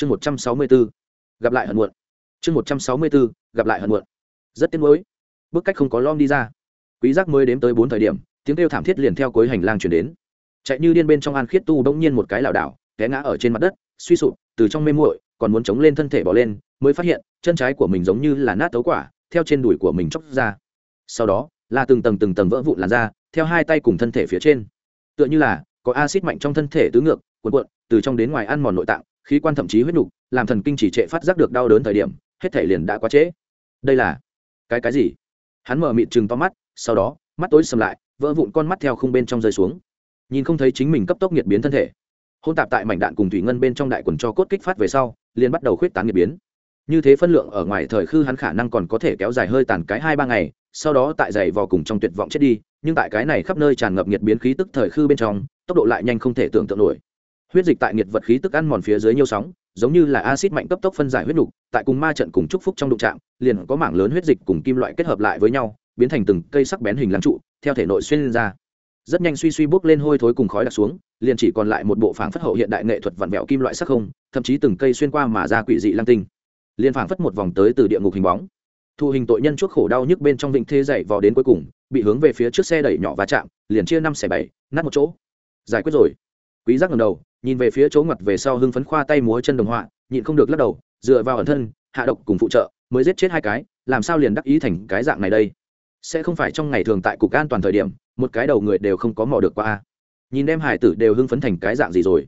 chương một trăm sáu mươi bốn gặp lại hận muộn. Chương một trăm sáu mươi bốn gặp lại hận muộn. Rất tiếc nuối. Bức cách không có lom đi ra. Quý giác mới đếm tới bốn thời điểm, tiếng kêu thảm thiết liền theo cuối hành lang chuyển đến. Chạy như điên bên trong an khiết tu đống nhiên một cái lảo đảo, té ngã ở trên mặt đất, suy sụp, từ trong mê muội, còn muốn chống lên thân thể bỏ lên, mới phát hiện, chân trái của mình giống như là nát tấu quả, theo trên đùi của mình chóc ra. Sau đó, là từng tầng từng tầng vỡ vụn làn ra theo hai tay cùng thân thể phía trên. Tựa như là, có axit mạnh trong thân thể tứ ngược, cuộn cuộn, từ trong đến ngoài ăn mòn nội tạng khí quan thậm chí huyết nhục, làm thần kinh chỉ trệ phát giác được đau đớn thời điểm, hết thể liền đã quá trễ. Đây là cái cái gì? Hắn mở mịt chừng to mắt, sau đó, mắt tối sầm lại, vỡ vụn con mắt theo khung bên trong rơi xuống. Nhìn không thấy chính mình cấp tốc nhiệt biến thân thể. Hôn tạp tại mảnh đạn cùng thủy ngân bên trong đại quần cho cốt kích phát về sau, liền bắt đầu khuyết tán nhiệt biến. Như thế phân lượng ở ngoài thời khư hắn khả năng còn có thể kéo dài hơi tàn cái hai ba ngày, sau đó tại giày vò cùng trong tuyệt vọng chết đi, nhưng tại cái này khắp nơi tràn ngập nhiệt biến khí tức thời khư bên trong, tốc độ lại nhanh không thể tưởng tượng nổi huyết dịch tại nhiệt vật khí tức ăn mòn phía dưới nhiều sóng, giống như là acid mạnh cấp tốc phân giải huyết nục, tại cùng ma trận cùng chúc phúc trong đụng trạm liền có mảng lớn huyết dịch cùng kim loại kết hợp lại với nhau, biến thành từng cây sắc bén hình lăng trụ, theo thể nội xuyên lên ra. Rất nhanh suy suy bốc lên hôi thối cùng khói đặc xuống, liền chỉ còn lại một bộ phảng phất hậu hiện đại nghệ thuật vặn vẹo kim loại sắc không, thậm chí từng cây xuyên qua mà ra quỷ dị lăng tinh. Liền phảng phất một vòng tới từ địa ngục hình bóng. Thu hình tội nhân chuốc khổ đau nhức bên trong vịnh thê dậy vò đến cuối cùng, bị hướng về phía trước xe đẩy nhỏ và chạm, liền chia năm xẻ bảy, nát một chỗ. Giải quyết rồi. Quý giác ngầm đầu nhìn về phía chỗ ngoặt về sau hưng phấn khoa tay múa chân đồng họa, nhịn không được lắc đầu, dựa vào ẩn thân, hạ độc cùng phụ trợ, mới giết chết hai cái, làm sao liền đắc ý thành cái dạng này đây? Sẽ không phải trong ngày thường tại cục an toàn thời điểm, một cái đầu người đều không có mò được qua nhìn đem hải tử đều hưng phấn thành cái dạng gì rồi.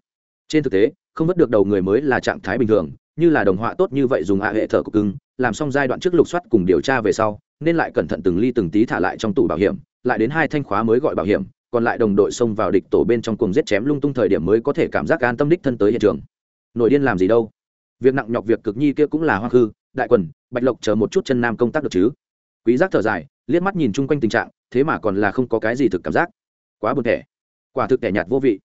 Trên thực tế, không vớt được đầu người mới là trạng thái bình thường, như là đồng họa tốt như vậy dùng hạ hệ thở cục cứng làm xong giai đoạn trước lục soát cùng điều tra về sau, nên lại cẩn thận từng ly từng tí thả lại trong tủ bảo hiểm, lại đến hai thanh khóa mới gọi bảo hiểm còn lại đồng đội xông vào địch tổ bên trong cùng giết chém lung tung thời điểm mới có thể cảm giác an tâm đích thân tới hiện trường. Nội điên làm gì đâu? Việc nặng nhọc việc cực nhi kia cũng là hoa khư, đại quần, bạch lộc chờ một chút chân nam công tác được chứ? Quý giác thở dài, liếc mắt nhìn chung quanh tình trạng, thế mà còn là không có cái gì thực cảm giác. Quá buồn thẻ, quả thực kẻ nhạt vô vị.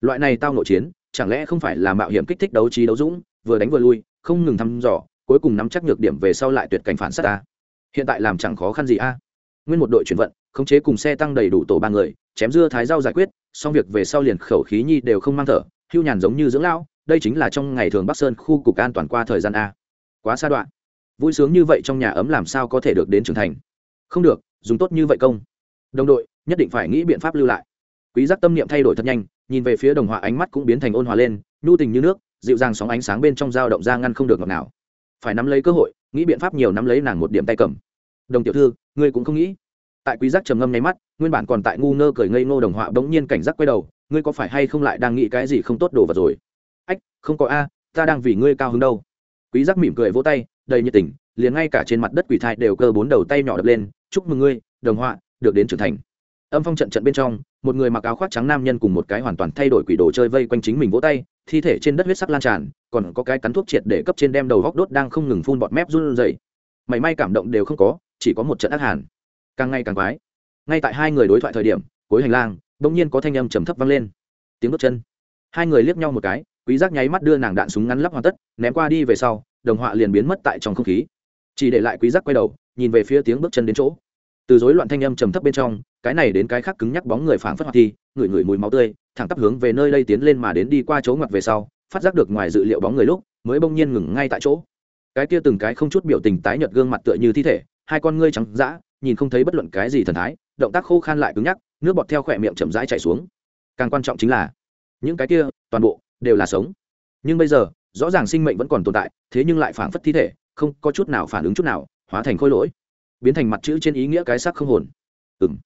Loại này tao nội chiến, chẳng lẽ không phải là mạo hiểm kích thích đấu trí đấu dũng, vừa đánh vừa lui, không ngừng thăm dò, cuối cùng nắm chắc nhược điểm về sau lại tuyệt cảnh phản sát ta. Hiện tại làm chẳng khó khăn gì a. Nguyên một đội chuyển vận, khống chế cùng xe tăng đầy đủ tổ ba người chém dưa thái rau giải quyết, xong việc về sau liền khẩu khí nhi đều không mang thở, hưu nhàn giống như dưỡng lão, đây chính là trong ngày thường bắc sơn khu cục an toàn qua thời gian a. Quá xa đoạn. Vui sướng như vậy trong nhà ấm làm sao có thể được đến trưởng thành? Không được, dùng tốt như vậy công. Đồng đội, nhất định phải nghĩ biện pháp lưu lại. Quý giác tâm niệm thay đổi thật nhanh, nhìn về phía đồng họa ánh mắt cũng biến thành ôn hòa lên, nhu tình như nước, dịu dàng sóng ánh sáng bên trong dao động ra ngăn không được ngọt nào phải nắm lấy cơ hội, nghĩ biện pháp nhiều nắm lấy nàng một điểm tay cầm. Đồng tiểu thư, ngươi cũng không nghĩ tại quý giác trầm ngâm nháy mắt, nguyên bản còn tại ngu ngơ cười ngây ngô đồng họa bỗng nhiên cảnh giác quay đầu, ngươi có phải hay không lại đang nghĩ cái gì không tốt đồ vật rồi? Ách, không có a, ta đang vì ngươi cao hứng đâu. Quý giác mỉm cười vỗ tay, đầy nhiệt tình, liền ngay cả trên mặt đất quỷ thai đều cơ bốn đầu tay nhỏ đập lên, chúc mừng ngươi, đồng họa, được đến trưởng thành. Âm phong trận trận bên trong, một người mặc áo khoác trắng nam nhân cùng một cái hoàn toàn thay đổi quỷ đồ chơi vây quanh chính mình vỗ tay, thi thể trên đất huyết sắc lan tràn, còn có cái cắn thuốc triệt để cấp trên đem đầu góc đốt đang không ngừng phun bọt mép run rẩy. Mảy may cảm động đều không có, chỉ có một trận ác hàn càng ngày càng quái. Ngay tại hai người đối thoại thời điểm, cuối hành lang, bỗng nhiên có thanh âm trầm thấp vang lên. Tiếng bước chân. Hai người liếc nhau một cái, quý giác nháy mắt đưa nàng đạn súng ngắn lắp hoàn tất, ném qua đi về sau, đồng họa liền biến mất tại trong không khí. Chỉ để lại quý giác quay đầu, nhìn về phía tiếng bước chân đến chỗ. Từ rối loạn thanh âm trầm thấp bên trong, cái này đến cái khác cứng nhắc bóng người phảng phất hoạt thi ngửi ngửi mùi máu tươi, thẳng tắp hướng về nơi đây tiến lên mà đến đi qua chỗ ngoặt về sau, phát giác được ngoài dự liệu bóng người lúc, mới bỗng nhiên ngừng ngay tại chỗ. Cái kia từng cái không chút biểu tình tái nhợt gương mặt tựa như thi thể, hai con ngươi trắng dã nhìn không thấy bất luận cái gì thần thái, động tác khô khan lại cứng nhắc, nước bọt theo khỏe miệng chậm rãi chảy xuống. Càng quan trọng chính là, những cái kia, toàn bộ, đều là sống. Nhưng bây giờ, rõ ràng sinh mệnh vẫn còn tồn tại, thế nhưng lại phảng phất thi thể, không có chút nào phản ứng chút nào, hóa thành khôi lỗi. Biến thành mặt chữ trên ý nghĩa cái sắc không hồn. Ừng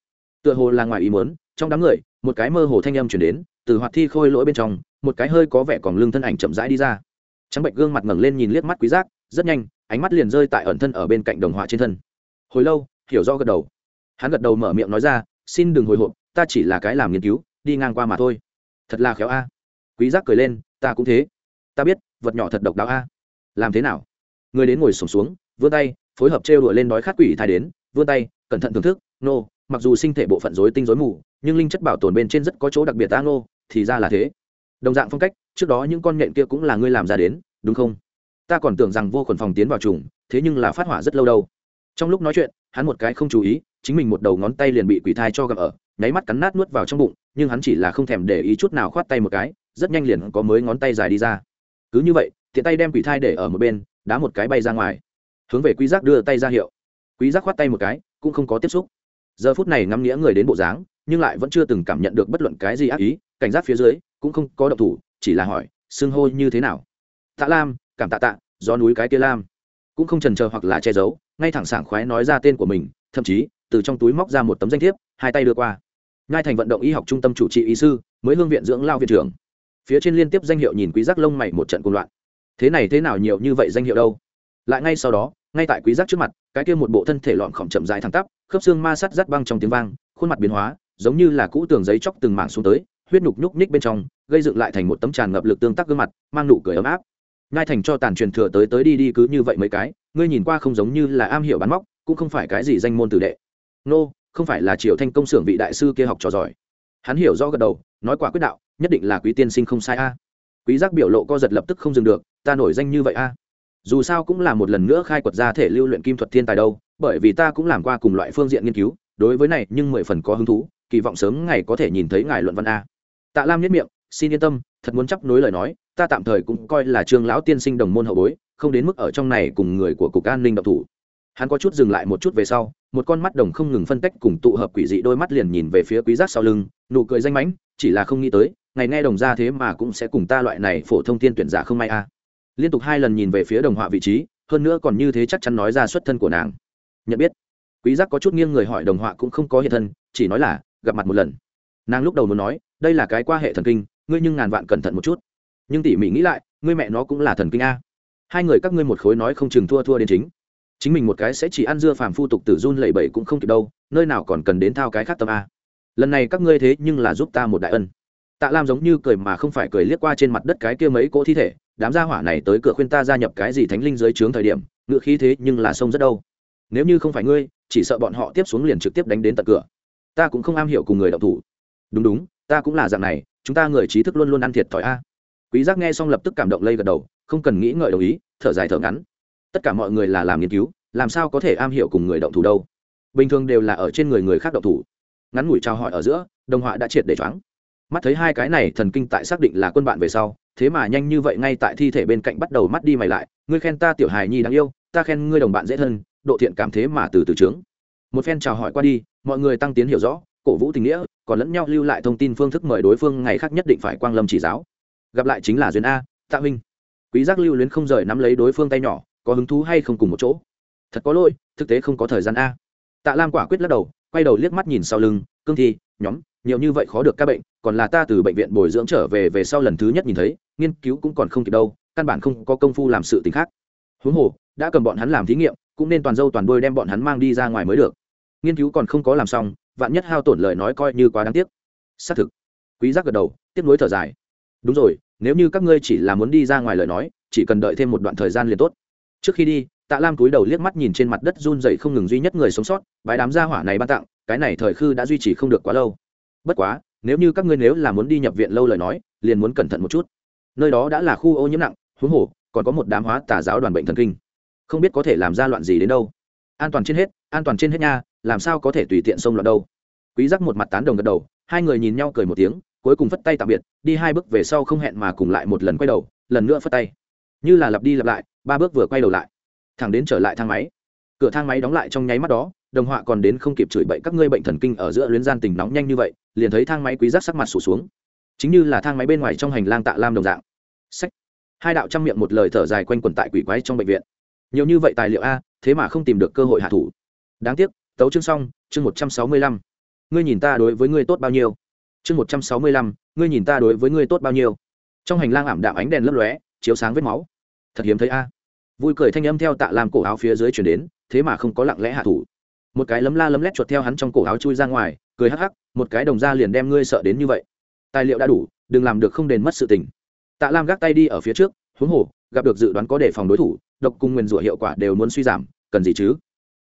tựa hồ là ngoài ý muốn, trong đám người, một cái mơ hồ thanh âm chuyển đến, từ hoạt thi khôi lỗi bên trong, một cái hơi có vẻ còn lưng thân ảnh chậm rãi đi ra. Trắng bệnh gương mặt ngẩng lên nhìn liếc mắt quý giác, rất nhanh, ánh mắt liền rơi tại ẩn thân ở bên cạnh đồng họa trên thân. Hồi lâu hiểu do gật đầu. Hắn gật đầu mở miệng nói ra, xin đừng hồi hộp, ta chỉ là cái làm nghiên cứu, đi ngang qua mà thôi. Thật là khéo a. Quý giác cười lên, ta cũng thế. Ta biết, vật nhỏ thật độc đáo a. Làm thế nào? Người đến ngồi sổng xuống, vươn tay, phối hợp trêu đuổi lên đói khát quỷ thai đến, vươn tay, cẩn thận thưởng thức, nô, mặc dù sinh thể bộ phận rối tinh rối mù, nhưng linh chất bảo tồn bên trên rất có chỗ đặc biệt ta, nô, thì ra là thế. Đồng dạng phong cách, trước đó những con nhện kia cũng là ngươi làm ra đến, đúng không? Ta còn tưởng rằng vô khuẩn phòng tiến vào trùng, thế nhưng là phát hỏa rất lâu đâu. Trong lúc nói chuyện hắn một cái không chú ý, chính mình một đầu ngón tay liền bị quỷ thai cho gặp ở, nháy mắt cắn nát nuốt vào trong bụng, nhưng hắn chỉ là không thèm để ý chút nào khoát tay một cái, rất nhanh liền có mới ngón tay dài đi ra. Cứ như vậy, tiện tay đem quỷ thai để ở một bên, đá một cái bay ra ngoài. Hướng về quý giác đưa tay ra hiệu. Quý giác khoát tay một cái, cũng không có tiếp xúc. Giờ phút này ngắm nghĩa người đến bộ dáng, nhưng lại vẫn chưa từng cảm nhận được bất luận cái gì ác ý, cảnh giác phía dưới, cũng không có động thủ, chỉ là hỏi, xưng hô như thế nào? Tạ lam, cảm tạ tạ do núi cái kia lam. Cũng không trần chờ hoặc là che giấu ngay thẳng sảng khoái nói ra tên của mình, thậm chí, từ trong túi móc ra một tấm danh thiếp, hai tay đưa qua. Ngai thành vận động y học trung tâm chủ trị y sư, mới hương viện dưỡng lao viện trưởng. Phía trên liên tiếp danh hiệu nhìn quý giác lông mày một trận cuồng loạn. Thế này thế nào nhiều như vậy danh hiệu đâu? Lại ngay sau đó, ngay tại quý giác trước mặt, cái kia một bộ thân thể lọn khổng chậm dài thẳng tắp, khớp xương ma sát rát băng trong tiếng vang, khuôn mặt biến hóa, giống như là cũ tường giấy chóc từng mảng xuống tới, huyết nhục nhúc nhích bên trong, gây dựng lại thành một tấm tràn ngập lực tương tác gương mặt, mang nụ cười ấm áp. Nhai thành cho tàn truyền thừa tới tới đi đi cứ như vậy mấy cái, ngươi nhìn qua không giống như là am hiểu bắn móc, cũng không phải cái gì danh môn tử đệ. Nô, không phải là triều thanh công xưởng vị đại sư kia học trò giỏi. Hắn hiểu rõ gật đầu, nói quả quyết đạo, nhất định là quý tiên sinh không sai a. Quý giác biểu lộ co giật lập tức không dừng được, ta nổi danh như vậy a. Dù sao cũng là một lần nữa khai quật ra thể lưu luyện kim thuật thiên tài đâu, bởi vì ta cũng làm qua cùng loại phương diện nghiên cứu, đối với này nhưng mười phần có hứng thú, kỳ vọng sớm ngày có thể nhìn thấy ngài luận văn a. Tạ lam nhất miệng xin yên tâm, thật muốn chấp nối lời nói, ta tạm thời cũng coi là trương lão tiên sinh đồng môn hậu bối, không đến mức ở trong này cùng người của cục an ninh độc thủ. Hắn có chút dừng lại một chút về sau, một con mắt đồng không ngừng phân tách cùng tụ hợp quỷ dị đôi mắt liền nhìn về phía quý giác sau lưng, nụ cười danh mãnh, chỉ là không nghĩ tới, ngày nghe đồng ra thế mà cũng sẽ cùng ta loại này phổ thông tiên tuyển giả không may a. Liên tục hai lần nhìn về phía đồng họa vị trí, hơn nữa còn như thế chắc chắn nói ra xuất thân của nàng. Nhận biết, quý giác có chút nghiêng người hỏi đồng họa cũng không có hiện thân, chỉ nói là gặp mặt một lần. Nàng lúc đầu muốn nói, đây là cái qua hệ thần kinh ngươi nhưng ngàn vạn cẩn thận một chút. Nhưng tỉ mỉ nghĩ lại, ngươi mẹ nó cũng là thần kinh a. Hai người các ngươi một khối nói không chừng thua thua đến chính. Chính mình một cái sẽ chỉ ăn dưa phàm phu tục tử run lẩy bẩy cũng không kịp đâu, nơi nào còn cần đến thao cái khác tâm a. Lần này các ngươi thế nhưng là giúp ta một đại ân. Tạ lam giống như cười mà không phải cười liếc qua trên mặt đất cái kia mấy cỗ thi thể, đám gia hỏa này tới cửa khuyên ta gia nhập cái gì thánh linh dưới trướng thời điểm, ngựa khí thế nhưng là sông rất đâu. Nếu như không phải ngươi, chỉ sợ bọn họ tiếp xuống liền trực tiếp đánh đến tận cửa. Ta cũng không am hiểu cùng người đậu thủ. Đúng đúng, ta cũng là dạng này chúng ta người trí thức luôn luôn ăn thiệt thòi a. Quý giác nghe xong lập tức cảm động lây gật đầu, không cần nghĩ ngợi đồng ý, thở dài thở ngắn. Tất cả mọi người là làm nghiên cứu, làm sao có thể am hiểu cùng người động thủ đâu? Bình thường đều là ở trên người người khác động thủ. Ngắn ngủi trao hỏi ở giữa, đồng họa đã triệt để choáng. Mắt thấy hai cái này thần kinh tại xác định là quân bạn về sau, thế mà nhanh như vậy ngay tại thi thể bên cạnh bắt đầu mắt đi mày lại, ngươi khen ta tiểu hài nhi đáng yêu, ta khen ngươi đồng bạn dễ thân, độ thiện cảm thế mà từ từ trướng. Một phen chào hỏi qua đi, mọi người tăng tiến hiểu rõ cổ vũ tình nghĩa, còn lẫn nhau lưu lại thông tin phương thức mời đối phương ngày khác nhất định phải quang lâm chỉ giáo. Gặp lại chính là duyên a, tạ huynh. Quý giác lưu luyến không rời nắm lấy đối phương tay nhỏ, có hứng thú hay không cùng một chỗ? Thật có lỗi, thực tế không có thời gian a. Tạ lam quả quyết lắc đầu, quay đầu liếc mắt nhìn sau lưng, cương thi, nhóm, nhiều như vậy khó được các bệnh, còn là ta từ bệnh viện bồi dưỡng trở về về sau lần thứ nhất nhìn thấy, nghiên cứu cũng còn không kịp đâu, căn bản không có công phu làm sự t khác. Huống hồ, đã cầm bọn hắn làm thí nghiệm, cũng nên toàn dâu toàn đôi đem bọn hắn mang đi ra ngoài mới được. Nghiên cứu còn không có làm xong vạn nhất hao tổn lời nói coi như quá đáng tiếc. Xác thực. Quý giác gật đầu, tiếp nối thở dài. Đúng rồi, nếu như các ngươi chỉ là muốn đi ra ngoài lời nói, chỉ cần đợi thêm một đoạn thời gian liền tốt. Trước khi đi, tạ lam túi đầu liếc mắt nhìn trên mặt đất run dậy không ngừng duy nhất người sống sót bãi đám gia hỏa này ban tặng, cái này thời khư đã duy trì không được quá lâu. Bất quá, nếu như các ngươi nếu là muốn đi nhập viện lâu lời nói, liền muốn cẩn thận một chút. Nơi đó đã là khu ô nhiễm nặng, huống hồ, còn có một đám hóa tà giáo đoàn bệnh thần kinh. Không biết có thể làm ra loạn gì đến đâu. An toàn trên hết an toàn trên hết nha, làm sao có thể tùy tiện xông loạn đâu. Quý giác một mặt tán đồng gật đầu, hai người nhìn nhau cười một tiếng, cuối cùng phất tay tạm biệt, đi hai bước về sau không hẹn mà cùng lại một lần quay đầu, lần nữa phất tay. Như là lặp đi lặp lại, ba bước vừa quay đầu lại. Thẳng đến trở lại thang máy. Cửa thang máy đóng lại trong nháy mắt đó, đồng họa còn đến không kịp chửi bậy các ngươi bệnh thần kinh ở giữa luyến gian tình nóng nhanh như vậy, liền thấy thang máy quý giác sắc mặt sụt xuống. Chính như là thang máy bên ngoài trong hành lang tạ lam đồng dạng. Sách hai đạo trăm miệng một lời thở dài quanh quẩn tại quỷ quái trong bệnh viện. Nhiều như vậy tài liệu a, thế mà không tìm được cơ hội hạ thủ đáng tiếc, tấu chương xong, chương một trăm sáu mươi lăm. Ngươi nhìn ta đối với ngươi tốt bao nhiêu? Chương một trăm sáu mươi lăm, ngươi nhìn ta đối với ngươi tốt bao nhiêu? Trong hành lang ảm đạm ánh đèn lấp lóe, chiếu sáng vết máu. Thật hiếm thấy a. Vui cười thanh âm theo tạ làm cổ áo phía dưới chuyển đến, thế mà không có lặng lẽ hạ thủ. Một cái lấm la lấm lét chuột theo hắn trong cổ áo chui ra ngoài, cười hắc hắc, một cái đồng ra liền đem ngươi sợ đến như vậy. Tài liệu đã đủ, đừng làm được không đền mất sự tình. Tạ lam gác tay đi ở phía trước, huống hồ, gặp được dự đoán có đề phòng đối thủ, độc cùng nguyên rủa hiệu quả đều muốn suy giảm, cần gì chứ?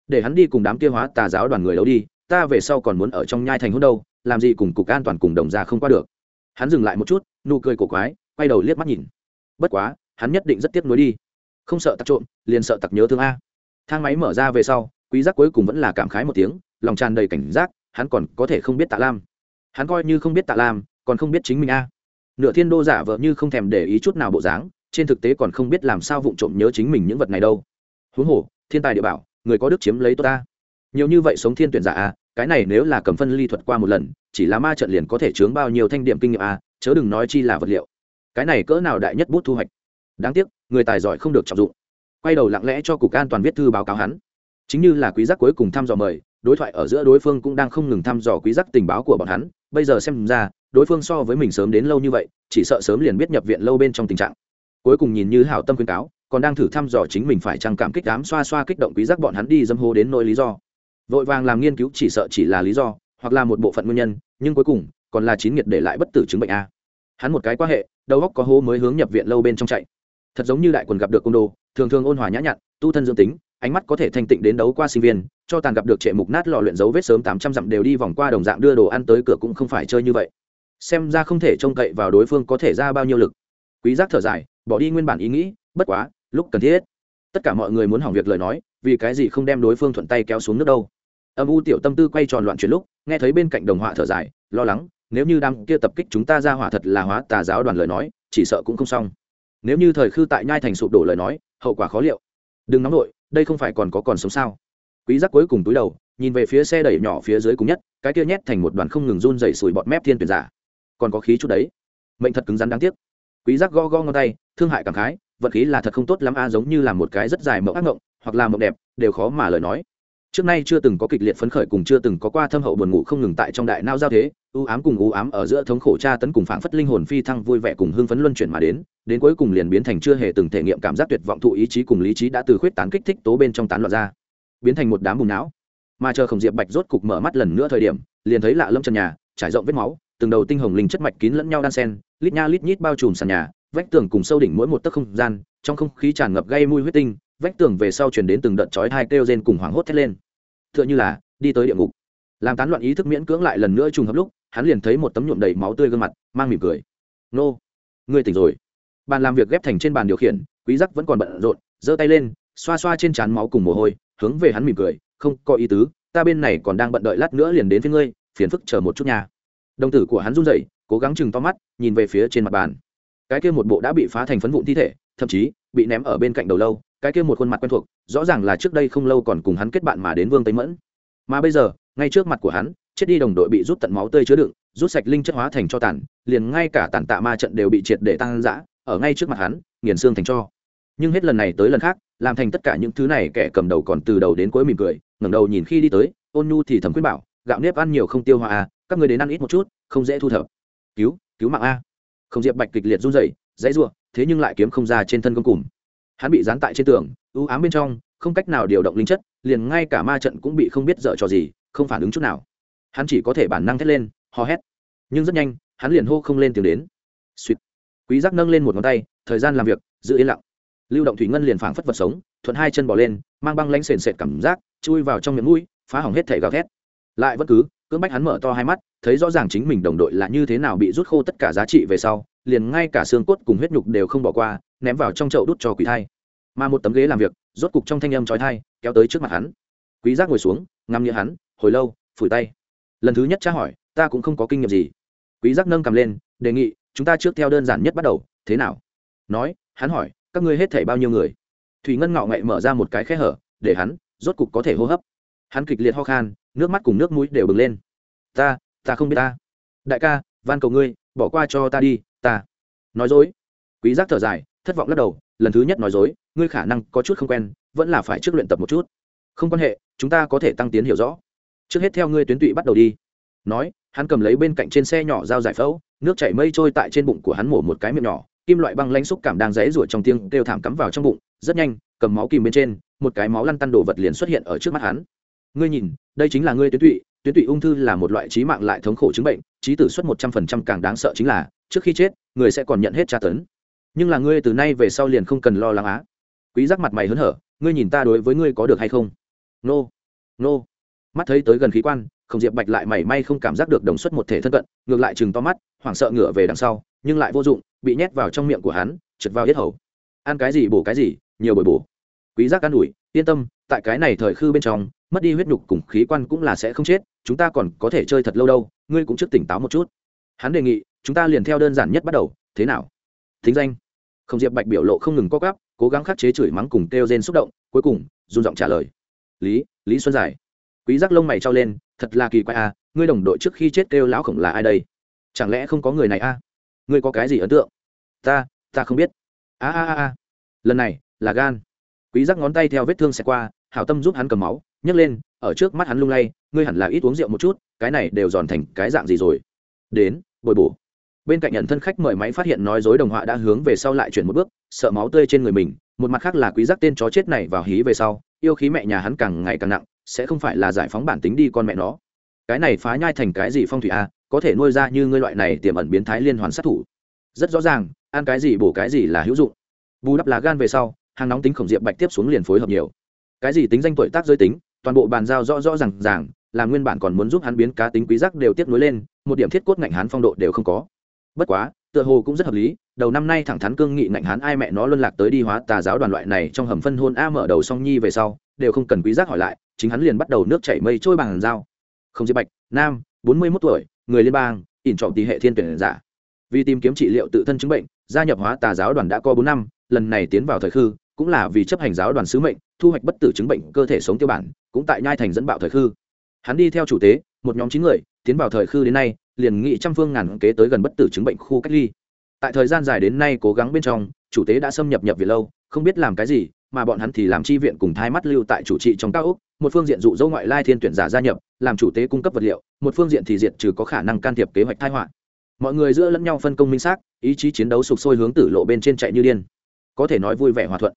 Để hắn đi cùng đám kia hóa tà giáo đoàn người đấu đi, ta về sau còn muốn ở trong nhai thành hôn đâu, làm gì cùng cục an toàn cùng đồng ra không qua được. Hắn dừng lại một chút, nụ cười cổ quái, quay đầu liếc mắt nhìn. Bất quá, hắn nhất định rất tiếc nuối đi. Không sợ tặc trộm, liền sợ tặc nhớ thương a. Thang máy mở ra về sau, quý giác cuối cùng vẫn là cảm khái một tiếng, lòng tràn đầy cảnh giác, hắn còn có thể không biết tạ lam. Hắn coi như không biết tạ lam, còn không biết chính mình a. Nửa thiên đô giả vợ như không thèm để ý chút nào bộ dáng, trên thực tế còn không biết làm sao vụng trộm nhớ chính mình những vật này đâu. Huống hồ, thiên tài địa bảo người có đức chiếm lấy tốt ta. Nhiều như vậy sống thiên tuyển giả à, cái này nếu là cầm phân ly thuật qua một lần chỉ là ma trận liền có thể chướng bao nhiêu thanh điểm kinh nghiệm à, chớ đừng nói chi là vật liệu. Cái này cỡ nào đại nhất bút thu hoạch. Đáng tiếc người tài giỏi không được trọng dụng. Quay đầu lặng lẽ cho cục an toàn viết thư báo cáo hắn. Chính như là quý giác cuối cùng thăm dò mời đối thoại ở giữa đối phương cũng đang không ngừng thăm dò quý giác tình báo của bọn hắn. Bây giờ xem ra đối phương so với mình sớm đến lâu như vậy chỉ sợ sớm liền biết nhập viện lâu bên trong tình trạng. Cuối cùng nhìn như hảo tâm khuyên cáo còn đang thử thăm dò chính mình phải chăng cảm kích đám xoa xoa kích động quý giác bọn hắn đi dâm hô đến nỗi lý do. Vội vàng làm nghiên cứu chỉ sợ chỉ là lý do, hoặc là một bộ phận nguyên nhân, nhưng cuối cùng, còn là chín nghiệt để lại bất tử chứng bệnh a. Hắn một cái quan hệ, đầu óc có hố mới hướng nhập viện lâu bên trong chạy. Thật giống như đại quần gặp được côn đồ, thường thường ôn hòa nhã nhặn, tu thân dương tính, ánh mắt có thể thanh tịnh đến đấu qua sinh viên, cho tàn gặp được trệ mục nát lò luyện dấu vết sớm tám trăm dặm đều đi vòng qua đồng dạng đưa đồ ăn tới cửa cũng không phải chơi như vậy. Xem ra không thể trông cậy vào đối phương có thể ra bao nhiêu lực. Quý giác thở dài, bỏ đi nguyên bản ý nghĩ, bất quá lúc cần thiết. Tất cả mọi người muốn hỏng việc lời nói, vì cái gì không đem đối phương thuận tay kéo xuống nước đâu? Âm u tiểu tâm tư quay tròn loạn chuyển lúc, nghe thấy bên cạnh đồng họa thở dài, lo lắng, nếu như đang kia tập kích chúng ta ra hỏa thật là hóa tà giáo đoàn lời nói, chỉ sợ cũng không xong. Nếu như thời khư tại nhai thành sụp đổ lời nói, hậu quả khó liệu. Đừng nóng nổi đây không phải còn có còn sống sao? Quý giác cuối cùng túi đầu, nhìn về phía xe đẩy nhỏ phía dưới cùng nhất, cái kia nhét thành một đoàn không ngừng run dày sùi bọt mép thiên tuyển giả. Còn có khí chút đấy. Mệnh thật cứng rắn đáng tiếc. Quý giác go go ngón tay, thương hại cảm khái vận khí là thật không tốt lắm a, giống như là một cái rất dài mộng ác mộng, hoặc là mộng đẹp, đều khó mà lời nói. Trước nay chưa từng có kịch liệt phấn khởi cùng chưa từng có qua thâm hậu buồn ngủ không ngừng tại trong đại nao giao thế, u ám cùng u ám ở giữa thống khổ tra tấn cùng phảng phất linh hồn phi thăng vui vẻ cùng hưng phấn luân chuyển mà đến đến cuối cùng liền biến thành chưa hề từng thể nghiệm cảm giác tuyệt vọng thụ ý chí cùng lý trí đã từ khuyết tán kích thích tố bên trong tán loạn ra, biến thành một đám bùn não. Mà chờ khổng diệp bạch rốt cục mở mắt lần nữa thời điểm, liền thấy lạ lâm trần nhà, trải rộng vết máu, từng đầu tinh hồng linh chất mạch kín lẫn nhau đan sen, lít nha lít nhít bao trùm sàn nhà vách tường cùng sâu đỉnh mỗi một tấc không gian, trong không khí tràn ngập gây mùi huyết tinh, vách tường về sau chuyển đến từng đợt chói hai kêu rên cùng hoảng hốt thét lên. T h ư ợ n h ư là đi tới địa ngục. Làm tán loạn ý thức miễn cưỡng lại lần nữa trùng hợp lúc, hắn liền thấy một tấm nhuộm đầy máu tươi gương mặt, mang mỉm cười. Nô người tỉnh rồi. Bàn làm việc ghép thành trên bàn điều khiển, quý giác vẫn còn bận rộn, giơ tay lên, xoa xoa trên trán máu cùng mồ hôi, hướng về hắn mỉm cười, không có ý tứ, ta bên này còn đang bận đợi lát nữa liền đến với ngươi, phiền phức chờ một chút nhà đồng tử của hắn run rẩy, cố gắng chừng to mắt, nhìn về phía trên mặt bàn cái kia một bộ đã bị phá thành phấn vụn thi thể, thậm chí bị ném ở bên cạnh đầu lâu, cái kia một khuôn mặt quen thuộc, rõ ràng là trước đây không lâu còn cùng hắn kết bạn mà đến vương tây mẫn. Mà bây giờ, ngay trước mặt của hắn, chết đi đồng đội bị rút tận máu tươi chứa đựng, rút sạch linh chất hóa thành cho tàn, liền ngay cả tàn tạ ma trận đều bị triệt để tăng dã, ở ngay trước mặt hắn, nghiền xương thành cho. Nhưng hết lần này tới lần khác, làm thành tất cả những thứ này kẻ cầm đầu còn từ đầu đến cuối mỉm cười, ngẩng đầu nhìn khi đi tới, ôn nhu thì thầm khuyên bảo, gạo nếp ăn nhiều không tiêu hóa à các người đến ăn ít một chút, không dễ thu thập. Cứu cứu mạng a không diệp bạch kịch liệt run rẩy, dãy rủa, thế nhưng lại kiếm không ra trên thân công cùm. Hắn bị dán tại trên tường ưu ám bên trong, không cách nào điều động linh chất, liền ngay cả ma trận cũng bị không biết dở trò gì, không phản ứng chút nào. Hắn chỉ có thể bản năng thét lên, hò hét. Nhưng rất nhanh, hắn liền hô không lên tiếng đến. Suýt quý giác nâng lên một ngón tay, thời gian làm việc, giữ yên lặng. Lưu động thủy ngân liền phảng phất vật sống, thuận hai chân bỏ lên, mang băng lánh sền sệt cảm giác, chui vào trong miệng mũi, phá hỏng hết thể gào thét. Lại vẫn cứ cưỡng bách hắn mở to hai mắt, thấy rõ ràng chính mình đồng đội là như thế nào bị rút khô tất cả giá trị về sau, liền ngay cả xương cốt cùng huyết nhục đều không bỏ qua, ném vào trong chậu đút cho quỷ thai. Mà một tấm ghế làm việc, rốt cục trong thanh âm trói thai kéo tới trước mặt hắn. Quý giác ngồi xuống, ngắm nghĩa hắn, hồi lâu, phủi tay. Lần thứ nhất tra hỏi, ta cũng không có kinh nghiệm gì. Quý giác nâng cầm lên, đề nghị, chúng ta trước theo đơn giản nhất bắt đầu, thế nào? Nói, hắn hỏi, các ngươi hết thể bao nhiêu người? Thủy ngân ngạo nghệ mở ra một cái khe hở, để hắn, rốt cục có thể hô hấp. Hắn kịch liệt ho khan nước mắt cùng nước mũi đều bừng lên. Ta ta không biết ta. Đại ca, van cầu ngươi, bỏ qua cho ta đi, ta. Nói dối. Quý giác thở dài, thất vọng lắc đầu, lần thứ nhất nói dối, ngươi khả năng có chút không quen, vẫn là phải trước luyện tập một chút. Không quan hệ, chúng ta có thể tăng tiến hiểu rõ. Trước hết theo ngươi tuyến tụy bắt đầu đi. Nói, hắn cầm lấy bên cạnh trên xe nhỏ dao giải phẫu, nước chảy mây trôi tại trên bụng của hắn mổ một cái miệng nhỏ, kim loại băng lãnh xúc cảm đang rẽ ruột trong tiếng kêu thảm cắm vào trong bụng, rất nhanh, cầm máu kìm bên trên, một cái máu lăn tăn đồ vật liền xuất hiện ở trước mắt hắn ngươi nhìn, đây chính là ngươi tuyến tụy tuyến tụy ung thư là một loại trí mạng lại thống khổ chứng bệnh, trí tử suất một trăm phần trăm càng đáng sợ chính là, trước khi chết, người sẽ còn nhận hết tra tấn. Nhưng là ngươi từ nay về sau liền không cần lo lắng á. Quý giác mặt mày hớn hở, ngươi nhìn ta đối với ngươi có được hay không? Nô nô. Mắt thấy tới gần khí quan không diệp bạch lại mảy may không cảm giác được đồng suất một thể thân cận, ngược lại chừng to mắt, hoảng sợ ngửa về đằng sau, nhưng lại vô dụng, bị nhét vào trong miệng của hắn, trượt vào yết hầu. Ăn cái gì bổ cái gì, nhiều bồi bổ. Quý giác an ủi, yên tâm, tại cái này thời khư bên trong mất đi huyết nhục cùng khí quan cũng là sẽ không chết, chúng ta còn có thể chơi thật lâu đâu, ngươi cũng trước tỉnh táo một chút. Hắn đề nghị, chúng ta liền theo đơn giản nhất bắt đầu, thế nào? Thính danh. Không diệp bạch biểu lộ không ngừng co gắp cố gắng khắc chế chửi mắng cùng kêu rên xúc động, cuối cùng, run giọng trả lời. Lý lý xuân giải. Quý giác lông mày trao lên, thật là kỳ quái à ngươi đồng đội trước khi chết kêu lão khổng là ai đây? Chẳng lẽ không có người này à? Ngươi có cái gì ấn tượng? Ta ta không biết. A a a. Lần này, là gan. Quý giác ngón tay theo vết thương xẹt qua, hảo tâm giúp hắn cầm máu nhấc lên, ở trước mắt hắn lung lay, ngươi hẳn là ít uống rượu một chút, cái này đều giòn thành cái dạng gì rồi? Đến, bồi bổ. Bên cạnh nhận thân khách mời máy phát hiện nói dối đồng họa đã hướng về sau lại chuyển một bước, sợ máu tươi trên người mình, một mặt khác là quý giác tên chó chết này vào hí về sau, yêu khí mẹ nhà hắn càng ngày càng nặng, sẽ không phải là giải phóng bản tính đi con mẹ nó. Cái này phá nhai thành cái gì phong thủy a, có thể nuôi ra như ngươi loại này tiềm ẩn biến thái liên hoàn sát thủ. Rất rõ ràng, ăn cái gì bổ cái gì là hữu dụng. Bù đắp là gan về sau, hàng nóng tính khổng diệp bạch tiếp xuống liền phối hợp nhiều. Cái gì tính danh tuổi tác giới tính toàn bộ bàn giao rõ rõ r à n g ràng, là nguyên bản còn muốn giúp hắn biến cá tính quý giác đều tiếp nối lên, một điểm thiết cốt ngạnh hắn phong độ đều không có. Bất quá, tựa hồ cũng rất hợp lý, đầu năm nay thẳng thắn cương nghị ngạnh hắn ai mẹ nó luân lạc tới đi hóa tà giáo đoàn loại này trong hầm phân hôn a mở đầu song nhi về sau, đều không cần quý giác hỏi lại, chính hắn liền bắt đầu nước chảy mây trôi bằng dao. Không diệp bạch, nam, bốn mươi 41 tuổi, người liên bang, ỉn trọng tỷ hệ thiên tuyển giả. Vì tìm kiếm trị liệu tự thân chứng bệnh, gia nhập hóa tà giáo đoàn đã có bốn năm, lần này tiến vào thời khư, cũng là vì chấp hành giáo đoàn sứ mệnh thu hoạch bất tử chứng bệnh cơ thể sống tiêu bản, cũng tại nhai thành dẫn bạo thời khư. Hắn đi theo chủ tế, một nhóm chín người, tiến vào thời khư đến nay, liền nghị trăm phương ngàn kế tới gần bất tử chứng bệnh khu cách ly. Tại thời gian dài đến nay cố gắng bên trong, chủ tế đã xâm nhập nhập về lâu, không biết làm cái gì, mà bọn hắn thì làm chi viện cùng thai mắt lưu tại chủ trị trong cao úc một phương diện dụ dỗ ngoại lai thiên tuyển giả gia nhập, làm chủ tế cung cấp vật liệu, một phương diện thì diệt trừ có khả năng can thiệp kế hoạch thai họa. Mọi người giữa lẫn nhau phân công minh xác, ý chí chiến đấu sục sôi hướng tử lộ bên trên chạy như điên. Có thể nói vui vẻ hòa thuận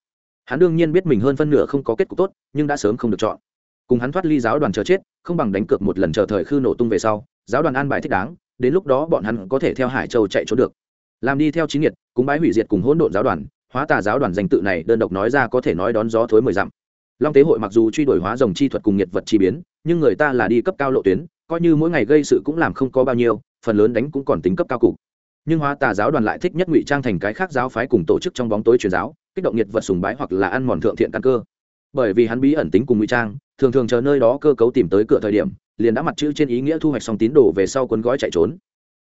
hắn đương nhiên biết mình hơn phân nửa không có kết cục tốt, nhưng đã sớm không được chọn. Cùng hắn thoát ly giáo đoàn chờ chết, không bằng đánh cược một lần chờ thời khư nổ tung về sau, giáo đoàn an bài thích đáng, đến lúc đó bọn hắn có thể theo hải châu chạy trốn được. Làm đi theo chính nhiệt cúng bái hủy diệt cùng hỗn độn giáo đoàn, hóa tà giáo đoàn danh tự này đơn độc nói ra có thể nói đón gió thối mười dặm. Long tế hội mặc dù truy đuổi hóa dòng chi thuật cùng nhiệt vật chi biến, nhưng người ta là đi cấp cao lộ tuyến, coi như mỗi ngày gây sự cũng làm không có bao nhiêu, phần lớn đánh cũng còn tính cấp cao cục. Nhưng hóa tà giáo đoàn lại thích nhất ngụy trang thành cái khác giáo phái cùng tổ chức trong bóng tối truyền giáo kích động nhiệt vật sùng bái hoặc là ăn mòn thượng thiện căn cơ. Bởi vì hắn bí ẩn tính cùng ngụy trang, thường thường chờ nơi đó cơ cấu tìm tới cửa thời điểm, liền đã mặt chữ trên ý nghĩa thu hoạch xong tín đồ về sau cuốn gói chạy trốn.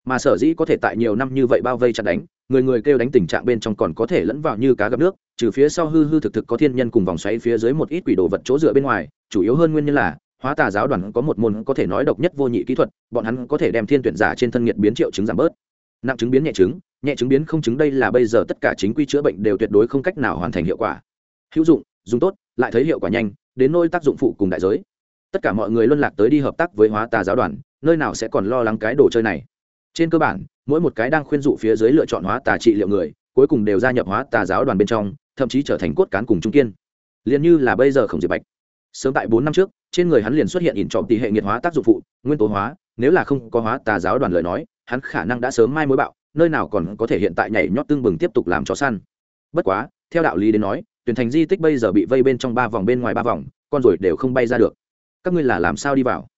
Mà sở dĩ có thể tại nhiều năm như vậy bao vây chặt đánh, người người kêu đánh tình trạng bên trong còn có thể lẫn vào như cá gặp nước, trừ phía sau hư hư thực thực có thiên nhân cùng vòng xoáy phía dưới một ít quỷ đồ vật chỗ dựa bên ngoài, chủ yếu hơn nguyên nhân là, hóa tà giáo đoàn có một môn có thể nói độc nhất vô nhị kỹ thuật, bọn hắn có thể đem thiên tuyển giả trên thân nhiệt biến triệu chứng giảm bớt. Nặng chứng biến nhẹ chứng nhẹ chứng biến không chứng đây là bây giờ tất cả chính quy chữa bệnh đều tuyệt đối không cách nào hoàn thành hiệu quả. Hữu dụng, dùng tốt, lại thấy hiệu quả nhanh, đến nôi tác dụng phụ cùng đại giới. Tất cả mọi người luân lạc tới đi hợp tác với hóa tà giáo đoàn, nơi nào sẽ còn lo lắng cái đồ chơi này. Trên cơ bản, mỗi một cái đang khuyên dụ phía dưới lựa chọn hóa tà trị liệu người, cuối cùng đều gia nhập hóa tà giáo đoàn bên trong, thậm chí trở thành cốt cán cùng trung kiên. Liền như là bây giờ không diệt bạch. Sớm tại bốn năm trước, trên người hắn liền xuất hiện ỉn trọng tỷ hệ nghiệt hóa tác dụng phụ, nguyên tố hóa, nếu là không có hóa tà giáo đoàn lời nói, hắn khả năng đã sớm mai mối bạo nơi nào còn có thể hiện tại nhảy nhót tương bừng tiếp tục làm chó săn. Bất quá, theo đạo lý đến nói, tuyển thành di tích bây giờ bị vây bên trong ba vòng bên ngoài ba vòng, con rồi đều không bay ra được. Các ngươi là làm sao đi vào?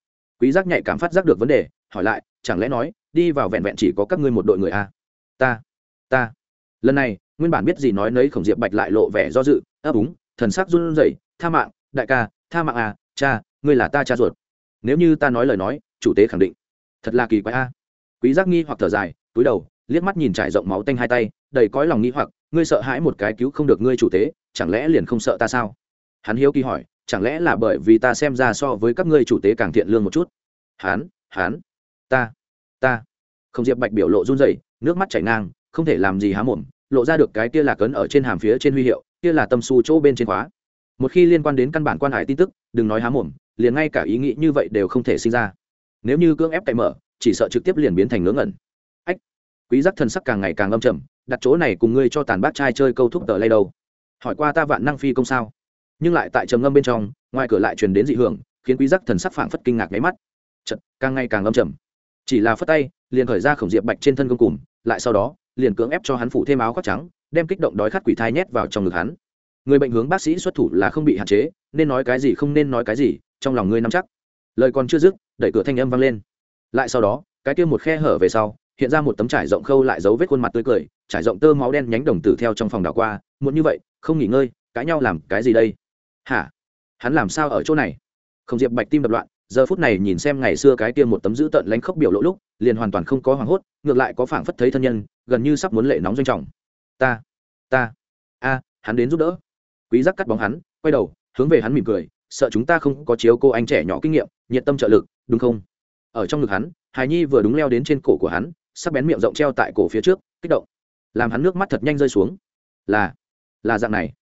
Quý giác nhạy cảm phát giác được vấn đề, hỏi lại, chẳng lẽ nói, đi vào vẹn vẹn chỉ có các ngươi một đội người a à? ta ta. Lần này, nguyên bản biết gì nói nấy khổng diệp bạch lại lộ vẻ do dự, ấp úng, thần sắc run rẩy, tha mạng, đại ca, tha mạng à cha, ngươi là ta cha ruột. Nếu như ta nói lời nói, chủ tế khẳng định. Thật là kỳ quái a. Quý giác nghi hoặc thở dài túi đầu liếc mắt nhìn trải rộng máu tanh hai tay, đầy cõi lòng nghi hoặc, ngươi sợ hãi một cái cứu không được ngươi chủ tế, chẳng lẽ liền không sợ ta sao? Hắn hiếu kỳ hỏi, chẳng lẽ là bởi vì ta xem ra so với các ngươi chủ tế càng thiện lương một chút? Hắn hắn, ta ta. Không diệp bạch biểu lộ run rẩy, nước mắt chảy ngang, không thể làm gì há mồm, lộ ra được cái kia là cấn ở trên hàm phía trên huy hiệu, kia là tâm su chỗ bên trên khóa. Một khi liên quan đến căn bản quan hải tin tức, đừng nói há mồm, liền ngay cả ý nghĩ như vậy đều không thể sinh ra. Nếu như cưỡng ép cậy mở, chỉ sợ trực tiếp liền biến thành ngớ ngẩn quý giác thần sắc càng ngày càng âm trầm đặt chỗ này cùng ngươi cho tàn bác trai chơi câu thúc tờ lay đầu. hỏi qua ta vạn năng phi công sao? Nhưng lại tại trầm ngâm bên trong ngoài cửa lại truyền đến dị hưởng khiến quý giác thần sắc phảng phất kinh ngạc mấy mắt. Chật càng ngày càng âm trầm. Chỉ là phất tay liền khởi ra khổng diệp bạch trên thân công cụm, lại sau đó liền cưỡng ép cho hắn phủ thêm áo khoác trắng đem kích động đói khát quỷ thai nhét vào trong ngực hắn. Người bệnh hướng bác sĩ xuất thủ là không bị hạn chế nên nói cái gì không nên nói cái gì trong lòng ngươi nắm chắc. Lời còn chưa dứt đẩy cửa thanh âm vang lên. Lại sau đó cái kia một khe hở về sau hiện ra một tấm trải rộng khâu lại dấu vết khuôn mặt tươi cười, trải rộng tơ máu đen nhánh đồng tử theo trong phòng đảo qua muốn như vậy, không nghỉ ngơi, cãi nhau làm cái gì đây? Hả? Hắn làm sao ở chỗ này? Không diệp bạch tim đập loạn, giờ phút này nhìn xem ngày xưa cái kia một tấm dữ tợn lánh khốc biểu lỗ lúc, liền hoàn toàn không có hoảng hốt, ngược lại có phảng phất thấy thân nhân, gần như sắp muốn lệ nóng doanh trọng. Ta ta, a, hắn đến giúp đỡ. Quý giác cắt bóng hắn, quay đầu, hướng về hắn mỉm cười, sợ chúng ta không có chiếu cô anh trẻ nhỏ kinh nghiệm, nhiệt tâm trợ lực, đúng không? Ở trong ngực hắn hài nhi vừa đúng leo đến trên cổ của hắn sắc bén miệng rộng treo tại cổ phía trước, kích động. Làm hắn nước mắt thật nhanh rơi xuống. Là là dạng này.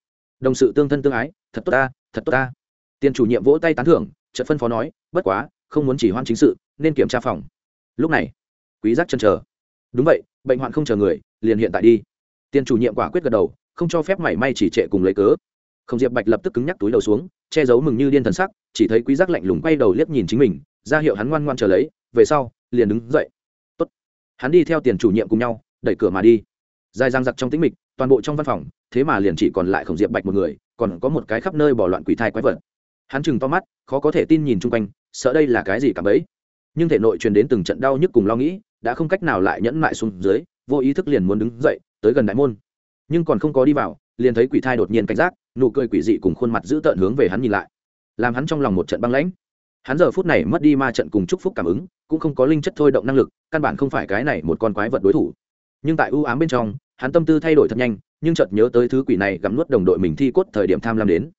Đồng sự tương thân tương ái, thật tốt ta, thật tốt ta. Tiền chủ nhiệm vỗ tay tán thưởng trận phân phó nói, bất quá, không muốn chỉ hoan chính sự, nên kiểm tra phòng. Lúc này, quý giác chân chờ. Đúng vậy, bệnh hoạn không chờ người, liền hiện tại đi. Tiền chủ nhiệm quả quyết gật đầu, không cho phép mảy may chỉ trệ cùng lấy cớ. Không diệp bạch lập tức cứng nhắc túi đầu xuống, che giấu mừng như điên thần sắc, chỉ thấy quý giác lạnh lùng quay đầu liếc nhìn chính mình, ra hiệu hắn ngoan ngoan chờ lấy, về sau, liền đứng dậy hắn đi theo tiền chủ nhiệm cùng nhau, đẩy cửa mà đi. Dài răng giặc trong tĩnh mịch, toàn bộ trong văn phòng, thế mà liền chỉ còn lại khổng diệp bạch một người, còn có một cái khắp nơi bỏ loạn quỷ thai quái vật. Hắn chừng to mắt, khó có thể tin nhìn chung quanh, sợ đây là cái gì cả bấy. Nhưng thể nội truyền đến từng trận đau nhức cùng lo nghĩ, đã không cách nào lại nhẫn lại xuống dưới, vô ý thức liền muốn đứng dậy, tới gần đại môn. Nhưng còn không có đi vào, liền thấy quỷ thai đột nhiên cảnh giác, nụ cười quỷ dị cùng khuôn mặt giữ tợn hướng về hắn nhìn lại. Làm hắn trong lòng một trận băng lãnh hắn giờ phút này mất đi ma trận cùng chúc phúc cảm ứng, cũng không có linh chất thôi động năng lực, căn bản không phải cái này một con quái vật đối thủ. Nhưng tại ưu ám bên trong, hắn tâm tư thay đổi thật nhanh, nhưng chợt nhớ tới thứ quỷ này gắm nuốt đồng đội mình thi cốt thời điểm tham lam đến.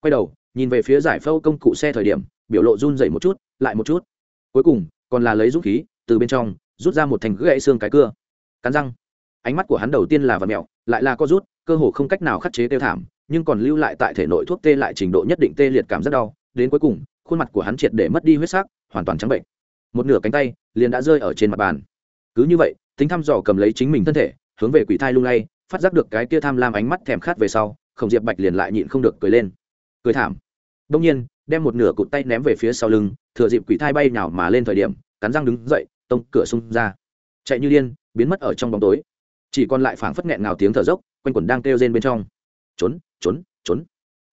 Quay đầu, nhìn về phía giải phẫu công cụ xe thời điểm, biểu lộ run dày một chút, lại một chút. Cuối cùng, còn là lấy dũng khí, từ bên trong, rút ra một thành gãy xương cái cưa. Cắn răng. Ánh mắt của hắn đầu tiên là vật mẹo, lại là co rút, cơ hồ không cách nào khắc chế tiêu thảm, nhưng còn lưu lại tại thể nội thuốc tê lại trình độ nhất định tê liệt cảm rất đau, đến cuối cùng khuôn mặt của hắn triệt để mất đi huyết sắc, hoàn toàn trắng bệnh. Một nửa cánh tay liền đã rơi ở trên mặt bàn. Cứ như vậy, tính thăm dò cầm lấy chính mình thân thể, hướng về quỷ thai lung lay, phát giác được cái kia tham lam ánh mắt thèm khát về sau, khổng diệp bạch liền lại nhịn không được cười lên. Cười thảm. Đông nhiên, đem một nửa cụt tay ném về phía sau lưng, thừa dịp quỷ thai bay nào mà lên thời điểm, cắn răng đứng dậy, tông cửa xung ra. Chạy như điên, biến mất ở trong bóng tối. Chỉ còn lại phảng phất nghẹn ngào tiếng thở dốc, quanh quần đang kêu rên bên trong. Trốn trốn trốn.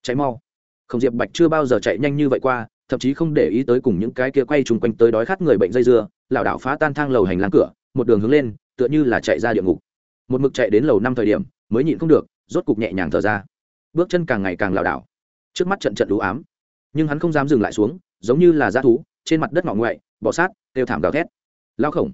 Cháy mau. Không diệp bạch chưa bao giờ chạy nhanh như vậy qua thậm chí không để ý tới cùng những cái kia quay chung quanh tới đói khát người bệnh dây dưa, lảo đảo phá tan thang lầu hành lang cửa, một đường hướng lên, tựa như là chạy ra địa ngục. Một mực chạy đến lầu năm thời điểm, mới nhịn không được, rốt cục nhẹ nhàng thở ra. Bước chân càng ngày càng lảo đảo. Trước mắt trận trận lũ ám, nhưng hắn không dám dừng lại xuống, giống như là g thú, trên mặt đất ngọ ngoại bọ sát, kêu thảm gào thét. Lao khổng.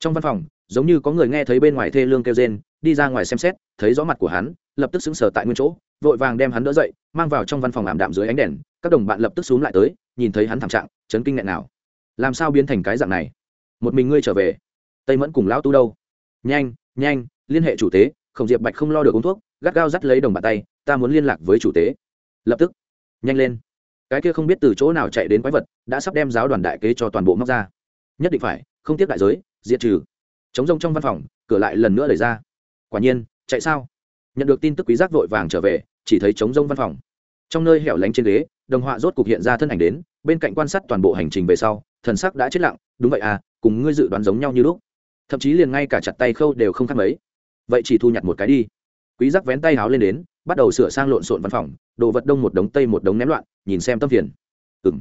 Trong văn phòng, giống như có người nghe thấy bên ngoài thê lương kêu rên, đi ra ngoài xem xét, thấy rõ mặt của hắn, lập tức xứng sở tại nguyên chỗ vội vàng đem hắn đỡ dậy, mang vào trong văn phòng ảm đạm dưới ánh đèn, các đồng bạn lập tức xúm lại tới, nhìn thấy hắn thảm trạng, chấn kinh nghẹn nào. Làm sao biến thành cái dạng này? Một mình ngươi trở về. Tây mẫn cùng lão tu đâu? Nhanh nhanh, liên hệ chủ tế, Khổng diệp bạch không lo được uống thuốc, gắt gao dắt lấy đồng bàn tay, ta muốn liên lạc với chủ tế. Lập tức, nhanh lên. Cái kia không biết từ chỗ nào chạy đến quái vật, đã sắp đem giáo đoàn đại kế cho toàn bộ móc ra. Nhất định phải, không tiếp đại giới, diệt trừ. Chống rông trong văn phòng, cửa lại lần nữa đẩy ra. Quả nhiên, chạy sao? Nhận được tin tức quý giác vội vàng trở về, chỉ thấy chống rông văn phòng. Trong nơi hẻo lánh trên ghế, đồng họa rốt cục hiện ra thân ảnh đến, bên cạnh quan sát toàn bộ hành trình về sau, thần sắc đã chết lặng, đúng vậy à cùng ngươi dự đoán giống nhau như lúc. Thậm chí liền ngay cả chặt tay khâu đều không khác mấy. Vậy chỉ thu nhặt một cái đi. Quý giác vén tay háo lên đến, bắt đầu sửa sang lộn xộn văn phòng, đồ vật đông một đống tây một đống ném loạn, nhìn xem tâm phiền. Ừm.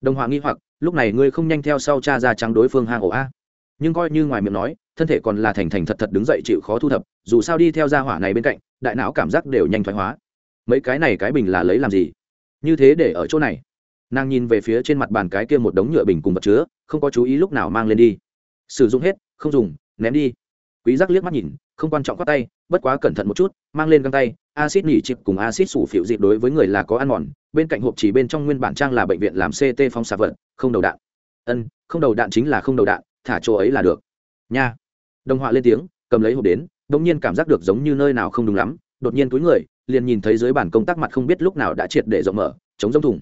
Đồng họa nghi hoặc, lúc này ngươi không nhanh theo sau cha ra trắng đối phương hang ổ a. Nhưng coi như ngoài miệng nói thân thể còn là thành thành thật thật đứng dậy chịu khó thu thập, dù sao đi theo gia hỏa này bên cạnh, đại não cảm giác đều nhanh thoái hóa. Mấy cái này cái bình là lấy làm gì? Như thế để ở chỗ này. Nàng nhìn về phía trên mặt bàn cái kia một đống nhựa bình cùng vật chứa, không có chú ý lúc nào mang lên đi. Sử dụng hết, không dùng, ném đi. Quý giác liếc mắt nhìn, không quan trọng quát tay, bất quá cẩn thận một chút, mang lên găng tay acid nỉ chịp cùng acid sủ phiểu dịp đối với người là có ăn mòn, bên cạnh hộp chỉ bên trong nguyên bản trang là bệnh viện làm ct phóng xạ vật, không đầu đạn. Ân, không đầu đạn chính là không đầu đạn, thả chỗ ấy là được. Nha đồng họa lên tiếng, cầm lấy hộp đến đ nhiên cảm giác được giống như nơi nào không đúng lắm, đột nhiên túi người, liền nhìn thấy dưới bàn công tác mặt không biết lúc nào đã triệt để rộng mở, chống g thủng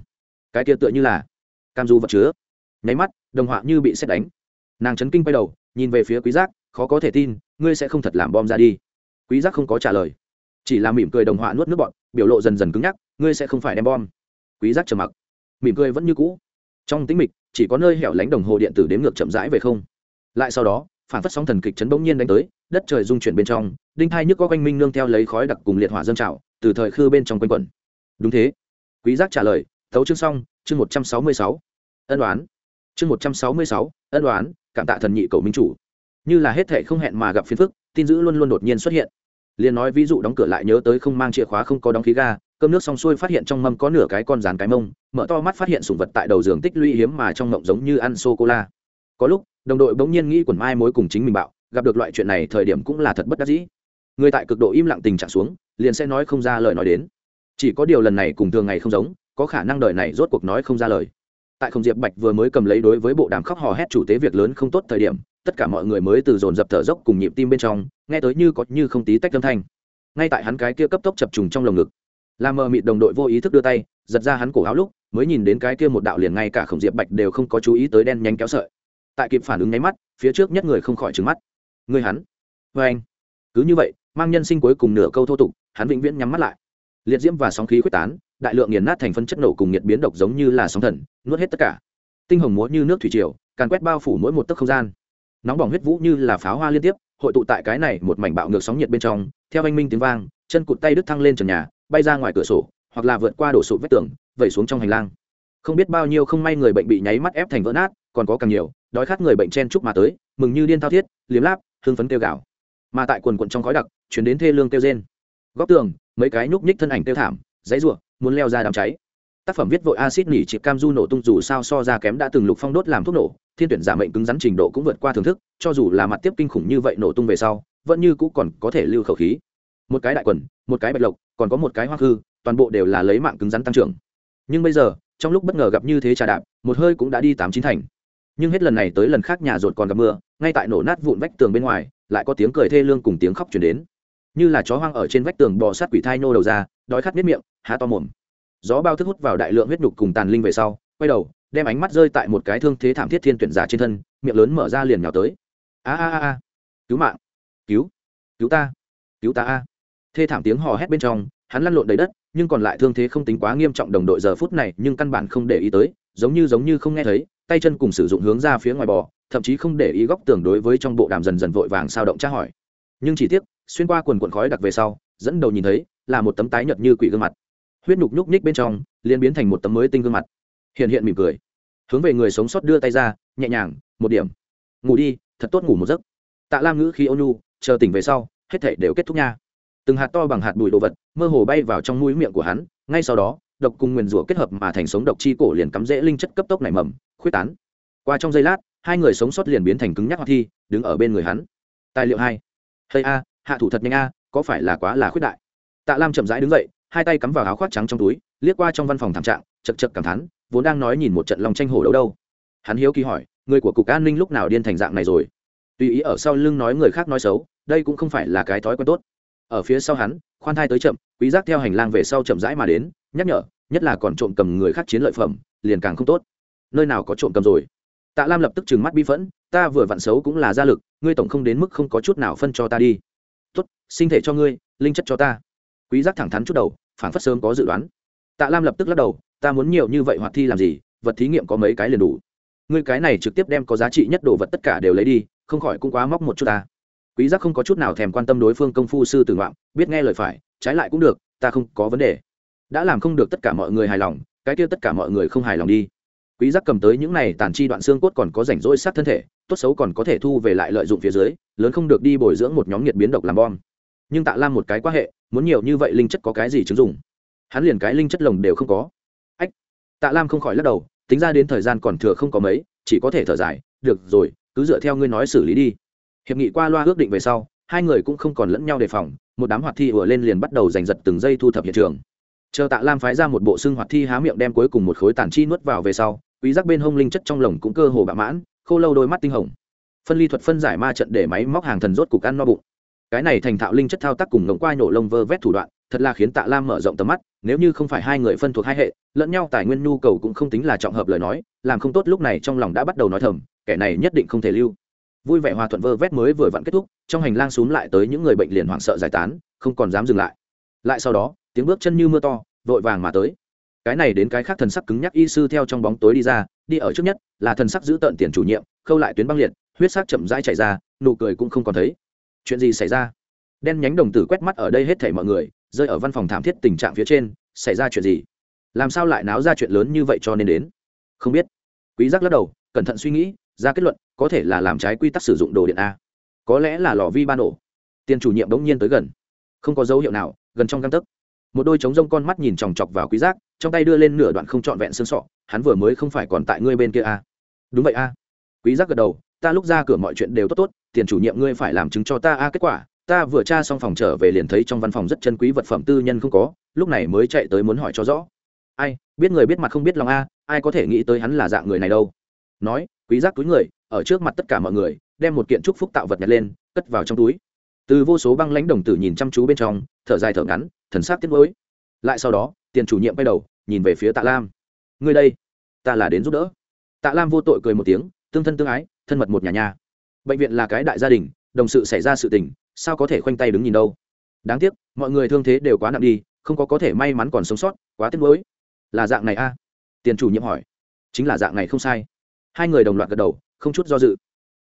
cái kia tựa như là cam du vật chứa. Nháy mắt, đồng họa như bị xét đánh. Nàng chấn kinh quay đầu, nhìn về phía quý giác, khó có thể tin, ngươi sẽ không thật làm bom ra đi. Quý giác không có trả lời. Chỉ là mỉm cười đồng họa nuốt nước bọn biểu lộ dần dần cứng nhắc, ngươi sẽ không phải đem bom. Quý giác trầm mặc. Mỉm cười vẫn như cũ. Trong tĩnh mịch, chỉ có nơi hẻo lánh đồng hồ điện tử đếm ngược chậm rãi về không. Lại sau đó phản phất sóng thần kịch chấn bỗng nhiên đánh tới, đất trời rung chuyển bên trong, đinh thai nhức có quanh minh nương theo lấy khói đặc cùng liệt hỏa dâng trào, từ thời khư bên trong quanh quẩn. Đúng thế. Quý giác trả lời, thấu chương xong, chương một trăm sáu mươi sáu. Ân đoán chương một trăm sáu mươi sáu, ân đoán cảm tạ thần nhị cầu minh chủ. Như là hết thệ không hẹn mà gặp phiền phức, tin dữ luôn luôn đột nhiên xuất hiện. Liền nói ví dụ đóng cửa lại nhớ tới không mang chìa khóa không có đóng khí ga, cơm nước xong xuôi phát hiện trong mâm có nửa cái con rán cái mông, mở to mắt phát hiện sủng vật tại đầu giường tích lũy hiếm mà trong mộng giống như ăn sô cô la. Có lúc đồng đội bỗng nhiên nghĩ quần mai mối cùng chính mình bạo, gặp được loại chuyện này thời điểm cũng là thật bất đắc dĩ. Người tại cực độ im lặng tình trạng xuống, liền sẽ nói không ra lời nói đến. Chỉ có điều lần này cùng thường ngày không giống, có khả năng đời này rốt cuộc nói không ra lời. Tại không diệp bạch vừa mới cầm lấy đối với bộ đàm khóc hò hét chủ tế việc lớn không tốt thời điểm, tất cả mọi người mới từ dồn dập thở dốc cùng nhịp tim bên trong, nghe tới như có như không tí tách âm thanh. Ngay tại hắn cái kia cấp tốc chập trùng trong lồng ngực làm mờ mịt đồng đội vô ý thức đưa tay, giật ra hắn cổ áo lúc, mới nhìn đến cái kia một đạo liền ngay cả khổng diệp bạch đều không có chú ý tới đen nhanh kéo sợi tại kịp phản ứng nháy mắt, phía trước nhất người không khỏi trứng mắt. Người hắn? Vê anh. Cứ như vậy, mang nhân sinh cuối cùng nửa câu thô tục, hắn vĩnh viễn nhắm mắt lại. Liệt diễm và sóng khí quyết tán, đại lượng nghiền nát thành phân chất nổ cùng nhiệt biến độc giống như là sóng thần, nuốt hết tất cả. Tinh hồng múa như nước thủy triều, càn quét bao phủ mỗi một tấc không gian. Nóng bỏng huyết vũ như là pháo hoa liên tiếp, hội tụ tại cái này một mảnh bạo ngược sóng nhiệt bên trong, theo anh minh tiếng vang, chân cụt tay đứt thăng lên trần nhà, bay ra ngoài cửa sổ, hoặc là vượt qua đổ sụt vách tường, vẩy xuống trong hành lang. Không biết bao nhiêu không may người bệnh bị nháy mắt ép thành vỡ nát, còn có càng nhiều đói khát người bệnh chen chúc mà tới, mừng như điên thao thiết, liếm láp, hưng phấn kêu gạo mà tại quần quận trong khói đặc, chuyển đến thê lương kêu rên. Góc tường, mấy cái nhúc nhích thân ảnh kêu thảm, dãy ruộng muốn leo ra đám cháy. Tác phẩm viết vội acid nỉ chỉ cam du nổ tung dù sao so ra kém đã từng lục phong đốt làm thuốc nổ, thiên tuyển giả mệnh cứng rắn trình độ cũng vượt qua thưởng thức, cho dù là mặt tiếp kinh khủng như vậy nổ tung về sau, vẫn như cũ còn có thể lưu khẩu khí. Một cái đại quần, một cái bạch lộc, còn có một cái hoa hư toàn bộ đều là lấy mạng cứng rắn tăng trưởng. Nhưng bây giờ, trong lúc bất ngờ gặp như thế trà đạp, một hơi cũng đã đi tám chín thành nhưng hết lần này tới lần khác nhà rột còn gặp mưa, ngay tại nổ nát vụn vách tường bên ngoài, lại có tiếng cười thê lương cùng tiếng khóc chuyển đến. Như là chó hoang ở trên vách tường bò sát quỷ thai nô đầu ra, đói khát miết miệng, há to mồm. Gió bao thức hút vào đại lượng huyết nhục cùng tàn linh về sau, quay đầu, đem ánh mắt rơi tại một cái thương thế thảm thiết thiên tuyển giả trên thân, miệng lớn mở ra liền nhào tới. A a a. Cứu mạng. Cứu. Cứu ta. Cứu ta a. Thê thảm tiếng hò hét bên trong, hắn lăn lộn đầy đất, nhưng còn lại thương thế không tính quá nghiêm trọng đồng đội giờ phút này, nhưng căn bản không để ý tới, giống như giống như không nghe thấy tay chân cùng sử dụng hướng ra phía ngoài bò, thậm chí không để ý góc tường đối với trong bộ đàm dần dần vội vàng sao động tra hỏi. Nhưng chỉ tiếc, xuyên qua quần quần khói đặc về sau, dẫn đầu nhìn thấy là một tấm tái nhợt như quỷ gương mặt. Huyết nhục nhúc nhích bên trong, liền biến thành một tấm mới tinh gương mặt. Hiện hiện mỉm cười. Hướng về người sống sót đưa tay ra, nhẹ nhàng, một điểm. Ngủ đi, thật tốt ngủ một giấc. Tạ lam ngữ khi ônu chờ tỉnh về sau, hết thể đều kết thúc nha. Từng hạt to bằng hạt bụi đồ vật, mơ hồ bay vào trong mũi miệng của hắn, ngay sau đó, độc cùng nguyền rủa kết hợp mà thành sống độc chi cổ liền cắm rễ linh chất cấp tốc nảy mầm khuyết tán. Qua trong giây lát, hai người sống sót liền biến thành cứng nhắc hoặc thi, đứng ở bên người hắn. Tài liệu hai. Hay a, hạ thủ thật nhanh a, có phải là quá là khuyết đại? Tạ lam chậm rãi đứng dậy, hai tay cắm vào áo khoác trắng trong túi, liếc qua trong văn phòng thảm trạng, chật chật cảm thán, vốn đang nói nhìn một trận lòng tranh hổ đấu đâu. Hắn hiếu kỳ hỏi, người của cục an ninh lúc nào điên thành dạng này rồi? Tùy ý ở sau lưng nói người khác nói xấu, đây cũng không phải là cái thói quen tốt. Ở phía sau hắn, khoan thai tới chậm, quý giác theo hành lang về sau chậm rãi mà đến, nhắc nhở, nhất là còn trộm cầm người khác chiến lợi phẩm, liền càng không tốt nơi nào có trộm cầm rồi. Tạ lam lập tức trừng mắt bi phẫn, ta vừa vặn xấu cũng là gia lực, ngươi tổng không đến mức không có chút nào phân cho ta đi. Tốt, sinh thể cho ngươi, linh chất cho ta. Quý giác thẳng thắn chút đầu phản phất sớm có dự đoán. Tạ lam lập tức lắc đầu, ta muốn nhiều như vậy hoạt thi làm gì, vật thí nghiệm có mấy cái liền đủ. Ngươi cái này trực tiếp đem có giá trị nhất đồ vật tất cả đều lấy đi, không khỏi cũng quá móc một chút ta. Quý giác không có chút nào thèm quan tâm đối phương công phu sư tử ngoạm, biết nghe lời phải, trái lại cũng được, ta không có vấn đề. Đã làm không được tất cả mọi người hài lòng, cái kia tất cả mọi người không hài lòng đi quý giác cầm tới những này tàn chi đoạn xương cốt còn có rảnh rỗi sát thân thể, tốt xấu còn có thể thu về lại lợi dụng phía dưới, lớn không được đi bồi dưỡng một nhóm nhiệt biến độc làm bom. Nhưng tạ lam một cái quan hệ, muốn nhiều như vậy linh chất có cái gì chứng dụng? Hắn liền cái linh chất lồng đều không có. Ách! Tạ lam không khỏi lắc đầu, tính ra đến thời gian còn thừa không có mấy, chỉ có thể thở dài, được rồi, cứ dựa theo ngươi nói xử lý đi. Hiệp nghị qua loa ước định về sau, hai người cũng không còn lẫn nhau đề phòng, một đám hoạt thi ùa lên liền bắt đầu giành giật từng giây thu thập hiện trường. Chờ tạ lam phái ra một bộ xương hoạt thi há miệng đem cuối cùng một khối tàn chi nuốt vào về sau quý giác bên hông linh chất trong lồng cũng cơ hồ bạ mãn, khô lâu đôi mắt tinh hồng. Phân ly thuật phân giải ma trận để máy móc hàng thần rốt cục ăn no bụng. Cái này thành thạo linh chất thao tác cùng ngỗng qua nổ lông vơ vét thủ đoạn, thật là khiến tạ lam mở rộng tầm mắt, nếu như không phải hai người phân thuộc hai hệ, lẫn nhau tài nguyên nhu cầu cũng không tính là trọng hợp lời nói, làm không tốt lúc này trong lòng đã bắt đầu nói thầm, kẻ này nhất định không thể lưu. Vui vẻ hòa thuận vơ vét mới vừa vặn kết thúc, trong hành lang xúm lại tới những người bệnh liền hoảng sợ giải tán, không còn dám dừng lại. Lại sau đó, tiếng bước chân như mưa to, vội vàng mà tới cái này đến cái khác thần sắc cứng nhắc y sư theo trong bóng tối đi ra, đi ở trước nhất, là thần sắc giữ tợn tiền chủ nhiệm, khâu lại tuyến băng liệt, huyết sắc chậm rãi chảy ra, nụ cười cũng không còn thấy. Chuyện gì xảy ra? Đen nhánh đồng tử quét mắt ở đây hết thảy mọi người, rơi ở văn phòng thảm thiết tình trạng phía trên, xảy ra chuyện gì? Làm sao lại náo ra chuyện lớn như vậy cho nên đến? Không biết. Quý giác lắc đầu, cẩn thận suy nghĩ, ra kết luận, có thể là làm trái quy tắc sử dụng đồ điện a. Có lẽ là lò vi ban nổ tiền chủ nhiệm đống nhiên tới gần. Không có dấu hiệu nào, gần trong găng tấc một đôi trống rông con mắt nhìn chòng chọc vào quý giác, trong tay đưa lên nửa đoạn không trọn vẹn xương sọ, hắn vừa mới không phải còn tại ngươi bên kia a đúng vậy a quý giác gật đầu, ta lúc ra cửa mọi chuyện đều tốt tốt, tiền chủ nhiệm ngươi phải làm chứng cho ta a, kết quả, ta vừa tra xong phòng trở về liền thấy trong văn phòng rất chân quý vật phẩm tư nhân không có, lúc này mới chạy tới muốn hỏi cho rõ. Ai, biết người biết mặt không biết lòng a, ai có thể nghĩ tới hắn là dạng người này đâu. Nói, quý giác túi người, ở trước mặt tất cả mọi người, đem một kiện trúc phúc tạo vật nhặt lên, cất vào trong túi từ vô số băng lãnh đồng tử nhìn chăm chú bên trong, thở dài thở ngắn, thần sắc tiếc nuối. Lại sau đó, tiền chủ nhiệm quay đầu, nhìn về phía tạ lam. Ngươi đây, ta là đến giúp đỡ. Tạ lam vô tội cười một tiếng, tương thân tương ái, thân mật một nhà nhà. Bệnh viện là cái đại gia đình, đồng sự xảy ra sự tình, sao có thể khoanh tay đứng nhìn đâu? Đáng tiếc, mọi người thương thế đều quá nặng đi, không có có thể may mắn còn sống sót, quá tiếc nuối. Là dạng này a? Tiền chủ nhiệm hỏi. Chính là dạng này không sai. Hai người đồng loạt gật đầu, không chút do dự.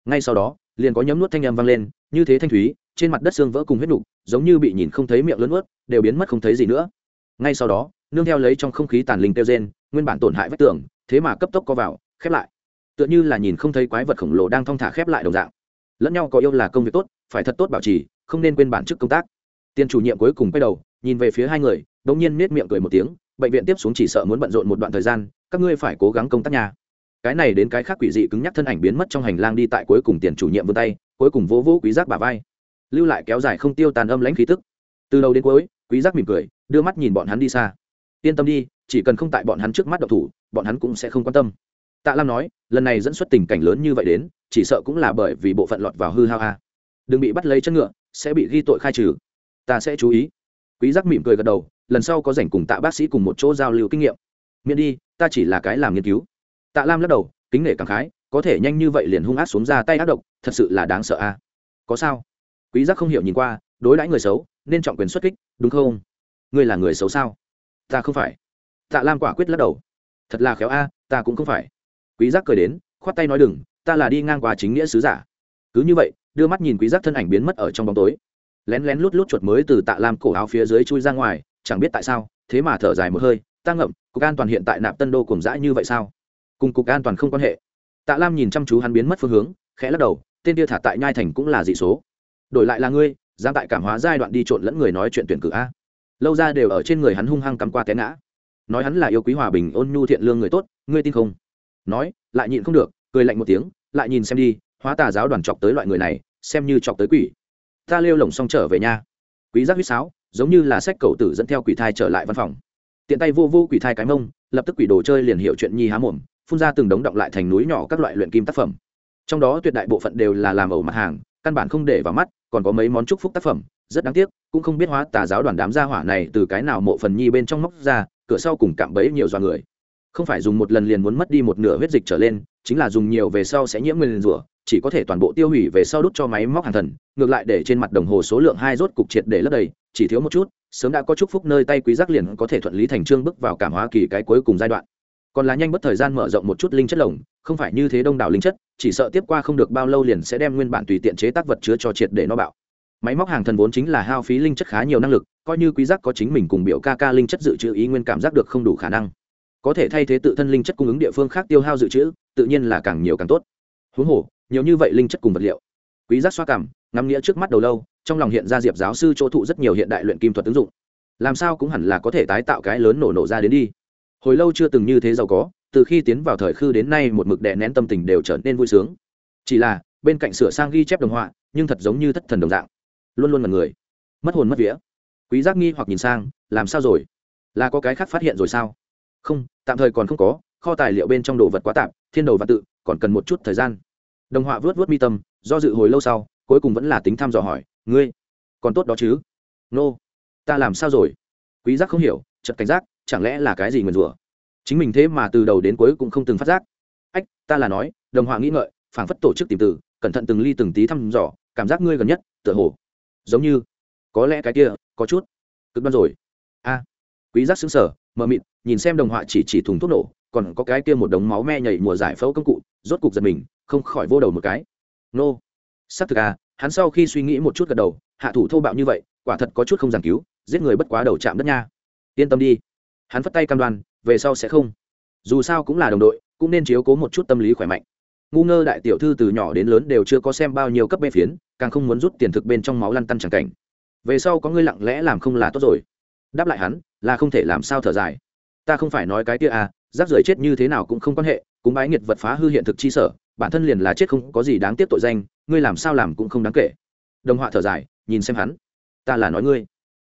Ngay sau đó, liền có nhấm nuốt thanh âm vang lên như thế thanh thúy, trên mặt đất xương vỡ cùng huyết nục, giống như bị nhìn không thấy miệng lớn ướt đều biến mất không thấy gì nữa. Ngay sau đó, nương theo lấy trong không khí tàn linh kêu gen nguyên bản tổn hại vách tường, thế mà cấp tốc co vào, khép lại. Tựa như là nhìn không thấy quái vật khổng lồ đang thong thả khép lại đồng dạng. Lẫn nhau có yêu là công việc tốt, phải thật tốt bảo trì, không nên quên bản chức công tác. Tiền chủ nhiệm cuối cùng quay đầu, nhìn về phía hai người đ nhiên nết miệng cười một tiếng, bệnh viện tiếp xuống chỉ sợ muốn bận rộn một đoạn thời gian, các ngươi phải cố gắng công tác nhà cái này đến cái khác quỷ dị cứng nhắc thân ảnh biến mất trong hành lang đi tại cuối cùng tiền chủ nhiệm vươn tay cuối cùng vỗ vỗ quý giác bả vai. Lưu lại kéo dài không tiêu tàn âm lãnh khí tức. Từ đầu đến cuối, quý giác mỉm cười, đưa mắt nhìn bọn hắn đi xa. Yên tâm đi, chỉ cần không tại bọn hắn trước mắt độc thủ, bọn hắn cũng sẽ không quan tâm. Tạ lam nói, lần này dẫn xuất tình cảnh lớn như vậy đến, chỉ sợ cũng là bởi vì bộ phận lọt vào hư hao a. Đừng bị bắt lấy chân ngựa, sẽ bị ghi tội khai trừ. Ta sẽ chú ý. Quý giác mỉm cười gật đầu, lần sau có rảnh cùng tạ bác sĩ cùng một chỗ giao lưu kinh nghiệm. Miễn đi, ta chỉ là cái làm nghiên cứu. Tạ lam lắc đầu, kính nể cảm khái có thể nhanh như vậy liền hung ác xuống ra tay ác độc, thật sự là đáng sợ a. Có sao? Quý giác không hiểu nhìn qua, đối đãi người xấu, nên trọng quyền xuất kích, đúng không? Ngươi là người xấu sao? Ta không phải. Tạ lam quả quyết lắc đầu. Thật là khéo a, ta cũng không phải. Quý giác cười đến, khoát tay nói đừng, ta là đi ngang qua chính nghĩa sứ giả. Cứ như vậy, đưa mắt nhìn quý giác thân ảnh biến mất ở trong bóng tối. Lén lén lút lút chuột mới từ tạ lam cổ áo phía dưới chui ra ngoài, chẳng biết tại sao, thế mà thở dài một hơi, ta ngậm, cục an toàn hiện tại nạp tân đô cùng dã như vậy sao? Cùng cục an toàn không quan hệ tạ lam nhìn chăm chú hắn biến mất phương hướng, khẽ lắc đầu, tên kia thả tại nhai thành cũng là dị số. Đổi lại là ngươi giam tại cảm hóa giai đoạn đi trộn lẫn người nói chuyện tuyển cử a. Lâu ra đều ở trên người hắn hung hăng cắm qua té ngã. Nói hắn là yêu quý hòa bình, ôn nhu thiện lương người tốt, ngươi tin không? Nói, lại nhịn không được, cười lạnh một tiếng, lại nhìn xem đi, hóa tà giáo đoàn chọc tới loại người này, xem như chọc tới quỷ. Ta lêu lổng xong trở về nhà quý giác huýt sáo, giống như là sách cầu tử dẫn theo quỷ thai trở lại văn phòng. Tiện tay vô vô quỷ thai cái mông, lập tức quỷ đồ chơi liền hiểu chuyện nhi há mồm phun ra từng đống động lại thành núi nhỏ các loại luyện kim tác phẩm. Trong đó tuyệt đại bộ phận đều là làm ẩu mặt hàng, căn bản không để vào mắt, còn có mấy món chúc phúc tác phẩm, rất đáng tiếc, cũng không biết hóa tà giáo đoàn đám gia hỏa này từ cái nào mộ phần nhi bên trong móc ra, cửa sau cùng cạm bẫy nhiều dọa người. Không phải dùng một lần liền muốn mất đi một nửa huyết dịch trở lên, chính là dùng nhiều về sau sẽ nhiễm nguyên rủa, chỉ có thể toàn bộ tiêu hủy về sau đút cho máy móc hàng thần, ngược lại để trên mặt đồng hồ số lượng hai rốt cục triệt để lấp đầy, chỉ thiếu một chút, sớm đã có chúc phúc nơi tay quý giác liền có thể thuận lý thành trương bước vào cảm hóa kỳ cái cuối cùng giai đoạn còn là nhanh bất thời gian mở rộng một chút linh chất lồng, không phải như thế đông đảo linh chất, chỉ sợ tiếp qua không được bao lâu liền sẽ đem nguyên bản tùy tiện chế tác vật chứa cho triệt để nó bạo. Máy móc hàng thần vốn chính là hao phí linh chất khá nhiều năng lực, coi như quý giác có chính mình cùng biểu ca ca linh chất dự trữ ý nguyên cảm giác được không đủ khả năng. Có thể thay thế tự thân linh chất cung ứng địa phương khác tiêu hao dự trữ, tự nhiên là càng nhiều càng tốt. Huống hồ, nhiều như vậy linh chất cùng vật liệu. Quý giác xoa cảm, ngắm nghĩa trước mắt đầu lâu, trong lòng hiện ra diệp giáo sư chỗ thụ rất nhiều hiện đại luyện kim thuật ứng dụng. Làm sao cũng hẳn là có thể tái tạo cái lớn nổ nổ ra đến đi hồi lâu chưa từng như thế giàu có, từ khi tiến vào thời khư đến nay một mực đè nén tâm tình đều trở nên vui sướng. Chỉ là, bên cạnh sửa sang ghi chép đồng họa, nhưng thật giống như thất thần đồng dạng. Luôn luôn là người. Mất hồn mất vía. Quý giác nghi hoặc nhìn sang, làm sao rồi? Là có cái khác phát hiện rồi sao? Không, tạm thời còn không có, kho tài liệu bên trong đồ vật quá tạp thiên đầu và tự, còn cần một chút thời gian. Đồng họa vớt vớt mi tâm, do dự hồi lâu sau, cuối cùng vẫn là tính thăm dò hỏi, ngươi, còn tốt đó chứ? Nô、no. ta làm sao rồi? Quý giác không hiểu chật cảnh giác chẳng lẽ là cái gì nguyền rủa? Chính mình thế mà từ đầu đến cuối cũng không từng phát giác. Ách, ta là nói, đồng họa nghĩ ngợi, phảng phất tổ chức tìm từ, cẩn thận từng ly từng tí thăm dò, cảm giác ngươi gần nhất, tựa hồ, giống như, có lẽ cái kia, có chút, cực đoan rồi. A, quý giác sững sở mờ mịt, nhìn xem đồng họa chỉ chỉ thùng thuốc nổ, còn có cái kia một đống máu me nhảy mùa giải phẫu công cụ, rốt cục giật mình, không khỏi vô đầu một cái. Nô, xác thực à hắn sau khi suy nghĩ một chút gật đầu, hạ thủ thô bạo như vậy, quả thật có chút không giảng cứu, giết người bất quá đầu chạm đất nha. Yên tâm đi hắn phất tay cam đoan, về sau sẽ không. Dù sao cũng là đồng đội, cũng nên chiếu cố một chút tâm lý khỏe mạnh. Ngu ngơ đại tiểu thư từ nhỏ đến lớn đều chưa có xem bao nhiêu cấp bê phiến, càng không muốn rút tiền thực bên trong máu lăn tăn chẳng cảnh. Về sau có ngươi lặng lẽ làm không là tốt rồi. Đáp lại hắn, là không thể làm sao thở dài. Ta không phải nói cái kia à rác rưởi chết như thế nào cũng không quan hệ, cúng bái nghiệt vật phá hư hiện thực chi sở, bản thân liền là chết không có gì đáng tiếc tội danh, ngươi làm sao làm cũng không đáng kể. Đồng họa thở dài, nhìn xem hắn. Ta là nói ngươi.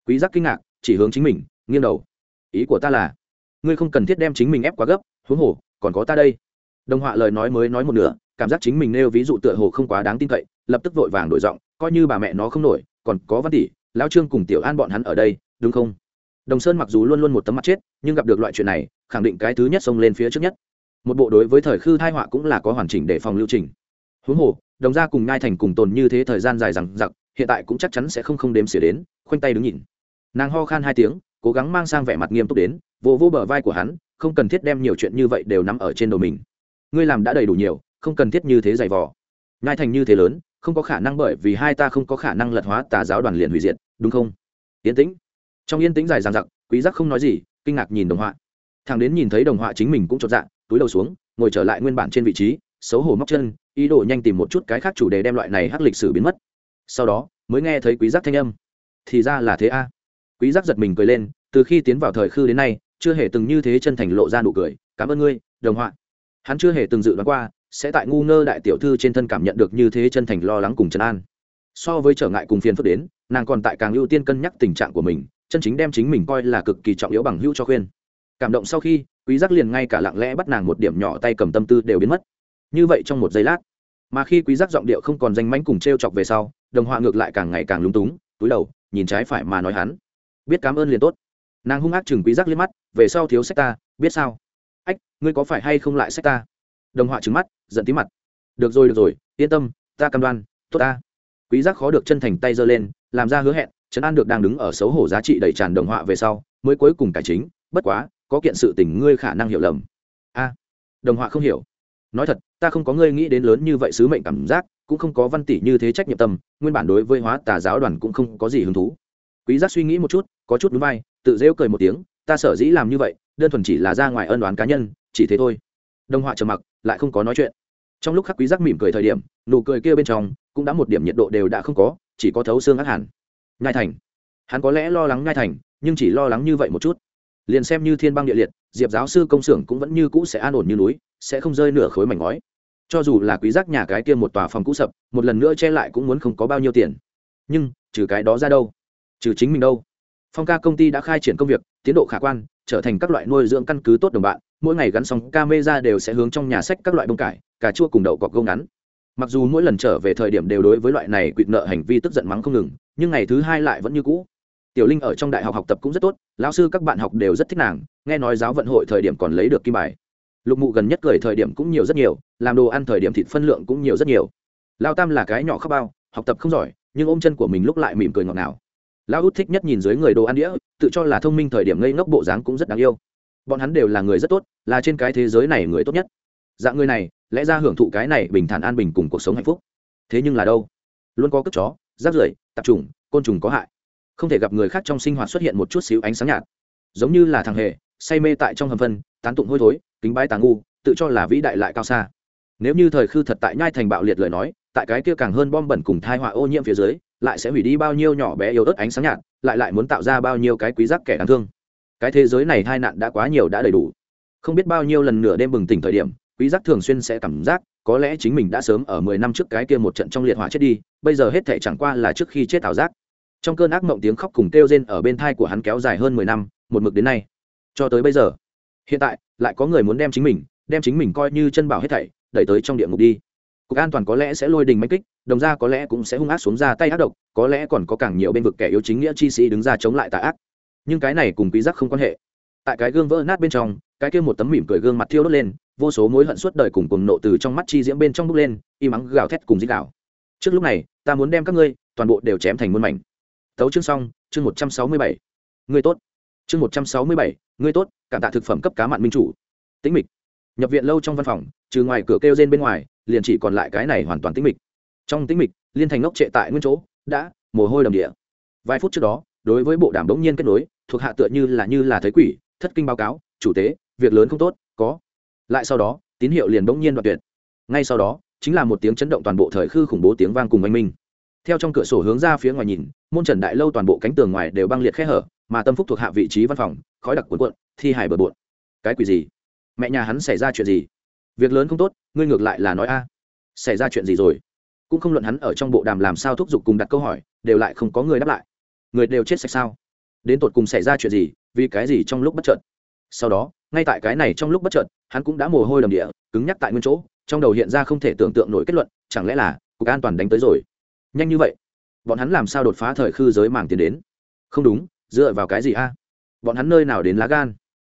Quý giác kinh ngạc, chỉ hướng chính mình, nghiêng đầu ý của ta là, ngươi không cần thiết đem chính mình ép quá gấp, huống hồ, còn có ta đây. Đồng họa lời nói mới nói một nửa, cảm giác chính mình nêu ví dụ tựa hồ không quá đáng tin cậy, lập tức vội vàng đổi giọng, coi như bà mẹ nó không nổi, còn có văn tỷ, lão trương cùng tiểu an bọn hắn ở đây, đúng không? Đồng sơn mặc dù luôn luôn một tấm mặt chết, nhưng gặp được loại chuyện này, khẳng định cái thứ nhất xông lên phía trước nhất. Một bộ đối với thời khư thai họa cũng là có hoàn chỉnh để phòng lưu trình. Huống hồ, đồng gia cùng ngai thành cùng tồn như thế thời gian dài rằng giặc hiện tại cũng chắc chắn sẽ không không đếm xỉa đến, khoanh tay đứng nhìn. Nàng ho khan hai tiếng cố gắng mang sang vẻ mặt nghiêm túc đến vô vô bờ vai của hắn, không cần thiết đem nhiều chuyện như vậy đều nằm ở trên đầu mình. Ngươi làm đã đầy đủ nhiều, không cần thiết như thế dày vò. Ngai thành như thế lớn, không có khả năng bởi vì hai ta không có khả năng lật hóa tà giáo đoàn liền hủy diệt, đúng không? Yên tĩnh. Trong yên tĩnh dài dằng dặc, quý giác không nói gì, kinh ngạc nhìn đồng họa. Thằng đến nhìn thấy đồng họa chính mình cũng chột dạ túi đầu xuống, ngồi trở lại nguyên bản trên vị trí, xấu hổ móc chân, ý đồ nhanh tìm một chút cái khác chủ đề đem loại này hắc lịch sử biến mất. Sau đó, mới nghe thấy quý giác thanh âm. Thì ra là thế a quý giác giật mình cười lên, từ khi tiến vào thời khư đến nay, chưa hề từng như thế chân thành lộ ra nụ cười, cảm ơn ngươi, đồng họa. Hắn chưa hề từng dự đoán qua, sẽ tại ngu ngơ đại tiểu thư trên thân cảm nhận được như thế chân thành lo lắng cùng trấn an. So với trở ngại cùng phiền phức đến, nàng còn tại càng ưu tiên cân nhắc tình trạng của mình, chân chính đem chính mình coi là cực kỳ trọng yếu bằng hữu cho khuyên. Cảm động sau khi, quý giác liền ngay cả lặng lẽ bắt nàng một điểm nhỏ tay cầm tâm tư đều biến mất. Như vậy trong một giây lát, mà khi quý giác giọng điệu không còn danh mánh cùng treo chọc về sau, đồng họa ngược lại càng ngày càng lúng túng, túi đầu, nhìn trái phải mà nói hắn biết cảm ơn liền tốt. Nàng hung ác chừng quý giác liếc mắt, về sau thiếu sách ta, biết sao? Ách, ngươi có phải hay không lại sách ta? Đồng họa trừng mắt, giận tí mặt. Được rồi được rồi, yên tâm, ta cam đoan, tốt ta. Quý giác khó được chân thành tay giơ lên, làm ra hứa hẹn, trấn an được đang đứng ở xấu hổ giá trị đầy tràn đồng họa về sau, mới cuối cùng cải chính, bất quá, có kiện sự tình ngươi khả năng hiểu lầm. A, đồng họa không hiểu. Nói thật, ta không có ngươi nghĩ đến lớn như vậy sứ mệnh cảm giác, cũng không có văn tỷ như thế trách nhiệm tâm, nguyên bản đối với hóa tà giáo đoàn cũng không có gì hứng thú quý giác suy nghĩ một chút, có chút núi vai, tự rêu cười một tiếng, ta sở dĩ làm như vậy, đơn thuần chỉ là ra ngoài ân đoán cá nhân, chỉ thế thôi. Đồng họa trầm mặc, lại không có nói chuyện. Trong lúc khắc quý giác mỉm cười thời điểm, nụ cười kia bên trong cũng đã một điểm nhiệt độ đều đã không có, chỉ có thấu xương ác hẳn. Nhai thành. Hắn có lẽ lo lắng nhai thành, nhưng chỉ lo lắng như vậy một chút. Liền xem như thiên băng địa liệt, diệp giáo sư công xưởng cũng vẫn như cũ sẽ an ổn như núi, sẽ không rơi nửa khối mảnh ngói. Cho dù là quý giác nhà cái kia một tòa phòng cũ sập, một lần nữa che lại cũng muốn không có bao nhiêu tiền. Nhưng, trừ cái đó ra đâu? Trừ chính mình đâu. Phong ca công ty đã khai triển công việc, tiến độ khả quan, trở thành các loại nuôi dưỡng căn cứ tốt đồng bạn, mỗi ngày gắn xong camera đều sẽ hướng trong nhà sách các loại bông cải, cà chua cùng đậu cọc gông ngắn. Mặc dù mỗi lần trở về thời điểm đều đối với loại này quỵt nợ hành vi tức giận mắng không ngừng, nhưng ngày thứ hai lại vẫn như cũ. Tiểu linh ở trong đại học học tập cũng rất tốt, lão sư các bạn học đều rất thích nàng, nghe nói giáo vận hội thời điểm còn lấy được kim bài. Lục mụ gần nhất cười thời điểm cũng nhiều rất nhiều, làm đồ ăn thời điểm thịt phân lượng cũng nhiều rất nhiều. Lao tam là cái nhỏ khóc bao, học tập không giỏi, nhưng ôm chân của mình lúc lại mỉm cười ngọt ngào lão út thích nhất nhìn dưới người đồ ăn đĩa, tự cho là thông minh thời điểm ngây ngốc bộ dáng cũng rất đáng yêu. Bọn hắn đều là người rất tốt, là trên cái thế giới này người tốt nhất. Dạng người này, lẽ ra hưởng thụ cái này bình thản an bình cùng cuộc sống hạnh phúc. Thế nhưng là đâu? Luôn có cất chó, rác rưởi, tạp trùng côn trùng có hại. Không thể gặp người khác trong sinh hoạt xuất hiện một chút xíu ánh sáng nhạt. Giống như là thằng hề, say mê tại trong hầm phân, tán tụng hôi thối, kính bái tà ngu, tự cho là vĩ đại lại cao xa. Nếu như thời khư thật tại nhai thành bạo liệt lời nói, tại cái kia càng hơn bom bẩn cùng thai họa ô nhiễm phía dưới lại sẽ hủy đi bao nhiêu nhỏ bé yếu ớt ánh sáng nhạt, lại lại muốn tạo ra bao nhiêu cái quý giác kẻ đáng thương. Cái thế giới này tai nạn đã quá nhiều đã đầy đủ. Không biết bao nhiêu lần nửa đêm bừng tỉnh thời điểm, quý giác thường xuyên sẽ cảm giác, có lẽ chính mình đã sớm ở mười năm trước cái kia một trận trong liệt hỏa chết đi, bây giờ hết thể chẳng qua là trước khi chết ảo giác. Trong cơn ác mộng tiếng khóc cùng kêu rên ở bên thai của hắn kéo dài hơn mười năm, một mực đến nay. Cho tới bây giờ, hiện tại, lại có người muốn đem chính mình, đem chính mình coi như chân bảo hết thảy, đẩy tới trong địa ngục đi cục an toàn có lẽ sẽ lôi đình manh kích, đồng ra có lẽ cũng sẽ hung ác xuống ra tay ác độc, có lẽ còn có càng nhiều bên vực kẻ yếu chính nghĩa chi sĩ đứng ra chống lại tà ác. Nhưng cái này cùng quý giác không quan hệ. Tại cái gương vỡ nát bên trong, cái kia một tấm mỉm cười gương mặt thiêu đốt lên, vô số mối hận suốt đời cùng cùng nộ từ trong mắt chi diễm bên trong bốc lên y mắng gào thét cùng dích đảo. trước lúc này, ta muốn đem các ngươi, toàn bộ đều chém thành muôn mảnh. Tấu chương xong, chương một trăm sáu mươi bảy. Ngươi tốt. Chương một trăm sáu mươi bảy, ngươi tốt, cảm tạ thực phẩm cấp cá mặn minh chủ. Tĩnh mịch. Nhập viện lâu trong văn phòng, trừ ngoài cửa kêu rên bên ngoài liền chỉ còn lại cái này hoàn toàn tĩnh mịch. Trong tĩnh mịch, liên thành ngốc trệ tại nguyên chỗ, đã, mồ hôi đầm địa. Vài phút trước đó, đối với bộ đàm đống nhiên kết nối, thuộc hạ tựa như là như là thấy quỷ, thất kinh báo cáo, chủ tế, việc lớn không tốt, có. Lại sau đó, tín hiệu liền bỗng nhiên đoạt tuyệt. Ngay sau đó, chính là một tiếng chấn động toàn bộ thời khư khủng bố tiếng vang cùng anh minh. Theo trong cửa sổ hướng ra phía ngoài nhìn, môn trần đại lâu toàn bộ cánh tường ngoài đều băng liệt khe hở, mà tâm phúc thuộc hạ vị trí văn phòng, khói đặc cuộn cuộn, thi hải bờ bộn. Cái quỷ gì? Mẹ nhà hắn xảy ra chuyện gì? Việc lớn không tốt, ngươi ngược lại là nói a. Xảy ra chuyện gì rồi? Cũng không luận hắn ở trong bộ đàm làm sao thúc giục cùng đặt câu hỏi, đều lại không có người đáp lại. Người đều chết sạch sao? Đến tột cùng xảy ra chuyện gì, vì cái gì trong lúc bất chợt? Sau đó, ngay tại cái này trong lúc bất chợt, hắn cũng đã mồ hôi đầm địa, cứng nhắc tại nguyên chỗ, trong đầu hiện ra không thể tưởng tượng nổi kết luận, chẳng lẽ là cục an toàn đánh tới rồi? Nhanh như vậy, bọn hắn làm sao đột phá thời khư giới màng tiền đến? Không đúng, dựa vào cái gì a? Bọn hắn nơi nào đến lá gan?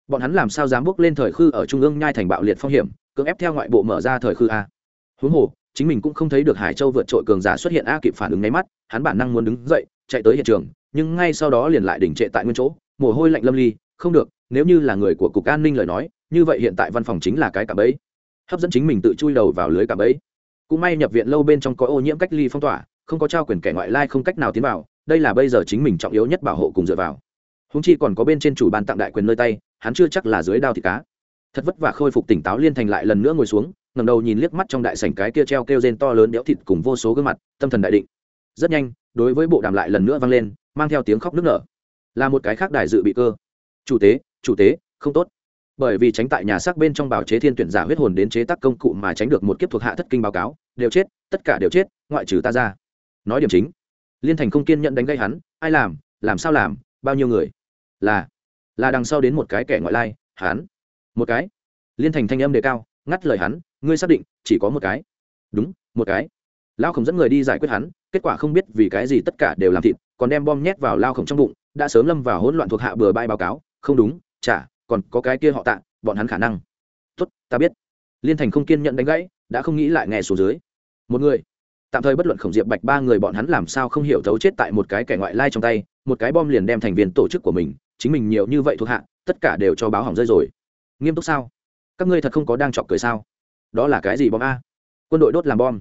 Bọn hắn làm sao dám bước lên thời khư ở trung ương nhai thành bạo liệt phong hiểm? Cưỡng ép theo ngoại bộ mở ra thời khư a. Huống hồ, chính mình cũng không thấy được hải châu vượt trội cường giả xuất hiện a kịp phản ứng nháy mắt, hắn bản năng muốn đứng dậy, chạy tới hiện trường, nhưng ngay sau đó liền lại đỉnh trệ tại nguyên chỗ, mồ hôi lạnh lâm ly, không được, nếu như là người của cục an ninh lời nói, như vậy hiện tại văn phòng chính là cái cạm bẫy. Hấp dẫn chính mình tự chui đầu vào lưới cạm bẫy. Cũng may nhập viện lâu bên trong có ô nhiễm cách ly phong tỏa, không có trao quyền kẻ ngoại lai không cách nào tiến vào, đây là bây giờ chính mình trọng yếu nhất bảo hộ cùng dựa vào. Húng chi còn có bên trên chủ ban tặng đại quyền nơi tay, hắn chưa chắc là dưới đao thịt cá thật vất vả khôi phục tỉnh táo liên thành lại lần nữa ngồi xuống ngầm đầu nhìn liếc mắt trong đại sảnh cái kia treo kêu rên to lớn béo thịt cùng vô số gương mặt, tâm thần đại định. Rất nhanh, đối với bộ đàm lại lần nữa vang lên, mang theo tiếng khóc nức nở. Là một cái khác đài dự bị cơ. Chủ tế chủ tế, không tốt. Bởi vì tránh tại nhà xác bên trong bào chế thiên tuyển giả huyết hồn đến chế tác công cụ mà tránh được một kiếp thuộc hạ thất kinh báo cáo, đều chết, tất cả đều chết, ngoại trừ ta ra. Nói điểm chính, liên thành không kiên nhận đánh gây hắn, ai làm làm sao làm, bao nhiêu người? Là là đằng sau đến một cái kẻ ngoại lai, hắn một cái. Liên thành thanh âm đề cao, ngắt lời hắn, ngươi xác định, chỉ có một cái. Đúng, một cái. Lao khổng dẫn người đi giải quyết hắn, kết quả không biết vì cái gì tất cả đều làm thịt, còn đem bom nhét vào lao khổng trong bụng, đã sớm lâm vào hỗn loạn thuộc hạ bừa bãi báo cáo, không đúng, chả, còn có cái kia họ tạ, bọn hắn khả năng. Tốt, ta biết. Liên thành không kiên nhận đánh gãy, đã không nghĩ lại nghe xuống dưới. Một người. Tạm thời bất luận khổng diệp bạch ba người bọn hắn làm sao không hiểu thấu chết tại một cái kẻ ngoại lai trong tay, một cái bom liền đem thành viên tổ chức của mình, chính mình nhiều như vậy thuộc hạ, tất cả đều cho báo hỏng rơi rồi nghiêm túc sao? Các ngươi thật không có đang chọc cười sao? Đó là cái gì bom a? Quân đội đốt làm bom.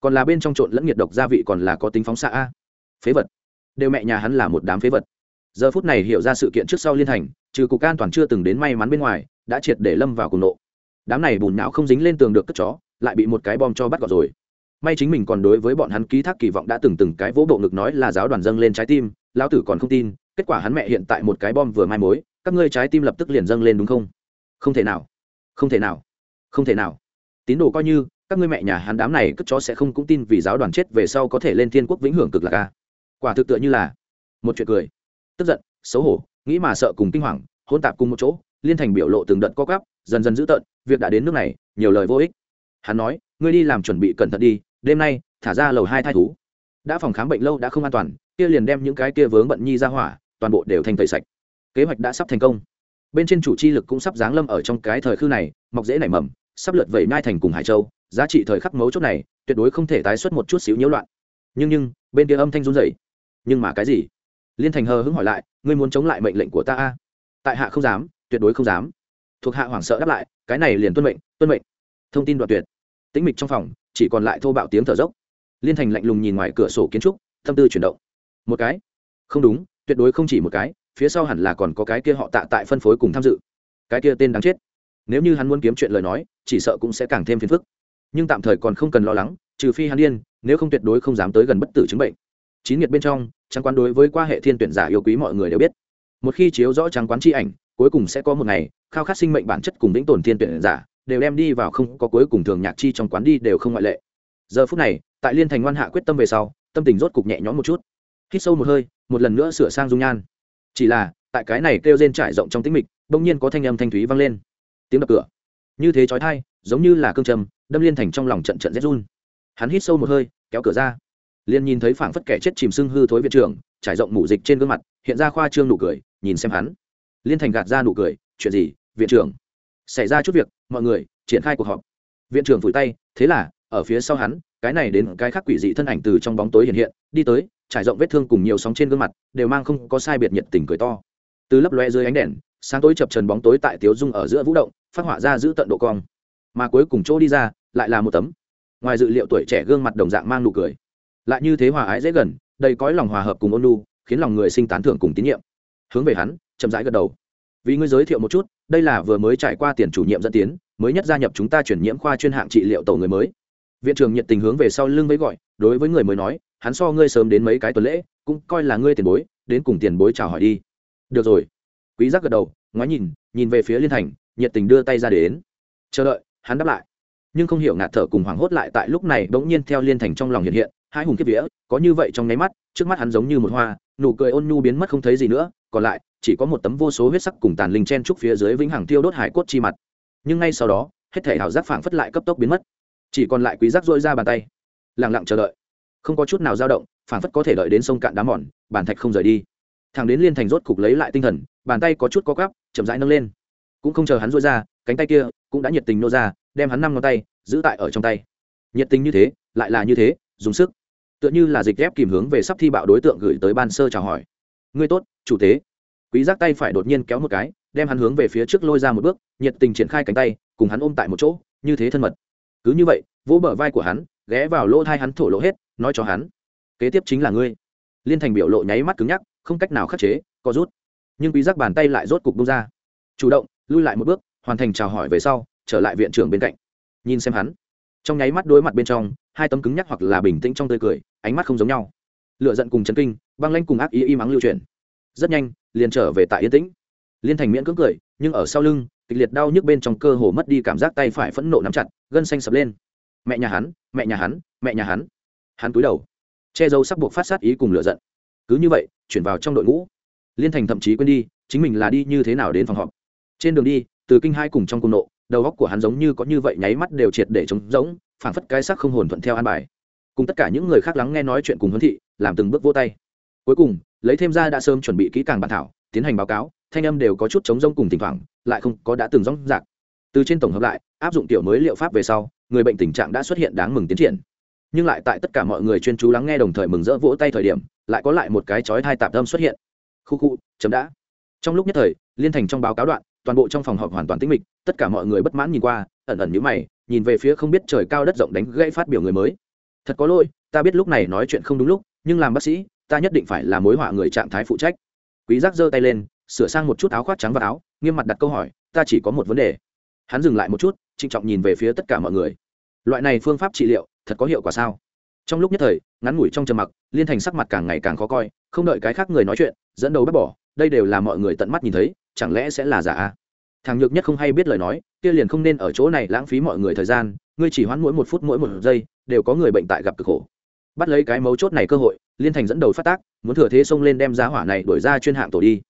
Còn là bên trong trộn lẫn nhiệt độc gia vị còn là có tính phóng xạ a? Phế vật. Đều mẹ nhà hắn là một đám phế vật. Giờ phút này hiểu ra sự kiện trước sau liên thành, trừ cục an toàn chưa từng đến may mắn bên ngoài, đã triệt để lâm vào cùng nộ. Đám này bùn não không dính lên tường được cất chó, lại bị một cái bom cho bắt gọt rồi. May chính mình còn đối với bọn hắn ký thác kỳ vọng đã từng từng cái vỗ bộ ngực nói là giáo đoàn dâng lên trái tim, lão tử còn không tin, kết quả hắn mẹ hiện tại một cái bom vừa mai mối, các ngươi trái tim lập tức liền dâng lên đúng không? Không thể nào. Không thể nào. Không thể nào. Tín đồ coi như, các ngươi mẹ nhà hắn đám này cất chó sẽ không cũng tin vì giáo đoàn chết về sau có thể lên thiên quốc vĩnh hưởng cực lạc ca quả thực tựa như là một chuyện cười. Tức giận, xấu hổ, nghĩ mà sợ cùng kinh hoàng hôn tạp cùng một chỗ, liên thành biểu lộ từng đợt co cắp dần dần dữ tợn, việc đã đến nước này, nhiều lời vô ích. Hắn nói, ngươi đi làm chuẩn bị cẩn thận đi, đêm nay, thả ra lầu hai thai thú. Đã phòng khám bệnh lâu đã không an toàn, kia liền đem những cái kia vướng bận nhi ra hỏa, toàn bộ đều thành tẩy sạch. Kế hoạch đã sắp thành công bên trên chủ chi lực cũng sắp giáng lâm ở trong cái thời khư này, mọc dễ nảy mầm, sắp lượt vẩy nai thành cùng hải châu, giá trị thời khắc mấu chốt này, tuyệt đối không thể tái xuất một chút xíu nhiễu loạn. Nhưng nhưng, bên kia âm thanh run rẩy. Nhưng mà cái gì? Liên thành hờ hững hỏi lại, ngươi muốn chống lại mệnh lệnh của ta a? Tại hạ không dám, tuyệt đối không dám. Thuộc hạ hoảng sợ đáp lại, cái này liền tuân mệnh tuân mệnh. Thông tin đoạn tuyệt. Tĩnh mịch trong phòng, chỉ còn lại thô bạo tiếng thở dốc. Liên thành lạnh lùng nhìn ngoài cửa sổ kiến trúc, tâm tư chuyển động. Một cái? Không đúng, tuyệt đối không chỉ một cái phía sau hẳn là còn có cái kia họ tạ tại phân phối cùng tham dự. Cái kia tên đáng chết. Nếu như hắn muốn kiếm chuyện lời nói, chỉ sợ cũng sẽ càng thêm phiền phức. Nhưng tạm thời còn không cần lo lắng, trừ phi hắn điên, nếu không tuyệt đối không dám tới gần bất tử chứng bệnh. Chín nhiệt bên trong trắng quán đối với qua hệ thiên tuyển giả yêu quý mọi người đều biết. Một khi chiếu rõ trắng quán chi ảnh, cuối cùng sẽ có một ngày, khao khát sinh mệnh bản chất cùng lĩnh tồn thiên tuyển giả, đều đem đi vào không có cuối cùng thường nhạc chi trong quán đi đều không ngoại lệ. Giờ phút này, tại liên thành ngoan hạ quyết tâm về sau, tâm tình rốt cục nhẹ nhõm một chút. Hít sâu một hơi, một lần nữa sửa sang dung nhan chỉ là, tại cái này kêu rên trải rộng trong tĩnh mịch, bỗng nhiên có thanh âm thanh thúy vang lên. Tiếng đập cửa. Như thế chói tai, giống như là cương trầm, đâm liên thành trong lòng trận trận rét run. Hắn hít sâu một hơi, kéo cửa ra. Liền nhìn thấy phảng phất kẻ chết chìm sưng hư thối viện trưởng, trải rộng mủ dịch trên gương mặt, hiện ra khoa trương nụ cười, nhìn xem hắn. Liên thành gạt ra nụ cười, chuyện gì, viện trưởng? Xảy ra chút việc, mọi người, triển khai cuộc họp. Viện trưởng vùi tay, thế là, ở phía sau hắn cái này đến cái khác quỷ dị thân ảnh từ trong bóng tối hiện hiện, đi tới, trải rộng vết thương cùng nhiều sóng trên gương mặt, đều mang không có sai biệt nhiệt tình cười to. Từ lấp loe dưới ánh đèn, sáng tối chập trần bóng tối tại tiếu dung ở giữa vũ động, phát họa ra giữ tận độ cong. Mà cuối cùng chỗ đi ra, lại là một tấm. Ngoài dự liệu tuổi trẻ gương mặt đồng dạng mang nụ cười. Lại như thế hòa ái dễ gần, đầy cõi lòng hòa hợp cùng ôn lu khiến lòng người sinh tán thưởng cùng tín nhiệm. Hướng về hắn, chậm rãi gật đầu. Vì ngươi giới thiệu một chút, đây là vừa mới trải qua tiền chủ nhiệm dẫn tiến, mới nhất gia nhập chúng ta chuyển nhiễm khoa chuyên hạng trị liệu tổ người mới viện trưởng nhiệt tình hướng về sau lưng với gọi, đối với người mới nói, hắn so ngươi sớm đến mấy cái tuần lễ, cũng coi là ngươi tiền bối, đến cùng tiền bối chào hỏi đi. Được rồi. Quý giác gật đầu, ngoái nhìn nhìn về phía liên thành, nhiệt tình đưa tay ra đến. Chờ đợi, hắn đáp lại. Nhưng không hiểu ngạt thở cùng hoảng hốt lại tại lúc này bỗng nhiên theo liên thành trong lòng hiện hiện, hai hùng kiếp vía, có như vậy trong nháy mắt, trước mắt hắn giống như một hoa, nụ cười ôn nhu biến mất không thấy gì nữa, còn lại, chỉ có một tấm vô số huyết sắc cùng tàn linh chen trúc phía dưới vĩnh hằng tiêu đốt hải cốt chi mặt. Nhưng ngay sau đó, hết thể hảo giác phảng phất lại cấp tốc biến mất chỉ còn lại quý giác dội ra bàn tay. Lặng lặng chờ đợi. Không có chút nào dao động, phảng phất có thể đợi đến sông cạn đá mòn, bàn thạch không rời đi. Thằng đến liên thành rốt cục lấy lại tinh thần, bàn tay có chút có gắp chậm rãi nâng lên. Cũng không chờ hắn dội ra, cánh tay kia cũng đã nhiệt tình nô ra, đem hắn năm ngón tay giữ tại ở trong tay. Nhiệt tình như thế, lại là như thế, dùng sức. Tựa như là dịch ghép kìm hướng về sắp thi bạo đối tượng gửi tới ban sơ chào hỏi. Ngươi tốt, chủ tế. Quý giác tay phải đột nhiên kéo một cái, đem hắn hướng về phía trước lôi ra một bước, nhiệt tình triển khai cánh tay, cùng hắn ôm tại một chỗ, như thế thân mật cứ như vậy, vỗ bờ vai của hắn, ghé vào lỗ thai hắn thổ lộ hết, nói cho hắn, kế tiếp chính là ngươi. Liên thành biểu lộ nháy mắt cứng nhắc, không cách nào khắc chế có rút. Nhưng quý giác bàn tay lại rốt cục bung ra. Chủ động, lui lại một bước, hoàn thành chào hỏi về sau, trở lại viện trưởng bên cạnh. Nhìn xem hắn, trong nháy mắt đối mặt bên trong, hai tấm cứng nhắc hoặc là bình tĩnh trong tươi cười, ánh mắt không giống nhau. Lựa giận cùng chấn kinh, băng lanh cùng ác ý y mắng lưu truyền. Rất nhanh, liền trở về tại yên tĩnh. Liên thành miễn cưỡng cười, nhưng ở sau lưng kịch liệt đau nhức bên trong cơ hồ mất đi cảm giác tay phải phẫn nộ nắm chặt, gân xanh sập lên. Mẹ nhà hắn, mẹ nhà hắn, mẹ nhà hắn. Hắn cúi đầu, che giấu sắc buộc phát sát ý cùng lựa giận. Cứ như vậy, chuyển vào trong đội ngũ. Liên thành thậm chí quên đi, chính mình là đi như thế nào đến phòng họp. Trên đường đi, từ kinh hai cùng trong cung nộ, đầu óc của hắn giống như có như vậy nháy mắt đều triệt để trống rỗng, phảng phất cái sắc không hồn thuận theo an bài. Cùng tất cả những người khác lắng nghe nói chuyện cùng huấn thị, làm từng bước vô tay. Cuối cùng, lấy thêm ra đã sớm chuẩn bị kỹ càng bản thảo, tiến hành báo cáo, thanh âm đều có chút trống rông cùng thỉnh thoảng lại không có đã từng rong rạc. Từ trên tổng hợp lại, áp dụng tiểu mới liệu pháp về sau, người bệnh tình trạng đã xuất hiện đáng mừng tiến triển. Nhưng lại tại tất cả mọi người chuyên chú lắng nghe đồng thời mừng rỡ vỗ tay thời điểm, lại có lại một cái chói thai tạp âm xuất hiện. Khu khu, chấm đã. Trong lúc nhất thời, liên thành trong báo cáo đoạn, toàn bộ trong phòng họp hoàn toàn tĩnh mịch, tất cả mọi người bất mãn nhìn qua, ẩn ẩn nhíu mày, nhìn về phía không biết trời cao đất rộng đánh gãy phát biểu người mới. Thật có lỗi, ta biết lúc này nói chuyện không đúng lúc, nhưng làm bác sĩ, ta nhất định phải là mối họa người trạng thái phụ trách. Quý giác giơ tay lên, sửa sang một chút áo khoác trắng và áo nghiêm mặt đặt câu hỏi, ta chỉ có một vấn đề. Hắn dừng lại một chút, trịnh trọng nhìn về phía tất cả mọi người. Loại này phương pháp trị liệu, thật có hiệu quả sao? Trong lúc nhất thời, ngắn ngủi trong trầm mặc, liên thành sắc mặt càng ngày càng khó coi, không đợi cái khác người nói chuyện, dẫn đầu bắt bỏ, đây đều là mọi người tận mắt nhìn thấy, chẳng lẽ sẽ là giả? A thằng nhược nhất không hay biết lời nói, kia liền không nên ở chỗ này lãng phí mọi người thời gian, ngươi chỉ hoãn mỗi một phút mỗi một giây, đều có người bệnh tại gặp cực khổ. Bắt lấy cái mấu chốt này cơ hội, liên thành dẫn đầu phát tác, muốn thừa thế xông lên đem giá hỏa này đổi ra chuyên hạng tổ đi.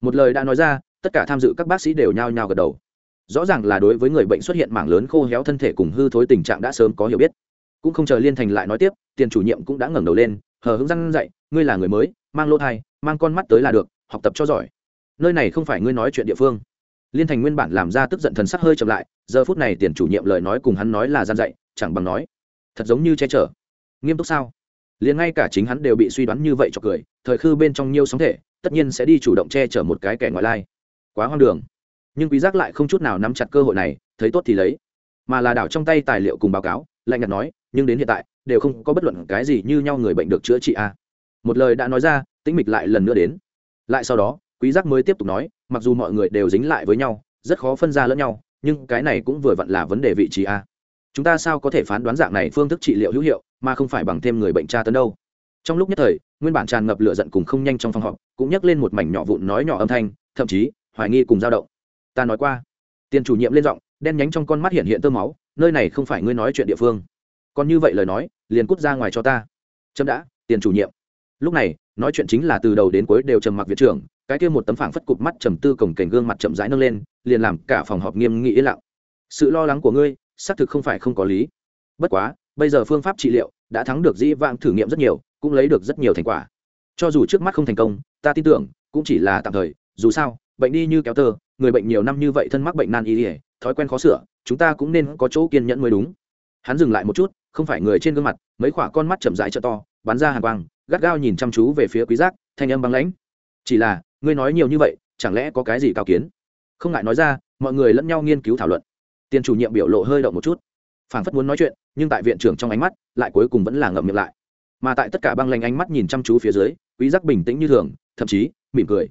Một lời đã nói ra tất cả tham dự các bác sĩ đều nhao nhao gật đầu. Rõ ràng là đối với người bệnh xuất hiện mảng lớn khô héo thân thể cùng hư thối tình trạng đã sớm có hiểu biết. Cũng không chờ liên thành lại nói tiếp, tiền chủ nhiệm cũng đã ngẩng đầu lên, hờ hững răng dạy ngươi là người mới, mang lô thai, mang con mắt tới là được, học tập cho giỏi. Nơi này không phải ngươi nói chuyện địa phương. Liên thành nguyên bản làm ra tức giận thần sắc hơi chậm lại, giờ phút này tiền chủ nhiệm lời nói cùng hắn nói là gian dạy chẳng bằng nói, thật giống như che chở. Nghiêm túc sao? Liền ngay cả chính hắn đều bị suy đoán như vậy cho cười, thời khư bên trong nhiều sóng thể, tất nhiên sẽ đi chủ động che chở một cái kẻ ngoại lai quá hoang đường. Nhưng quý giác lại không chút nào nắm chặt cơ hội này, thấy tốt thì lấy. Mà là đảo trong tay tài liệu cùng báo cáo, lạnh nhạt nói, nhưng đến hiện tại, đều không có bất luận cái gì như nhau người bệnh được chữa trị a. À. một lời đã nói ra, tĩnh mịch lại lần nữa đến. Lại sau đó, quý giác mới tiếp tục nói, mặc dù mọi người đều dính lại với nhau, rất khó phân ra lẫn nhau, nhưng cái này cũng vừa vặn là vấn đề vị trí a. Chúng ta sao có thể phán đoán dạng này phương thức trị liệu hữu hiệu, mà không phải bằng thêm người bệnh tra tấn đâu. Trong lúc nhất thời, nguyên bản tràn ngập lửa giận cùng không nhanh trong phòng họp, cũng nhắc lên một mảnh nhỏ vụn nói nhỏ âm thanh, thậm chí hoài nghi cùng dao động. Ta nói qua. Tiền chủ nhiệm lên giọng, đen nhánh trong con mắt hiện hiện tơ máu, nơi này không phải ngươi nói chuyện địa phương. Còn như vậy lời nói, liền cút ra ngoài cho ta. Chấm đã, tiền chủ nhiệm. Lúc này, nói chuyện chính là từ đầu đến cuối đều trầm mặc viện trưởng, cái kia một tấm phảng phất cụp mắt trầm tư cổng cảnh gương mặt chậm rãi nâng lên, liền làm cả phòng họp nghiêm nghị yên lặng. Sự lo lắng của ngươi, xác thực không phải không có lý. Bất quá, bây giờ phương pháp trị liệu đã thắng được dĩ vãng thử nghiệm rất nhiều, cũng lấy được rất nhiều thành quả. Cho dù trước mắt không thành công, ta tin tưởng, cũng chỉ là tạm thời, dù sao bệnh đi như kéo tơ, người bệnh nhiều năm như vậy thân mắc bệnh nan y ỉa thói quen khó sửa, chúng ta cũng nên có chỗ kiên nhẫn mới đúng. Hắn dừng lại một chút, không phải người trên gương mặt, mấy khoả con mắt chậm rãi trợ to, bắn ra hàng quang, gắt gao nhìn chăm chú về phía quý giác, thanh âm băng lãnh. Chỉ là, ngươi nói nhiều như vậy, chẳng lẽ có cái gì cao kiến? Không ngại nói ra, mọi người lẫn nhau nghiên cứu thảo luận. Tiền chủ nhiệm biểu lộ hơi động một chút. Phảng phất muốn nói chuyện, nhưng tại viện trưởng trong ánh mắt, lại cuối cùng vẫn là ngậm miệng lại. Mà tại tất cả băng lanh ánh mắt nhìn chăm chú phía dưới, quý giác bình tĩnh như thường, thậm chí mỉm cười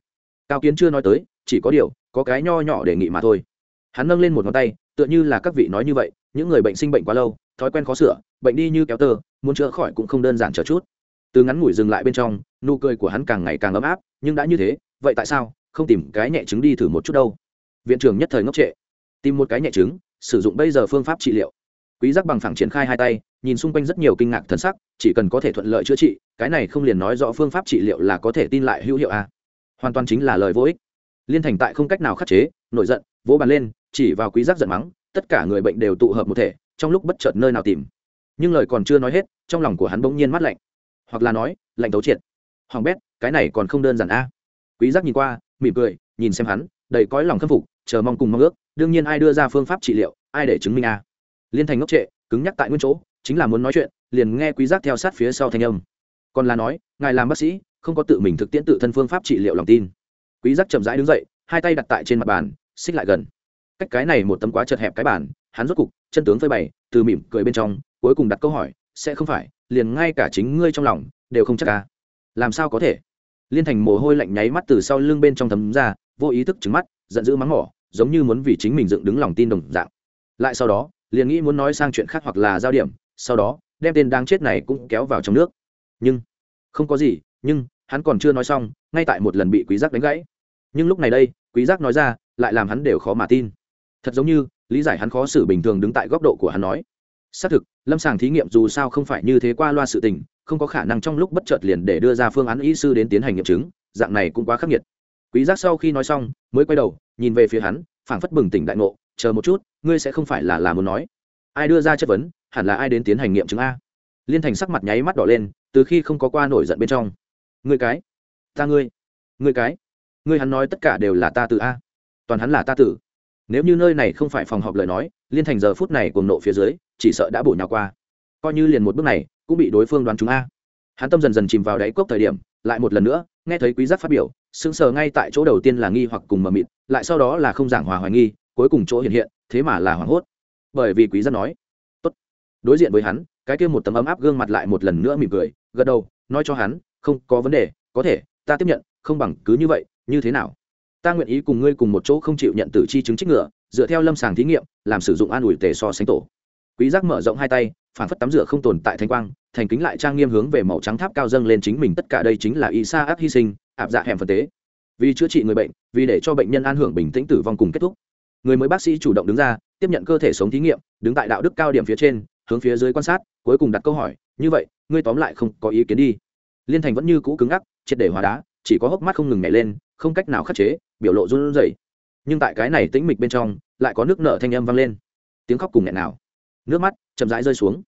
cao kiến chưa nói tới, chỉ có điều, có cái nho nhỏ đề nghị mà thôi. Hắn nâng lên một ngón tay, tựa như là các vị nói như vậy, những người bệnh sinh bệnh quá lâu, thói quen khó sửa, bệnh đi như kéo tơ, muốn chữa khỏi cũng không đơn giản chờ chút. Từ ngắn ngủi dừng lại bên trong, nụ cười của hắn càng ngày càng ấm áp, nhưng đã như thế, vậy tại sao không tìm cái nhẹ chứng đi thử một chút đâu? Viện trưởng nhất thời ngốc trệ. Tìm một cái nhẹ chứng sử dụng bây giờ phương pháp trị liệu. Quý giác bằng phẳng triển khai hai tay, nhìn xung quanh rất nhiều kinh ngạc thần sắc, chỉ cần có thể thuận lợi chữa trị, cái này không liền nói rõ phương pháp trị liệu là có thể tin lại hữu hiệu à hoàn toàn chính là lời vô ích. Liên thành tại không cách nào khắc chế, nổi giận, vỗ bàn lên, chỉ vào quý giác giận mắng, tất cả người bệnh đều tụ hợp một thể, trong lúc bất chợt nơi nào tìm. Nhưng lời còn chưa nói hết, trong lòng của hắn bỗng nhiên mát lạnh. Hoặc là nói, lạnh tấu triệt. Hoàng bét, cái này còn không đơn giản a. Quý giác nhìn qua, mỉm cười, nhìn xem hắn, đầy cõi lòng khâm phục, chờ mong cùng mong ước, đương nhiên ai đưa ra phương pháp trị liệu, ai để chứng minh a. Liên thành ngốc trệ, cứng nhắc tại nguyên chỗ, chính là muốn nói chuyện, liền nghe quý giác theo sát phía sau thanh âm. Còn là nói, ngài làm bác sĩ không có tự mình thực tiễn tự thân phương pháp trị liệu lòng tin. Quý giác chậm rãi đứng dậy, hai tay đặt tại trên mặt bàn, xích lại gần. Cách cái này một tấm quá chật hẹp cái bàn, hắn rốt cục, chân tướng phơi bày, từ mỉm cười bên trong, cuối cùng đặt câu hỏi, sẽ không phải, liền ngay cả chính ngươi trong lòng, đều không chắc ca làm sao có thể? Liên thành mồ hôi lạnh nháy mắt từ sau lưng bên trong thấm ra, vô ý thức trứng mắt, giận dữ mắng mỏ, giống như muốn vì chính mình dựng đứng lòng tin đồng dạng. Lại sau đó, liền nghĩ muốn nói sang chuyện khác hoặc là giao điểm, sau đó, đem tên đang chết này cũng kéo vào trong nước. Nhưng, không có gì nhưng hắn còn chưa nói xong, ngay tại một lần bị quý giác đánh gãy. Nhưng lúc này đây, quý giác nói ra, lại làm hắn đều khó mà tin. Thật giống như, lý giải hắn khó xử bình thường đứng tại góc độ của hắn nói. Xác thực, lâm sàng thí nghiệm dù sao không phải như thế qua loa sự tình, không có khả năng trong lúc bất chợt liền để đưa ra phương án y sư đến tiến hành nghiệm chứng, dạng này cũng quá khắc nghiệt. Quý giác sau khi nói xong, mới quay đầu, nhìn về phía hắn, phảng phất bừng tỉnh đại ngộ, chờ một chút, ngươi sẽ không phải là là muốn nói. Ai đưa ra chất vấn, hẳn là ai đến tiến hành nghiệm chứng a? Liên thành sắc mặt nháy mắt đỏ lên, từ khi không có qua nổi giận bên trong ngươi cái. Ta ngươi. Ngươi cái. Ngươi hắn nói tất cả đều là ta tự a. Toàn hắn là ta tử nếu như nơi này không phải phòng họp lời nói, liên thành giờ phút này cùng nộ phía dưới, chỉ sợ đã bổ nhào qua. Coi như liền một bước này, cũng bị đối phương đoán chúng a. Hắn tâm dần dần chìm vào đáy cốc thời điểm, lại một lần nữa, nghe thấy quý giác phát biểu, sững sờ ngay tại chỗ đầu tiên là nghi hoặc cùng mờ mịt, lại sau đó là không giảng hòa hoài nghi, cuối cùng chỗ hiện hiện, thế mà là hoảng hốt. Bởi vì quý giác nói, tốt. Đối diện với hắn, cái kia một tấm ấm áp gương mặt lại một lần nữa mỉm cười, gật đầu, nói cho hắn không có vấn đề, có thể, ta tiếp nhận, không bằng cứ như vậy, như thế nào? Ta nguyện ý cùng ngươi cùng một chỗ không chịu nhận tử chi chứng trích ngựa, dựa theo lâm sàng thí nghiệm, làm sử dụng an ủi tề so sánh tổ. Quý giác mở rộng hai tay, phản phất tắm rửa không tồn tại thanh quang, thành kính lại trang nghiêm hướng về màu trắng tháp cao dâng lên chính mình tất cả đây chính là y sa áp hy sinh áp dạ hẻm phân tế. Vì chữa trị người bệnh, vì để cho bệnh nhân an hưởng bình tĩnh tử vong cùng kết thúc. Người mới bác sĩ chủ động đứng ra, tiếp nhận cơ thể sống thí nghiệm, đứng tại đạo đức cao điểm phía trên, hướng phía dưới quan sát, cuối cùng đặt câu hỏi, như vậy, ngươi tóm lại không có ý kiến đi? Liên thành vẫn như cũ cứng ngắc, triệt để hóa đá, chỉ có hốc mắt không ngừng nhảy lên, không cách nào khắc chế, biểu lộ run rẩy. Nhưng tại cái này tĩnh mịch bên trong, lại có nước nở thanh âm vang lên. Tiếng khóc cùng nghẹn nào. Nước mắt chậm rãi rơi xuống.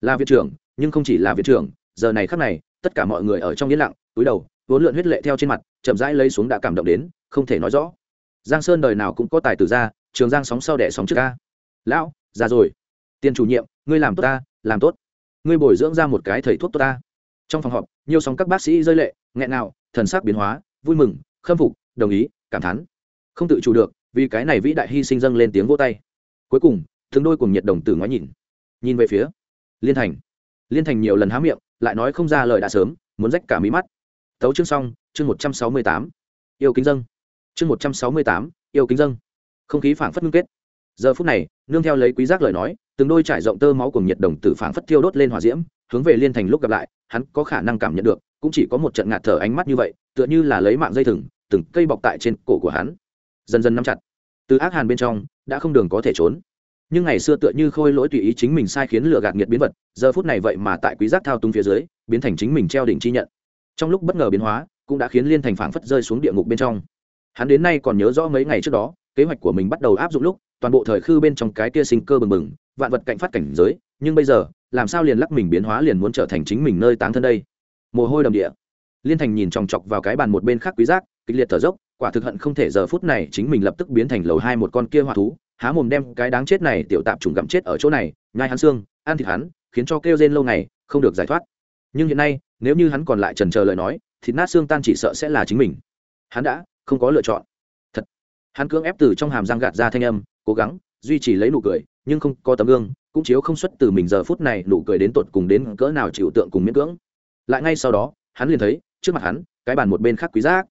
Là viện trưởng, nhưng không chỉ là viện trưởng, giờ này khắc này, tất cả mọi người ở trong yên lặng, túi đầu vốn lượn huyết lệ theo trên mặt, chậm rãi lấy xuống đã cảm động đến, không thể nói rõ. Giang sơn đời nào cũng có tài tử ra, trường giang sóng sau đẻ sóng trước ca. Lão, già rồi. Tiền chủ nhiệm, ngươi làm tốt ta, làm tốt. Ngươi bồi dưỡng ra một cái thầy thuốc tốt ta trong phòng họp, nhiều sóng các bác sĩ rơi lệ, nghẹn nào thần sắc biến hóa, vui mừng, khâm phục, đồng ý, cảm thán. Không tự chủ được, vì cái này vĩ đại hy sinh dâng lên tiếng vô tay. Cuối cùng thường đôi cùng nhiệt đồng tử ngoái nhìn. Nhìn về phía liên thành. Liên thành nhiều lần há miệng, lại nói không ra lời đã sớm, muốn rách cả mí mắt. Tấu chương xong, chương một trăm sáu mươi tám. Yêu kính dân chương một trăm sáu mươi tám, yêu kính dân không khí phảng phất ngưng kết. Giờ phút này, nương theo lấy quý giác lời nói, từng đôi trải rộng tơ máu cùng nhiệt đồng tử phảng phất thiêu đốt lên hỏa diễm hướng về liên thành lúc gặp lại, hắn có khả năng cảm nhận được, cũng chỉ có một trận ngạt thở ánh mắt như vậy, tựa như là lấy mạng dây thừng, từng cây bọc tại trên cổ của hắn. Dần dần nắm chặt. Từ ác hàn bên trong, đã không đường có thể trốn. Nhưng ngày xưa tựa như khôi lỗi tùy ý chính mình sai khiến lựa gạt nghiệt biến vật, giờ phút này vậy mà tại quý giác thao túng phía dưới, biến thành chính mình treo đỉnh chi nhận. Trong lúc bất ngờ biến hóa, cũng đã khiến liên thành phảng phất rơi xuống địa ngục bên trong. Hắn đến nay còn nhớ rõ mấy ngày trước đó, kế hoạch của mình bắt đầu áp dụng lúc, toàn bộ thời khư bên trong cái kia sinh cơ bừng bừng, vạn vật cạnh phát cảnh giới nhưng bây giờ, làm sao liền lắc mình biến hóa liền muốn trở thành chính mình nơi táng thân đây? Mồ hôi đầm địa. Liên thành nhìn chòng chọc vào cái bàn một bên khác quý giác, kịch liệt thở dốc, quả thực hận không thể giờ phút này chính mình lập tức biến thành lầu hai một con kia hỏa thú, há mồm đem cái đáng chết này tiểu tạp trùng gặm chết ở chỗ này, nhai hắn xương, ăn thịt hắn, khiến cho kêu rên lâu ngày, không được giải thoát. Nhưng hiện nay, nếu như hắn còn lại trần chờ lời nói, thịt nát xương tan chỉ sợ sẽ là chính mình. Hắn đã không có lựa chọn. Thật. Hắn cưỡng ép từ trong hàm răng gạt ra thanh âm, cố gắng duy trì lấy nụ cười, nhưng không có tấm gương cũng chiếu không xuất từ mình giờ phút này nụ cười đến tột cùng đến cỡ nào chịu tượng cùng miễn cưỡng. Lại ngay sau đó, hắn liền thấy, trước mặt hắn, cái bàn một bên khác quý giác.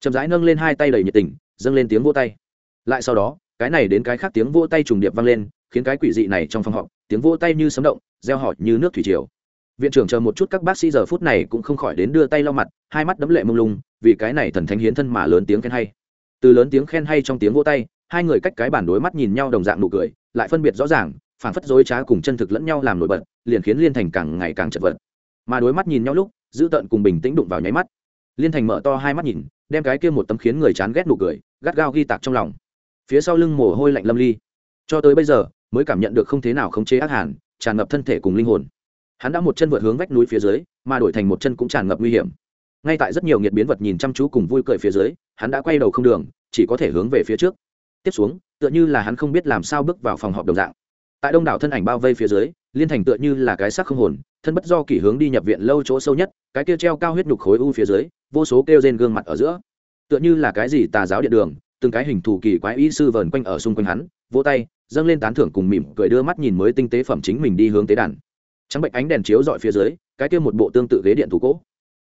Chậm rãi nâng lên hai tay đầy nhiệt tình, dâng lên tiếng vỗ tay. Lại sau đó, cái này đến cái khác tiếng vỗ tay trùng điệp vang lên, khiến cái quỷ dị này trong phòng họp, tiếng vỗ tay như sấm động, reo họ như nước thủy triều. Viện trưởng chờ một chút các bác sĩ giờ phút này cũng không khỏi đến đưa tay lau mặt, hai mắt đấm lệ mông lung, vì cái này thần thánh hiến thân mà lớn tiếng khen hay. Từ lớn tiếng khen hay trong tiếng vỗ tay, hai người cách cái bản đối mắt nhìn nhau đồng dạng nụ cười, lại phân biệt rõ ràng phản phất dối trá cùng chân thực lẫn nhau làm nổi bật, liền khiến liên thành càng ngày càng chật vật. Mà đối mắt nhìn nhau lúc giữ tợn cùng bình tĩnh đụng vào nháy mắt. Liên thành mở to hai mắt nhìn, đem cái kia một tấm khiến người chán ghét nụ cười, gắt gao ghi tạc trong lòng. Phía sau lưng mồ hôi lạnh lâm ly. Cho tới bây giờ, mới cảm nhận được không thế nào khống chế ác hàn, tràn ngập thân thể cùng linh hồn. Hắn đã một chân vượt hướng vách núi phía dưới, mà đổi thành một chân cũng tràn ngập nguy hiểm. Ngay tại rất nhiều nghiệt biến vật nhìn chăm chú cùng vui cười phía dưới, hắn đã quay đầu không đường, chỉ có thể hướng về phía trước. Tiếp xuống, tựa như là hắn không biết làm sao bước vào phòng họp đồng dạng tại đông đảo thân ảnh bao vây phía dưới, liên thành tựa như là cái xác không hồn, thân bất do kỷ hướng đi nhập viện lâu chỗ sâu nhất, cái kia treo cao huyết nhục khối u phía dưới, vô số kêu trên gương mặt ở giữa. Tựa như là cái gì tà giáo điện đường, từng cái hình thù kỳ quái y sư vờn quanh ở xung quanh hắn, vỗ tay, dâng lên tán thưởng cùng mỉm cười đưa mắt nhìn mới tinh tế phẩm chính mình đi hướng tế đàn. Trắng bệnh ánh đèn chiếu dọi phía dưới, cái kia một bộ tương tự ghế điện thủ cỗ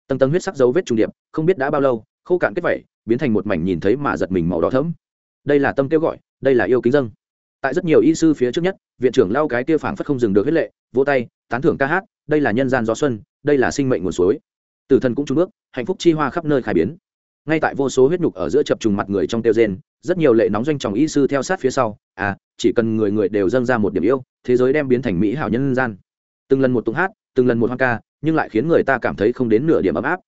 tầng tầng huyết sắc dấu vết trung điệp, không biết đã bao lâu, khô cạn kết vẩy biến thành một mảnh nhìn thấy mà giật mình màu đỏ thẫm. Đây là tâm kêu gọi, đây là yêu kính dâng tại rất nhiều y sư phía trước nhất, viện trưởng lao cái kia phảng phất không dừng được hết lệ, vỗ tay, tán thưởng ca hát, đây là nhân gian gió xuân, đây là sinh mệnh nguồn suối. Tử thần cũng trung bước, hạnh phúc chi hoa khắp nơi khai biến. Ngay tại vô số huyết nhục ở giữa chập trùng mặt người trong tiêu gen rất nhiều lệ nóng doanh tròng y sư theo sát phía sau à chỉ cần người người đều dâng ra một điểm yêu, thế giới đem biến thành mỹ hảo nhân gian. Từng lần một tụng hát, từng lần một hoang ca, nhưng lại khiến người ta cảm thấy không đến nửa điểm ấm áp.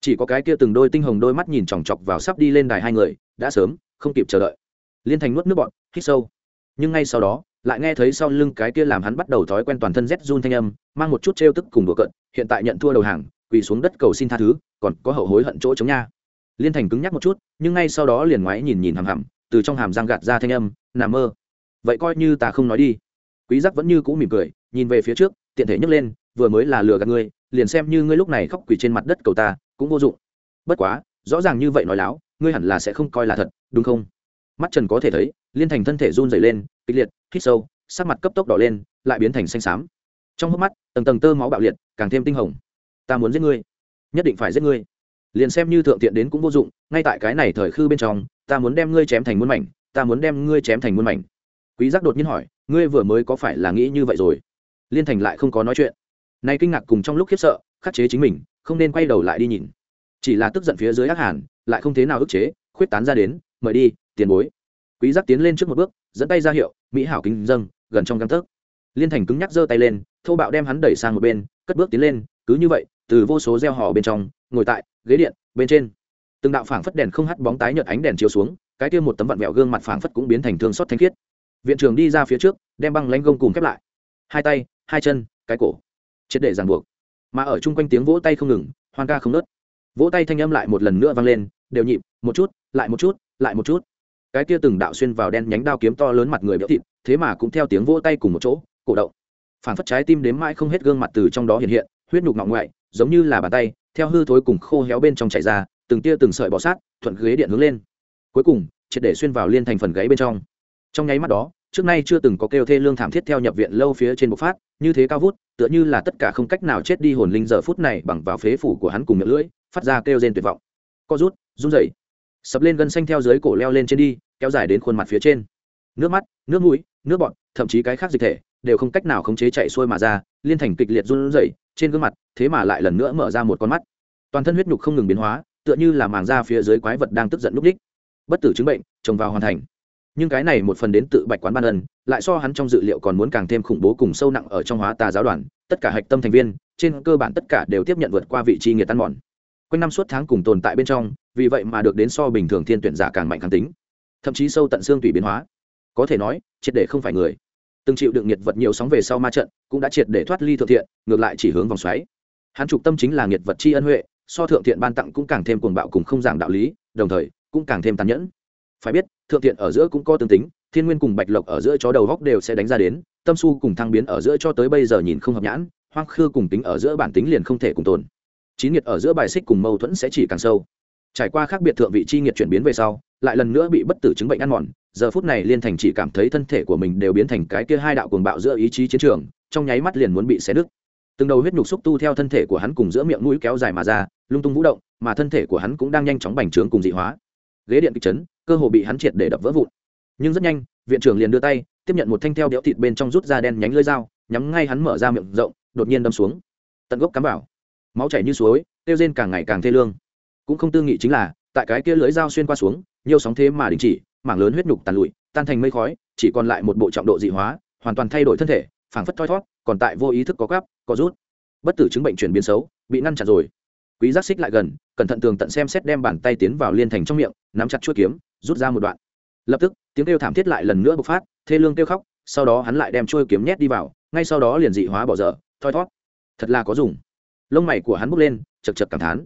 Chỉ có cái kia từng đôi tinh hồng đôi mắt nhìn chòng chọc vào sắp đi lên đài hai người, đã sớm, không kịp chờ đợi. Liên thành nuốt nước bọn hít sâu nhưng ngay sau đó, lại nghe thấy sau lưng cái kia làm hắn bắt đầu thói quen toàn thân rét run thanh âm, mang một chút trêu tức cùng đùa cận hiện tại nhận thua đầu hàng, quỳ xuống đất cầu xin tha thứ, còn có hậu hối hận chỗ chống nha. Liên thành cứng nhắc một chút, nhưng ngay sau đó liền ngoái nhìn nhìn hằm hằm từ trong hàm răng gạt ra thanh âm nằm mơ, vậy coi như ta không nói đi. Quý giác vẫn như cũ mỉm cười, nhìn về phía trước, tiện thể nhấc lên, vừa mới là lừa gạt ngươi, liền xem như ngươi lúc này khóc quỳ trên mặt đất cầu ta, cũng vô dụng. Bất quá, rõ ràng như vậy nói láo, ngươi hẳn là sẽ không coi là thật, đúng không? Mắt trần có thể thấy liên thành thân thể run dày lên, kịch liệt, hít sâu, sắc mặt cấp tốc đỏ lên, lại biến thành xanh xám. Trong hốc mắt, tầng tầng tơ máu bạo liệt, càng thêm tinh hồng. Ta muốn giết ngươi. Nhất định phải giết ngươi. Liền xem như thượng tiện đến cũng vô dụng, ngay tại cái này thời khư bên trong, ta muốn đem ngươi chém thành muôn mảnh, ta muốn đem ngươi chém thành muôn mảnh. Quý giác đột nhiên hỏi, ngươi vừa mới có phải là nghĩ như vậy rồi? Liên thành lại không có nói chuyện. Nay kinh ngạc cùng trong lúc khiếp sợ, khắc chế chính mình, không nên quay đầu lại đi nhìn. Chỉ là tức giận phía dưới ác hàn, lại không thế nào ức chế, khuyết tán ra đến, mời đi, tiền bối quý giác tiến lên trước một bước, dẫn tay ra hiệu, mỹ hảo kính dâng, gần trong găng tấc. Liên thành cứng nhắc giơ tay lên, thô bạo đem hắn đẩy sang một bên, cất bước tiến lên, cứ như vậy, từ vô số gieo hò bên trong, ngồi tại ghế điện bên trên. Từng đạo phảng phất đèn không hắt bóng tái nhợt ánh đèn chiếu xuống, cái kia một tấm vặn vẹo gương mặt phảng phất cũng biến thành thương xót thanh khiết. Viện trưởng đi ra phía trước, đem băng lanh gông cùng khép lại. Hai tay, hai chân, cái cổ. Triệt để ràng buộc. Mà ở chung quanh tiếng vỗ tay không ngừng, hoan ca không nớt vỗ tay thanh âm lại một lần nữa vang lên, đều nhịp, một chút, lại một chút, lại một chút cái kia từng đạo xuyên vào đen nhánh đao kiếm to lớn mặt người béo thịt, thế mà cũng theo tiếng vỗ tay cùng một chỗ, cổ động. Phản phất trái tim đếm mãi không hết gương mặt từ trong đó hiện hiện, huyết nhục ngọng ngoại, giống như là bàn tay, theo hư thối cùng khô héo bên trong chảy ra, từng tia từng sợi bọ sát, thuận ghế điện hướng lên. Cuối cùng, triệt để xuyên vào liên thành phần gáy bên trong. Trong nháy mắt đó, trước nay chưa từng có kêu thê lương thảm thiết theo nhập viện lâu phía trên bộc phát, như thế cao vút, tựa như là tất cả không cách nào chết đi hồn linh giờ phút này bằng vào phế phủ của hắn cùng miệng lưỡi, phát ra kêu rên tuyệt vọng. Co rút, run rẩy sập lên gân xanh theo dưới cổ leo lên trên đi, kéo dài đến khuôn mặt phía trên. Nước mắt, nước mũi, nước bọt, thậm chí cái khác dịch thể, đều không cách nào khống chế chạy xuôi mà ra, liên thành kịch liệt run rẩy, trên gương mặt, thế mà lại lần nữa mở ra một con mắt. Toàn thân huyết nhục không ngừng biến hóa, tựa như là màng da phía dưới quái vật đang tức giận núp đích. Bất tử chứng bệnh, trồng vào hoàn thành. Nhưng cái này một phần đến tự bạch quán ban ân, lại so hắn trong dự liệu còn muốn càng thêm khủng bố cùng sâu nặng ở trong hóa tà giáo đoàn, tất cả hạch tâm thành viên, trên cơ bản tất cả đều tiếp nhận vượt qua vị trí nghiệt tan mòn. Quanh năm suốt tháng cùng tồn tại bên trong vì vậy mà được đến so bình thường thiên tuyển giả càng mạnh kháng tính, thậm chí sâu tận xương tùy biến hóa. Có thể nói, triệt để không phải người. Từng chịu đựng nhiệt vật nhiều sóng về sau ma trận, cũng đã triệt để thoát ly thượng thiện, ngược lại chỉ hướng vòng xoáy. Hắn trục tâm chính là nhiệt vật tri ân huệ, so thượng thiện ban tặng cũng càng thêm cuồng bạo cùng không giảng đạo lý, đồng thời, cũng càng thêm tàn nhẫn. Phải biết, thượng thiện ở giữa cũng có tương tính, thiên nguyên cùng bạch lộc ở giữa chó đầu góc đều sẽ đánh ra đến, tâm su cùng thăng biến ở giữa cho tới bây giờ nhìn không hợp nhãn, hoang khư cùng tính ở giữa bản tính liền không thể cùng tồn. Chín nhiệt ở giữa bài xích cùng mâu thuẫn sẽ chỉ càng sâu trải qua khác biệt thượng vị chi nghiệt chuyển biến về sau, lại lần nữa bị bất tử chứng bệnh ăn mòn, giờ phút này liên thành chỉ cảm thấy thân thể của mình đều biến thành cái kia hai đạo cuồng bạo giữa ý chí chiến trường, trong nháy mắt liền muốn bị xé đứt. Từng đầu huyết nhục xúc tu theo thân thể của hắn cùng giữa miệng mũi kéo dài mà ra, lung tung vũ động, mà thân thể của hắn cũng đang nhanh chóng bành trướng cùng dị hóa. Ghế điện kịch chấn, cơ hồ bị hắn triệt để đập vỡ vụn. Nhưng rất nhanh, viện trưởng liền đưa tay, tiếp nhận một thanh theo đẽo thịt bên trong rút ra đen nhánh lưỡi dao, nhắm ngay hắn mở ra miệng rộng, đột nhiên đâm xuống. Tận gốc cắm vào. Máu chảy như suối, tiêu rên càng ngày càng thê lương cũng không tư nghị chính là, tại cái kia lưới dao xuyên qua xuống, nhiều sóng thế mà đình chỉ, mảng lớn huyết nhục tàn lụi, tan thành mây khói, chỉ còn lại một bộ trọng độ dị hóa, hoàn toàn thay đổi thân thể, phảng phất thoi thót, còn tại vô ý thức có gáp, có rút. Bất tử chứng bệnh chuyển biến xấu, bị ngăn chặn rồi. Quý giác xích lại gần, cẩn thận tường tận xem xét đem bàn tay tiến vào liên thành trong miệng, nắm chặt chuôi kiếm, rút ra một đoạn. Lập tức, tiếng kêu thảm thiết lại lần nữa bộc phát, thê lương kêu khóc, sau đó hắn lại đem chuôi kiếm nhét đi vào, ngay sau đó liền dị hóa bỏ dở, thoi thót. Thật là có dùng. Lông mày của hắn bốc lên, chật chật cảm thán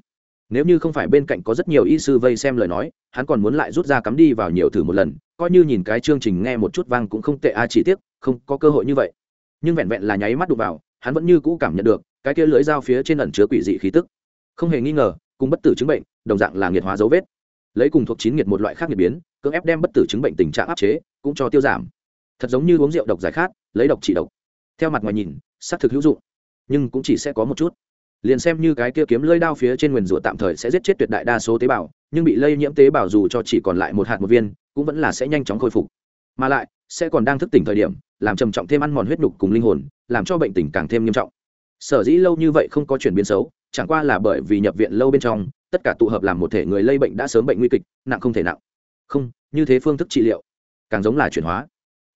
nếu như không phải bên cạnh có rất nhiều y sư vây xem lời nói, hắn còn muốn lại rút ra cắm đi vào nhiều thử một lần, coi như nhìn cái chương trình nghe một chút vang cũng không tệ a, chỉ tiếc, không có cơ hội như vậy. Nhưng vẹn vẹn là nháy mắt đụng vào, hắn vẫn như cũ cảm nhận được, cái kia lưỡi dao phía trên ẩn chứa quỷ dị khí tức. Không hề nghi ngờ, cùng bất tử chứng bệnh, đồng dạng là nghiệt hóa dấu vết. Lấy cùng thuộc chín nghiệt một loại khác nghiệt biến, cưỡng ép đem bất tử chứng bệnh tình trạng áp chế, cũng cho tiêu giảm. Thật giống như uống rượu độc giải khát, lấy độc trị độc. Theo mặt ngoài nhìn, xác thực hữu dụng, nhưng cũng chỉ sẽ có một chút liền xem như cái kia kiếm lơi đao phía trên nguyền rủa tạm thời sẽ giết chết tuyệt đại đa số tế bào, nhưng bị lây nhiễm tế bào dù cho chỉ còn lại một hạt một viên, cũng vẫn là sẽ nhanh chóng khôi phục. Mà lại, sẽ còn đang thức tỉnh thời điểm, làm trầm trọng thêm ăn mòn huyết nhục cùng linh hồn, làm cho bệnh tình càng thêm nghiêm trọng. Sở dĩ lâu như vậy không có chuyển biến xấu, chẳng qua là bởi vì nhập viện lâu bên trong, tất cả tụ hợp làm một thể người lây bệnh đã sớm bệnh nguy kịch, nặng không thể nặng. Không, như thế phương thức trị liệu, càng giống là chuyển hóa.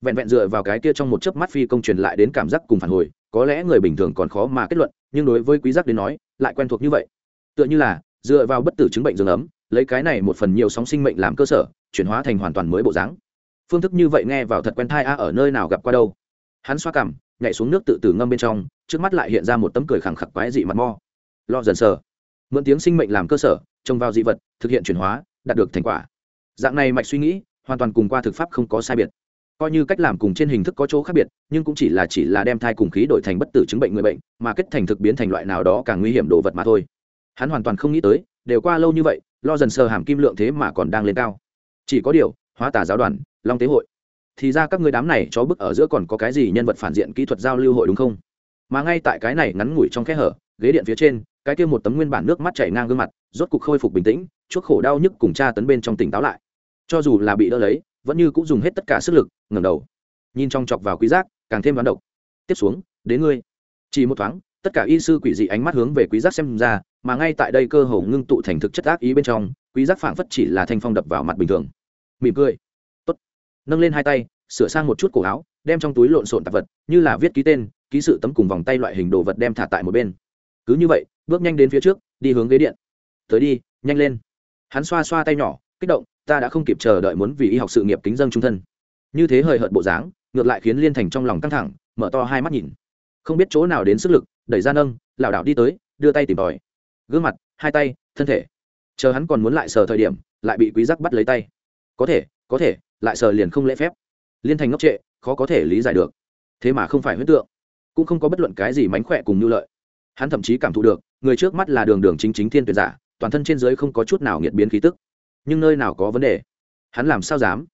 Vẹn vẹn dựa vào cái kia trong một chớp mắt phi công truyền lại đến cảm giác cùng phản hồi, có lẽ người bình thường còn khó mà kết luận nhưng đối với quý giác đến nói, lại quen thuộc như vậy. Tựa như là, dựa vào bất tử chứng bệnh dương ấm, lấy cái này một phần nhiều sóng sinh mệnh làm cơ sở, chuyển hóa thành hoàn toàn mới bộ dáng. Phương thức như vậy nghe vào thật quen thai a, ở nơi nào gặp qua đâu. Hắn xoa cằm, nhảy xuống nước tự tử ngâm bên trong, trước mắt lại hiện ra một tấm cười khẳng khặc quái dị mặt mo. Lo dần sờ. Mượn tiếng sinh mệnh làm cơ sở, trông vào dị vật, thực hiện chuyển hóa, đạt được thành quả. Dạng này mạch suy nghĩ, hoàn toàn cùng qua thực pháp không có sai biệt coi như cách làm cùng trên hình thức có chỗ khác biệt, nhưng cũng chỉ là chỉ là đem thai cùng khí đổi thành bất tử chứng bệnh người bệnh, mà kết thành thực biến thành loại nào đó càng nguy hiểm đồ vật mà thôi. Hắn hoàn toàn không nghĩ tới, đều qua lâu như vậy, lo dần sờ hàm kim lượng thế mà còn đang lên cao. Chỉ có điều, hóa tả giáo đoàn, long tế hội. Thì ra các người đám này cho bức ở giữa còn có cái gì nhân vật phản diện kỹ thuật giao lưu hội đúng không? Mà ngay tại cái này ngắn ngủi trong kẽ hở, ghế điện phía trên, cái kia một tấm nguyên bản nước mắt chảy ngang gương mặt, rốt cục khôi phục bình tĩnh, chuốc khổ đau nhức cùng cha tấn bên trong tỉnh táo lại. Cho dù là bị đỡ lấy vẫn như cũng dùng hết tất cả sức lực, ngẩng đầu. Nhìn trong chọc vào quý giác, càng thêm đoán độc. Tiếp xuống, đến ngươi. Chỉ một thoáng, tất cả y sư quỷ dị ánh mắt hướng về quý giác xem ra, mà ngay tại đây cơ hồ ngưng tụ thành thực chất ác ý bên trong, quý giác phảng phất chỉ là thanh phong đập vào mặt bình thường. Mỉm cười. Tốt. Nâng lên hai tay, sửa sang một chút cổ áo, đem trong túi lộn xộn tạp vật, như là viết ký tên, ký sự tấm cùng vòng tay loại hình đồ vật đem thả tại một bên. Cứ như vậy, bước nhanh đến phía trước, đi hướng ghế điện. Tới đi, nhanh lên. Hắn xoa xoa tay nhỏ, kích động ta đã không kịp chờ đợi muốn vì y học sự nghiệp kính dân trung thân. Như thế hời hợt bộ dáng, ngược lại khiến liên thành trong lòng căng thẳng, mở to hai mắt nhìn. Không biết chỗ nào đến sức lực, đẩy ra nâng, lảo đảo đi tới, đưa tay tìm tòi. Gương mặt, hai tay, thân thể. Chờ hắn còn muốn lại sờ thời điểm, lại bị quý giác bắt lấy tay. Có thể có thể, lại sờ liền không lễ phép. Liên thành ngốc trệ, khó có thể lý giải được. Thế mà không phải huyết tượng, cũng không có bất luận cái gì mánh khỏe cùng nhu lợi. Hắn thậm chí cảm thụ được, người trước mắt là đường đường chính chính thiên tuyệt giả, toàn thân trên dưới không có chút nào nghiệt biến khí tức nhưng nơi nào có vấn đề? Hắn làm sao dám?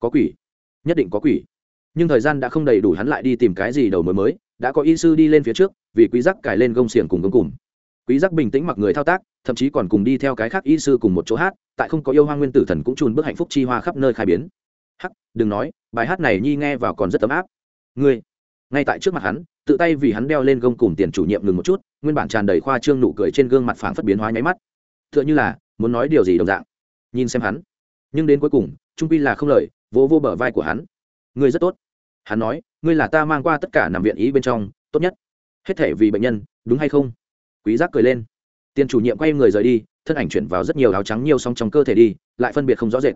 Có quỷ. Nhất định có quỷ. Nhưng thời gian đã không đầy đủ hắn lại đi tìm cái gì đầu mới mới. Đã có y sư đi lên phía trước, vì quý giác cài lên gông xiềng cùng gông cùng. Quý giác bình tĩnh mặc người thao tác, thậm chí còn cùng đi theo cái khác y sư cùng một chỗ hát, tại không có yêu hoa nguyên tử thần cũng chùn bước hạnh phúc chi hoa khắp nơi khai biến. Hắc, đừng nói, bài hát này nhi nghe vào còn rất ấm áp. Ngươi, ngay tại trước mặt hắn, tự tay vì hắn đeo lên gông cùng tiền chủ nhiệm ngừng một chút, nguyên bản tràn đầy khoa trương nụ cười trên gương mặt phảng phất biến hóa nháy mắt. Tựa như là, muốn nói điều gì đồng dạng nhìn xem hắn. Nhưng đến cuối cùng, trung pi là không lời, vỗ vô bờ vai của hắn. Ngươi rất tốt. Hắn nói, ngươi là ta mang qua tất cả nằm viện ý bên trong, tốt nhất. Hết thể vì bệnh nhân, đúng hay không? Quý giác cười lên. Tiền chủ nhiệm quay người rời đi, thân ảnh chuyển vào rất nhiều áo trắng nhiều song trong cơ thể đi, lại phân biệt không rõ rệt.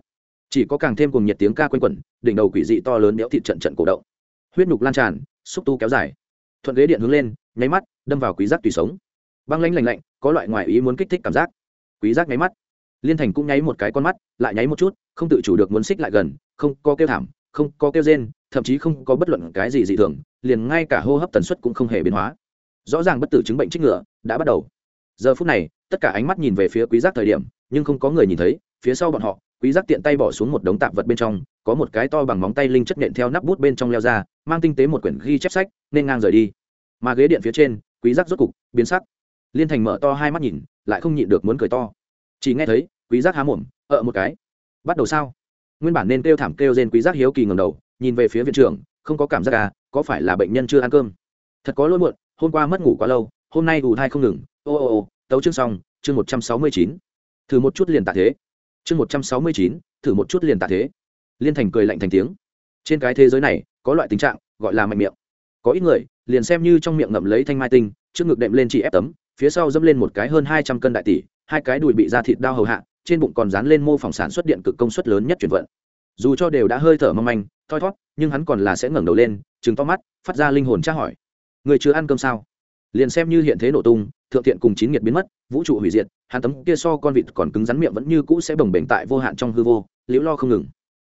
Chỉ có càng thêm cùng nhiệt tiếng ca quanh quẩn, đỉnh đầu quỷ dị to lớn béo thịt trận trận cổ động. Huyết nhục lan tràn, xúc tu kéo dài. Thuận ghế điện hướng lên, nháy mắt, đâm vào quý giác tùy sống. Băng lanh lạnh lạnh, có loại ngoại ý muốn kích thích cảm giác. Quý giác nháy mắt liên thành cũng nháy một cái con mắt, lại nháy một chút, không tự chủ được muốn xích lại gần, không có kêu thảm, không có kêu rên, thậm chí không có bất luận cái gì dị thường, liền ngay cả hô hấp tần suất cũng không hề biến hóa. Rõ ràng bất tử chứng bệnh trích ngựa đã bắt đầu. Giờ phút này, tất cả ánh mắt nhìn về phía quý giác thời điểm, nhưng không có người nhìn thấy, phía sau bọn họ, quý giác tiện tay bỏ xuống một đống tạp vật bên trong, có một cái to bằng móng tay linh chất nện theo nắp bút bên trong leo ra, mang tinh tế một quyển ghi chép sách, nên ngang rời đi. Mà ghế điện phía trên, quý giác rốt cục, biến sắc. Liên thành mở to hai mắt nhìn, lại không nhịn được muốn cười to chỉ nghe thấy, quý giác há mồm ợ một cái. Bắt đầu sao? Nguyên bản nên kêu thảm kêu rên quý giác hiếu kỳ ngẩng đầu, nhìn về phía viện trưởng, không có cảm giác à có phải là bệnh nhân chưa ăn cơm? Thật có lỗi muộn, hôm qua mất ngủ quá lâu, hôm nay ù thai không ngừng. Ô ô ô, tấu chương xong, chương một trăm sáu mươi chín. Thử một chút liền tạ thế. Chương một trăm sáu mươi chín, thử một chút liền tạ thế. Liên thành cười lạnh thành tiếng. Trên cái thế giới này, có loại tình trạng, gọi là mạnh miệng. Có ít người, liền xem như trong miệng ngậm lấy thanh mai tinh, trước ngực đệm lên chỉ ép tấm, phía sau dẫm lên một cái hơn hai trăm cân đại tỷ hai cái đùi bị da thịt đau hầu hạ, trên bụng còn dán lên mô phỏng sản xuất điện cực công suất lớn nhất chuyển vận. Dù cho đều đã hơi thở mong manh, thoi thót, nhưng hắn còn là sẽ ngẩng đầu lên chừng to mắt, phát ra linh hồn tra hỏi. Người chưa ăn cơm sao? Liền xem như hiện thế nổ tung, thượng thiện cùng chín nhiệt biến mất, vũ trụ hủy diệt, hắn tấm kia so con vịt còn cứng rắn miệng vẫn như cũ sẽ bồng bềnh tại vô hạn trong hư vô, liễu lo không ngừng.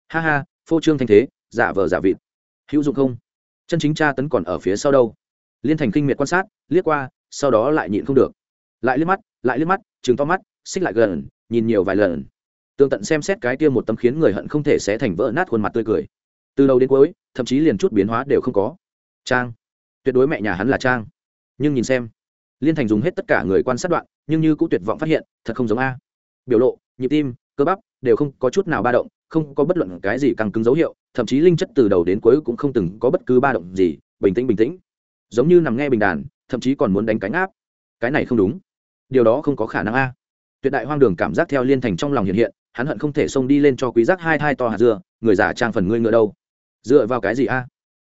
Ha ha, phô trương thanh thế, giả vờ giả vịt. Hữu dụng không? Chân chính tra tấn còn ở phía sau đâu? Liên thành kinh miệt quan sát, liếc qua, sau đó lại nhịn không được lại liếc mắt, lại liếc mắt chừng to mắt, xích lại gần, nhìn nhiều vài lần. Tương tận xem xét cái kia một tấm khiến người hận không thể sẽ thành vỡ nát khuôn mặt tươi cười. Từ đầu đến cuối, thậm chí liền chút biến hóa đều không có. Trang. Tuyệt đối mẹ nhà hắn là trang. Nhưng nhìn xem, liên thành dùng hết tất cả người quan sát đoạn, nhưng như cũng tuyệt vọng phát hiện, thật không giống a. Biểu lộ, nhịp tim, cơ bắp đều không có chút nào ba động, không có bất luận cái gì căng cứng dấu hiệu, thậm chí linh chất từ đầu đến cuối cũng không từng có bất cứ ba động gì, bình tĩnh bình tĩnh. Giống như nằm nghe bình đàn, thậm chí còn muốn đánh cánh áp. Cái này không đúng điều đó không có khả năng a. Tuyệt đại hoang đường cảm giác theo liên thành trong lòng hiện hiện, hắn hận không thể xông đi lên cho quý giác hai thai to hạt dưa, người giả trang phần ngươi ngựa đâu? Dựa vào cái gì a?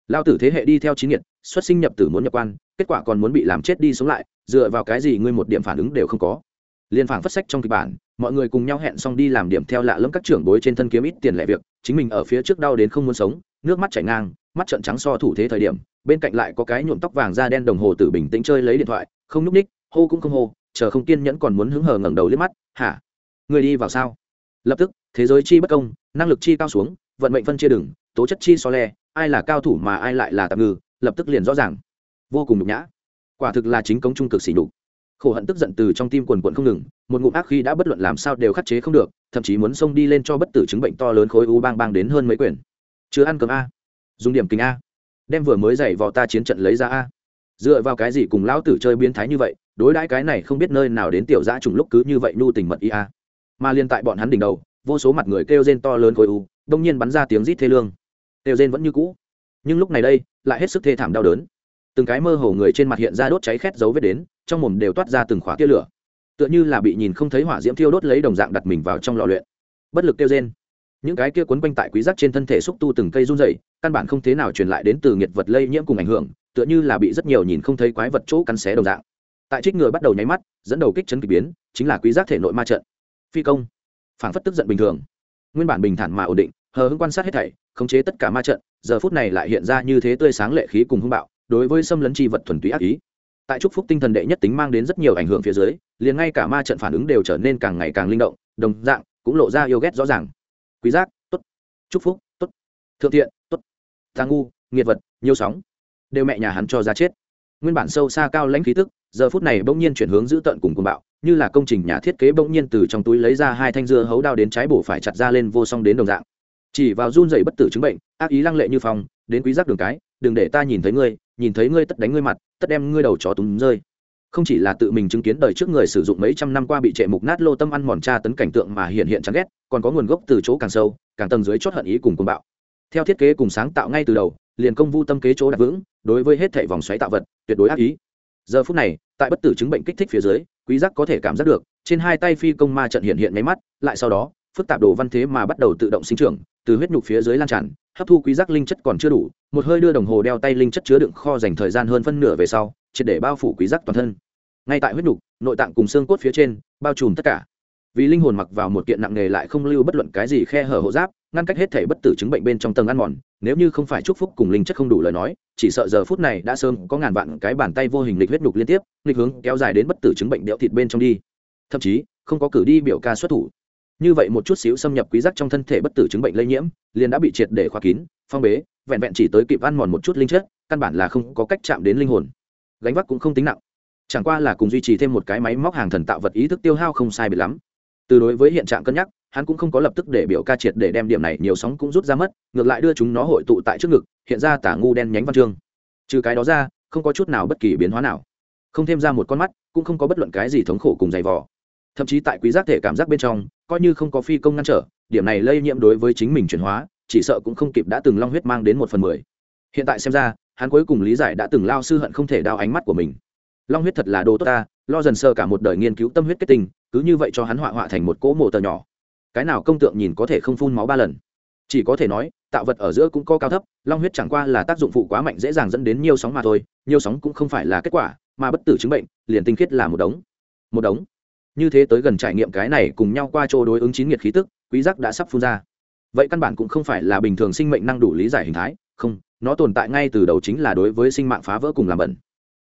Lao tử thế hệ đi theo chín nghiệt, xuất sinh nhập tử muốn nhập quan, kết quả còn muốn bị làm chết đi sống lại, dựa vào cái gì ngươi một điểm phản ứng đều không có? Liên phản phất sách trong kịch bản, mọi người cùng nhau hẹn xong đi làm điểm theo lạ lẫm các trưởng bối trên thân kiếm ít tiền lẻ việc, chính mình ở phía trước đau đến không muốn sống, nước mắt chảy ngang, mắt trợn trắng so thủ thế thời điểm, bên cạnh lại có cái nhuộm tóc vàng da đen đồng hồ tử bình tĩnh chơi lấy điện thoại, không nhúc ních hô cũng không hô chờ không kiên nhẫn còn muốn hứng hờ ngẩng đầu liếc mắt, hả? Người đi vào sao? Lập tức, thế giới chi bất công, năng lực chi cao xuống, vận mệnh phân chia đừng tố chất chi so le, ai là cao thủ mà ai lại là tạm ngư, lập tức liền rõ ràng. Vô cùng nhục nhã. Quả thực là chính công trung cực xỉ nhục. Khổ hận tức giận từ trong tim quần quận không ngừng, một ngụm ác khi đã bất luận làm sao đều khắc chế không được, thậm chí muốn xông đi lên cho bất tử chứng bệnh to lớn khối u bang bang đến hơn mấy quyển. Chưa ăn cơm a? Dùng điểm kính a. Đem vừa mới dạy vò ta chiến trận lấy ra a. Dựa vào cái gì cùng lão tử chơi biến thái như vậy đối đãi cái này không biết nơi nào đến tiểu dã trùng lúc cứ như vậy nhu tình mật ý a. Mà liên tại bọn hắn đỉnh đầu, vô số mặt người kêu rên to lớn khối u, đông nhiên bắn ra tiếng rít thê lương. Kêu rên vẫn như cũ. Nhưng lúc này đây, lại hết sức thê thảm đau đớn. Từng cái mơ hồ người trên mặt hiện ra đốt cháy khét dấu vết đến, trong mồm đều toát ra từng khóa tia lửa. Tựa như là bị nhìn không thấy hỏa diễm thiêu đốt lấy đồng dạng đặt mình vào trong lò luyện. Bất lực kêu rên. Những cái kia quấn quanh tại quý giác trên thân thể xúc tu từng cây run rẩy, căn bản không thế nào truyền lại đến từ nghiệt vật lây nhiễm cùng ảnh hưởng, tựa như là bị rất nhiều nhìn không thấy quái vật chỗ cắn xé đồng dạng tại trích người bắt đầu nháy mắt, dẫn đầu kích chấn kỳ biến, chính là quý giác thể nội ma trận. Phi công. Phản phất tức giận bình thường. Nguyên bản bình thản mà ổn định, hờ hững quan sát hết thảy, khống chế tất cả ma trận, giờ phút này lại hiện ra như thế tươi sáng lệ khí cùng hung bạo, đối với xâm lấn chi vật thuần túy ác ý. Tại chúc phúc tinh thần đệ nhất tính mang đến rất nhiều ảnh hưởng phía dưới, liền ngay cả ma trận phản ứng đều trở nên càng ngày càng linh động, đồng dạng, cũng lộ ra yêu ghét rõ ràng. Quý giác, tốt. Chúc phúc, tốt. Thượng thiện, tốt. Tà ngu, nghiệt vật, nhiều sóng. Đều mẹ nhà hắn cho ra chết nguyên bản sâu xa cao lãnh khí tức, giờ phút này bỗng nhiên chuyển hướng giữ tợn cùng cuồng bạo, như là công trình nhà thiết kế bỗng nhiên từ trong túi lấy ra hai thanh dưa hấu đao đến trái bổ phải chặt ra lên vô song đến đồng dạng. Chỉ vào run dày bất tử chứng bệnh, ác ý lăng lệ như phong, đến quý giác đường cái, đừng để ta nhìn thấy ngươi, nhìn thấy ngươi tất đánh ngươi mặt, tất đem ngươi đầu chó túng rơi. Không chỉ là tự mình chứng kiến đời trước người sử dụng mấy trăm năm qua bị trệ mục nát lô tâm ăn mòn tra tấn cảnh tượng mà hiện hiện chán ghét, còn có nguồn gốc từ chỗ càng sâu, càng tầng dưới chót hận ý cùng cuồng bạo. Theo thiết kế cùng sáng tạo ngay từ đầu liền công vu tâm kế chỗ đặt vững, đối với hết thảy vòng xoáy tạo vật, tuyệt đối ác ý. Giờ phút này, tại bất tử chứng bệnh kích thích phía dưới, quý giác có thể cảm giác được, trên hai tay phi công ma trận hiện hiện mấy mắt, lại sau đó, phức tạp đồ văn thế mà bắt đầu tự động sinh trưởng, từ huyết nhục phía dưới lan tràn, hấp thu quý giác linh chất còn chưa đủ, một hơi đưa đồng hồ đeo tay linh chất chứa đựng kho dành thời gian hơn phân nửa về sau, triệt để bao phủ quý giác toàn thân. Ngay tại huyết nhục, nội tạng cùng xương cốt phía trên, bao trùm tất cả. Vì linh hồn mặc vào một kiện nặng nghề lại không lưu bất luận cái gì khe hở hộ giáp ngăn cách hết thể bất tử chứng bệnh bên trong tầng ăn mòn, nếu như không phải chúc phúc cùng linh chất không đủ lời nói, chỉ sợ giờ phút này đã sớm có ngàn vạn cái bàn tay vô hình lịch huyết nhục liên tiếp lịch hướng kéo dài đến bất tử chứng bệnh đẽo thịt bên trong đi. Thậm chí, không có cử đi biểu ca xuất thủ. Như vậy một chút xíu xâm nhập quý giác trong thân thể bất tử chứng bệnh lây nhiễm, liền đã bị triệt để khóa kín, phong bế, vẹn vẹn chỉ tới kịp ăn mòn một chút linh chất, căn bản là không có cách chạm đến linh hồn. Gánh vác cũng không tính nặng. Chẳng qua là cùng duy trì thêm một cái máy móc hàng thần tạo vật ý thức tiêu hao không sai biệt lắm. Từ đối với hiện trạng cân nhắc hắn cũng không có lập tức để biểu ca triệt để đem điểm này nhiều sóng cũng rút ra mất, ngược lại đưa chúng nó hội tụ tại trước ngực, hiện ra tả ngu đen nhánh văn chương. Trừ cái đó ra, không có chút nào bất kỳ biến hóa nào. Không thêm ra một con mắt, cũng không có bất luận cái gì thống khổ cùng dày vò. Thậm chí tại quý giác thể cảm giác bên trong, coi như không có phi công ngăn trở, điểm này lây nhiễm đối với chính mình chuyển hóa, chỉ sợ cũng không kịp đã từng long huyết mang đến một phần mười. Hiện tại xem ra, hắn cuối cùng lý giải đã từng lao sư hận không thể đao ánh mắt của mình. Long huyết thật là đồ tốt ta, lo dần sơ cả một đời nghiên cứu tâm huyết kết tinh, cứ như vậy cho hắn họa họa thành một cỗ mộ tờ nhỏ cái nào công tượng nhìn có thể không phun máu ba lần. Chỉ có thể nói, tạo vật ở giữa cũng có cao thấp, long huyết chẳng qua là tác dụng phụ quá mạnh dễ dàng dẫn đến nhiều sóng mà thôi, nhiều sóng cũng không phải là kết quả, mà bất tử chứng bệnh, liền tinh khiết là một đống. Một đống. Như thế tới gần trải nghiệm cái này cùng nhau qua chỗ đối ứng chín nhiệt khí tức, quý giác đã sắp phun ra. Vậy căn bản cũng không phải là bình thường sinh mệnh năng đủ lý giải hình thái, không, nó tồn tại ngay từ đầu chính là đối với sinh mạng phá vỡ cùng làm bẩn.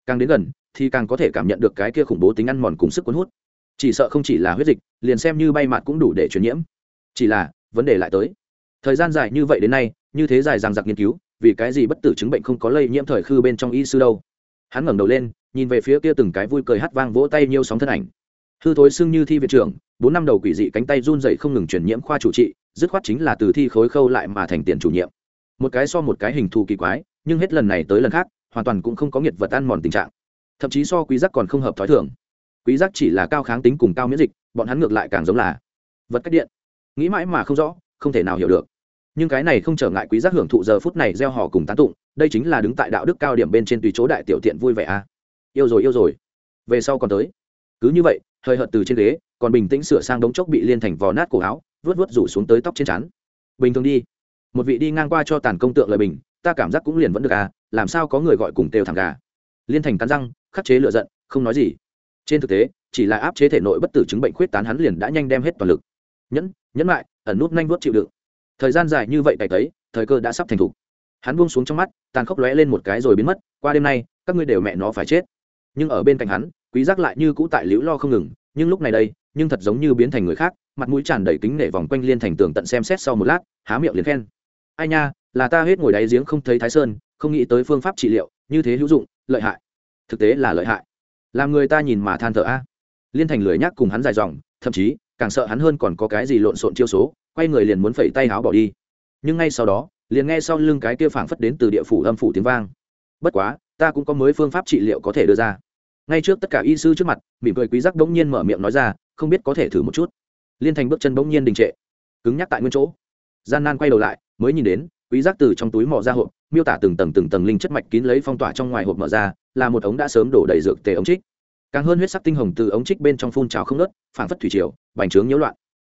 Càng đến gần, thì càng có thể cảm nhận được cái kia khủng bố tính ăn mòn cùng sức cuốn hút chỉ sợ không chỉ là huyết dịch, liền xem như bay mặt cũng đủ để truyền nhiễm. Chỉ là, vấn đề lại tới. Thời gian dài như vậy đến nay, như thế dài dằng dặc nghiên cứu, vì cái gì bất tử chứng bệnh không có lây nhiễm thời khư bên trong y sư đâu? Hắn ngẩng đầu lên, nhìn về phía kia từng cái vui cười hát vang vỗ tay nhiều sóng thân ảnh. Hư thối xưng như thi viện trưởng, bốn năm đầu quỷ dị cánh tay run dậy không ngừng chuyển nhiễm khoa chủ trị, dứt khoát chính là từ thi khối khâu lại mà thành tiền chủ nhiệm. Một cái so một cái hình thù kỳ quái, nhưng hết lần này tới lần khác, hoàn toàn cũng không có nghiệt vật ăn mòn tình trạng. Thậm chí so quý giác còn không hợp thói thường quý giác chỉ là cao kháng tính cùng cao miễn dịch, bọn hắn ngược lại càng giống là vật cách điện. Nghĩ mãi mà không rõ, không thể nào hiểu được. Nhưng cái này không trở ngại quý giác hưởng thụ giờ phút này gieo hò cùng tán tụng, đây chính là đứng tại đạo đức cao điểm bên trên tùy chỗ đại tiểu tiện vui vẻ a. À. yêu rồi yêu rồi. Về sau còn tới. Cứ như vậy, hơi hợt từ trên ghế, còn bình tĩnh sửa sang đống chốc bị liên thành vò nát cổ áo vớt vớt rủ xuống tới tóc trên trán. Bình thường đi. Một vị đi ngang qua cho tàn công tượng lời bình, ta cảm giác cũng liền vẫn được à làm sao có người gọi cùng têu thằng gà. Liên thành cắn răng, khắc chế lựa giận, không nói gì trên thực tế, chỉ là áp chế thể nội bất tử chứng bệnh khuyết tán hắn liền đã nhanh đem hết toàn lực. Nhẫn nhẫn lại ẩn nút nhanh vuốt chịu đựng. Thời gian dài như vậy cày tấy thời cơ đã sắp thành thục. Hắn buông xuống trong mắt, tàn khốc lóe lên một cái rồi biến mất, qua đêm nay, các ngươi đều mẹ nó phải chết. Nhưng ở bên cạnh hắn, quý giác lại như cũ tại liễu lo không ngừng, nhưng lúc này đây, nhưng thật giống như biến thành người khác, mặt mũi tràn đầy kính nể vòng quanh liên thành tường tận xem xét sau một lát, há miệng liền khen. Ai nha, là ta hết ngồi đáy giếng không thấy thái sơn, không nghĩ tới phương pháp trị liệu, như thế hữu dụng, lợi hại. Thực tế là lợi hại làm người ta nhìn mà than thở a. Liên thành lười nhắc cùng hắn dài dòng, thậm chí, càng sợ hắn hơn còn có cái gì lộn xộn chiêu số, quay người liền muốn phẩy tay háo bỏ đi. Nhưng ngay sau đó, liền nghe sau lưng cái kia phảng phất đến từ địa phủ âm phủ tiếng vang. Bất quá, ta cũng có mới phương pháp trị liệu có thể đưa ra. Ngay trước tất cả y sư trước mặt, mỉm cười quý giác bỗng nhiên mở miệng nói ra, không biết có thể thử một chút. Liên thành bước chân bỗng nhiên đình trệ, cứng nhắc tại nguyên chỗ. Gian nan quay đầu lại, mới nhìn đến quý giác từ trong túi mò ra hộp, miêu tả từng tầng từng tầng linh chất mạch kín lấy phong tỏa trong ngoài hộp mở ra, là một ống đã sớm đổ đầy dược tề ống trích. Càng hơn huyết sắc tinh hồng từ ống trích bên trong phun trào không nớt phản phất thủy triều, bành trướng nhiễu loạn.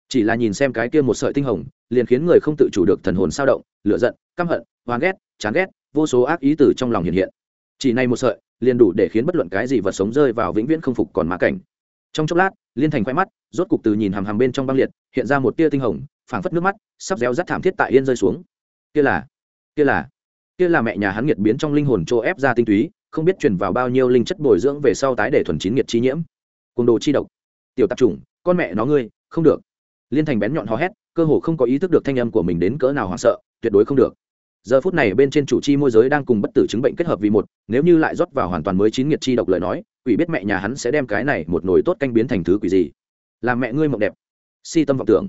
Chỉ là nhìn xem cái kia một sợi tinh hồng, liền khiến người không tự chủ được thần hồn sao động, lửa giận, căm hận hoán ghét, chán ghét, vô số ác ý từ trong lòng hiện hiện. Chỉ này một sợi, liền đủ để khiến bất luận cái gì vật sống rơi vào vĩnh viễn không phục còn mã cảnh. Trong chốc lát, liên thành khoe mắt, rốt cục từ nhìn hàm hàm bên trong băng liệt, hiện ra một tia tinh hồng, phảng phất nước mắt, sắp réo rắt thảm thiết tại yên rơi xuống kia là kia là kia là mẹ nhà hắn nghiệt biến trong linh hồn chỗ ép ra tinh túy, không biết truyền vào bao nhiêu linh chất bồi dưỡng về sau tái để thuần chín nghiệt chi nhiễm. Côn đồ chi độc. Tiểu tạp chủng, con mẹ nó ngươi, không được. Liên thành bén nhọn hò hét, cơ hồ không có ý thức được thanh âm của mình đến cỡ nào hoảng sợ, tuyệt đối không được. Giờ phút này bên trên chủ chi môi giới đang cùng bất tử chứng bệnh kết hợp vì một, nếu như lại rót vào hoàn toàn mới chín nghiệt chi độc lời nói, quỷ biết mẹ nhà hắn sẽ đem cái này một nồi tốt canh biến thành thứ quỷ gì. Làm mẹ ngươi mộng đẹp. Si tâm vọng tưởng.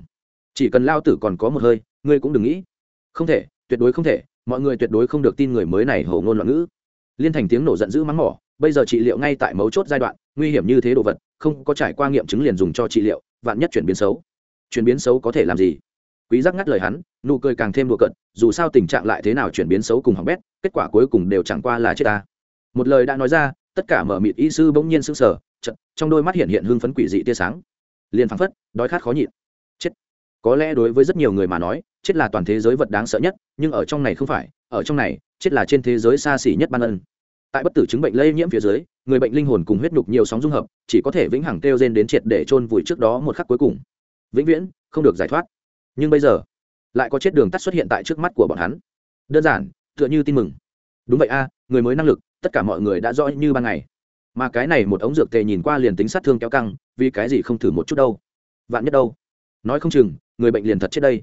Chỉ cần lao tử còn có một hơi, ngươi cũng đừng nghĩ không thể tuyệt đối không thể mọi người tuyệt đối không được tin người mới này hầu ngôn loạn ngữ. Liên thành tiếng nổ giận dữ mắng mỏ bây giờ trị liệu ngay tại mấu chốt giai đoạn nguy hiểm như thế đồ vật không có trải qua nghiệm chứng liền dùng cho trị liệu vạn nhất chuyển biến xấu. Chuyển biến xấu có thể làm gì? Quý giác ngắt lời hắn nụ cười càng thêm đùa cận dù sao tình trạng lại thế nào chuyển biến xấu cùng hỏng bét kết quả cuối cùng đều chẳng qua là chết ta. Một lời đã nói ra tất cả mở mịt y sư bỗng nhiên sững sờ chật, trong đôi mắt hiện hiện hương phấn quỷ dị tia sáng. Liền phăng phất đói khát khó nhịn. Chết. Có lẽ đối với rất nhiều người mà nói chết là toàn thế giới vật đáng sợ nhất, nhưng ở trong này không phải, ở trong này, chết là trên thế giới xa xỉ nhất ban ân. Tại bất tử chứng bệnh lây nhiễm phía dưới, người bệnh linh hồn cùng huyết nhục nhiều sóng dung hợp, chỉ có thể vĩnh hằng kêu gen đến triệt để chôn vùi trước đó một khắc cuối cùng. Vĩnh viễn, không được giải thoát. Nhưng bây giờ, lại có chết đường tắt xuất hiện tại trước mắt của bọn hắn. Đơn giản, tựa như tin mừng. Đúng vậy a, người mới năng lực, tất cả mọi người đã rõ như ban ngày. Mà cái này một ống dược tề nhìn qua liền tính sát thương kéo căng, vì cái gì không thử một chút đâu? Vạn nhất đâu? Nói không chừng, người bệnh liền thật chết đây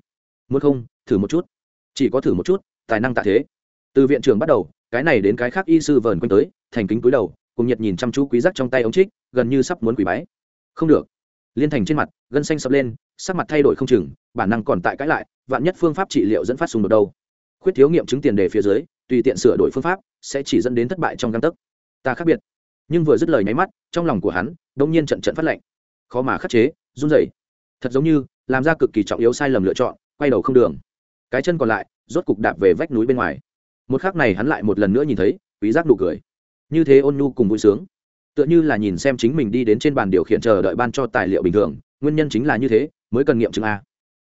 muốn không, thử một chút. Chỉ có thử một chút, tài năng tạ thế. Từ viện trưởng bắt đầu, cái này đến cái khác y sư vờn quanh tới, thành kính cúi đầu, cùng nhiệt nhìn chăm chú quý giác trong tay ống trích, gần như sắp muốn quỷ bái. Không được. Liên thành trên mặt, gân xanh sập lên, sắc mặt thay đổi không chừng, bản năng còn tại cãi lại, vạn nhất phương pháp trị liệu dẫn phát xung đột đâu. Khuyết thiếu nghiệm chứng tiền đề phía dưới, tùy tiện sửa đổi phương pháp, sẽ chỉ dẫn đến thất bại trong găng tấc. Ta khác biệt. Nhưng vừa dứt lời nháy mắt, trong lòng của hắn đông nhiên trận trận phát lệnh. Khó mà khắc chế, run rẩy. Thật giống như, làm ra cực kỳ trọng yếu sai lầm lựa chọn quay đầu không đường. Cái chân còn lại, rốt cục đạp về vách núi bên ngoài. Một khắc này hắn lại một lần nữa nhìn thấy, quý giác nụ cười. Như thế ôn nhu cùng vui sướng. Tựa như là nhìn xem chính mình đi đến trên bàn điều khiển chờ đợi ban cho tài liệu bình thường, nguyên nhân chính là như thế, mới cần nghiệm chứng a.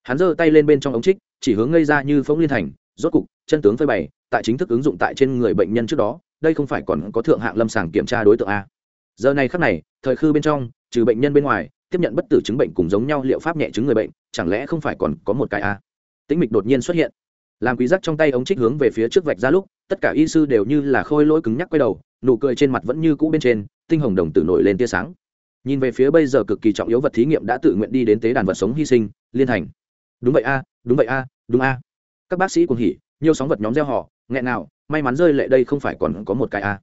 Hắn giơ tay lên bên trong ống trích, chỉ hướng ngây ra như phóng liên thành, rốt cục, chân tướng phơi bày, tại chính thức ứng dụng tại trên người bệnh nhân trước đó, đây không phải còn có thượng hạng lâm sàng kiểm tra đối tượng a. Giờ này khắc này, thời khư bên trong, trừ bệnh nhân bên ngoài tiếp nhận bất tử chứng bệnh cùng giống nhau liệu pháp nhẹ chứng người bệnh, chẳng lẽ không phải còn có một cái a? Tĩnh mịch đột nhiên xuất hiện. Làm quý giác trong tay ống trích hướng về phía trước vạch ra lúc, tất cả y sư đều như là khôi lỗi cứng nhắc quay đầu, nụ cười trên mặt vẫn như cũ bên trên, tinh hồng đồng tử nổi lên tia sáng. Nhìn về phía bây giờ cực kỳ trọng yếu vật thí nghiệm đã tự nguyện đi đến tế đàn vật sống hy sinh, liên thành. Đúng vậy a, đúng vậy a, đúng a. Các bác sĩ cuồng hỉ, nhiều sóng vật nhóm gieo họ, nghẹn nào, may mắn rơi lệ đây không phải còn có một cái a.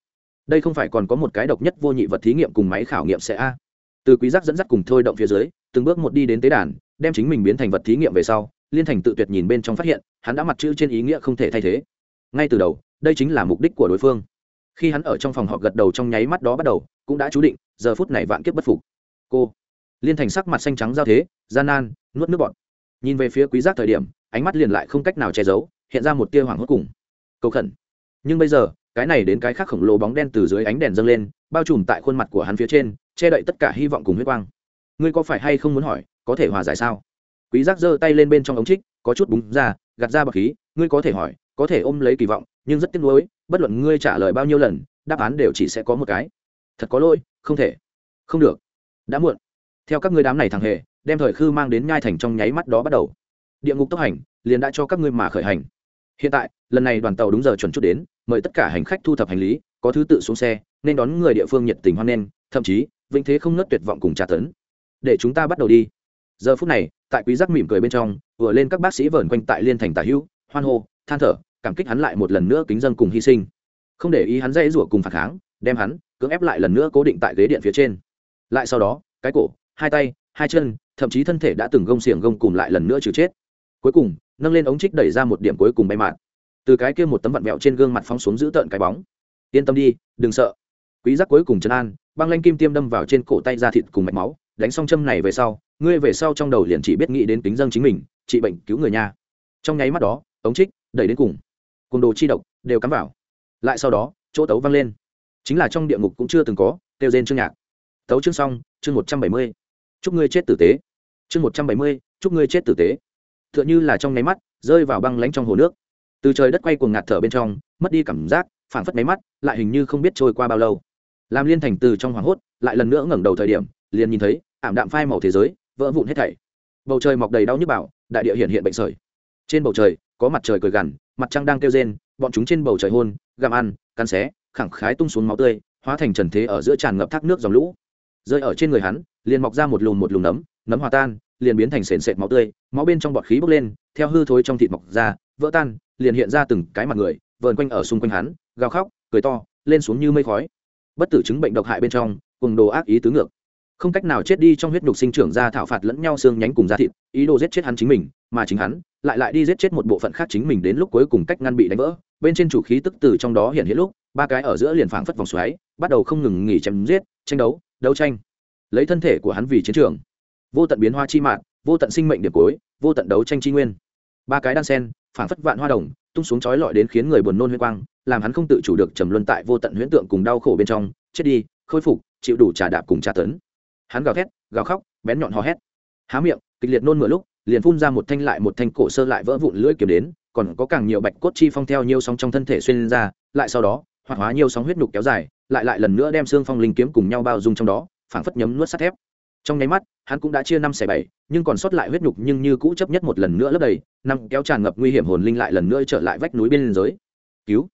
Đây không phải còn có một cái độc nhất vô nhị vật thí nghiệm cùng máy khảo nghiệm sẽ a từ quý giác dẫn dắt cùng thôi động phía dưới, từng bước một đi đến tế đàn, đem chính mình biến thành vật thí nghiệm về sau, liên thành tự tuyệt nhìn bên trong phát hiện, hắn đã mặt chữ trên ý nghĩa không thể thay thế. Ngay từ đầu, đây chính là mục đích của đối phương. Khi hắn ở trong phòng họp gật đầu trong nháy mắt đó bắt đầu, cũng đã chú định, giờ phút này vạn kiếp bất phục. Cô, liên thành sắc mặt xanh trắng giao thế, gian nan, nuốt nước bọt. Nhìn về phía quý giác thời điểm, ánh mắt liền lại không cách nào che giấu, hiện ra một tia hoảng hốt cùng cầu khẩn. Nhưng bây giờ, cái này đến cái khác khổng lồ bóng đen từ dưới ánh đèn dâng lên, bao trùm tại khuôn mặt của hắn phía trên che đậy tất cả hy vọng cùng huyết quang. Ngươi có phải hay không muốn hỏi, có thể hòa giải sao? Quý giác giơ tay lên bên trong ống trích, có chút búng ra, gạt ra bọc khí, ngươi có thể hỏi, có thể ôm lấy kỳ vọng, nhưng rất tiếc nuối, bất luận ngươi trả lời bao nhiêu lần, đáp án đều chỉ sẽ có một cái. Thật có lỗi, không thể. Không được. Đã muộn. Theo các ngươi đám này thằng hề, đem thời khư mang đến nhai thành trong nháy mắt đó bắt đầu. Địa ngục tốc hành, liền đã cho các ngươi mà khởi hành. Hiện tại, lần này đoàn tàu đúng giờ chuẩn chút đến, mời tất cả hành khách thu thập hành lý, có thứ tự xuống xe, nên đón người địa phương nhiệt tình hoan nghênh, thậm chí vĩnh thế không nớt tuyệt vọng cùng trả tấn. Để chúng ta bắt đầu đi. Giờ phút này, tại quý giác mỉm cười bên trong, vừa lên các bác sĩ vờn quanh tại liên thành tả hữu, hoan hô, than thở, cảm kích hắn lại một lần nữa kính dân cùng hy sinh. Không để ý hắn dây rủa cùng phản kháng, đem hắn, cưỡng ép lại lần nữa cố định tại ghế điện phía trên. Lại sau đó, cái cổ, hai tay, hai chân, thậm chí thân thể đã từng gông xiềng gông cùng lại lần nữa trừ chết. Cuối cùng, nâng lên ống trích đẩy ra một điểm cuối cùng bay mạn từ cái kia một tấm vặn vẹo trên gương mặt phóng xuống giữ tợn cái bóng. Yên tâm đi, đừng sợ quý giác cuối cùng chân an, băng lanh kim tiêm đâm vào trên cổ tay da thịt cùng mạch máu, đánh xong châm này về sau, ngươi về sau trong đầu liền chỉ biết nghĩ đến tính dân chính mình, trị bệnh cứu người nha. Trong nháy mắt đó, ống trích đẩy đến cùng. Cùng đồ chi độc đều cắm vào. Lại sau đó, chỗ tấu vang lên. Chính là trong địa ngục cũng chưa từng có, kêu rên chương nhạc. Tấu chương xong, chương một trăm bảy mươi. Chúc ngươi chết tử tế. Chương một trăm bảy mươi, chúc ngươi chết tử tế. T h ư ợ n h ư là trong nháy mắt, rơi vào băng lánh trong hồ nước. Từ trời đất quay cuồng ngạt thở bên trong, mất đi cảm giác, phảng phất máy mắt, lại hình như không biết trôi qua bao lâu làm liên thành từ trong hoảng hốt, lại lần nữa ngẩng đầu thời điểm, liền nhìn thấy, ảm đạm phai màu thế giới, vỡ vụn hết thảy. Bầu trời mọc đầy đau nhức bảo, đại địa hiện hiện bệnh sởi. Trên bầu trời, có mặt trời cười gằn, mặt trăng đang kêu rên, bọn chúng trên bầu trời hôn, gặm ăn, cắn xé, khẳng khái tung xuống máu tươi, hóa thành trần thế ở giữa tràn ngập thác nước dòng lũ. Rơi ở trên người hắn, liền mọc ra một lùm một lùm nấm nấm hòa tan, liền biến thành sền sệt máu tươi, máu bên trong bọt khí bốc lên, theo hư thối trong thịt mọc ra, vỡ tan, liền hiện ra từng cái mặt người, vờn quanh ở xung quanh hắn, gào khóc, cười to, lên xuống như mây khói bất tử chứng bệnh độc hại bên trong, cùng đồ ác ý tứ ngược. Không cách nào chết đi trong huyết nhục sinh trưởng ra thảo phạt lẫn nhau xương nhánh cùng da thịt, ý đồ giết chết hắn chính mình, mà chính hắn lại lại đi giết chết một bộ phận khác chính mình đến lúc cuối cùng cách ngăn bị đánh vỡ. Bên trên chủ khí tức từ trong đó hiện hiện lúc, ba cái ở giữa liền phảng phất vòng xoáy, bắt đầu không ngừng nghỉ chém giết, tranh đấu đấu tranh. Lấy thân thể của hắn vì chiến trường. Vô tận biến hoa chi mạng vô tận sinh mệnh điểm cuối, vô tận đấu tranh chi nguyên. Ba cái đan sen, phảng phất vạn hoa đồng, tung xuống chói lọi đến khiến người buồn nôn huyết quang làm hắn không tự chủ được trầm luân tại vô tận huyễn tượng cùng đau khổ bên trong, chết đi, khôi phục, chịu đủ trả đạp cùng trả tấn. Hắn gào thét, gào khóc, bén nhọn hò hét. Há miệng, kịch liệt nôn mửa lúc, liền phun ra một thanh lại một thanh cổ sơ lại vỡ vụn lưỡi kiếm đến, còn có càng nhiều bạch cốt chi phong theo nhiều sóng trong thân thể xuyên ra, lại sau đó, hoạt hóa nhiều sóng huyết nhục kéo dài, lại lại lần nữa đem xương phong linh kiếm cùng nhau bao dung trong đó, phảng phất nhấm nuốt sắt thép. Trong nháy mắt, hắn cũng đã chia năm xẻ bảy, nhưng còn sót lại huyết nhục nhưng như cũ chấp nhất một lần nữa lấp đầy, năm kéo tràn ngập nguy hiểm hồn linh lại lần nữa trở lại vách núi bên giới cứu!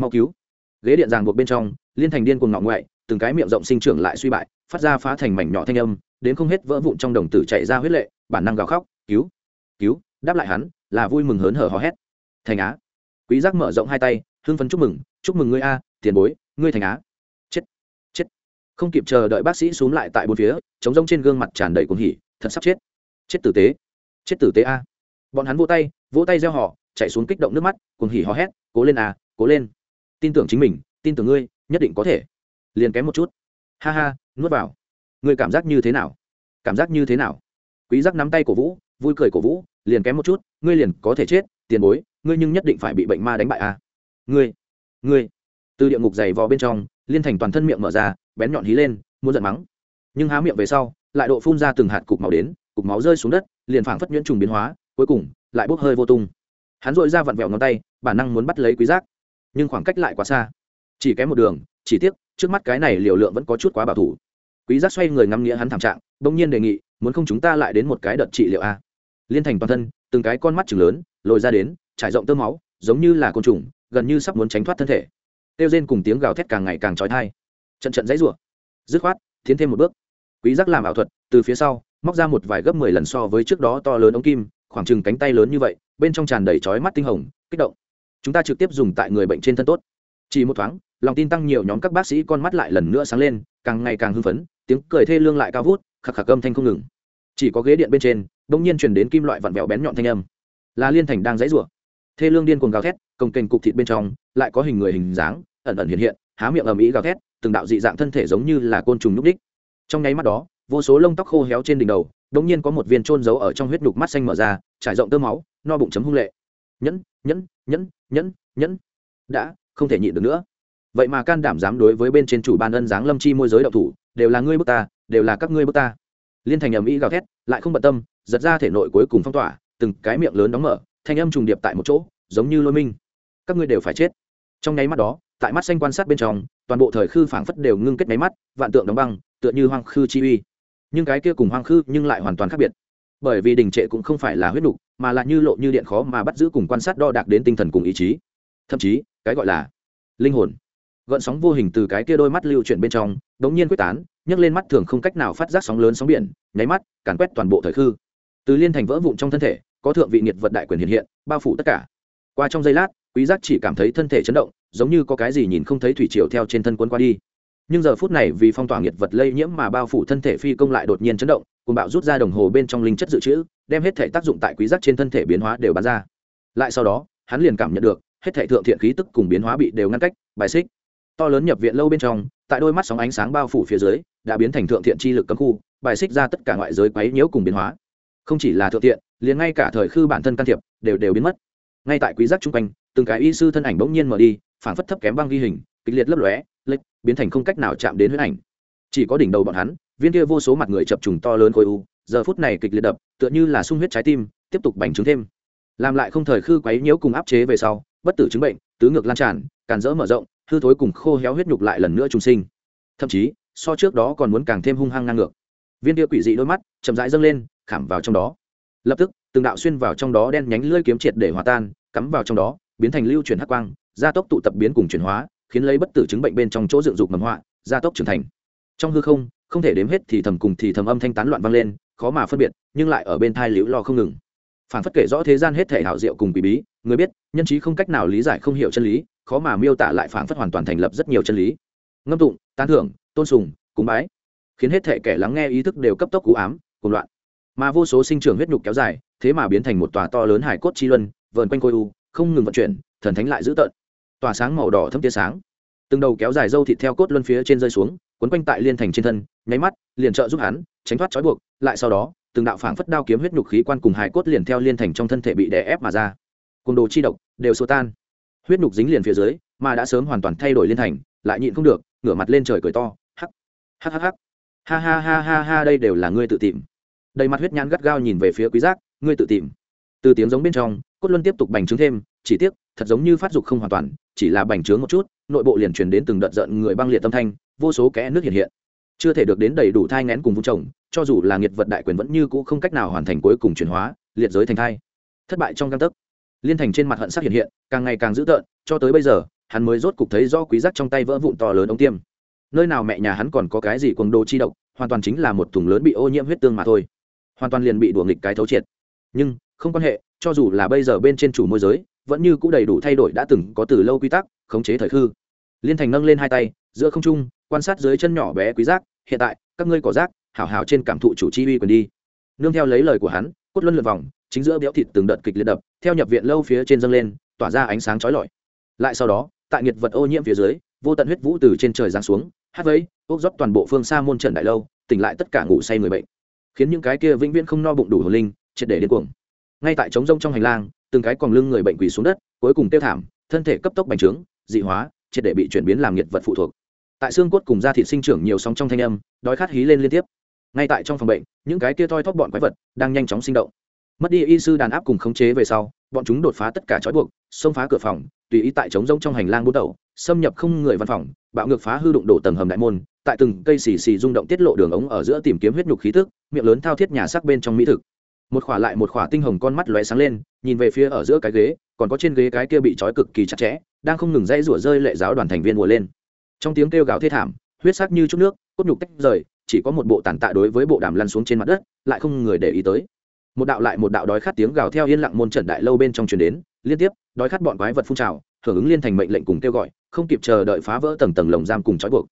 Mau cứu. Ghế điện ràng buộc bên trong, liên thành điên cuồng ngọ ngoại, từng cái miệng rộng sinh trưởng lại suy bại, phát ra phá thành mảnh nhỏ thanh âm, đến không hết vỡ vụn trong đồng tử chạy ra huyết lệ, bản năng gào khóc, cứu cứu! Đáp lại hắn, là vui mừng hớn hở hò hét. Thành á! Quý giác mở rộng hai tay, hưng phấn chúc mừng chúc mừng ngươi a, tiền bối, ngươi thành á! Chết chết. Không kịp chờ đợi bác sĩ xuống lại tại bốn phía chống rông trên gương mặt tràn đầy cuồng hỉ, thật sắp chết. Chết tử tế. Chết tử tế a. Bọn hắn vỗ tay vỗ tay gieo họ chạy xuống kích động nước mắt, cuồng hỉ hò hét, cố lên a, cố lên! Tin tưởng chính mình, tin tưởng ngươi, nhất định có thể. Liền kém một chút. Ha ha, nuốt vào. Ngươi cảm giác như thế nào? Cảm giác như thế nào? Quý giác nắm tay cổ vũ, vui cười cổ vũ, liền kém một chút, ngươi liền có thể chết, tiền bối, ngươi nhưng nhất định phải bị bệnh ma đánh bại à? ngươi ngươi. Từ địa ngục dày vò bên trong, liên thành toàn thân miệng mở ra, bén nhọn hí lên, muốn giận mắng. Nhưng há miệng về sau, lại độ phun ra từng hạt cục máu đến, cục máu rơi xuống đất, liền phảng phất nhuyễn trùng biến hóa, cuối cùng, lại bốc hơi vô tung. Hắn dội ra vặn vẹo ngón tay, bản năng muốn bắt lấy quý giác nhưng khoảng cách lại quá xa. Chỉ kém một đường, chỉ tiếc, trước mắt cái này liều lượng vẫn có chút quá bảo thủ. Quý giác xoay người ngắm nghĩa hắn thảm trạng, bỗng nhiên đề nghị, muốn không chúng ta lại đến một cái đợt trị liệu a? Liên thành toàn thân, từng cái con mắt chừng lớn, lồi ra đến, trải rộng tơ máu, giống như là côn trùng, gần như sắp muốn tránh thoát thân thể. Tiêu rên cùng tiếng gào thét càng ngày càng trói thai trận trận dãy rủa. Dứt khoát, tiến thêm một bước. Quý giác làm ảo thuật, từ phía sau, móc ra một vài gấp mười lần so với trước đó to lớn ống kim, khoảng chừng cánh tay lớn như vậy, bên trong tràn đầy chói mắt tinh hồng, kích động chúng ta trực tiếp dùng tại người bệnh trên thân tốt. Chỉ một thoáng, lòng tin tăng nhiều nhóm các bác sĩ con mắt lại lần nữa sáng lên, càng ngày càng hưng phấn, tiếng cười thê lương lại cao vút, khạc khạc âm thanh không ngừng. Chỉ có ghế điện bên trên, bỗng nhiên chuyển đến kim loại vặn vẹo bén nhọn thanh âm. Là liên thành đang dãy rủa. Thê lương điên cuồng gào thét, cồng kềnh cục thịt bên trong, lại có hình người hình dáng, ẩn ẩn hiện hiện, há miệng ầm ĩ gào thét, từng đạo dị dạng thân thể giống như là côn trùng nhúc đích trong nháy mắt đó, vô số lông tóc khô héo trên đỉnh đầu đống nhiên có một viên trôn giấu ở trong huyết đục mắt xanh mở ra, trải rộng tơ máu, no bụng chấm hung lệ nhẫn nhẫn nhẫn nhẫn nhẫn. Đã, không thể nhịn được nữa. Vậy mà can đảm dám đối với bên trên chủ ban ân giáng lâm chi môi giới đậu thủ, đều là ngươi bước ta, đều là các ngươi bước ta. Liên thành ầm ĩ gào thét, lại không bận tâm, giật ra thể nội cuối cùng phong tỏa, từng cái miệng lớn đóng mở, thanh âm trùng điệp tại một chỗ, giống như lôi minh. Các ngươi đều phải chết. Trong nháy mắt đó, tại mắt xanh quan sát bên trong, toàn bộ thời khư phảng phất đều ngưng kết máy mắt, vạn tượng đóng băng, tựa như hoang khư chi uy. Nhưng cái kia cùng hoang khư nhưng lại hoàn toàn khác biệt bởi vì đình trệ cũng không phải là huyết đục mà là như lộ như điện khó mà bắt giữ cùng quan sát đo đạc đến tinh thần cùng ý chí. Thậm chí, cái gọi là linh hồn. Gợn sóng vô hình từ cái kia đôi mắt lưu chuyển bên trong, đống nhiên quyết tán, nhấc lên mắt thường không cách nào phát giác sóng lớn sóng biển, nháy mắt, càn quét toàn bộ thời khư. Từ liên thành vỡ vụn trong thân thể, có thượng vị nhiệt vật đại quyền hiện hiện, bao phủ tất cả. Qua trong giây lát, quý giác chỉ cảm thấy thân thể chấn động, giống như có cái gì nhìn không thấy thủy triều theo trên thân quân qua đi. Nhưng giờ phút này vì phong tỏa nhiệt vật lây nhiễm mà bao phủ thân thể phi công lại đột nhiên chấn động cùng bạo rút ra đồng hồ bên trong linh chất dự trữ, đem hết thể tác dụng tại quý giác trên thân thể biến hóa đều bắn ra. Lại sau đó, hắn liền cảm nhận được, hết thể thượng thiện khí tức cùng biến hóa bị đều ngăn cách, bài xích. To lớn nhập viện lâu bên trong, tại đôi mắt sóng ánh sáng bao phủ phía dưới, đã biến thành thượng thiện chi lực cấm khu, bài xích ra tất cả ngoại giới quấy nhiễu cùng biến hóa. Không chỉ là thượng thiện, liền ngay cả thời khư bản thân can thiệp, đều đều biến mất. Ngay tại quý giác trung quanh, từng cái y sư thân ảnh bỗng nhiên mở đi phản phất thấp kém băng ghi hình, kịch liệt lấp lóe, lệch, biến thành không cách nào chạm đến huyết ảnh chỉ có đỉnh đầu bọn hắn, viên kia vô số mặt người chập trùng to lớn khối u, giờ phút này kịch liệt đập, tựa như là sung huyết trái tim, tiếp tục bành trướng thêm. Làm lại không thời khư quấy nhiễu cùng áp chế về sau, bất tử chứng bệnh, tứ ngược lan tràn, càn rỡ mở rộng, hư thối cùng khô héo huyết nhục lại lần nữa trùng sinh. Thậm chí, so trước đó còn muốn càng thêm hung hăng ngang ngược. Viên kia quỷ dị đôi mắt, chậm rãi dâng lên, khảm vào trong đó. Lập tức, từng đạo xuyên vào trong đó đen nhánh lưỡi kiếm triệt để hòa tan, cắm vào trong đó, biến thành lưu chuyển hắc quang, gia tốc tụ tập biến cùng chuyển hóa, khiến lấy bất tử chứng bệnh bên trong chỗ dựng dục mầm họa, gia tốc trưởng thành trong hư không không thể đếm hết thì thầm cùng thì thầm âm thanh tán loạn vang lên, khó mà phân biệt, nhưng lại ở bên thai liễu lo không ngừng. Phản phất kể rõ thế gian hết thể hảo diệu cùng bí bí, người biết, nhân trí không cách nào lý giải không hiểu chân lý, khó mà miêu tả lại phản phất hoàn toàn thành lập rất nhiều chân lý. Ngâm tụng, tán thưởng, tôn sùng, cúng bái, khiến hết thể kẻ lắng nghe ý thức đều cấp tốc cú ám cùng loạn. Mà vô số sinh trưởng huyết nhục kéo dài, thế mà biến thành một tòa to lớn hải cốt chi luân, vờn quanh khối u, không ngừng vận chuyển, thần thánh lại dữ tợn. Tỏa sáng màu đỏ thâm tia sáng, từng đầu kéo dài dâu thịt theo cốt luân phía trên rơi xuống quấn quanh tại liên thành trên thân, nháy mắt, liền trợ giúp hắn tránh thoát trói buộc, lại sau đó, từng đạo phảng phất đao kiếm huyết nhục khí quan cùng hải cốt liền theo liên thành trong thân thể bị đè ép mà ra. Côn đồ chi độc, đều xua tan. Huyết nhục dính liền phía dưới, mà đã sớm hoàn toàn thay đổi liên thành, lại nhịn không được, ngửa mặt lên trời cười to, hắc hắc hắc hắc. Ha ha ha ha ha, đây đều là ngươi tự tìm. Đầy mặt huyết nhãn gắt gao nhìn về phía quý giác, ngươi tự tìm. Từ tiếng giống bên trong, cốt luân tiếp tục bành trướng thêm, chỉ tiếc, thật giống như phát dục không hoàn toàn, chỉ là bành trướng một chút, nội bộ liền truyền đến từng đợt giận người băng liệt tâm thanh vô số kẽ nước hiện hiện. Chưa thể được đến đầy đủ thai ngén cùng vung trồng, cho dù là nghiệt vật đại quyền vẫn như cũ không cách nào hoàn thành cuối cùng chuyển hóa, liệt giới thành thai. Thất bại trong căn tấc. Liên thành trên mặt hận sắc hiện hiện, càng ngày càng dữ tợn, cho tới bây giờ, hắn mới rốt cục thấy do quý giác trong tay vỡ vụn to lớn ống tiêm. Nơi nào mẹ nhà hắn còn có cái gì quần đồ chi độc, hoàn toàn chính là một thùng lớn bị ô nhiễm huyết tương mà thôi. Hoàn toàn liền bị đùa nghịch cái thấu triệt. Nhưng, không quan hệ, cho dù là bây giờ bên trên chủ môi giới, vẫn như cũng đầy đủ thay đổi đã từng có từ lâu quy tắc, khống chế thời khư. Liên thành nâng lên hai tay, giữa không trung quan sát dưới chân nhỏ bé quý giác, hiện tại, các ngươi cỏ rác, hảo hảo trên cảm thụ chủ chi uy quyền đi. Nương theo lấy lời của hắn, cốt luân lượt vòng, chính giữa béo thịt từng đợt kịch liệt đập, theo nhập viện lâu phía trên dâng lên, tỏa ra ánh sáng chói lọi. Lại sau đó, tại nhiệt vật ô nhiễm phía dưới, vô tận huyết vũ từ trên trời giáng xuống, hát vấy ốc dốc toàn bộ phương xa môn trận đại lâu, tỉnh lại tất cả ngủ say người bệnh. Khiến những cái kia vĩnh viễn không no bụng đủ hồn linh, triệt để điên cuồng. Ngay tại trống rông trong hành lang, từng cái còn lưng người bệnh quỳ xuống đất, cuối cùng tiêu thảm, thân thể cấp tốc bành trướng, dị hóa, triệt để bị chuyển biến làm nhiệt vật phụ thuộc tại xương cốt cùng da thịt sinh trưởng nhiều sóng trong thanh âm, đói khát hí lên liên tiếp. Ngay tại trong phòng bệnh, những cái kia thoi thóp bọn quái vật đang nhanh chóng sinh động. Mất đi y sư đàn áp cùng khống chế về sau, bọn chúng đột phá tất cả trói buộc, xông phá cửa phòng, tùy ý tại trống rông trong hành lang bút đầu xâm nhập không người văn phòng, bạo ngược phá hư đụng đổ tầng hầm đại môn, tại từng cây xì xì rung động tiết lộ đường ống ở giữa tìm kiếm huyết nhục khí tức, miệng lớn thao thiết nhà sắc bên trong mỹ thực. Một khỏa lại một khỏa tinh hồng con mắt lóe sáng lên, nhìn về phía ở giữa cái ghế, còn có trên ghế cái kia bị trói cực kỳ chặt chẽ, đang không ngừng dãy rủa rơi lệ giáo đoàn thành viên mùa lên trong tiếng kêu gào thê thảm, huyết sắc như chút nước, cốt nhục tách rời, chỉ có một bộ tàn tạ đối với bộ đàm lăn xuống trên mặt đất, lại không người để ý tới. Một đạo lại một đạo đói khát tiếng gào theo yên lặng môn trận đại lâu bên trong truyền đến, liên tiếp, đói khát bọn quái vật phun trào, hưởng ứng liên thành mệnh lệnh cùng kêu gọi, không kịp chờ đợi phá vỡ tầng tầng lồng giam cùng trói buộc.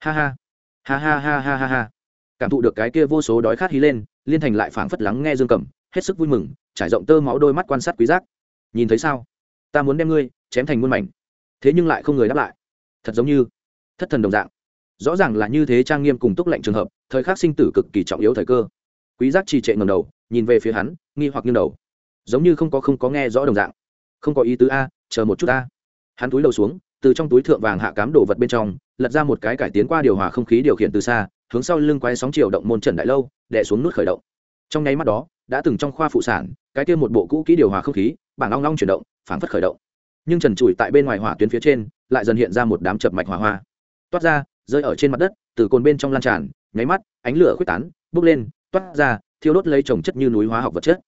Ha ha ha ha ha ha ha ha. Cảm thụ được cái kia vô số đói khát hí lên, liên thành lại phảng phất lắng nghe dương cầm, hết sức vui mừng, trải rộng tơ máu đôi mắt quan sát quý giác. Nhìn thấy sao? Ta muốn đem ngươi chém thành muôn mảnh. Thế nhưng lại không người đáp lại. Thật giống như thất thần đồng dạng. Rõ ràng là như thế trang nghiêm cùng túc lệnh trường hợp, thời khắc sinh tử cực kỳ trọng yếu thời cơ. Quý giác trì trệ ngầm đầu, nhìn về phía hắn, nghi hoặc nghiêng đầu. Giống như không có không có nghe rõ đồng dạng. Không có ý tứ a, chờ một chút a. Hắn túi đầu xuống, từ trong túi thượng vàng hạ cám đồ vật bên trong, lật ra một cái cải tiến qua điều hòa không khí điều khiển từ xa, hướng sau lưng quay sóng chiều động môn trần đại lâu, đè xuống nút khởi động. Trong nháy mắt đó, đã từng trong khoa phụ sản, cái kia một bộ cũ kỹ điều hòa không khí, bảng long long chuyển động, phảng phất khởi động. Nhưng trần trụi tại bên ngoài hỏa tuyến phía trên, lại dần hiện ra một đám chập mạch hỏa hoa toát ra, rơi ở trên mặt đất, từ cồn bên trong lan tràn, nháy mắt, ánh lửa khuếch tán, bốc lên, toát ra, thiêu đốt lấy trồng chất như núi hóa học vật chất.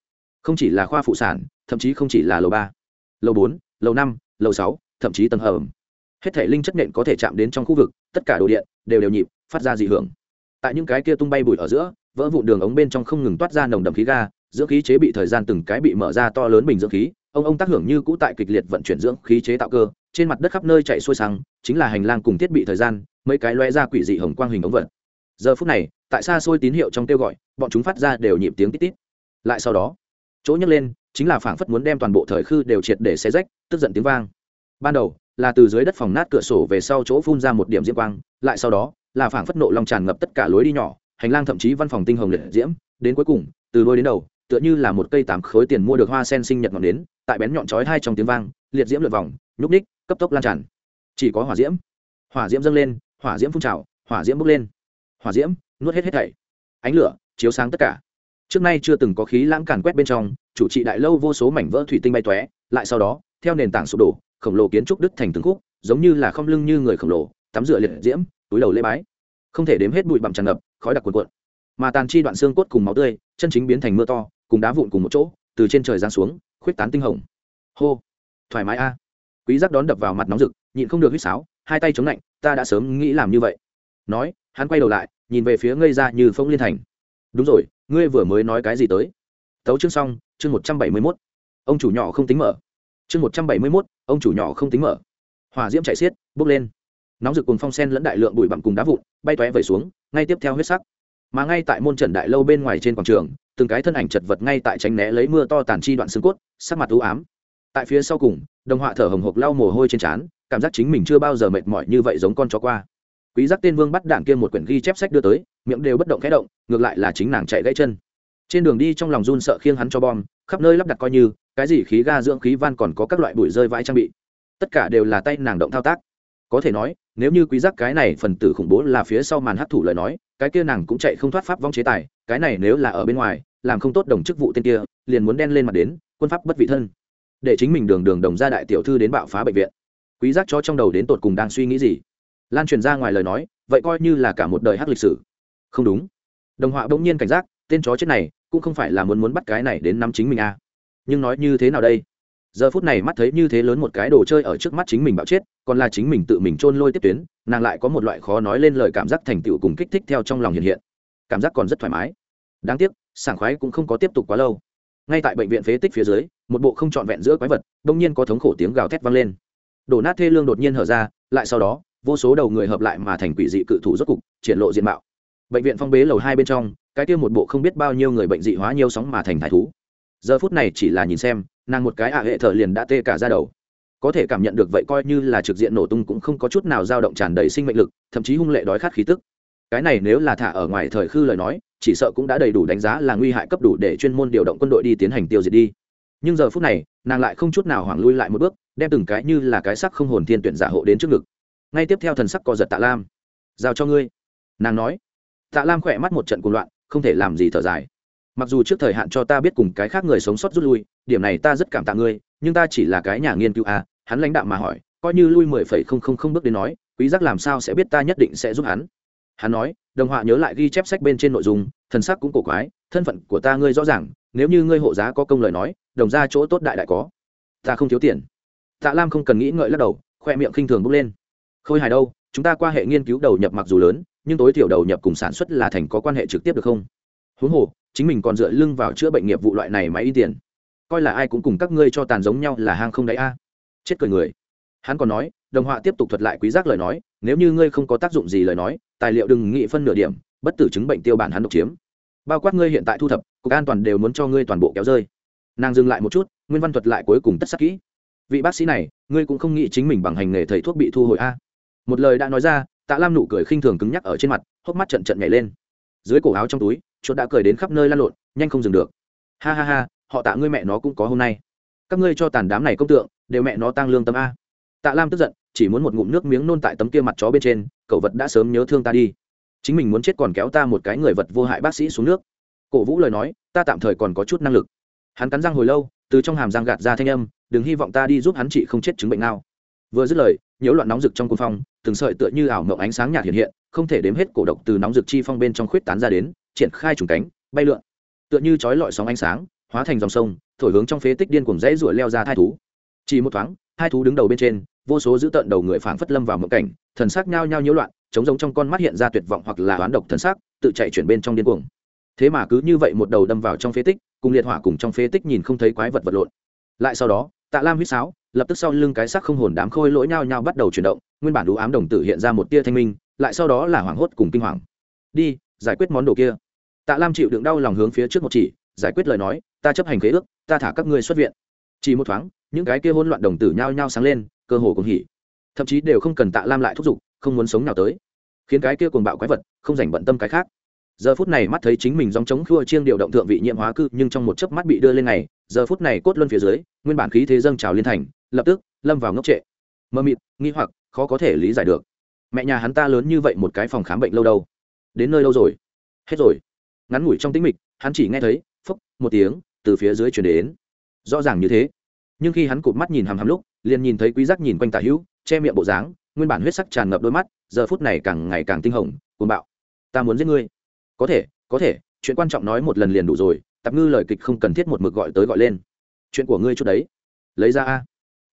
Không chỉ là khoa phụ sản, thậm chí không chỉ là lầu ba, lầu bốn, lầu năm, lầu sáu, thậm chí tầng hầm. Hết thể linh chất nện có thể chạm đến trong khu vực, tất cả đồ điện đều đều nhịp, phát ra dị hưởng. Tại những cái kia tung bay bụi ở giữa, vỡ vụn đường ống bên trong không ngừng toát ra nồng đậm khí ga, dưỡng khí chế bị thời gian từng cái bị mở ra to lớn bình dưỡng khí, ông ông tác hưởng như cũ tại kịch liệt vận chuyển dưỡng khí chế tạo cơ trên mặt đất khắp nơi chạy xuôi sáng chính là hành lang cùng thiết bị thời gian, mấy cái loe ra quỷ dị hồng quang hình ống vật. Giờ phút này, tại xa xôi tín hiệu trong kêu gọi, bọn chúng phát ra đều nhịp tiếng tít tít. Lại sau đó, chỗ nhấc lên, chính là phảng phất muốn đem toàn bộ thời khư đều triệt để xé rách, tức giận tiếng vang. Ban đầu, là từ dưới đất phòng nát cửa sổ về sau chỗ phun ra một điểm diễm quang, lại sau đó, là phảng phất nộ long tràn ngập tất cả lối đi nhỏ, hành lang thậm chí văn phòng tinh hồng liệt diễm, đến cuối cùng, từ đôi đến đầu, tựa như là một cây tám khối tiền mua được hoa sen sinh nhật ngọn đến tại bén nhọn chói hai trong tiếng vang, liệt diễm lượt vòng, nhúc ních cấp tốc lan tràn. Chỉ có hỏa diễm. Hỏa diễm dâng lên, hỏa diễm phun trào, hỏa diễm bốc lên. Hỏa diễm, nuốt hết hết thảy. Ánh lửa, chiếu sáng tất cả. Trước nay chưa từng có khí lãng càn quét bên trong, chủ trị đại lâu vô số mảnh vỡ thủy tinh bay tóe, lại sau đó, theo nền tảng sụp đổ, khổng lồ kiến trúc đứt thành từng khúc, giống như là không lưng như người khổng lồ, tắm rửa liệt diễm, túi đầu lễ bái. Không thể đếm hết bụi bặm tràn ngập, khói đặc cuồn cuộn. Mà tàn chi đoạn xương cốt cùng máu tươi, chân chính biến thành mưa to, cùng đá vụn cùng một chỗ, từ trên trời giáng xuống, khuyết tán tinh hồng. Hô! Thoải mái a quý giác đón đập vào mặt nóng rực, nhịn không được huýt sáo, hai tay chống lạnh, ta đã sớm nghĩ làm như vậy. Nói, hắn quay đầu lại, nhìn về phía ngây ra như phong liên thành. Đúng rồi, ngươi vừa mới nói cái gì tới? Tấu chương xong, chương một trăm bảy mươi mốt. Ông chủ nhỏ không tính mở. Chương một trăm bảy mươi mốt, ông chủ nhỏ không tính mở. Hỏa diễm chạy xiết, bốc lên. Nóng rực cùng phong sen lẫn đại lượng bụi bặm cùng đá vụn, bay tóe vẩy xuống, ngay tiếp theo huyết sắc. Mà ngay tại môn trận đại lâu bên ngoài trên quảng trường, từng cái thân ảnh chật vật ngay tại tránh né lấy mưa to tàn chi đoạn xương cốt, sắc mặt u ám. Tại phía sau cùng đồng họa thở hồng hộc lau mồ hôi trên trán, cảm giác chính mình chưa bao giờ mệt mỏi như vậy giống con chó qua. Quý giác tên vương bắt đảng kia một quyển ghi chép sách đưa tới, miệng đều bất động khẽ động, ngược lại là chính nàng chạy gãy chân. Trên đường đi trong lòng run sợ khiêng hắn cho bom, khắp nơi lắp đặt coi như, cái gì khí ga dưỡng khí van còn có các loại bụi rơi vãi trang bị. Tất cả đều là tay nàng động thao tác. Có thể nói, nếu như quý giác cái này phần tử khủng bố là phía sau màn hấp thụ lời nói, cái kia nàng cũng chạy không thoát pháp vong chế tài, cái này nếu là ở bên ngoài, làm không tốt đồng chức vụ tên kia, liền muốn đen lên mặt đến, quân pháp bất vị thân để chính mình đường đường đồng ra đại tiểu thư đến bạo phá bệnh viện. Quý giác cho trong đầu đến tột cùng đang suy nghĩ gì? Lan truyền ra ngoài lời nói, vậy coi như là cả một đời hát lịch sử. Không đúng. Đồng họa bỗng nhiên cảnh giác, tên chó chết này cũng không phải là muốn muốn bắt cái này đến nắm chính mình à. nhưng nói như thế nào đây? Giờ phút này mắt thấy như thế lớn một cái đồ chơi ở trước mắt chính mình bạo chết, còn là chính mình tự mình chôn lôi tiếp tuyến, nàng lại có một loại khó nói lên lời cảm giác thành tựu cùng kích thích theo trong lòng hiện hiện. Cảm giác còn rất thoải mái. Đáng tiếc, sảng khoái cũng không có tiếp tục quá lâu ngay tại bệnh viện phế tích phía dưới, một bộ không trọn vẹn giữa quái vật đông nhiên có thống khổ tiếng gào thét vang lên. Đổ nát thê lương đột nhiên hở ra, lại sau đó, vô số đầu người hợp lại mà thành quỷ dị cự thủ rốt cục, triển lộ diện mạo. Bệnh viện phong bế lầu hai bên trong, cái kia một bộ không biết bao nhiêu người bệnh dị hóa nhiều sóng mà thành thái thú. Giờ phút này chỉ là nhìn xem, nàng một cái ả hệ thở liền đã tê cả ra đầu. Có thể cảm nhận được vậy coi như là trực diện nổ tung cũng không có chút nào dao động tràn đầy sinh mệnh lực, thậm chí hung lệ đói khát khí tức. Cái này nếu là thả ở ngoài thời khư lời nói chỉ sợ cũng đã đầy đủ đánh giá là nguy hại cấp đủ để chuyên môn điều động quân đội đi tiến hành tiêu diệt đi. Nhưng giờ phút này, nàng lại không chút nào hoảng lui lại một bước, đem từng cái như là cái sắc không hồn thiên tuyển giả hộ đến trước ngực. Ngay tiếp theo thần sắc co giật tạ lam. Giao cho ngươi. Nàng nói. Tạ lam khỏe mắt một trận cuồng loạn, không thể làm gì thở dài. Mặc dù trước thời hạn cho ta biết cùng cái khác người sống sót rút lui, điểm này ta rất cảm tạ ngươi, nhưng ta chỉ là cái nhà nghiên cứu à hắn lãnh đạo mà hỏi, coi như lui mười phẩy không không không bước đến nói, quý giác làm sao sẽ biết ta nhất định sẽ giúp hắn? Hắn nói, đồng họa nhớ lại ghi chép sách bên trên nội dung, thần sắc cũng cổ quái, thân phận của ta ngươi rõ ràng, nếu như ngươi hộ giá có công lời nói, đồng ra chỗ tốt đại đại có. Ta không thiếu tiền. Tạ lam không cần nghĩ ngợi lắc đầu, khoe miệng khinh thường bốc lên. Khôi hài đâu, chúng ta qua hệ nghiên cứu đầu nhập mặc dù lớn, nhưng tối thiểu đầu nhập cùng sản xuất là thành có quan hệ trực tiếp được không? Huống hồ, chính mình còn dựa lưng vào chữa bệnh nghiệp vụ loại này máy y tiền. Coi là ai cũng cùng các ngươi cho tàn giống nhau là hang không đáy a. Chết cười người. Hắn còn nói, đồng họa tiếp tục thuật lại quý giác lời nói, nếu như ngươi không có tác dụng gì lời nói tài liệu đừng nghĩ phân nửa điểm, bất tử chứng bệnh tiêu bản hắn độc chiếm. Bao quát ngươi hiện tại thu thập, cục an toàn đều muốn cho ngươi toàn bộ kéo rơi. Nàng dừng lại một chút, nguyên văn thuật lại cuối cùng tất sắc kỹ. Vị bác sĩ này, ngươi cũng không nghĩ chính mình bằng hành nghề thầy thuốc bị thu hồi a? Một lời đã nói ra, tạ lam nụ cười khinh thường cứng nhắc ở trên mặt, hốc mắt trận trận nhảy lên. Dưới cổ áo trong túi, chuột đã cười đến khắp nơi lan lộn, nhanh không dừng được. Ha ha ha, họ tạ ngươi mẹ nó cũng có hôm nay. Các ngươi cho tàn đám này công tượng, đều mẹ nó tăng lương tâm a tạ lam tức giận, chỉ muốn một ngụm nước miếng nôn tại tấm kia mặt chó bên trên, cậu vật đã sớm nhớ thương ta đi. Chính mình muốn chết còn kéo ta một cái người vật vô hại bác sĩ xuống nước. Cổ vũ lời nói, ta tạm thời còn có chút năng lực. Hắn cắn răng hồi lâu, từ trong hàm răng gạt ra thanh âm, đừng hy vọng ta đi giúp hắn trị không chết chứng bệnh nào. Vừa dứt lời, nhiễu loạn nóng rực trong cung phong, từng sợi tựa như ảo mộng ánh sáng nhạt hiện hiện, không thể đếm hết cổ độc từ nóng rực chi phong bên trong khuyết tán ra đến, triển khai trùng cánh, bay lượn. Tựa như chói lọi sóng ánh sáng, hóa thành dòng sông, thổi hướng trong phế tích điên cuồng dãy ruổi leo ra thai thú chỉ một thoáng, hai thú đứng đầu bên trên, vô số giữ tận đầu người phảng phất lâm vào mộng cảnh, thần sắc nhao nhao nhiễu loạn chống giống trong con mắt hiện ra tuyệt vọng hoặc là oán độc thần sắc, tự chạy chuyển bên trong điên cuồng. Thế mà cứ như vậy một đầu đâm vào trong phế tích, cùng liệt hỏa cùng trong phế tích nhìn không thấy quái vật vật lộn. Lại sau đó, tạ lam huýt sáo, lập tức sau lưng cái xác không hồn đám khôi lỗi nhao nhao bắt đầu chuyển động, nguyên bản đủ ám đồng tử hiện ra một tia thanh minh, lại sau đó là hoảng hốt cùng kinh hoàng. Đi, giải quyết món đồ kia. Tạ lam chịu đựng đau lòng hướng phía trước một chỉ, giải quyết lời nói, ta chấp hành khế ước, ta thả các ngươi xuất viện. Chỉ một thoáng những cái kia hỗn loạn đồng tử nhao nhao sáng lên, cơ hồ cùng hỉ. Thậm chí đều không cần tạ lam lại thúc giục, không muốn sống nào tới. Khiến cái kia cuồng bạo quái vật, không dành bận tâm cái khác. Giờ phút này mắt thấy chính mình dòng chống khua chiêng điều động thượng vị nhiễm hóa cư, nhưng trong một chớp mắt bị đưa lên này, giờ phút này cốt luân phía dưới, nguyên bản khí thế dâng trào liên thành, lập tức, lâm vào ngốc trệ. Mơ mịt, nghi hoặc, khó có thể lý giải được. Mẹ nhà hắn ta lớn như vậy một cái phòng khám bệnh lâu đâu? Đến nơi lâu rồi? Hết rồi. Ngắn ngủi trong tĩnh mịch, hắn chỉ nghe thấy, phốc, một tiếng, từ phía dưới chuyển đến. Rõ ràng như thế nhưng khi hắn cụp mắt nhìn hằm hằm lúc, liền nhìn thấy quý giác nhìn quanh tả hữu, che miệng bộ dáng, nguyên bản huyết sắc tràn ngập đôi mắt, giờ phút này càng ngày càng tinh hồng, cuồng bạo. Ta muốn giết ngươi. Có thể có thể, chuyện quan trọng nói một lần liền đủ rồi, tạp ngư lời kịch không cần thiết một mực gọi tới gọi lên. Chuyện của ngươi chút đấy. Lấy ra a.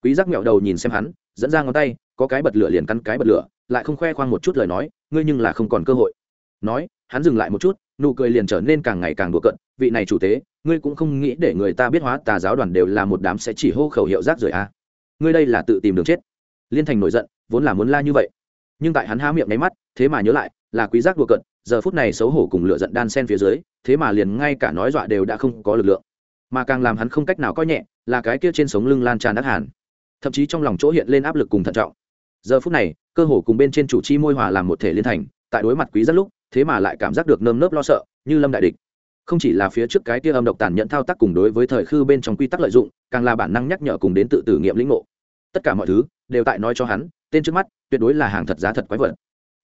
Quý giác mẹo đầu nhìn xem hắn, dẫn ra ngón tay, có cái bật lửa liền căn cái bật lửa, lại không khoe khoang một chút lời nói, ngươi nhưng là không còn cơ hội. Nói hắn dừng lại một chút, nụ cười liền trở nên càng ngày càng đùa cận vị này chủ tế, ngươi cũng không nghĩ để người ta biết hóa tà giáo đoàn đều là một đám sẽ chỉ hô khẩu hiệu rác rưởi a ngươi đây là tự tìm đường chết. Liên thành nổi giận, vốn là muốn la như vậy. Nhưng tại hắn há miệng nháy mắt, thế mà nhớ lại, là quý giác đùa cận giờ phút này xấu hổ cùng lửa giận đan sen phía dưới, thế mà liền ngay cả nói dọa đều đã không có lực lượng. Mà càng làm hắn không cách nào coi nhẹ, là cái kia trên sống lưng lan tràn đắc hàn. Thậm chí trong lòng chỗ hiện lên áp lực cùng thận trọng. Giờ phút này, cơ hồ cùng bên trên chủ chi môi hòa làm một thể liên thành, tại đối mặt quý giác lúc thế mà lại cảm giác được nơm nớp lo sợ, như lâm đại địch. Không chỉ là phía trước cái kia âm độc tàn nhẫn thao tác cùng đối với thời khư bên trong quy tắc lợi dụng, càng là bản năng nhắc nhở cùng đến tự tử nghiệm lĩnh ngộ. Tất cả mọi thứ đều tại nói cho hắn, tên trước mắt tuyệt đối là hàng thật giá thật quái vật.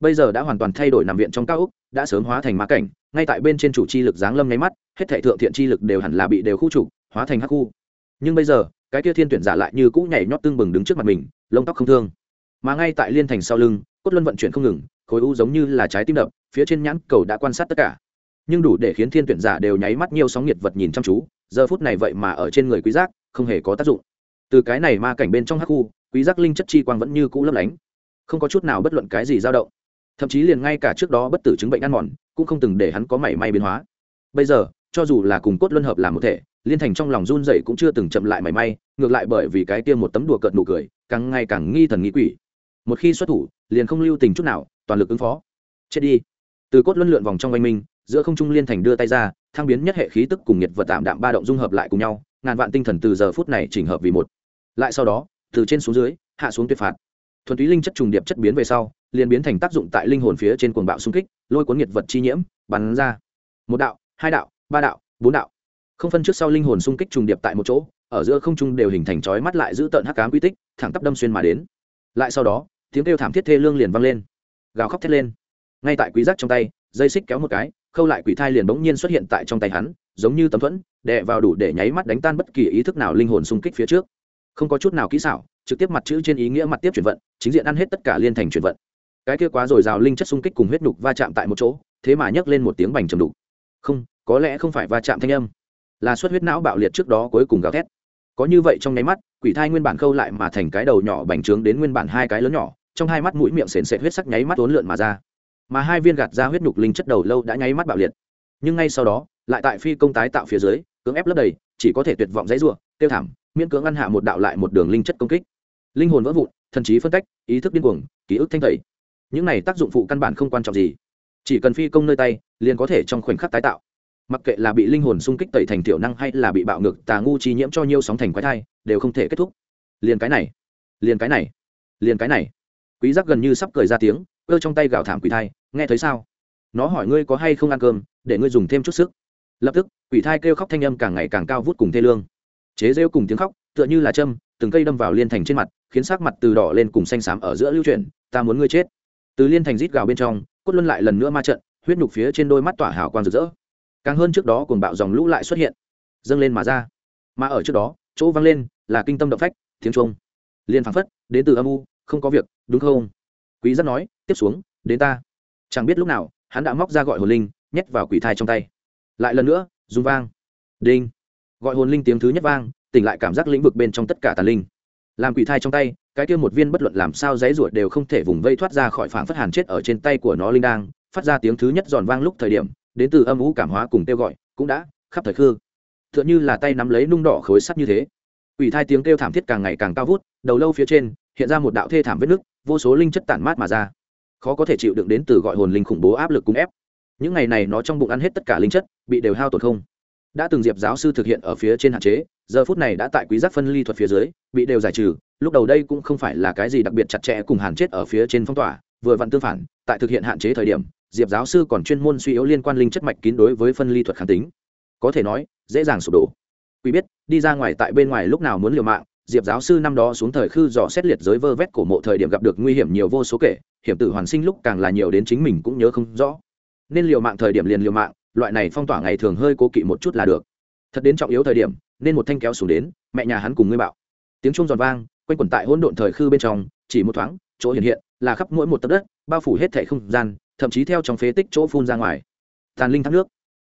Bây giờ đã hoàn toàn thay đổi nằm viện trong cao úc đã sớm hóa thành ma cảnh, ngay tại bên trên chủ chi lực giáng lâm nháy mắt, hết thể thượng thiện chi lực đều hẳn là bị đều khu trục, hóa thành hắc khu. Nhưng bây giờ, cái kia thiên tuyển giả lại như cũ nhảy nhót tương bừng đứng trước mặt mình, lông tóc không thương. Mà ngay tại liên thành sau lưng, cốt luân vận chuyển không ngừng, khối u giống như là trái tim đập phía trên nhãn cầu đã quan sát tất cả. Nhưng đủ để khiến thiên tuyển giả đều nháy mắt nhiều sóng nhiệt vật nhìn chăm chú, giờ phút này vậy mà ở trên người quý giác, không hề có tác dụng. Từ cái này ma cảnh bên trong hắc khu, quý giác linh chất chi quang vẫn như cũ lấp lánh, không có chút nào bất luận cái gì dao động. Thậm chí liền ngay cả trước đó bất tử chứng bệnh ăn mòn, cũng không từng để hắn có mảy may biến hóa. Bây giờ, cho dù là cùng cốt luân hợp làm một thể, liên thành trong lòng run dậy cũng chưa từng chậm lại mảy may, ngược lại bởi vì cái kia một tấm đùa cợt nụ cười, càng ngày càng nghi thần nghi quỷ. Một khi xuất thủ, liền không lưu tình chút nào, toàn lực ứng phó. Chết đi từ cốt luân lượn vòng trong oanh minh, giữa không trung liên thành đưa tay ra, thăng biến nhất hệ khí tức cùng nhiệt vật tạm đạm ba động dung hợp lại cùng nhau, ngàn vạn tinh thần từ giờ phút này chỉnh hợp vì một. Lại sau đó, từ trên xuống dưới, hạ xuống tuyệt phạt. Thuần túy linh chất trùng điệp chất biến về sau, liền biến thành tác dụng tại linh hồn phía trên cuồng bạo xung kích, lôi cuốn nhiệt vật chi nhiễm, bắn ra. Một đạo, hai đạo, ba đạo, bốn đạo. Không phân trước sau linh hồn xung kích trùng điệp tại một chỗ, ở giữa không trung đều hình thành chói mắt lại giữ tận hắc ám quy tích, thẳng tắp đâm xuyên mà đến. Lại sau đó, tiếng kêu thảm thiết thê lương liền vang lên. Gào khóc thét lên ngay tại quý giác trong tay, dây xích kéo một cái, khâu lại quỷ thai liền bỗng nhiên xuất hiện tại trong tay hắn, giống như tấm thuẫn, đè vào đủ để nháy mắt đánh tan bất kỳ ý thức nào linh hồn xung kích phía trước. Không có chút nào kỹ xảo, trực tiếp mặt chữ trên ý nghĩa mặt tiếp chuyển vận, chính diện ăn hết tất cả liên thành chuyển vận. Cái kia quá rồi rào linh chất xung kích cùng huyết đục va chạm tại một chỗ, thế mà nhấc lên một tiếng bành trầm đục. Không, có lẽ không phải va chạm thanh âm, là suất huyết não bạo liệt trước đó cuối cùng gào thét. Có như vậy trong nháy mắt, quỷ thai nguyên bản khâu lại mà thành cái đầu nhỏ bành trướng đến nguyên bản hai cái lớn nhỏ, trong hai mắt mũi miệng sền sệt huyết sắc nháy mắt uốn lượn mà ra mà hai viên gạt ra huyết nhục linh chất đầu lâu đã nháy mắt bạo liệt. Nhưng ngay sau đó, lại tại phi công tái tạo phía dưới, cưỡng ép lấp đầy, chỉ có thể tuyệt vọng dãy rủa tiêu thảm, miễn cưỡng ăn hạ một đạo lại một đường linh chất công kích. Linh hồn vỡ vụn, thần trí phân cách ý thức điên cuồng, ký ức thanh tẩy. Những này tác dụng phụ căn bản không quan trọng gì. Chỉ cần phi công nơi tay, liền có thể trong khoảnh khắc tái tạo. Mặc kệ là bị linh hồn xung kích tẩy thành tiểu năng hay là bị bạo ngược, tà ngu chi nhiễm cho nhiêu sóng thành quái thai, đều không thể kết thúc. Liền cái này, liền cái này, liền cái này. Quý giác gần như sắp cười ra tiếng ơ trong tay gào thảm quỷ thai nghe thấy sao? Nó hỏi ngươi có hay không ăn cơm, để ngươi dùng thêm chút sức. Lập tức, quỷ thai kêu khóc thanh âm càng ngày càng cao vút cùng thê lương. Chế rêu cùng tiếng khóc, tựa như là châm, từng cây đâm vào liên thành trên mặt, khiến sắc mặt từ đỏ lên cùng xanh xám ở giữa lưu chuyển, ta muốn ngươi chết. Từ liên thành rít gào bên trong, cốt luân lại lần nữa ma trận, huyết nhục phía trên đôi mắt tỏa hào quang rực rỡ. Càng hơn trước đó cùng bạo dòng lũ lại xuất hiện, dâng lên mà ra. Mà ở trước đó, chỗ vang lên là kinh tâm động phách, tiếng trung liên phảng phất, đến từ âm u, không có việc, đúng không? Quý giác nói, tiếp xuống, đến ta chẳng biết lúc nào, hắn đã móc ra gọi hồn linh, nhét vào quỷ thai trong tay. Lại lần nữa dùng vang. Đinh. Gọi hồn linh tiếng thứ nhất vang, tỉnh lại cảm giác lĩnh vực bên trong tất cả tàn linh. Làm quỷ thai trong tay, cái kia một viên bất luận làm sao dãy ruột đều không thể vùng vây thoát ra khỏi phảng phất hàn chết ở trên tay của nó linh đang, phát ra tiếng thứ nhất giòn vang lúc thời điểm, đến từ âm ú cảm hóa cùng kêu gọi, cũng đã, khắp thời khư. Tựa như là tay nắm lấy nung đỏ khối sắt như thế. Quỷ thai tiếng kêu thảm thiết càng ngày càng cao vút, đầu lâu phía trên, hiện ra một đạo thê thảm vết nứt, vô số linh chất tản mát mà ra khó có thể chịu đựng đến từ gọi hồn linh khủng bố áp lực cung ép. Những ngày này nó trong bụng ăn hết tất cả linh chất, bị đều hao tổn không. Đã từng diệp giáo sư thực hiện ở phía trên hạn chế, giờ phút này đã tại quý giác phân ly thuật phía dưới, bị đều giải trừ, lúc đầu đây cũng không phải là cái gì đặc biệt chặt chẽ cùng hàn chết ở phía trên phong tỏa, vừa vặn tương phản, tại thực hiện hạn chế thời điểm, diệp giáo sư còn chuyên môn suy yếu liên quan linh chất mạch kín đối với phân ly thuật kháng tính. Có thể nói, dễ dàng sụp đổ. Quý biết, đi ra ngoài tại bên ngoài lúc nào muốn liều mạng diệp giáo sư năm đó xuống thời khư dò xét liệt giới vơ vét cổ mộ thời điểm gặp được nguy hiểm nhiều vô số kể, hiểm tử hoàn sinh lúc càng là nhiều đến chính mình cũng nhớ không rõ. Nên liều mạng thời điểm liền liều mạng, loại này phong tỏa ngày thường hơi cố kỵ một chút là được. Thật đến trọng yếu thời điểm, nên một thanh kéo xuống đến, mẹ nhà hắn cùng ngươi bạo. Tiếng chuông giòn vang, quanh quẩn tại hỗn độn thời khư bên trong, chỉ một thoáng, chỗ hiện hiện là khắp mỗi một tấc đất, bao phủ hết thảy không gian, thậm chí theo trong phế tích chỗ phun ra ngoài. Tàn linh thác nước.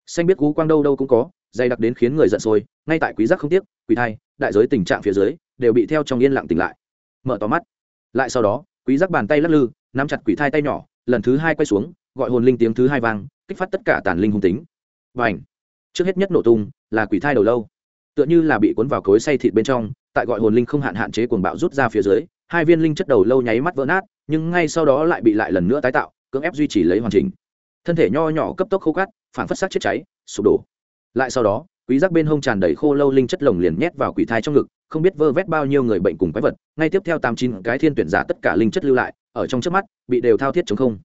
Xanh biết cú quang đâu đâu cũng có, dày đặc đến khiến người giận sôi, ngay tại quý giác không tiếc, quỷ thai, đại giới tình trạng phía dưới đều bị theo trong yên lặng tỉnh lại. Mở to mắt. Lại sau đó, quý giác bàn tay lắc lư, nắm chặt quỷ thai tay nhỏ, lần thứ hai quay xuống, gọi hồn linh tiếng thứ hai vang, kích phát tất cả tàn linh hung tính. Và ảnh trước hết nhất nổ tung là quỷ thai đầu lâu. Tựa như là bị cuốn vào cối xay thịt bên trong, tại gọi hồn linh không hạn hạn chế cuồng bạo rút ra phía dưới, hai viên linh chất đầu lâu nháy mắt vỡ nát, nhưng ngay sau đó lại bị lại lần nữa tái tạo, cưỡng ép duy trì lấy hoàn chỉnh. Thân thể nho nhỏ cấp tốc khô cát, phản phất sắc chết cháy, sụp đổ. Lại sau đó quý giác bên hông tràn đầy khô lâu linh chất lồng liền nhét vào quỷ thai trong ngực, không biết vơ vét bao nhiêu người bệnh cùng quái vật, ngay tiếp theo tam chín cái thiên tuyển giả tất cả linh chất lưu lại, ở trong trước mắt, bị đều thao thiết chống không.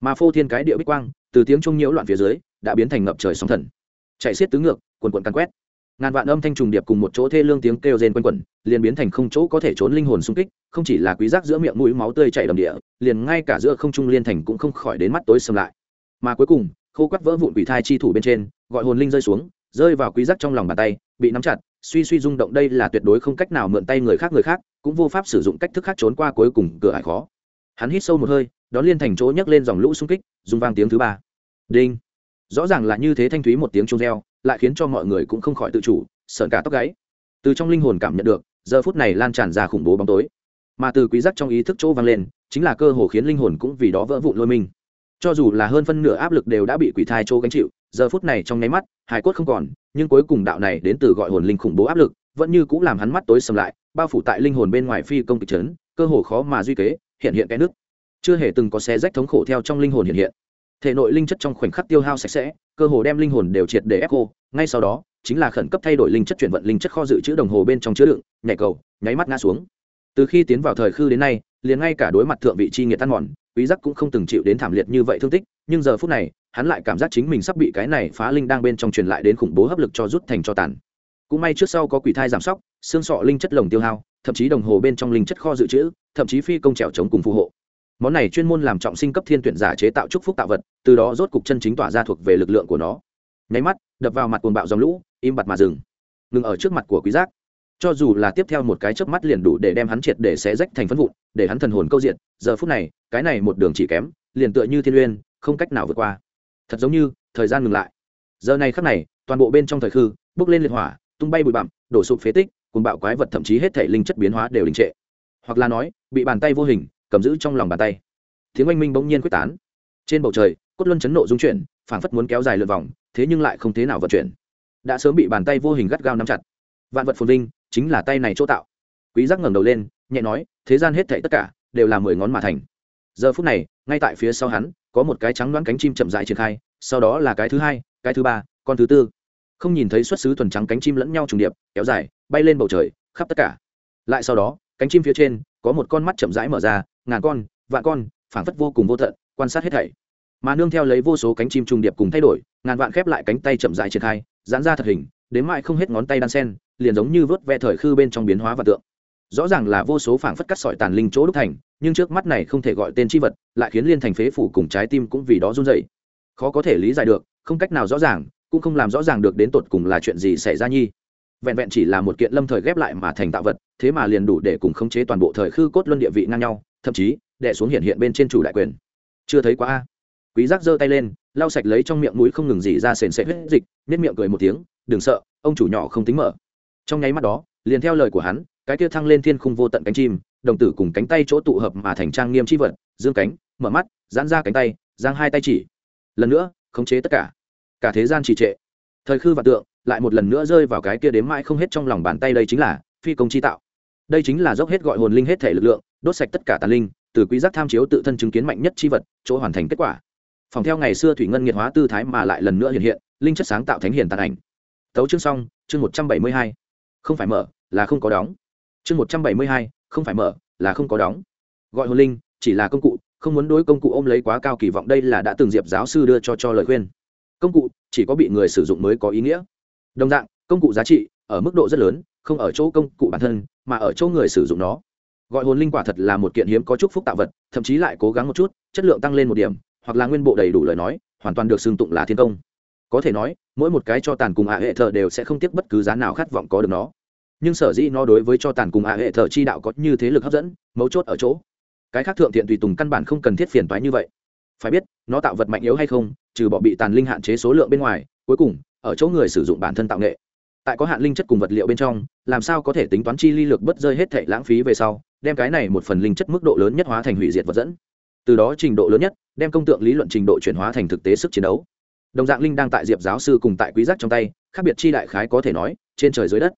Mà phô thiên cái địa bích quang, từ tiếng trung nhiễu loạn phía dưới, đã biến thành ngập trời sóng thần. Chạy xiết tứ ngược, quần quần căn quét. Ngàn vạn âm thanh trùng điệp cùng một chỗ thê lương tiếng kêu rên quanh quẩn, liền biến thành không chỗ có thể trốn linh hồn xung kích, không chỉ là quý giác giữa miệng mũi máu tươi chảy đầm địa, liền ngay cả giữa không trung liên thành cũng không khỏi đến mắt tối sầm lại. Mà cuối cùng, khô quắt vỡ vụn quỷ thai chi thủ bên trên, gọi hồn linh rơi xuống rơi vào quý giác trong lòng bàn tay, bị nắm chặt, suy suy rung động đây là tuyệt đối không cách nào mượn tay người khác người khác cũng vô pháp sử dụng cách thức khác trốn qua cuối cùng cửa ải khó. Hắn hít sâu một hơi, đón liên thành chỗ nhấc lên dòng lũ xung kích dùng vang tiếng thứ ba. Đinh. Rõ ràng là như thế thanh thúy một tiếng chuông reo, lại khiến cho mọi người cũng không khỏi tự chủ, sợn cả tóc gáy. Từ trong linh hồn cảm nhận được, giờ phút này lan tràn ra khủng bố bóng tối. Mà từ quý giác trong ý thức chỗ vang lên, chính là cơ hồ khiến linh hồn cũng vì đó vỡ vụn lôi mình. Cho dù là hơn phân nửa áp lực đều đã bị quỷ thai chỗ gánh chịu giờ phút này trong nháy mắt hải cốt không còn, nhưng cuối cùng đạo này đến từ gọi hồn linh khủng bố áp lực, vẫn như cũng làm hắn mắt tối sầm lại, bao phủ tại linh hồn bên ngoài phi công kịch trấn cơ hồ khó mà duy kế, hiện hiện cái nước. Chưa hề từng có xé rách thống khổ theo trong linh hồn hiện hiện. Thể nội linh chất trong khoảnh khắc tiêu hao sạch sẽ, cơ hồ đem linh hồn đều triệt để ép ngay sau đó, chính là khẩn cấp thay đổi linh chất chuyển vận linh chất kho dự trữ đồng hồ bên trong chứa đựng, nhảy cầu, nháy mắt ngã xuống. Từ khi tiến vào thời khư đến nay, liền ngay cả đối mặt thượng vị chi nghiệt tan mòn, quý giác cũng không từng chịu đến thảm liệt như vậy thương tích, nhưng giờ phút này hắn lại cảm giác chính mình sắp bị cái này phá linh đang bên trong truyền lại đến khủng bố hấp lực cho rút thành cho tàn. Cũng may trước sau có quỷ thai giảm sóc, xương sọ linh chất lồng tiêu hao, thậm chí đồng hồ bên trong linh chất kho dự trữ, thậm chí phi công trèo chống cùng phù hộ. Món này chuyên môn làm trọng sinh cấp thiên tuyển giả chế tạo chúc phúc tạo vật, từ đó rốt cục chân chính tỏa ra thuộc về lực lượng của nó. Nháy mắt, đập vào mặt cuồng bạo dòng lũ, im bặt mà dừng. Ngừng ở trước mặt của quý giác. Cho dù là tiếp theo một cái chớp mắt liền đủ để đem hắn triệt để xé rách thành phân vụn, để hắn thần hồn câu diện, giờ phút này, cái này một đường chỉ kém, liền tựa như thiên uyên, không cách nào vượt qua thật giống như thời gian ngừng lại. Giờ này khắc này, toàn bộ bên trong thời khư, bước lên liệt hỏa, tung bay bụi bặm, đổ sụp phế tích cùng bạo quái vật thậm chí hết thể linh chất biến hóa đều đình trệ. Hoặc là nói, bị bàn tay vô hình, cầm giữ trong lòng bàn tay. Tiếng oanh minh bỗng nhiên quyết tán. Trên bầu trời, cốt luân chấn nộ dung chuyển, phảng phất muốn kéo dài lượt vòng, thế nhưng lại không thế nào vận chuyển. Đã sớm bị bàn tay vô hình gắt gao nắm chặt. Vạn vật phồn vinh, chính là tay này chỗ tạo. Quý giác ngẩng đầu lên, nhẹ nói, thế gian hết thảy tất cả đều là mười ngón mà thành. Giờ phút này ngay tại phía sau hắn, có một cái trắng đoán cánh chim chậm rãi triển khai, sau đó là cái thứ hai, cái thứ ba, con thứ tư. Không nhìn thấy xuất xứ thuần trắng cánh chim lẫn nhau trùng điệp, kéo dài, bay lên bầu trời, khắp tất cả. Lại sau đó, cánh chim phía trên, có một con mắt chậm rãi mở ra, ngàn con, vạn con, phảng phất vô cùng vô tận, quan sát hết thảy. Mà nương theo lấy vô số cánh chim trùng điệp cùng thay đổi, ngàn vạn khép lại cánh tay chậm rãi triển khai, giãn ra thật hình, đến mãi không hết ngón tay đan sen, liền giống như vớt ve thời khư bên trong biến hóa và tượng. Rõ ràng là vô số phảng phất cắt sỏi tàn linh chỗ đúc thành nhưng trước mắt này không thể gọi tên chi vật, lại khiến liên thành phế phủ cùng trái tim cũng vì đó run rẩy. Khó có thể lý giải được, không cách nào rõ ràng, cũng không làm rõ ràng được đến tột cùng là chuyện gì xảy ra nhi. Vẹn vẹn chỉ là một kiện lâm thời ghép lại mà thành tạo vật, thế mà liền đủ để cùng khống chế toàn bộ thời khư cốt luân địa vị ngang nhau, thậm chí, đè xuống hiện hiện bên trên chủ đại quyền. Chưa thấy quá a. Quý giác giơ tay lên, lau sạch lấy trong miệng mũi không ngừng gì ra sền sệt huyết dịch nét miệng cười một tiếng, đừng sợ, ông chủ nhỏ không tính mở. Trong nháy mắt đó, liền theo lời của hắn, cái kia thăng lên thiên khung vô tận cánh chim đồng tử cùng cánh tay chỗ tụ hợp mà thành trang nghiêm chi vật, dương cánh, mở mắt, giãn ra cánh tay, giang hai tay chỉ. Lần nữa, khống chế tất cả. Cả thế gian trì trệ. Thời khư và tượng, lại một lần nữa rơi vào cái kia đếm mãi không hết trong lòng bàn tay đây chính là phi công chi tạo. Đây chính là dốc hết gọi hồn linh hết thể lực lượng, đốt sạch tất cả tàn linh, từ quý giác tham chiếu tự thân chứng kiến mạnh nhất chi vật, chỗ hoàn thành kết quả. Phòng theo ngày xưa thủy ngân nghiệt hóa tư thái mà lại lần nữa hiện hiện, linh chất sáng tạo thánh hiền tàn ảnh. Tấu chương xong, chương một trăm bảy mươi hai. Không phải mở, là không có đóng. Chương một trăm bảy mươi hai không phải mở, là không có đóng. Gọi hồn linh, chỉ là công cụ, không muốn đối công cụ ôm lấy quá cao kỳ vọng, đây là đã từng diệp giáo sư đưa cho cho lời khuyên. Công cụ, chỉ có bị người sử dụng mới có ý nghĩa. Đồng dạng, công cụ giá trị, ở mức độ rất lớn, không ở chỗ công cụ bản thân, mà ở chỗ người sử dụng nó. Gọi hồn linh quả thật là một kiện hiếm có chúc phúc tạo vật, thậm chí lại cố gắng một chút, chất lượng tăng lên một điểm, hoặc là nguyên bộ đầy đủ lời nói, hoàn toàn được xưng tụng là thiên công. Có thể nói, mỗi một cái cho tàn cùng hạ hệ thờ đều sẽ không tiếc bất cứ giá nào khát vọng có được nó nhưng sở dĩ nó đối với cho tàn cùng ạ hệ thờ chi đạo có như thế lực hấp dẫn, mấu chốt ở chỗ, cái khác thượng thiện tùy tùng căn bản không cần thiết phiền toái như vậy. Phải biết, nó tạo vật mạnh yếu hay không, trừ bỏ bị tàn linh hạn chế số lượng bên ngoài, cuối cùng, ở chỗ người sử dụng bản thân tạo nghệ. Tại có hạn linh chất cùng vật liệu bên trong, làm sao có thể tính toán chi ly lược bất rơi hết thể lãng phí về sau, đem cái này một phần linh chất mức độ lớn nhất hóa thành hủy diệt vật dẫn. Từ đó trình độ lớn nhất, đem công tượng lý luận trình độ chuyển hóa thành thực tế sức chiến đấu. Đồng dạng linh đang tại diệp giáo sư cùng tại quý giác trong tay, khác biệt chi đại khái có thể nói, trên trời dưới đất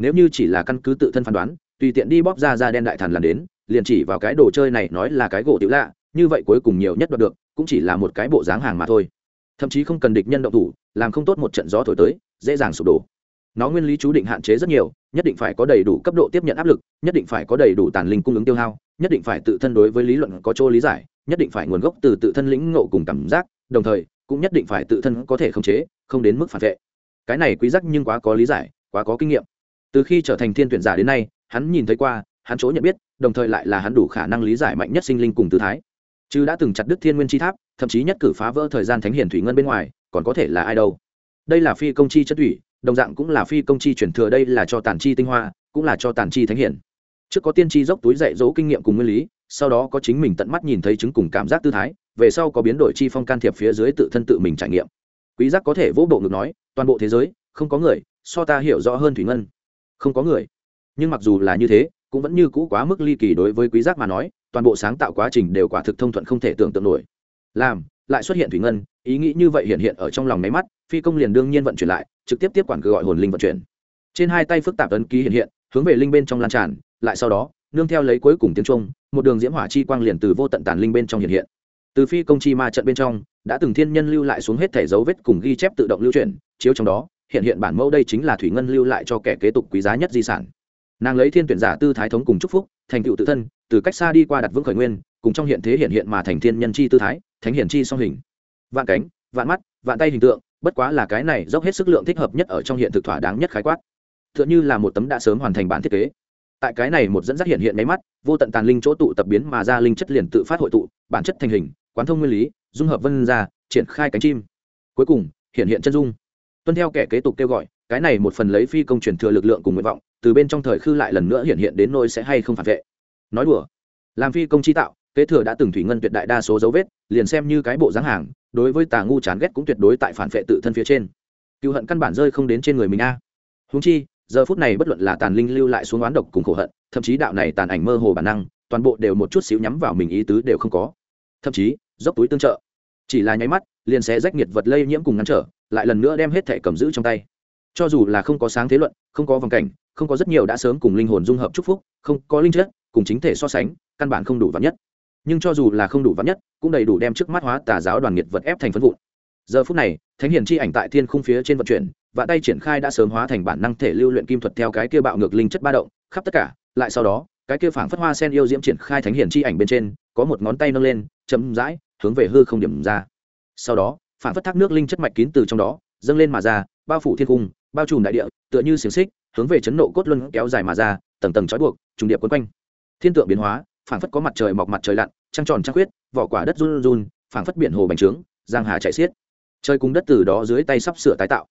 nếu như chỉ là căn cứ tự thân phán đoán, tùy tiện đi bóp ra ra đen đại thần làm đến, liền chỉ vào cái đồ chơi này nói là cái gỗ tiểu lạ, như vậy cuối cùng nhiều nhất đoạt được, cũng chỉ là một cái bộ dáng hàng mà thôi. Thậm chí không cần địch nhân động thủ, làm không tốt một trận gió thổi tới, dễ dàng sụp đổ. Nó nguyên lý chú định hạn chế rất nhiều, nhất định phải có đầy đủ cấp độ tiếp nhận áp lực, nhất định phải có đầy đủ tàn linh cung ứng tiêu hao, nhất định phải tự thân đối với lý luận có chỗ lý giải, nhất định phải nguồn gốc từ tự thân lĩnh ngộ cùng cảm giác, đồng thời, cũng nhất định phải tự thân có thể khống chế, không đến mức phản vệ. Cái này quý giác nhưng quá có lý giải, quá có kinh nghiệm từ khi trở thành thiên tuyển giả đến nay, hắn nhìn thấy qua, hắn chỗ nhận biết, đồng thời lại là hắn đủ khả năng lý giải mạnh nhất sinh linh cùng tư thái. Chứ đã từng chặt đứt thiên nguyên chi tháp, thậm chí nhất cử phá vỡ thời gian thánh hiển thủy ngân bên ngoài, còn có thể là ai đâu. Đây là phi công chi chất thủy, đồng dạng cũng là phi công chi chuyển thừa đây là cho tàn chi tinh hoa, cũng là cho tàn chi thánh hiển. Trước có tiên tri dốc túi dạy dỗ kinh nghiệm cùng nguyên lý, sau đó có chính mình tận mắt nhìn thấy chứng cùng cảm giác tư thái, về sau có biến đổi chi phong can thiệp phía dưới tự thân tự mình trải nghiệm. Quý giác có thể vỗ bộ ngực nói, toàn bộ thế giới, không có người so ta hiểu rõ hơn thủy ngân không có người. Nhưng mặc dù là như thế, cũng vẫn như cũ quá mức ly kỳ đối với quý giác mà nói, toàn bộ sáng tạo quá trình đều quả thực thông thuận không thể tưởng tượng nổi. Làm, lại xuất hiện thủy ngân, ý nghĩ như vậy hiện hiện ở trong lòng máy mắt, phi công liền đương nhiên vận chuyển lại, trực tiếp tiếp quản gọi hồn linh vận chuyển. Trên hai tay phức tạp ấn ký hiện hiện, hướng về linh bên trong lan tràn, lại sau đó, nương theo lấy cuối cùng tiếng trung một đường diễm hỏa chi quang liền từ vô tận tàn linh bên trong hiện hiện. Từ phi công chi ma trận bên trong, đã từng thiên nhân lưu lại xuống hết thể dấu vết cùng ghi chép tự động lưu chuyển, chiếu trong đó hiện hiện bản mẫu đây chính là thủy ngân lưu lại cho kẻ kế tục quý giá nhất di sản. Nàng lấy thiên tuyển giả tư thái thống cùng chúc phúc, thành tựu tự thân, từ cách xa đi qua đặt vững khởi nguyên, cùng trong hiện thế hiện hiện mà thành thiên nhân chi tư thái, thánh hiển chi song hình. Vạn cánh, vạn mắt, vạn tay hình tượng, bất quá là cái này dốc hết sức lượng thích hợp nhất ở trong hiện thực thỏa đáng nhất khái quát. T h ư ợ n h ư là một tấm đã sớm hoàn thành bản thiết kế. Tại cái này một dẫn dắt hiện hiện máy mắt, vô tận tàn linh chỗ tụ tập biến mà ra linh chất liền tự phát hội tụ, bản chất thành hình, quán thông nguyên lý, dung hợp vân ra, triển khai cánh chim. Cuối cùng, hiện hiện chân dung tuân theo kẻ kế tục kêu gọi, cái này một phần lấy phi công truyền thừa lực lượng cùng nguyện vọng, từ bên trong thời khư lại lần nữa hiện hiện đến nôi sẽ hay không phản vệ. Nói đùa, làm phi công chi tạo, kế thừa đã từng thủy ngân tuyệt đại đa số dấu vết, liền xem như cái bộ dáng hàng, đối với tà ngu chán ghét cũng tuyệt đối tại phản vệ tự thân phía trên. Cựu hận căn bản rơi không đến trên người mình a. Húng chi, giờ phút này bất luận là tàn linh lưu lại xuống oán độc cùng khổ hận, thậm chí đạo này tàn ảnh mơ hồ bản năng, toàn bộ đều một chút xíu nhắm vào mình ý tứ đều không có. Thậm chí, dốc túi tương trợ. Chỉ là nháy mắt, liền sẽ rách nhiệt vật lây nhiễm cùng ngăn trở lại lần nữa đem hết thẻ cầm giữ trong tay. Cho dù là không có sáng thế luận, không có vòng cảnh, không có rất nhiều đã sớm cùng linh hồn dung hợp chúc phúc, không có linh chất, cùng chính thể so sánh, căn bản không đủ vắn nhất. Nhưng cho dù là không đủ vắn nhất, cũng đầy đủ đem trước mắt hóa tà giáo đoàn nghiệt vật ép thành phân vụn. Giờ phút này, thánh hiền chi ảnh tại thiên khung phía trên vận chuyển, và tay triển khai đã sớm hóa thành bản năng thể lưu luyện kim thuật theo cái kia bạo ngược linh chất ba động, khắp tất cả, lại sau đó, cái kia phảng phất hoa sen yêu diễm triển khai thánh hiền chi ảnh bên trên, có một ngón tay nâng lên, chậm rãi hướng về hư không điểm ra. Sau đó Phản phất thác nước linh chất mạch kín từ trong đó, dâng lên mà ra, bao phủ thiên cung, bao trùm đại địa, tựa như xiềng xích, hướng về chấn nộ cốt luân kéo dài mà ra, tầng tầng trói buộc, trùng điệp quấn quanh. Thiên tượng biến hóa phản phất có mặt trời mọc mặt trời lặn, trăng tròn trăng khuyết, vỏ quả đất run run phản phất biển hồ bành trướng, giang hà chạy xiết. Trời cùng đất từ đó dưới tay sắp sửa tái tạo.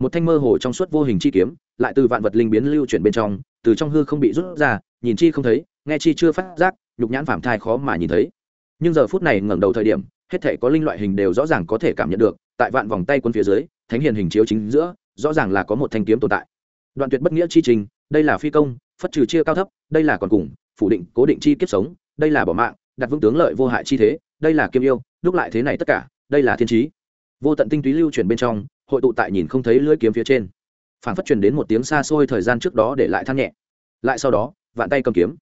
Một thanh mơ hồ trong suốt vô hình chi kiếm, lại từ vạn vật linh biến lưu chuyển bên trong, từ trong hư không bị rút ra, nhìn chi không thấy, nghe chi chưa phát giác, nhục nhãn phản thai khó mà nhìn thấy. Nhưng giờ phút này ngẩng đầu thời điểm hết thể có linh loại hình đều rõ ràng có thể cảm nhận được, tại vạn vòng tay quân phía dưới, thánh hiền hình chiếu chính giữa, rõ ràng là có một thanh kiếm tồn tại. Đoạn tuyệt bất nghĩa chi trình, đây là phi công, phất trừ chia cao thấp, đây là còn cùng, phủ định, cố định chi kiếp sống, đây là bỏ mạng, đặt vững tướng lợi vô hại chi thế, đây là kiêm yêu, đúc lại thế này tất cả, đây là thiên trí. Vô tận tinh túy lưu chuyển bên trong, hội tụ tại nhìn không thấy lưỡi kiếm phía trên. Phản phất truyền đến một tiếng xa xôi thời gian trước đó để lại than nhẹ. Lại sau đó, vạn tay cầm kiếm.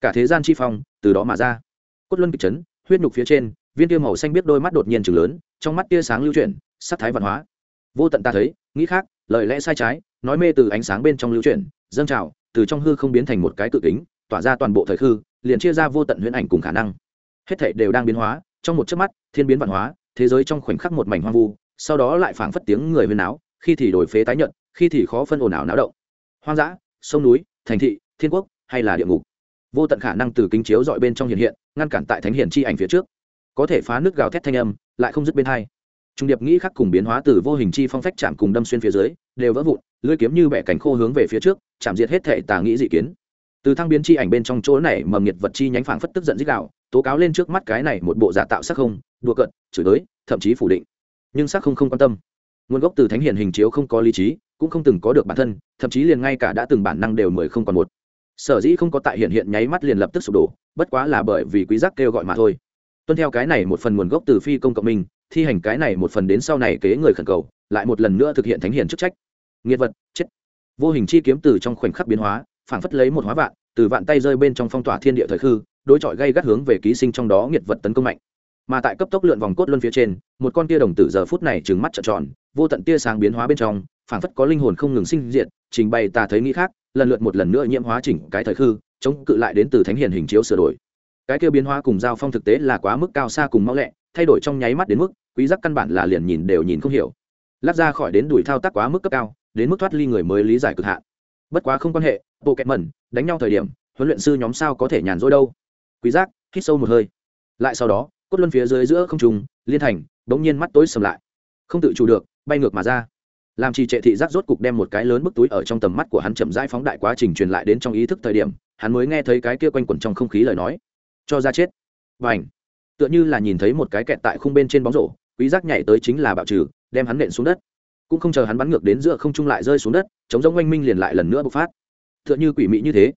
Cả thế gian chi phong, từ đó mà ra. Cốt luân kịch chấn, huyết nhục phía trên viên tiêu màu xanh biết đôi mắt đột nhiên chừng lớn, trong mắt tia sáng lưu chuyển, sắc thái văn hóa. Vô tận ta thấy, nghĩ khác, lời lẽ sai trái, nói mê từ ánh sáng bên trong lưu chuyển, dâng trào, từ trong hư không biến thành một cái cự kính, tỏa ra toàn bộ thời khư, liền chia ra vô tận huyễn ảnh cùng khả năng. Hết thảy đều đang biến hóa, trong một chớp mắt, thiên biến văn hóa, thế giới trong khoảnh khắc một mảnh hoang vu, sau đó lại phảng phất tiếng người huyên áo khi thì đổi phế tái nhận khi thì khó phân ồn ào náo động. Hoang dã, sông núi, thành thị, thiên quốc hay là địa ngục? Vô tận khả năng từ kính chiếu dọi bên trong hiện hiện, ngăn cản tại thánh hiển chi ảnh phía trước có thể phá nước gào thét thanh âm, lại không dứt bên hai. Trung điệp nghĩ khắc cùng biến hóa từ vô hình chi phong phách chạm cùng đâm xuyên phía dưới, đều vỡ vụn, lưỡi kiếm như bẻ cánh khô hướng về phía trước, chạm diệt hết thể tà nghĩ dị kiến. Từ thăng biến chi ảnh bên trong chỗ này mầm nhiệt vật chi nhánh phảng phất tức giận dích đạo tố cáo lên trước mắt cái này một bộ giả tạo sắc không, đùa cận chửi tới thậm chí phủ định. Nhưng sắc không không quan tâm. Nguồn gốc từ thánh hiển hình chiếu không có lý trí, cũng không từng có được bản thân, thậm chí liền ngay cả đã từng bản năng đều mười không còn một. Sở dĩ không có tại hiện hiện nháy mắt liền lập tức sụp đổ, bất quá là bởi vì quý giác kêu gọi mà thôi tuân theo cái này một phần nguồn gốc từ phi công cộng minh, thi hành cái này một phần đến sau này kế người khẩn cầu, lại một lần nữa thực hiện thánh hiền chức trách. Nghiệt vật, chết. Vô hình chi kiếm từ trong khoảnh khắc biến hóa, phảng phất lấy một hóa vạn, từ vạn tay rơi bên trong phong tỏa thiên địa thời khư, đối chọi gây gắt hướng về ký sinh trong đó nghiệt vật tấn công mạnh. Mà tại cấp tốc lượn vòng cốt luân phía trên, một con tia đồng tử giờ phút này trừng mắt trợn tròn, vô tận tia sáng biến hóa bên trong, phảng phất có linh hồn không ngừng sinh diện trình bày ta thấy nghĩ khác, lần lượt một lần nữa nhiễm hóa chỉnh cái thời khư, chống cự lại đến từ thánh hiền hình chiếu sửa đổi cái kia biến hóa cùng giao phong thực tế là quá mức cao xa cùng mau lẹ, thay đổi trong nháy mắt đến mức, quý giác căn bản là liền nhìn đều nhìn không hiểu. Lát ra khỏi đến đuổi thao tác quá mức cấp cao, đến mức thoát ly người mới lý giải cực hạn. Bất quá không quan hệ, bộ kẹt mẩn, đánh nhau thời điểm, huấn luyện sư nhóm sao có thể nhàn rỗi đâu. Quý giác, hít sâu một hơi. Lại sau đó, cốt luân phía dưới giữa không trùng liên thành đống nhiên mắt tối sầm lại. Không tự chủ được, bay ngược mà ra. Làm trì trệ thị giác rốt cục đem một cái lớn bức túi ở trong tầm mắt của hắn chậm rãi phóng đại quá trình truyền lại đến trong ý thức thời điểm, hắn mới nghe thấy cái kia quanh quẩn trong không khí lời nói cho ra chết. Và ảnh tựa như là nhìn thấy một cái kẹt tại khung bên trên bóng rổ, quý giác nhảy tới chính là bạo trừ, đem hắn nện xuống đất. Cũng không chờ hắn bắn ngược đến giữa không trung lại rơi xuống đất, chống giống oanh minh liền lại lần nữa bộc phát. Tựa như quỷ mị như thế,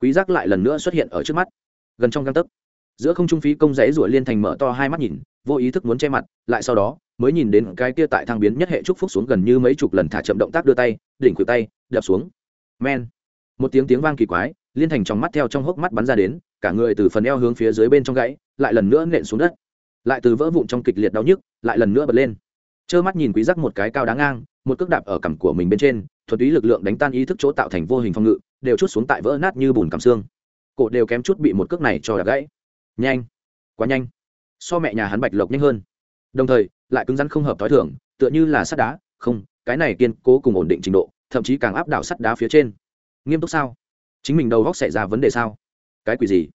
quý giác lại lần nữa xuất hiện ở trước mắt. Gần trong găng tấc, giữa không trung phí công rẽ rủa liên thành mở to hai mắt nhìn, vô ý thức muốn che mặt, lại sau đó, mới nhìn đến cái kia tại thang biến nhất hệ trúc phúc xuống gần như mấy chục lần thả chậm động tác đưa tay, đỉnh khuỷu tay, đập xuống. Men. Một tiếng tiếng vang kỳ quái liên thành trong mắt theo trong hốc mắt bắn ra đến, cả người từ phần eo hướng phía dưới bên trong gãy, lại lần nữa nện xuống đất. Lại từ vỡ vụn trong kịch liệt đau nhức, lại lần nữa bật lên. Trơ mắt nhìn quý giác một cái cao đáng ngang, một cước đạp ở cằm của mình bên trên, thuật ý lực lượng đánh tan ý thức chỗ tạo thành vô hình phong ngự, đều chút xuống tại vỡ nát như bùn cằm xương. Cổ đều kém chút bị một cước này cho đạp gãy. Nhanh! Quá nhanh! So mẹ nhà hắn bạch lộc nhanh hơn. Đồng thời, lại cứng rắn không hợp thói thường, tựa như là sắt đá. Không, cái này kiên cố cùng ổn định trình độ, thậm chí càng áp đảo sắt đá phía trên. Nghiêm túc sao? Chính mình đầu góc xảy ra vấn đề sao? Cái quỷ gì?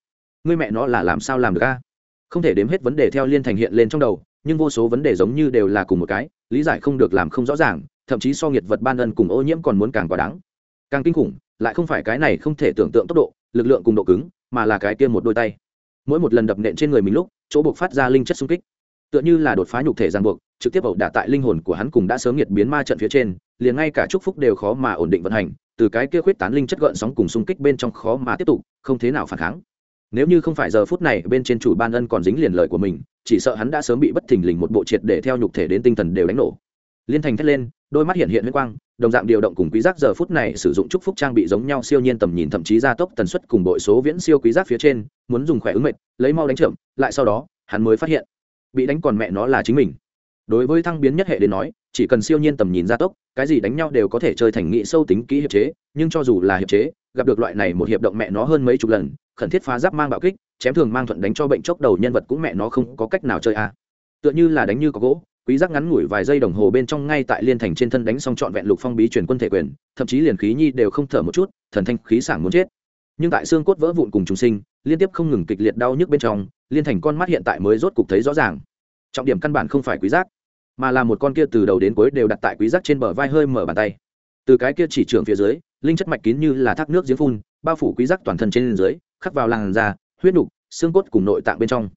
Ngươi mẹ nó là làm sao làm được a? Không thể đếm hết vấn đề theo liên thành hiện lên trong đầu, nhưng vô số vấn đề giống như đều là cùng một cái, lý giải không được làm không rõ ràng, thậm chí so nghiệt vật ban ân cùng ô nhiễm còn muốn càng quá đáng. Càng kinh khủng, lại không phải cái này không thể tưởng tượng tốc độ, lực lượng cùng độ cứng, mà là cái kia một đôi tay. Mỗi một lần đập nện trên người mình lúc, chỗ buộc phát ra linh chất xung kích tựa như là đột phá nhục thể ràng buộc, trực tiếp ẩu đả tại linh hồn của hắn cùng đã sớm nhiệt biến ma trận phía trên, liền ngay cả chúc phúc đều khó mà ổn định vận hành, từ cái kia khuyết tán linh chất gợn sóng cùng xung kích bên trong khó mà tiếp tục, không thế nào phản kháng. Nếu như không phải giờ phút này bên trên chủ ban ân còn dính liền lời của mình, chỉ sợ hắn đã sớm bị bất thình lình một bộ triệt để theo nhục thể đến tinh thần đều đánh nổ. Liên thành thét lên, đôi mắt hiện hiện huyết quang, đồng dạng điều động cùng quý giác giờ phút này sử dụng chúc phúc trang bị giống nhau siêu nhiên tầm nhìn thậm chí gia tốc tần suất cùng bội số viễn siêu quý giác phía trên, muốn dùng khỏe ứng mệt lấy mau đánh chậm, lại sau đó, hắn mới phát hiện bị đánh còn mẹ nó là chính mình đối với thăng biến nhất hệ đến nói, chỉ cần siêu nhiên tầm nhìn gia tốc, cái gì đánh nhau đều có thể chơi thành nghị sâu tính kỹ hiệp chế, nhưng cho dù là hiệp chế, gặp được loại này một hiệp động mẹ nó hơn mấy chục lần, khẩn thiết phá giáp mang bạo kích, chém thường mang thuận đánh cho bệnh chốc đầu nhân vật cũng mẹ nó không có cách nào chơi a à. tựa như là đánh như có gỗ, quý giác ngắn ngủi vài giây đồng hồ bên trong ngay tại liên thành trên thân đánh xong trọn vẹn lục phong bí truyền quân thể quyền, thậm chí liền khí nhi đều không thở một chút, thần thanh khí sảng muốn chết nhưng tại xương cốt vỡ vụn cùng trùng sinh, liên tiếp không ngừng kịch liệt đau nhức bên trong liên thành con mắt hiện tại mới rốt cục thấy rõ ràng. Trọng điểm căn bản không phải quý giác, mà là một con kia từ đầu đến cuối đều đặt tại quý giác trên bờ vai hơi mở bàn tay. Từ cái kia chỉ trường phía dưới, linh chất mạch kín như là thác nước giếng phun, bao phủ quý giác toàn thân trên dưới, khắc vào làn da, huyết nục, xương cốt cùng nội tạng bên trong.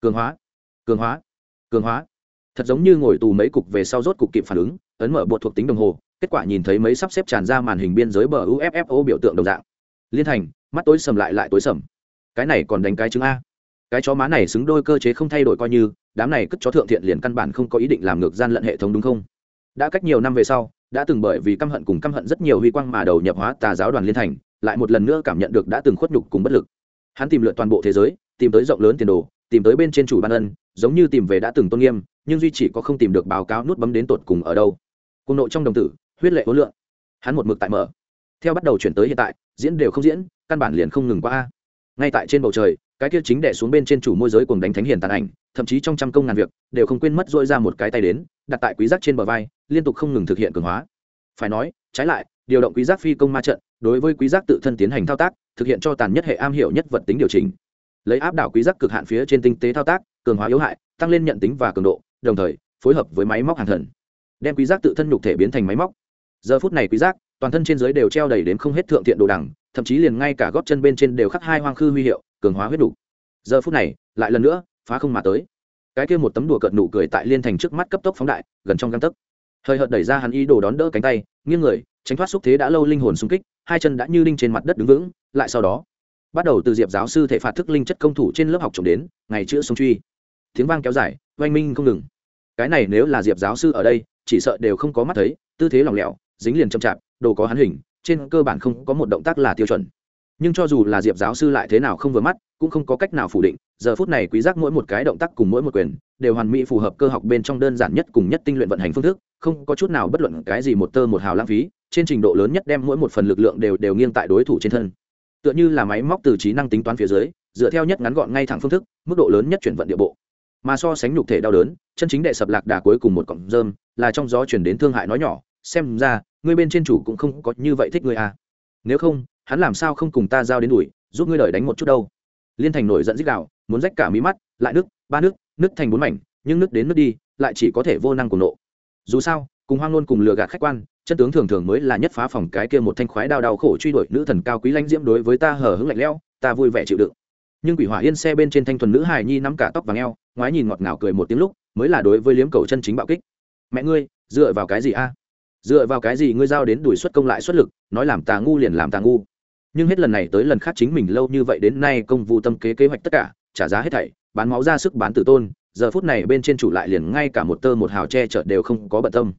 Cường hóa cường hóa cường hóa. Thật giống như ngồi tù mấy cục về sau rốt cục kịp phản ứng, ấn mở bột thuộc tính đồng hồ, kết quả nhìn thấy mấy sắp xếp tràn ra màn hình biên giới bờ uffo biểu tượng đồng dạng. Liên thành, mắt tối sầm lại lại tối sầm. Cái này còn đánh cái chứng a cái chó má này xứng đôi cơ chế không thay đổi coi như, đám này cất chó thượng thiện liền căn bản không có ý định làm ngược gian lận hệ thống đúng không? Đã cách nhiều năm về sau, đã từng bởi vì căm hận cùng căm hận rất nhiều huy quang mà đầu nhập hóa tà giáo đoàn liên thành, lại một lần nữa cảm nhận được đã từng khuất nhục cùng bất lực. Hắn tìm lượt toàn bộ thế giới, tìm tới rộng lớn tiền đồ, tìm tới bên trên chủ ban ân, giống như tìm về đã từng tôn nghiêm, nhưng duy chỉ có không tìm được báo cáo nút bấm đến tột cùng ở đâu. Cùng nội trong đồng tử, huyết lệ hối lượng hắn một mực tại mở. Theo bắt đầu chuyển tới hiện tại, diễn đều không diễn, căn bản liền không ngừng qua. Ngay tại trên bầu trời cái kia chính đẻ xuống bên trên chủ môi giới cùng đánh thánh hiền tàn ảnh thậm chí trong trăm công ngàn việc đều không quên mất dội ra một cái tay đến đặt tại quý giác trên bờ vai liên tục không ngừng thực hiện cường hóa. Phải nói trái lại điều động quý giác phi công ma trận đối với quý giác tự thân tiến hành thao tác thực hiện cho tàn nhất hệ am hiểu nhất vật tính điều chỉnh. Lấy áp đảo quý giác cực hạn phía trên tinh tế thao tác cường hóa yếu hại tăng lên nhận tính và cường độ đồng thời phối hợp với máy móc hàng thần đem quý giác tự thân nhục thể biến thành máy móc. Giờ phút này quý giác toàn thân trên dưới đều treo đầy đến không hết thượng thiện đồ đẳng, thậm chí liền ngay cả gót chân bên trên đều khắc hai hoang khư huy hiệu cường hóa huyết đủ. Giờ phút này, lại lần nữa, phá không mà tới. Cái kia một tấm đùa cợt nụ cười tại liên thành trước mắt cấp tốc phóng đại, gần trong găng tấc. Hơi hợt đẩy ra hắn ý đồ đón đỡ cánh tay, nghiêng người, tránh thoát xúc thế đã lâu linh hồn xung kích, hai chân đã như linh trên mặt đất đứng vững, lại sau đó, bắt đầu từ diệp giáo sư thể phạt thức linh chất công thủ trên lớp học trồng đến, ngày chữa sông truy. Tiếng vang kéo dài, oanh minh không ngừng. Cái này nếu là diệp giáo sư ở đây, chỉ sợ đều không có mắt thấy, tư thế lỏng lẻo, dính liền chậm chạp, đồ có hắn hình, trên cơ bản không có một động tác là tiêu chuẩn nhưng cho dù là diệp giáo sư lại thế nào không vừa mắt, cũng không có cách nào phủ định, giờ phút này quý giác mỗi một cái động tác cùng mỗi một quyền, đều hoàn mỹ phù hợp cơ học bên trong đơn giản nhất cùng nhất tinh luyện vận hành phương thức, không có chút nào bất luận cái gì một tơ một hào lãng phí, trên trình độ lớn nhất đem mỗi một phần lực lượng đều đều nghiêng tại đối thủ trên thân. Tựa như là máy móc từ trí năng tính toán phía dưới, dựa theo nhất ngắn gọn ngay thẳng phương thức, mức độ lớn nhất chuyển vận địa bộ. Mà so sánh nhục thể đau đớn, chân chính đệ sập lạc đà cuối cùng một cọng rơm, là trong gió chuyển đến thương hại nói nhỏ, xem ra ngươi bên trên chủ cũng không có như vậy thích ngươi à. Nếu không hắn làm sao không cùng ta giao đến đuổi giúp ngươi lời đánh một chút đâu. Liên thành nổi giận dích đạo muốn rách cả mí mắt, lại nước ba nước nước thành bốn mảnh, nhưng nước đến nước đi, lại chỉ có thể vô năng cùng nộ. Dù sao, cùng hoang luôn cùng lừa gạt khách quan, chân tướng thường thường mới là nhất phá phòng cái kia một thanh khoái đau đau khổ truy đuổi nữ thần cao quý lãnh diễm đối với ta hở hững lạnh lẽo, ta vui vẻ chịu đựng. Nhưng quỷ hỏa yên xe bên trên thanh thuần nữ hài nhi nắm cả tóc và ngheo ngoái nhìn ngọt ngào cười một tiếng lúc, mới là đối với liếm cầu chân chính bạo kích. Mẹ ngươi, dựa vào cái gì a? Dựa vào cái gì ngươi giao đến đuổi xuất công lại xuất lực, nói làm tà ngu liền làm tà ngu nhưng hết lần này tới lần khác chính mình lâu như vậy đến nay công vụ tâm kế kế hoạch tất cả, trả giá hết thảy, bán máu ra sức bán tự tôn, giờ phút này bên trên chủ lại liền ngay cả một tơ một hào che chở đều không có bận tâm.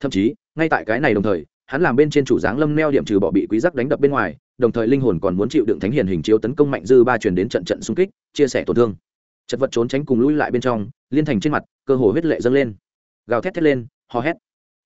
Thậm chí, ngay tại cái này đồng thời, hắn làm bên trên chủ dáng lâm neo điểm trừ bỏ bị quý giác đánh đập bên ngoài, đồng thời linh hồn còn muốn chịu đựng thánh hiền hình chiếu tấn công mạnh dư ba truyền đến trận trận xung kích, chia sẻ tổn thương. Chật vật trốn tránh cùng lui lại bên trong, liên thành trên mặt, cơ hồ huyết lệ dâng lên. Gào thét thét lên, hò hét.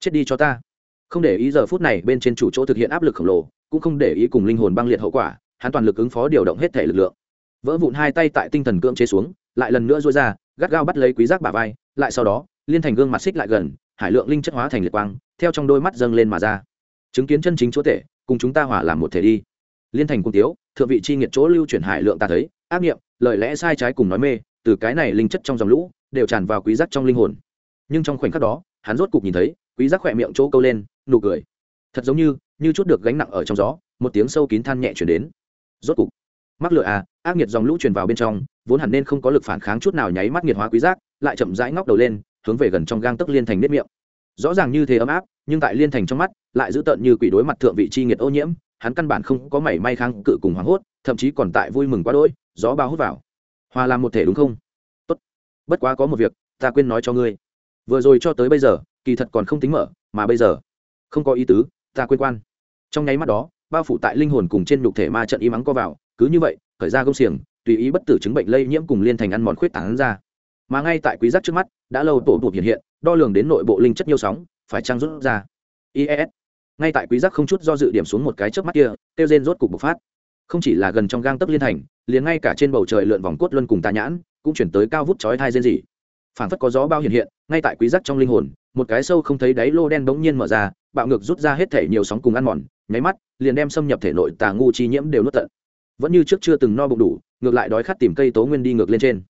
Chết đi cho ta. Không để ý giờ phút này bên trên chủ chỗ thực hiện áp lực khổng lồ cũng không để ý cùng linh hồn băng liệt hậu quả, hắn toàn lực ứng phó điều động hết thể lực lượng. Vỡ vụn hai tay tại tinh thần cưỡng chế xuống, lại lần nữa dối ra, gắt gao bắt lấy quý giác bả vai, lại sau đó, liên thành gương mặt xích lại gần, hải lượng linh chất hóa thành liệt quang, theo trong đôi mắt dâng lên mà ra. Chứng kiến chân chính chúa tể, cùng chúng ta hỏa làm một thể đi. Liên thành cung tiếu, thượng vị chi nghiệt chỗ lưu chuyển hải lượng ta thấy, ác nghiệm, lời lẽ sai trái cùng nói mê, từ cái này linh chất trong dòng lũ, đều tràn vào quý giác trong linh hồn. Nhưng trong khoảnh khắc đó, hắn rốt cục nhìn thấy, quý giác khỏe miệng chỗ câu lên, nụ cười. Thật giống như như chút được gánh nặng ở trong gió, một tiếng sâu kín than nhẹ chuyển đến. Rốt cục, mắc lửa à ác nghiệt dòng lũ truyền vào bên trong, vốn hẳn nên không có lực phản kháng chút nào nháy mắt nghiệt hóa quý giác, lại chậm rãi ngóc đầu lên, hướng về gần trong gang tấc liên thành nếp miệng. Rõ ràng như thế ấm áp, nhưng tại liên thành trong mắt, lại giữ tợn như quỷ đối mặt thượng vị chi nghiệt ô nhiễm, hắn căn bản không có mảy may kháng cự cùng hoảng hốt, thậm chí còn tại vui mừng quá đỗi, gió bao hút vào. Hòa làm một thể đúng không? Tốt. Bất quá có một việc, ta quên nói cho ngươi. Vừa rồi cho tới bây giờ, kỳ thật còn không tính mở, mà bây giờ, không có ý tứ, ta quên quan trong nháy mắt đó, bao phủ tại linh hồn cùng trên nhục thể ma trận im ắng co vào, cứ như vậy, khởi ra gông xiềng, tùy ý bất tử chứng bệnh lây nhiễm cùng liên thành ăn mòn khuyết tảng ra. Mà ngay tại quý giác trước mắt, đã lâu tổ tụt hiện hiện, đo lường đến nội bộ linh chất nhiều sóng, phải trang rút ra. Ies ngay tại quý giác không chút do dự điểm xuống một cái chớp mắt kia tiêu rên rốt cục bộc phát. Không chỉ là gần trong gang tấc liên thành, liền ngay cả trên bầu trời lượn vòng cốt luân cùng tà nhãn, cũng chuyển tới cao vút chói thai rên rỉ. Phảng phất có gió bao hiện hiện, ngay tại quý giác trong linh hồn, một cái sâu không thấy đáy lô đen bỗng nhiên mở ra, bạo ngược rút ra hết thể nhiều sóng cùng ăn mòn nháy mắt, liền đem xâm nhập thể nội tà ngu chi nhiễm đều nuốt tận. Vẫn như trước chưa từng no bụng đủ, ngược lại đói khát tìm cây tố nguyên đi ngược lên trên.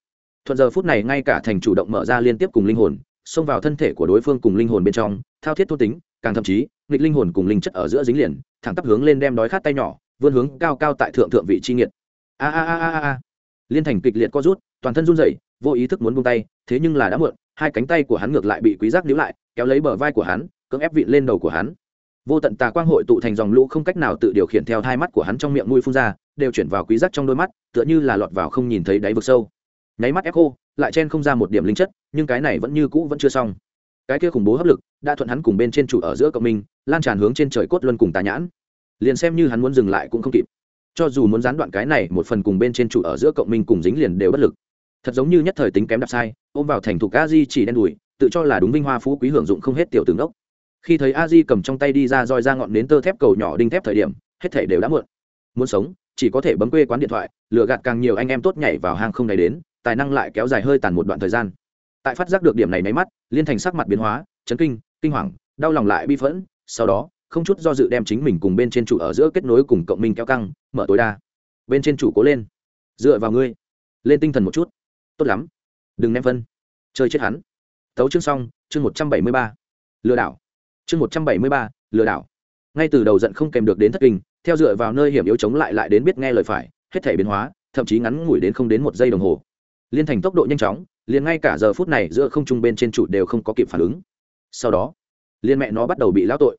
Thuận giờ phút này ngay cả thành chủ động mở ra liên tiếp cùng linh hồn, xông vào thân thể của đối phương cùng linh hồn bên trong, thao thiết thôn tính, càng thậm chí, nghịch linh hồn cùng linh chất ở giữa dính liền, thẳng tắp hướng lên đem đói khát tay nhỏ, vươn hướng cao cao tại thượng thượng vị chi nghiệt. A a a a a liên thành kịch liệt co rút, toàn thân run rẩy, vô ý thức muốn buông tay, thế nhưng là đã muộn, hai cánh tay của hắn ngược lại bị quý giác níu lại, kéo lấy bờ vai của hắn, cưỡng ép vịn lên đầu của hắn vô tận tà quang hội tụ thành dòng lũ không cách nào tự điều khiển theo hai mắt của hắn trong miệng mũi phun ra, đều chuyển vào quý giác trong đôi mắt, tựa như là lọt vào không nhìn thấy đáy vực sâu. Nháy mắt echo lại chen không ra một điểm linh chất, nhưng cái này vẫn như cũ vẫn chưa xong. Cái kia khủng bố hấp lực, đã thuận hắn cùng bên trên chủ ở giữa cộng minh, lan tràn hướng trên trời cốt luân cùng tà nhãn. Liền xem như hắn muốn dừng lại cũng không kịp. Cho dù muốn gián đoạn cái này, một phần cùng bên trên chủ ở giữa cộng minh cùng dính liền đều bất lực. Thật giống như nhất thời tính kém đạp sai, ôm vào thành thục a di chỉ đen đùi, tự cho là đúng vinh hoa phú quý hưởng dụng không hết tiểu tướng ốc khi thấy a di cầm trong tay đi ra roi ra ngọn nến tơ thép cầu nhỏ đinh thép thời điểm, hết thể đều đã muộn. Muốn sống, chỉ có thể bấm quê quán điện thoại lựa gạt càng nhiều anh em tốt nhảy vào hang không này đến, tài năng lại kéo dài hơi tàn một đoạn thời gian. Tại phát giác được điểm này máy mắt, liên thành sắc mặt biến hóa, chấn kinh kinh hoàng, đau lòng lại bi phẫn, sau đó, không chút do dự đem chính mình cùng bên trên chủ ở giữa kết nối cùng cộng minh kéo căng, mở tối đa. Bên trên chủ cố lên. Dựa vào ngươi. Lên tinh thần một chút. Tốt lắm. Đừng ném phân. Chơi chết hắn. Tấu chương xong, chương một trăm bảy mươi ba. Lừa đảo chương một trăm bảy mươi ba, lừa đảo. Ngay từ đầu giận không kèm được đến thất kinh, theo dựa vào nơi hiểm yếu chống lại lại đến biết nghe lời phải, hết thể biến hóa, thậm chí ngắn ngủi đến không đến một giây đồng hồ. Liên thành tốc độ nhanh chóng, liền ngay cả giờ phút này giữa không trung bên trên trụ đều không có kịp phản ứng. Sau đó liên mẹ nó bắt đầu bị lão tội.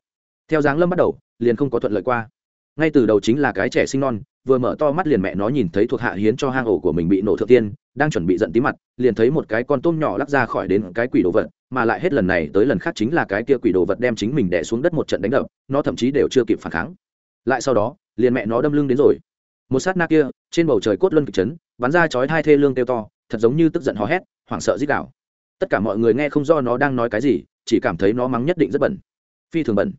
Theo dáng lâm bắt đầu, liền không có thuận lợi qua ngay từ đầu chính là cái trẻ sinh non, vừa mở to mắt liền mẹ nó nhìn thấy thuộc hạ hiến cho hang ổ của mình bị nổ thượng tiên, đang chuẩn bị giận tí mặt, liền thấy một cái con tôm nhỏ lắc ra khỏi đến cái quỷ đồ vật, mà lại hết lần này tới lần khác chính là cái kia quỷ đồ vật đem chính mình đẻ xuống đất một trận đánh đập, nó thậm chí đều chưa kịp phản kháng. Lại sau đó, liền mẹ nó đâm lưng đến rồi. Một sát na kia, trên bầu trời cốt luân kịch chấn, bắn ra chói hai thê lương kêu to, thật giống như tức giận hò hét, hoảng sợ dích đạo tất cả mọi người nghe không do nó đang nói cái gì, chỉ cảm thấy nó mắng nhất định rất bẩn. Phi thường bẩn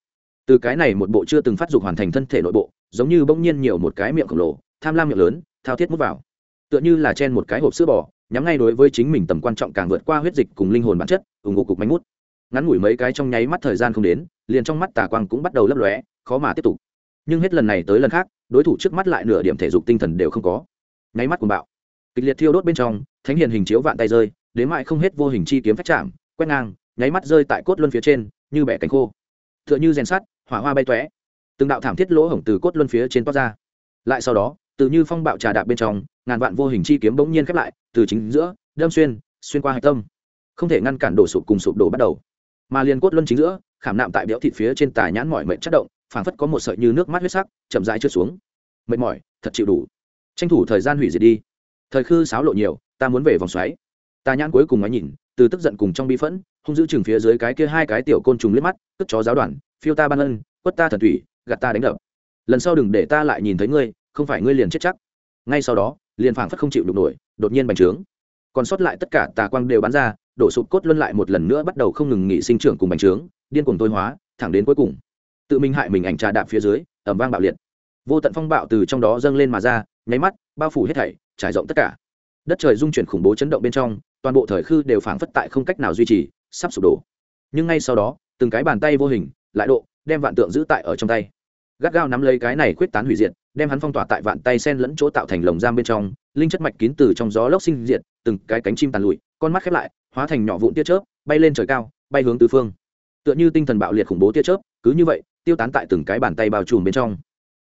từ cái này một bộ chưa từng phát dục hoàn thành thân thể nội bộ, giống như bỗng nhiên nhiều một cái miệng khổng lồ, tham lam miệng lớn, thao thiết mút vào. Tựa như là chen một cái hộp sữa bò, nhắm ngay đối với chính mình tầm quan trọng càng vượt qua huyết dịch cùng linh hồn bản chất, ủng hộ cục mánh mút. Ngắn ngủi mấy cái trong nháy mắt thời gian không đến, liền trong mắt tà quang cũng bắt đầu lấp lóe, khó mà tiếp tục. Nhưng hết lần này tới lần khác, đối thủ trước mắt lại nửa điểm thể dục tinh thần đều không có. Nháy mắt cùng bạo. Kịch liệt thiêu đốt bên trong, thánh hiền hình chiếu vạn tay rơi, đến mại không hết vô hình chi kiếm phách chạm, quét ngang, nháy mắt rơi tại cốt luân phía trên, như bẻ cánh khô. Tựa như rèn sắt hỏa hoa bay tóe. Từng đạo thảm thiết lỗ hổng từ cốt luân phía trên toát ra. Lại sau đó, từ như phong bạo trà đạp bên trong, ngàn vạn vô hình chi kiếm bỗng nhiên khép lại, từ chính giữa, đâm xuyên xuyên qua hạch tâm. Không thể ngăn cản đổ sụp cùng sụp đổ bắt đầu. Mà liền cốt luân chính giữa, khảm nạm tại béo thịt phía trên tà nhãn mỏi mệt chất động, phảng phất có một sợi như nước mắt huyết sắc, chậm rãi trượt xuống. Mệt mỏi, thật chịu đủ. Tranh thủ thời gian hủy diệt đi. Thời khư sáo lộ nhiều, ta muốn về vòng xoáy. Tà nhãn cuối cùng ngoái nhìn, từ tức giận cùng trong bi phẫn, hung giữ chừng phía dưới cái kia hai cái tiểu côn trùng liếc mắt, cất chó giáo đoàn phiêu ta ban ân, quất ta thần thủy, gạt ta đánh đập. Lần sau đừng để ta lại nhìn thấy ngươi, không phải ngươi liền chết chắc. Ngay sau đó, liền phảng phất không chịu được nổi, đột nhiên bành trướng. Còn sót lại tất cả tà quang đều bắn ra, đổ sụp cốt luân lại một lần nữa bắt đầu không ngừng nghỉ sinh trưởng cùng bành trướng, điên cuồng tôi hóa, thẳng đến cuối cùng. Tự mình hại mình ảnh trà đạp phía dưới ẩm vang bạo liệt. Vô tận phong bạo từ trong đó dâng lên mà ra, nháy mắt, bao phủ hết thảy, trải rộng tất cả. Đất trời dung chuyển khủng bố chấn động bên trong, toàn bộ thời khư đều phảng phất tại không cách nào duy trì, sắp sụp đổ. Nhưng ngay sau đó, từng cái bàn tay vô hình lại độ, đem vạn tượng giữ tại ở trong tay. Gắt gao nắm lấy cái này quyết tán hủy diệt, đem hắn phong tỏa tại vạn tay sen lẫn chỗ tạo thành lồng giam bên trong, linh chất mạch kín từ trong gió lốc sinh diệt, từng cái cánh chim tàn lụi, con mắt khép lại, hóa thành nhỏ vụn tia chớp, bay lên trời cao, bay hướng tứ phương. Tựa như tinh thần bạo liệt khủng bố tia chớp, cứ như vậy, tiêu tán tại từng cái bàn tay bao trùm bên trong.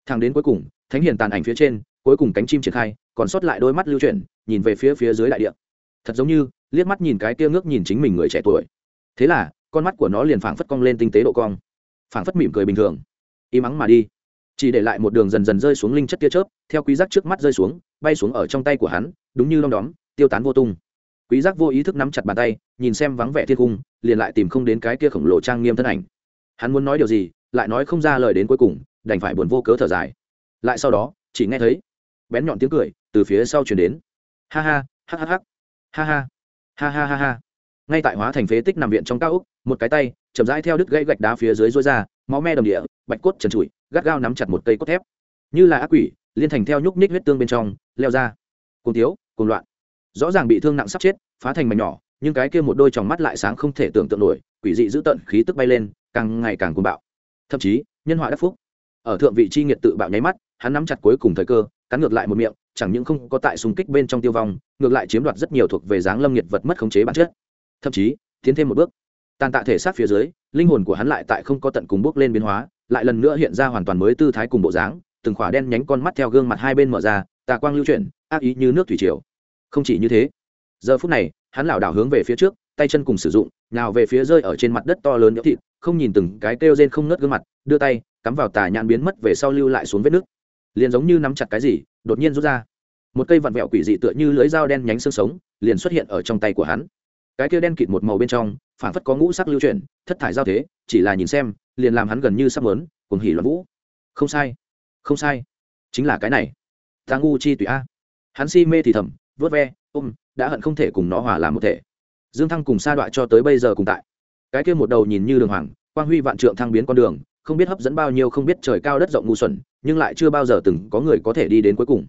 Thang đến cuối cùng, thánh hiền tàn ảnh phía trên, cuối cùng cánh chim triển khai, còn sót lại đôi mắt lưu chuyển, nhìn về phía phía dưới đại địa. Thật giống như, liếc mắt nhìn cái tia ngước nhìn chính mình người trẻ tuổi. Thế là, con mắt của nó liền phảng phất cong lên tinh tế độ cong phảng phất mỉm cười bình thường. Im ắng mà đi. Chỉ để lại một đường dần dần rơi xuống linh chất tia chớp, theo quý giác trước mắt rơi xuống, bay xuống ở trong tay của hắn, đúng như đom đóm, tiêu tán vô tung. Quý giác vô ý thức nắm chặt bàn tay, nhìn xem vắng vẻ thiên cung, liền lại tìm không đến cái kia khổng lồ trang nghiêm thân ảnh. Hắn muốn nói điều gì, lại nói không ra lời đến cuối cùng, đành phải buồn vô cớ thở dài. Lại sau đó, chỉ nghe thấy bén nhọn tiếng cười từ phía sau truyền đến. Ha ha ha ha ha. Ha ha ha ha ha ha ngay tại hóa thành phế tích nằm viện trong cao ốc, một cái tay, chậm rãi theo đứt gãy gạch đá phía dưới rối ra, máu me đầm địa, bạch cốt trần trụi, gắt gao nắm chặt một cây cốt thép. Như là ác quỷ, liên thành theo nhúc nhích huyết tương bên trong, leo ra. Cùng tiếu cùng loạn. Rõ ràng bị thương nặng sắp chết, phá thành mảnh nhỏ, nhưng cái kia một đôi tròng mắt lại sáng không thể tưởng tượng nổi, quỷ dị giữ tận khí tức bay lên, càng ngày càng cuồng bạo. Thậm chí, nhân họa đắc phúc. Ở thượng vị chi nghiệt tự bạo nháy mắt, hắn nắm chặt cuối cùng thời cơ, cắn ngược lại một miệng, chẳng những không có tại xung kích bên trong tiêu vong, ngược lại chiếm đoạt rất nhiều thuộc về dáng lâm nghiệt vật mất khống chế bản chất thậm chí, tiến thêm một bước. Tàn tạ thể xác phía dưới, linh hồn của hắn lại tại không có tận cùng bước lên biến hóa, lại lần nữa hiện ra hoàn toàn mới tư thái cùng bộ dáng, từng khỏa đen nhánh con mắt theo gương mặt hai bên mở ra, tà quang lưu chuyển, ác ý như nước thủy triều. Không chỉ như thế, giờ phút này, hắn lảo đảo hướng về phía trước, tay chân cùng sử dụng nào về phía rơi ở trên mặt đất to lớn nhỡ thịt, không nhìn từng cái kêu rên không ngớt gương mặt, đưa tay, cắm vào tà nhãn biến mất về sau lưu lại xuống vết nước. Liền giống như nắm chặt cái gì, đột nhiên rút ra. Một cây vặn vẹo quỷ dị tựa như lưới dao đen nhánh xương sống, liền xuất hiện ở trong tay của hắn cái kia đen kịt một màu bên trong phản phất có ngũ sắc lưu chuyển, thất thải giao thế, chỉ là nhìn xem, liền làm hắn gần như sắp lớn cùng hỉ loạn vũ. Không sai không sai, chính là cái này. Ta ngu chi tùy a. Hắn si mê thì thầm vớt ve, ôm, đã hận không thể cùng nó hòa làm một thể. Dương thăng cùng sa đọa cho tới bây giờ cùng tại. Cái kia một đầu nhìn như đường hoàng, quang huy vạn trượng thăng biến con đường, không biết hấp dẫn bao nhiêu, không biết trời cao đất rộng ngu xuẩn, nhưng lại chưa bao giờ từng có người có thể đi đến cuối cùng.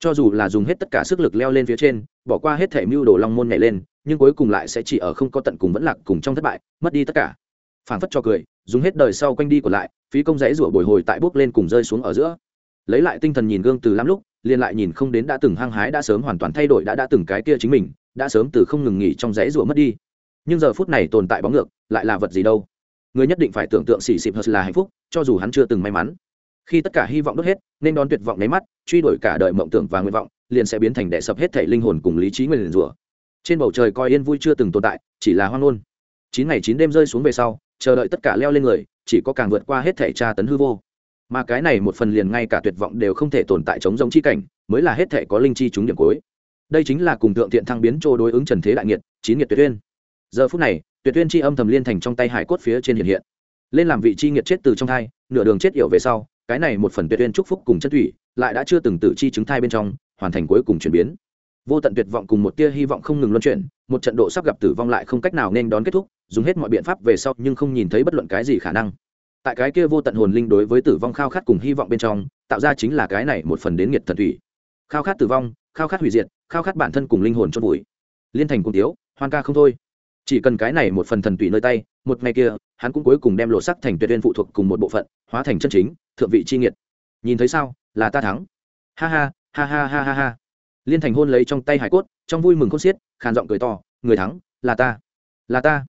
Cho dù là dùng hết tất cả sức lực leo lên phía trên, bỏ qua hết thể mưu đồ long môn nhảy lên nhưng cuối cùng lại sẽ chỉ ở không có tận cùng vẫn lạc cùng trong thất bại, mất đi tất cả. Phản phất cho cười, dùng hết đời sau quanh đi còn lại, phí công rẽ rủa bồi hồi tại bước lên cùng rơi xuống ở giữa. Lấy lại tinh thần nhìn gương từ lắm lúc, liền lại nhìn không đến đã từng hăng hái đã sớm hoàn toàn thay đổi đã đã từng cái kia chính mình, đã sớm từ không ngừng nghỉ trong rẽ rủa mất đi. Nhưng giờ phút này tồn tại bóng ngược, lại là vật gì đâu? Người nhất định phải tưởng tượng xì xịp hờ là hạnh phúc, cho dù hắn chưa từng may mắn. Khi tất cả hy vọng đốt hết, nên đón tuyệt vọng nháy mắt, truy đuổi cả đời mộng tưởng và nguyện vọng, liền sẽ biến thành đẻ sập hết thể linh hồn cùng lý trí nguyền rủa trên bầu trời coi yên vui chưa từng tồn tại, chỉ là hoang ngôn. Chín ngày chín đêm rơi xuống về sau, chờ đợi tất cả leo lên người, chỉ có càng vượt qua hết thể tra tấn hư vô. Mà cái này một phần liền ngay cả tuyệt vọng đều không thể tồn tại chống giống chi cảnh, mới là hết thể có linh chi trúng điểm cuối. Đây chính là cùng thượng thiện thăng biến chỗ đối ứng trần thế đại nghiệt, chín nghiệt tuyệt uyên. Giờ phút này, tuyệt uyên chi âm thầm liên thành trong tay hải cốt phía trên hiện hiện. Lên làm vị chi nghiệt chết từ trong thai, nửa đường chết yểu về sau, cái này một phần tuyệt uyên chúc phúc cùng chân thủy, lại đã chưa từng tự chi chứng thai bên trong, hoàn thành cuối cùng chuyển biến vô tận tuyệt vọng cùng một tia hy vọng không ngừng luân chuyển, một trận độ sắp gặp tử vong lại không cách nào nên đón kết thúc, dùng hết mọi biện pháp về sau nhưng không nhìn thấy bất luận cái gì khả năng. Tại cái kia vô tận hồn linh đối với tử vong khao khát cùng hy vọng bên trong, tạo ra chính là cái này một phần đến nghiệt thần thủy. Khao khát tử vong, khao khát hủy diệt, khao khát bản thân cùng linh hồn chôn vùi. Liên thành cùng tiếu, hoan ca không thôi. Chỉ cần cái này một phần thần tùy nơi tay, một ngày kia, hắn cũng cuối cùng đem lộ sắc thành tuyệt viên phụ thuộc cùng một bộ phận, hóa thành chân chính, thượng vị chi nghiệt. Nhìn thấy sao? Là ta thắng. Ha ha ha ha ha ha ha liên thành hôn lấy trong tay hải cốt, trong vui mừng khôn xiết, khàn giọng cười to, người thắng, là ta là ta.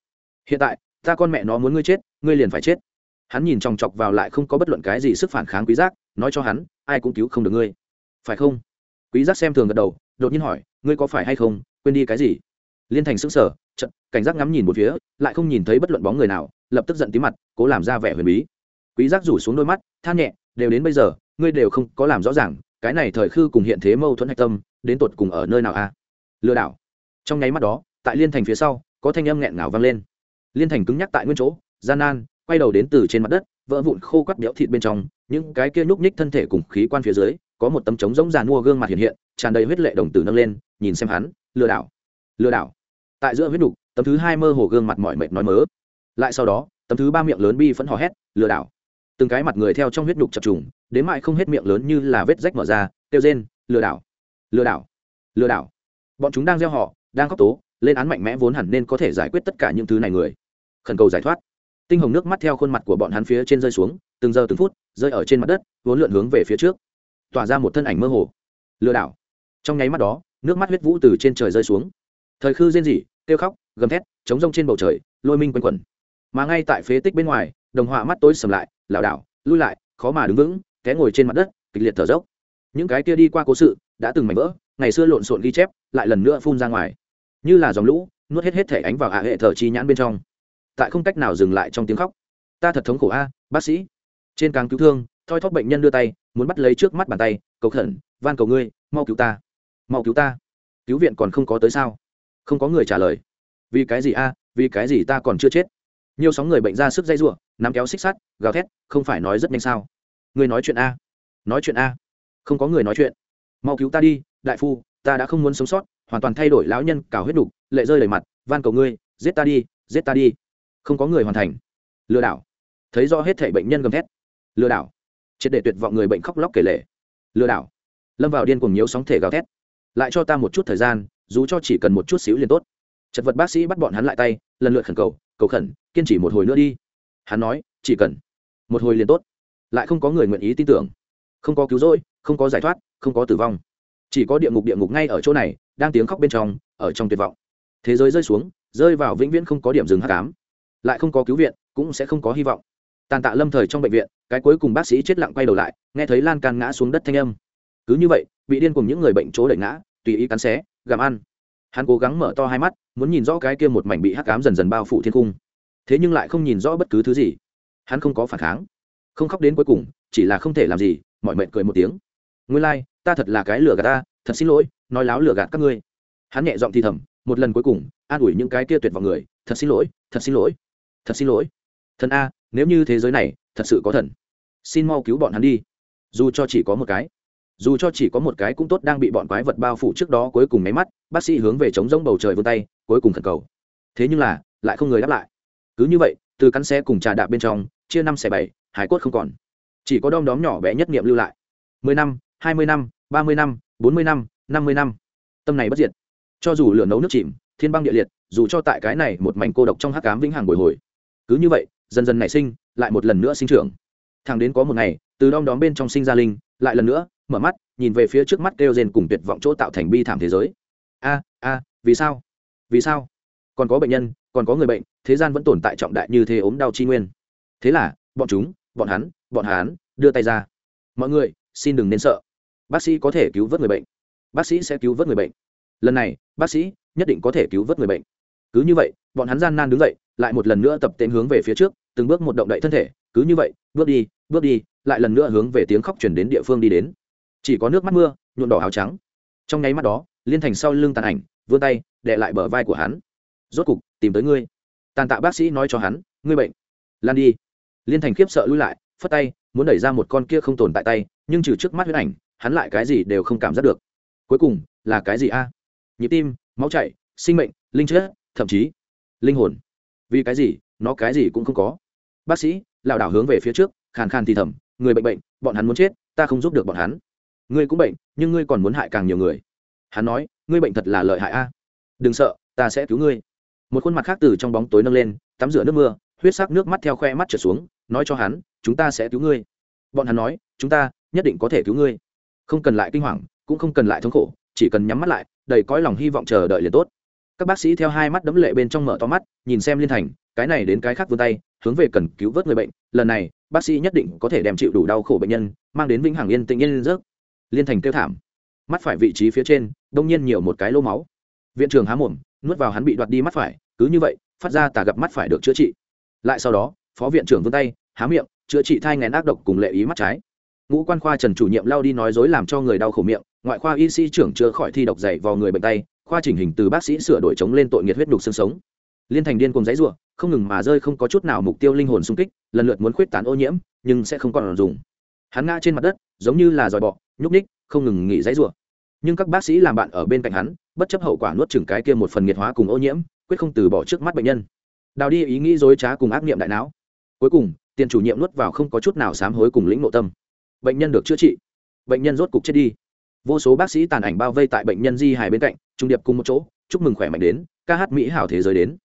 Hiện tại, ta con mẹ nó muốn ngươi chết, ngươi liền phải chết. Hắn nhìn chòng chọc vào lại không có bất luận cái gì sức phản kháng quý giác, nói cho hắn, ai cũng cứu không được ngươi. Phải không? Quý giác xem thường gật đầu, đột nhiên hỏi, ngươi có phải hay không, quên đi cái gì? Liên thành sững sờ trận cảnh giác ngắm nhìn một phía, lại không nhìn thấy bất luận bóng người nào, lập tức giận tí mặt, cố làm ra vẻ huyền bí. Quý giác rủ xuống đôi mắt, than nhẹ, đều đến bây giờ, ngươi đều không có làm rõ ràng, cái này thời khư cùng hiện thế mâu thuẫn hạch tâm đến tột cùng ở nơi nào a lừa đảo. Trong nháy mắt đó, tại liên thành phía sau, có thanh âm nghẹn ngào vang lên. Liên thành cứng nhắc tại nguyên chỗ, gian nan, quay đầu đến từ trên mặt đất, vỡ vụn khô quắt béo thịt bên trong, những cái kia nhúc nhích thân thể cùng khí quan phía dưới, có một tấm trống rỗng giàn mua gương mặt hiện hiện, tràn đầy huyết lệ đồng tử nâng lên, nhìn xem hắn, lừa đảo. Lừa đảo. Tại giữa huyết đục, tấm thứ hai mơ hồ gương mặt mỏi mệt nói mớ. Lại sau đó, tấm thứ ba miệng lớn bi phẫn hò hét, lừa đảo. Từng cái mặt người theo trong huyết đục chập trùng, đến mại không hết miệng lớn như là vết rách mở ra Tiêu rên, lừa đảo lừa đảo. Lừa đảo. Bọn chúng đang gieo họ, đang khóc tố, lên án mạnh mẽ vốn hẳn nên có thể giải quyết tất cả những thứ này người. Khẩn cầu giải thoát. Tinh hồng nước mắt theo khuôn mặt của bọn hắn phía trên rơi xuống, từng giờ từng phút, rơi ở trên mặt đất, vốn lượn hướng về phía trước. Tỏa ra một thân ảnh mơ hồ. Lừa đảo. Trong nháy mắt đó, nước mắt huyết vũ từ trên trời rơi xuống. Thời khư rên rỉ, kêu khóc, gầm thét, chống rông trên bầu trời, lôi minh quanh quẩn. Mà ngay tại phế tích bên ngoài, đồng họa mắt tối sầm lại, lảo đảo, lui lại, khó mà đứng vững, té ngồi trên mặt đất, kịch liệt thở dốc. Những cái kia đi qua cố sự đã từng mảnh vỡ, ngày xưa lộn xộn ghi chép, lại lần nữa phun ra ngoài. Như là dòng lũ, nuốt hết hết thể ánh vào hạ hệ thở chi nhãn bên trong. Tại không cách nào dừng lại trong tiếng khóc. Ta thật thống khổ a, bác sĩ. Trên càng cứu thương, thoi thóp bệnh nhân đưa tay, muốn bắt lấy trước mắt bàn tay, cầu khẩn, van cầu ngươi, mau cứu ta. Mau cứu ta. Cứu viện còn không có tới sao? Không có người trả lời. Vì cái gì a, vì cái gì ta còn chưa chết? Nhiều sóng người bệnh ra sức dây r u ộ nắm kéo xích sắt, gào thét, không phải nói rất nhanh sao? Người nói chuyện a. Nói chuyện a. Không có người nói chuyện mau cứu ta đi, đại phu, ta đã không muốn sống sót, hoàn toàn thay đổi lão nhân, cào huyết đục, lệ rơi đầy mặt, van cầu ngươi, giết ta đi, giết ta đi. Không có người hoàn thành. Lừa đảo. Thấy do hết thể bệnh nhân gầm thét. Lừa đảo. Triệt để tuyệt vọng người bệnh khóc lóc kể lể. Lừa đảo. Lâm vào điên cùng nhiều sóng thể gào thét. Lại cho ta một chút thời gian, dù cho chỉ cần một chút xíu liền tốt. Chật vật bác sĩ bắt bọn hắn lại tay, lần lượt khẩn cầu cầu khẩn, kiên trì một hồi nữa đi. Hắn nói, chỉ cần một hồi liền tốt. Lại không có người nguyện ý tin tưởng. Không có cứu rỗi, không có giải thoát không có tử vong. Chỉ có địa ngục địa ngục ngay ở chỗ này, đang tiếng khóc bên trong, ở trong tuyệt vọng. Thế giới rơi xuống, rơi vào vĩnh viễn không có điểm dừng hát cám lại không có cứu viện, cũng sẽ không có hy vọng. Tàn tạ lâm thời trong bệnh viện, cái cuối cùng bác sĩ chết lặng quay đầu lại, nghe thấy lan can ngã xuống đất thanh âm. Cứ như vậy, bị điên cùng những người bệnh chỗ đẩy ngã, tùy ý cắn xé, gặm ăn. Hắn cố gắng mở to hai mắt, muốn nhìn rõ cái kia một mảnh bị hắc cám dần dần bao phủ thiên cung. Thế nhưng lại không nhìn rõ bất cứ thứ gì. Hắn không có phản kháng. Không khóc đến cuối cùng, chỉ là không thể làm gì mọi mệnh cười một tiếng nguyên lai、like, ta thật là cái lừa gạt ta thật xin lỗi nói láo lừa gạt các ngươi. Hắn nhẹ giọng thì thầm một lần cuối cùng an ủi những cái kia tuyệt vào người thật xin lỗi thật xin lỗi thật xin lỗi. Thần a nếu như thế giới này thật sự có thần xin mau cứu bọn hắn đi. Dù cho chỉ có một cái dù cho chỉ có một cái cũng tốt đang bị bọn quái vật bao phủ trước đó cuối cùng máy mắt bác sĩ hướng về chống rỗng bầu trời vươn tay cuối cùng khẩn cầu. Thế nhưng là lại không người đáp lại. Cứ như vậy từ cắn xe cùng trà đạp bên trong chia năm xẻ bảy hải cốt không còn. Chỉ có đom đóm nhỏ bé nhất nghiệm lưu lại. Mười năm hai mươi năm, ba mươi năm, bốn mươi năm năm mươi năm. Tâm này bất diệt. Cho dù lửa nấu nước chìm, thiên băng địa liệt, dù cho tại cái này một mảnh cô độc trong hắc cám vĩnh hằng bồi hồi, cứ như vậy, dần dần nảy sinh, lại một lần nữa sinh trưởng. Thằng đến có một ngày, từ đom đóm bên trong sinh ra linh, lại lần nữa, mở mắt, nhìn về phía trước mắt kêu rên cùng tuyệt vọng chỗ tạo thành bi thảm thế giới. A a, vì sao? Vì sao? Còn có bệnh nhân, còn có người bệnh, thế gian vẫn tồn tại trọng đại như thế ốm đau chi nguyên. Thế là, bọn chúng, bọn hắn bọn hắn, đưa tay ra. Mọi người, xin đừng nên sợ bác sĩ có thể cứu vớt người bệnh. Bác sĩ sẽ cứu vớt người bệnh. Lần này, bác sĩ nhất định có thể cứu vớt người bệnh. Cứ như vậy, bọn hắn gian nan đứng dậy, lại một lần nữa tập tên hướng về phía trước, từng bước một động đậy thân thể. Cứ như vậy, bước đi bước đi, lại lần nữa hướng về tiếng khóc chuyển đến địa phương đi đến. Chỉ có nước mắt mưa, nhuộm đỏ áo trắng. Trong nháy mắt đó, liên thành sau lưng tàn ảnh, vươn tay đệ lại bờ vai của hắn. Rốt cục, tìm tới ngươi. Tàn tạ bác sĩ nói cho hắn, ngươi bệnh. Lan đi. Liên thành khiếp sợ lui lại, phất tay, muốn đẩy ra một con kia không tồn tại tay, nhưng trừ trước mắt huyết ảnh hắn lại cái gì đều không cảm giác được. Cuối cùng, là cái gì a? Nhịp tim, máu chạy sinh mệnh, linh chết thậm chí linh hồn. Vì cái gì, nó cái gì cũng không có. Bác sĩ, lảo đảo hướng về phía trước, khàn khàn thì thầm, người bệnh bệnh, bọn hắn muốn chết, ta không giúp được bọn hắn. Ngươi cũng bệnh, nhưng ngươi còn muốn hại càng nhiều người. Hắn nói, ngươi bệnh thật là lợi hại a. Đừng sợ, ta sẽ cứu ngươi. Một khuôn mặt khác từ trong bóng tối nâng lên, tắm rửa nước mưa, huyết sắc nước mắt theo khoe mắt trở xuống, nói cho hắn, chúng ta sẽ cứu ngươi. Bọn hắn nói, chúng ta nhất định có thể cứu ngươi không cần lại kinh hoàng, cũng không cần lại thống khổ, chỉ cần nhắm mắt lại, đầy cõi lòng hy vọng chờ đợi liền tốt. Các bác sĩ theo hai mắt đấm lệ bên trong mở to mắt, nhìn xem liên thành, cái này đến cái khác vươn tay, hướng về cần cứu vớt người bệnh, lần này, bác sĩ nhất định có thể đem chịu đủ đau khổ bệnh nhân, mang đến vĩnh hằng yên tĩnh yên giấc. Liên thành kêu thảm, mắt phải vị trí phía trên, đông nhiên nhiều một cái lô máu. Viện trưởng há mồm, nuốt vào hắn bị đoạt đi mắt phải, cứ như vậy, phát ra tà gặp mắt phải được chữa trị. Lại sau đó, phó viện trưởng vươn tay, há miệng, chữa trị thai ngén ác độc cùng lệ ý mắt trái ngũ quan khoa trần chủ nhiệm lao đi nói dối làm cho người đau khổ miệng, ngoại khoa y sĩ trưởng chữa khỏi thi độc dày vào người bệnh tay, khoa chỉnh hình từ bác sĩ sửa đổi chống lên tội nghiệt huyết đục xương sống. Liên thành điên cùng giấy ruộng không ngừng mà rơi không có chút nào mục tiêu linh hồn xung kích, lần lượt muốn khuyết tán ô nhiễm, nhưng sẽ không còn dùng. Hắn ngã trên mặt đất, giống như là dòi bọ, nhúc ních không ngừng nghỉ giấy ruộng nhưng các bác sĩ làm bạn ở bên cạnh hắn, bất chấp hậu quả nuốt chừng cái kia một phần nghiệt hóa cùng ô nhiễm, quyết không từ bỏ trước mắt bệnh nhân. Đào đi ý nghĩ dối trá cùng ác niệm đại não. Cuối cùng, tiền chủ nhiệm nuốt vào không có chút nào sám hối cùng lĩnh nội tâm bệnh nhân được chữa trị. Bệnh nhân rốt cục chết đi. Vô số bác sĩ tàn ảnh bao vây tại bệnh nhân di hài bên cạnh, trung điệp cùng một chỗ, chúc mừng khỏe mạnh đến, ca hát mỹ hảo thế giới đến.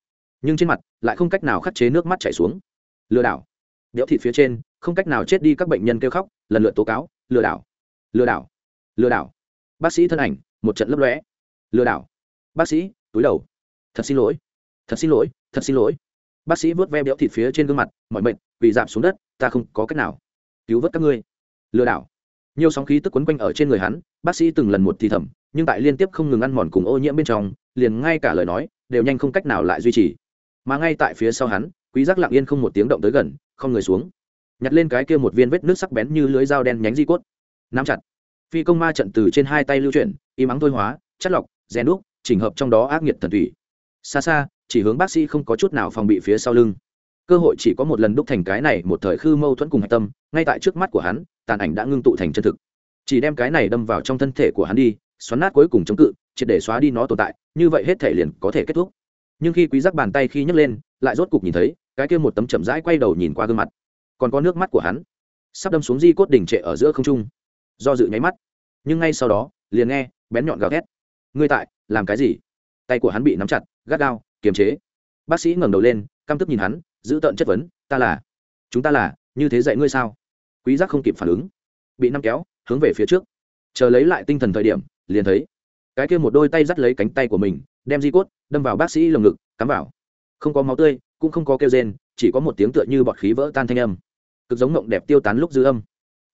Nhưng trên mặt lại không cách nào khắc chế nước mắt chảy xuống. Lừa đảo. Béo thịt phía trên, không cách nào chết đi các bệnh nhân kêu khóc, lần lượt tố cáo, lừa đảo. Lừa đảo. Lừa đảo. Bác sĩ thân ảnh, một trận lấp lóe. Lừa đảo. Bác sĩ, túi đầu. Thật xin lỗi. Thật xin lỗi, thật xin lỗi. Bác sĩ vớt ve béo thịt phía trên gương mặt mọi mệnh bị giảm xuống đất, ta không có cách nào. Cứu vớt các ngươi lừa đảo. Nhiều sóng khí tức quấn quanh ở trên người hắn, bác sĩ từng lần một thì thầm, nhưng tại liên tiếp không ngừng ăn mòn cùng ô nhiễm bên trong, liền ngay cả lời nói, đều nhanh không cách nào lại duy trì. Mà ngay tại phía sau hắn, quý giác lặng yên không một tiếng động tới gần, không người xuống. Nhặt lên cái kia một viên vết nước sắc bén như lưới dao đen nhánh di cốt. Nắm chặt. Phi công ma trận từ trên hai tay lưu chuyển im ắng thôi hóa, chất lọc, rèn đúc, chỉnh hợp trong đó ác nghiệt thần thủy xa xa, chỉ hướng bác sĩ không có chút nào phòng bị phía sau lưng cơ hội chỉ có một lần đúc thành cái này một thời khư mâu thuẫn cùng hạch tâm, ngay tại trước mắt của hắn, tàn ảnh đã ngưng tụ thành chân thực. Chỉ đem cái này đâm vào trong thân thể của hắn đi, xoắn nát cuối cùng chống cự, triệt để xóa đi nó tồn tại, như vậy hết thể liền có thể kết thúc. Nhưng khi quý giác bàn tay khi nhấc lên, lại rốt cục nhìn thấy, cái kia một tấm chậm rãi quay đầu nhìn qua gương mặt. Còn có nước mắt của hắn. Sắp đâm xuống di cốt đỉnh trệ ở giữa không trung. Do dự nháy mắt. Nhưng ngay sau đó, liền nghe, bén nhọn gào thét. Ngươi tại, làm cái gì? Tay của hắn bị nắm chặt, gắt gao, kiềm chế. Bác sĩ ngẩng đầu lên, căm tức nhìn hắn giữ tợn chất vấn, ta là, chúng ta là, như thế dạy ngươi sao? Quý giác không kịp phản ứng, bị nắm kéo, hướng về phía trước. Chờ lấy lại tinh thần thời điểm, liền thấy cái kia một đôi tay dắt lấy cánh tay của mình, đem di cốt đâm vào bác sĩ lồng ngực, cắm vào. Không có máu tươi, cũng không có kêu rên, chỉ có một tiếng tựa như bọt khí vỡ tan thanh âm. Cực giống mộng đẹp tiêu tán lúc dư âm.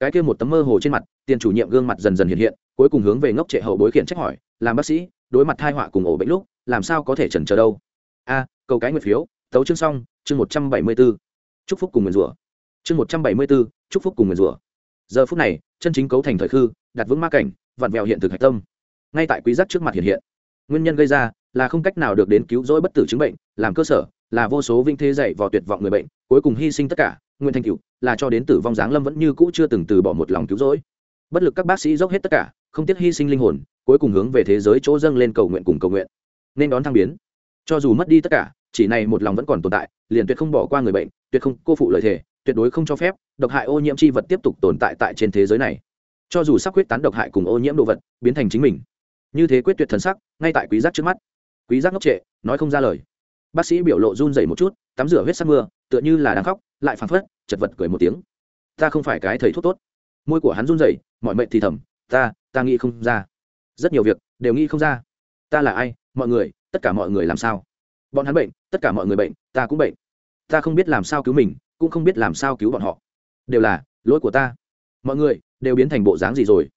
Cái kia một tấm mơ hồ trên mặt, tiền chủ nhiệm gương mặt dần dần hiện hiện, cuối cùng hướng về ngốc trệ hậu bối khiển trách hỏi, làm bác sĩ, đối mặt thai họa cùng ổ bệnh lúc, làm sao có thể chần chờ đâu? A câu cái nguyệt phiếu tấu chương xong, chương một trăm bảy mươi b ố chúc phúc cùng nguyền rủa. Chương một trăm bảy mươi b ố chúc phúc cùng nguyền rủa. Giờ phút này, chân chính cấu thành thời khư, đặt vững ma cảnh, vặn vẹo hiện thực hạch tâm. Ngay tại quý giác trước mặt hiện hiện. Nguyên nhân gây ra là không cách nào được đến cứu rỗi bất tử chứng bệnh, làm cơ sở là vô số vinh thế dạy vò tuyệt vọng người bệnh, cuối cùng hy sinh tất cả nguyên thành cựu là cho đến tử vong giáng lâm vẫn như cũ chưa từng từ bỏ một lòng cứu rỗi. Bất lực các bác sĩ dốc hết tất cả, không tiếc hy sinh linh hồn, cuối cùng hướng về thế giới chỗ dâng lên cầu nguyện cùng cầu nguyện. Nên đón thăng biến. Cho dù mất đi tất cả chỉ này một lòng vẫn còn tồn tại, liền tuyệt không bỏ qua người bệnh, tuyệt không cô phụ lời thề, tuyệt đối không cho phép độc hại ô nhiễm chi vật tiếp tục tồn tại tại trên thế giới này. Cho dù sắc quyết tán độc hại cùng ô nhiễm đồ vật, biến thành chính mình. Như thế quyết tuyệt thần sắc, ngay tại quý giác trước mắt. Quý giác ngốc trệ, nói không ra lời. Bác sĩ biểu lộ run rẩy một chút, tắm rửa huyết sắc mưa, tựa như là đang khóc, lại phảng phất, chật vật cười một tiếng. Ta không phải cái thầy thuốc tốt. Môi của hắn run rẩy, mọi mệnh thì thầm, ta ta nghĩ không ra. Rất nhiều việc đều nghĩ không ra. Ta là ai? Mọi người, tất cả mọi người làm sao? Bọn hắn bệnh, tất cả mọi người bệnh, ta cũng bệnh. Ta không biết làm sao cứu mình, cũng không biết làm sao cứu bọn họ. Đều là, lỗi của ta. Mọi người, đều biến thành bộ dáng gì rồi?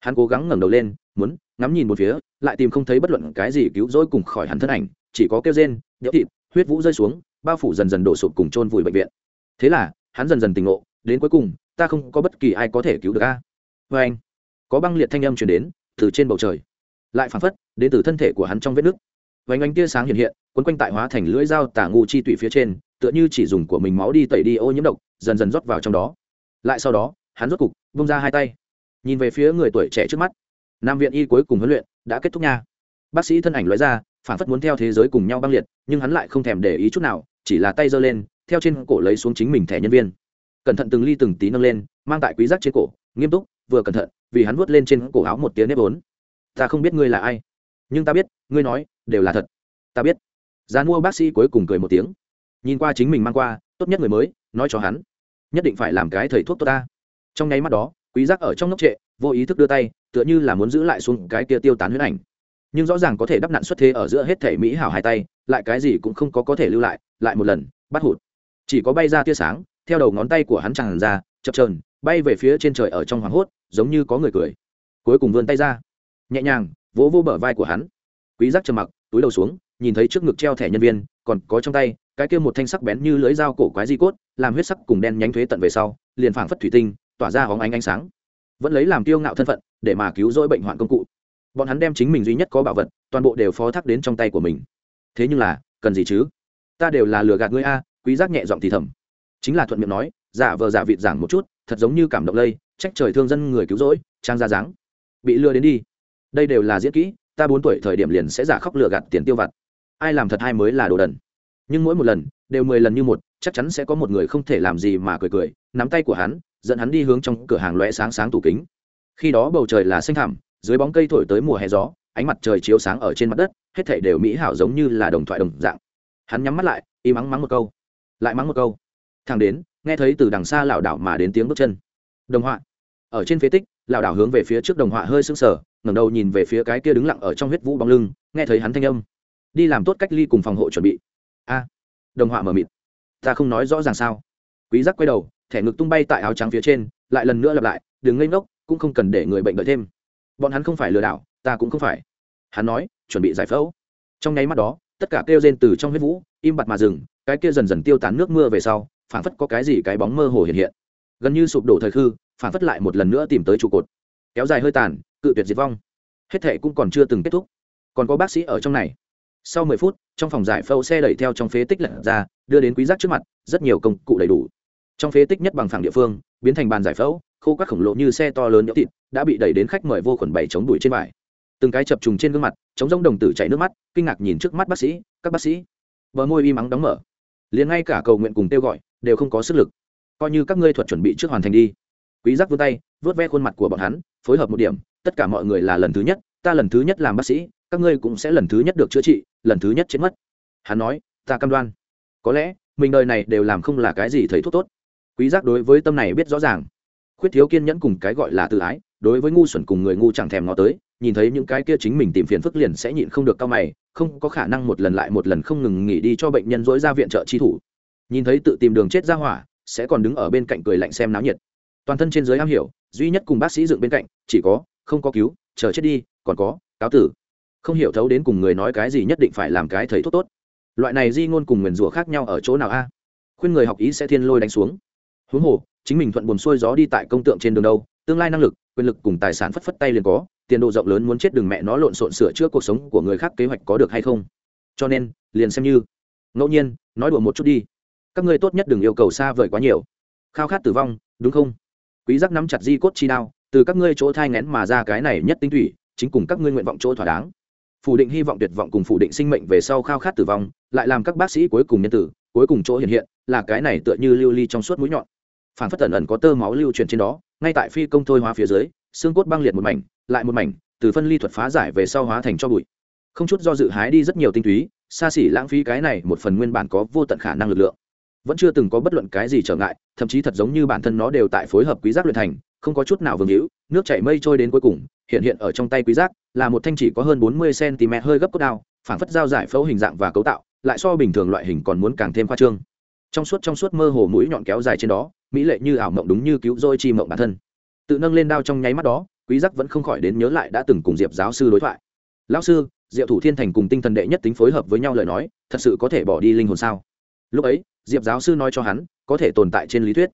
Hắn cố gắng ngẩng đầu lên, muốn, ngắm nhìn một phía, lại tìm không thấy bất luận cái gì cứu rỗi cùng khỏi hắn thân ảnh, chỉ có kêu rên nhỡ thịt, huyết vũ rơi xuống, bao phủ dần dần đổ sụp cùng chôn vùi bệnh viện. Thế là, hắn dần dần tỉnh ngộ, đến cuối cùng, ta không có bất kỳ ai có thể cứu được a. Vê anh có băng liệt thanh âm chuyển đến, từ trên bầu trời. Lại phản phất, đến từ thân thể của hắn trong vết nứt vánh ánh tia sáng hiện hiện, quấn quanh tại hóa thành lưỡi dao tả ngu chi tủy phía trên, tựa như chỉ dùng của mình máu đi tẩy đi ô nhiễm độc, dần dần rót vào trong đó. Lại sau đó, hắn rốt cục bông ra hai tay. Nhìn về phía người tuổi trẻ trước mắt, nam viện y cuối cùng huấn luyện đã kết thúc nha. Bác sĩ thân ảnh nói ra phản phất muốn theo thế giới cùng nhau băng liệt, nhưng hắn lại không thèm để ý chút nào, chỉ là tay giơ lên, theo trên cổ lấy xuống chính mình thẻ nhân viên. Cẩn thận từng ly từng tí nâng lên, mang tại quý giác trên cổ, nghiêm túc, vừa cẩn thận, vì hắn vuốt lên trên cổ áo một tiếng nếp vốn. Ta không biết ngươi là ai, nhưng ta biết, ngươi nói đều là thật. Ta biết. Gian mua bác sĩ cuối cùng cười một tiếng. Nhìn qua chính mình mang qua, tốt nhất người mới, nói cho hắn. Nhất định phải làm cái thầy thuốc tốt ta. Trong nháy mắt đó, quý giác ở trong ngốc trệ, vô ý thức đưa tay, tựa như là muốn giữ lại xuống cái kia tiêu tán huyết ảnh. Nhưng rõ ràng có thể đắp nạn xuất thế ở giữa hết thể mỹ hảo hai tay, lại cái gì cũng không có có thể lưu lại lại một lần, bắt hụt. Chỉ có bay ra tia sáng, theo đầu ngón tay của hắn tràn ra, chập trờn bay về phía trên trời ở trong hoàng hốt, giống như có người cười. Cuối cùng vươn tay ra. Nhẹ nhàng, vỗ vô bờ vai của hắn. Quý giác trầm mặc túi đầu xuống, nhìn thấy trước ngực treo thẻ nhân viên, còn có trong tay, cái kia một thanh sắc bén như lưỡi dao cổ quái di cốt, làm huyết sắc cùng đen nhánh thuế tận về sau, liền phảng phất thủy tinh, tỏa ra hóng ánh ánh sáng. Vẫn lấy làm tiêu ngạo thân phận, để mà cứu rỗi bệnh hoạn công cụ. Bọn hắn đem chính mình duy nhất có bảo vật, toàn bộ đều phó thác đến trong tay của mình. Thế nhưng là, cần gì chứ? Ta đều là lừa gạt ngươi a, quý giác nhẹ giọng thì thầm. Chính là thuận miệng nói, giả vờ giả vịt giảng một chút, thật giống như cảm động lây, trách trời thương dân người cứu rỗi, trang ra dáng. Bị lừa đến đi. Đây đều là diễn kỹ ta bốn tuổi thời điểm liền sẽ giả khóc lừa gạt tiền tiêu vặt. Ai làm thật hay mới là đồ đần. Nhưng mỗi một lần, đều mười lần như một, chắc chắn sẽ có một người không thể làm gì mà cười cười, nắm tay của hắn, dẫn hắn đi hướng trong cửa hàng loe sáng sáng tủ kính. Khi đó bầu trời là xanh thẳm, dưới bóng cây thổi tới mùa hè gió, ánh mặt trời chiếu sáng ở trên mặt đất, hết thảy đều mỹ hảo giống như là đồng thoại đồng dạng. Hắn nhắm mắt lại, im mắng mắng một câu. Lại mắng một câu. Thằng đến, nghe thấy từ đằng xa lảo đảo mà đến tiếng bước chân. Đồng họa. Ở trên phế tích, lảo đảo hướng về phía trước đồng họa hơi sưng sờ ngẩng đầu nhìn về phía cái kia đứng lặng ở trong huyết vũ bóng lưng, nghe thấy hắn thanh âm. Đi làm tốt cách ly cùng phòng hộ chuẩn bị. A, đồng họa mờ mịt. Ta không nói rõ ràng sao. Quý giác quay đầu, thẻ ngực tung bay tại áo trắng phía trên, lại lần nữa lặp lại, đừng ngây ngốc, cũng không cần để người bệnh đợi thêm. Bọn hắn không phải lừa đảo, ta cũng không phải. Hắn nói, chuẩn bị giải phẫu. Trong nháy mắt đó, tất cả kêu rên từ trong huyết vũ, im bặt mà dừng, cái kia dần dần tiêu tán nước mưa về sau phản phất có cái gì cái bóng mơ hồ hiện hiện. Gần như sụp đổ thời khư phản phất lại một lần nữa tìm tới trụ cột. Kéo dài hơi tàn cự tuyệt diệt vong. Hết thệ cũng còn chưa từng kết thúc. Còn có bác sĩ ở trong này. Sau mười phút, trong phòng giải phẫu xe đẩy theo trong phế tích lật ra, đưa đến quý giác trước mặt, rất nhiều công cụ đầy đủ. Trong phế tích nhất bằng phẳng địa phương, biến thành bàn giải phẫu, khô các khổng lồ như xe to lớn nhỡ thịt, đã bị đẩy đến khách mời vô khuẩn bày chống đuổi trên vải. Từng cái chập trùng trên gương mặt, chống rông đồng tử chảy nước mắt, kinh ngạc nhìn trước mắt bác sĩ, các bác sĩ? Bờ môi im ắng đóng mở. Liền ngay cả cầu nguyện cùng kêu gọi, đều không có sức lực. Coi như các ngươi thuật chuẩn bị trước hoàn thành đi. Quý giác vươn tay vớt ve khuôn mặt của bọn hắn, phối hợp một điểm tất cả mọi người là lần thứ nhất, ta lần thứ nhất làm bác sĩ, các ngươi cũng sẽ lần thứ nhất được chữa trị, lần thứ nhất chết mất. Hắn nói, ta cam đoan, có lẽ, mình đời này đều làm không là cái gì thầy thuốc tốt. Quý giác đối với tâm này biết rõ ràng. Khuyết thiếu kiên nhẫn cùng cái gọi là tự ái, đối với ngu xuẩn cùng người ngu chẳng thèm ngó tới, nhìn thấy những cái kia chính mình tìm phiền phức liền sẽ nhịn không được cao mày, không có khả năng một lần lại một lần không ngừng nghỉ đi cho bệnh nhân dối ra viện trợ chi thủ. Nhìn thấy tự tìm đường chết ra hỏa, sẽ còn đứng ở bên cạnh cười lạnh xem náo nhiệt. Toàn thân trên giới am hiểu, duy nhất cùng bác sĩ dựng bên cạnh, chỉ có không có cứu, chờ chết đi, còn có, cáo tử. Không hiểu thấu đến cùng người nói cái gì nhất định phải làm cái thầy thuốc tốt. Loại này di ngôn cùng nguyền rủa khác nhau ở chỗ nào a? Khuyên người học ý sẽ thiên lôi đánh xuống. Huống hồ, chính mình thuận buồn xuôi gió đi tại công tượng trên đường đâu, tương lai năng lực, quyền lực cùng tài sản phất phất tay liền có, tiền độ rộng lớn muốn chết đừng mẹ nó lộn xộn sửa chữa cuộc sống của người khác kế hoạch có được hay không. Cho nên, liền xem như. Ngẫu nhiên, nói đùa một chút đi. Các ngươi tốt nhất đừng yêu cầu xa vời quá nhiều. Khao khát tử vong, đúng không? Quý giác nắm chặt di cốt chi đao từ các ngươi chỗ thai ngén mà ra cái này nhất tinh thủy, chính cùng các ngươi nguyện vọng chỗ thỏa đáng. Phủ định hy vọng tuyệt vọng cùng phủ định sinh mệnh về sau khao khát tử vong, lại làm các bác sĩ cuối cùng nhân tử, cuối cùng chỗ hiện hiện, là cái này tựa như lưu ly trong suốt mũi nhọn. Phản phất tẩn ẩn có tơ máu lưu truyền trên đó, ngay tại phi công thôi hóa phía dưới, xương cốt băng liệt một mảnh, lại một mảnh, từ phân ly thuật phá giải về sau hóa thành cho bụi. Không chút do dự hái đi rất nhiều tinh túy, xa xỉ lãng phí cái này một phần nguyên bản có vô tận khả năng lực lượng. Vẫn chưa từng có bất luận cái gì trở ngại, thậm chí thật giống như bản thân nó đều tại phối hợp quý giác luyện thành không có chút nào vương hữu, nước chảy mây trôi đến cuối cùng, hiện hiện ở trong tay quý giác, là một thanh chỉ có hơn 40 cm hơi gấp cốt đao phản phất dao giải phẫu hình dạng và cấu tạo, lại so bình thường loại hình còn muốn càng thêm khoa trương. Trong suốt trong suốt mơ hồ mũi nhọn kéo dài trên đó, mỹ lệ như ảo mộng đúng như cứu rỗi chi mộng bản thân. Tự nâng lên đao trong nháy mắt đó, quý giác vẫn không khỏi đến nhớ lại đã từng cùng diệp giáo sư đối thoại. Lão sư diệu thủ thiên thành cùng tinh thần đệ nhất tính phối hợp với nhau lời nói, thật sự có thể bỏ đi linh hồn sao? Lúc ấy, diệp giáo sư nói cho hắn, có thể tồn tại trên lý thuyết.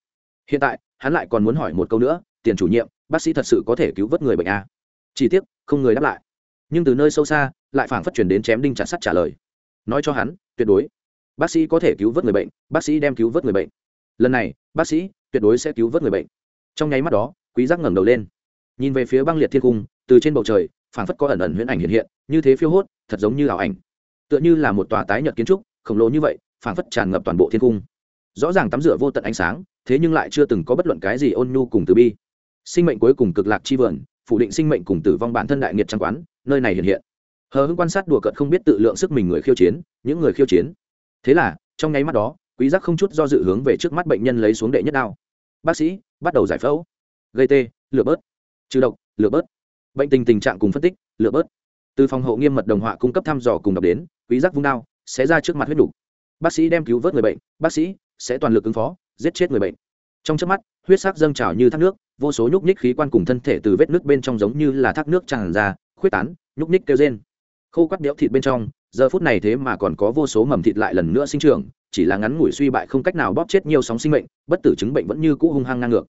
Hiện tại, hắn lại còn muốn hỏi một câu nữa tiền chủ nhiệm, bác sĩ thật sự có thể cứu vớt người bệnh a. Chỉ tiếc, không người đáp lại. Nhưng từ nơi sâu xa, lại phảng phất truyền đến chém đinh chặt sắt trả lời. Nói cho hắn, tuyệt đối. Bác sĩ có thể cứu vớt người bệnh, bác sĩ đem cứu vớt người bệnh. Lần này, bác sĩ tuyệt đối sẽ cứu vớt người bệnh. Trong nháy mắt đó, quý giác ngẩng đầu lên. Nhìn về phía băng liệt thiên cung, từ trên bầu trời, phảng phất có ẩn ẩn huyễn ảnh hiện hiện, như thế phiêu hốt, thật giống như ảo ảnh. Tựa như là một tòa tái nhật kiến trúc, khổng lồ như vậy, phảng phất tràn ngập toàn bộ thiên cung. Rõ ràng tắm rửa vô tận ánh sáng, thế nhưng lại chưa từng có bất luận cái gì ôn nhu cùng từ bi sinh mệnh cuối cùng cực lạc chi vườn, phủ định sinh mệnh cùng tử vong bản thân đại nghiệt trang quán, nơi này hiện hiện. Hờ hững quan sát đùa cợt không biết tự lượng sức mình người khiêu chiến, những người khiêu chiến. Thế là, trong nháy mắt đó, quý giác không chút do dự hướng về trước mắt bệnh nhân lấy xuống đệ nhất đao. Bác sĩ, bắt đầu giải phẫu. Gây tê, lửa bớt. Trừ độc, lửa bớt. Bệnh tình tình trạng cùng phân tích, lửa bớt. Từ phòng hộ nghiêm mật đồng họa cung cấp thăm dò cùng đọc đến, quý giác vung đao, sẽ ra trước mặt huyết đủ. bác sĩ đem cứu vớt người bệnh, bác sĩ sẽ toàn lực ứng phó, giết chết người bệnh. Trong chớp mắt huyết sắc dâng trào như thác nước, vô số nhúc nhích khí quan cùng thân thể từ vết nước bên trong giống như là thác nước tràn ra, khuyết tán, nhúc nhích kêu rên. Khô quắt đẽo thịt bên trong, giờ phút này thế mà còn có vô số mầm thịt lại lần nữa sinh trưởng, chỉ là ngắn ngủi suy bại không cách nào bóp chết nhiều sóng sinh mệnh, bất tử chứng bệnh vẫn như cũ hung hăng ngang ngược.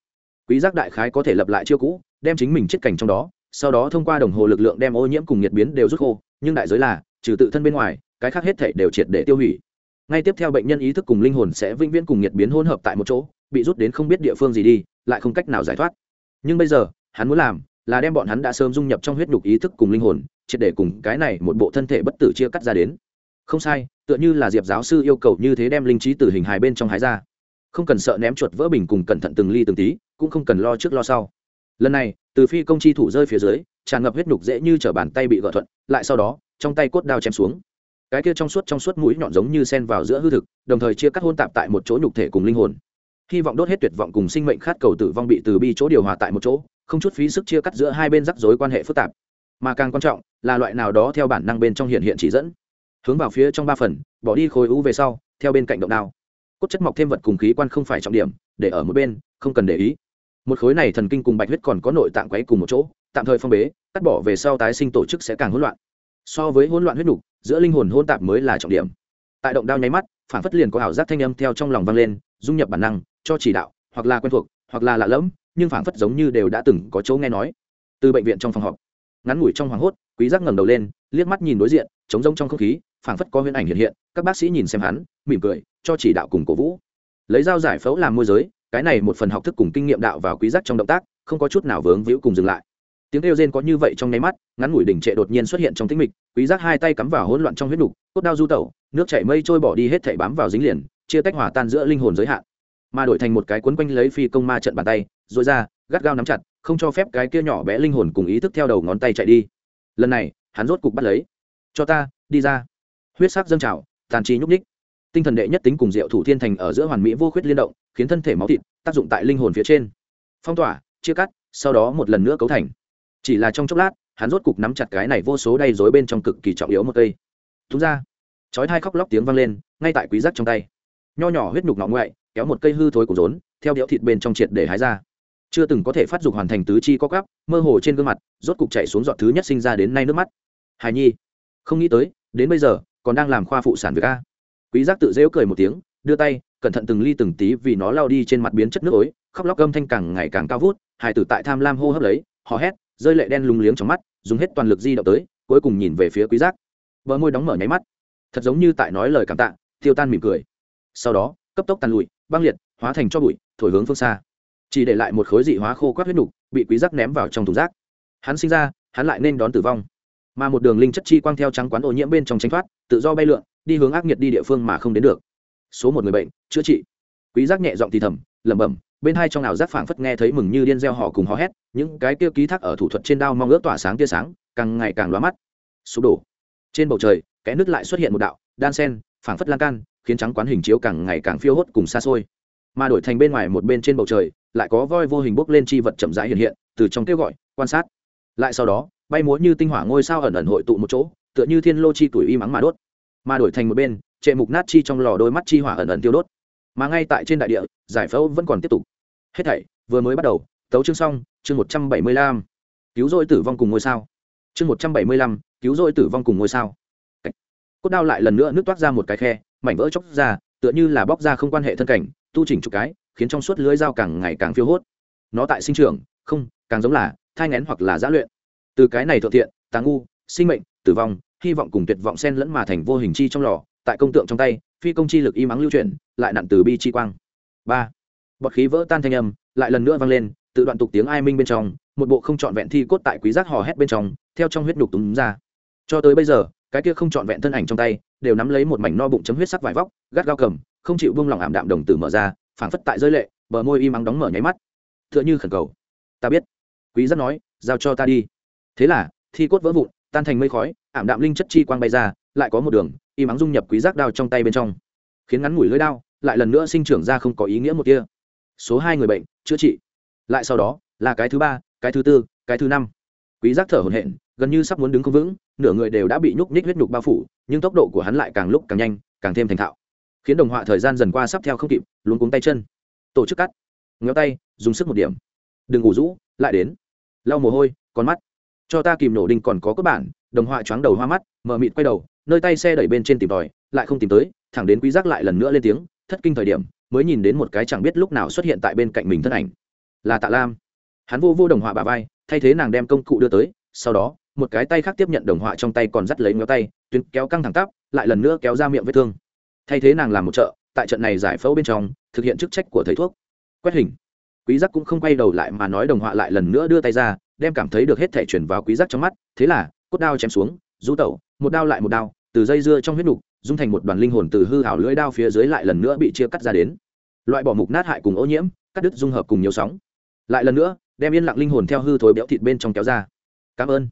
Quý giác đại khái có thể lập lại chiêu cũ, đem chính mình chết cảnh trong đó, sau đó thông qua đồng hồ lực lượng đem ô nhiễm cùng nhiệt biến đều rút khô, nhưng đại giới là, trừ tự thân bên ngoài, cái khác hết thể đều triệt để tiêu hủy. Ngay tiếp theo bệnh nhân ý thức cùng linh hồn sẽ vĩnh viễn cùng nhiệt biến hỗn hợp tại một chỗ bị rút đến không biết địa phương gì đi, lại không cách nào giải thoát. Nhưng bây giờ, hắn muốn làm là đem bọn hắn đã sớm dung nhập trong huyết nhục ý thức cùng linh hồn, triệt để cùng cái này một bộ thân thể bất tử chia cắt ra đến. Không sai, tựa như là diệp giáo sư yêu cầu như thế đem linh trí từ hình hài bên trong hái ra. Không cần sợ ném chuột vỡ bình cùng cẩn thận từng ly từng tí, cũng không cần lo trước lo sau. Lần này, từ phi công chi thủ rơi phía dưới, tràn ngập huyết nhục dễ như t bàn tay bị gỡ thuận, lại sau đó, trong tay cốt đao chém xuống. Cái kia trong suốt trong suốt mũi nhọn giống như sen vào giữa hư thực, đồng thời chia cắt hôn tạp tại một chỗ nhục thể cùng linh hồn hy vọng đốt hết tuyệt vọng cùng sinh mệnh khát cầu tử vong bị từ bi chỗ điều hòa tại một chỗ, không chút phí sức chia cắt giữa hai bên rắc rối quan hệ phức tạp. Mà càng quan trọng, là loại nào đó theo bản năng bên trong hiện hiện chỉ dẫn. Hướng vào phía trong ba phần, bỏ đi khối u về sau, theo bên cạnh động đao. Cốt chất mọc thêm vật cùng khí quan không phải trọng điểm, để ở một bên, không cần để ý. Một khối này thần kinh cùng bạch huyết còn có nội tạng quấy cùng một chỗ, tạm thời phong bế, cắt bỏ về sau tái sinh tổ chức sẽ càng hỗn loạn. So với hỗn loạn huyết nục, giữa linh hồn hỗn tạp mới là trọng điểm. Tại động đao nháy mắt, phản phất liền có ảo giác thanh âm theo trong lòng vang lên, dung nhập bản năng cho chỉ đạo, hoặc là quen thuộc, hoặc là lạ lẫm, nhưng phảng phất giống như đều đã từng có chỗ nghe nói. Từ bệnh viện trong phòng họp, ngắn ngủi trong hoàng hốt, quý giác ngẩng đầu lên, liếc mắt nhìn đối diện, trống rông trong không khí, phảng phất có huyễn ảnh hiện hiện, các bác sĩ nhìn xem hắn, mỉm cười, cho chỉ đạo cùng cổ vũ. Lấy dao giải phẫu làm môi giới, cái này một phần học thức cùng kinh nghiệm đạo vào quý giác trong động tác, không có chút nào vướng víu cùng dừng lại. Tiếng kêu rên có như vậy trong nháy mắt, ngắn ngủi đỉnh trệ đột nhiên xuất hiện trong tĩnh mịch, quý giác hai tay cắm vào hỗn loạn trong huyết đục cốt đao du tẩu, nước chảy mây trôi bỏ đi hết thảy bám vào dính liền, chia tách hòa tan giữa linh hồn giới hạn mà đổi thành một cái cuốn quanh lấy phi công ma trận bàn tay, rồi ra, gắt gao nắm chặt, không cho phép cái kia nhỏ bé linh hồn cùng ý thức theo đầu ngón tay chạy đi. Lần này, hắn rốt cục bắt lấy. Cho ta, đi ra. Huyết sắc dâng trào, tàn trí nhúc ních tinh thần đệ nhất tính cùng diệu thủ thiên thành ở giữa hoàn mỹ vô khuyết liên động, khiến thân thể máu thịt tác dụng tại linh hồn phía trên. Phong tỏa, chia cắt, sau đó một lần nữa cấu thành. Chỉ là trong chốc lát, hắn rốt cục nắm chặt cái này vô số đầy dối bên trong cực kỳ trọng yếu một cây. Thúng ra, chói thai khóc lóc tiếng vang lên, ngay tại quý giác trong tay. Nho nhỏ huyết nhục ngọ ngoại kéo một cây hư thối của rốn, theo đẽo thịt bên trong triệt để hái ra. Chưa từng có thể phát dục hoàn thành tứ chi có cắp mơ hồ trên gương mặt, rốt cục chạy xuống giọt thứ nhất sinh ra đến nay nước mắt. Hài nhi, không nghĩ tới, đến bây giờ, còn đang làm khoa phụ sản việc a. Quý giác tự dễu cười một tiếng, đưa tay, cẩn thận từng ly từng tí vì nó lao đi trên mặt biến chất nước ối, khóc lóc gâm thanh càng ngày càng cao vút hài tử tại tham lam hô hấp lấy, hò hét, rơi lệ đen lúng liếng trong mắt, dùng hết toàn lực di động tới, cuối cùng nhìn về phía quý giác. Bờ môi đóng mở nháy mắt, thật giống như tại nói lời cảm tạ, tiêu tan mỉm cười. Sau đó, cấp tốc tàn lùi băng liệt, hóa thành cho bụi, thổi hướng phương xa. Chỉ để lại một khối dị hóa khô quát huyết nục, bị quý giác ném vào trong thùng rác. Hắn sinh ra, hắn lại nên đón tử vong. Mà một đường linh chất chi quang theo trắng quán ô nhiễm bên trong tranh thoát, tự do bay lượn, đi hướng ác nghiệt đi địa phương mà không đến được. Số một người bệnh, chữa trị. Quý giác nhẹ giọng thì thầm, lẩm bẩm, bên hai trong nào giác phảng phất nghe thấy mừng như điên reo họ cùng hò hét, những cái kia ký thác ở thủ thuật trên đao mong ước tỏa sáng tia sáng, càng ngày càng lóa mắt. Sụp đổ. Trên bầu trời, kẽ nứt lại xuất hiện một đạo, đan sen, phảng phất lan can khiến trắng quán hình chiếu càng ngày càng phiêu hốt cùng xa xôi. Mà đổi thành bên ngoài một bên trên bầu trời, lại có voi vô hình bốc lên chi vật chậm rãi hiện hiện, từ trong kêu gọi, quan sát. Lại sau đó, bay múa như tinh hỏa ngôi sao ẩn ẩn hội tụ một chỗ, tựa như thiên lô chi tuổi y mắng mà đốt. Mà đổi thành một bên, trệ mục nát chi trong lò đôi mắt chi hỏa ẩn ẩn tiêu đốt. Mà ngay tại trên đại địa, giải phẫu vẫn còn tiếp tục. Hết thảy, vừa mới bắt đầu, tấu chương xong, chương một trăm bảy mươi lăm. Cứu rỗi tử vong cùng ngôi sao. Chương một trăm bảy mươi lăm, cứu rỗi tử vong cùng ngôi sao. Cốt đao lại lần nữa nước toát ra một cái khe mảnh vỡ chóc ra, tựa như là bóc ra không quan hệ thân cảnh, tu chỉnh chục cái, khiến trong suốt lưới dao càng ngày càng phiêu hốt. Nó tại sinh trưởng, không, càng giống là thai ngén hoặc là giã luyện. Từ cái này thuận thiện tàng ngu, sinh mệnh, tử vong, hy vọng cùng tuyệt vọng sen lẫn mà thành vô hình chi trong lò, tại công tượng trong tay, phi công chi lực y mắng lưu chuyển, lại nặn từ bi chi quang. Ba. Bọt khí vỡ tan thanh âm, lại lần nữa vang lên, tự đoạn tục tiếng ai minh bên trong, một bộ không trọn vẹn thi cốt tại quý giác hò hét bên trong, theo trong huyết nhục túng ra. Cho tới bây giờ, cái kia không trọn vẹn thân ảnh trong tay đều nắm lấy một mảnh no bụng chấm huyết sắc vải vóc, gắt gao cầm, không chịu buông lòng ảm đạm đồng tử mở ra, phảng phất tại rơi lệ, bờ môi im ắng đóng mở nháy mắt. Tựa như khẩn cầu. Ta biết. Quý giác nói, giao cho ta đi. Thế là, thi cốt vỡ vụn, tan thành mây khói, ảm đạm linh chất chi quang bay ra, lại có một đường, im ắng dung nhập quý giác đao trong tay bên trong. Khiến ngắn ngủi lưỡi đao, lại lần nữa sinh trưởng ra không có ý nghĩa một kia số hai người bệnh, chữa trị. Lại sau đó, là cái thứ ba, cái thứ tư, cái thứ năm. Quý giác thở hổn hển, gần như sắp muốn đứng không vững nửa người đều đã bị nhúc nhích huyết nhục bao phủ, nhưng tốc độ của hắn lại càng lúc càng nhanh, càng thêm thành thạo. Khiến đồng họa thời gian dần qua sắp theo không kịp luôn cuống tay chân. Tổ chức cắt. Ngéo tay, dùng sức một điểm. Đừng ngủ rũ, lại đến. Lau mồ hôi, con mắt. Cho ta kìm nổ đinh còn có các bản. Đồng họa choáng đầu hoa mắt, mờ mịt quay đầu, nơi tay xe đẩy bên trên tìm tòi, lại không tìm tới, thẳng đến quý giác lại lần nữa lên tiếng, thất kinh thời điểm, mới nhìn đến một cái chẳng biết lúc nào xuất hiện tại bên cạnh mình thân ảnh. Là tạ lam. Hắn vô vô đồng họa bà vai, thay thế nàng đem công cụ đưa tới, sau đó một cái tay khác tiếp nhận đồng họa trong tay còn dắt lấy ngó tay tuyến kéo căng thẳng tắp lại lần nữa kéo ra miệng vết thương. Thay thế nàng làm một trợ, tại trận này giải phẫu bên trong thực hiện chức trách của thầy thuốc. Quét hình. Quý giác cũng không quay đầu lại mà nói đồng họa lại lần nữa đưa tay ra đem cảm thấy được hết thể chuyển vào quý giác trong mắt thế là cốt đao chém xuống du tẩu một đao lại một đao từ dây dưa trong huyết nục dung thành một đoàn linh hồn từ hư hảo lưỡi đao phía dưới lại lần nữa bị chia cắt ra đến. Loại bỏ mục nát hại cùng ô nhiễm cắt đứt dung hợp cùng nhiều sóng. Lại lần nữa đem yên lặng linh hồn theo hư thối béo thịt bên trong kéo ra. Cảm ơn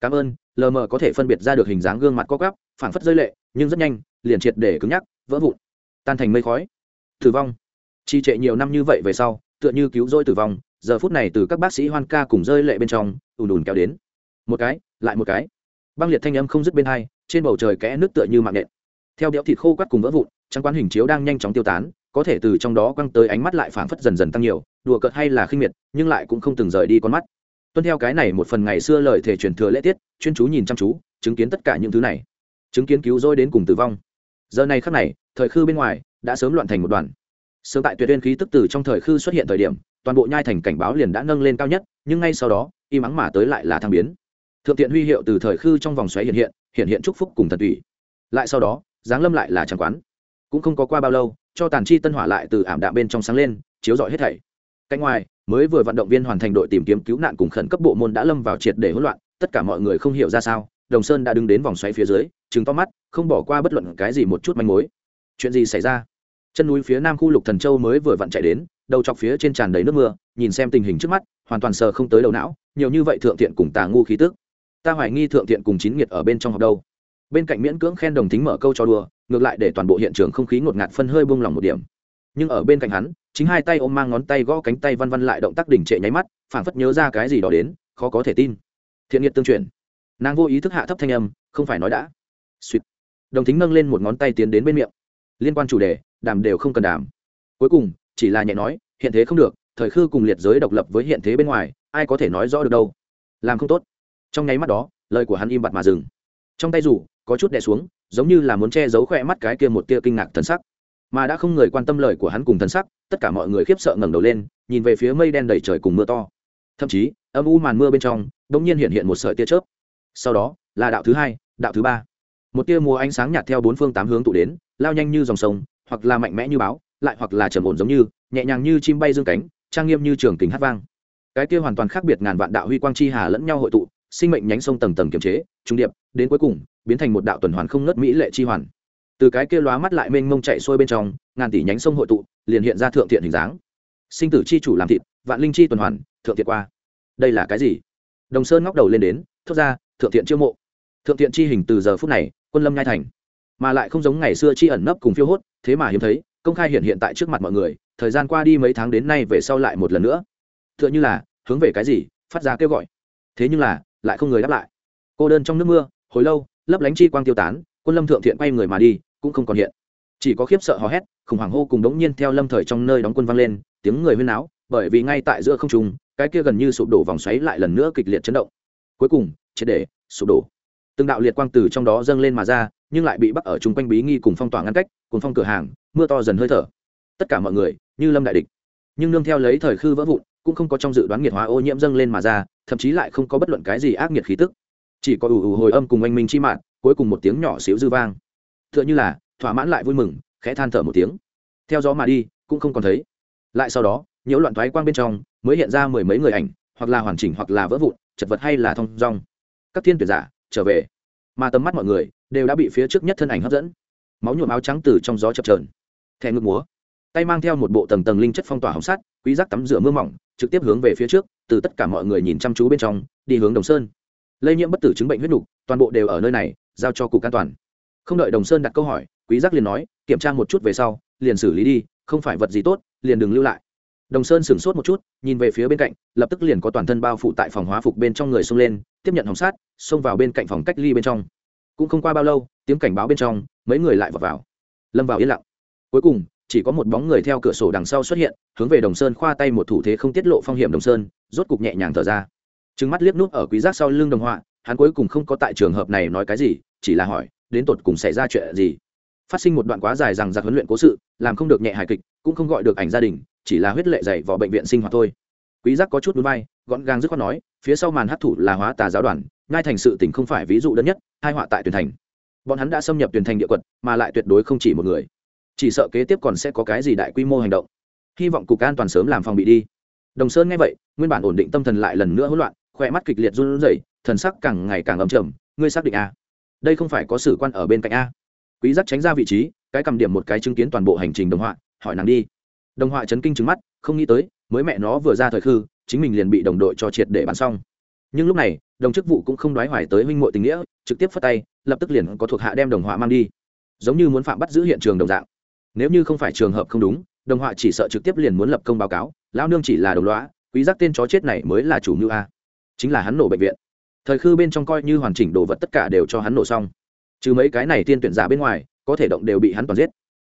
cảm ơn, lờ mờ có thể phân biệt ra được hình dáng gương mặt co quắp, phảng phất rơi lệ, nhưng rất nhanh, liền triệt để cứng nhắc, vỡ vụn. Tan thành mây khói. Tử vong. Trì trệ nhiều năm như vậy về sau, tựa như cứu rỗi tử vong, giờ phút này từ các bác sĩ hoan ca cùng rơi lệ bên trong, ùn ùn kéo đến. Một cái, lại một cái. Băng liệt thanh âm không dứt bên hai, trên bầu trời kẽ nước tựa như mạng nện. Theo đẽo thịt khô quắt cùng vỡ vụn, trắng quán hình chiếu đang nhanh chóng tiêu tán, có thể từ trong đó quăng tới ánh mắt lại phảng phất dần dần tăng nhiều, đùa cợt hay là khinh miệt, nhưng lại cũng không từng rời đi con mắt tuân theo cái này một phần ngày xưa lời thể truyền thừa lễ tiết, chuyên chú nhìn chăm chú, chứng kiến tất cả những thứ này. Chứng kiến cứu rỗi đến cùng tử vong. Giờ này khắc này, thời khư bên ngoài, đã sớm loạn thành một đoàn. Sớm tại tuyệt viên khí tức từ trong thời khư xuất hiện thời điểm, toàn bộ nhai thành cảnh báo liền đã nâng lên cao nhất, nhưng ngay sau đó, y mắng mà tới lại là thăng biến. Thượng tiện huy hiệu từ thời khư trong vòng xoáy hiện hiện hiện hiện chúc phúc cùng thần tùy lại sau đó, giáng lâm lại là tràng quán. Cũng không có qua bao lâu, cho tàn chi tân hỏa lại từ ảm đạm bên trong sáng lên, chiếu rọi hết thảy. Cánh ngoài mới vừa vận động viên hoàn thành đội tìm kiếm cứu nạn cùng khẩn cấp bộ môn đã lâm vào triệt để hỗn loạn, tất cả mọi người không hiểu ra sao, đồng sơn đã đứng đến vòng xoáy phía dưới chứng to mắt, không bỏ qua bất luận cái gì một chút manh mối. Chuyện gì xảy ra? Chân núi phía nam khu lục thần châu mới vừa vặn chạy đến, đầu chọc phía trên tràn đầy nước mưa, nhìn xem tình hình trước mắt, hoàn toàn sờ không tới đầu não, nhiều như vậy thượng thiện cùng tà ngu khí tức. Ta hoài nghi thượng thiện cùng chín nghiệt ở bên trong học đâu. Bên cạnh miễn cưỡng khen đồng tính mở câu cho đùa, ngược lại để toàn bộ hiện trường không khí ngột ngạt phân hơi buông lòng một điểm nhưng ở bên cạnh hắn, chính hai tay ôm mang ngón tay gõ cánh tay văn văn lại động tác đỉnh trệ nháy mắt, phảng phất nhớ ra cái gì đó đến, khó có thể tin. Thiện nghiệt tương truyền. Nàng vô ý thức hạ thấp thanh âm, không phải nói đã. Suýt đồng thính nâng lên một ngón tay tiến đến bên miệng. Liên quan chủ đề, đàm đều không cần đàm. Cuối cùng, chỉ là nhẹ nói, hiện thế không được, thời khư cùng liệt giới độc lập với hiện thế bên ngoài, ai có thể nói rõ được đâu? Làm không tốt. Trong nháy mắt đó, lời của hắn im bặt mà dừng. Trong tay rủ có chút đè xuống, giống như là muốn che giấu khoe mắt cái kia một tia kinh ngạc thần sắc mà đã không người quan tâm lời của hắn cùng thần sắc, tất cả mọi người khiếp sợ ngẩng đầu lên, nhìn về phía mây đen đầy trời cùng mưa to. Thậm chí, âm u màn mưa bên trong đ ỗ n g nhiên hiện hiện một sợi tia chớp. Sau đó, là đạo thứ hai, đạo thứ ba. Một tia mùa ánh sáng nhạt theo bốn phương tám hướng tụ đến, lao nhanh như dòng sông, hoặc là mạnh mẽ như báo lại hoặc là trầm ổn giống như, nhẹ nhàng như chim bay dương cánh, trang nghiêm như trường kính hát vang. Cái tia hoàn toàn khác biệt ngàn vạn đạo huy quang chi hà lẫn nhau hội tụ, sinh mệnh nhánh sông tầng tầng kiềm chế, trung điệp, đến cuối cùng, biến thành một đạo tuần hoàn không ngất mỹ lệ chi hoàn từ cái kia lóa mắt lại mênh mông chạy xuôi bên trong, ngàn tỷ nhánh sông hội tụ, liền hiện ra thượng thiện hình dáng. Sinh tử chi chủ làm thịt, vạn linh chi tuần hoàn, thượng thiện qua. Đây là cái gì? Đồng sơn ngóc đầu lên đến, thốt ra, thượng thiện chiêu mộ. Thượng thiện chi hình từ giờ phút này, quân lâm nhai thành. Mà lại không giống ngày xưa chi ẩn nấp cùng phiêu hốt, thế mà hiếm thấy, công khai hiện hiện tại trước mặt mọi người, thời gian qua đi mấy tháng đến nay về sau lại một lần nữa. T h ư ợ n h ư là, hướng về cái gì, phát ra kêu gọi. Thế nhưng là, lại không người đáp lại. Cô đơn trong nước mưa, hồi lâu, lấp lánh chi quang tiêu tán, quân lâm thượng thiện quay người mà đi cũng không còn hiện. Chỉ có khiếp sợ hò hét, khủng hoảng hô cùng đống nhiên theo lâm thời trong nơi đóng quân vang lên, tiếng người huyên náo, bởi vì ngay tại giữa không trung, cái kia gần như sụp đổ vòng xoáy lại lần nữa kịch liệt chấn động. Cuối cùng, triệt để sụp đổ. Từng đạo liệt quang từ trong đó dâng lên mà ra, nhưng lại bị bắt ở chung quanh bí nghi cùng phong tỏa ngăn cách cùng phong cửa hàng, mưa to dần hơi thở. Tất cả mọi người, như lâm đại địch. Nhưng nương theo lấy thời khư vỡ vụn, cũng không có trong dự đoán nhiệt hóa ô nhiễm dâng lên mà ra, thậm chí lại không có bất luận cái gì ác nghiệt khí tức. Chỉ có ủ ủ hồi âm cùng anh minh chi mạng cuối cùng một tiếng nhỏ xíu dư vang tựa như là thỏa mãn lại vui mừng, khẽ than thở một tiếng. Theo gió mà đi, cũng không còn thấy. Lại sau đó, nhiễu loạn thoái quang bên trong, mới hiện ra mười mấy người ảnh, hoặc là hoàn chỉnh hoặc là vỡ vụn, chật vật hay là thong rong các thiên tuyển giả, trở về. Mà tầm mắt mọi người, đều đã bị phía trước nhất thân ảnh hấp dẫn. Máu nhuộm áo trắng từ trong gió chập trờn thẻ ngực múa. Tay mang theo một bộ tầng tầng linh chất phong tỏa hồng sắt, quý giác tắm rửa mưa mỏng, trực tiếp hướng về phía trước, từ tất cả mọi người nhìn chăm chú bên trong, đi hướng đồng sơn. Lây nhiễm bất tử chứng bệnh huyết nục, toàn bộ đều ở nơi này, giao cho cục an toàn không đợi đồng sơn đặt câu hỏi, quý giác liền nói, kiểm tra một chút về sau, liền xử lý đi, không phải vật gì tốt, liền đừng lưu lại. Đồng sơn sửng sốt một chút, nhìn về phía bên cạnh, lập tức liền có toàn thân bao phủ tại phòng hóa phục bên trong người xông lên, tiếp nhận hồng sát, xông vào bên cạnh phòng cách ly bên trong. Cũng không qua bao lâu, tiếng cảnh báo bên trong, mấy người lại vào vào. Lâm vào yên lặng. Cuối cùng, chỉ có một bóng người theo cửa sổ đằng sau xuất hiện, hướng về đồng sơn khoa tay một thủ thế không tiết lộ phong hiểm đồng sơn, rốt cục nhẹ nhàng thở ra. Trừng mắt liếc nút ở quý giác sau lưng đồng họa, hắn cuối cùng không có tại trường hợp này nói cái gì, chỉ là hỏi đến tột cùng xảy ra chuyện gì. Phát sinh một đoạn quá dài rằng giặc huấn luyện cố sự, làm không được nhẹ hài kịch, cũng không gọi được ảnh gia đình, chỉ là huyết lệ dày vào bệnh viện sinh hoạt thôi. Quý giác có chút núi bay gọn gàng dứt khoát nói, phía sau màn hấp thụ là hóa tà giáo đoàn, ngay thành sự tình không phải ví dụ đơn nhất, hai họa tại tuyển thành. Bọn hắn đã xâm nhập tuyển thành địa quận mà lại tuyệt đối không chỉ một người. Chỉ sợ kế tiếp còn sẽ có cái gì đại quy mô hành động. Hy vọng cục an toàn sớm làm phòng bị đi. Đồng sơn nghe vậy, nguyên bản ổn định tâm thần lại lần nữa hỗn loạn khoe mắt kịch liệt run rẩy, thần sắc càng ngày càng ấm trầm, ngươi xác định à? Đây không phải có sử quan ở bên cạnh a. Quý giác tránh ra vị trí, cái cầm điểm một cái chứng kiến toàn bộ hành trình đồng họa, hỏi nàng đi. Đồng họa chấn kinh trứng mắt, không nghĩ tới, mới mẹ nó vừa ra thời khư, chính mình liền bị đồng đội cho triệt để bán xong. Nhưng lúc này, đồng chức vụ cũng không đoái hoài tới huynh muội tình nghĩa, trực tiếp phất tay, lập tức liền có thuộc hạ đem đồng họa mang đi. Giống như muốn phạm bắt giữ hiện trường đồng dạng. Nếu như không phải trường hợp không đúng, đồng họa chỉ sợ trực tiếp liền muốn lập công báo cáo, lão nương chỉ là đồng lõa, quý giác tên chó chết này mới là chủ mưu a. Chính là hắn nổ bệnh viện thời khư bên trong coi như hoàn chỉnh đồ vật tất cả đều cho hắn nổ xong. Trừ mấy cái này tiên tuyển giả bên ngoài, có thể động đều bị hắn toàn giết.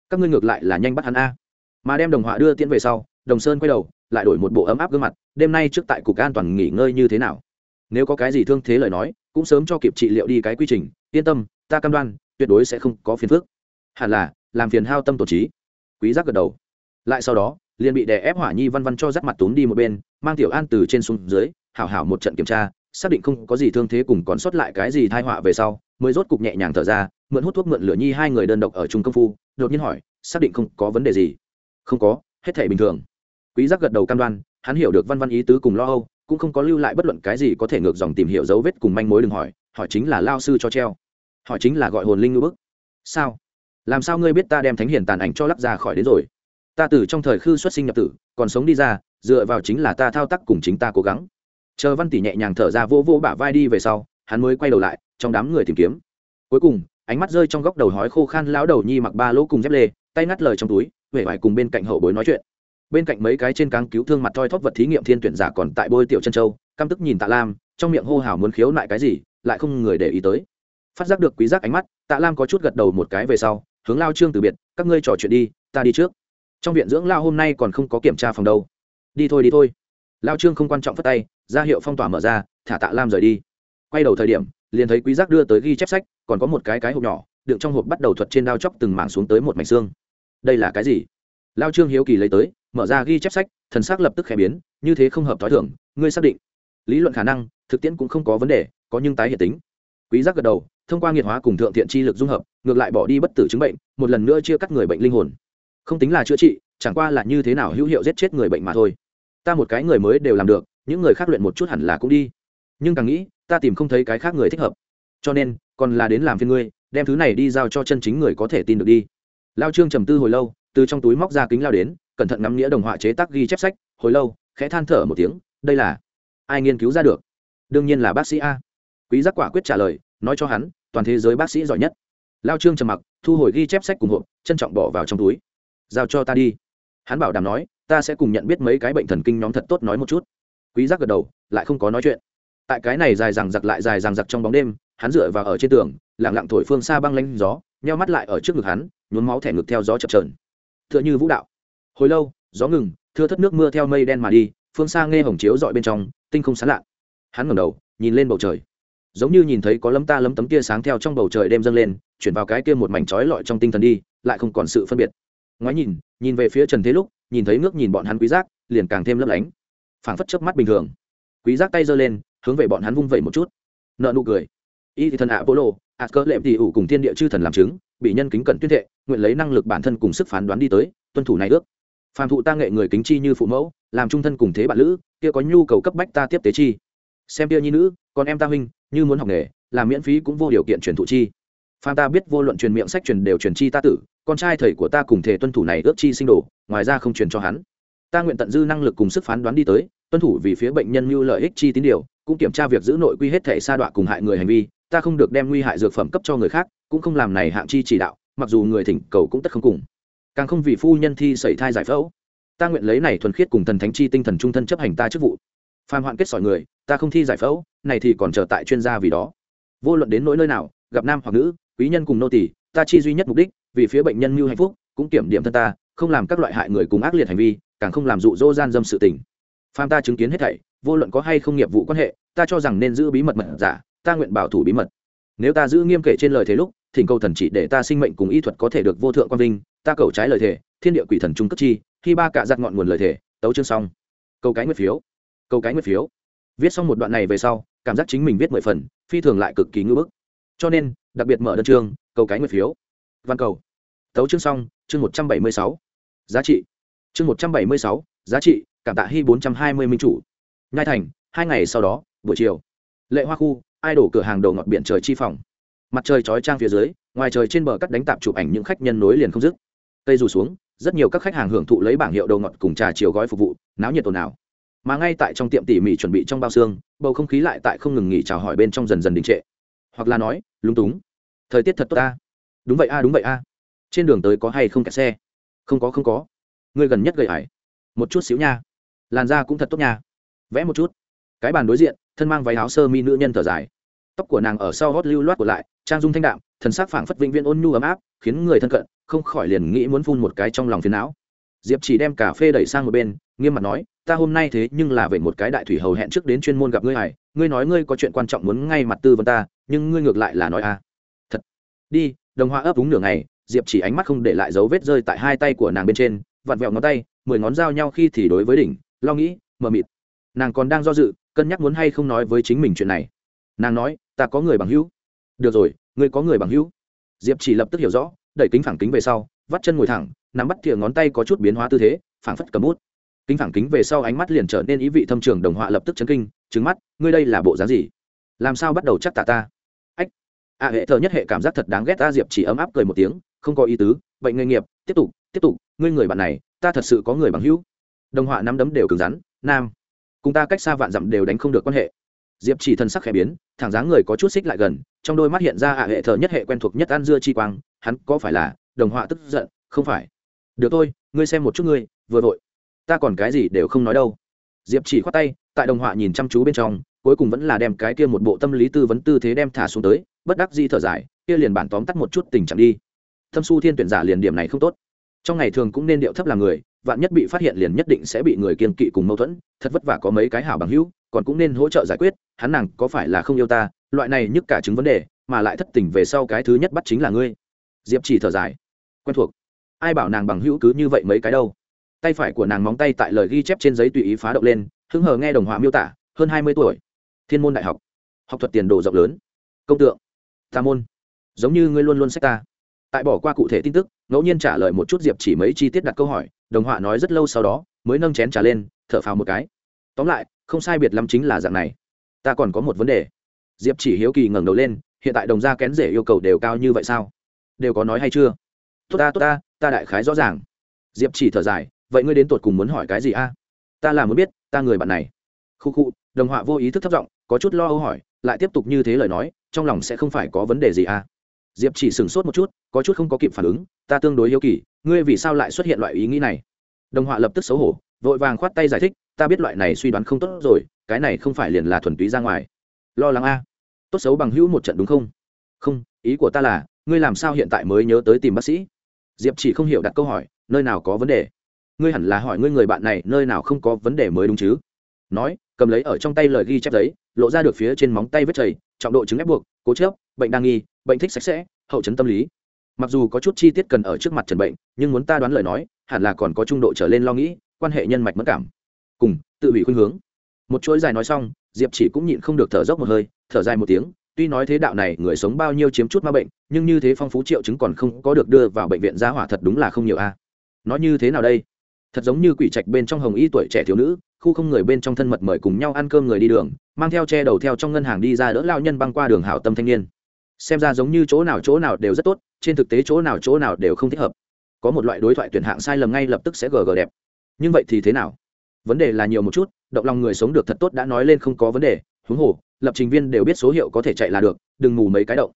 Các ngươi ngược lại là nhanh bắt hắn a. Mà đem đồng họa đưa tiễn về sau, đồng sơn quay đầu, lại đổi một bộ ấm áp gương mặt, đêm nay trước tại cục an toàn nghỉ ngơi như thế nào? Nếu có cái gì thương thế lời nói, cũng sớm cho kịp trị liệu đi cái quy trình, yên tâm, ta cam đoan, tuyệt đối sẽ không có phiền phức. Hẳn là, làm phiền hao tâm tổ trí. Quý giác gật đầu. Lại sau đó, liền bị đè ép hỏa nhi văn văn cho dắt mặt túm đi một bên, mang tiểu an từ trên xuống dưới, hảo hảo một trận kiểm tra xác định không có gì thương thế cùng còn sót lại cái gì thai họa về sau, mới rốt cục nhẹ nhàng thở ra, mượn hút thuốc mượn lửa nhi hai người đơn độc ở chung công phu, đột nhiên hỏi, xác định không có vấn đề gì? Không có, hết thể bình thường. Quý giác gật đầu cam đoan, hắn hiểu được văn văn ý tứ cùng lo âu, cũng không có lưu lại bất luận cái gì có thể ngược dòng tìm hiểu dấu vết cùng manh mối đừng hỏi hỏi chính là lao sư cho treo. Hỏi chính là gọi hồn linh ngư bức. Sao? Làm sao ngươi biết ta đem thánh hiển tàn ảnh cho lắc ra khỏi đến rồi? Ta từ trong thời khư xuất sinh nhập tử, còn sống đi ra, dựa vào chính là ta thao tác cùng chính ta cố gắng chờ văn tỷ nhẹ nhàng thở ra vô vô bả vai đi về sau, hắn mới quay đầu lại, trong đám người tìm kiếm. Cuối cùng, ánh mắt rơi trong góc đầu hói khô khan lão đầu nhi mặc ba lỗ cùng dép lê, tay ngắt lời trong túi, vẻ vải cùng bên cạnh hậu bối nói chuyện. Bên cạnh mấy cái trên cáng cứu thương mặt thoi thóp vật thí nghiệm thiên tuyển giả còn tại bôi tiểu chân châu, căm tức nhìn tạ lam, trong miệng hô hào muốn khiếu nại cái gì, lại không người để ý tới. Phát giác được quý giác ánh mắt, tạ lam có chút gật đầu một cái về sau, hướng lao trương từ biệt, các ngươi trò chuyện đi, ta đi trước. Trong viện dưỡng lao hôm nay còn không có kiểm tra phòng đâu. Đi thôi đi thôi. Lao trương không quan trọng phất tay ra hiệu phong tỏa mở ra, thả tạ lam rời đi. Quay đầu thời điểm, liền thấy quý giác đưa tới ghi chép sách, còn có một cái cái hộp nhỏ, đựng trong hộp bắt đầu thuật trên đao chóc từng mảng xuống tới một mảnh xương. Đây là cái gì? Lao trương hiếu kỳ lấy tới, mở ra ghi chép sách, thần xác lập tức khẽ biến, như thế không hợp thói thường, ngươi xác định. Lý luận khả năng, thực tiễn cũng không có vấn đề, có nhưng tái hiện tính. Quý giác gật đầu, thông qua nghiệt hóa cùng thượng thiện chi lực dung hợp, ngược lại bỏ đi bất tử chứng bệnh, một lần nữa chia cắt người bệnh linh hồn. Không tính là chữa trị, chẳng qua là như thế nào hữu hiệu giết chết người bệnh mà thôi. Ta một cái người mới đều làm được những người khác luyện một chút hẳn là cũng đi. Nhưng càng nghĩ, ta tìm không thấy cái khác người thích hợp. Cho nên, còn là đến làm phiên ngươi, đem thứ này đi giao cho chân chính người có thể tin được đi. Lao trương trầm tư hồi lâu, từ trong túi móc ra kính lao đến, cẩn thận ngắm nghĩa đồng họa chế tác ghi chép sách, hồi lâu, khẽ than thở một tiếng, đây là ai nghiên cứu ra được? Đương nhiên là bác sĩ a. Quý giác quả quyết trả lời, nói cho hắn, toàn thế giới bác sĩ giỏi nhất. Lao trương trầm mặc, thu hồi ghi chép sách cùng hộp, trân trọng bỏ vào trong túi. Giao cho ta đi. Hắn bảo đảm nói, ta sẽ cùng nhận biết mấy cái bệnh thần kinh nhóm thật tốt nói một chút quý giác gật đầu, lại không có nói chuyện. Tại cái này dài rằng giặc lại dài rằng giặc trong bóng đêm, hắn dựa vào ở trên tường, lặng lặng thổi phương xa băng lanh gió, nheo mắt lại ở trước ngực hắn, nhuốm máu thẻ ngực theo gió chập trờn tựa như vũ đạo. Hồi lâu, gió ngừng, thưa thất nước mưa theo mây đen mà đi, phương xa nghe hồng chiếu dọi bên trong, tinh không sáng lạ. Hắn ngẩng đầu, nhìn lên bầu trời. Giống như nhìn thấy có lấm ta lấm tấm tia sáng theo trong bầu trời đêm dâng lên, chuyển vào cái kia một mảnh trói lọi trong tinh thần đi, lại không còn sự phân biệt. Ngoái nhìn nhìn về phía trần thế lúc, nhìn thấy ngước nhìn bọn hắn quý giác, liền càng thêm lấp lánh phảng phất chớp mắt bình thường. Quý giác tay giơ lên, hướng về bọn hắn vung vẩy một chút. Nợ nụ cười. Y thì thần ạ apollo ạt cỡ lệm thì ủ cùng thiên địa chư thần làm chứng, bị nhân kính cẩn tuyên thệ, nguyện lấy năng lực bản thân cùng sức phán đoán đi tới, tuân thủ này ước. Phàm thụ ta nghệ người kính chi như phụ mẫu, làm trung thân cùng thế bạn lữ, kia có nhu cầu cấp bách ta tiếp tế chi. Xem kia nhi nữ còn em ta huynh, như muốn học nghề làm miễn phí cũng vô điều kiện truyền thụ chi. Phàm ta biết vô luận truyền miệng sách truyền đều truyền chi ta tử, con trai thầy của ta cùng thể tuân thủ này ước chi sinh đồ, ngoài ra không truyền cho hắn ta nguyện tận dư năng lực cùng sức phán đoán đi tới, tuân thủ vì phía bệnh nhân mưu lợi ích chi tín điều, cũng kiểm tra việc giữ nội quy hết thể sa đọa cùng hại người hành vi, ta không được đem nguy hại dược phẩm cấp cho người khác, cũng không làm này hạng chi chỉ đạo, mặc dù người thỉnh cầu cũng tất không cùng. Càng không vì phu nhân thi sẩy thai giải phẫu. Ta nguyện lấy này thuần khiết cùng thần thánh chi tinh thần trung thân chấp hành ta chức vụ. Phàm hoạn kết sỏi người, ta không thi giải phẫu, này thì còn chờ tại chuyên gia vì đó. Vô luận đến nỗi nơi nào, gặp nam hoặc nữ, quý nhân cùng nô tỳ, ta chi duy nhất mục đích, vì phía bệnh nhân mưu hạnh phúc, cũng kiểm điểm thân ta, không làm các loại hại người cùng ác liệt hành vi càng không làm dụ dỗ gian dâm sự tình. Phàm ta chứng kiến hết thảy, vô luận có hay không nghiệp vụ quan hệ, ta cho rằng nên giữ bí mật mật giả, ta nguyện bảo thủ bí mật. Nếu ta giữ nghiêm kể trên lời thế lúc, thỉnh cầu thần chỉ để ta sinh mệnh cùng y thuật có thể được vô thượng quang vinh, ta cầu trái lời thể thiên địa quỷ thần trung cấp chi, khi ba cạ giặt ngọn nguồn lời thể tấu chương xong. Câu cái nguyệt phiếu. Câu cái nguyệt phiếu. Viết xong một đoạn này về sau, cảm giác chính mình viết mười phần, phi thường lại cực kỳ ngưỡng bức. Cho nên, đặc biệt mở đơn chương, câu cái nguyệt phiếu. Văn cầu. Tấu chương xong, chương một trăm bảy mươi sáu. Giá trị chương một trăm bảy mươi sáu, giá trị, cảm tạ hy bốn trăm hai mươi minh chủ. Nhai thành, hai ngày sau đó, buổi chiều. Lệ hoa khu ai đổ cửa hàng đầu ngọt biển trời chi phòng. Mặt trời chói trang phía dưới, ngoài trời trên bờ cắt đánh tạp chụp ảnh những khách nhân nối liền không dứt. Cây dù xuống, rất nhiều các khách hàng hưởng thụ lấy bảng hiệu đầu ngọt cùng trà chiều gói phục vụ, náo nhiệt ồn ào. Mà ngay tại trong tiệm tỉ mỉ chuẩn bị trong bao xương, bầu không khí lại tại không ngừng nghỉ chào hỏi bên trong dần dần đình trệ. Hoặc là nói, lúng túng. Thời tiết thật tốt ta. Đúng vậy a, đúng vậy a. Trên đường tới có hay không kẹt xe? Không có không có. Ngươi gần nhất gầy ải. Một chút xíu nha. Làn da cũng thật tốt nha. Vẽ một chút. Cái bàn đối diện, thân mang váy áo sơ mi nữ nhân thở dài. Tóc của nàng ở sau gót lưu loát của lại, trang dung thanh đạm, thần sắc phảng phất vĩnh viễn ôn nhu ấm áp, khiến người thân cận không khỏi liền nghĩ muốn phun một cái trong lòng phiền não. Diệp chỉ đem cà phê đẩy sang một bên, nghiêm mặt nói, ta hôm nay thế nhưng là về một cái đại thủy hầu hẹn trước đến chuyên môn gặp ngươi hải ngươi nói ngươi có chuyện quan trọng muốn ngay mặt tư vấn ta, nhưng ngươi ngược lại là nói a thật. Đi, đồng hoa ấp đúng nửa ngày, diệp chỉ ánh mắt không để lại dấu vết rơi tại hai tay của nàng bên trên vặn vẹo ngón tay, mười ngón dao nhau khi thì đối với đỉnh, lo nghĩ, mờ mịt. Nàng còn đang do dự, cân nhắc muốn hay không nói với chính mình chuyện này. Nàng nói, ta có người bằng hữu. Được rồi, ngươi có người bằng hữu. Diệp chỉ lập tức hiểu rõ, đẩy kính phẳng kính về sau, vắt chân ngồi thẳng, nắm bắt thìa ngón tay có chút biến hóa tư thế, phảng phất cầm bút. Kính phẳng kính về sau ánh mắt liền trở nên ý vị thâm trường đồng họa lập tức chấn kinh trứng mắt, ngươi đây là bộ dáng gì? Làm sao bắt đầu chắc tả ta? Ách. A hệ thờ nhất hệ cảm giác thật đáng ghét ta, diệp chỉ ấm áp cười một tiếng, không có ý tứ bệnh nghề nghiệp, tiếp tục tiếp tục, ngươi người bạn này, ta thật sự có người bằng hữu. Đồng họa nắm đấm đều cứng rắn, nam, cùng ta cách xa vạn dặm đều đánh không được quan hệ. Diệp chỉ thân sắc khẽ biến, thẳng dáng người có chút xích lại gần, trong đôi mắt hiện ra ạ hệ thờ nhất hệ quen thuộc nhất ăn dưa chi quang, hắn có phải là đồng họa tức giận? Không phải. Được thôi, ngươi xem một chút ngươi, vừa vội. Ta còn cái gì đều không nói đâu. Diệp chỉ khoát tay, tại đồng họa nhìn chăm chú bên trong, cuối cùng vẫn là đem cái kia một bộ tâm lý tư vấn tư thế đem thả xuống tới, bất đắc di thở dài, kia liền bản tóm tắt một chút tình trạng đi thâm su thiên tuyển giả liền điểm này không tốt. Trong ngày thường cũng nên điệu thấp làm người, vạn nhất bị phát hiện liền nhất định sẽ bị người kiên kỵ cùng mâu thuẫn, thật vất vả có mấy cái hảo bằng hữu, còn cũng nên hỗ trợ giải quyết, hắn nàng có phải là không yêu ta, loại này nhức cả chứng vấn đề, mà lại thất tình về sau cái thứ nhất bắt chính là ngươi. Diệp chỉ thở dài. Quen thuộc. Ai bảo nàng bằng hữu cứ như vậy mấy cái đâu? Tay phải của nàng móng tay tại lời ghi chép trên giấy tùy ý phá động lên, hứng hờ nghe đồng họa miêu tả, hơn hai mươi tuổi. Thiên môn đại học. Học thuật tiền đồ rộng lớn. Công tượng. Tà môn. Giống như ngươi luôn luôn sách ta tại bỏ qua cụ thể tin tức, ngẫu nhiên trả lời một chút diệp chỉ mấy chi tiết đặt câu hỏi, đồng họa nói rất lâu sau đó, mới nâng chén trả lên, thở phào một cái. Tóm lại, không sai biệt lắm chính là dạng này. Ta còn có một vấn đề. Diệp chỉ hiếu kỳ ngẩng đầu lên, hiện tại đồng gia kén rể yêu cầu đều cao như vậy sao? Đều có nói hay chưa? Tốt ta tốt ta ta đại khái rõ ràng. Diệp chỉ thở dài, vậy ngươi đến tột cùng muốn hỏi cái gì a? Ta là muốn biết, ta người bạn này. Khu khu, đồng họa vô ý thức thất vọng có chút lo âu hỏi, lại tiếp tục như thế lời nói, trong lòng sẽ không phải có vấn đề gì a? Diệp chỉ sửng sốt một chút, có chút không có kịp phản ứng, ta tương đối hiếu kỳ, ngươi vì sao lại xuất hiện loại ý nghĩ này? Đồng họa lập tức xấu hổ, vội vàng khoát tay giải thích, ta biết loại này suy đoán không tốt rồi, cái này không phải liền là thuần túy ra ngoài. Lo lắng a. Tốt xấu bằng hữu một trận đúng không? Không, ý của ta là, ngươi làm sao hiện tại mới nhớ tới tìm bác sĩ? Diệp chỉ không hiểu đặt câu hỏi, nơi nào có vấn đề? Ngươi hẳn là hỏi ngươi người bạn này, nơi nào không có vấn đề mới đúng chứ? Nói, cầm lấy ở trong tay lời ghi chép giấy, lộ ra được phía trên móng tay vết chảy trọng độ chứng ép buộc, cố chớp bệnh đang nghi, bệnh thích sạch sẽ, hậu chấn tâm lý. Mặc dù có chút chi tiết cần ở trước mặt trần bệnh, nhưng muốn ta đoán lời nói, hẳn là còn có trung độ trở lên lo nghĩ, quan hệ nhân mạch mất cảm. Cùng, tự hủy khuynh hướng. Một chuỗi dài nói xong, diệp chỉ cũng nhịn không được thở dốc một hơi, thở dài một tiếng, tuy nói thế đạo này người sống bao nhiêu chiếm chút ma bệnh, nhưng như thế phong phú triệu chứng còn không có được đưa vào bệnh viện ra hỏa thật đúng là không nhiều a. Nói như thế nào đây? Thật giống như quỷ trạch bên trong hồng y tuổi trẻ thiếu nữ, khu không người bên trong thân mật mời cùng nhau ăn cơm người đi đường, mang theo che đầu theo trong ngân hàng đi ra đỡ lao nhân băng qua đường hảo tâm thanh niên xem ra giống như chỗ nào chỗ nào đều rất tốt, trên thực tế chỗ nào chỗ nào đều không thích hợp. Có một loại đối thoại tuyển hạng sai lầm ngay lập tức sẽ gờ gờ đẹp. Nhưng vậy thì thế nào? Vấn đề là nhiều một chút, động lòng người sống được thật tốt đã nói lên không có vấn đề, huống hồ, lập trình viên đều biết số hiệu có thể chạy là được, đừng ngủ mấy cái động.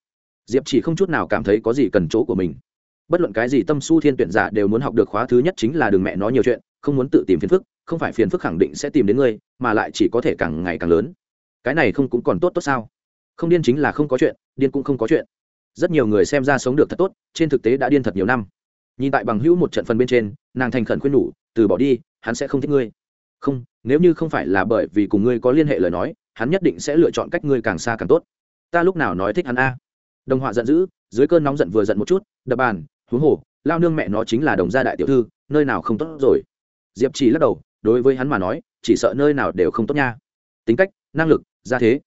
Diệp chỉ không chút nào cảm thấy có gì cần chỗ của mình. Bất luận cái gì tâm su thiên tuyển giả đều muốn học được khóa thứ nhất chính là đừng mẹ nói nhiều chuyện, không muốn tự tìm phiền phức, không phải phiền phức khẳng định sẽ tìm đến ngươi, mà lại chỉ có thể càng ngày càng lớn. Cái này không cũng còn tốt tốt sao? Không điên chính là không có chuyện, điên cũng không có chuyện. Rất nhiều người xem ra sống được thật tốt, trên thực tế đã điên thật nhiều năm. Nhìn tại bằng hữu một trận phần bên trên, nàng thành khẩn khuyên nhủ, từ bỏ đi, hắn sẽ không thích ngươi. Không, nếu như không phải là bởi vì cùng ngươi có liên hệ lời nói, hắn nhất định sẽ lựa chọn cách ngươi càng xa càng tốt. Ta lúc nào nói thích hắn a? Đồng họa giận dữ, dưới cơn nóng giận vừa giận một chút, đập bàn, huống hồ, lao nương mẹ nó chính là đồng gia đại tiểu thư, nơi nào không tốt rồi? Diệp chỉ lắc đầu, đối với hắn mà nói, chỉ sợ nơi nào đều không tốt nha. Tính cách, năng lực ra thế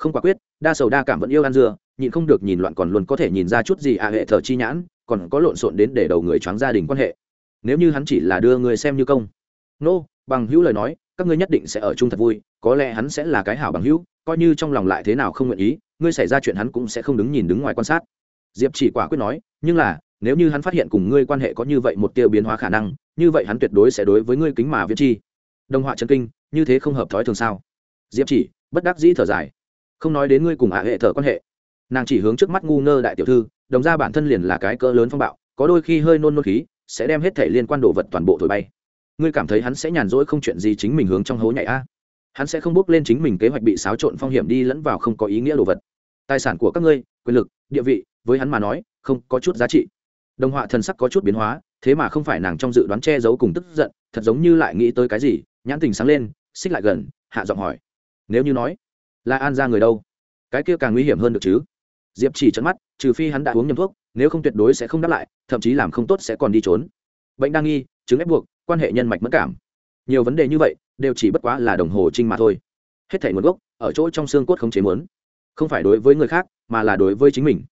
không quả quyết đa sầu đa cảm vẫn yêu ăn dưa nhịn không được nhìn loạn còn luôn có thể nhìn ra chút gì à hệ thờ chi nhãn còn có lộn xộn đến để đầu người choáng gia đình quan hệ. Nếu như hắn chỉ là đưa người xem như công. Nô、no, bằng hữu lời nói các ngươi nhất định sẽ ở chung thật vui có lẽ hắn sẽ là cái hảo bằng hữu coi như trong lòng lại thế nào không nguyện ý ngươi xảy ra chuyện hắn cũng sẽ không đứng nhìn đứng ngoài quan sát. Diệp chỉ quả quyết nói nhưng là nếu như hắn phát hiện cùng ngươi quan hệ có như vậy một tiêu biến hóa khả năng như vậy hắn tuyệt đối sẽ đối với ngươi kính mà viết chi. Đồng họa chân kinh như thế không hợp thói thường sao? Diệp chỉ bất đắc dĩ thở dài không nói đến ngươi cùng hạ hệ thở quan hệ. Nàng chỉ hướng trước mắt ngu ngơ đại tiểu thư, đồng ra bản thân liền là cái cỡ lớn phong bạo, có đôi khi hơi nôn nôn khí, sẽ đem hết thể liên quan đồ vật toàn bộ thổi bay. Ngươi cảm thấy hắn sẽ nhàn rỗi không chuyện gì chính mình hướng trong hố nhảy a? Hắn sẽ không bước lên chính mình kế hoạch bị xáo trộn phong hiểm đi lẫn vào không có ý nghĩa đồ vật. Tài sản của các ngươi, quyền lực, địa vị, với hắn mà nói, không có chút giá trị. Đồng họa thần sắc có chút biến hóa, thế mà không phải nàng trong dự đoán che giấu cùng tức giận, thật giống như lại nghĩ tới cái gì, nhãn tình sáng lên, xích lại gần, hạ giọng hỏi. Nếu như nói là an ra người đâu? Cái kia càng nguy hiểm hơn được chứ? Diệp chỉ trận mắt, trừ phi hắn đã uống nhầm thuốc, nếu không tuyệt đối sẽ không đáp lại, thậm chí làm không tốt sẽ còn đi trốn. Bệnh đang nghi, chứng ép buộc, quan hệ nhân mạch mất cảm. Nhiều vấn đề như vậy, đều chỉ bất quá là đồng hồ trinh mà thôi. Hết thể nguồn gốc, ở chỗ trong xương cốt không chế muốn. Không phải đối với người khác, mà là đối với chính mình.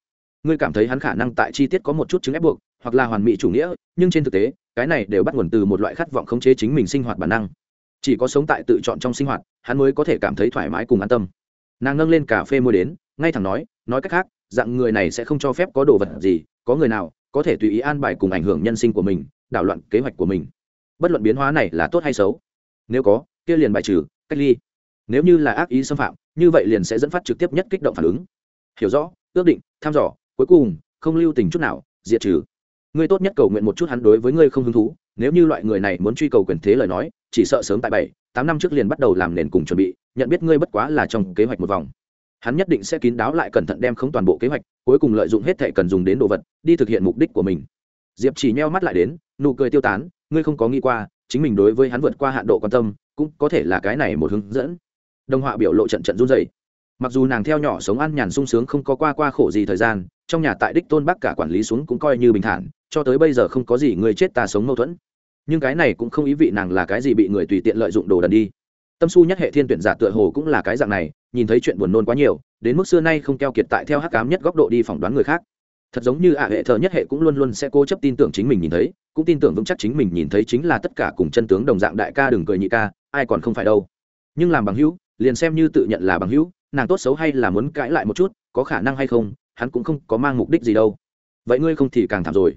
Ngươi cảm thấy hắn khả năng tại chi tiết có một chút chứng ép buộc, hoặc là hoàn mỹ chủ nghĩa, nhưng trên thực tế, cái này đều bắt nguồn từ một loại khát vọng khống chế chính mình sinh hoạt bản năng. Chỉ có sống tại tự chọn trong sinh hoạt, hắn mới có thể cảm thấy thoải mái cùng an tâm nàng nâng lên cà phê môi đến, ngay thẳng nói nói cách khác, dạng người này sẽ không cho phép có đồ vật gì, có người nào có thể tùy ý an bài cùng ảnh hưởng nhân sinh của mình, đảo loạn kế hoạch của mình. Bất luận biến hóa này là tốt hay xấu, nếu có, kia liền bài trừ, cách ly. Nếu như là ác ý xâm phạm, như vậy liền sẽ dẫn phát trực tiếp nhất kích động phản ứng. Hiểu rõ, ước định, thăm dò, cuối cùng, không lưu tình chút nào, diệt trừ. Ngươi tốt nhất cầu nguyện một chút hắn đối với ngươi không hứng thú nếu như loại người này muốn truy cầu quyền thế lời nói, chỉ sợ sớm tại bảy, tám năm trước liền bắt đầu làm nền cùng chuẩn bị, nhận biết ngươi bất quá là trong kế hoạch một vòng. Hắn nhất định sẽ kín đáo lại cẩn thận đem không toàn bộ kế hoạch, cuối cùng lợi dụng hết thệ cần dùng đến đồ vật, đi thực hiện mục đích của mình. Diệp chỉ nheo mắt lại đến, nụ cười tiêu tán, ngươi không có nghĩ qua, chính mình đối với hắn vượt qua hạn độ quan tâm, cũng có thể là cái này một hướng dẫn. Đồng họa biểu lộ trận trận run dày mặc dù nàng theo nhỏ sống ăn nhàn sung sướng không có qua qua khổ gì thời gian, trong nhà tại đích tôn bắc cả quản lý xuống cũng coi như bình thản, cho tới bây giờ không có gì người chết ta sống mâu thuẫn nhưng cái này cũng không ý vị nàng là cái gì bị người tùy tiện lợi dụng đồ đần đi. Tâm su nhất hệ thiên tuyển giả tựa hồ cũng là cái dạng này, nhìn thấy chuyện buồn nôn quá nhiều, đến mức xưa nay không keo kiệt tại theo hắc cám nhất góc độ đi phỏng đoán người khác. Thật giống như ạ hệ thờ nhất hệ cũng luôn luôn sẽ cố chấp tin tưởng chính mình nhìn thấy, cũng tin tưởng vững chắc chính mình nhìn thấy chính là tất cả cùng chân tướng đồng dạng đại ca đừng cười nhị ca, ai còn không phải đâu. Nhưng làm bằng hữu, liền xem như tự nhận là bằng hữu, nàng tốt xấu hay là muốn cãi lại một chút, có khả năng hay không, hắn cũng không có mang mục đích gì đâu. Vậy ngươi không thì càng thảm rồi.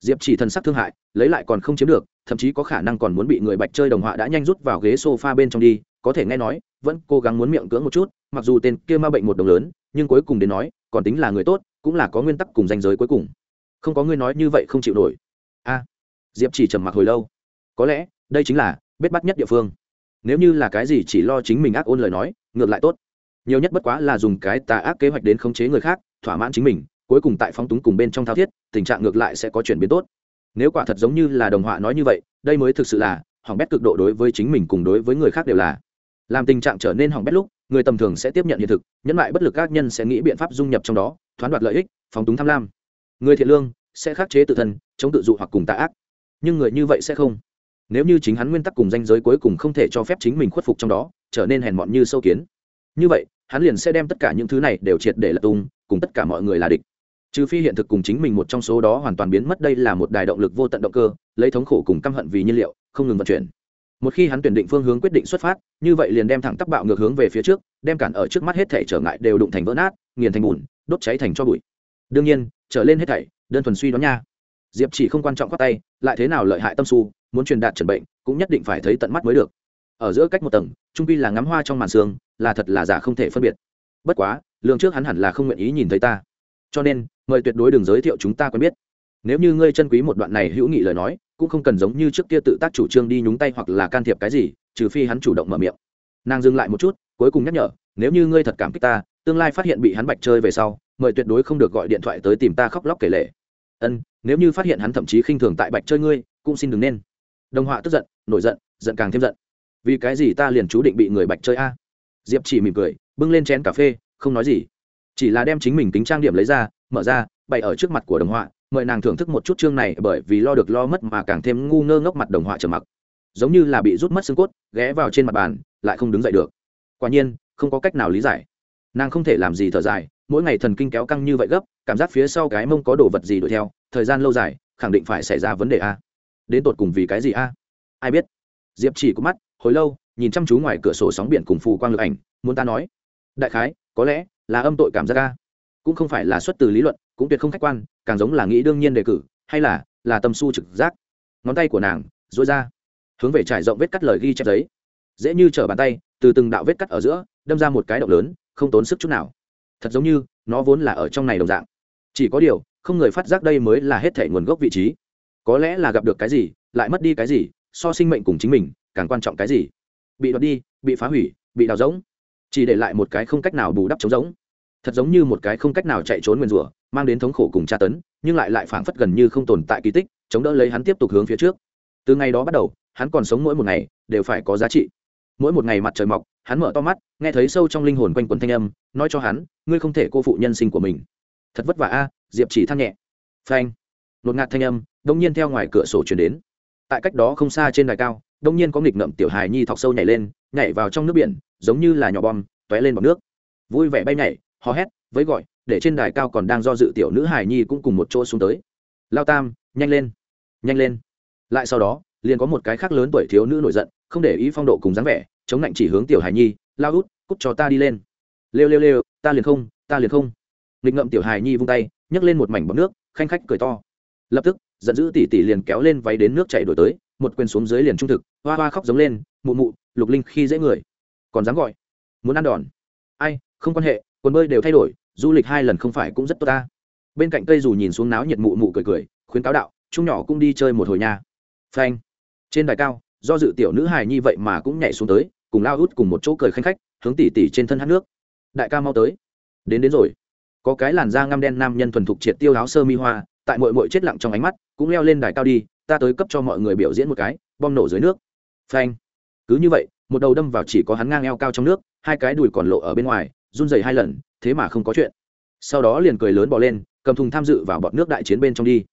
Diệp chỉ thần sắc thương hại, lấy lại còn không chiếm được thậm chí có khả năng còn muốn bị người bạch chơi đồng họa đã nhanh rút vào ghế sofa bên trong đi, có thể nghe nói, vẫn cố gắng muốn miệng cưỡng một chút, mặc dù tên kia ma bệnh một đồng lớn, nhưng cuối cùng đến nói, còn tính là người tốt, cũng là có nguyên tắc cùng danh giới cuối cùng. Không có ngươi nói như vậy không chịu nổi. A, diệp chỉ trầm mặc hồi lâu. Có lẽ, đây chính là bết bắt nhất địa phương. Nếu như là cái gì chỉ lo chính mình ác ôn lời nói, ngược lại tốt. Nhiều nhất bất quá là dùng cái tà ác kế hoạch đến khống chế người khác, thỏa mãn chính mình, cuối cùng tại phóng túng cùng bên trong thao thiết, tình trạng ngược lại sẽ có chuyển biến tốt nếu quả thật giống như là đồng họa nói như vậy, đây mới thực sự là, hỏng bét cực độ đối với chính mình cùng đối với người khác đều là. Làm tình trạng trở nên hỏng bét lúc, người tầm thường sẽ tiếp nhận hiện thực, nhẫn lại bất lực các nhân sẽ nghĩ biện pháp dung nhập trong đó, thoán đoạt lợi ích, phóng túng tham lam. Người thiện lương sẽ khắc chế tự thân, chống tự dụ hoặc cùng tạ ác. Nhưng người như vậy sẽ không. Nếu như chính hắn nguyên tắc cùng danh giới cuối cùng không thể cho phép chính mình khuất phục trong đó, trở nên hèn mọn như sâu kiến. Như vậy, hắn liền sẽ đem tất cả những thứ này đều triệt để lật tung, cùng tất cả mọi người là địch trừ phi hiện thực cùng chính mình một trong số đó hoàn toàn biến mất, đây là một đài động lực vô tận động cơ, lấy thống khổ cùng căm hận vì nhiên liệu, không ngừng vận chuyển. Một khi hắn tuyển định phương hướng quyết định xuất phát, như vậy liền đem thẳng tắc bạo ngược hướng về phía trước, đem cản ở trước mắt hết thể trở ngại đều đụng thành vỡ nát, nghiền thành bùn, đốt cháy thành cho bụi. Đương nhiên, trở lên hết thảy, đơn thuần suy đoán nha. Diệp chỉ không quan trọng khoác tay, lại thế nào lợi hại tâm su, muốn truyền đạt trần bệnh, cũng nhất định phải thấy tận mắt mới được. Ở giữa cách một tầng, trung pi là ngắm hoa trong màn xương là thật là giả không thể phân biệt. Bất quá lượng trước hắn hẳn là không nguyện ý nhìn thấy ta. Cho nên mời tuyệt đối đừng giới thiệu chúng ta quen biết. Nếu như ngươi chân quý một đoạn này hữu nghị lời nói, cũng không cần giống như trước kia tự tác chủ trương đi nhúng tay hoặc là can thiệp cái gì, trừ phi hắn chủ động mở miệng. Nàng dừng lại một chút, cuối cùng nhắc nhở, nếu như ngươi thật cảm kích ta, tương lai phát hiện bị hắn bạch chơi về sau, mời tuyệt đối không được gọi điện thoại tới tìm ta khóc lóc kể lể. Ân, nếu như phát hiện hắn thậm chí khinh thường tại bạch chơi ngươi, cũng xin đừng nên. Đồng họa tức giận, nổi giận giận càng thêm giận. Vì cái gì ta liền chú định bị người bạch chơi a? Diệp chỉ mỉm cười, bưng lên chén cà phê, không nói gì. Chỉ là đem chính mình tính trang điểm lấy ra mở ra, bày ở trước mặt của đồng họa, mời nàng thưởng thức một chút chương này bởi vì lo được lo mất mà càng thêm ngu ngơ ngốc mặt đồng họa trầm mặc. Giống như là bị rút mất xương cốt, ghé vào trên mặt bàn, lại không đứng dậy được. Quả nhiên, không có cách nào lý giải. Nàng không thể làm gì thở dài, mỗi ngày thần kinh kéo căng như vậy gấp, cảm giác phía sau cái mông có đồ vật gì đuổi theo, thời gian lâu dài, khẳng định phải xảy ra vấn đề a. Đến tột cùng vì cái gì a? Ai biết? Diệp chỉ có mắt, hồi lâu, nhìn chăm chú ngoài cửa sổ sóng biển cùng phù quang lực ảnh, muốn ta nói. Đại khái, có lẽ là âm tội cảm giác a cũng không phải là xuất từ lý luận, cũng tuyệt không khách quan, càng giống là nghĩ đương nhiên đề cử, hay là là tâm su trực giác. Ngón tay của nàng dối ra, hướng về trải rộng vết cắt lời ghi chép giấy. Dễ như chở bàn tay, từ từng đạo vết cắt ở giữa, đâm ra một cái động lớn, không tốn sức chút nào. Thật giống như, nó vốn là ở trong này đồng dạng. Chỉ có điều, không người phát giác đây mới là hết thể nguồn gốc vị trí. Có lẽ là gặp được cái gì, lại mất đi cái gì, so sinh mệnh cùng chính mình, càng quan trọng cái gì. Bị đoạt đi, bị phá hủy, bị đào rỗng. Chỉ để lại một cái không cách nào bù đắp trống rỗng thật giống như một cái không cách nào chạy trốn nguyên rủa, mang đến thống khổ cùng tra tấn, nhưng lại lại phảng phất gần như không tồn tại kỳ tích, chống đỡ lấy hắn tiếp tục hướng phía trước. Từ ngày đó bắt đầu, hắn còn sống mỗi một ngày đều phải có giá trị. Mỗi một ngày mặt trời mọc, hắn mở to mắt, nghe thấy sâu trong linh hồn quanh quần thanh âm, nói cho hắn, ngươi không thể cô phụ nhân sinh của mình. Thật vất vả a, diệp chỉ than nhẹ. Phanh. Nột ngạt thanh âm đông nhiên theo ngoài cửa sổ chuyển đến. Tại cách đó không xa trên đài cao đông nhiên có nghịch ngợm tiểu hài nhi thọc sâu nhảy lên, nhảy vào trong nước biển, giống như là nhỏ bom t ó é lên bọc nước. Vui vẻ bay nhảy hò hét với gọi, để trên đài cao còn đang do dự tiểu nữ hài nhi cũng cùng một chỗ xuống tới. Lao tam, nhanh lên nhanh lên. Lại sau đó, liền có một cái khác lớn tuổi thiếu nữ nổi giận, không để ý phong độ cùng dáng vẻ, chống lạnh chỉ hướng tiểu hài nhi, lao út, cút cho ta đi lên. Lêu lêu lêu, ta liền không, ta liền không. Nghịch ngậm tiểu hài nhi vung tay, nhấc lên một mảnh bọc nước, khanh khách cười to. Lập tức, giận dữ tỉ tỉ liền kéo lên váy đến nước chảy đổi tới, một quyền xuống dưới liền trung thực, hoa hoa khóc giống lên, mụ mụ, lục linh khi dễ người, còn dám gọi, muốn ăn đòn. Ai, không quan hệ quần bơi đều thay đổi, du lịch hai lần không phải cũng rất tốt ta. Bên cạnh cây dù nhìn xuống náo nhiệt mụ mụ cười cười, khuyến cáo đạo, chúng nhỏ cũng đi chơi một hồi nha. Phanh. Trên đài cao, do dự tiểu nữ hài nhi vậy mà cũng nhảy xuống tới, cùng lao hút cùng một chỗ cười khanh khách, hướng tỉ tỉ trên thân hát nước. Đại ca mau tới. Đến đến rồi. Có cái làn da ngăm đen nam nhân thuần thục triệt tiêu áo sơ mi hoa, tại mội mội chết lặng trong ánh mắt, cũng leo lên đài cao đi, ta tới cấp cho mọi người biểu diễn một cái, bom nổ dưới nước. Phanh. Cứ như vậy, một đầu đâm vào chỉ có hắn ngang eo cao trong nước, hai cái đùi còn lộ ở bên ngoài run rẩy hai lần, thế mà không có chuyện. Sau đó liền cười lớn bỏ lên, cầm thùng tham dự vào bọn nước đại chiến bên trong đi.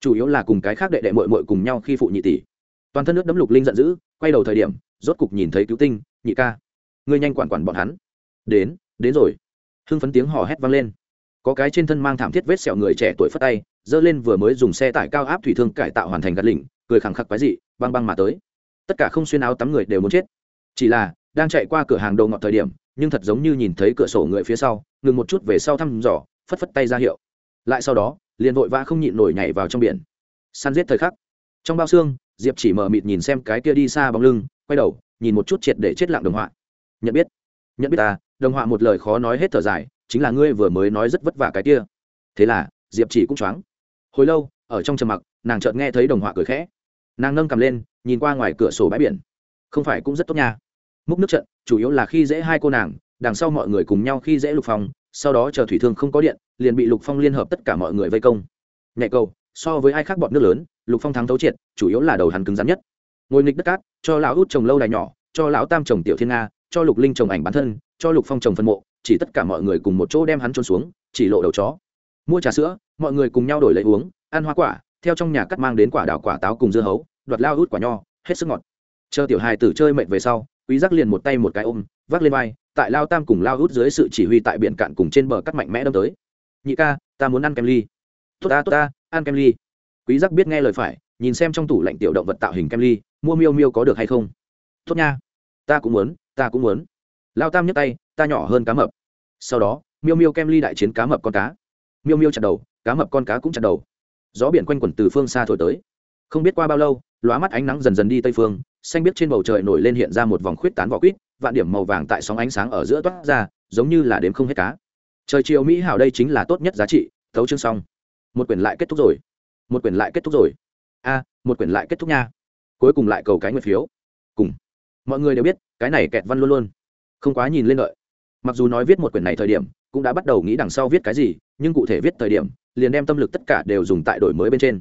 Chủ yếu là cùng cái khác đệ đệ mội mội cùng nhau khi phụ nhị tỷ. Toàn thân nước đấm lục linh giận dữ, quay đầu thời điểm, rốt cục nhìn thấy cứu tinh, nhị ca. Ngươi nhanh quản quản bọn hắn. Đến đến rồi. Hưng phấn tiếng hò hét vang lên. Có cái trên thân mang thảm thiết vết sẹo người trẻ tuổi phất tay dơ lên vừa mới dùng xe tải cao áp thủy thương cải tạo hoàn thành gạt lỉnh, cười khẳng khắc quái dị, băng băng mà tới. Tất cả không xuyên áo tắm người đều muốn chết. Chỉ là, đang chạy qua cửa hàng đầu ngọt thời điểm nhưng thật giống như nhìn thấy cửa sổ người phía sau, ngừng một chút về sau thăm dò, phất phất tay ra hiệu. Lại sau đó, liền vội vã không nhịn nổi nhảy vào trong biển. Săn giết thời khắc. Trong bao xương, diệp chỉ mờ mịt nhìn xem cái kia đi xa bóng lưng, quay đầu, nhìn một chút triệt để chết lặng đồng họa. Nhận biết. Nhận biết ta, đồng họa một lời khó nói hết thở dài, chính là ngươi vừa mới nói rất vất vả cái kia. Thế là, diệp chỉ cũng choáng. Hồi lâu, ở trong trầm mặc, nàng chợt nghe thấy đồng họa cười khẽ. Nàng nâng cầm lên, nhìn qua ngoài cửa sổ bãi biển. Không phải cũng rất tốt nha múc nước trận, chủ yếu là khi dễ hai cô nàng, đằng sau mọi người cùng nhau khi dễ lục phong, sau đó chờ thủy thương không có điện, liền bị lục phong liên hợp tất cả mọi người vây công. Nhẹ câu so với ai khác bọn nước lớn, lục phong thắng thấu triệt, chủ yếu là đầu hắn cứng rắn nhất. Ngồi nghịch đất cát, cho lão út trồng lâu đài nhỏ, cho lão tam trồng tiểu thiên nga, cho lục linh trồng ảnh bản thân, cho lục phong trồng phân mộ, chỉ tất cả mọi người cùng một chỗ đem hắn trôn xuống, chỉ lộ đầu chó. Mua trà sữa, mọi người cùng nhau đổi lấy uống, ăn hoa quả, theo trong nhà cắt mang đến quả đào quả táo cùng dưa hấu, đoạt lao út quả nho, hết sức ngọt. Chờ tiểu hài tử chơi mệt về sau quý giác liền một tay một cái ôm, vác lên vai, tại lao tam cùng lao út dưới sự chỉ huy tại biển cạn cùng trên bờ cắt mạnh mẽ đâm tới. Nhị ca, ta muốn ăn kem ly. Tốt ta tốt ta, ăn kem ly. Quý giác biết nghe lời phải, nhìn xem trong tủ lạnh tiểu động vật tạo hình kem ly, mua miêu miêu có được hay không? Tốt nha, ta cũng muốn, ta cũng muốn. Lao tam nhấc tay, ta nhỏ hơn cá mập. Sau đó, miêu miêu kem ly đại chiến cá mập con cá. Miêu miêu chặt đầu, cá mập con cá cũng chặt đầu. Gió biển quanh quẩn từ phương xa thổi tới. Không biết qua bao lâu lóa mắt ánh nắng dần dần đi tây phương, xanh biết trên bầu trời nổi lên hiện ra một vòng khuyết tán vỏ quýt, vạn điểm màu vàng tại sóng ánh sáng ở giữa toát ra, giống như là đếm không hết cá. Trời chiều mỹ hảo đây chính là tốt nhất giá trị tấu chương xong. Một quyển lại kết thúc rồi. Một quyển lại kết thúc rồi. A, một quyển lại kết thúc nha. Cuối cùng lại cầu cái nguyệt phiếu. Cùng. Mọi người đều biết, cái này kẹt văn luôn luôn. Không quá nhìn lên đợi. Mặc dù nói viết một quyển này thời điểm, cũng đã bắt đầu nghĩ đằng sau viết cái gì, nhưng cụ thể viết thời điểm, liền đem tâm lực tất cả đều dùng tại đổi mới bên trên.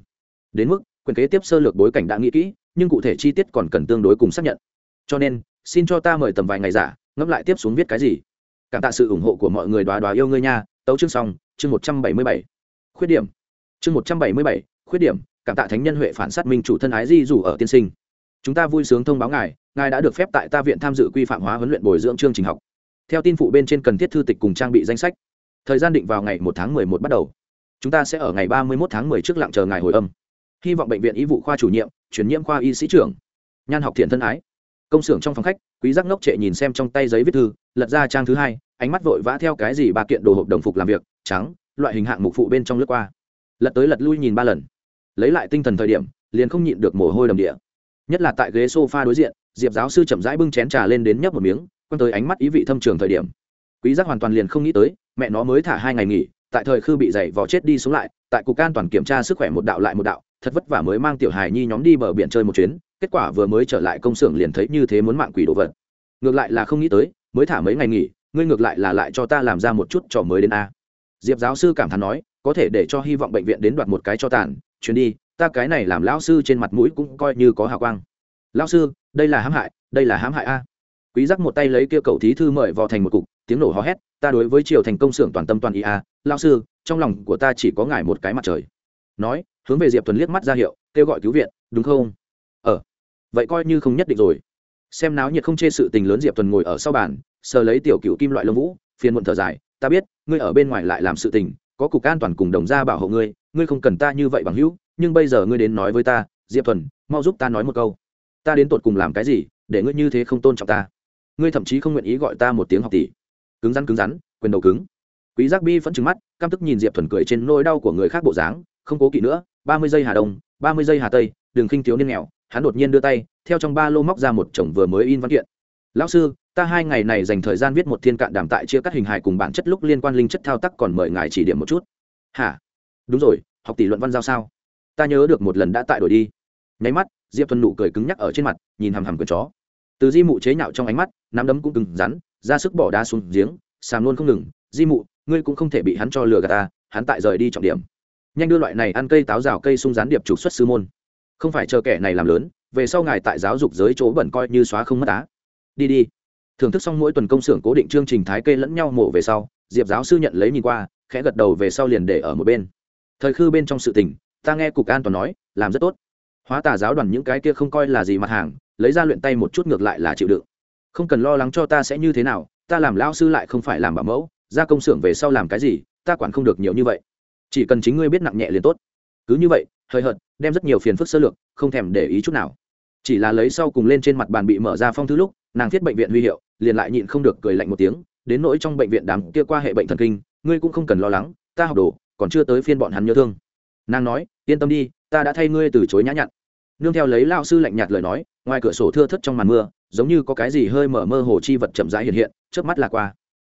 Đến mức quyển kế tiếp sơ lược bối cảnh đã nghĩ kỹ, nhưng cụ thể chi tiết còn cần tương đối cùng xác nhận. Cho nên, xin cho ta mời tầm vài ngày giả, ngẫm lại tiếp xuống viết cái gì. Cảm tạ sự ủng hộ của mọi người đoá đoá yêu ngươi nha. Tấu chương xong, chương một trăm bảy mươi bảy. Khuyết điểm. Chương một trăm bảy mươi bảy, khuyết điểm. Cảm tạ thánh nhân huệ phản sát minh chủ thân ái di dù ở tiên sinh. Chúng ta vui sướng thông báo ngài ngài đã được phép tại ta viện tham dự quy phạm hóa huấn luyện bồi dưỡng chương trình học. Theo tin phụ bên trên cần thiết thư tịch cùng trang bị danh sách. Thời gian định vào ngày một tháng mười một bắt đầu. Chúng ta sẽ ở ngày ba mươi một tháng mười trước lặng chờ ngài hồi âm hy vọng bệnh viện y vụ khoa chủ nhiệm, chuyển nhiễm khoa y sĩ trưởng. Nhan học thiện thân ái. Công xưởng trong phòng khách, quý giác ngốc trệ nhìn xem trong tay giấy viết thư, lật ra trang thứ hai, ánh mắt vội vã theo cái gì ba kiện đồ hộp đồng phục làm việc, trắng, loại hình hạng mục phụ bên trong lướt qua. Lật tới lật lui nhìn ba lần. Lấy lại tinh thần thời điểm, liền không nhịn được mồ hôi đầm địa. Nhất là tại ghế sofa đối diện, diệp giáo sư chậm rãi bưng chén trà lên đến nhấp một miếng quan tới ánh mắt ý vị thâm trường thời điểm. Quý giác hoàn toàn liền không nghĩ tới, mẹ nó mới thả hai ngày nghỉ, tại thời khư bị dày vò chết đi xuống lại, tại cục an toàn kiểm tra sức khỏe một đạo lại một đạo thật vất vả mới mang tiểu hài nhi nhóm đi bờ biển chơi một chuyến, kết quả vừa mới trở lại công xưởng liền thấy như thế muốn mạng quỷ đồ vật. Ngược lại là không nghĩ tới, mới thả mấy ngày nghỉ, ngươi ngược lại là lại cho ta làm ra một chút trò mới đến a. Diệp giáo sư cảm thán nói, có thể để cho hy vọng bệnh viện đến đoạt một cái cho tàn, chuyến đi, ta cái này làm lão sư trên mặt mũi cũng coi như có hào quang. Lão sư, đây là hãm hại, đây là hãm hại a. Quý giác một tay lấy kia cậu thí thư mời vào thành một cục, tiếng nổ hò hét, ta đối với triều thành công xưởng toàn tâm toàn ý a. Lão sư, trong lòng của ta chỉ có ngài một cái mặt trời. Nói hướng về diệp thuần liếc mắt ra hiệu, kêu gọi cứu viện, đúng không? Ờ. Vậy coi như không nhất định rồi. Xem náo nhiệt không chê sự tình lớn diệp tuần ngồi ở sau bàn, sờ lấy tiểu cựu kim loại lông vũ, phiền muộn thở dài, ta biết, ngươi ở bên ngoài lại làm sự tình, có cục an toàn cùng đồng gia bảo hộ ngươi ngươi không cần ta như vậy bằng hữu, nhưng bây giờ ngươi đến nói với ta, diệp thuần, mau giúp ta nói một câu. Ta đến tột cùng làm cái gì, để ngươi như thế không tôn trọng ta? Ngươi thậm chí không nguyện ý gọi ta một tiếng học tỷ. Cứng rắn cứng rắn, quyền đầu cứng. Quý giác bi vẫn trừng mắt, căm tức nhìn diệp thuần cười trên nỗi đau của người khác bộ dáng, không cố kỵ nữa ba mươi giây hà đông, ba mươi giây hà tây, đường khinh thiếu niên nghèo, hắn đột nhiên đưa tay, theo trong ba lô móc ra một chồng vừa mới in văn kiện. Lão sư, ta hai ngày này dành thời gian viết một thiên cạn đàm tại chia cắt hình hài cùng bản chất lúc liên quan linh chất thao tác còn mời ngài chỉ điểm một chút. Hả? Đúng rồi, học tỷ luận văn giao sao? Ta nhớ được một lần đã tại đổi đi. Nháy mắt, diệp thuần nụ cười cứng nhắc ở trên mặt, nhìn hằm hằm quyền chó. Từ di mụ chế nhạo trong ánh mắt, nắm đấm cũng cứng rắn, ra sức bỏ đá xuống giếng, sàm luôn không ngừng. Di mụ, ngươi cũng không thể bị hắn cho lừa gạt ta, hắn tại rời đi trọng điểm nhanh đưa loại này ăn cây táo rào cây sung gián điệp trục xuất sư môn. Không phải chờ kẻ này làm lớn, về sau ngài tại giáo dục giới chỗ bẩn coi như xóa không mất á. Đi đi. Thưởng thức xong mỗi tuần công xưởng cố định chương trình thái kê lẫn nhau mổ về sau, diệp giáo sư nhận lấy nhìn qua, khẽ gật đầu về sau liền để ở một bên. Thời khư bên trong sự tình, ta nghe cục an toàn nói, làm rất tốt. Hóa tà giáo đoàn những cái kia không coi là gì mặt hàng, lấy ra luyện tay một chút ngược lại là chịu đựng. Không cần lo lắng cho ta sẽ như thế nào, ta làm lao sư lại không phải làm bảo mẫu, ra công xưởng về sau làm cái gì, ta quản không được nhiều như vậy chỉ cần chính ngươi biết nặng nhẹ liền tốt. Cứ như vậy hơi hợt, đem rất nhiều phiền phức sơ lược, không thèm để ý chút nào. Chỉ là lấy sau cùng lên trên mặt bàn bị mở ra phong thư lúc, nàng thiết bệnh viện huy hiệu, liền lại nhịn không được cười lạnh một tiếng, đến nỗi trong bệnh viện đám kia qua hệ bệnh thần kinh, ngươi cũng không cần lo lắng, ta học đồ, còn chưa tới phiên bọn hắn nhớ thương. Nàng nói, yên tâm đi, ta đã thay ngươi từ chối nhã nhặn. Nương theo lấy lao sư lạnh nhạt lời nói, ngoài cửa sổ thưa thất trong màn mưa, giống như có cái gì hơi mở mơ hồ chi vật chậm rãi hiện hiện trước mắt là qua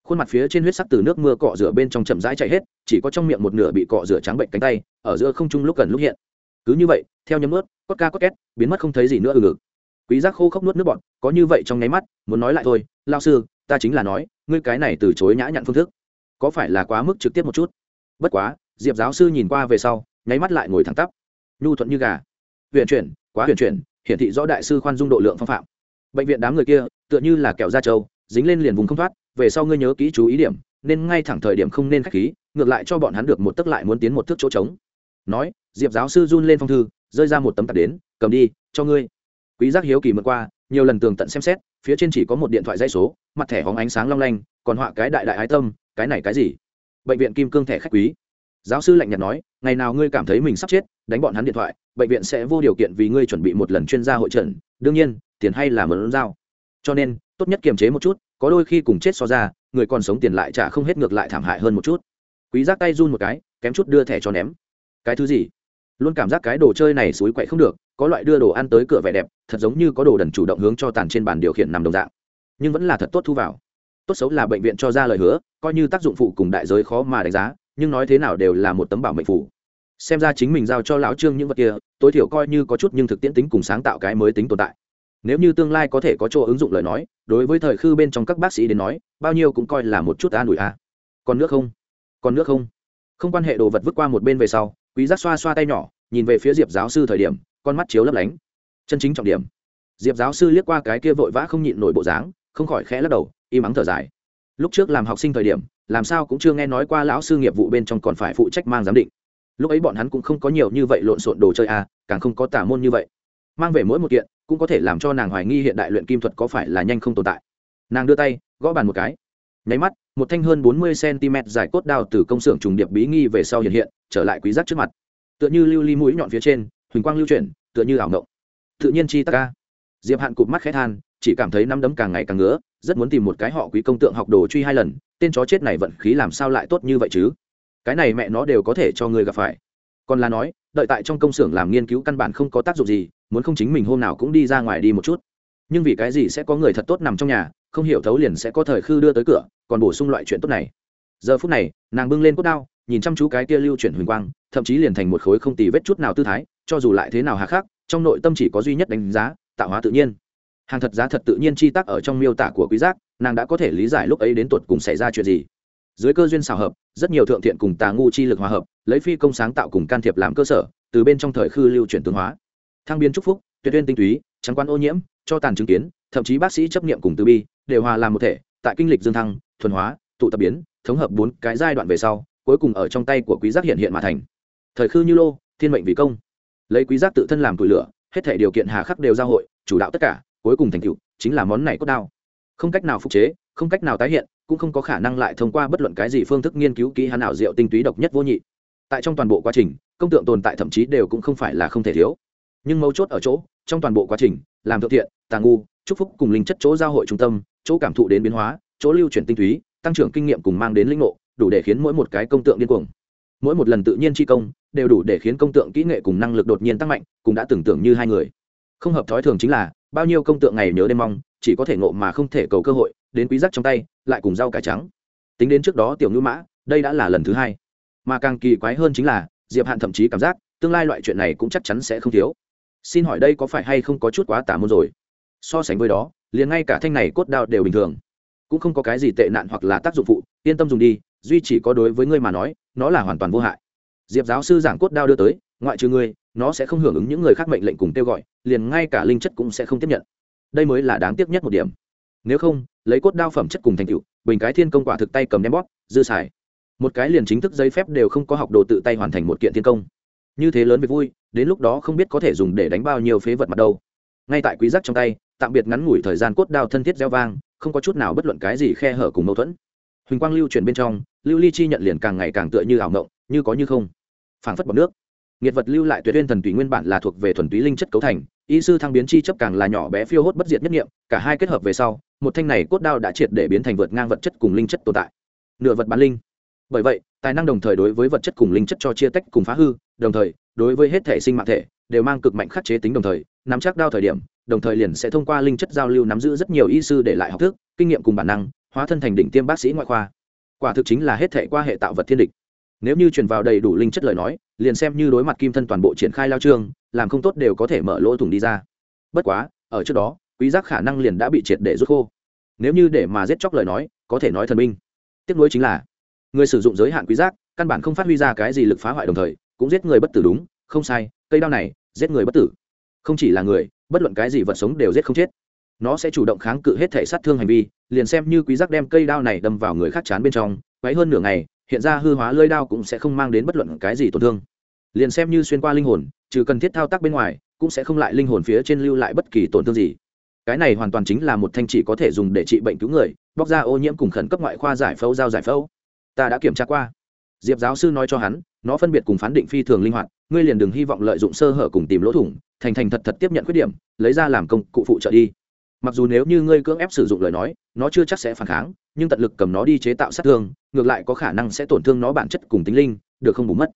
khuôn mặt phía trên huyết sắc từ nước mưa cọ rửa bên trong chậm rãi chạy hết, chỉ có trong miệng một nửa bị cọ rửa trắng bệnh cánh tay, ở giữa không trung lúc gần lúc hiện. Cứ như vậy, theo nhấm ướt, cốt ca cốt két, biến mất không thấy gì nữa ừ ngực. Quý giác khô khốc nuốt nước bọt, có như vậy trong nháy mắt, muốn nói lại thôi lao sư, ta chính là nói, ngươi cái này từ chối nhã nhặn phương thức, có phải là quá mức trực tiếp một chút? Bất quá, diệp giáo sư nhìn qua về sau, nháy mắt lại ngồi thẳng tắp. Nhu thuận như gà. Huyền chuyển, quá huyền chuyển, hiển thị rõ đại sư khoan dung độ lượng phong phạm. Bệnh viện đám người kia, tựa như là kẹo da trâu, dính lên liền vùng không thoát về sau ngươi nhớ kỹ chú ý điểm, nên ngay thẳng thời điểm không nên khách khí, ngược lại cho bọn hắn được một tức lại muốn tiến một thước chỗ trống. Nói, diệp giáo sư run lên phong thư, rơi ra một tấm tạp đến, cầm đi, cho ngươi. Quý giác hiếu kỳ mượn qua, nhiều lần tường tận xem xét, phía trên chỉ có một điện thoại dây số, mặt thẻ hóng ánh sáng long lanh, còn họa cái đại đại ái tâm, cái này cái gì? Bệnh viện kim cương thẻ khách quý. Giáo sư lạnh nhạt nói, ngày nào ngươi cảm thấy mình sắp chết, đánh bọn hắn điện thoại, bệnh viện sẽ vô điều kiện vì ngươi chuẩn bị một lần chuyên gia hội trần, đương nhiên, tiền hay là mớn giao. Cho nên tốt nhất kiềm chế một chút, có đôi khi cùng chết so ra, người còn sống tiền lại trả không hết ngược lại thảm hại hơn một chút. Quý giác tay run một cái, kém chút đưa thẻ cho ném. Cái thứ gì? Luôn cảm giác cái đồ chơi này suối quậy không được, có loại đưa đồ ăn tới cửa vẻ đẹp, thật giống như có đồ đần chủ động hướng cho tàn trên bàn điều khiển nằm đồng dạng. Nhưng vẫn là thật tốt thu vào. Tốt xấu là bệnh viện cho ra lời hứa, coi như tác dụng phụ cùng đại giới khó mà đánh giá, nhưng nói thế nào đều là một tấm bảo mệnh phủ xem ra chính mình giao cho lão trương những vật kia, tối thiểu coi như có chút nhưng thực tiễn tính cùng sáng tạo cái mới tính tồn tại nếu như tương lai có thể có chỗ ứng dụng lời nói, đối với thời khư bên trong các bác sĩ đến nói, bao nhiêu cũng coi là một chút an ủi a à. còn nước không? Còn nước không? Không quan hệ đồ vật vứt qua một bên về sau, quý giác xoa xoa tay nhỏ, nhìn về phía diệp giáo sư thời điểm, con mắt chiếu lấp lánh. Chân chính trọng điểm. Diệp giáo sư liếc qua cái kia vội vã không nhịn nổi bộ dáng, không khỏi khẽ lắc đầu, im ắng thở dài. Lúc trước làm học sinh thời điểm, làm sao cũng chưa nghe nói qua lão sư nghiệp vụ bên trong còn phải phụ trách mang giám định. Lúc ấy bọn hắn cũng không có nhiều như vậy lộn xộn đồ chơi à càng không có tả môn như vậy. Mang về mỗi một kiện cũng có thể làm cho nàng hoài nghi hiện đại luyện kim thuật có phải là nhanh không tồn tại. Nàng đưa tay, gõ bàn một cái. Nháy mắt, một thanh hơn bốn mươi cm dài cốt đao từ công xưởng trùng điệp bí nghi về sau hiện hiện, trở lại quý giác trước mặt. Tựa như lưu ly mũi nhọn phía trên, huỳnh quang lưu chuyển, tựa như ảo ngộng. Tự nhiên chi ta ca. Diệp hạn cụp mắt khẽ than, chỉ cảm thấy năm đấm càng ngày càng ngứa, rất muốn tìm một cái họ quý công tượng học đồ truy hai lần, tên chó chết này vận khí làm sao lại tốt như vậy chứ? Cái này mẹ nó đều có thể cho người gặp phải còn là nói, đợi tại trong công xưởng làm nghiên cứu căn bản không có tác dụng gì, muốn không chính mình hôm nào cũng đi ra ngoài đi một chút. Nhưng vì cái gì sẽ có người thật tốt nằm trong nhà, không hiểu thấu liền sẽ có thời khư đưa tới cửa, còn bổ sung loại chuyện tốt này. Giờ phút này, nàng bưng lên cốt đao, nhìn chăm chú cái kia lưu chuyển huỳnh quang, thậm chí liền thành một khối không tì vết chút nào tư thái, cho dù lại thế nào hà khắc, trong nội tâm chỉ có duy nhất đánh giá, tạo hóa tự nhiên. Hàng thật giá thật tự nhiên chi tác ở trong miêu tả của quý giác, nàng đã có thể lý giải lúc ấy đến tuột cùng xảy ra chuyện gì. Dưới cơ duyên xào hợp, rất nhiều thượng thiện cùng tà ngu chi lực hòa hợp lấy phi công sáng tạo cùng can thiệp làm cơ sở, từ bên trong thời khư lưu chuyển tướng hóa. Thăng biên trúc phúc, tuyệt uyên tinh túy, trắng quan ô nhiễm, cho tàn chứng kiến, thậm chí bác sĩ chấp nghiệm cùng từ bi, đều hòa làm một thể, tại kinh lịch dương thăng, thuần hóa, tụ tập biến, thống hợp bốn cái giai đoạn về sau, cuối cùng ở trong tay của quý giác hiện hiện mà thành. Thời khư như lô, thiên mệnh vì công. Lấy quý giác tự thân làm củi lửa, hết thể điều kiện hà khắc đều giao hội, chủ đạo tất cả, cuối cùng thành tựu, chính là món này cốt đao. Không cách nào phục chế, không cách nào tái hiện, cũng không có khả năng lại thông qua bất luận cái gì phương thức nghiên cứu kỹ hắn ảo diệu tinh túy độc nhất vô nhị tại trong toàn bộ quá trình, công tượng tồn tại thậm chí đều cũng không phải là không thể thiếu. Nhưng mấu chốt ở chỗ, trong toàn bộ quá trình, làm thượng thiện tàng ngu, chúc phúc cùng linh chất chỗ giao hội trung tâm, chỗ cảm thụ đến biến hóa, chỗ lưu chuyển tinh túy, tăng trưởng kinh nghiệm cùng mang đến linh ngộ, đủ để khiến mỗi một cái công tượng điên cuồng. Mỗi một lần tự nhiên chi công, đều đủ để khiến công tượng kỹ nghệ cùng năng lực đột nhiên tăng mạnh, cũng đã tưởng tượng như hai người. Không hợp thói thường chính là, bao nhiêu công tượng ngày nhớ đêm mong, chỉ có thể ngộ mà không thể cầu cơ hội, đến quý giác trong tay, lại cùng rau cải trắng. Tính đến trước đó tiểu ngữ mã, đây đã là lần thứ hai mà càng kỳ quái hơn chính là, diệp hạn thậm chí cảm giác, tương lai loại chuyện này cũng chắc chắn sẽ không thiếu. Xin hỏi đây có phải hay không có chút quá tả môn rồi? So sánh với đó, liền ngay cả thanh này cốt đao đều bình thường. Cũng không có cái gì tệ nạn hoặc là tác dụng phụ, yên tâm dùng đi, duy chỉ có đối với ngươi mà nói, nó là hoàn toàn vô hại. Diệp giáo sư giảng cốt đao đưa tới, ngoại trừ ngươi, nó sẽ không hưởng ứng những người khác mệnh lệnh cùng kêu gọi, liền ngay cả linh chất cũng sẽ không tiếp nhận. Đây mới là đáng tiếc nhất một điểm. Nếu không, lấy cốt đao phẩm chất cùng thành tựu, bình cái thiên công quả thực tay cầm đem bóp, dư xài một cái liền chính thức giấy phép đều không có học đồ tự tay hoàn thành một kiện thiên công. Như thế lớn về vui, đến lúc đó không biết có thể dùng để đánh bao nhiêu phế vật mặt đâu. Ngay tại quý giác trong tay, tạm biệt ngắn ngủi thời gian cốt đao thân thiết gieo vang, không có chút nào bất luận cái gì khe hở cùng mâu thuẫn. Huỳnh quang lưu chuyển bên trong, lưu ly chi nhận liền càng ngày càng tựa như ảo ngộng như có như không. Phảng phất bọt nước. Nghiệt vật lưu lại tuyệt uyên thần tùy nguyên bản là thuộc về thuần túy linh chất cấu thành, y sư thăng biến chi chấp càng là nhỏ bé phiêu hốt bất diệt nhất nghiệm cả hai kết hợp về sau, một thanh này cốt đao đã triệt để biến thành vượt ngang vật chất cùng linh chất tồn tại. Nửa vật bán linh bởi vậy, tài năng đồng thời đối với vật chất cùng linh chất cho chia tách cùng phá hư, đồng thời, đối với hết thể sinh mạng thể, đều mang cực mạnh khắc chế tính đồng thời, nắm chắc đao thời điểm, đồng thời liền sẽ thông qua linh chất giao lưu nắm giữ rất nhiều y sư để lại học thức, kinh nghiệm cùng bản năng, hóa thân thành đỉnh tiêm bác sĩ ngoại khoa. Quả thực chính là hết thể qua hệ tạo vật thiên địch. Nếu như truyền vào đầy đủ linh chất lời nói, liền xem như đối mặt kim thân toàn bộ triển khai lao trương, làm không tốt đều có thể mở lỗ thủng đi ra. Bất quá, ở trước đó, quý giác khả năng liền đã bị triệt để rút khô. Nếu như để mà giết chóc lời nói, có thể nói thần minh. Tiếp nối chính là người sử dụng giới hạn quý giác, căn bản không phát huy ra cái gì lực phá hoại đồng thời, cũng giết người bất tử đúng, không sai, cây đao này, giết người bất tử. Không chỉ là người, bất luận cái gì vật sống đều giết không chết. Nó sẽ chủ động kháng cự hết thể sát thương hành vi, liền xem như quý giác đem cây đao này đâm vào người khác chán bên trong, quấy hơn nửa ngày, hiện ra hư hóa lơi đao cũng sẽ không mang đến bất luận cái gì tổn thương. Liền xem như xuyên qua linh hồn, trừ cần thiết thao tác bên ngoài, cũng sẽ không lại linh hồn phía trên lưu lại bất kỳ tổn thương gì. Cái này hoàn toàn chính là một thanh chỉ có thể dùng để trị bệnh cứu người, bóc ra ô nhiễm cùng khẩn cấp ngoại khoa giải phẫu giao giải phẫu ta đã kiểm tra qua. Diệp giáo sư nói cho hắn, nó phân biệt cùng phán định phi thường linh hoạt, ngươi liền đừng hy vọng lợi dụng sơ hở cùng tìm lỗ thủng, thành thành thật thật tiếp nhận khuyết điểm, lấy ra làm công cụ phụ trợ đi. Mặc dù nếu như ngươi cưỡng ép sử dụng lời nói, nó chưa chắc sẽ phản kháng, nhưng tận lực cầm nó đi chế tạo sát thương, ngược lại có khả năng sẽ tổn thương nó bản chất cùng tính linh, được không bù mất.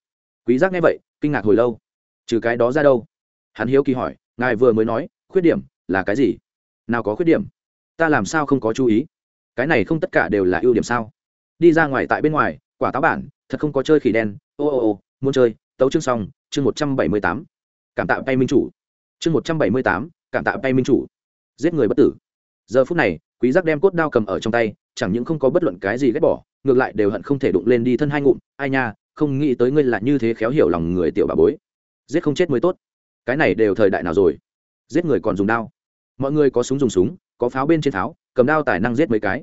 Quý giác nghe vậy, kinh ngạc hồi lâu. Trừ cái đó ra đâu? Hắn hiếu kỳ hỏi, ngài vừa mới nói, khuyết điểm là cái gì? Nào có khuyết điểm? Ta làm sao không có chú ý? Cái này không tất cả đều là ưu điểm sao? Đi ra ngoài tại bên ngoài, quả táo bản, thật không có chơi khỉ đen. Ô ô ô, muốn chơi, tấu chương xong, chương một trăm bảy mươi tám. Cảm tạ tay minh chủ. Chương một trăm bảy mươi tám, cảm tạ tay minh chủ. Giết người bất tử. Giờ phút này, quý giác đem cốt đao cầm ở trong tay, chẳng những không có bất luận cái gì ghét bỏ, ngược lại đều hận không thể đụng lên đi thân hai ngụm. Ai nha, không nghĩ tới ngươi là như thế khéo hiểu lòng người tiểu bà bối. Giết không chết mới tốt. Cái này đều thời đại nào rồi? Giết người còn dùng đao. Mọi người có súng dùng súng, có pháo bên trên pháo, cầm đao tài năng giết mấy cái.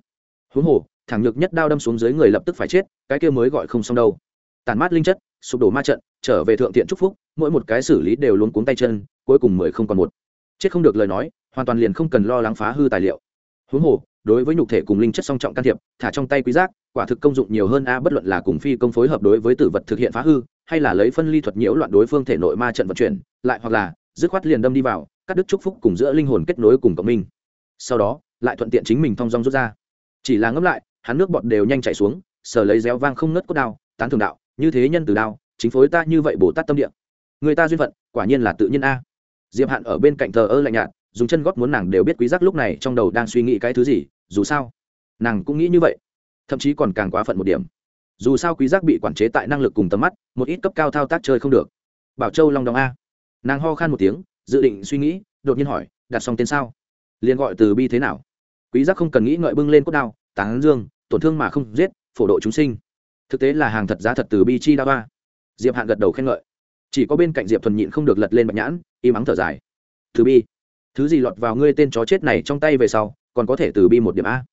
Huống hồ thẳng nhược nhất đao đâm xuống dưới người lập tức phải chết, cái kia mới gọi không xong đâu. Tàn mát linh chất, sụp đổ ma trận, trở về thượng thiện trúc phúc, mỗi một cái xử lý đều luôn cuống tay chân, cuối cùng mười không còn một. Chết không được lời nói, hoàn toàn liền không cần lo lắng phá hư tài liệu. Huống hồ, đối với nhục thể cùng linh chất song trọng can thiệp, thả trong tay quý giác, quả thực công dụng nhiều hơn a, bất luận là cùng phi công phối hợp đối với tử vật thực hiện phá hư, hay là lấy phân ly thuật nhiễu loạn đối phương thể nội ma trận vận chuyển, lại hoặc là, dứt khoát liền đâm đi vào, cắt đứt chúc phúc cùng giữa linh hồn kết nối cùng cộng minh. Sau đó, lại thuận tiện chính mình thong dong rút ra. Chỉ là ngẫm lại hắn nước bọt đều nhanh chảy xuống, sờ lấy réo vang không ngớt cốt đao, tán thường đạo, như thế nhân từ đao, chính phối ta như vậy bồ tát tâm địa. Người ta duyên phận, quả nhiên là tự nhiên a. Diệp hạn ở bên cạnh thờ ơ lạnh nhạt, dùng chân gót muốn nàng đều biết quý giác lúc này trong đầu đang suy nghĩ cái thứ gì, dù sao, nàng cũng nghĩ như vậy. Thậm chí còn càng quá phận một điểm. Dù sao quý giác bị quản chế tại năng lực cùng tầm mắt, một ít cấp cao thao tác chơi không được. Bảo châu long đong a. Nàng ho khan một tiếng, dự định suy nghĩ, đột nhiên hỏi, đặt xong tên sao? Liền gọi từ bi thế nào? Quý giác không cần nghĩ ngợi bưng lên cốt đao táng dương, tổn thương mà không giết, phổ độ chúng sinh. Thực tế là hàng thật giá thật từ bi chi đa ba diệp hạn gật đầu khen ngợi. Chỉ có bên cạnh diệp thuần nhịn không được lật lên bạch nhãn, im ắng thở dài. Từ bi, thứ gì lọt vào ngươi tên chó chết này trong tay về sau, còn có thể từ bi một điểm a.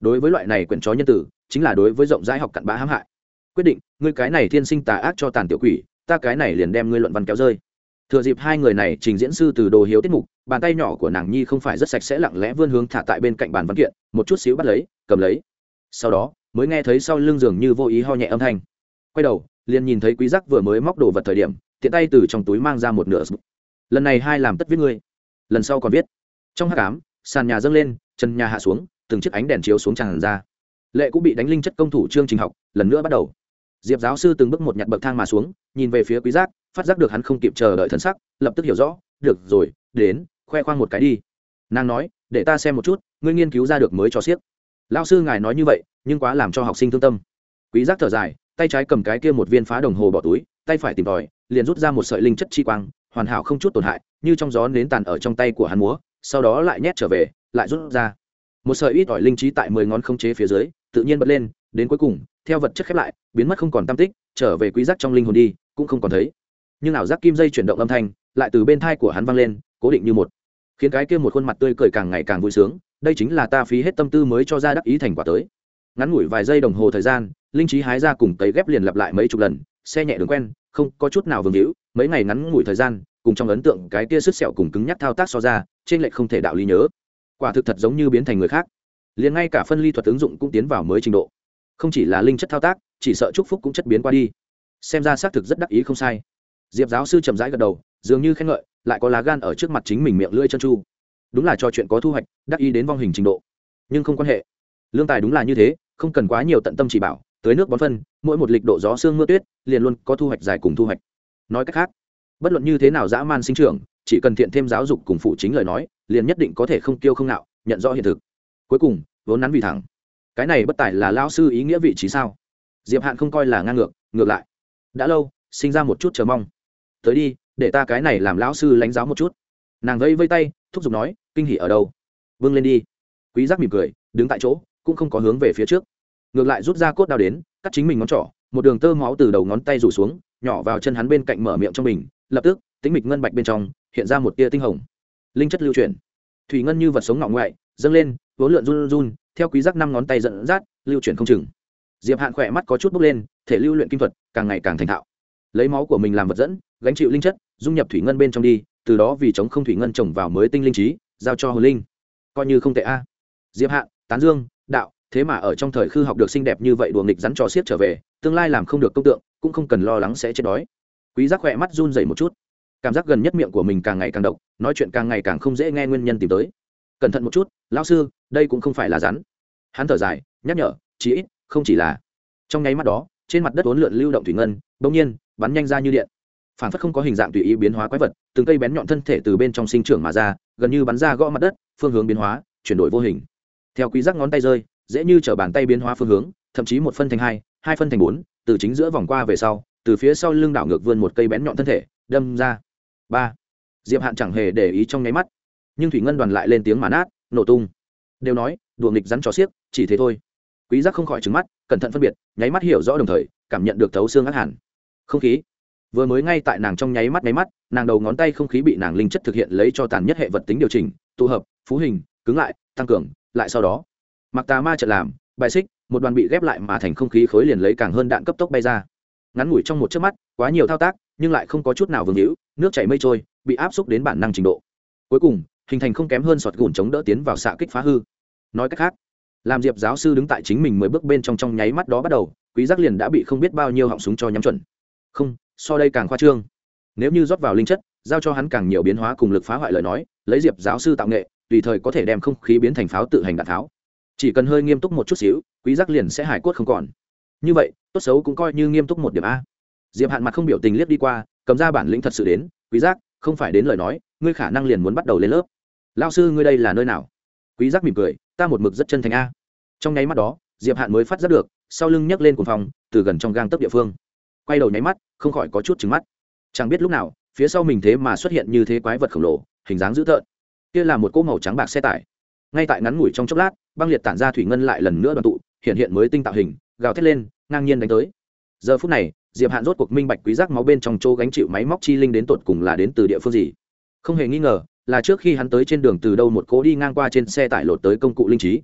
Đối với loại này quyển chó nhân tử, chính là đối với rộng rãi học cặn bã hãm hại. Quyết định, ngươi cái này thiên sinh tà ác cho tàn tiểu quỷ, ta cái này liền đem ngươi luận văn kéo rơi. Thừa dịp hai người này trình diễn sư từ đồ hiếu tiết mục, bàn tay nhỏ của nàng nhi không phải rất sạch sẽ lặng lẽ vươn hướng thả tại bên cạnh bàn văn kiện, một chút xíu bắt lấy cầm lấy. Sau đó mới nghe thấy sau lưng giường như vô ý ho nhẹ âm thanh. Quay đầu liền nhìn thấy quý giác vừa mới móc đồ vật thời điểm tiện tay từ trong túi mang ra một nửa lần này hai làm tất viết ngươi. Lần sau còn viết. Trong hắc ám, sàn nhà dâng lên chân nhà hạ xuống từng chiếc ánh đèn chiếu xuống tràn ra. Lệ cũng bị đánh linh chất công thủ chương trình học lần nữa bắt đầu. Diệp giáo sư từng bước một nhặt bậc thang mà xuống nhìn về phía quý giác phát giác được hắn không kịp chờ đợi thần sắc lập tức hiểu rõ được rồi đến khoe khoang một cái đi. Nàng nói để ta xem một chút ngươi nghiên cứu ra được mới cho siếc lao sư ngài nói như vậy, nhưng quá làm cho học sinh thương tâm. Quý giác thở dài, tay trái cầm cái kia một viên phá đồng hồ bỏ túi, tay phải tìm tòi, liền rút ra một sợi linh chất chi quang, hoàn hảo không chút tổn hại, như trong gió nến tàn ở trong tay của hắn múa, sau đó lại nhét trở về, lại rút ra. Một sợi ít ỏi linh trí tại mười ngón không chế phía dưới, tự nhiên bật lên, đến cuối cùng, theo vật chất khép lại, biến mất không còn tam tích, trở về quý giác trong linh hồn đi, cũng không còn thấy. Nhưng ảo giác kim dây chuyển động âm thanh, lại từ bên thai của hắn vang lên, cố định như một. Khiến cái kia một khuôn mặt tươi cười càng ngày càng vui sướng đây chính là ta phí hết tâm tư mới cho ra đắc ý thành quả tới. Ngắn ngủi vài giây đồng hồ thời gian, linh trí hái ra cùng cấy ghép liền lặp lại mấy chục lần, xe nhẹ đường quen, không có chút nào vương hữu mấy ngày ngắn ngủi thời gian, cùng trong ấn tượng cái tia sứt sẹo cùng cứng nhắc thao tác so ra, trên lệch không thể đạo lý nhớ. Quả thực thật giống như biến thành người khác. Liền ngay cả phân ly thuật ứng dụng cũng tiến vào mới trình độ. Không chỉ là linh chất thao tác, chỉ sợ chúc phúc cũng chất biến qua đi. Xem ra xác thực rất đắc ý không sai. Diệp giáo sư chậm rãi gật đầu, dường như khen ngợi, lại có lá gan ở trước mặt chính mình miệng lưỡi chân chu đúng là trò chuyện có thu hoạch, đắc ý đến vong hình trình độ. Nhưng không quan hệ. Lương tài đúng là như thế, không cần quá nhiều tận tâm chỉ bảo, tưới nước bón phân, mỗi một lịch độ gió sương mưa tuyết, liền luôn có thu hoạch dài cùng thu hoạch. Nói cách khác, bất luận như thế nào dã man sinh trưởng, chỉ cần thiện thêm giáo dục cùng phụ chính lời nói, liền nhất định có thể không kiêu không nạo, nhận rõ hiện thực. Cuối cùng, vốn nắn vì thẳng. Cái này bất tài là lao sư ý nghĩa vị trí sao? Diệp hạn không coi là ngang ngược ngược lại. Đã lâu, sinh ra một chút chờ mong. Tới đi, để ta cái này làm lão sư lãnh giáo một chút. Nàng vây vây tay thúc giục nói, kinh hỉ ở đâu? Vâng lên đi. Quý giác mỉm cười, đứng tại chỗ, cũng không có hướng về phía trước. Ngược lại rút ra cốt đao đến, cắt chính mình ngón trỏ, một đường tơ máu từ đầu ngón tay rủ xuống, nhỏ vào chân hắn bên cạnh mở miệng trong mình, lập tức tính mịch ngân bạch bên trong, hiện ra một tia tinh hồng. Linh chất lưu chuyển. Thủy ngân như vật sống ngọng ngoại, dâng lên, vốn lượn run run, theo quý giác năm ngón tay dẫn dắt, lưu chuyển không chừng. Diệp hạn khỏe mắt có chút bốc lên, thể lưu luyện kim thuật, càng ngày càng thành thạo. Lấy máu của mình làm vật dẫn, gánh chịu linh chất, dung nhập thủy ngân bên trong đi từ đó vì chống không thủy ngân trồng vào mới tinh linh trí, giao cho hồn linh. Coi như không tệ a. Diệp hạn tán dương, đạo, thế mà ở trong thời khư học được xinh đẹp như vậy đùa nghịch rắn trò xiết trở về, tương lai làm không được công tượng, cũng không cần lo lắng sẽ chết đói. Quý giác khỏe mắt run rẩy một chút. Cảm giác gần nhất miệng của mình càng ngày càng độc, nói chuyện càng ngày càng không dễ nghe nguyên nhân tìm tới. Cẩn thận một chút, lão sư, đây cũng không phải là rắn. Hắn thở dài, nhắc nhở, chí ít, không chỉ là. Trong nháy mắt đó, trên mặt đất uốn lượn lưu động thủy ngân, bỗng nhiên, bắn nhanh ra như điện phản phất không có hình dạng tùy ý biến hóa quái vật, từng cây bén nhọn thân thể từ bên trong sinh trưởng mà ra, gần như bắn ra gõ mặt đất, phương hướng biến hóa, chuyển đổi vô hình. Theo quý giác ngón tay rơi, dễ như trở bàn tay biến hóa phương hướng, thậm chí một phân thành hai hai phân thành bốn, từ chính giữa vòng qua về sau, từ phía sau lưng đảo ngược vươn một cây bén nhọn thân thể, đâm ra. Ba. Diệp hạn chẳng hề để ý trong nháy mắt, nhưng thủy ngân đoàn lại lên tiếng mà nát, nổ tung. Đều nói, đùa nghịch rắn trò xiếc, chỉ thế thôi. Quý giác không khỏi trừng mắt, cẩn thận phân biệt, nháy mắt hiểu rõ đồng thời, cảm nhận được thấu xương ác hẳn. Không khí vừa mới ngay tại nàng trong nháy mắt nháy mắt, nàng đầu ngón tay không khí bị nàng linh chất thực hiện lấy cho tàn nhất hệ vật tính điều chỉnh, tụ hợp, phú hình, cứng lại, tăng cường, lại sau đó. Mặc tà ma trận làm, bài xích, một đoàn bị ghép lại mà thành không khí khối liền lấy càng hơn đạn cấp tốc bay ra. Ngắn ngủi trong một chớp mắt, quá nhiều thao tác, nhưng lại không có chút nào vương hữu, nước chảy mây trôi, bị áp xúc đến bản năng trình độ. Cuối cùng, hình thành không kém hơn sọt gùn chống đỡ tiến vào xạ kích phá hư. Nói cách khác, làm diệp giáo sư đứng tại chính mình mới bước bên trong trong nháy mắt đó bắt đầu, quý giác liền đã bị không biết bao nhiêu họng súng cho nhắm chuẩn. Không so đây càng khoa trương. Nếu như rót vào linh chất, giao cho hắn càng nhiều biến hóa cùng lực phá hoại lời nói, lấy diệp giáo sư tạo nghệ, tùy thời có thể đem không khí biến thành pháo tự hành đạn tháo. Chỉ cần hơi nghiêm túc một chút xíu, quý giác liền sẽ hải cốt không còn. Như vậy, tốt xấu cũng coi như nghiêm túc một điểm a. Diệp hạn mặt không biểu tình liếc đi qua, cầm ra bản lĩnh thật sự đến, quý giác, không phải đến lời nói, ngươi khả năng liền muốn bắt đầu lên lớp. Lao sư, ngươi đây là nơi nào? Quý giác mỉm cười, ta một mực rất chân thành a. Trong nháy mắt đó, diệp hạn mới phát giác được, sau lưng nhấc lên cuồng phòng từ gần trong gang tấp địa phương quay đầu nháy mắt, không khỏi có chút trứng mắt. Chẳng biết lúc nào, phía sau mình thế mà xuất hiện như thế quái vật khổng lồ, hình dáng dữ tợn. Kia là một cỗ màu trắng bạc xe tải. Ngay tại ngắn ngủi trong chốc lát, băng liệt tản ra thủy ngân lại lần nữa đoàn tụ, hiện hiện mới tinh tạo hình, gào thét lên, ngang nhiên đánh tới. Giờ phút này, diệp hạn rốt cuộc minh bạch quý giác máu bên trong chỗ gánh chịu máy móc chi linh đến tột cùng là đến từ địa phương gì. Không hề nghi ngờ, là trước khi hắn tới trên đường từ đâu một cố đi ngang qua trên xe tải lột tới công cụ linh trí.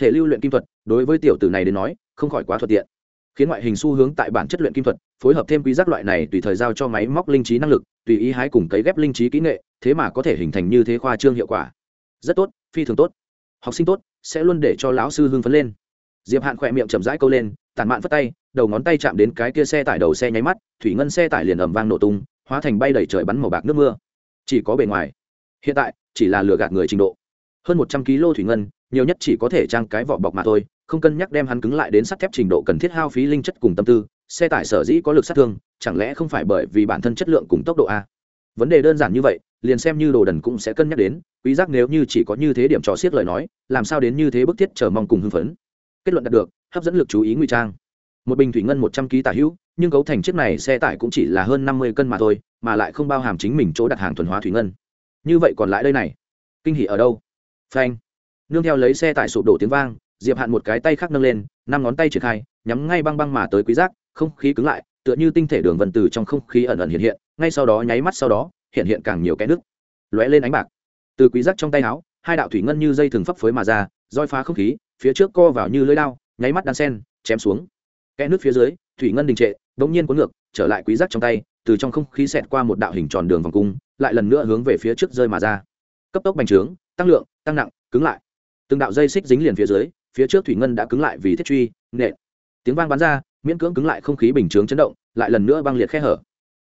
Thể lưu luyện kim thuật, đối với tiểu tử này đến nói, không khỏi quá thuận tiện khiến ngoại hình xu hướng tại bản chất luyện kim thuật, phối hợp thêm quý giác loại này tùy thời giao cho máy móc linh trí năng lực, tùy ý hái cùng cấy ghép linh trí kỹ nghệ, thế mà có thể hình thành như thế khoa trương hiệu quả. Rất tốt, phi thường tốt. Học sinh tốt, sẽ luôn để cho lão sư hưng phấn lên. Diệp hạn khỏe miệng chậm rãi câu lên, tản mạn phất tay, đầu ngón tay chạm đến cái kia xe tải đầu xe nháy mắt, thủy ngân xe tải liền ầm vang nổ tung, hóa thành bay đầy trời bắn màu bạc nước mưa. Chỉ có bề ngoài. Hiện tại, chỉ là lừa gạt người trình độ. Hơn một trăm kg thủy ngân nhiều nhất chỉ có thể trang cái vỏ bọc mà thôi, không cân nhắc đem hắn cứng lại đến sắt thép trình độ cần thiết hao phí linh chất cùng tâm tư, xe tải sở dĩ có lực sát thương, chẳng lẽ không phải bởi vì bản thân chất lượng cùng tốc độ a? Vấn đề đơn giản như vậy, liền xem như đồ đần cũng sẽ cân nhắc đến, quý giác nếu như chỉ có như thế điểm trò xiết lời nói, làm sao đến như thế bức thiết chờ mong cùng hưng phấn. Kết luận đạt được, hấp dẫn lực chú ý ngụy trang. Một bình thủy ngân một trăm kg tả hữu, nhưng cấu thành chiếc này xe tải cũng chỉ là hơn năm mươi cân mà thôi, mà lại không bao hàm chính mình chỗ đặt hàng thuần hóa thủy ngân. Như vậy còn lại đây này. Kinh hỉ ở đâu? Phanh nương theo lấy xe tải sụp đổ tiếng vang, diệp hạn một cái tay khác nâng lên, năm ngón tay triển khai, nhắm ngay băng băng mà tới quý giác, không khí cứng lại, tựa như tinh thể đường vần từ trong không khí ẩn ẩn hiện hiện, ngay sau đó nháy mắt sau đó, hiện hiện càng nhiều cái nước lóe lên ánh bạc. Từ quý giác trong tay áo, hai đạo thủy ngân như dây thường phấp phới mà ra, roi phá không khí, phía trước co vào như lưỡi đao, nháy mắt đan sen, chém xuống. Kẽ nước phía dưới, thủy ngân đình trệ, đống nhiên cuốn ngược, trở lại quý giác trong tay, từ trong không khí xẹt qua một đạo hình tròn đường vòng cung, lại lần nữa hướng về phía trước rơi mà ra. Cấp tốc bành trướng, tăng lượng, tăng nặng, cứng lại từng đạo dây xích dính liền phía dưới, phía trước thủy ngân đã cứng lại vì thiết truy, nện. Tiếng vang bắn ra, miễn cưỡng cứng lại không khí bình chướng chấn động, lại lần nữa băng liệt khe hở.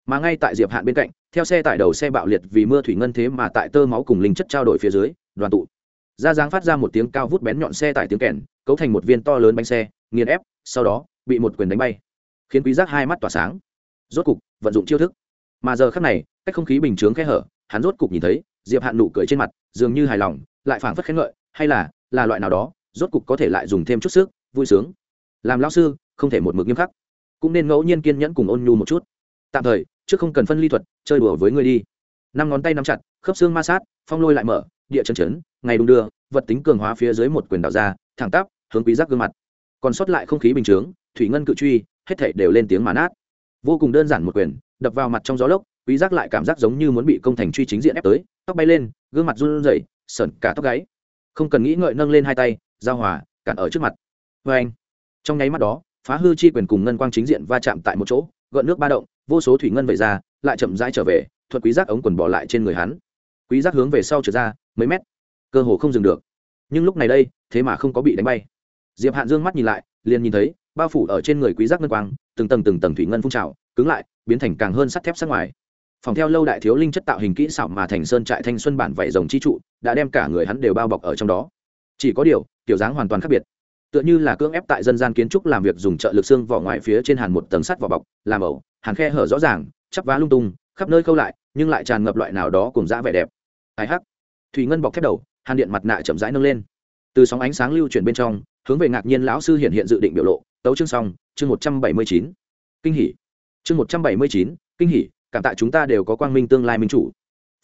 Mà ngay tại diệp hạn bên cạnh, theo xe tải đầu xe bạo liệt vì mưa thủy ngân thế mà tại tơ máu cùng linh chất trao đổi phía dưới, đoàn tụ. Ra dáng phát ra một tiếng cao vút bén nhọn xe tải tiếng kèn, cấu thành một viên to lớn bánh xe, nghiền ép, sau đó, bị một quyền đánh bay. Khiến quý giác hai mắt tỏa sáng. Rốt cục, vận dụng chiêu thức. Mà giờ khắc này, cách không khí bình chướng khe hở, hắn rốt cục nhìn thấy, diệp hạn nụ cười trên mặt, dường như hài lòng, lại phảng phất khen ngợi hay là là loại nào đó, rốt cục có thể lại dùng thêm chút sức, vui sướng. Làm lão sư, không thể một mực nghiêm khắc. Cũng nên ngẫu nhiên kiên nhẫn cùng ôn nhu một chút. Tạm thời, trước không cần phân ly thuật, chơi đùa với người đi. Năm ngón tay nắm chặt, khớp xương ma sát, phong lôi lại mở, địa chân chấn, ngày đung đưa, vật tính cường hóa phía dưới một quyền đạo ra, thẳng tắp, hướng quý giác gương mặt. Còn sót lại không khí bình chướng, thủy ngân cự truy, hết thảy đều lên tiếng mà nát. Vô cùng đơn giản một quyền, đập vào mặt trong gió lốc, quý giác lại cảm giác giống như muốn bị công thành truy chính diện ép tới, tóc bay lên, gương mặt run rẩy, sởn cả tóc gáy không cần nghĩ ngợi nâng lên hai tay, giao hòa, cản ở trước mặt. Vê anh, trong nháy mắt đó, phá hư chi quyền cùng ngân quang chính diện va chạm tại một chỗ, gợn nước ba động, vô số thủy ngân vẩy ra, lại chậm rãi trở về, thuật quý giác ống quần bỏ lại trên người hắn. Quý giác hướng về sau trở ra, mấy mét. Cơ hồ không dừng được. Nhưng lúc này đây, thế mà không có bị đánh bay. Diệp hạn dương mắt nhìn lại, liền nhìn thấy, bao phủ ở trên người quý giác ngân quang, từng tầng từng tầng thủy ngân phun trào, cứng lại, biến thành càng hơn sắt thép sát ngoài phòng theo lâu đại thiếu linh chất tạo hình kỹ xảo mà thành sơn trại thanh xuân bản vảy rồng chi trụ, đã đem cả người hắn đều bao bọc ở trong đó. Chỉ có điều, kiểu dáng hoàn toàn khác biệt. Tựa như là cưỡng ép tại dân gian kiến trúc làm việc dùng trợ lực xương vỏ ngoài phía trên hàn một tầng sắt vỏ bọc, làm ẩu, hàn khe hở rõ ràng, chắp vá lung tung, khắp nơi khâu lại, nhưng lại tràn ngập loại nào đó cùng dã vẻ đẹp. Ai hắc! Thủy ngân bọc thép đầu, hàn điện mặt nạ chậm rãi nâng lên. Từ sóng ánh sáng lưu chuyển bên trong, hướng về ngạc nhiên lão sư hiện hiện dự định biểu lộ, tấu chương xong, chương một trăm bảy mươi chín. Kinh hỉ. Chương một trăm bảy mươi chín, kinh hỉ cảm tạ chúng ta đều có quang minh tương lai minh chủ.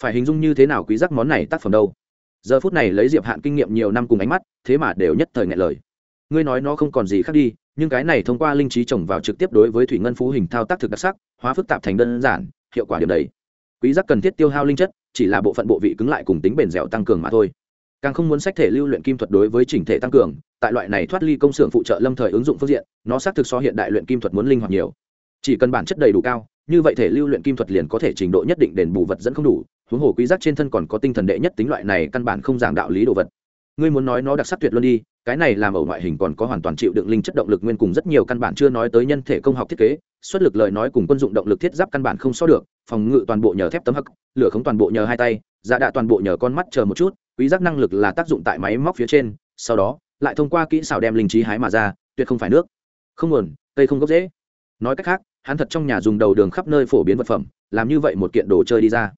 Phải hình dung như thế nào quý giác món này tác phẩm đâu? Giờ phút này lấy diệp hạn kinh nghiệm nhiều năm cùng ánh mắt, thế mà đều nhất thời ngại lời. Ngươi nói nó không còn gì khác đi, nhưng cái này thông qua linh trí trồng vào trực tiếp đối với thủy ngân phú hình thao tác thực đặc sắc, hóa phức tạp thành đơn giản, hiệu quả điểm đấy quý giác cần thiết tiêu hao linh chất, chỉ là bộ phận bộ vị cứng lại cùng tính bền dẻo tăng cường mà thôi. Càng không muốn sách thể lưu luyện kim thuật đối với chỉnh thể tăng cường, tại loại này thoát ly công xưởng phụ trợ lâm thời ứng dụng phương diện, nó xác thực so hiện đại luyện kim thuật muốn linh hoạt nhiều. Chỉ cần bản chất đầy đủ cao như vậy thể lưu luyện kim thuật liền có thể trình độ nhất định đền bù vật dẫn không đủ, huống hồ quý giác trên thân còn có tinh thần đệ nhất tính loại này căn bản không giảng đạo lý đồ vật. Ngươi muốn nói nó đặc sắc tuyệt luôn đi, cái này làm ở ngoại hình còn có hoàn toàn chịu đựng linh chất động lực nguyên cùng rất nhiều căn bản chưa nói tới nhân thể công học thiết kế, xuất lực lời nói cùng quân dụng động lực thiết giáp căn bản không so được, phòng ngự toàn bộ nhờ thép tấm hắc, lửa khống toàn bộ nhờ hai tay giả đạ toàn bộ nhờ con mắt chờ một chút, quý giác năng lực là tác dụng tại máy móc phía trên, sau đó, lại thông qua kỹ xảo đem linh trí hái mà ra, tuyệt không phải nước, không nguồn, cây không gốc dễ nói cách khác hắn thật trong nhà dùng đầu đường khắp nơi phổ biến vật phẩm, làm như vậy một kiện đồ chơi đi ra.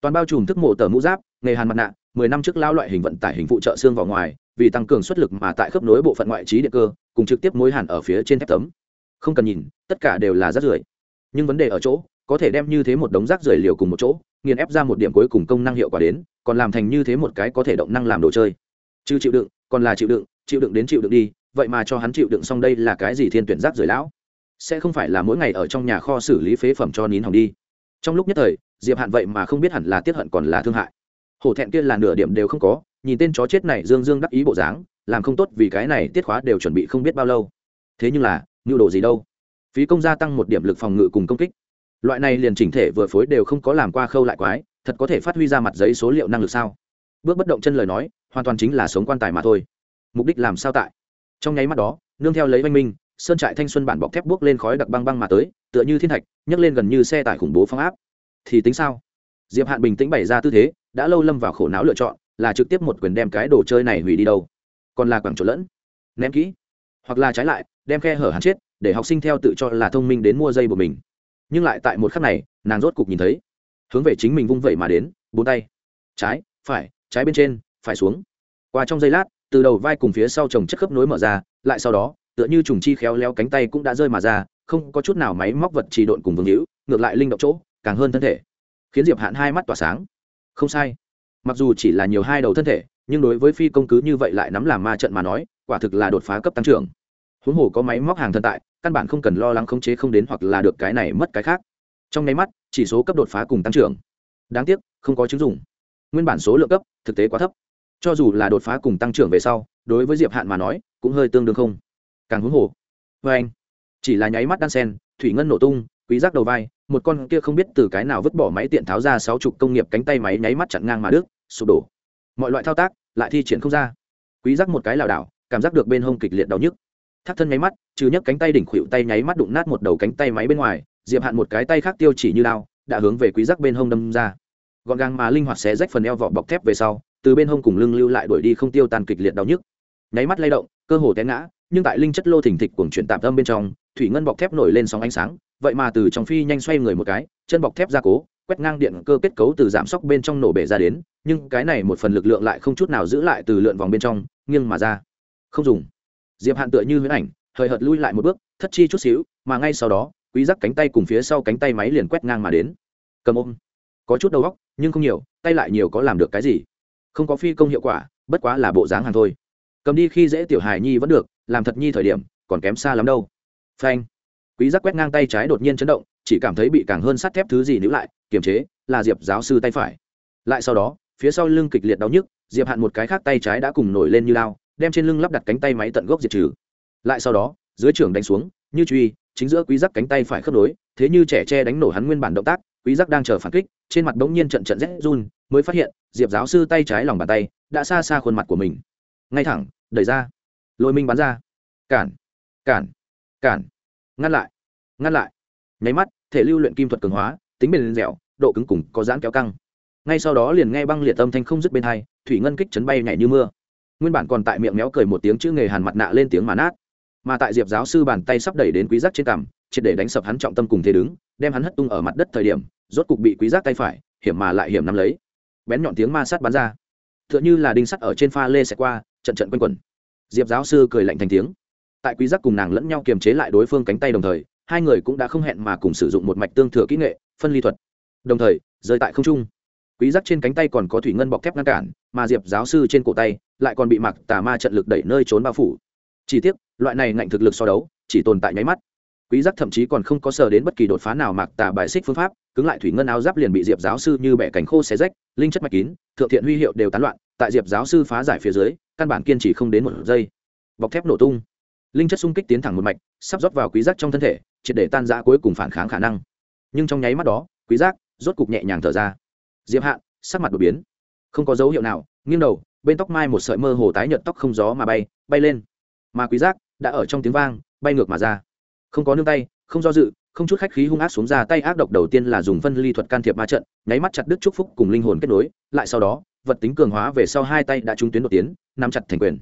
Toàn bao trùm thức mổ tờ mũ giáp, nghề hàn mặt nạ, mười năm trước lao loại hình vận tải hình phụ trợ xương vào ngoài, vì tăng cường suất lực mà tại khớp nối bộ phận ngoại trí điện cơ, cùng trực tiếp mối hàn ở phía trên thép tấm. Không cần nhìn, tất cả đều là rác rưởi. Nhưng vấn đề ở chỗ, có thể đem như thế một đống rác rưởi liều cùng một chỗ, nghiền ép ra một điểm cuối cùng công năng hiệu quả đến, còn làm thành như thế một cái có thể động năng làm đồ chơi. Chứ chịu đựng, còn là chịu đựng chịu đựng đến chịu đựng đi, vậy mà cho hắn chịu đựng xong đây là cái gì thiên tuyển rác rưởi lão? Sẽ không phải là mỗi ngày ở trong nhà kho xử lý phế phẩm cho nín hỏng đi. Trong lúc nhất thời, diệp hạn vậy mà không biết hẳn là tiết hận còn là thương hại. Hổ thẹn kia là nửa điểm đều không có, nhìn tên chó chết này dương dương đắc ý bộ dáng, làm không tốt vì cái này tiết khóa đều chuẩn bị không biết bao lâu. Thế nhưng là, nhu đồ gì đâu. Phí công gia tăng một điểm lực phòng ngự cùng công kích. Loại này liền chỉnh thể vừa phối đều không có làm qua khâu lại quái, thật có thể phát huy ra mặt giấy số liệu năng lực sao? Bước bất động chân lời nói, hoàn toàn chính là sống quan tài mà thôi. Mục đích làm sao tại? Trong nháy mắt đó, nương theo lấy văn minh sơn trại thanh xuân bản bọc thép buốc lên khói đặc băng băng mà tới, tựa như thiên thạch, nhấc lên gần như xe tải khủng bố phong áp. Thì tính sao? Diệp hạn bình tĩnh bày ra tư thế, đã lâu lâm vào khổ não lựa chọn, là trực tiếp một quyền đem cái đồ chơi này hủy đi đâu? Còn là quảng trộn lẫn, ném kỹ, hoặc là trái lại, đem khe hở hắn chết, để học sinh theo tự cho là thông minh đến mua dây của mình. Nhưng lại tại một khắc này, nàng rốt cục nhìn thấy, hướng về chính mình vung vẩy mà đến, bốn tay, trái, phải, trái bên trên, phải xuống. Qua trong giây lát, từ đầu vai cùng phía sau chồng chất khớp nối mở ra, lại sau đó tựa như trùng chi khéo léo cánh tay cũng đã rơi mà ra, không có chút nào máy móc vật trì độn cùng vương hữu, ngược lại linh động chỗ, càng hơn thân thể. Khiến diệp hạn hai mắt tỏa sáng. Không sai. Mặc dù chỉ là nhiều hai đầu thân thể, nhưng đối với phi công cứ như vậy lại nắm làm ma trận mà nói, quả thực là đột phá cấp tăng trưởng. Huống hồ có máy móc hàng thân tại, căn bản không cần lo lắng khống chế không đến hoặc là được cái này mất cái khác. Trong nháy mắt, chỉ số cấp đột phá cùng tăng trưởng. Đáng tiếc, không có chứng dụng. Nguyên bản số lượng cấp, thực tế quá thấp. Cho dù là đột phá cùng tăng trưởng về sau, đối với diệp hạn mà nói, cũng hơi tương đương không càng huống hồ. Vê anh. Chỉ là nháy mắt đan sen, thủy ngân nổ tung, quý giác đầu vai, một con kia không biết từ cái nào vứt bỏ máy tiện tháo ra sáu chục công nghiệp cánh tay máy nháy mắt chặn ngang mà đứt, sụp đổ. Mọi loại thao tác, lại thi triển không ra. Quý giác một cái lảo đảo, cảm giác được bên hông kịch liệt đau nhức. Thắt thân nháy mắt, trừ nhấc cánh tay đỉnh khuỵu tay nháy mắt đụng nát một đầu cánh tay máy bên ngoài, diệp hạn một cái tay khác tiêu chỉ như lao, đã hướng về quý giác bên hông đâm ra. Gọn gàng mà linh hoạt xé rách phần eo vỏ bọc thép về sau, từ bên hông cùng lưng lưu lại đuổi đi không tiêu tan kịch liệt đau nhức. Nháy mắt lay động, cơ hồ té ngã nhưng tại linh chất lô thỉnh thịch cuồng chuyển tạm tâm bên trong, thủy ngân bọc thép nổi lên sóng ánh sáng, vậy mà từ trong phi nhanh xoay người một cái, chân bọc thép ra cố, quét ngang điện cơ kết cấu từ giảm sóc bên trong nổ bể ra đến, nhưng cái này một phần lực lượng lại không chút nào giữ lại từ lượn vòng bên trong, nghiêng mà ra. Không dùng. Diệp hạn tựa như huyễn ảnh, hời hợt lui lại một bước, thất chi chút xíu, mà ngay sau đó, quý giác cánh tay cùng phía sau cánh tay máy liền quét ngang mà đến. Cầm ôm. Có chút đầu óc, nhưng không nhiều, tay lại nhiều có làm được cái gì? Không có phi công hiệu quả, bất quá là bộ dáng hàng thôi. Cầm đi khi dễ tiểu hài nhi vẫn được làm thật nhi thời điểm, còn kém xa lắm đâu. Phanh. Quý giác quét ngang tay trái đột nhiên chấn động, chỉ cảm thấy bị càng hơn sắt thép thứ gì níu lại, kiềm chế, là diệp giáo sư tay phải. Lại sau đó, phía sau lưng kịch liệt đau nhức, diệp hạn một cái khác tay trái đã cùng nổi lên như lao, đem trên lưng lắp đặt cánh tay máy tận gốc diệt trừ. Lại sau đó, dưới trưởng đánh xuống, như truy, chính giữa quý giác cánh tay phải khớp nối, thế như trẻ tre đánh nổ hắn nguyên bản động tác, quý giác đang chờ phản kích, trên mặt đống nhiên trận trận rét run, mới phát hiện, diệp giáo sư tay trái lòng bàn tay, đã xa xa khuôn mặt của mình. Ngay thẳng, đẩy ra lôi minh bắn ra. Cản cản cản. Ngăn lại ngăn lại. Nháy mắt, thể lưu luyện kim thuật cường hóa, tính bền dẻo, độ cứng cùng có giãn kéo căng. Ngay sau đó liền nghe băng liệt âm thanh không dứt bên hai, thủy ngân kích chấn bay nhảy như mưa. Nguyên bản còn tại miệng méo cười một tiếng chữ nghề hàn mặt nạ lên tiếng mà nát. Mà tại diệp giáo sư bàn tay sắp đẩy đến quý giác trên cằm, triệt để đánh sập hắn trọng tâm cùng thế đứng, đem hắn hất tung ở mặt đất thời điểm, rốt cục bị quý giác tay phải, hiểm mà lại hiểm nắm lấy. Bén nhọn tiếng ma sát bắn ra. Tựa như là đinh sắt ở trên pha lê xẹt qua, trận trận quanh quẩn diệp giáo sư cười lạnh thành tiếng. Tại quý giác cùng nàng lẫn nhau kiềm chế lại đối phương cánh tay đồng thời, hai người cũng đã không hẹn mà cùng sử dụng một mạch tương thừa kỹ nghệ, phân ly thuật. Đồng thời, rơi tại không trung. Quý giác trên cánh tay còn có thủy ngân bọc thép ngăn cản, mà diệp giáo sư trên cổ tay lại còn bị mặc tà ma trận lực đẩy nơi trốn bao phủ. Chỉ tiếc, loại này ngạnh thực lực so đấu chỉ tồn tại nháy mắt. Quý giác thậm chí còn không có sờ đến bất kỳ đột phá nào mặc tà bài xích phương pháp, cứng lại thủy ngân áo giáp liền bị diệp giáo sư như bẻ cánh khô xé rách, linh chất mạch kín, thượng thiện huy hiệu đều tán loạn tại diệp giáo sư phá giải phía dưới, căn bản kiên trì không đến một giây. Bọc thép nổ tung. Linh chất xung kích tiến thẳng một mạch, sắp rót vào quý giác trong thân thể, triệt để tan rã cuối cùng phản kháng khả năng. Nhưng trong nháy mắt đó, quý giác rốt cục nhẹ nhàng thở ra. Diệp hạ, sắc mặt đột biến. Không có dấu hiệu nào, nghiêng đầu, bên tóc mai một sợi mơ hồ tái nhợt tóc không gió mà bay bay lên. Mà quý giác đã ở trong tiếng vang, bay ngược mà ra. Không có nương tay, không do dự, không chút khách khí hung ác xuống ra, tay ác độc đầu tiên là dùng phân ly thuật can thiệp ma trận, nháy mắt chặt đứt chúc phúc cùng linh hồn kết nối, lại sau đó vật tính cường hóa về sau hai tay đã trúng tuyến đột tiến, nắm chặt thành quyền.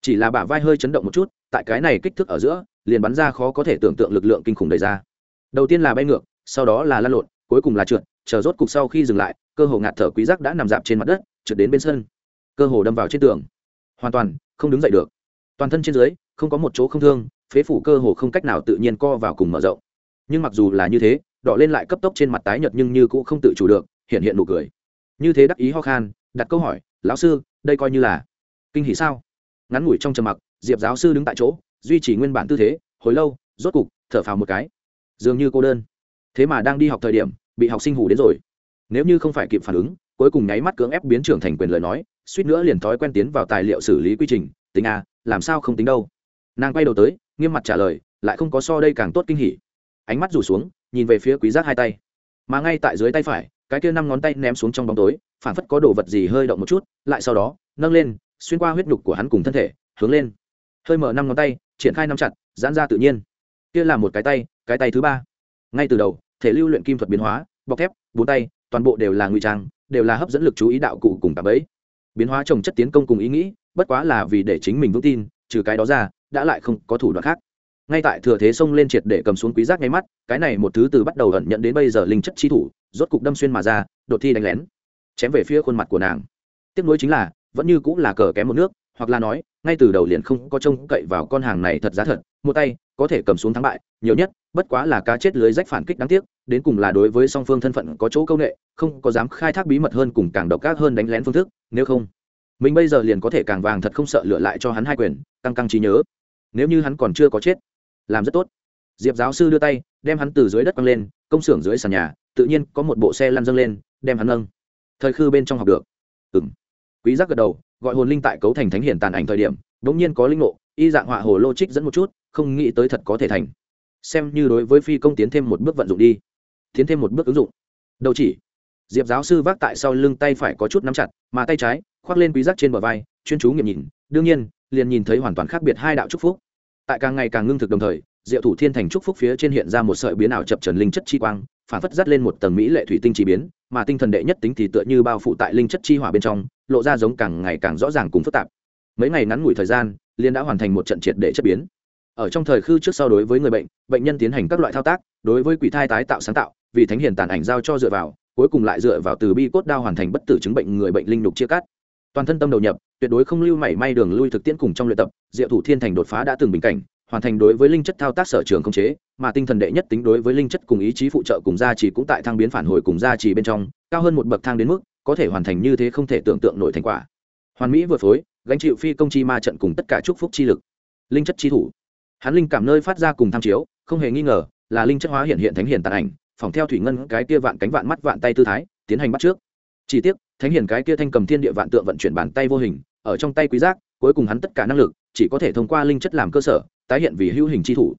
Chỉ là bả vai hơi chấn động một chút, tại cái này kích thước ở giữa, liền bắn ra khó có thể tưởng tượng lực lượng kinh khủng đầy ra. Đầu tiên là bay ngược, sau đó là lăn lộn, cuối cùng là trượt, chờ rốt cục sau khi dừng lại, cơ hồ ngạt thở quý giác đã nằm dạp trên mặt đất, trượt đến bên sân. Cơ hồ đâm vào trên tường. Hoàn toàn không đứng dậy được. Toàn thân trên dưới, không có một chỗ không thương, phế phủ cơ hồ không cách nào tự nhiên co vào cùng mở rộng. Nhưng mặc dù là như thế, đỏ lên lại cấp tốc trên mặt tái nhợt nhưng như cũng không tự chủ được, hiện hiện nụ cười. Như thế đắc ý ho khan đặt câu hỏi, lão sư, đây coi như là kinh hỉ sao? Ngắn ngủi trong trầm mặc, diệp giáo sư đứng tại chỗ, duy trì nguyên bản tư thế, hồi lâu, rốt cục, thở phào một cái. Dường như cô đơn. Thế mà đang đi học thời điểm, bị học sinh hủ đến rồi. Nếu như không phải kịp phản ứng, cuối cùng nháy mắt cưỡng ép biến trưởng thành quyền lời nói, suýt nữa liền thói quen tiến vào tài liệu xử lý quy trình, tính a làm sao không tính đâu. Nàng quay đầu tới, nghiêm mặt trả lời, lại không có so đây càng tốt kinh hỉ. Ánh mắt rủ xuống, nhìn về phía quý giác hai tay. Mà ngay tại dưới tay phải cái kia năm ngón tay ném xuống trong bóng tối, phản phất có đồ vật gì hơi động một chút, lại sau đó, nâng lên, xuyên qua huyết nhục của hắn cùng thân thể, hướng lên. Hơi mở năm ngón tay, triển khai năm chặt, giãn ra tự nhiên. Kia là một cái tay cái tay thứ ba. Ngay từ đầu, thể lưu luyện kim thuật biến hóa, bọc thép, bốn tay, toàn bộ đều là ngụy trang, đều là hấp dẫn lực chú ý đạo cụ cùng tạp ấy biến hóa trồng chất tiến công cùng ý nghĩ, bất quá là vì để chính mình vững tin, trừ cái đó ra, đã lại không có thủ đoạn khác ngay tại thừa thế xông lên triệt để cầm xuống quý giác ngay mắt, cái này một thứ từ bắt đầu ẩn nhận đến bây giờ linh chất chi thủ, rốt cục đâm xuyên mà ra, đột thi đánh lén, chém về phía khuôn mặt của nàng. Tiếp nối chính là, vẫn như cũng là cờ kém một nước, hoặc là nói, ngay từ đầu liền không có trông cậy vào con hàng này thật giá thật, một tay, có thể cầm xuống thắng bại, nhiều nhất, bất quá là cá chết lưới rách phản kích đáng tiếc, đến cùng là đối với song phương thân phận có chỗ công nghệ không có dám khai thác bí mật hơn cùng càng độc ác hơn đánh lén phương thức, nếu không, mình bây giờ liền có thể càng vàng thật không sợ lựa lại cho hắn hai quyền, căng căng trí nhớ. Nếu như hắn còn chưa có chết làm rất tốt. Diệp giáo sư đưa tay, đem hắn từ dưới đất quăng lên, công xưởng dưới sàn nhà, tự nhiên có một bộ xe lăn dâng lên, đem hắn nâng. Thời khư bên trong học được. Ừng quý giác gật đầu, gọi hồn linh tại cấu thành thánh hiển tàn ảnh thời điểm đống nhiên có linh ngộ, y dạng họa hồ lô trích dẫn một chút, không nghĩ tới thật có thể thành. Xem như đối với phi công tiến thêm một bước vận dụng đi. Tiến thêm một bước ứng dụng. Đầu chỉ. Diệp giáo sư vác tại sau lưng tay phải có chút nắm chặt, mà tay trái, khoác lên quý giác trên bờ vai, chuyên chú nghiệm nhìn, đương nhiên, liền nhìn thấy hoàn toàn khác biệt hai đạo chúc phúc tại càng ngày càng ngưng thực đồng thời, diệu thủ thiên thành chúc phúc phía trên hiện ra một sợi biến ảo chập trần linh chất chi quang, phản phất dắt lên một tầng mỹ lệ thủy tinh chi biến, mà tinh thần đệ nhất tính thì tựa như bao phủ tại linh chất chi hỏa bên trong, lộ ra giống càng ngày càng rõ ràng cùng phức tạp. Mấy ngày ngắn ngủi thời gian liên đã hoàn thành một trận triệt để chất biến. Ở trong thời khư trước sau đối với người bệnh bệnh nhân tiến hành các loại thao tác, đối với quỷ thai tái tạo sáng tạo, vì thánh hiền tàn ảnh giao cho dựa vào, cuối cùng lại dựa vào từ bi cốt đao hoàn thành bất tử chứng bệnh người bệnh linh lục chia cắt toàn thân tâm đầu nhập, tuyệt đối không lưu mảy may đường lui thực tiễn cùng trong luyện tập, diệu thủ thiên thành đột phá đã từng bình cảnh, hoàn thành đối với linh chất thao tác sở trường không chế, mà tinh thần đệ nhất tính đối với linh chất cùng ý chí phụ trợ cùng gia trì cũng tại thang biến phản hồi cùng gia trì bên trong, cao hơn một bậc thang đến mức, có thể hoàn thành như thế không thể tưởng tượng nổi thành quả. Hoàn mỹ vừa phối, gánh chịu phi công chi ma trận cùng tất cả chúc phúc chi lực. Linh chất chi thủ. Hắn linh cảm nơi phát ra cùng tham chiếu, không hề nghi ngờ là linh chất hóa hiện hiện thánh hiền tàn ảnh phòng theo thủy ngân cái kia vạn cánh vạn mắt vạn tay tư thái, tiến hành bắt trước. Chỉ tiếc thánh hiền cái kia thanh cầm thiên địa vạn tượng vận chuyển bàn tay vô hình, ở trong tay quý giác, cuối cùng hắn tất cả năng lực, chỉ có thể thông qua linh chất làm cơ sở, tái hiện vì hữu hình chi thủ.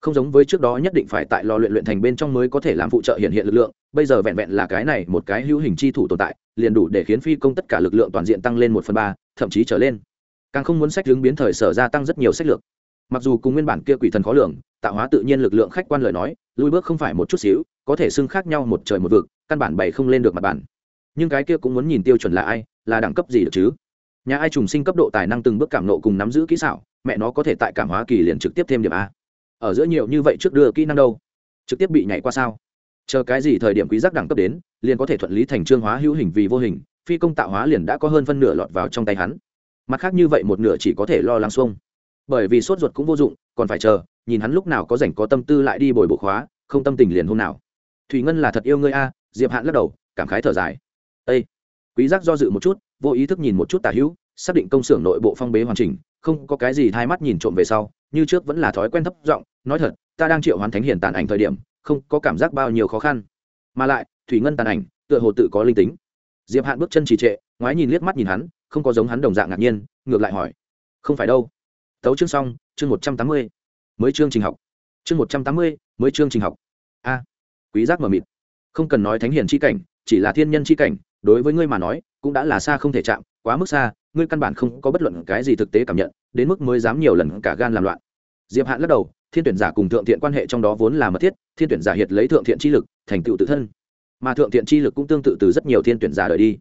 Không giống với trước đó nhất định phải tại lò luyện luyện thành bên trong mới có thể làm phụ trợ hiện hiện lực lượng, bây giờ vẹn vẹn là cái này một cái hữu hình chi thủ tồn tại, liền đủ để khiến phi công tất cả lực lượng toàn diện tăng lên một phần ba, thậm chí trở lên. Càng không muốn sách hướng biến thời sở gia tăng rất nhiều sách lược. Mặc dù cùng nguyên bản kia quỷ thần khó lường, tạo hóa tự nhiên lực lượng khách quan lời nói lui bước không phải một chút xíu, có thể xưng khác nhau một trời một vực, căn bản bày không lên được mặt bản nhưng cái kia cũng muốn nhìn tiêu chuẩn là ai, là đẳng cấp gì được chứ? Nhà ai trùng sinh cấp độ tài năng từng bước cảm nộ cùng nắm giữ kỹ xảo, mẹ nó có thể tại cảm hóa kỳ liền trực tiếp thêm điểm a. Ở giữa nhiều như vậy trước đưa kỹ năng đâu? Trực tiếp bị nhảy qua sao? Chờ cái gì thời điểm quý giác đẳng cấp đến, liền có thể thuận lý thành trương hóa hữu hình vì vô hình, phi công tạo hóa liền đã có hơn phân nửa lọt vào trong tay hắn. Mặt khác như vậy một nửa chỉ có thể lo lắng xuông. Bởi vì sốt ruột cũng vô dụng, còn phải chờ, nhìn hắn lúc nào có rảnh có tâm tư lại đi bồi bộ khóa, không tâm tình liền hôm nào. Thủy ngân là thật yêu ngươi a, diệp hạn lắc đầu, cảm khái thở dài. Ê! quý giác do dự một chút, vô ý thức nhìn một chút tả hữu, xác định công xưởng nội bộ phong bế hoàn chỉnh, không có cái gì thay mắt nhìn trộm về sau, như trước vẫn là thói quen thấp giọng, nói thật, ta đang triệu hoán thánh hiển tàn ảnh thời điểm, không có cảm giác bao nhiêu khó khăn. Mà lại, thủy ngân tàn ảnh, tựa hồ tự có linh tính. Diệp hạn bước chân trì trệ, ngoái nhìn liếc mắt nhìn hắn, không có giống hắn đồng dạng ngạc nhiên, ngược lại hỏi, không phải đâu. Tấu chương xong, chương một trăm tám mươi, mới chương trình học. Chương một trăm tám mươi, mới chương trình học. A, quý giác mở mịt. Không cần nói thánh hiền chi cảnh, chỉ là thiên nhân chi cảnh đối với ngươi mà nói, cũng đã là xa không thể chạm, quá mức xa, ngươi căn bản không có bất luận cái gì thực tế cảm nhận, đến mức mới dám nhiều lần cả gan làm loạn. Diệp hạn lắc đầu, thiên tuyển giả cùng thượng thiện quan hệ trong đó vốn là mật thiết, thiên tuyển giả hiệt lấy thượng thiện chi lực, thành tựu tự thân. Mà thượng thiện chi lực cũng tương tự từ rất nhiều thiên tuyển giả đời đi.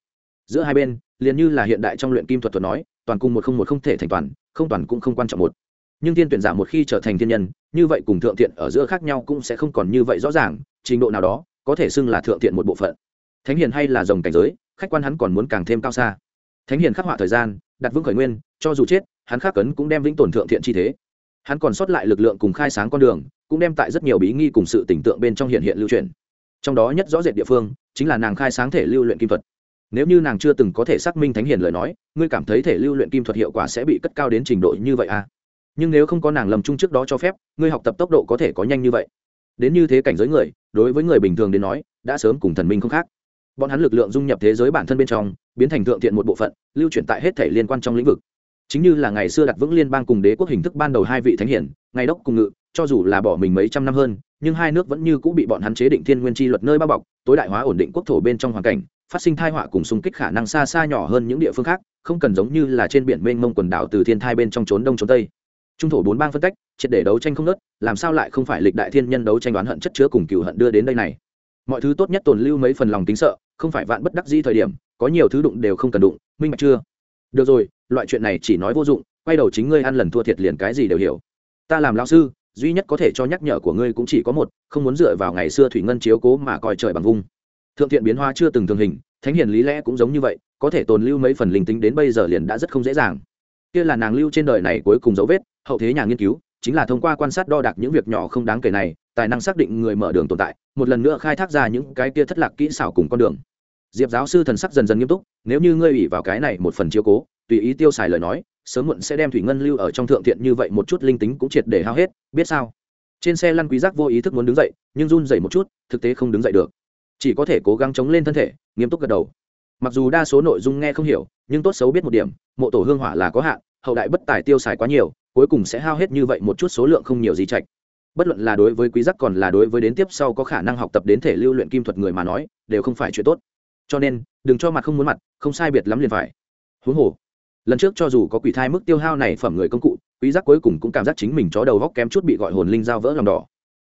Giữa hai bên, liền như là hiện đại trong luyện kim thuật thuật nói, toàn cùng một không một không thể thành toàn, không toàn cũng không quan trọng một. Nhưng thiên tuyển giả một khi trở thành thiên nhân, như vậy cùng thượng thiện ở giữa khác nhau cũng sẽ không còn như vậy rõ ràng, trình độ nào đó có thể xưng là thượng thiện một bộ phận thánh hiền hay là dòng cảnh giới, khách quan hắn còn muốn càng thêm cao xa. Thánh hiền khắc họa thời gian, đặt vững khởi nguyên, cho dù chết, hắn khắc cấn cũng đem vĩnh tổn thượng thiện chi thế. Hắn còn sót lại lực lượng cùng khai sáng con đường, cũng đem tại rất nhiều bí nghi cùng sự tỉnh tượng bên trong hiện hiện lưu truyền. Trong đó nhất rõ rệt địa phương, chính là nàng khai sáng thể lưu luyện kim thuật. Nếu như nàng chưa từng có thể xác minh thánh hiền lời nói, ngươi cảm thấy thể lưu luyện kim thuật hiệu quả sẽ bị cất cao đến trình độ như vậy à? Nhưng nếu không có nàng lầm chung trước đó cho phép, ngươi học tập tốc độ có thể có nhanh như vậy. Đến như thế cảnh giới người, đối với người bình thường đến nói, đã sớm cùng thần minh không khác bọn hắn lực lượng dung nhập thế giới bản thân bên trong, biến thành thượng thiện một bộ phận, lưu chuyển tại hết thể liên quan trong lĩnh vực. Chính như là ngày xưa đặt vững liên bang cùng đế quốc hình thức ban đầu hai vị thánh hiển, ngày đốc cùng ngự, cho dù là bỏ mình mấy trăm năm hơn, nhưng hai nước vẫn như cũng bị bọn hắn chế định thiên nguyên chi luật nơi bao bọc, tối đại hóa ổn định quốc thổ bên trong hoàn cảnh, phát sinh thai họa cùng xung kích khả năng xa xa nhỏ hơn những địa phương khác, không cần giống như là trên biển mênh mông quần đảo từ thiên thai bên trong trốn đông trốn tây. Trung thổ bốn bang phân cách, triệt để đấu tranh không nớt làm sao lại không phải lịch đại thiên nhân đấu tranh đoán hận chất chứa cùng cựu hận đưa đến đây này? Mọi thứ tốt nhất tồn lưu mấy phần lòng tính sợ không phải vạn bất đắc di thời điểm, có nhiều thứ đụng đều không cần đụng, minh bạch chưa? Được rồi, loại chuyện này chỉ nói vô dụng, quay đầu chính ngươi ăn lần thua thiệt liền cái gì đều hiểu. Ta làm lao sư, duy nhất có thể cho nhắc nhở của ngươi cũng chỉ có một, không muốn dựa vào ngày xưa thủy ngân chiếu cố mà coi trời bằng vung. Thượng thiện biến hóa chưa từng thường hình, thánh hiền lý lẽ cũng giống như vậy, có thể tồn lưu mấy phần linh tính đến bây giờ liền đã rất không dễ dàng. Kia là nàng lưu trên đời này cuối cùng dấu vết, hậu thế nhà nghiên cứu, chính là thông qua quan sát đo đạc những việc nhỏ không đáng kể này tài năng xác định người mở đường tồn tại, một lần nữa khai thác ra những cái kia thất lạc kỹ xảo cùng con đường. Diệp giáo sư thần sắc dần dần nghiêm túc, nếu như ngươi ủy vào cái này một phần chiếu cố, tùy ý tiêu xài lời nói, sớm muộn sẽ đem thủy ngân lưu ở trong thượng thiện như vậy một chút linh tính cũng triệt để hao hết, biết sao? Trên xe lăn quý giác vô ý thức muốn đứng dậy, nhưng run dậy một chút, thực tế không đứng dậy được. Chỉ có thể cố gắng chống lên thân thể, nghiêm túc gật đầu. Mặc dù đa số nội dung nghe không hiểu, nhưng tốt xấu biết một điểm, mộ tổ hương hỏa là có hạn, hậu đại bất tài tiêu xài quá nhiều, cuối cùng sẽ hao hết như vậy một chút số lượng không nhiều gì chạch bất luận là đối với quý giác còn là đối với đến tiếp sau có khả năng học tập đến thể lưu luyện kim thuật người mà nói, đều không phải chuyện tốt. Cho nên, đừng cho mặt không muốn mặt, không sai biệt lắm liền phải. Huống hồ, lần trước cho dù có quỷ thai mức tiêu hao này phẩm người công cụ, quý giác cuối cùng cũng cảm giác chính mình chó đầu góc kém chút bị gọi hồn linh giao vỡ lòng đỏ.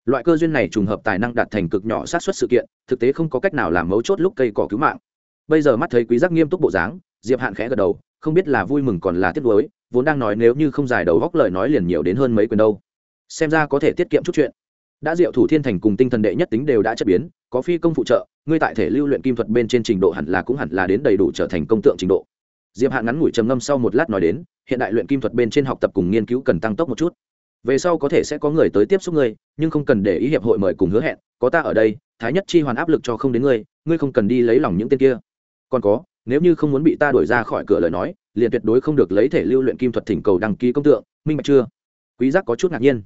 Loại cơ duyên này trùng hợp tài năng đạt thành cực nhỏ sát xuất sự kiện, thực tế không có cách nào làm mấu chốt lúc cây cỏ cứu mạng. Bây giờ mắt thấy quý giác nghiêm túc bộ dáng, diệp hạn khẽ gật đầu, không biết là vui mừng còn là tiếc nuối, vốn đang nói nếu như không giải đầu góc lời nói liền nhiều đến hơn mấy quyền đâu xem ra có thể tiết kiệm chút chuyện. Đã diệu thủ thiên thành cùng tinh thần đệ nhất tính đều đã chất biến, có phi công phụ trợ, ngươi tại thể lưu luyện kim thuật bên trên trình độ hẳn là cũng hẳn là đến đầy đủ trở thành công tượng trình độ. Diệp hạn ngắn ngủi trầm ngâm sau một lát nói đến, hiện đại luyện kim thuật bên trên học tập cùng nghiên cứu cần tăng tốc một chút. Về sau có thể sẽ có người tới tiếp xúc ngươi, nhưng không cần để ý hiệp hội mời cùng hứa hẹn, có ta ở đây, thái nhất chi hoàn áp lực cho không đến ngươi ngươi không cần đi lấy lòng những tên kia. Còn có, nếu như không muốn bị ta đuổi ra khỏi cửa lời nói, liền tuyệt đối không được lấy thể lưu luyện kim thuật thỉnh cầu đăng ký công tượng, minh bạch chưa? Quý giác có chút ngạc nhiên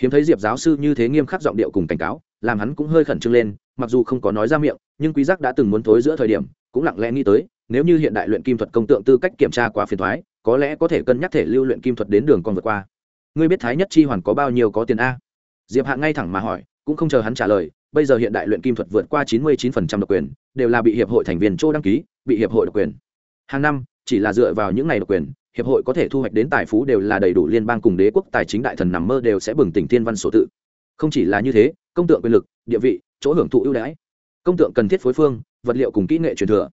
hiếm thấy diệp giáo sư như thế nghiêm khắc giọng điệu cùng cảnh cáo, làm hắn cũng hơi khẩn trương lên, mặc dù không có nói ra miệng, nhưng quý giác đã từng muốn thối giữa thời điểm, cũng lặng lẽ nghĩ tới, nếu như hiện đại luyện kim thuật công tượng tư cách kiểm tra quá phiền thoái, có lẽ có thể cân nhắc thể lưu luyện kim thuật đến đường con vượt qua. Ngươi biết thái nhất chi hoàn có bao nhiêu có tiền a? Diệp hạ ngay thẳng mà hỏi, cũng không chờ hắn trả lời, bây giờ hiện đại luyện kim thuật vượt qua chín mươi 99% độc quyền, đều là bị hiệp hội thành viên châu đăng ký, bị hiệp hội độc quyền. Hàng năm, chỉ là dựa vào những ngày độc quyền hiệp hội có thể thu hoạch đến tài phú đều là đầy đủ liên bang cùng đế quốc tài chính đại thần nằm mơ đều sẽ bừng tỉnh thiên văn số tự. Không chỉ là như thế, công tượng quyền lực, địa vị, chỗ hưởng thụ ưu đãi, công tượng cần thiết phối phương, vật liệu cùng kỹ nghệ truyền thừa.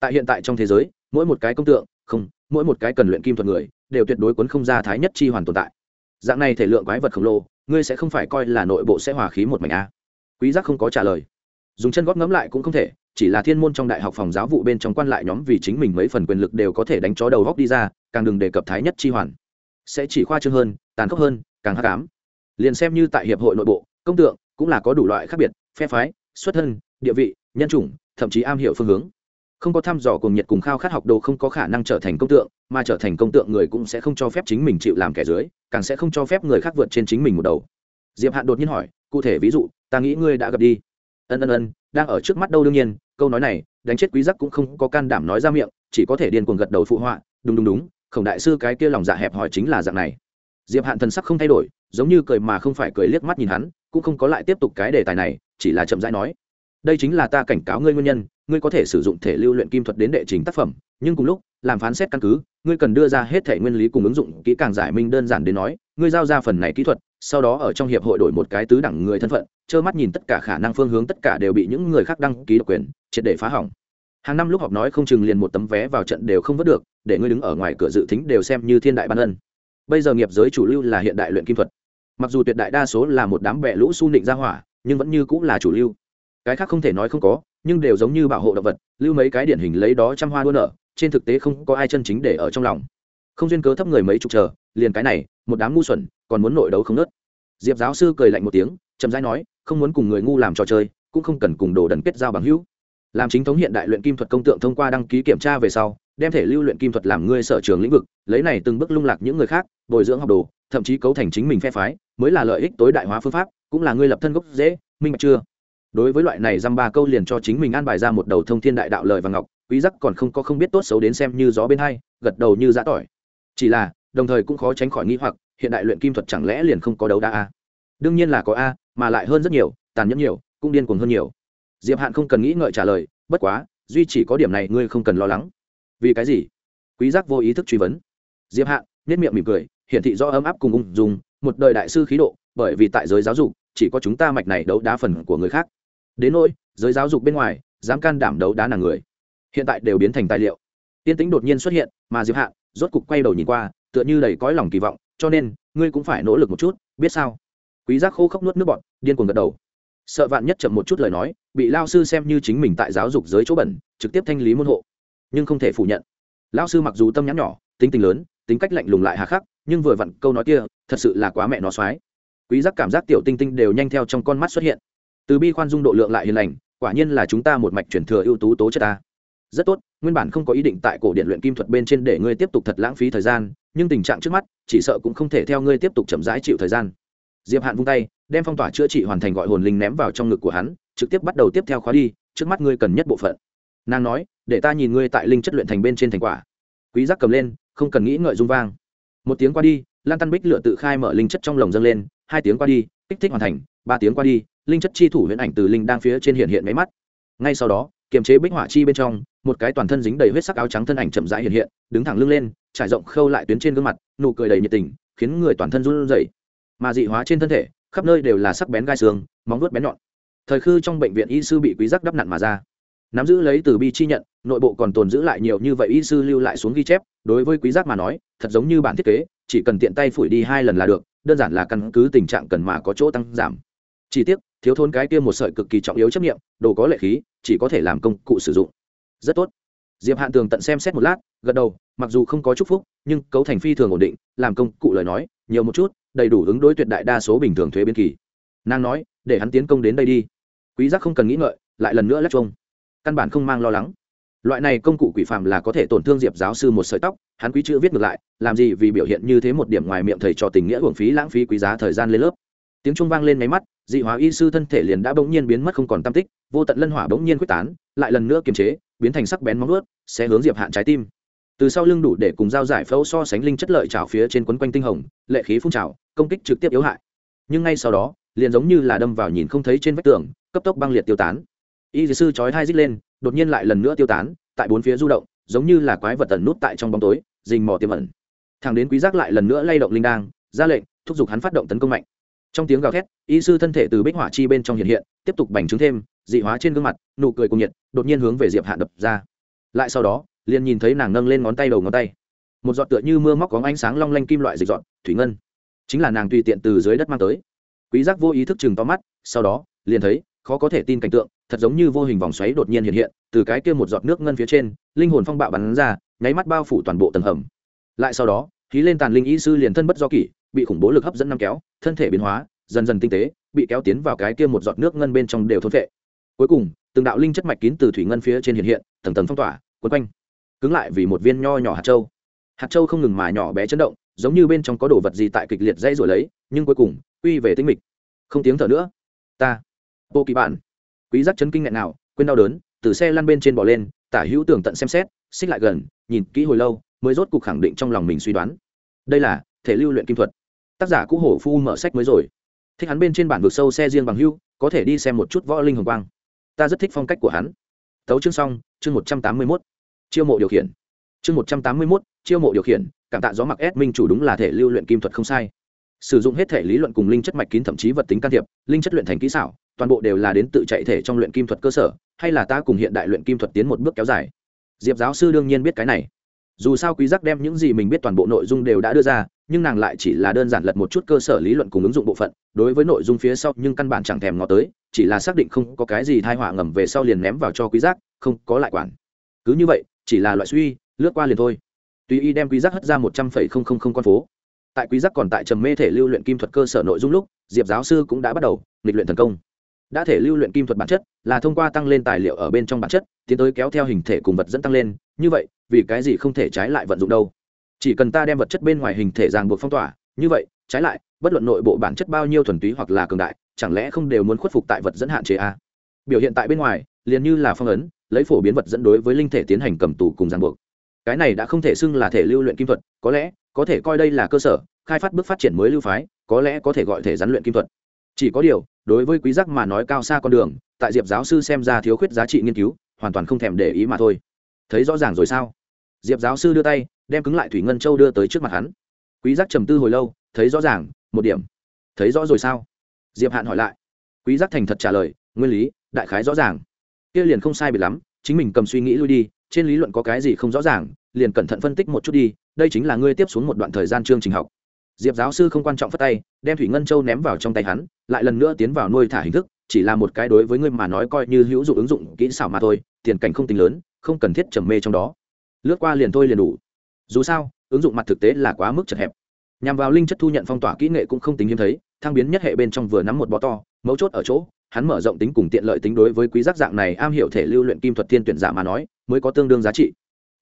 Tại hiện tại trong thế giới, mỗi một cái công tượng, không, mỗi một cái cần luyện kim thuật người, đều tuyệt đối cuốn không ra thái nhất chi hoàn tồn tại. Dạng này thể lượng quái vật khổng lồ, ngươi sẽ không phải coi là nội bộ sẽ hòa khí một mảnh a. Quý giác không có trả lời. Dùng chân góp ngấm lại cũng không thể, chỉ là thiên môn trong đại học phòng giáo vụ bên trong quan lại nhóm vì chính mình mấy phần quyền lực đều có thể đánh chó đầu góc đi ra càng đừng đề cập thái nhất chi hoàn. Sẽ chỉ khoa trương hơn, tàn khốc hơn, càng hắc ám. Liền xem như tại hiệp hội nội bộ, công tượng cũng là có đủ loại khác biệt, phe phái, xuất thân, địa vị, nhân chủng, thậm chí am hiểu phương hướng. Không có thăm dò cùng nhiệt cùng khao khát học đồ không có khả năng trở thành công tượng, mà trở thành công tượng người cũng sẽ không cho phép chính mình chịu làm kẻ dưới, càng sẽ không cho phép người khác vượt trên chính mình một đầu. Diệp hạn đột nhiên hỏi, cụ thể ví dụ, ta nghĩ ngươi đã gặp đi. Ân ân ân, đang ở trước mắt đâu đương nhiên, câu nói này, đánh chết quý giác cũng không có can đảm nói ra miệng, chỉ có thể điên cuồng gật đầu phụ họa, đúng đúng đúng khổng đại sư cái kia lòng dạ hẹp hỏi chính là dạng này. Diệp hạn thần sắc không thay đổi, giống như cười mà không phải cười liếc mắt nhìn hắn, cũng không có lại tiếp tục cái đề tài này, chỉ là chậm rãi nói. Đây chính là ta cảnh cáo ngươi nguyên nhân, ngươi có thể sử dụng thể lưu luyện kim thuật đến đệ trình tác phẩm, nhưng cùng lúc, làm phán xét căn cứ, ngươi cần đưa ra hết thể nguyên lý cùng ứng dụng kỹ càng giải minh đơn giản đến nói, ngươi giao ra phần này kỹ thuật, sau đó ở trong hiệp hội đổi một cái tứ đẳng người thân phận, trơ mắt nhìn tất cả khả năng phương hướng tất cả đều bị những người khác đăng ký độc quyền, triệt để phá hỏng hàng năm lúc họp nói không chừng liền một tấm vé vào trận đều không vớt được, để ngươi đứng ở ngoài cửa dự tính đều xem như thiên đại ban ân. Bây giờ nghiệp giới chủ lưu là hiện đại luyện kim thuật. Mặc dù tuyệt đại đa số là một đám bẹ lũ su nịnh ra hỏa, nhưng vẫn như cũng là chủ lưu. Cái khác không thể nói không có, nhưng đều giống như bảo hộ động vật, lưu mấy cái điển hình lấy đó trăm hoa đua nở, trên thực tế không có ai chân chính để ở trong lòng. Không duyên cớ thấp người mấy chục chờ, liền cái này, một đám ngu xuẩn, còn muốn nội đấu không nớt. Diệp giáo sư cười lạnh một tiếng, chậm rãi nói, không muốn cùng người ngu làm trò chơi, cũng không cần cùng đồ đần kết giao bằng hữu làm chính thống hiện đại luyện kim thuật công tượng thông qua đăng ký kiểm tra về sau, đem thể lưu luyện kim thuật làm ngươi sở trường lĩnh vực, lấy này từng bước lung lạc những người khác, bồi dưỡng học đồ, thậm chí cấu thành chính mình phe phái, mới là lợi ích tối đại hóa phương pháp, cũng là ngươi lập thân gốc dễ minh bạch chưa? Đối với loại này dăm ba câu liền cho chính mình an bài ra một đầu thông thiên đại đạo lời và ngọc, quý giác còn không có không biết tốt xấu đến xem như gió bên hay gật đầu như giã tỏi. Chỉ là, đồng thời cũng khó tránh khỏi nghi hoặc, hiện đại luyện kim thuật chẳng lẽ liền không có đấu đa a? Đương nhiên là có a, mà lại hơn rất nhiều, tàn nhẫn nhiều, cũng điên cuồng hơn nhiều diệp hạn không cần nghĩ ngợi trả lời, bất quá, duy chỉ có điểm này ngươi không cần lo lắng. Vì cái gì? Quý giác vô ý thức truy vấn. Diệp hạn nét miệng mỉm cười, hiển thị do ấm áp cùng ung dung, một đời đại sư khí độ, bởi vì tại giới giáo dục, chỉ có chúng ta mạch này đấu đá phần của người khác. Đến nỗi, giới giáo dục bên ngoài, dám can đảm đấu đá nàng người, hiện tại đều biến thành tài liệu. Tiên tĩnh đột nhiên xuất hiện, mà diệp hạn rốt cục quay đầu nhìn qua, tựa như đầy cõi lòng kỳ vọng, cho nên, ngươi cũng phải nỗ lực một chút, biết sao? Quý giác khô khốc nuốt nước bọt, điên cuồng gật đầu sợ vạn nhất chậm một chút lời nói, bị lao sư xem như chính mình tại giáo dục giới chỗ bẩn, trực tiếp thanh lý môn hộ. Nhưng không thể phủ nhận. Lao sư mặc dù tâm nhắn nhỏ, tính tình lớn, tính cách lạnh lùng lại hà khắc, nhưng vừa vặn câu nói kia, thật sự là quá mẹ nó soái quý giác cảm giác tiểu tinh tinh đều nhanh theo trong con mắt xuất hiện. Từ bi khoan dung độ lượng lại hiền lành, quả nhiên là chúng ta một mạch truyền thừa ưu tú tố chất ta. Rất tốt, nguyên bản không có ý định tại cổ điện luyện kim thuật bên trên để ngươi tiếp tục thật lãng phí thời gian, nhưng tình trạng trước mắt, chỉ sợ cũng không thể theo ngươi tiếp tục chậm rãi chịu thời gian. Diệp hạn vung tay đem phong tỏa chữa trị hoàn thành gọi hồn linh ném vào trong ngực của hắn, trực tiếp bắt đầu tiếp theo khóa đi, trước mắt ngươi cần nhất bộ phận. Nàng nói, để ta nhìn ngươi tại linh chất luyện thành bên trên thành quả. Quý giác cầm lên, không cần nghĩ ngợi dung vang. Một tiếng qua đi, lan tan bích lửa tự khai mở linh chất trong lồng dâng lên, hai tiếng qua đi, kích thích hoàn thành, ba tiếng qua đi, linh chất chi thủ huyễn ảnh từ linh đang phía trên hiện hiện máy mắt. Ngay sau đó, kiềm chế bích hỏa chi bên trong, một cái toàn thân dính đầy huyết sắc áo trắng thân ảnh chậm rãi hiện hiện, đứng thẳng lưng lên, trải rộng khâu lại tuyến trên gương mặt, nụ cười đầy nhiệt tình, khiến người toàn thân run rẩy. Mà dị hóa trên thân thể khắp nơi đều là sắc bén gai xương, móng vuốt bén nhọn. Thời khư trong bệnh viện y sư bị quý giác đắp nặn mà ra. Nắm giữ lấy từ bi chi nhận, nội bộ còn tồn giữ lại nhiều như vậy y sư lưu lại xuống ghi chép, đối với quý giác mà nói, thật giống như bản thiết kế, chỉ cần tiện tay phủi đi hai lần là được, đơn giản là căn cứ tình trạng cần mà có chỗ tăng giảm. Chi tiết thiếu thốn cái kia một sợi cực kỳ trọng yếu chấp nghiệm đồ có lệ khí, chỉ có thể làm công cụ sử dụng. Rất tốt. Diệp hạn tường tận xem xét một lát, gật đầu, mặc dù không có chúc phúc, nhưng cấu thành phi thường ổn định, làm công cụ lời nói, nhiều một chút đầy đủ ứng đối tuyệt đại đa số bình thường thuế biên kỳ. Nàng nói, để hắn tiến công đến đây đi. Quý giác không cần nghĩ ngợi, lại lần nữa lắc chuông. căn bản không mang lo lắng. Loại này công cụ quỷ phạm là có thể tổn thương diệp giáo sư một sợi tóc, hắn quý chữ viết ngược lại, làm gì vì biểu hiện như thế một điểm ngoài miệng thầy trò tình nghĩa hưởng phí lãng phí quý giá thời gian lên lớp. Tiếng trung vang lên máy mắt, dị hóa y sư thân thể liền đã bỗng nhiên biến mất không còn tam tích, vô tận lân hỏa bỗng nhiên quyết tán, lại lần nữa kiềm chế, biến thành sắc bén móng vuốt, sẽ hướng diệp hạn trái tim từ sau lưng đủ để cùng giao giải phẫu so sánh linh chất lợi trào phía trên quấn quanh tinh hồng, lệ khí phun trào, công kích trực tiếp yếu hại. Nhưng ngay sau đó, liền giống như là đâm vào nhìn không thấy trên vách tường, cấp tốc băng liệt tiêu tán. Y dì sư chói hai dít lên, đột nhiên lại lần nữa tiêu tán, tại bốn phía du động, giống như là quái vật tẩn nút tại trong bóng tối, rình mò tiềm ẩn. Thằng đến quý giác lại lần nữa lay động linh đang ra lệnh, thúc giục hắn phát động tấn công mạnh. Trong tiếng gào thét, y sư thân thể từ bích hỏa chi bên trong hiện hiện, tiếp tục bành trướng thêm, dị hóa trên gương mặt, nụ cười cùng nhiệt, đột nhiên hướng về diệp hạ đập ra. Lại sau đó liền nhìn thấy nàng nâng lên ngón tay đầu ngón tay. Một giọt tựa như mưa móc có ánh sáng long lanh kim loại dịch dọn thủy ngân. Chính là nàng tùy tiện từ dưới đất mang tới. Quý giác vô ý thức chừng to mắt, sau đó, liền thấy, khó có thể tin cảnh tượng, thật giống như vô hình vòng xoáy đột nhiên hiện hiện, từ cái kia một giọt nước ngân phía trên, linh hồn phong bạo bắn ra, nháy mắt bao phủ toàn bộ tầng hầm. Lại sau đó, khí lên tàn linh y sư liền thân bất do kỷ, bị khủng bố lực hấp dẫn năm kéo, thân thể biến hóa, dần dần tinh tế, bị kéo tiến vào cái kia một giọt nước ngân bên trong đều thôn vệ cuối cùng, từng đạo linh chất mạch kín từ thủy ngân phía trên hiện hiện, tầng tầng phong tỏa quấn quanh cứng lại vì một viên nho nhỏ hạt châu hạt châu không ngừng mà nhỏ bé chấn động giống như bên trong có đồ vật gì tại kịch liệt dây rồi lấy nhưng cuối cùng quy về tinh mịch. Không tiếng thở nữa. Ta bộ kỳ bạn, quý giác chấn kinh nghẹn nào quên đau đớn từ xe lăn bên trên bỏ lên tả hữu tưởng tận xem xét xích lại gần nhìn kỹ hồi lâu mới rốt cục khẳng định trong lòng mình suy đoán. Đây là thể lưu luyện kim thuật. Tác giả cũ hổ phu mở sách mới rồi. Thích hắn bên trên bản vực sâu xe riêng bằng hưu có thể đi xem một chút võ linh hồng quang. Ta rất thích phong cách của hắn. Tấu chương xong chương một trăm tám mươi mốt chiêu mộ điều khiển. Chương một trăm tám mươi mốt, chiêu mộ điều khiển, cảm tạ gió mặc ép minh chủ đúng là thể lưu luyện kim thuật không sai. Sử dụng hết thể lý luận cùng linh chất mạch kín thậm chí vật tính can thiệp, linh chất luyện thành kỹ xảo, toàn bộ đều là đến tự chạy thể trong luyện kim thuật cơ sở, hay là ta cùng hiện đại luyện kim thuật tiến một bước kéo dài? Diệp giáo sư đương nhiên biết cái này. Dù sao quý giác đem những gì mình biết toàn bộ nội dung đều đã đưa ra, nhưng nàng lại chỉ là đơn giản lật một chút cơ sở lý luận cùng ứng dụng bộ phận, đối với nội dung phía sau nhưng căn bản chẳng thèm ngó tới, chỉ là xác định không có cái gì thai họa ngầm về sau liền ném vào cho quý giác, không có lại quản. Cứ như vậy chỉ là loại suy, lướt qua liền thôi. Tùy y đem quý giác hất ra một trăm phẩy không không không con phố, tại quý giác còn tại trầm mê thể lưu luyện kim thuật cơ sở nội dung lúc, diệp giáo sư cũng đã bắt đầu lịch luyện thần công. Đã thể lưu luyện kim thuật bản chất là thông qua tăng lên tài liệu ở bên trong bản chất, tiến tới kéo theo hình thể cùng vật dẫn tăng lên, như vậy, vì cái gì không thể trái lại vận dụng đâu? Chỉ cần ta đem vật chất bên ngoài hình thể ràng buộc phong tỏa, như vậy, trái lại, bất luận nội bộ bản chất bao nhiêu thuần túy hoặc là cường đại, chẳng lẽ không đều muốn khuất phục tại vật dẫn hạn chế a biểu hiện tại bên ngoài, liền như là phong ấn lấy phổ biến vật dẫn đối với linh thể tiến hành cầm tù cùng ràng buộc. Cái này đã không thể xưng là thể lưu luyện kim thuật, có lẽ, có thể coi đây là cơ sở, khai phát bước phát triển mới lưu phái, có lẽ có thể gọi thể rắn luyện kim thuật. Chỉ có điều, đối với quý giác mà nói cao xa con đường, tại diệp giáo sư xem ra thiếu khuyết giá trị nghiên cứu, hoàn toàn không thèm để ý mà thôi. Thấy rõ ràng rồi sao? Diệp giáo sư đưa tay, đem cứng lại thủy ngân châu đưa tới trước mặt hắn. Quý giác trầm tư hồi lâu, thấy rõ ràng, một điểm. Thấy rõ rồi sao? Diệp hạn hỏi lại. Quý giác thành thật trả lời, nguyên lý, đại khái rõ ràng kia liền không sai bị lắm, chính mình cầm suy nghĩ lui đi, trên lý luận có cái gì không rõ ràng, liền cẩn thận phân tích một chút đi, đây chính là ngươi tiếp xuống một đoạn thời gian chương trình học. Diệp giáo sư không quan trọng phất tay, đem thủy ngân châu ném vào trong tay hắn, lại lần nữa tiến vào nuôi thả hình thức, chỉ là một cái đối với ngươi mà nói coi như hữu dụng ứng dụng kỹ xảo mà thôi, tiền cảnh không tính lớn, không cần thiết trầm mê trong đó. Lướt qua liền thôi liền đủ. Dù sao, ứng dụng mặt thực tế là quá mức chật hẹp. Nhằm vào linh chất thu nhận phong tỏa kỹ nghệ cũng không tính hiếm thấy thang biến nhất hệ bên trong vừa nắm một bó to, mấu chốt ở chỗ hắn mở rộng tính cùng tiện lợi tính đối với quý giác dạng này am hiểu thể lưu luyện kim thuật thiên tuyển giả mà nói, mới có tương đương giá trị.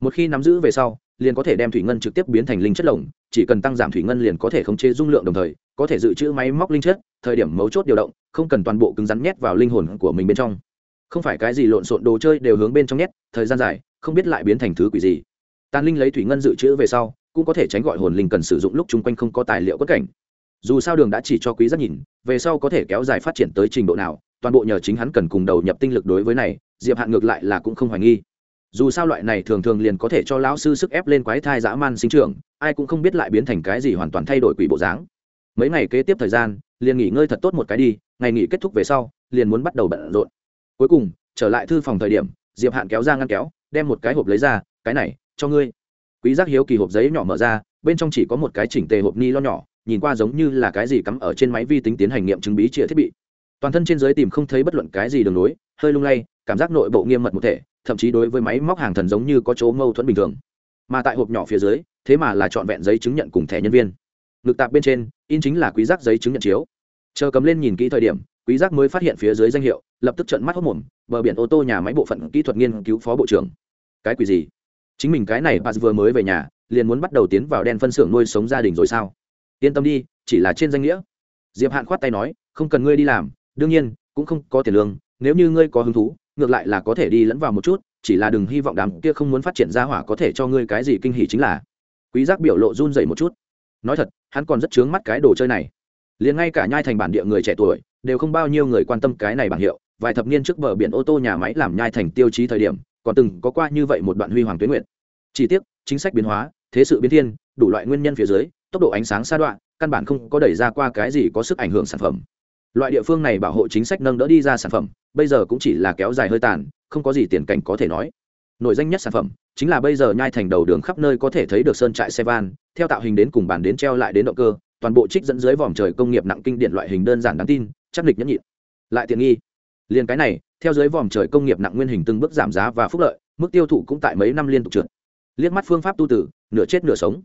Một khi nắm giữ về sau, liền có thể đem thủy ngân trực tiếp biến thành linh chất lỏng chỉ cần tăng giảm thủy ngân liền có thể khống chế dung lượng đồng thời, có thể dự trữ máy móc linh chất, thời điểm mấu chốt điều động, không cần toàn bộ cứng rắn nhét vào linh hồn của mình bên trong. Không phải cái gì lộn xộn đồ chơi đều hướng bên trong nhét, thời gian dài, không biết lại biến thành thứ quỷ gì. Tàn linh lấy thủy ngân dự trữ về sau, cũng có thể tránh gọi hồn linh cần sử dụng lúc chung quanh không có tài liệu quất cảnh dù sao đường đã chỉ cho quý giác nhìn, về sau có thể kéo dài phát triển tới trình độ nào, toàn bộ nhờ chính hắn cần cùng đầu nhập tinh lực đối với này, diệp hạn ngược lại là cũng không hoài nghi. Dù sao loại này thường thường liền có thể cho lão sư sức ép lên quái thai dã man sinh trưởng, ai cũng không biết lại biến thành cái gì hoàn toàn thay đổi quỷ bộ dáng. Mấy ngày kế tiếp thời gian, liền nghỉ ngơi thật tốt một cái đi, ngày nghỉ kết thúc về sau, liền muốn bắt đầu bận rộn. Cuối cùng, trở lại thư phòng thời điểm, diệp hạn kéo ra ngăn kéo, đem một cái hộp lấy ra, cái này, cho ngươi. Quý giác hiếu kỳ hộp giấy nhỏ mở ra, bên trong chỉ có một cái chỉnh tề hộp ni lo nhỏ nhìn qua giống như là cái gì cắm ở trên máy vi tính tiến hành nghiệm chứng bí trịa thiết bị. Toàn thân trên dưới tìm không thấy bất luận cái gì đường nối, hơi lung lay, cảm giác nội bộ nghiêm mật một thể, thậm chí đối với máy móc hàng thần giống như có chỗ mâu thuẫn bình thường. Mà tại hộp nhỏ phía dưới, thế mà là trọn vẹn giấy chứng nhận cùng thẻ nhân viên. Ngực tạp bên trên, in chính là quý giác giấy chứng nhận chiếu. Chờ cầm lên nhìn kỹ thời điểm, quý giác mới phát hiện phía dưới danh hiệu, lập tức trợn mắt hốt mồm, bờ biển ô tô nhà máy bộ phận kỹ thuật nghiên cứu phó bộ trưởng. Cái quỷ gì? Chính mình cái này bà vừa mới về nhà, liền muốn bắt đầu tiến vào đen phân xưởng nuôi sống gia đình rồi sao? Yên tâm đi, chỉ là trên danh nghĩa. Diệp hạn khoát tay nói, không cần ngươi đi làm, đương nhiên, cũng không có tiền lương, nếu như ngươi có hứng thú, ngược lại là có thể đi lẫn vào một chút, chỉ là đừng hy vọng đám kia không muốn phát triển ra hỏa có thể cho ngươi cái gì kinh hỉ chính là. Quý giác biểu lộ run rẩy một chút. Nói thật, hắn còn rất chướng mắt cái đồ chơi này. Liền ngay cả nhai thành bản địa người trẻ tuổi, đều không bao nhiêu người quan tâm cái này bảng hiệu, vài thập niên trước bờ biển ô tô nhà máy làm nhai thành tiêu chí thời điểm, còn từng có qua như vậy một đoạn huy hoàng tuyến nguyện. Chỉ tiếc, chính sách biến hóa, thế sự biến thiên, đủ loại nguyên nhân phía dưới tốc độ ánh sáng xa đoạn, căn bản không có đẩy ra qua cái gì có sức ảnh hưởng sản phẩm. Loại địa phương này bảo hộ chính sách nâng đỡ đi ra sản phẩm, bây giờ cũng chỉ là kéo dài hơi tàn, không có gì tiền cảnh có thể nói. Nội danh nhất sản phẩm chính là bây giờ nhai thành đầu đường khắp nơi có thể thấy được sơn trại xe van, theo tạo hình đến cùng bàn đến treo lại đến động cơ, toàn bộ trích dẫn dưới vòm trời công nghiệp nặng kinh điện loại hình đơn giản đáng tin, chắc lịch nhẫn nhịn. Lại tiện nghi, liền cái này, theo dưới vòm trời công nghiệp nặng nguyên hình từng bước giảm giá và phúc lợi, mức tiêu thụ cũng tại mấy năm liên tục trượt. Liếc mắt phương pháp tu tử, nửa chết nửa sống.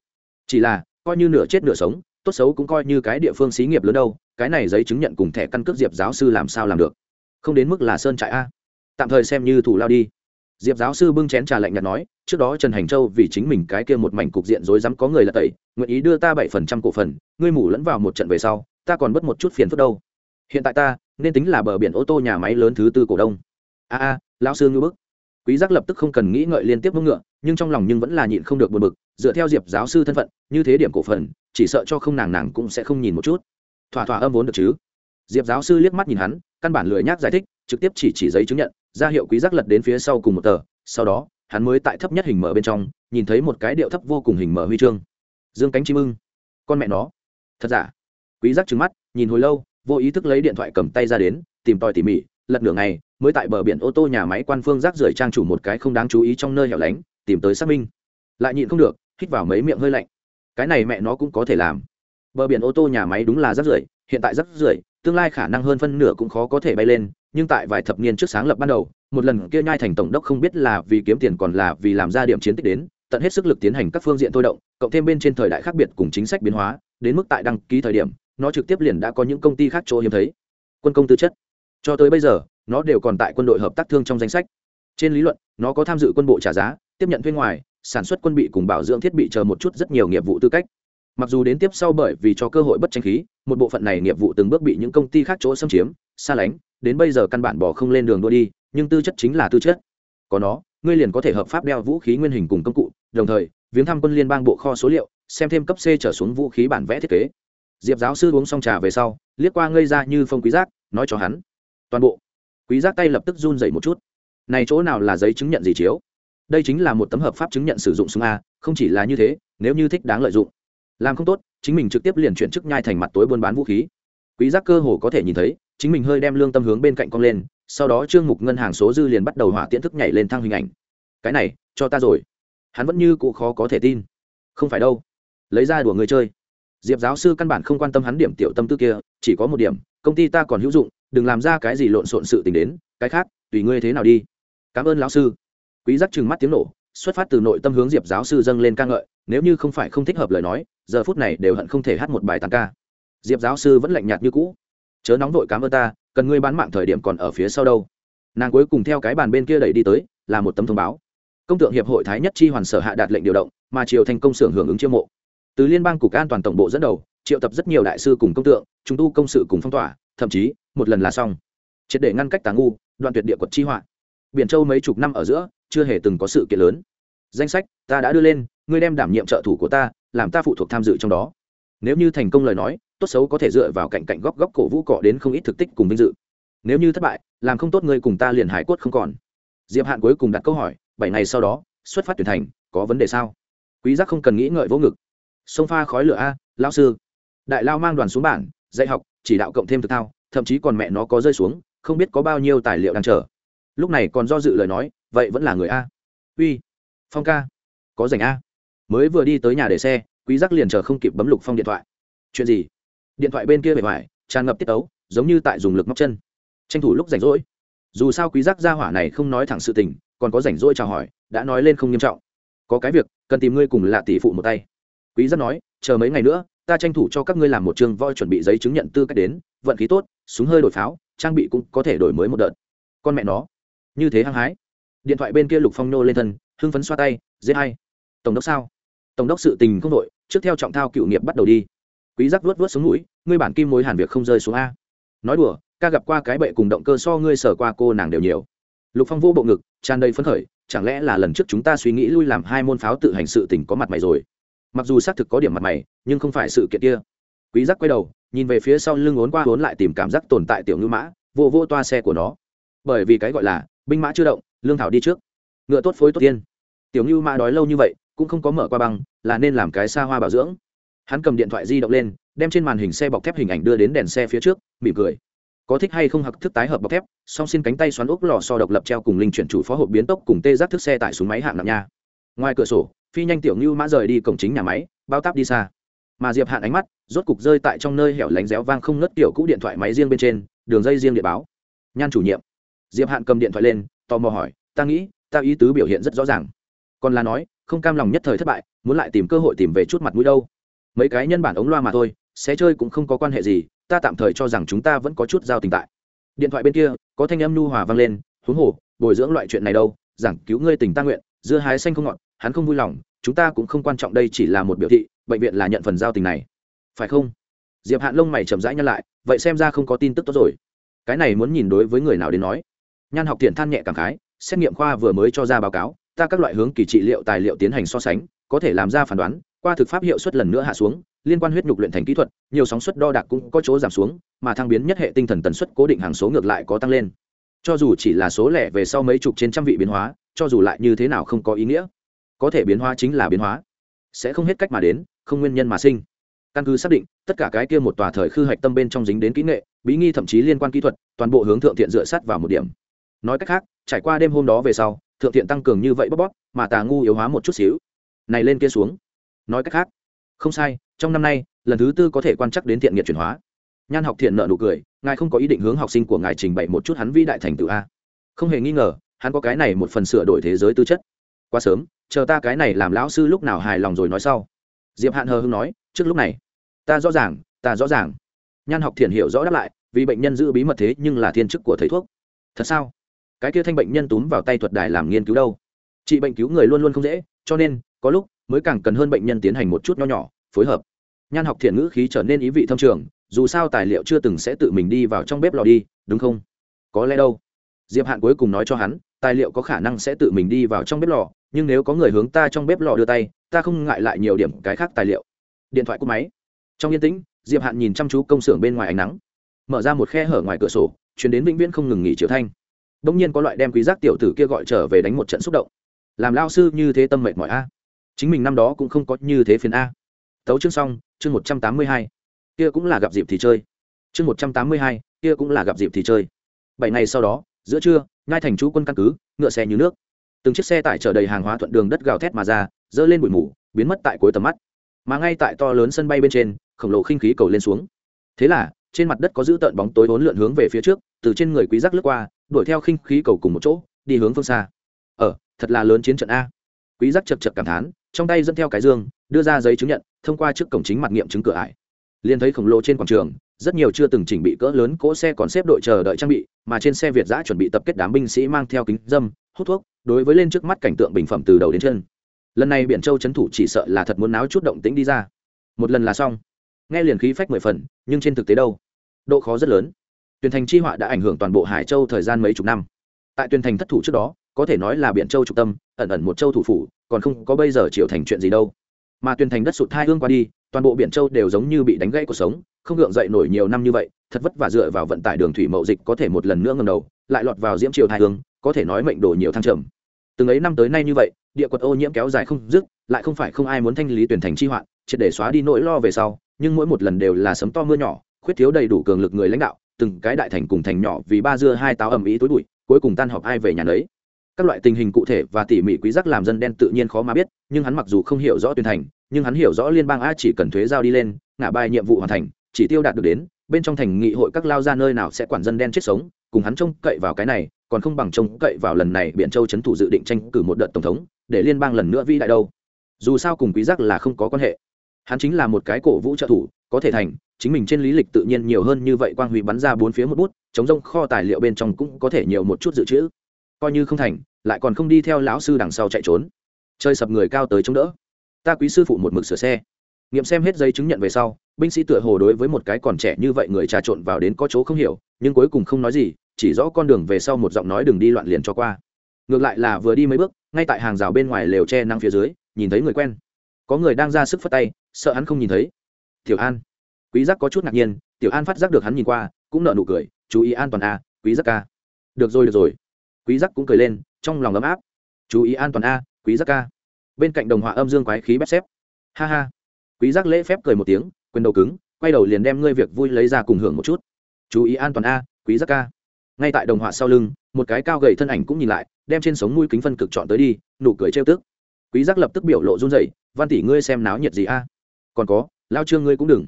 Chỉ là coi như nửa chết nửa sống, tốt xấu cũng coi như cái địa phương xí nghiệp lớn đâu, cái này giấy chứng nhận cùng thẻ căn cước diệp giáo sư làm sao làm được? Không đến mức là sơn trại a. Tạm thời xem như thủ lao đi. Diệp giáo sư bưng chén trà lạnh nhạt nói, trước đó trần hành châu vì chính mình cái kia một mảnh cục diện rối rắm có người là tẩy, nguyện ý đưa ta bảy phần trăm cổ phần, ngươi mủ lẫn vào một trận về sau, ta còn bất một chút phiền phức đâu. Hiện tại ta, nên tính là bờ biển ô tô nhà máy lớn thứ tư cổ đông. A a, lão sư ngư bức. Quý giác lập tức không cần nghĩ ngợi liên tiếp mông ngựa, nhưng trong lòng nhưng vẫn là nhịn không được buồn bực dựa theo diệp giáo sư thân phận, như thế điểm cổ phần, chỉ sợ cho không nàng nàng cũng sẽ không nhìn một chút. Thỏa thỏa âm vốn được chứ? Diệp giáo sư liếc mắt nhìn hắn, căn bản lười nhác giải thích, trực tiếp chỉ chỉ giấy chứng nhận, ra hiệu quý giác lật đến phía sau cùng một tờ, sau đó, hắn mới tại thấp nhất hình mở bên trong, nhìn thấy một cái điệu thấp vô cùng hình mở huy chương. Dương cánh chim ưng. Con mẹ nó. Thật giả? Quý giác trừng mắt, nhìn hồi lâu, vô ý thức lấy điện thoại cầm tay ra đến, tìm tòi tỉ mỉ, lật nửa ngày, mới tại bờ biển ô tô nhà máy quan phương rác rưởi trang chủ một cái không đáng chú ý trong nơi hẻo lánh, tìm tới xác minh. Lại nhịn không được hít vào mấy miệng hơi lạnh. Cái này mẹ nó cũng có thể làm. Bờ biển ô tô nhà máy đúng là rác rưởi, hiện tại rác rưởi, tương lai khả năng hơn phân nửa cũng khó có thể bay lên, nhưng tại vài thập niên trước sáng lập ban đầu, một lần kia nhai thành tổng đốc không biết là vì kiếm tiền còn là vì làm ra điểm chiến tích đến, tận hết sức lực tiến hành các phương diện thôi động, cộng thêm bên trên thời đại khác biệt cùng chính sách biến hóa, đến mức tại đăng ký thời điểm, nó trực tiếp liền đã có những công ty khác chỗ hiếm thấy. Quân công tư chất. Cho tới bây giờ, nó đều còn tại quân đội hợp tác thương trong danh sách. Trên lý luận, nó có tham dự quân bộ trả giá, tiếp nhận thuê ngoài sản xuất quân bị cùng bảo dưỡng thiết bị chờ một chút rất nhiều nghiệp vụ tư cách. Mặc dù đến tiếp sau bởi vì cho cơ hội bất tranh khí, một bộ phận này nghiệp vụ từng bước bị những công ty khác chỗ xâm chiếm, xa lánh, đến bây giờ căn bản bỏ không lên đường đua đi, nhưng tư chất chính là tư chất. Có nó, ngươi liền có thể hợp pháp đeo vũ khí nguyên hình cùng công cụ, đồng thời, viếng thăm quân liên bang bộ kho số liệu, xem thêm cấp c trở xuống vũ khí bản vẽ thiết kế. Diệp giáo sư uống xong trà về sau, liếc qua ngây ra như phong quý giác, nói cho hắn. Toàn bộ. Quý giác tay lập tức run dậy một chút. Này chỗ nào là giấy chứng nhận gì chiếu? Đây chính là một tấm hợp pháp chứng nhận sử dụng súng a, không chỉ là như thế, nếu như thích đáng lợi dụng. Làm không tốt, chính mình trực tiếp liền chuyển chức nhai thành mặt tối buôn bán vũ khí. Quý giác cơ hồ có thể nhìn thấy, chính mình hơi đem lương tâm hướng bên cạnh cong lên, sau đó trương mục ngân hàng số dư liền bắt đầu hỏa tiễn thức nhảy lên thăng hình ảnh. Cái này, cho ta rồi. Hắn vẫn như cụ khó có thể tin. Không phải đâu. Lấy ra đùa người chơi. Diệp giáo sư căn bản không quan tâm hắn điểm tiểu tâm tư kia, chỉ có một điểm, công ty ta còn hữu dụng, đừng làm ra cái gì lộn xộn sự tình đến, cái khác, tùy ngươi thế nào đi. Cảm ơn lão sư quý giác trừng mắt tiếng nổ, xuất phát từ nội tâm hướng diệp giáo sư dâng lên ca ngợi, nếu như không phải không thích hợp lời nói, giờ phút này đều hận không thể hát một bài tàn ca. Diệp giáo sư vẫn lạnh nhạt như cũ. Chớ nóng vội cảm ơn ta, cần ngươi bán mạng thời điểm còn ở phía sau đâu. Nàng cuối cùng theo cái bàn bên kia đẩy đi tới, là một tấm thông báo. Công tượng hiệp hội thái nhất chi hoàn sở hạ đạt lệnh điều động, mà triều thành công xưởng hưởng ứng chiêu mộ. Từ liên bang cục an toàn tổng bộ dẫn đầu, triệu tập rất nhiều đại sư cùng công tượng chúng tu công sự cùng phong tỏa, thậm chí, một lần là xong. Triệt để ngăn cách tà ngu, đoạn tuyệt địa quật chi họa. Biển châu mấy chục năm ở giữa chưa hề từng có sự kiện lớn. Danh sách ta đã đưa lên ngươi đem đảm nhiệm trợ thủ của ta làm ta phụ thuộc tham dự trong đó. Nếu như thành công lời nói tốt xấu có thể dựa vào cạnh cạnh góc góc cổ vũ cọ đến không ít thực tích cùng vinh dự. Nếu như thất bại làm không tốt ngươi cùng ta liền hải quất không còn. Diệp hạn cuối cùng đặt câu hỏi bảy ngày sau đó xuất phát tuyển thành có vấn đề sao? Quý giác không cần nghĩ ngợi vô ngực. Sông pha khói lửa a lão sư. Đại lao mang đoàn xuống bảng, dạy học chỉ đạo cộng thêm thực thao thậm chí còn mẹ nó có rơi xuống không biết có bao nhiêu tài liệu đang chờ. Lúc này còn do dự lời nói vậy vẫn là người a. Uy, phong ca, có rảnh a? Mới vừa đi tới nhà để xe, quý giác liền chờ không kịp bấm lục phong điện thoại. Chuyện gì? Điện thoại bên kia bề ngoài, tràn ngập tiết ấu, giống như tại dùng lực móc chân. Tranh thủ lúc rảnh rỗi. Dù sao quý giác gia hỏa này không nói thẳng sự tình, còn có rảnh rỗi chào hỏi, đã nói lên không nghiêm trọng. Có cái việc, cần tìm ngươi cùng lạ tỷ phụ một tay. Quý giác nói, chờ mấy ngày nữa, ta tranh thủ cho các ngươi làm một trường voi chuẩn bị giấy chứng nhận tư cách đến, vận khí tốt, súng hơi đổi pháo, trang bị cũng có thể đổi mới một đợt. Con mẹ nó, như thế hăng hái điện thoại bên kia lục phong nô lên thân, hưng phấn xoa tay dễ hay tổng đốc sao? Tổng đốc sự tình không đội trước theo trọng thao cựu nghiệp bắt đầu đi. Quý giác vuốt vuốt xuống mũi, ngươi bản kim mối hàn việc không rơi xuống a. Nói đùa, ca gặp qua cái bệ cùng động cơ so ngươi sở qua cô nàng đều nhiều. Lục phong vô bộ ngực, tràn đầy phấn khởi, chẳng lẽ là lần trước chúng ta suy nghĩ lui làm hai môn pháo tự hành sự tình có mặt mày rồi? Mặc dù xác thực có điểm mặt mày, nhưng không phải sự kiện kia. Quý giác quay đầu, nhìn về phía sau lưng uốn qua uốn lại tìm cảm giác tồn tại tiểu ngư mã, vô vô toa xe của nó. Bởi vì cái gọi là, binh mã chưa động lương thảo đi trước. Ngựa tốt phối tốt tiên. Tiểu ngưu mã đói lâu như vậy, cũng không có mở qua băng, là nên làm cái xa hoa bảo dưỡng. Hắn cầm điện thoại di động lên, đem trên màn hình xe bọc thép hình ảnh đưa đến đèn xe phía trước, mỉm cười. Có thích hay không hặc thức tái hợp bọc thép, song xin cánh tay xoắn ốc lò so độc lập treo cùng linh chuyển chủ phó hộp biến tốc cùng tê giác thức xe tải xuống máy hạng nặng nha. Ngoài cửa sổ, phi nhanh tiểu ngưu mã rời đi cổng chính nhà máy, bao táp đi xa. Mà diệp hạn ánh mắt, rốt cục rơi tại trong nơi hẻo lánh réo vang không ngất tiểu cũ điện thoại máy riêng bên trên, đường dây riêng địa báo. Nhan chủ nhiệm. Diệp hạn cầm điện thoại lên tò mò hỏi, ta nghĩ, ta ý tứ biểu hiện rất rõ ràng. Còn là nói, không cam lòng nhất thời thất bại, muốn lại tìm cơ hội tìm về chút mặt mũi đâu. Mấy cái nhân bản ống loa mà thôi, xé chơi cũng không có quan hệ gì, ta tạm thời cho rằng chúng ta vẫn có chút giao tình tại. Điện thoại bên kia, có thanh âm nhu hòa vang lên, huống hồ, bồi dưỡng loại chuyện này đâu, giảng cứu ngươi tình ta nguyện, dưa hái xanh không ngọt, hắn không vui lòng, chúng ta cũng không quan trọng đây chỉ là một biểu thị, bệnh viện là nhận phần giao tình này. Phải không? Diệp hạn lông mày chậm rãi nhăn lại, vậy xem ra không có tin tức tốt rồi. Cái này muốn nhìn đối với người nào đến nói nhan học thiện than nhẹ cảm khái, xét nghiệm khoa vừa mới cho ra báo cáo, ta các loại hướng kỳ trị liệu tài liệu tiến hành so sánh, có thể làm ra phán đoán, qua thực pháp hiệu suất lần nữa hạ xuống, liên quan huyết nhục luyện thành kỹ thuật, nhiều sóng suất đo đạc cũng có chỗ giảm xuống, mà thăng biến nhất hệ tinh thần tần suất cố định hàng số ngược lại có tăng lên. Cho dù chỉ là số lẻ về sau mấy chục trên trăm vị biến hóa, cho dù lại như thế nào không có ý nghĩa. Có thể biến hóa chính là biến hóa. Sẽ không hết cách mà đến, không nguyên nhân mà sinh. Căn cứ xác định, tất cả cái kia một tòa thời khư hạch tâm bên trong dính đến kỹ nghệ, bí nghi thậm chí liên quan kỹ thuật, toàn bộ hướng thượng thiện dựa sát vào một điểm nói cách khác, trải qua đêm hôm đó về sau, thượng thiện tăng cường như vậy bóp bóp, mà tà ngu yếu hóa một chút xíu. Này lên kia xuống. Nói cách khác, không sai, trong năm nay, lần thứ tư có thể quan chắc đến thiện nghiệt chuyển hóa. Nhan học thiện nợ nụ cười, ngài không có ý định hướng học sinh của ngài trình bày một chút hắn vĩ đại thành tựu a. Không hề nghi ngờ, hắn có cái này một phần sửa đổi thế giới tư chất. Quá sớm, chờ ta cái này làm lão sư lúc nào hài lòng rồi nói sau. Diệp hạn hờ hưng nói, trước lúc này, ta rõ ràng, ta rõ ràng. Nhan học thiện hiểu rõ đáp lại, vì bệnh nhân giữ bí mật thế nhưng là thiên chức của thầy thuốc. Thật sao? Cái kia thanh bệnh nhân túm vào tay thuật đài làm nghiên cứu đâu? Trị bệnh cứu người luôn luôn không dễ, cho nên, có lúc mới càng cần hơn bệnh nhân tiến hành một chút nho nhỏ, phối hợp. Nhan học thiện ngữ khí trở nên ý vị thâm trường, dù sao tài liệu chưa từng sẽ tự mình đi vào trong bếp lò đi, đúng không? Có lẽ đâu? Diệp hạn cuối cùng nói cho hắn, tài liệu có khả năng sẽ tự mình đi vào trong bếp lò, nhưng nếu có người hướng ta trong bếp lò đưa tay, ta không ngại lại nhiều điểm cái khác tài liệu. Điện thoại cúp máy. Trong yên tĩnh, diệp hạn nhìn chăm chú công xưởng bên ngoài ánh nắng. Mở ra một khe hở ngoài cửa sổ, chuyển đến vĩnh viễn không ngừng nghỉ chiều thanh bỗng nhiên có loại đem quý giác tiểu tử kia gọi trở về đánh một trận xúc động. Làm lao sư như thế tâm mệt mỏi a. Chính mình năm đó cũng không có như thế phiền a. Tấu chương xong, chương một trăm tám mươi hai. Kia cũng là gặp dịp thì chơi. Chương một trăm tám mươi hai, kia cũng là gặp dịp thì chơi. Bảy ngày sau đó, giữa trưa ngai thành chú quân căn cứ, ngựa xe như nước. Từng chiếc xe tải chở đầy hàng hóa thuận đường đất gào thét mà ra, dơ lên bụi mù, biến mất tại cuối tầm mắt. Mà ngay tại to lớn sân bay bên trên, khổng lồ khinh khí cầu lên xuống. Thế là, trên mặt đất có giữ tợn bóng tối vốn lượn hướng về phía trước, từ trên người quý giác lướt qua đuổi theo khinh khí cầu cùng một chỗ đi hướng phương xa. Ở ờ, thật là lớn chiến trận a. Quý giác chật chật cảm thán trong tay dẫn theo cái dương đưa ra giấy chứng nhận thông qua trước cổng chính mặt nghiệm chứng cửa ải. Liền thấy khổng lồ trên quảng trường rất nhiều chưa từng chỉnh bị cỡ lớn cỗ xe còn xếp đội chờ đợi trang bị mà trên xe việt giã chuẩn bị tập kết đám binh sĩ mang theo kính dâm hút thuốc đối với lên trước mắt cảnh tượng bình phẩm từ đầu đến chân. Lần này biển châu chấn thủ chỉ sợ là thật muốn náo chút động tĩnh đi ra. Một lần là xong. Nghe liền khí phách mười phần nhưng trên thực tế đâu? Độ khó rất lớn tuyển thành chi họa đã ảnh hưởng toàn bộ hải châu thời gian mấy chục năm. Tại tuyển thành thất thủ trước đó, có thể nói là biển châu trục tâm, ẩn ẩn một châu thủ phủ, còn không có bây giờ chịu thành chuyện gì đâu. Mà tuyển thành đất sụt hai hương qua đi, toàn bộ biển châu đều giống như bị đánh gãy cuộc sống, không gượng dậy nổi nhiều năm như vậy, thật vất vả dựa vào vận tải đường thủy mậu dịch có thể một lần nữa ngầm đầu, lại lọt vào diễm triều thai hương, có thể nói mệnh đồ nhiều thăng trầm. Từng ấy năm tới nay như vậy, địa quật ô nhiễm kéo dài không dứt, lại không phải không ai muốn thanh lý tuyển thành chi hoạn triệt để xóa đi nỗi lo về sau, nhưng mỗi một lần đều là sấm to mưa nhỏ, khuyết thiếu đầy đủ cường lực người lãnh đạo từng cái đại thành cùng thành nhỏ vì ba dưa hai táo ầm ĩ tối bụi, cuối cùng tan họp ai về nhà nấy. Các loại tình hình cụ thể và tỉ mỉ quý giác làm dân đen tự nhiên khó mà biết, nhưng hắn mặc dù không hiểu rõ tuyên thành, nhưng hắn hiểu rõ liên bang a chỉ cần thuế giao đi lên, ngả bài nhiệm vụ hoàn thành, chỉ tiêu đạt được đến, bên trong thành nghị hội các lao ra nơi nào sẽ quản dân đen chết sống, cùng hắn trông cậy vào cái này, còn không bằng trông cậy vào lần này biện châu chấn thủ dự định tranh cử một đợt tổng thống, để liên bang lần nữa vĩ đại đâu. Dù sao cùng quý giác là không có quan hệ hắn chính là một cái cổ vũ trợ thủ, có thể thành, chính mình trên lý lịch tự nhiên nhiều hơn như vậy quang huy bắn ra bốn phía một bút, chống rông kho tài liệu bên trong cũng có thể nhiều một chút dự trữ. Coi như không thành, lại còn không đi theo lão sư đằng sau chạy trốn. Chơi sập người cao tới chống đỡ. Ta quý sư phụ một mực sửa xe. Nghiệm xem hết giấy chứng nhận về sau, binh sĩ tựa hồ đối với một cái còn trẻ như vậy người trà trộn vào đến có chỗ không hiểu, nhưng cuối cùng không nói gì, chỉ rõ con đường về sau một giọng nói đừng đi loạn liền cho qua. Ngược lại là vừa đi mấy bước, ngay tại hàng rào bên ngoài lều tre năng phía dưới, nhìn thấy người quen. Có người đang ra sức phất tay sợ hắn không nhìn thấy. Tiểu an. Quý giác có chút ngạc nhiên, tiểu an phát giác được hắn nhìn qua, cũng nở nụ cười, chú ý an toàn a, quý giác ca. Được rồi được rồi. Quý giác cũng cười lên, trong lòng ấm áp. Chú ý an toàn a, quý giác ca. Bên cạnh đồng họa âm dương quái khí bép xếp. Ha ha. Quý giác lễ phép cười một tiếng, quyền đầu cứng, quay đầu liền đem ngươi việc vui lấy ra cùng hưởng một chút. Chú ý an toàn a, quý giác ca. Ngay tại đồng họa sau lưng, một cái cao gầy thân ảnh cũng nhìn lại, đem trên sống mũi kính phân cực chọn tới đi, nụ cười trêu tức. Quý giác lập tức biểu lộ run rẩy, văn tỷ ngươi xem náo nhiệt gì a? Còn có, lao trương ngươi cũng đừng.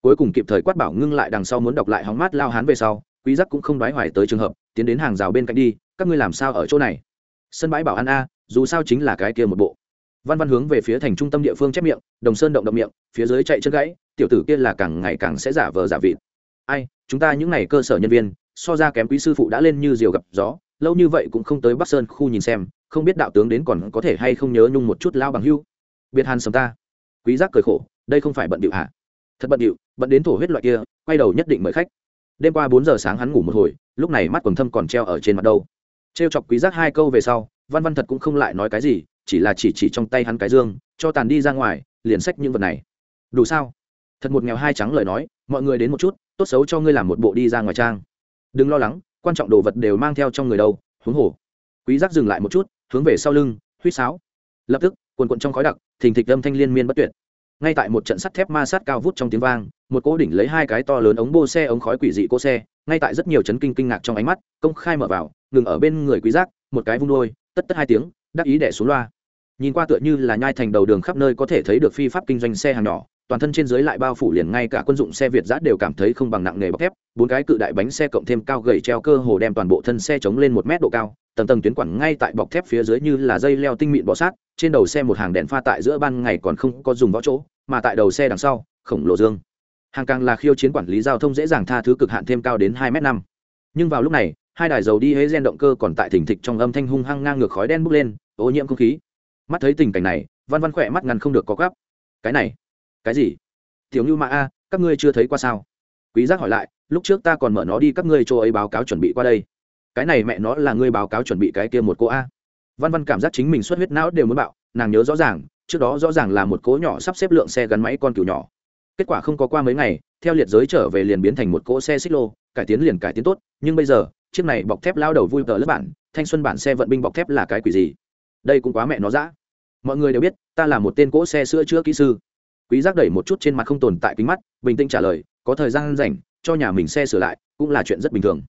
Cuối cùng kịp thời quát bảo ngưng lại đằng sau muốn đọc lại hóng mát lao hán về sau, quý giác cũng không đoái hoài tới trường hợp, tiến đến hàng rào bên cạnh đi, các ngươi làm sao ở chỗ này? Sân bãi bảo an a, dù sao chính là cái kia một bộ. Văn văn hướng về phía thành trung tâm địa phương chép miệng, đồng sơn động động miệng, phía dưới chạy chân gãy, tiểu tử kia là càng ngày càng sẽ giả vờ giả vịt. Ai, chúng ta những này cơ sở nhân viên, so ra kém quý sư phụ đã lên như diều gặp gió, lâu như vậy cũng không tới bắc sơn khu nhìn xem, không biết đạo tướng đến còn có thể hay không nhớ nhung một chút lao bằng hưu. Biệt hàn sầm ta. Quý giác cười khổ đây không phải bận điệu hả? Thật bận điệu, bận đến thổ huyết loại kia, quay đầu nhất định mời khách. Đêm qua bốn giờ sáng hắn ngủ một hồi, lúc này mắt quần thâm còn treo ở trên mặt đâu. Trêu chọc quý giác hai câu về sau, văn văn thật cũng không lại nói cái gì, chỉ là chỉ chỉ trong tay hắn cái dương, cho tàn đi ra ngoài, liền xách những vật này. Đủ sao? Thật một nghèo hai trắng lời nói, mọi người đến một chút, tốt xấu cho ngươi làm một bộ đi ra ngoài trang. Đừng lo lắng, quan trọng đồ vật đều mang theo trong người đâu, huống hồ. Quý giác dừng lại một chút, hướng về sau lưng, huýt sáo. Lập tức, quần quận trong khói đặc, thình thịch âm thanh liên miên bất tuyệt ngay tại một trận sắt thép ma sát cao vút trong tiếng vang, một cỗ đỉnh lấy hai cái to lớn ống bô xe ống khói quỷ dị cỗ xe, ngay tại rất nhiều chấn kinh kinh ngạc trong ánh mắt, công khai mở vào, ngừng ở bên người quý giác, một cái vung đôi, tất tất hai tiếng, đắc ý đẻ xuống loa. Nhìn qua tựa như là nhai thành đầu đường khắp nơi có thể thấy được phi pháp kinh doanh xe hàng nhỏ toàn thân trên dưới lại bao phủ liền ngay cả quân dụng xe việt giã đều cảm thấy không bằng nặng nghề bọc thép. Bốn cái cự đại bánh xe cộng thêm cao gầy treo cơ hồ đem toàn bộ thân xe chống lên một mét độ cao, tầng tầng tuyến quản ngay tại bọc thép phía dưới như là dây leo tinh mịn bọ sát, trên đầu xe một hàng đèn pha tại giữa ban ngày còn không có dùng võ chỗ, mà tại đầu xe đằng sau, khổng lồ dương. Hàng càng là khiêu chiến quản lý giao thông dễ dàng tha thứ cực hạn thêm cao đến hai m năm. Nhưng vào lúc này, hai đài dầu đi hế gen động cơ còn tại thỉnh thịch trong âm thanh hung hăng ngang ngược khói đen bốc lên, ô nhiễm không khí. Mắt thấy tình cảnh này, văn văn khỏe mắt ngăn không được có gắp cái này cái gì? Tiểu như mạ a, các ngươi chưa thấy qua sao? Quý giác hỏi lại, lúc trước ta còn mở nó đi, các ngươi cho ấy báo cáo chuẩn bị qua đây. Cái này mẹ nó là ngươi báo cáo chuẩn bị cái kia một cô a. Văn văn cảm giác chính mình xuất huyết não đều muốn bạo, nàng nhớ rõ ràng, trước đó rõ ràng là một cỗ nhỏ sắp xếp lượng xe gắn máy con cừu nhỏ. Kết quả không có qua mấy ngày, theo liệt giới trở về liền biến thành một cỗ xe xích lô, cải tiến liền cải tiến tốt, nhưng bây giờ, chiếc này bọc thép lao đầu vui tờ lớp bản, thanh xuân bản xe vận binh bọc thép là cái quỷ gì? Đây cũng quá mẹ nó dã. Mọi người đều biết, ta là một tên cỗ xe sữa chữa kỹ sư quý giác đẩy một chút trên mặt không tồn tại kính mắt, bình tĩnh trả lời, có thời gian rảnh, cho nhà mình xe sửa lại, cũng là chuyện rất bình thường.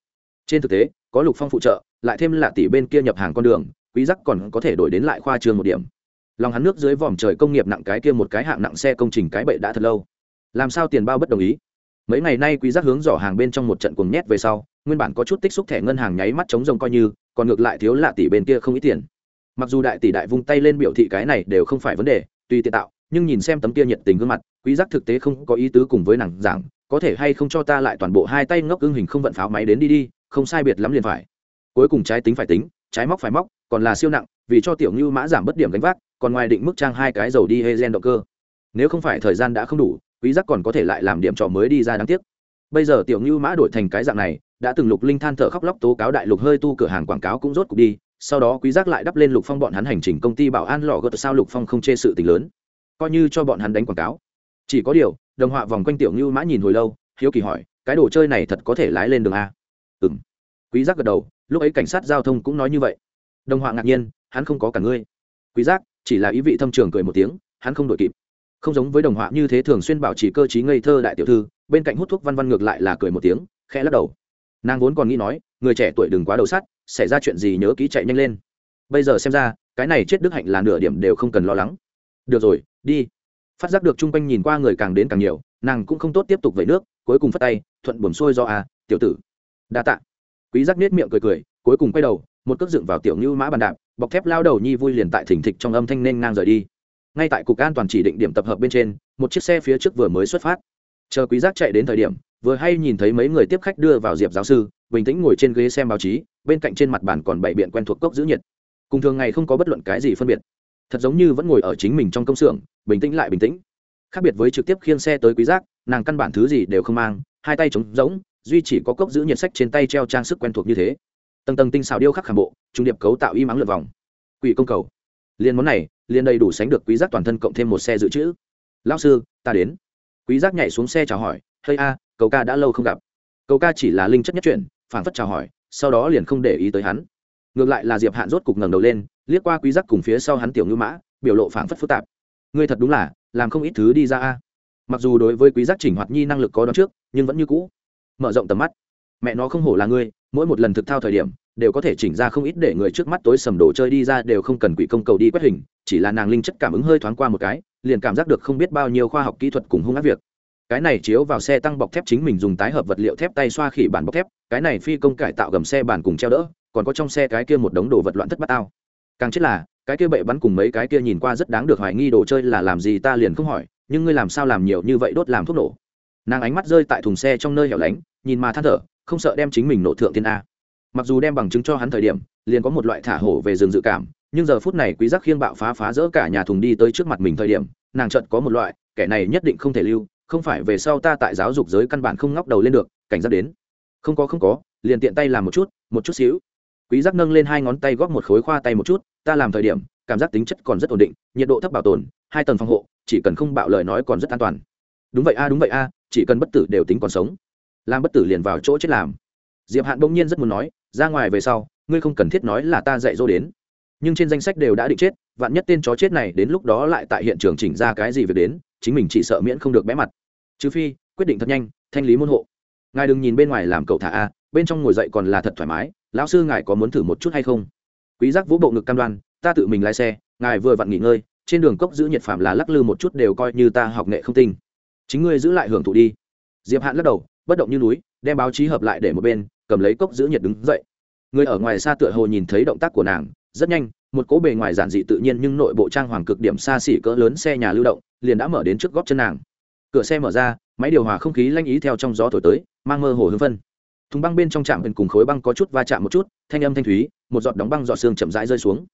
Trên thực tế, có lục phong phụ trợ, lại thêm là tỷ bên kia nhập hàng con đường, quý giác còn có thể đổi đến lại khoa trường một điểm. Lòng hắn nước dưới vòm trời công nghiệp nặng cái kia một cái hạng nặng xe công trình cái bậy đã thật lâu. Làm sao tiền bao bất đồng ý? Mấy ngày nay quý giác hướng dò hàng bên trong một trận cuồng nhét về sau, nguyên bản có chút tích xúc thẻ ngân hàng nháy mắt chống rồng coi như, còn ngược lại thiếu lạ tỷ bên kia không ít tiền. Mặc dù đại tỷ đại vung tay lên biểu thị cái này đều không phải vấn đề tùy tiện tạo nhưng nhìn xem tấm kia nhiệt tình gương mặt, quý giác thực tế không có ý tứ cùng với nàng giảng, có thể hay không cho ta lại toàn bộ hai tay ngốc ưng hình không vận pháo máy đến đi đi, không sai biệt lắm liền phải. Cuối cùng trái tính phải tính, trái móc phải móc, còn là siêu nặng, vì cho tiểu như mã giảm bất điểm gánh vác, còn ngoài định mức trang hai cái dầu đi hay gen động cơ. Nếu không phải thời gian đã không đủ, quý giác còn có thể lại làm điểm trò mới đi ra đáng tiếc. Bây giờ tiểu như mã đổi thành cái dạng này, đã từng lục linh than thở khóc lóc tố cáo đại lục hơi tu cửa hàng quảng cáo cũng rốt cục đi, sau đó quý giác lại đắp lên lục phong bọn hắn hành trình công ty bảo an lò gợt sao lục phong không chê sự tình lớn coi như cho bọn hắn đánh quảng cáo. Chỉ có điều, đồng họa vòng quanh tiểu ngưu mã nhìn hồi lâu, hiếu kỳ hỏi, cái đồ chơi này thật có thể lái lên đường a? Ừm. Quý giác gật đầu, lúc ấy cảnh sát giao thông cũng nói như vậy. Đồng họa ngạc nhiên, hắn không có cả ngươi quý giác, chỉ là ý vị thâm trường cười một tiếng, hắn không đổi kịp. Không giống với đồng họa như thế thường xuyên bảo trì cơ trí ngây thơ đại tiểu thư, bên cạnh hút thuốc văn văn ngược lại là cười một tiếng, khẽ lắc đầu. Nàng vốn còn nghĩ nói, người trẻ tuổi đừng quá đầu sắt, xảy ra chuyện gì nhớ kỹ chạy nhanh lên. Bây giờ xem ra, cái này chết đức hạnh là nửa điểm đều không cần lo lắng. Được rồi đi. Phát giác được chung quanh nhìn qua người càng đến càng nhiều, nàng cũng không tốt tiếp tục vẩy nước, cuối cùng phát tay, thuận buồm xuôi do à tiểu tử. Đa tạ. Quý giác nết miệng cười cười, cuối cùng quay đầu, một cước dựng vào tiểu như mã bàn đạp, bọc thép lao đầu nhi vui liền tại thỉnh thịch trong âm thanh nên ngang rời đi. Ngay tại cục an toàn chỉ định điểm tập hợp bên trên, một chiếc xe phía trước vừa mới xuất phát. Chờ quý giác chạy đến thời điểm, vừa hay nhìn thấy mấy người tiếp khách đưa vào diệp giáo sư, bình tĩnh ngồi trên ghế xem báo chí, bên cạnh trên mặt bàn còn bảy biện quen thuộc cốc giữ nhiệt. Cùng thường ngày không có bất luận cái gì phân biệt thật giống như vẫn ngồi ở chính mình trong công xưởng, bình tĩnh lại bình tĩnh. Khác biệt với trực tiếp khiêng xe tới quý giác, nàng căn bản thứ gì đều không mang, hai tay trống rỗng, duy chỉ có cốc giữ nhiệt sách trên tay treo trang sức quen thuộc như thế. Tầng tầng tinh xào điêu khắc khảm bộ, trung điệp cấu tạo y mắng lượt vòng. Quỷ công cầu. Liên món này liên đầy đủ sánh được quý giác toàn thân cộng thêm một xe dự trữ. Lão sư, ta đến. Quý giác nhảy xuống xe chào hỏi, hey a, cầu ca đã lâu không gặp. Cầu ca chỉ là linh chất nhất chuyển phản phất chào hỏi, sau đó liền không để ý tới hắn ngược lại là diệp hạn rốt cục ngẩng đầu lên, liếc qua quý giác cùng phía sau hắn tiểu ngư mã, biểu lộ phảng phất phức tạp. Ngươi thật đúng là, làm không ít thứ đi ra a. Mặc dù đối với quý giác chỉnh hoạt nhi năng lực có đón trước, nhưng vẫn như cũ. Mở rộng tầm mắt. Mẹ nó không hổ là ngươi, mỗi một lần thực thao thời điểm, đều có thể chỉnh ra không ít để người trước mắt tối sầm đồ chơi đi ra đều không cần quỷ công cầu đi quét hình, chỉ là nàng linh chất cảm ứng hơi thoáng qua một cái, liền cảm giác được không biết bao nhiêu khoa học kỹ thuật cùng hung ác việc. Cái này chiếu vào xe tăng bọc thép chính mình dùng tái hợp vật liệu thép tay xoa khỉ bản bọc thép, cái này phi công cải tạo gầm xe bản cùng treo đỡ còn có trong xe cái kia một đống đồ vật loạn thất bát ao càng chết là, cái kia bậy bắn cùng mấy cái kia nhìn qua rất đáng được hoài nghi đồ chơi là làm gì ta liền không hỏi, nhưng ngươi làm sao làm nhiều như vậy đốt làm thuốc nổ? Nàng ánh mắt rơi tại thùng xe trong nơi hẻo lánh, nhìn mà than thở, không sợ đem chính mình nổ thượng thiên a. Mặc dù đem bằng chứng cho hắn thời điểm, liền có một loại thả hổ về rừng dự cảm, nhưng giờ phút này quý giác khiêng bạo phá phá rỡ cả nhà thùng đi tới trước mặt mình thời điểm, nàng chợt có một loại, kẻ này nhất định không thể lưu, không phải về sau ta tại giáo dục giới căn bản không ngóc đầu lên được, cảnh giác đến. Không có không có, liền tiện tay làm một chút một chút xíu quý giác nâng lên hai ngón tay góp một khối khoa tay một chút, ta làm thời điểm, cảm giác tính chất còn rất ổn định, nhiệt độ thấp bảo tồn, hai tầng phòng hộ, chỉ cần không bạo lời nói còn rất an toàn. Đúng vậy a, đúng vậy a, chỉ cần bất tử đều tính còn sống. Làm bất tử liền vào chỗ chết làm. Diệp hạn bỗng nhiên rất muốn nói, ra ngoài về sau, ngươi không cần thiết nói là ta dạy dỗ đến. Nhưng trên danh sách đều đã định chết, vạn nhất tên chó chết này đến lúc đó lại tại hiện trường chỉnh ra cái gì việc đến, chính mình chỉ sợ miễn không được bé mặt. Trừ phi, quyết định thật nhanh, thanh lý môn hộ. Ngài đừng nhìn bên ngoài làm cậu thả a, bên trong ngồi dậy còn là thật thoải mái lão sư ngài có muốn thử một chút hay không? Quý giác vũ bộ ngực cam đoan, ta tự mình lái xe, ngài vừa vặn nghỉ ngơi, trên đường cốc giữ nhiệt phạm là lắc lư một chút đều coi như ta học nghệ không tinh. Chính ngươi giữ lại hưởng thụ đi. Diệp hạn lắc đầu, bất động như núi, đem báo chí hợp lại để một bên, cầm lấy cốc giữ nhiệt đứng dậy. Người ở ngoài xa tựa hồ nhìn thấy động tác của nàng, rất nhanh, một cỗ bề ngoài giản dị tự nhiên nhưng nội bộ trang hoàng cực điểm xa xỉ cỡ lớn xe nhà lưu động, liền đã mở đến trước góp chân nàng. Cửa xe mở ra, máy điều hòa không khí lanh ý theo trong gió thổi tới, mang mơ hồ hương phân thùng băng bên trong trạm gần cùng khối băng có chút va chạm một chút, thanh âm thanh thúy, một giọt đóng băng giọt xương chậm rãi rơi xuống.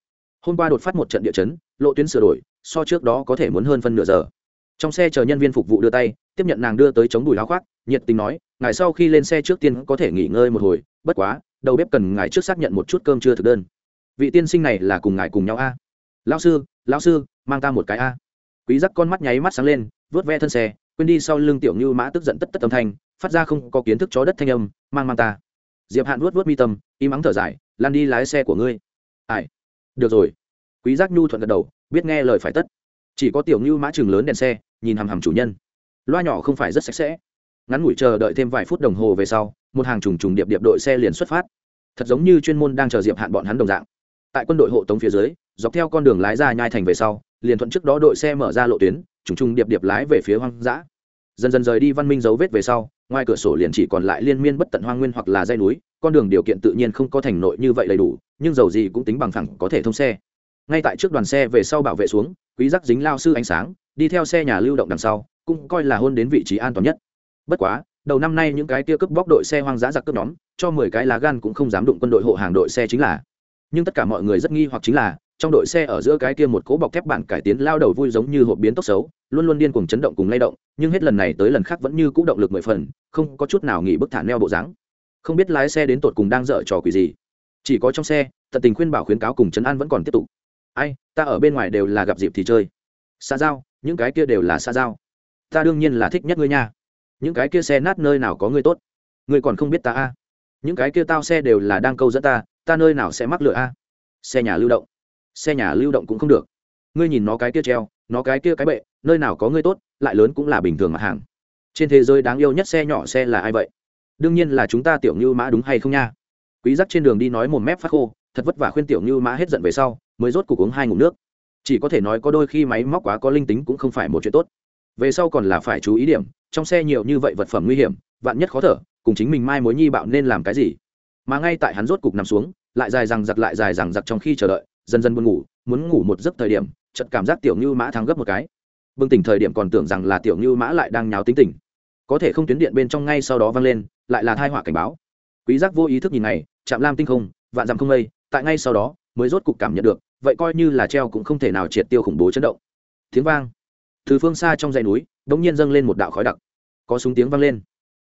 Hôm qua đột phát một trận địa chấn, lộ tuyến sửa đổi, so trước đó có thể muốn hơn phân nửa giờ. Trong xe chờ nhân viên phục vụ đưa tay, tiếp nhận nàng đưa tới chống đùi áo khoác, nhiệt tình nói, ngài sau khi lên xe trước tiên có thể nghỉ ngơi một hồi, bất quá, đầu bếp cần ngài trước xác nhận một chút cơm chưa thực đơn. Vị tiên sinh này là cùng ngài cùng nhau a? À? lão sư lão sư, mang ta một cái a. Quý giác con mắt nháy mắt sáng lên vớt ve thân xe, quên đi sau lưng tiểu như mã tức giận tất tất âm thanh phát ra không có kiến thức chó đất thanh âm, mang mang ta. Diệp hạn vuốt vuốt mi tâm, im ắng thở dài, lan đi lái xe của ngươi. Ai? Được rồi. Quý giác nhu thuận gật đầu, biết nghe lời phải tất. Chỉ có tiểu như mã trường lớn đèn xe, nhìn hằm hằm chủ nhân. Loa nhỏ không phải rất sạch sẽ. Ngắn ngủi chờ đợi thêm vài phút đồng hồ về sau, một hàng trùng trùng điệp điệp đội xe liền xuất phát. Thật giống như chuyên môn đang chờ diệp hạn bọn hắn đồng dạng. Tại quân đội hộ tống phía dưới, dọc theo con đường lái ra nhai thành về sau, liền thuận trước đó đội xe mở ra lộ tuyến, trùng trùng điệp điệp lái về phía hoang dã. Dần dần rời đi văn minh dấu vết về sau ngoài cửa sổ liền chỉ còn lại liên miên bất tận hoang nguyên hoặc là dây núi, con đường điều kiện tự nhiên không có thành nội như vậy đầy đủ, nhưng dầu gì cũng tính bằng thẳng có thể thông xe. Ngay tại trước đoàn xe về sau bảo vệ xuống, quý giác dính lao sư ánh sáng, đi theo xe nhà lưu động đằng sau, cũng coi là hôn đến vị trí an toàn nhất. Bất quá, đầu năm nay những cái tia cướp bóc đội xe hoang dã giặc cướp nhóm, cho mười cái lá gan cũng không dám đụng quân đội hộ hàng đội xe chính là. Nhưng tất cả mọi người rất nghi hoặc chính là trong đội xe ở giữa cái kia một cố bọc thép bản cải tiến lao đầu vui giống như hộp biến tốc xấu, luôn luôn điên cuồng chấn động cùng lay động, nhưng hết lần này tới lần khác vẫn như cũ động lực mười phần, không có chút nào nghỉ bức thả neo bộ dáng. Không biết lái xe đến tột cùng đang dở trò quỷ gì. Chỉ có trong xe, tận tình khuyên bảo khuyến cáo cùng chấn an vẫn còn tiếp tục. Ai, ta ở bên ngoài đều là gặp dịp thì chơi. Xa giao, những cái kia đều là xa giao. Ta đương nhiên là thích nhất ngươi nha. Những cái kia xe nát nơi nào có ngươi tốt? Ngươi còn không biết ta a. Những cái kia tao xe đều là đang câu dẫn ta ta nơi nào sẽ mắc lựa a? Xe nhà lưu động xe nhà lưu động cũng không được. Ngươi nhìn nó cái kia treo, nó cái kia cái bệ, nơi nào có ngươi tốt, lại lớn cũng là bình thường mặt hàng. Trên thế giới đáng yêu nhất xe nhỏ xe là ai vậy? Đương nhiên là chúng ta tiểu như mã đúng hay không nha? Quý giác trên đường đi nói một mép phát khô, thật vất vả khuyên tiểu như mã hết giận về sau, mới rốt cuộc uống hai ngụm nước. Chỉ có thể nói có đôi khi máy móc quá có linh tính cũng không phải một chuyện tốt. Về sau còn là phải chú ý điểm, trong xe nhiều như vậy vật phẩm nguy hiểm, vạn nhất khó thở, cùng chính mình mai mối nhi bạo nên làm cái gì? Mà ngay tại hắn rốt cục nằm xuống, lại dài rằng giặc lại dài rằng giặc trong khi chờ đợi dần dần buồn ngủ muốn ngủ một giấc thời điểm chợt cảm giác tiểu như mã thắng gấp một cái. Bừng tỉnh thời điểm còn tưởng rằng là tiểu như mã lại đang nháo tính tỉnh, có thể không tuyến điện bên trong ngay sau đó vang lên lại là thai họa cảnh báo. Quý giác vô ý thức nhìn này chạm lam tinh không vạn dặm không mây tại ngay sau đó mới rốt cục cảm nhận được vậy coi như là treo cũng không thể nào triệt tiêu khủng bố chấn động. Tiếng vang. Từ phương xa trong dãy núi đống nhiên dâng lên một đạo khói đặc. Có súng tiếng vang lên.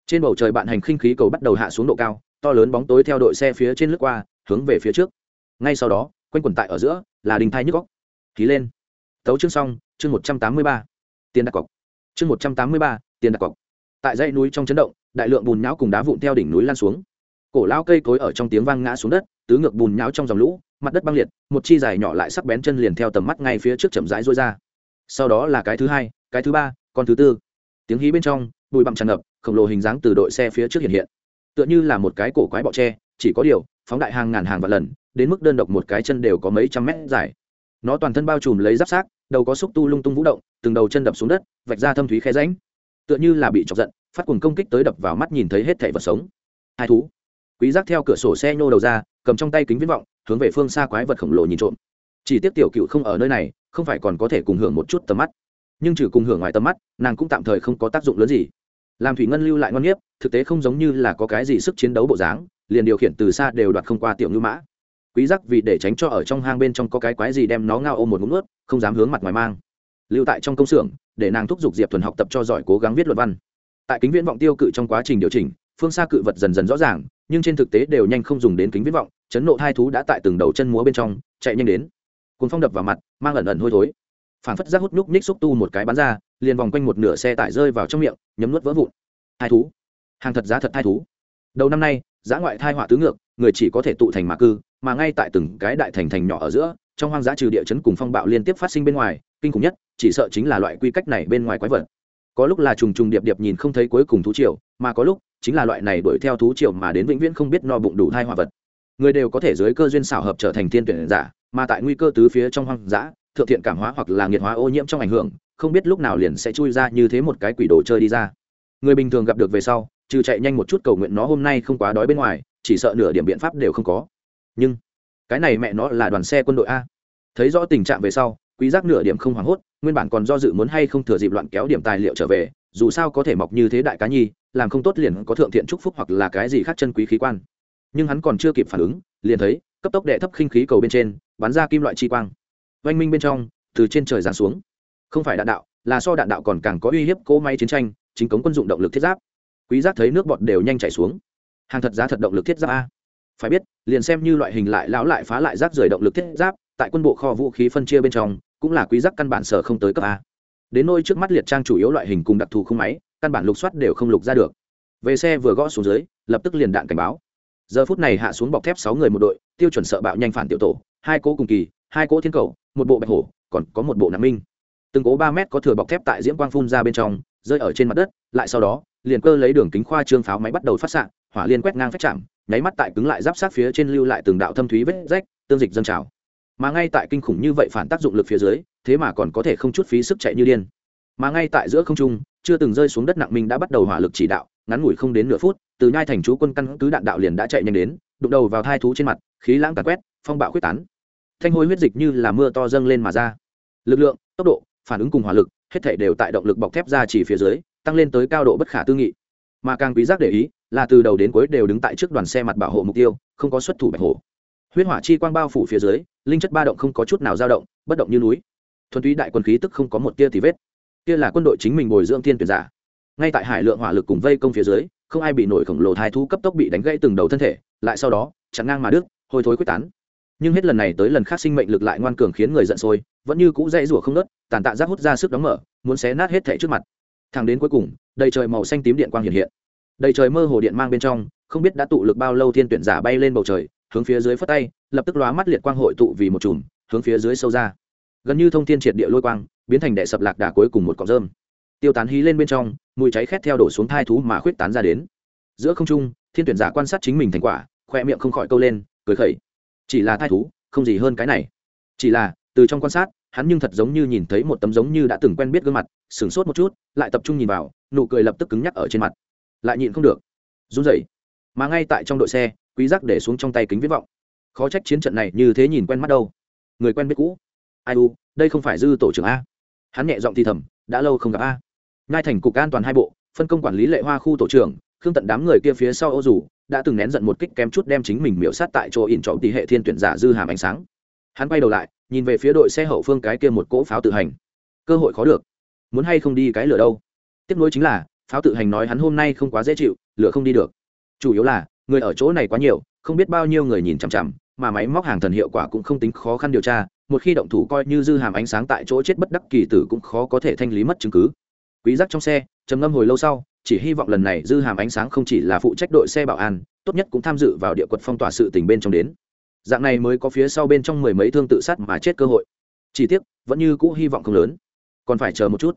Trên bầu trời bạn hành khinh khí cầu bắt đầu hạ xuống độ cao to lớn bóng tối theo đội xe phía trên lướt qua hướng về phía trước. Ngay sau đó quanh quần tại ở giữa, là đình thai nhức góc ký lên. Tấu chương xong, chương một trăm tám mươi ba. Tiền đặt cọc. Chương một trăm tám mươi ba, tiền đặt cọc. Tại dãy núi trong chấn động, đại lượng bùn nhão cùng đá vụn theo đỉnh núi lan xuống. Cổ lao cây cối ở trong tiếng vang ngã xuống đất, tứ ngược bùn nhão trong dòng lũ, mặt đất băng liệt, một chi dài nhỏ lại sắc bén chân liền theo tầm mắt ngay phía trước chậm rãi rối ra. Sau đó là cái thứ hai, cái thứ ba, con thứ tư. Tiếng hí bên trong, bụi bặm tràn ngập, khổng lồ hình dáng từ đội xe phía trước hiện hiện. Tựa như là một cái cổ quái bọ tre, chỉ có điều, phóng đại hàng ngàn hàng vạn lần đến mức đơn độc một cái chân đều có mấy trăm mét dài. Nó toàn thân bao trùm lấy giáp sát đầu có xúc tu lung tung vũ động, từng đầu chân đập xuống đất, vạch ra thâm thúy khe ránh tựa như là bị chọc giận, phát cuồng công kích tới đập vào mắt nhìn thấy hết thảy vật sống. Hai thú. Quý giác theo cửa sổ xe nhô đầu ra, cầm trong tay kính viễn vọng, hướng về phương xa quái vật khổng lồ nhìn trộm. Chỉ tiếc tiểu cựu không ở nơi này, không phải còn có thể cùng hưởng một chút tầm mắt. Nhưng trừ cùng hưởng ngoài tầm mắt, nàng cũng tạm thời không có tác dụng lớn gì. Làm thủy ngân lưu lại ngon nghiếp, thực tế không giống như là có cái gì sức chiến đấu bộ dáng, liền điều khiển từ xa đều đoạt không qua tiểu ngư mã quý giác vì để tránh cho ở trong hang bên trong có cái quái gì đem nó ngao ôm một ngụm nước không dám hướng mặt ngoài mang. Lưu tại trong công xưởng, để nàng thúc giục diệp thuần học tập cho giỏi cố gắng viết luận văn. Tại kính viễn vọng tiêu cự trong quá trình điều chỉnh, phương xa cự vật dần dần rõ ràng, nhưng trên thực tế đều nhanh không dùng đến kính viễn vọng, chấn nộ hai thú đã tại từng đầu chân múa bên trong, chạy nhanh đến. Cuốn phong đập vào mặt, mang ẩn ẩn hôi thối. Phản phất giác hút nhúc nhích xúc tu một cái bắn ra, liền vòng quanh một nửa xe tải rơi vào trong miệng, nhấm nuốt vỡ vụn. Hai thú. Hàng thật giá thật hai thú. Đầu năm nay giã ngoại thai họa tứ ngược, người chỉ có thể tụ thành mạc cư, mà ngay tại từng cái đại thành thành nhỏ ở giữa, trong hoang dã trừ địa chấn cùng phong bạo liên tiếp phát sinh bên ngoài, kinh khủng nhất, chỉ sợ chính là loại quy cách này bên ngoài quái vật. Có lúc là trùng trùng điệp điệp nhìn không thấy cuối cùng thú triều, mà có lúc, chính là loại này đuổi theo thú triều mà đến vĩnh viễn không biết no bụng đủ hai hỏa vật. Người đều có thể dưới cơ duyên xảo hợp trở thành thiên tuyển giả, mà tại nguy cơ tứ phía trong hoang dã, thượng thiện cảm hóa hoặc là nghiệt hóa ô nhiễm trong ảnh hưởng, không biết lúc nào liền sẽ chui ra như thế một cái quỷ đồ chơi đi ra. Người bình thường gặp được về sau trừ chạy nhanh một chút cầu nguyện nó hôm nay không quá đói bên ngoài, chỉ sợ nửa điểm biện pháp đều không có. Nhưng, cái này mẹ nó là đoàn xe quân đội a. Thấy rõ tình trạng về sau, quý giác nửa điểm không hoảng hốt, nguyên bản còn do dự muốn hay không thừa dịp loạn kéo điểm tài liệu trở về, dù sao có thể mọc như thế đại cá nhi, làm không tốt liền có thượng thiện chúc phúc hoặc là cái gì khác chân quý khí quan. Nhưng hắn còn chưa kịp phản ứng, liền thấy, cấp tốc đệ thấp khinh khí cầu bên trên, bắn ra kim loại chi quang. Oanh minh bên trong, từ trên trời giáng xuống. Không phải đạn đạo, là so đạn đạo còn càng có uy hiếp cỗ máy chiến tranh, chính cống quân dụng động lực thiết giáp quý giác thấy nước bọt đều nhanh chảy xuống. Hàng thật giá thật động lực thiết giáp a. Phải biết, liền xem như loại hình lại lão lại phá lại giáp rời động lực thiết giáp, tại quân bộ kho vũ khí phân chia bên trong, cũng là quý giác căn bản sở không tới cấp a. Đến nôi trước mắt liệt trang chủ yếu loại hình cùng đặc thù không máy, căn bản lục soát đều không lục ra được. Về xe vừa gõ xuống dưới, lập tức liền đạn cảnh báo. Giờ phút này hạ xuống bọc thép sáu người một đội, tiêu chuẩn sợ bạo nhanh phản tiểu tổ, hai cỗ cùng kỳ, hai cỗ thiên cầu, một bộ bạch hổ, còn có một bộ nạp minh. Từng cố ba mét có thừa bọc thép tại diễm quang phun ra bên trong, rơi ở trên mặt đất, lại sau đó liền cơ lấy đường kính khoa trương pháo máy bắt đầu phát xạ hỏa liên quét ngang phách chạm nháy mắt tại cứng lại giáp sát phía trên lưu lại từng đạo thâm thúy vết rách, tương dịch dâng trào. Mà ngay tại kinh khủng như vậy phản tác dụng lực phía dưới, thế mà còn có thể không chút phí sức chạy như điên. Mà ngay tại giữa không trung, chưa từng rơi xuống đất nặng minh đã bắt đầu hỏa lực chỉ đạo, ngắn ngủi không đến nửa phút, từ nhai thành chú quân căn cứ đạn đạo liền đã chạy nhanh đến, đụng đầu vào thai thú trên mặt, khí lãng tàn quét, phong bạo quyết tán. Thanh hôi huyết dịch như là mưa to dâng lên mà ra. Lực lượng, tốc độ, phản ứng cùng hỏa lực, hết thể đều tại động lực bọc thép ra chỉ phía dưới tăng lên tới cao độ bất khả tư nghị. Mà càng quý giác để ý, là từ đầu đến cuối đều đứng tại trước đoàn xe mặt bảo hộ mục tiêu, không có xuất thủ bạch hổ. Huyết hỏa chi quang bao phủ phía dưới, linh chất ba động không có chút nào dao động, bất động như núi. Thuần túy đại quân khí tức không có một tia thì vết. Kia là quân đội chính mình bồi dưỡng thiên tuyển giả. Ngay tại hải lượng hỏa lực cùng vây công phía dưới, không ai bị nổi khổng lồ thai thu cấp tốc bị đánh gãy từng đầu thân thể, lại sau đó chắn ngang mà đứt, hôi thối quyết tán. Nhưng hết lần này tới lần khác sinh mệnh lực lại ngoan cường khiến người giận sôi, vẫn như cũ dãy rủa không nớt tàn tạ giác hút ra sức đóng mở, muốn xé nát hết thể trước mặt thẳng đến cuối cùng, đầy trời màu xanh tím điện quang hiện hiện. Đầy trời mơ hồ điện mang bên trong, không biết đã tụ lực bao lâu thiên tuyển giả bay lên bầu trời, hướng phía dưới phất tay, lập tức lóa mắt liệt quang hội tụ vì một chùm, hướng phía dưới sâu ra. Gần như thông thiên triệt địa lôi quang, biến thành đệ sập lạc đà cuối cùng một cọng rơm. Tiêu tán hí lên bên trong, mùi cháy khét theo đổ xuống thai thú mà khuyết tán ra đến. Giữa không trung, thiên tuyển giả quan sát chính mình thành quả, khoe miệng không khỏi câu lên, cười khẩy. Chỉ là thai thú, không gì hơn cái này. Chỉ là, từ trong quan sát hắn nhưng thật giống như nhìn thấy một tấm giống như đã từng quen biết gương mặt sửng sốt một chút lại tập trung nhìn vào nụ cười lập tức cứng nhắc ở trên mặt. Lại nhịn không được. Run rẩy. Mà ngay tại trong đội xe quý giác để xuống trong tay kính viễn vọng. Khó trách chiến trận này như thế nhìn quen mắt đâu. Người quen biết cũ. Ai u đây không phải dư tổ trưởng a. Hắn nhẹ giọng thì thầm đã lâu không gặp a. Ngay thành cục an toàn hai bộ phân công quản lý lệ hoa khu tổ trưởng khương tận đám người kia phía sau ô dù, đã từng nén giận một kích kém chút đem chính mình miễu sát tại chỗ ỉn trọng tỷ hệ thiên tuyển giả dư hàm ánh sáng hắn quay đầu lại, nhìn về phía đội xe hậu phương cái kia một cỗ pháo tự hành. Cơ hội khó được. Muốn hay không đi cái lửa đâu? Tiếp nối chính là, pháo tự hành nói hắn hôm nay không quá dễ chịu, lửa không đi được. Chủ yếu là, người ở chỗ này quá nhiều, không biết bao nhiêu người nhìn chằm chằm, mà máy móc hàng thần hiệu quả cũng không tính khó khăn điều tra, một khi động thủ coi như dư hàm ánh sáng tại chỗ chết bất đắc kỳ tử cũng khó có thể thanh lý mất chứng cứ. Quý giác trong xe, trầm ngâm hồi lâu sau, chỉ hy vọng lần này dư hàm ánh sáng không chỉ là phụ trách đội xe bảo an, tốt nhất cũng tham dự vào địa quật phong tỏa sự tình bên trong đến dạng này mới có phía sau bên trong mười mấy thương tự sát mà chết cơ hội. Chỉ tiếc, vẫn như cũ hy vọng không lớn. Còn phải chờ một chút.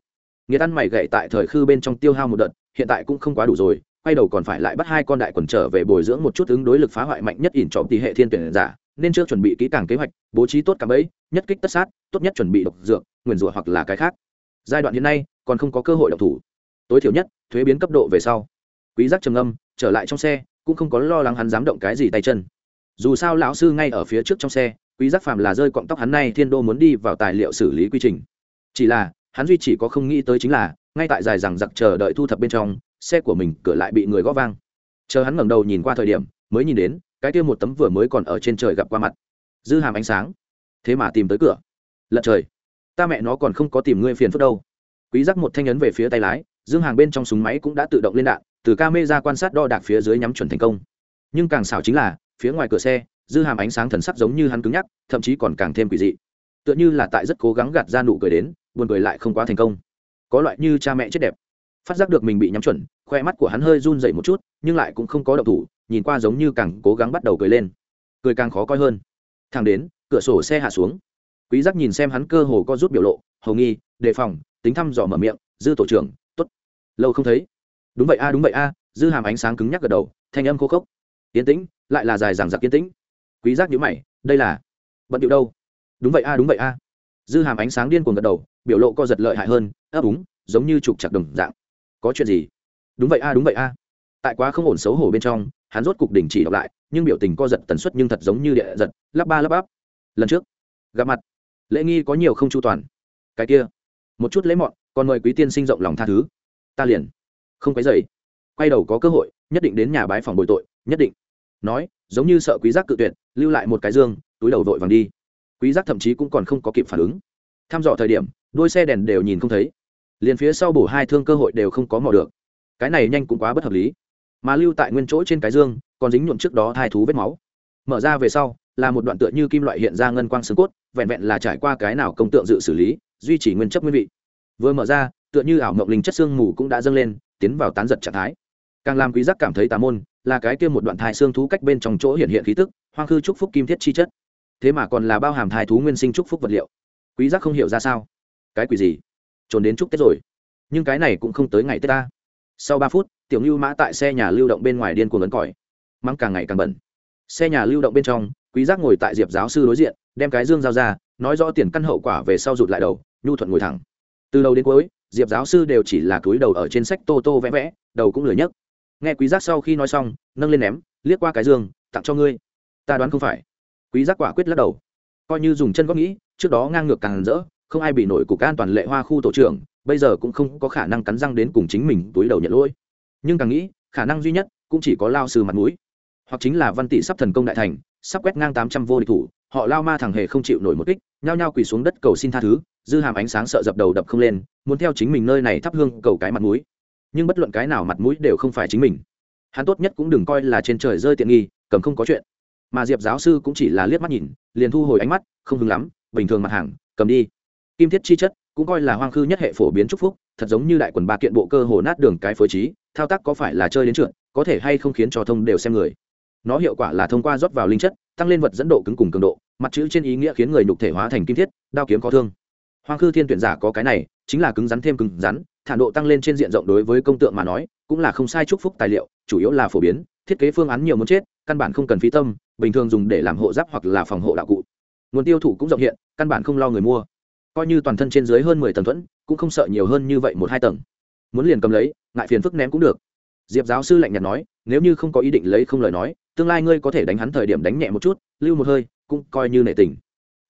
Nghiệt ăn mày gậy tại thời khư bên trong tiêu hao một đợt, hiện tại cũng không quá đủ rồi, quay đầu còn phải lại bắt hai con đại quần trở về bồi dưỡng một chút ứng đối lực phá hoại mạnh nhất ỉn trọng tỷ hệ thiên tuyển giả, nên chưa chuẩn bị kỹ càng kế hoạch, bố trí tốt cả bẫy, nhất kích tất sát, tốt nhất chuẩn bị độc dược, nguyền rủa hoặc là cái khác. Giai đoạn hiện nay, còn không có cơ hội độc thủ. Tối thiểu nhất, thuế biến cấp độ về sau. Quý giác trầm âm trở lại trong xe, cũng không có lo lắng hắn dám động cái gì tay chân dù sao lão sư ngay ở phía trước trong xe, quý giác phàm là rơi cọng tóc hắn nay thiên đô muốn đi vào tài liệu xử lý quy trình. Chỉ là, hắn duy chỉ có không nghĩ tới chính là, ngay tại dài rằng giặc chờ đợi thu thập bên trong, xe của mình cửa lại bị người gõ vang. Chờ hắn ngẩng đầu nhìn qua thời điểm, mới nhìn đến, cái kia một tấm vừa mới còn ở trên trời gặp qua mặt. Dư hàm ánh sáng. Thế mà tìm tới cửa. Lật trời. Ta mẹ nó còn không có tìm ngươi phiền phức đâu. Quý giác một thanh ấn về phía tay lái, dương hàng bên trong súng máy cũng đã tự động lên đạn, từ camera quan sát đo đạc phía dưới nhắm chuẩn thành công. Nhưng càng xảo chính là phía ngoài cửa xe, dư hàm ánh sáng thần sắc giống như hắn cứng nhắc, thậm chí còn càng thêm quỷ dị. Tựa như là tại rất cố gắng gạt ra nụ cười đến, buồn cười lại không quá thành công. Có loại như cha mẹ chết đẹp. Phát giác được mình bị nhắm chuẩn, khoe mắt của hắn hơi run dậy một chút, nhưng lại cũng không có động thủ, nhìn qua giống như càng cố gắng bắt đầu cười lên. Cười càng khó coi hơn. Thang đến, cửa sổ xe hạ xuống. Quý giác nhìn xem hắn cơ hồ co rút biểu lộ, hầu nghi, đề phòng, tính thăm dò mở miệng, dư tổ trưởng, tốt. Lâu không thấy. Đúng vậy a, đúng vậy a, dư hàm ánh sáng cứng nhắc gật đầu, thanh âm khô khốc. Yên tĩnh lại là dài dằng dặc kiên tĩnh. Quý giác nhíu mày, đây là bận điệu đâu? Đúng vậy a, đúng vậy a. Dư hàm ánh sáng điên cuồng gật đầu, biểu lộ co giật lợi hại hơn, ấp úng, giống như trục chặt đồng dạng. Có chuyện gì? Đúng vậy a, đúng vậy a. Tại quá không ổn xấu hổ bên trong, hắn rốt cục đình chỉ đọc lại, nhưng biểu tình co giật tần suất nhưng thật giống như địa giật, lắp ba lắp bắp. Lần trước, gặp mặt, lễ nghi có nhiều không chu toàn. Cái kia, một chút lễ mọn, còn mời quý tiên sinh rộng lòng tha thứ. Ta liền không cái dày quay đầu có cơ hội, nhất định đến nhà bái phòng bồi tội, nhất định nói, giống như sợ quý giác cự tuyệt, lưu lại một cái dương, túi đầu vội vàng đi. Quý giác thậm chí cũng còn không có kịp phản ứng. Tham dò thời điểm, đôi xe đèn đều nhìn không thấy. Liền phía sau bổ hai thương cơ hội đều không có mò được. Cái này nhanh cũng quá bất hợp lý. Mà lưu tại nguyên chỗ trên cái dương, còn dính nhuộm trước đó thai thú vết máu. Mở ra về sau, là một đoạn tựa như kim loại hiện ra ngân quang xương cốt, vẹn vẹn là trải qua cái nào công tượng dự xử lý, duy trì nguyên chất nguyên vị. Vừa mở ra, tựa như ảo mộng linh chất xương mù cũng đã dâng lên, tiến vào tán giật trạng thái càng làm quý giác cảm thấy tà môn là cái kia một đoạn thai xương thú cách bên trong chỗ hiện hiện khí tức, hoang khư trúc phúc kim thiết chi chất. Thế mà còn là bao hàm thai thú nguyên sinh trúc phúc vật liệu. Quý giác không hiểu ra sao. Cái quỷ gì? Trốn đến chúc tết rồi. Nhưng cái này cũng không tới ngày tết ta. Sau ba phút, tiểu lưu mã tại xe nhà lưu động bên ngoài điên cuồng lớn còi. Mắng càng ngày càng bẩn. Xe nhà lưu động bên trong, quý giác ngồi tại diệp giáo sư đối diện, đem cái dương giao ra, nói rõ tiền căn hậu quả về sau rụt lại đầu, nhu thuận ngồi thẳng. Từ đầu đến cuối, diệp giáo sư đều chỉ là cúi đầu ở trên sách tô tô vẽ vẽ, đầu cũng lười nhấc nghe quý giác sau khi nói xong, nâng lên ném, liếc qua cái dương tặng cho ngươi. Ta đoán không phải. Quý giác quả quyết lắc đầu. Coi như dùng chân góp nghĩ, trước đó ngang ngược càng rỡ, không ai bị nổi cục an toàn lệ hoa khu tổ trưởng, bây giờ cũng không có khả năng cắn răng đến cùng chính mình túi đầu nhận lỗi. Nhưng càng nghĩ, khả năng duy nhất cũng chỉ có lao sư mặt mũi. Hoặc chính là văn tỷ sắp thần công đại thành, sắp quét ngang tám trăm vô địch thủ, họ lao ma thằng hề không chịu nổi một kích, nhao nhao quỳ xuống đất cầu xin tha thứ, dư hàm ánh sáng sợ dập đầu đập không lên, muốn theo chính mình nơi này thắp hương cầu cái mặt mũi nhưng bất luận cái nào mặt mũi đều không phải chính mình. Hắn tốt nhất cũng đừng coi là trên trời rơi tiện nghi, cầm không có chuyện. Mà diệp giáo sư cũng chỉ là liếc mắt nhìn, liền thu hồi ánh mắt, không hứng lắm, bình thường mặt hàng, cầm đi. Kim thiết chi chất, cũng coi là hoang khư nhất hệ phổ biến chúc phúc, thật giống như đại quần ba kiện bộ cơ hồ nát đường cái phối trí, thao tác có phải là chơi đến trượt, có thể hay không khiến cho thông đều xem người. Nó hiệu quả là thông qua rót vào linh chất, tăng lên vật dẫn độ cứng cùng cường độ, mặt chữ trên ý nghĩa khiến người nhục thể hóa thành kim thiết, đao kiếm có thương hoang khư thiên tuyển giả có cái này, chính là cứng rắn thêm cứng rắn thản độ tăng lên trên diện rộng đối với công tượng mà nói, cũng là không sai chúc phúc tài liệu, chủ yếu là phổ biến, thiết kế phương án nhiều muốn chết, căn bản không cần phí tâm, bình thường dùng để làm hộ giáp hoặc là phòng hộ đạo cụ. Nguồn tiêu thụ cũng rộng hiện, căn bản không lo người mua. Coi như toàn thân trên dưới hơn mười tầng thuẫn, cũng không sợ nhiều hơn như vậy một hai tầng. Muốn liền cầm lấy, ngại phiền phức ném cũng được. Diệp giáo sư lạnh nhạt nói, nếu như không có ý định lấy không lời nói, tương lai ngươi có thể đánh hắn thời điểm đánh nhẹ một chút, lưu một hơi, cũng coi như nệ tình.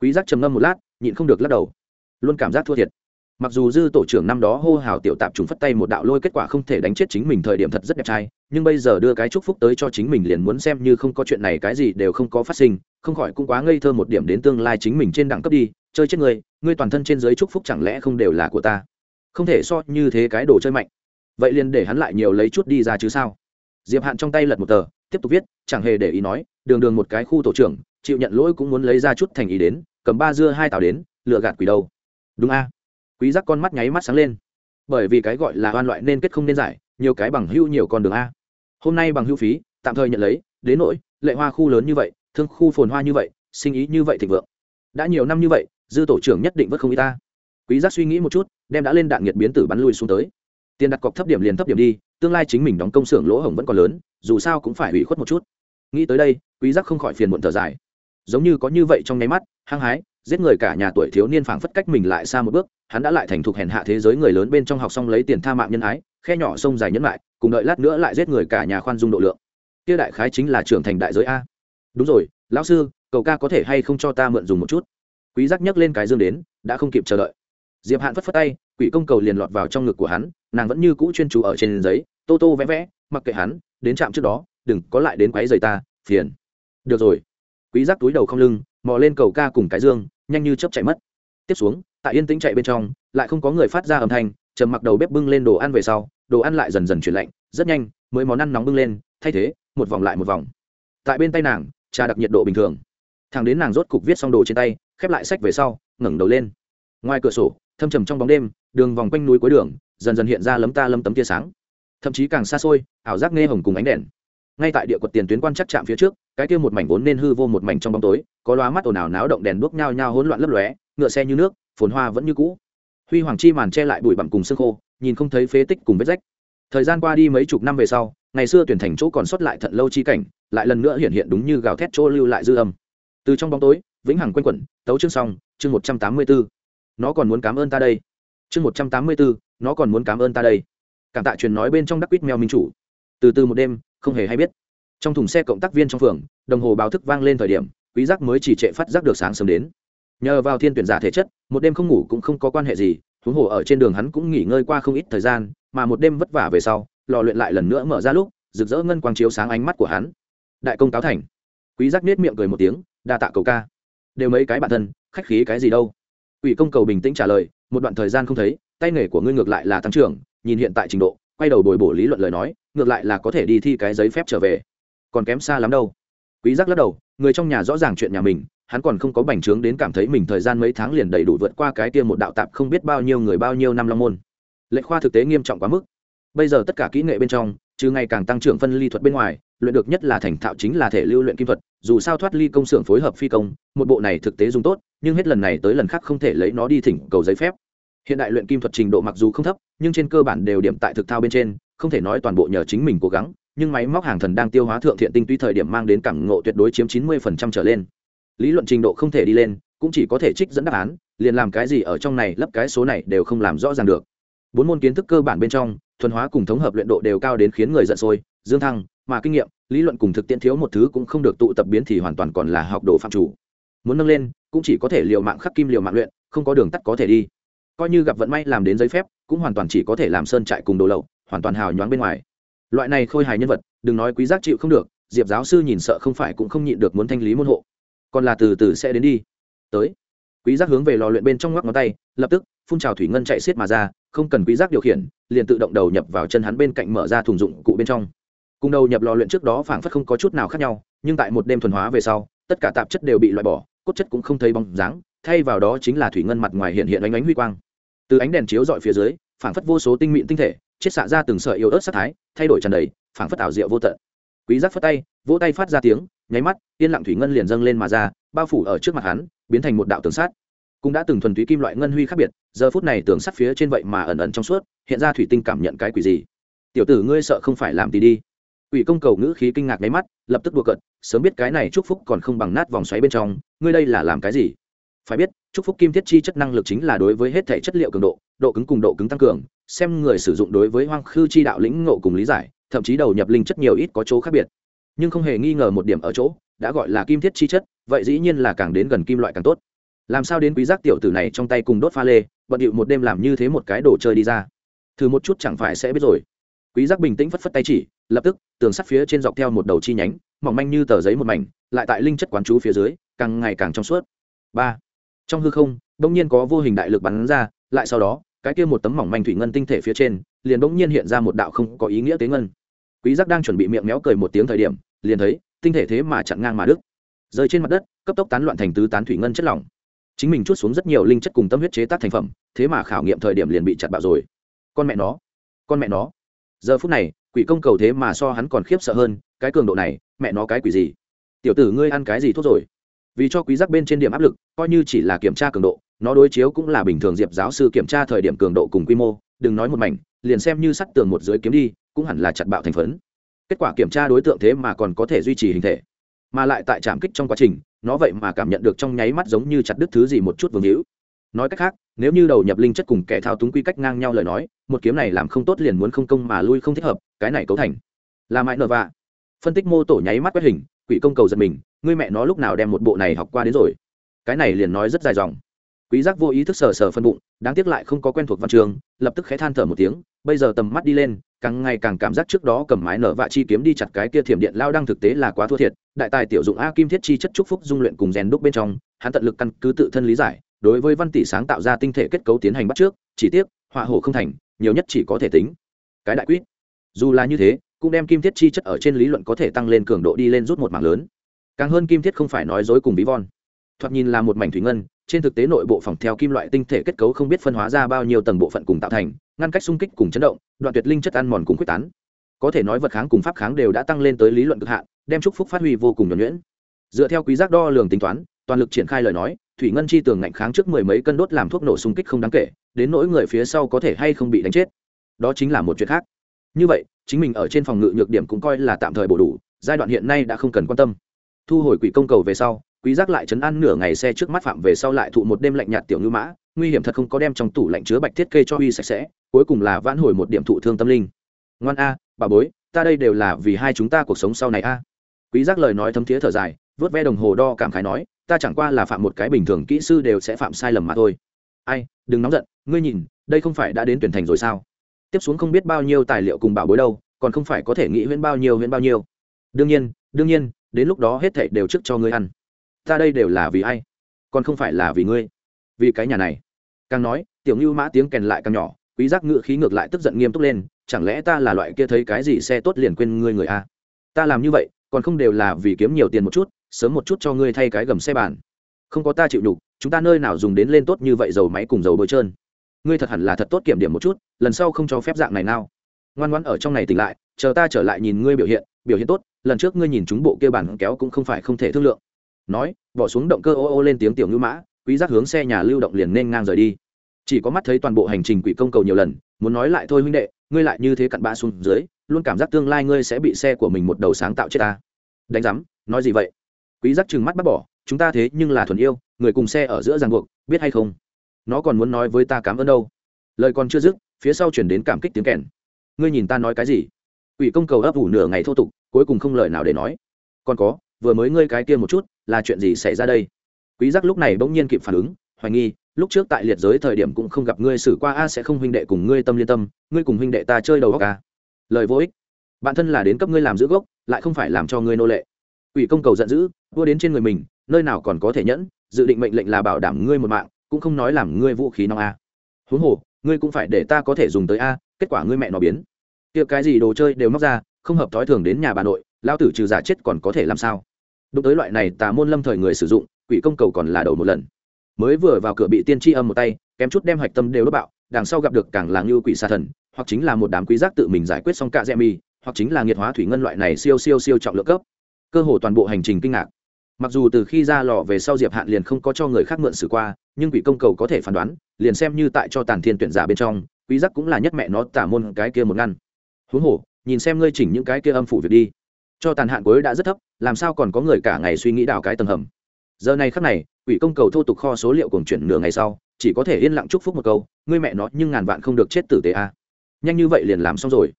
Quý giác trầm ngâm một lát, nhịn không được lắc đầu luôn cảm giác thua thiệt. Mặc dù dư tổ trưởng năm đó hô hào tiểu tạp trùng phất tay một đạo lôi kết quả không thể đánh chết chính mình thời điểm thật rất đẹp trai, nhưng bây giờ đưa cái chúc phúc tới cho chính mình liền muốn xem như không có chuyện này cái gì đều không có phát sinh, không khỏi cũng quá ngây thơ một điểm đến tương lai chính mình trên đẳng cấp đi, chơi chết người, ngươi toàn thân trên dưới chúc phúc chẳng lẽ không đều là của ta? Không thể so như thế cái đồ chơi mạnh. Vậy liền để hắn lại nhiều lấy chút đi ra chứ sao? Diệp hạn trong tay lật một tờ, tiếp tục viết, chẳng hề để ý nói, đường đường một cái khu tổ trưởng, chịu nhận lỗi cũng muốn lấy ra chút thành ý đến, cầm ba dưa hai tàu đến, lựa gạt quỷ đâu đúng a. Quý giác con mắt nháy mắt sáng lên. Bởi vì cái gọi là oan loại nên kết không nên giải, nhiều cái bằng hưu nhiều con đường a. Hôm nay bằng hưu phí, tạm thời nhận lấy, đến nỗi, lệ hoa khu lớn như vậy, thương khu phồn hoa như vậy, sinh ý như vậy thịnh vượng. Đã nhiều năm như vậy, dư tổ trưởng nhất định vất không y ta. Quý giác suy nghĩ một chút, đem đã lên đạn nhiệt biến tử bắn lui xuống tới. Tiền đặt cọc thấp điểm liền thấp điểm đi, tương lai chính mình đóng công xưởng lỗ hổng vẫn còn lớn, dù sao cũng phải hủy khuất một chút. Nghĩ tới đây, quý giác không khỏi phiền muộn thở dài. Giống như có như vậy trong nháy mắt, hăng hái giết người cả nhà tuổi thiếu niên phảng phất cách mình lại xa một bước, hắn đã lại thành thục hèn hạ thế giới người lớn bên trong học xong lấy tiền tha mạng nhân ái, khe nhỏ sông dài nhẫn lại cùng đợi lát nữa lại giết người cả nhà khoan dung độ lượng. Kia đại khái chính là trưởng thành đại giới a. Đúng rồi, lão sư cậu ca có thể hay không cho ta mượn dùng một chút? Quý giác nhấc lên cái dương đến, đã không kịp chờ đợi. Diệp hạn phất phất tay, quỷ công cầu liền lọt vào trong ngực của hắn, nàng vẫn như cũ chuyên chú ở trên giấy, tô tô vẽ vẽ, mặc kệ hắn, đến trạm trước đó, đừng có lại đến quấy giày ta, phiền. Được rồi. Quý giác túi đầu không lưng mò lên cầu ca cùng cái dương, nhanh như chớp chạy mất. Tiếp xuống, tại yên tĩnh chạy bên trong, lại không có người phát ra âm thanh, trầm mặc đầu bếp bưng lên đồ ăn về sau, đồ ăn lại dần dần chuyển lạnh, rất nhanh, mới món ăn nóng bưng lên, thay thế, một vòng lại một vòng. Tại bên tay nàng, trà đặc nhiệt độ bình thường. Thằng đến nàng rốt cục viết xong đồ trên tay, khép lại sách về sau, ngẩng đầu lên. Ngoài cửa sổ, thâm trầm trong bóng đêm, đường vòng quanh núi cuối đường, dần dần hiện ra lấm ta lấm tấm tia sáng. Thậm chí càng xa xôi, ảo giác nghe hồng cùng ánh đèn. Ngay tại địa quật tiền tuyến quan chắc chạm phía trước cái kia một mảnh vốn nên hư vô một mảnh trong bóng tối, có loa mắt ồn ào náo động đèn đuốc nhao nhao hỗn loạn lấp lóe, ngựa xe như nước, phồn hoa vẫn như cũ. Huy hoàng chi màn che lại bụi bặm cùng sương khô, nhìn không thấy phế tích cùng vết rách. Thời gian qua đi mấy chục năm về sau, ngày xưa tuyển thành chỗ còn xuất lại thận lâu chi cảnh, lại lần nữa hiện hiện đúng như gào thét chỗ lưu lại dư âm. Từ trong bóng tối, vĩnh hằng quanh quẩn, tấu chương xong, chương một trăm tám mươi bốn. Nó còn muốn cảm ơn ta đây. Chương một trăm tám mươi bốn, nó còn muốn cảm ơn ta đây. Cảm tạ truyền nói bên trong đắc quýt mèo minh chủ. Từ từ một đêm, không hề hay biết trong thùng xe cộng tác viên trong phường, đồng hồ báo thức vang lên thời điểm, quý giác mới chỉ trệ phát giác được sáng sớm đến. Nhờ vào thiên tuyển giả thể chất, một đêm không ngủ cũng không có quan hệ gì, huống hồ ở trên đường hắn cũng nghỉ ngơi qua không ít thời gian, mà một đêm vất vả về sau, lò luyện lại lần nữa mở ra lúc, rực rỡ ngân quang chiếu sáng ánh mắt của hắn. Đại công cáo thành. Quý giác nết miệng cười một tiếng, đa tạ cầu ca. Đều mấy cái bản thân, khách khí cái gì đâu? Ủy công cầu bình tĩnh trả lời, một đoạn thời gian không thấy, tay nghề của ngươi ngược lại là tăng trưởng, nhìn hiện tại trình độ, quay đầu bồi bổ lý luận lời nói, ngược lại là có thể đi thi cái giấy phép trở về còn kém xa lắm đâu. Quý giác lắc đầu, người trong nhà rõ ràng chuyện nhà mình, hắn còn không có bành trướng đến cảm thấy mình thời gian mấy tháng liền đầy đủ vượt qua cái kia một đạo tạp không biết bao nhiêu người bao nhiêu năm long môn. Lệnh khoa thực tế nghiêm trọng quá mức. Bây giờ tất cả kỹ nghệ bên trong, trừ ngày càng tăng trưởng phân ly thuật bên ngoài, luyện được nhất là thành thạo chính là thể lưu luyện kim thuật, dù sao thoát ly công xưởng phối hợp phi công, một bộ này thực tế dùng tốt, nhưng hết lần này tới lần khác không thể lấy nó đi thỉnh cầu giấy phép. Hiện đại luyện kim thuật trình độ mặc dù không thấp, nhưng trên cơ bản đều điểm tại thực thao bên trên, không thể nói toàn bộ nhờ chính mình cố gắng nhưng máy móc hàng thần đang tiêu hóa thượng thiện tinh túy thời điểm mang đến cảm ngộ tuyệt đối chiếm chín mươi phần trăm trở lên. Lý luận trình độ không thể đi lên, cũng chỉ có thể trích dẫn đáp án, liền làm cái gì ở trong này lấp cái số này đều không làm rõ ràng được. Bốn môn kiến thức cơ bản bên trong, thuần hóa cùng thống hợp luyện độ đều cao đến khiến người giận sôi, dương thăng, mà kinh nghiệm, lý luận cùng thực tiễn thiếu một thứ cũng không được tụ tập biến thì hoàn toàn còn là học đồ phạm chủ. Muốn nâng lên, cũng chỉ có thể liều mạng khắc kim liều mạng luyện, không có đường tắt có thể đi. Coi như gặp vận may làm đến giấy phép, cũng hoàn toàn chỉ có thể làm sơn trại cùng đồ lậu, hoàn toàn hào nhoáng bên ngoài loại này khôi hài nhân vật, đừng nói quý giác chịu không được, diệp giáo sư nhìn sợ không phải cũng không nhịn được muốn thanh lý môn hộ. Còn là từ từ sẽ đến đi. Tới. Quý giác hướng về lò luyện bên trong ngoắc ngón tay, lập tức, phun trào thủy ngân chạy xiết mà ra, không cần quý giác điều khiển, liền tự động đầu nhập vào chân hắn bên cạnh mở ra thùng dụng cụ bên trong. Cùng đầu nhập lò luyện trước đó phảng phất không có chút nào khác nhau, nhưng tại một đêm thuần hóa về sau, tất cả tạp chất đều bị loại bỏ, cốt chất cũng không thấy bóng dáng, thay vào đó chính là thủy ngân mặt ngoài hiện hiện ánh ánh huy quang. Từ ánh đèn chiếu dọi phía dưới, phảng phất vô số tinh mịn tinh thể chiết xạ ra từng sợi yếu ớt sắc thái, thay đổi tràn đầy, phảng phất ảo diệu vô tận. Quý giác phất tay, vỗ tay phát ra tiếng, nháy mắt, yên lặng thủy ngân liền dâng lên mà ra, bao phủ ở trước mặt hắn, biến thành một đạo tường sắt. Cũng đã từng thuần túy kim loại ngân huy khác biệt, giờ phút này tường sắt phía trên vậy mà ẩn ẩn trong suốt, hiện ra thủy tinh cảm nhận cái quỷ gì? Tiểu tử ngươi sợ không phải làm tí đi. Quỷ công cầu ngữ khí kinh ngạc nháy mắt, lập tức đùa cận sớm biết cái này chúc phúc còn không bằng nát vòng xoáy bên trong, ngươi đây là làm cái gì? Phải biết chúc phúc kim thiết chi chất năng lực chính là đối với hết thể chất liệu cường độ độ cứng cùng độ cứng tăng cường, xem người sử dụng đối với hoang khư chi đạo lĩnh ngộ cùng lý giải, thậm chí đầu nhập linh chất nhiều ít có chỗ khác biệt. Nhưng không hề nghi ngờ một điểm ở chỗ, đã gọi là kim thiết chi chất, vậy dĩ nhiên là càng đến gần kim loại càng tốt. Làm sao đến quý giác tiểu tử này trong tay cùng đốt pha lê, bận điệu một đêm làm như thế một cái đồ chơi đi ra. Thử một chút chẳng phải sẽ biết rồi. Quý giác bình tĩnh phất phất tay chỉ, lập tức, tường sắt phía trên dọc theo một đầu chi nhánh, mỏng manh như tờ giấy một mảnh, lại tại linh chất quán chú phía dưới, càng ngày càng trong suốt. Ba trong hư không, bỗng nhiên có vô hình đại lực bắn ra, lại sau đó, cái kia một tấm mỏng manh thủy ngân tinh thể phía trên, liền bỗng nhiên hiện ra một đạo không có ý nghĩa tế ngân. Quý giác đang chuẩn bị miệng méo cười một tiếng thời điểm, liền thấy, tinh thể thế mà chặn ngang mà đứt. Rơi trên mặt đất, cấp tốc tán loạn thành tứ tán thủy ngân chất lỏng. Chính mình chút xuống rất nhiều linh chất cùng tâm huyết chế tác thành phẩm, thế mà khảo nghiệm thời điểm liền bị chặt bạo rồi. Con mẹ nó! Con mẹ nó! Giờ phút này, quỷ công cầu thế mà so hắn còn khiếp sợ hơn, cái cường độ này, mẹ nó cái quỷ gì? Tiểu tử ngươi ăn cái gì thuốc rồi? Vì cho quý giác bên trên điểm áp lực, coi như chỉ là kiểm tra cường độ, nó đối chiếu cũng là bình thường diệp giáo sư kiểm tra thời điểm cường độ cùng quy mô, đừng nói một mảnh, liền xem như sắt tường một dưới kiếm đi, cũng hẳn là chặt bạo thành phấn. Kết quả kiểm tra đối tượng thế mà còn có thể duy trì hình thể, mà lại tại trạm kích trong quá trình, nó vậy mà cảm nhận được trong nháy mắt giống như chặt đứt thứ gì một chút vương hữu. Nói cách khác, nếu như đầu nhập linh chất cùng kẻ thao túng quy cách ngang nhau lời nói, một kiếm này làm không tốt liền muốn không công mà lui không thích hợp, cái này cấu thành. Là mãi nợ vạ. Phân tích mô tổ nháy mắt quét hình quỷ công cầu giật mình, ngươi mẹ nó lúc nào đem một bộ này học qua đến rồi? Cái này liền nói rất dài dòng. Quý giác vô ý thức sờ sờ phân bụng, đáng tiếc lại không có quen thuộc văn trường lập tức khẽ than thở một tiếng, bây giờ tầm mắt đi lên, càng ngày càng cảm giác trước đó cầm mái nở vạ chi kiếm đi chặt cái kia thiểm điện lao đang thực tế là quá thua thiệt, đại tài tiểu dụng a kim thiết chi chất trúc phúc dung luyện cùng rèn đúc bên trong, hắn tận lực căn cứ tự thân lý giải, đối với văn tỷ sáng tạo ra tinh thể kết cấu tiến hành bắt trước, chỉ tiếc, họa hổ không thành, nhiều nhất chỉ có thể tính. Cái đại quyết. Dù là như thế cũng đem kim thiết chi chất ở trên lý luận có thể tăng lên cường độ đi lên rút một mảng lớn. Càng hơn kim thiết không phải nói dối cùng bí von. Thoạt nhìn là một mảnh thủy ngân, trên thực tế nội bộ phòng theo kim loại tinh thể kết cấu không biết phân hóa ra bao nhiêu tầng bộ phận cùng tạo thành, ngăn cách xung kích cùng chấn động, đoạn tuyệt linh chất ăn mòn cùng quyết tán. Có thể nói vật kháng cùng pháp kháng đều đã tăng lên tới lý luận cực hạn, đem chúc phúc phát huy vô cùng nhuẩn nhuyễn. Dựa theo quý giác đo lường tính toán, toàn lực triển khai lời nói, thủy ngân chi tường ngạnh kháng trước mười mấy cân đốt làm thuốc nổ xung kích không đáng kể, đến nỗi người phía sau có thể hay không bị đánh chết. Đó chính là một chuyện khác. Như vậy chính mình ở trên phòng ngự nhược điểm cũng coi là tạm thời bổ đủ, giai đoạn hiện nay đã không cần quan tâm. Thu hồi quỷ công cầu về sau, quý giác lại chấn an nửa ngày xe trước mắt phạm về sau lại thụ một đêm lạnh nhạt tiểu ngư mã, nguy hiểm thật không có đem trong tủ lạnh chứa bạch thiết kê cho uy sạch sẽ, cuối cùng là vãn hồi một điểm thụ thương tâm linh. Ngoan a, bà bối, ta đây đều là vì hai chúng ta cuộc sống sau này a. Quý giác lời nói thấm thiế thở dài, vớt ve đồng hồ đo cảm khái nói, ta chẳng qua là phạm một cái bình thường kỹ sư đều sẽ phạm sai lầm mà thôi. Ai, đừng nóng giận, ngươi nhìn, đây không phải đã đến tuyển thành rồi sao? Tiếp xuống không biết bao nhiêu tài liệu cùng bảo bối đâu, còn không phải có thể nghĩ huyễn bao nhiêu huyễn bao nhiêu. Đương nhiên đương nhiên, đến lúc đó hết thảy đều trước cho ngươi ăn. Ta đây đều là vì ai? Còn không phải là vì ngươi. Vì cái nhà này. Càng nói, tiểu ngưu mã tiếng kèn lại càng nhỏ, quý giác ngự khí ngược lại tức giận nghiêm túc lên, chẳng lẽ ta là loại kia thấy cái gì xe tốt liền quên ngươi người a ta làm như vậy, còn không đều là vì kiếm nhiều tiền một chút, sớm một chút cho ngươi thay cái gầm xe bàn. Không có ta chịu nhục, chúng ta nơi nào dùng đến lên tốt như vậy dầu máy cùng dầu bôi trơn ngươi thật hẳn là thật tốt kiểm điểm một chút, lần sau không cho phép dạng này nào. Ngoan ngoãn ở trong này tỉnh lại, chờ ta trở lại nhìn ngươi biểu hiện biểu hiện tốt, lần trước ngươi nhìn chúng bộ kia bản kéo cũng không phải không thể thương lượng. Nói, bỏ xuống động cơ ô ô lên tiếng tiểu ngữ mã, quý giác hướng xe nhà lưu động liền nên ngang rời đi. Chỉ có mắt thấy toàn bộ hành trình quỷ công cầu nhiều lần, muốn nói lại thôi huynh đệ, ngươi lại như thế cặn bã xuống dưới, luôn cảm giác tương lai ngươi sẽ bị xe của mình một đầu sáng tạo chết ta. Đánh giám, nói gì vậy? Quý giác trừng mắt bắt bỏ, chúng ta thế nhưng là thuần yêu, người cùng xe ở giữa ràng buộc, biết hay không? Nó còn muốn nói với ta cảm ơn đâu. Lời còn chưa dứt, phía sau chuyển đến cảm kích tiếng kèn. Ngươi nhìn ta nói cái gì? Ủy công cầu ấp ủ nửa ngày thô tục, cuối cùng không lời nào để nói. Còn có, vừa mới ngươi cái kia một chút, là chuyện gì xảy ra đây? Quý giác lúc này bỗng nhiên kịp phản ứng, hoài nghi, lúc trước tại liệt giới thời điểm cũng không gặp ngươi xử qua a, sẽ không huynh đệ cùng ngươi tâm liên tâm, ngươi cùng huynh đệ ta chơi đầu óc a. Lời vô ích. Bạn thân là đến cấp ngươi làm giữ gốc, lại không phải làm cho ngươi nô lệ. Ủy công cầu giận dữ, vua đến trên người mình, nơi nào còn có thể nhẫn, dự định mệnh lệnh là bảo đảm ngươi một mạng cũng không nói làm ngươi vũ khí nóng a. Huống hồ, ngươi cũng phải để ta có thể dùng tới a, kết quả ngươi mẹ nó biến. Tiệc cái gì đồ chơi đều móc ra, không hợp thói thường đến nhà bà nội lao tử trừ giả chết còn có thể làm sao? Đụng tới loại này tà môn lâm thời người sử dụng, quỷ công cầu còn là đầu một lần. Mới vừa vào cửa bị tiên tri âm một tay, kém chút đem hạch tâm đều đốt bạo, đằng sau gặp được càng là như quỷ xa thần, hoặc chính là một đám quý giác tự mình giải quyết xong cả dẹ mi hoặc chính là nghiệt hóa thủy ngân loại này siêu siêu siêu trọng lượng cấp. Cơ hồ toàn bộ hành trình kinh ngạc mặc dù từ khi ra lò về sau diệp hạn liền không có cho người khác mượn xử qua, nhưng quỷ công cầu có thể phán đoán, liền xem như tại cho tàn thiên tuyển giả bên trong, quý giác cũng là nhất mẹ nó tả môn cái kia một ngăn. Huống hồ, nhìn xem ngươi chỉnh những cái kia âm phủ việc đi. Cho tàn hạn cuối đã rất thấp, làm sao còn có người cả ngày suy nghĩ đào cái tầng hầm. Giờ này khắc này, quỷ công cầu thô tục kho số liệu cùng chuyển nửa ngày sau, chỉ có thể yên lặng chúc phúc một câu, ngươi mẹ nó nhưng ngàn vạn không được chết tử tế a. Nhanh như vậy liền làm xong rồi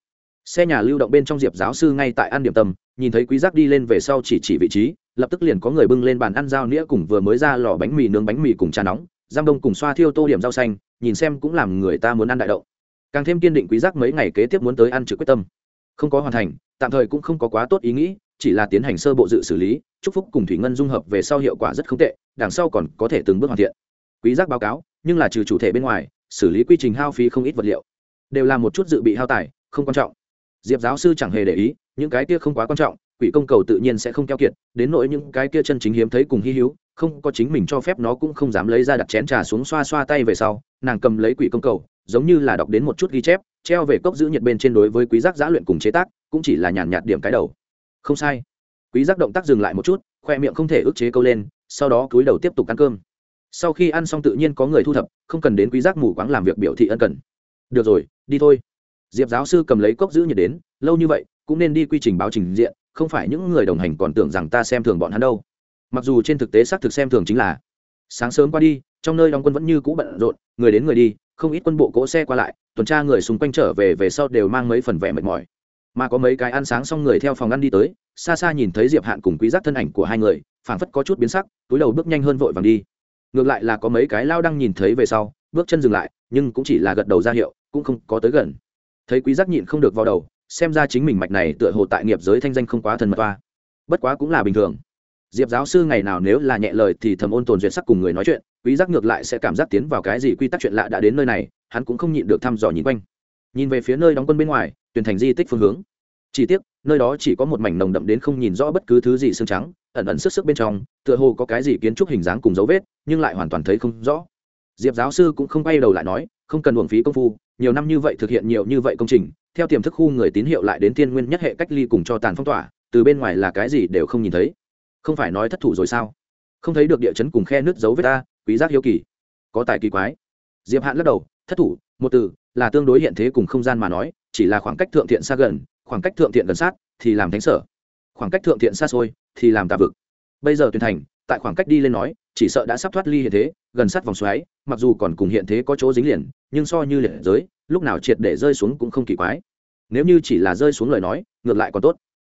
xe nhà lưu động bên trong diệp giáo sư ngay tại ăn điểm tâm, nhìn thấy quý giác đi lên về sau chỉ chỉ vị trí, lập tức liền có người bưng lên bàn ăn dao nĩa cùng vừa mới ra lò bánh mì nướng bánh mì cùng trà nóng, giam đông cùng xoa thiêu tô điểm rau xanh, nhìn xem cũng làm người ta muốn ăn đại đậu. Càng thêm kiên định quý giác mấy ngày kế tiếp muốn tới ăn trực quyết tâm. Không có hoàn thành, tạm thời cũng không có quá tốt ý nghĩ, chỉ là tiến hành sơ bộ dự xử lý, chúc phúc cùng thủy ngân dung hợp về sau hiệu quả rất không tệ, đằng sau còn có thể từng bước hoàn thiện. Quý giác báo cáo, nhưng là trừ chủ thể bên ngoài, xử lý quy trình hao phí không ít vật liệu. Đều là một chút dự bị hao tài, không quan trọng diệp giáo sư chẳng hề để ý, những cái kia không quá quan trọng, quỷ công cầu tự nhiên sẽ không keo kiệt, đến nỗi những cái kia chân chính hiếm thấy cùng hy hữu, không có chính mình cho phép nó cũng không dám lấy ra đặt chén trà xuống xoa xoa tay về sau, nàng cầm lấy quỷ công cầu, giống như là đọc đến một chút ghi chép, treo về cốc giữ nhiệt bên trên đối với quý giác giã luyện cùng chế tác, cũng chỉ là nhàn nhạt điểm cái đầu. Không sai. Quý giác động tác dừng lại một chút, khoe miệng không thể ức chế câu lên, sau đó cúi đầu tiếp tục ăn cơm. Sau khi ăn xong tự nhiên có người thu thập, không cần đến quý giác mù quáng làm việc biểu thị ân cần. Được rồi, đi thôi diệp giáo sư cầm lấy cốc giữ nhiệt đến, lâu như vậy, cũng nên đi quy trình báo trình diện, không phải những người đồng hành còn tưởng rằng ta xem thường bọn hắn đâu. Mặc dù trên thực tế xác thực xem thường chính là, sáng sớm qua đi, trong nơi đóng quân vẫn như cũ bận rộn, người đến người đi, không ít quân bộ cỗ xe qua lại, tuần tra người xung quanh trở về về sau đều mang mấy phần vẻ mệt mỏi. Mà có mấy cái ăn sáng xong người theo phòng ăn đi tới, xa xa nhìn thấy diệp hạn cùng quý giác thân ảnh của hai người, phảng phất có chút biến sắc, túi đầu bước nhanh hơn vội vàng đi. Ngược lại là có mấy cái lao đang nhìn thấy về sau, bước chân dừng lại, nhưng cũng chỉ là gật đầu ra hiệu, cũng không có tới gần thấy quý giác nhịn không được vào đầu, xem ra chính mình mạch này tựa hồ tại nghiệp giới thanh danh không quá thần mật toa. Bất quá cũng là bình thường. Diệp giáo sư ngày nào nếu là nhẹ lời thì thầm ôn tồn duyệt sắc cùng người nói chuyện, quý giác ngược lại sẽ cảm giác tiến vào cái gì quy tắc chuyện lạ đã đến nơi này, hắn cũng không nhịn được thăm dò nhìn quanh. Nhìn về phía nơi đóng quân bên ngoài, tuyển thành di tích phương hướng. Chỉ tiếc, nơi đó chỉ có một mảnh nồng đậm đến không nhìn rõ bất cứ thứ gì xương trắng, ẩn ẩn sức sức bên trong, tựa hồ có cái gì kiến trúc hình dáng cùng dấu vết, nhưng lại hoàn toàn thấy không rõ. Diệp giáo sư cũng không quay đầu lại nói, không cần uổng phí công phu nhiều năm như vậy thực hiện nhiều như vậy công trình, theo tiềm thức khu người tín hiệu lại đến tiên nguyên nhất hệ cách ly cùng cho tàn phong tỏa, từ bên ngoài là cái gì đều không nhìn thấy. Không phải nói thất thủ rồi sao? Không thấy được địa chấn cùng khe nước dấu vết ta, quý giác hiếu kỳ. Có tài kỳ quái. Diệp hạn lắc đầu, thất thủ, một từ, là tương đối hiện thế cùng không gian mà nói, chỉ là khoảng cách thượng thiện xa gần, khoảng cách thượng thiện gần sát, thì làm thánh sở. Khoảng cách thượng thiện xa xôi, thì làm tà vực. Bây giờ tuyển thành, tại khoảng cách đi lên nói chỉ sợ đã sắp thoát ly hiện thế, gần sát vòng xoáy, mặc dù còn cùng hiện thế có chỗ dính liền, nhưng so như liệt giới, lúc nào triệt để rơi xuống cũng không kỳ quái. Nếu như chỉ là rơi xuống lời nói, ngược lại còn tốt.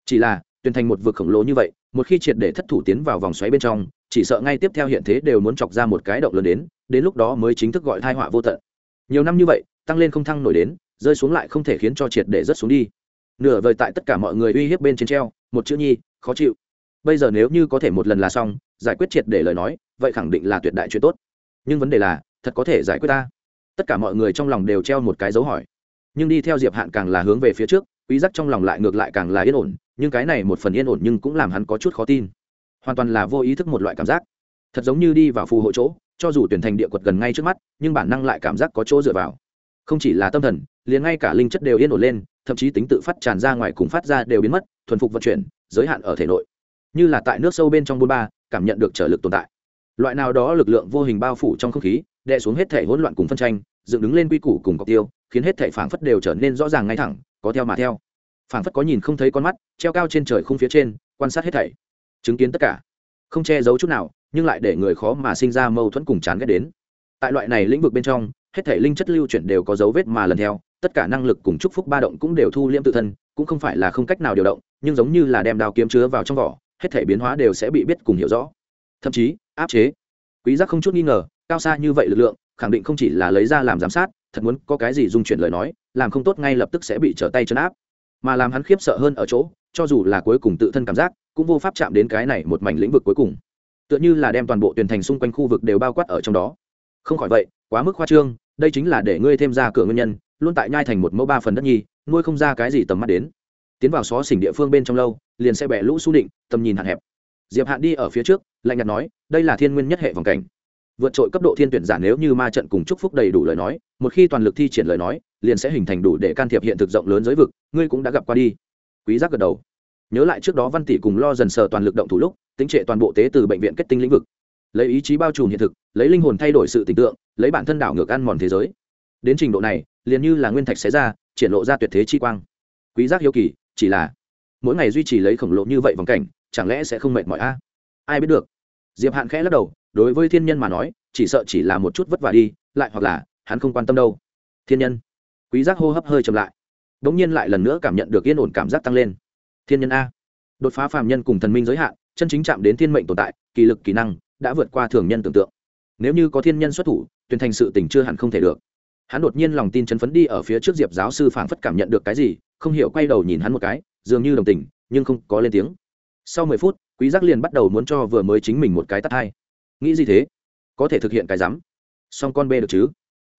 Chỉ là, tuyển thành một vực khổng lồ như vậy, một khi triệt để thất thủ tiến vào vòng xoáy bên trong, chỉ sợ ngay tiếp theo hiện thế đều muốn chọc ra một cái động lớn đến đến lúc đó mới chính thức gọi thai họa vô tận. Nhiều năm như vậy, tăng lên không thăng nổi đến, rơi xuống lại không thể khiến cho triệt để rớt xuống đi. Nửa vời tại tất cả mọi người uy hiếp bên trên treo, một chữ nhi, khó chịu. Bây giờ nếu như có thể một lần là xong giải quyết triệt để lời nói, vậy khẳng định là tuyệt đại chuyện tốt. Nhưng vấn đề là, thật có thể giải quyết ta? Tất cả mọi người trong lòng đều treo một cái dấu hỏi. Nhưng đi theo diệp hạn càng là hướng về phía trước, quý giác trong lòng lại ngược lại càng là yên ổn, nhưng cái này một phần yên ổn nhưng cũng làm hắn có chút khó tin. Hoàn toàn là vô ý thức một loại cảm giác. Thật giống như đi vào phù hộ chỗ, cho dù tuyển thành địa quật gần ngay trước mắt, nhưng bản năng lại cảm giác có chỗ dựa vào. Không chỉ là tâm thần, liền ngay cả linh chất đều yên ổn lên, thậm chí tính tự phát tràn ra ngoài cùng phát ra đều biến mất, thuần phục vận chuyển, giới hạn ở thể nội. Như là tại nước sâu bên trong bôn ba cảm nhận được trở lực tồn tại. Loại nào đó lực lượng vô hình bao phủ trong không khí, đè xuống hết thể hỗn loạn cùng phân tranh, dựng đứng lên quy củ cùng cọc tiêu, khiến hết thể phảng phất đều trở nên rõ ràng ngay thẳng, có theo mà theo. Phảng phất có nhìn không thấy con mắt, treo cao trên trời không phía trên, quan sát hết thảy. Chứng kiến tất cả. Không che giấu chút nào, nhưng lại để người khó mà sinh ra mâu thuẫn cùng chán ghét đến. Tại loại này lĩnh vực bên trong, hết thể linh chất lưu chuyển đều có dấu vết mà lần theo, tất cả năng lực cùng chúc phúc ba động cũng đều thu liễm tự thân, cũng không phải là không cách nào điều động, nhưng giống như là đem đao kiếm chứa vào trong vỏ hết thể biến hóa đều sẽ bị biết cùng hiểu rõ. Thậm chí, áp chế. Quý giác không chút nghi ngờ, cao xa như vậy lực lượng, khẳng định không chỉ là lấy ra làm giám sát, thật muốn có cái gì dung chuyển lời nói, làm không tốt ngay lập tức sẽ bị trở tay chấn áp. Mà làm hắn khiếp sợ hơn ở chỗ, cho dù là cuối cùng tự thân cảm giác, cũng vô pháp chạm đến cái này một mảnh lĩnh vực cuối cùng. Tựa như là đem toàn bộ tuyển thành xung quanh khu vực đều bao quát ở trong đó. Không khỏi vậy, quá mức khoa trương, đây chính là để ngươi thêm ra cửa nguyên nhân, luôn tại nhai thành một mẫu ba phần đất nhi, nuôi không ra cái gì tầm mắt đến. Tiến vào xó xỉnh địa phương bên trong lâu liền sẽ bẻ lũ xu định, tầm nhìn hạn hẹp. Diệp hạn đi ở phía trước, lạnh nhạt nói, đây là thiên nguyên nhất hệ vòng cảnh. Vượt trội cấp độ thiên tuyển giả nếu như ma trận cùng chúc phúc đầy đủ lời nói, một khi toàn lực thi triển lời nói, liền sẽ hình thành đủ để can thiệp hiện thực rộng lớn giới vực, ngươi cũng đã gặp qua đi. Quý giác gật đầu. Nhớ lại trước đó văn tỷ cùng lo dần sờ toàn lực động thủ lúc, tính trệ toàn bộ tế từ bệnh viện kết tinh lĩnh vực. Lấy ý chí bao trùm hiện thực, lấy linh hồn thay đổi sự tình tượng, lấy bản thân đảo ngược ăn mòn thế giới. Đến trình độ này, liền như là nguyên thạch xé ra, triển lộ ra tuyệt thế chi quang. Quý giác hiếu kỳ, chỉ là mỗi ngày duy trì lấy khổng lồ như vậy vòng cảnh, chẳng lẽ sẽ không mệt mỏi a? Ai biết được. Diệp hạn khẽ lắc đầu, đối với thiên nhân mà nói, chỉ sợ chỉ là một chút vất vả đi, lại hoặc là, hắn không quan tâm đâu. Thiên nhân. Quý giác hô hấp hơi chậm lại. Đống nhiên lại lần nữa cảm nhận được yên ổn cảm giác tăng lên. Thiên nhân a. Đột phá phàm nhân cùng thần minh giới hạn, chân chính chạm đến thiên mệnh tồn tại, kỳ lực kỹ năng, đã vượt qua thường nhân tưởng tượng. Nếu như có thiên nhân xuất thủ, tuyển thành sự tình chưa hẳn không thể được. Hắn đột nhiên lòng tin chấn phấn đi ở phía trước diệp giáo sư phảng phất cảm nhận được cái gì, không hiểu quay đầu nhìn hắn một cái dường như đồng tình, nhưng không có lên tiếng. Sau mười phút, quý giác liền bắt đầu muốn cho vừa mới chính mình một cái tắt hai. Nghĩ gì thế? Có thể thực hiện cái rắm. Xong con bê được chứ?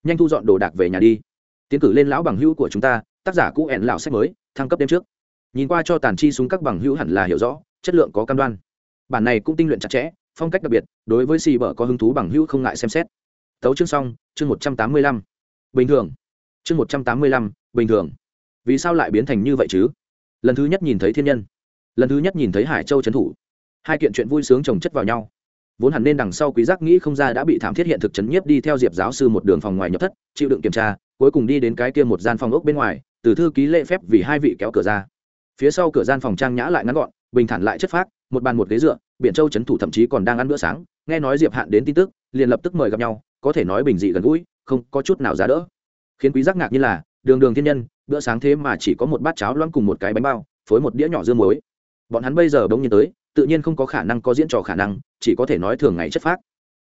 Nhanh thu dọn đồ đạc về nhà đi. Tiến cử lên lão bằng hữu của chúng ta, tác giả cũ ẻn lão sách mới, thăng cấp đêm trước. Nhìn qua cho tàn chi súng các bằng hữu hẳn là hiểu rõ, chất lượng có cam đoan. Bản này cũng tinh luyện chặt chẽ, phong cách đặc biệt, đối với xì bở có hứng thú bằng hữu không ngại xem xét. Tấu chương xong, chương một trăm tám mươi lăm. Bình thường. Chương một trăm tám mươi lăm, bình thường. Vì sao lại biến thành như vậy chứ? Lần thứ nhất nhìn thấy thiên nhân. Lần thứ nhất nhìn thấy hải châu trấn thủ. Hai kiện chuyện vui sướng chồng chất vào nhau. Vốn hẳn nên đằng sau quý giác nghĩ không ra đã bị thảm thiết hiện thực chấn nhiếp đi theo diệp giáo sư một đường phòng ngoài nhập thất, chịu đựng kiểm tra, cuối cùng đi đến cái kia một gian phòng ốc bên ngoài, từ thư ký lễ phép vì hai vị kéo cửa ra. Phía sau cửa gian phòng trang nhã lại ngắn gọn, bình thản lại chất phác, một bàn một ghế dựa, biển châu trấn thủ thậm chí còn đang ăn bữa sáng, nghe nói diệp hạn đến tin tức, liền lập tức mời gặp nhau, có thể nói bình dị gần gũi, không có chút nào giá đỡ. Khiến quý giác ngạc như là đường đường thiên nhân, bữa sáng thế mà chỉ có một bát cháo loãng cùng một cái bánh bao, phối một đĩa nhỏ dưa muối. Bọn hắn bây giờ bỗng nhiên tới, tự nhiên không có khả năng có diễn trò khả năng, chỉ có thể nói thường ngày chất phác.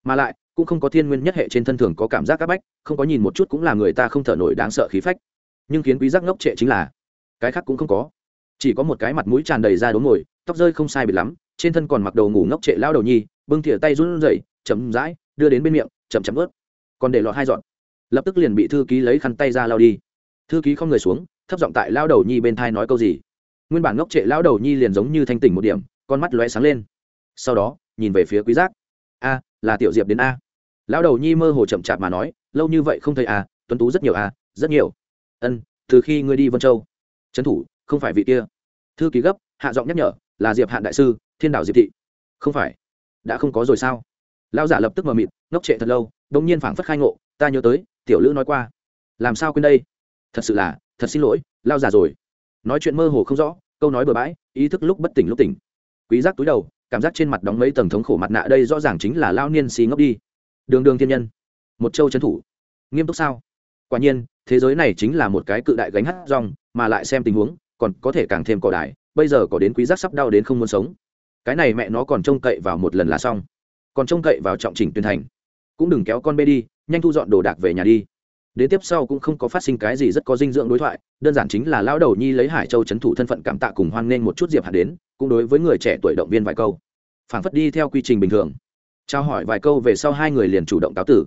Mà lại, cũng không có thiên nguyên nhất hệ trên thân thường có cảm giác áp bách, không có nhìn một chút cũng là người ta không thở nổi đáng sợ khí phách. Nhưng khiến quý giác ngốc trệ chính là, cái khác cũng không có. Chỉ có một cái mặt mũi tràn đầy ra đốm ngồi, tóc rơi không sai biệt lắm, trên thân còn mặc đầu ngủ ngốc trệ lao đầu nhi, bưng thìa tay run rẩy, chậm rãi đưa đến bên miệng, chậm chậm ướt. Còn để lọt hai dọn lập tức liền bị thư ký lấy khăn tay ra lao đi thư ký không người xuống, thấp giọng tại lao đầu nhi bên thai nói câu gì. Nguyên bản ngốc trệ lao đầu nhi liền giống như thanh tỉnh một điểm, con mắt lóe sáng lên. Sau đó, nhìn về phía quý giác. A, là tiểu diệp đến a. Lao đầu nhi mơ hồ chậm chạp mà nói, lâu như vậy không thấy a, tuấn tú rất nhiều a, rất nhiều. Ân, từ khi ngươi đi vân châu. Trấn thủ, không phải vị kia. Thư ký gấp, hạ giọng nhắc nhở, là diệp hạn đại sư, thiên đảo diệp thị. Không phải. Đã không có rồi sao? Lao giả lập tức mờ mịt, ngốc trệ thật lâu đông nhiên phảng phất khai ngộ, ta nhớ tới, tiểu lữ nói qua. Làm sao quên đây? Thật sự là, thật xin lỗi, lao già rồi. Nói chuyện mơ hồ không rõ, câu nói bừa bãi, ý thức lúc bất tỉnh lúc tỉnh. Quý giác túi đầu, cảm giác trên mặt đóng mấy tầng thống khổ mặt nạ đây rõ ràng chính là lao niên xì ngốc đi. Đường đường thiên nhân, một châu trấn thủ. Nghiêm túc sao? Quả nhiên, thế giới này chính là một cái cự đại gánh hát rong, mà lại xem tình huống, còn có thể càng thêm cỏ đại bây giờ có đến quý giác sắp đau đến không muốn sống. Cái này mẹ nó còn trông cậy vào một lần là xong. Còn trông cậy vào trọng chỉnh tuyên thành. Cũng đừng kéo con bê đi, nhanh thu dọn đồ đạc về nhà đi đến tiếp sau cũng không có phát sinh cái gì rất có dinh dưỡng đối thoại, đơn giản chính là lão đầu nhi lấy hải châu c h ấ n thủ thân phận cảm tạ cùng hoan nghênh một chút diệp hạt đến, cũng đối với người trẻ tuổi động viên vài câu. Phảng phất đi theo quy trình bình thường. Trao hỏi vài câu về sau hai người liền chủ động cáo tử.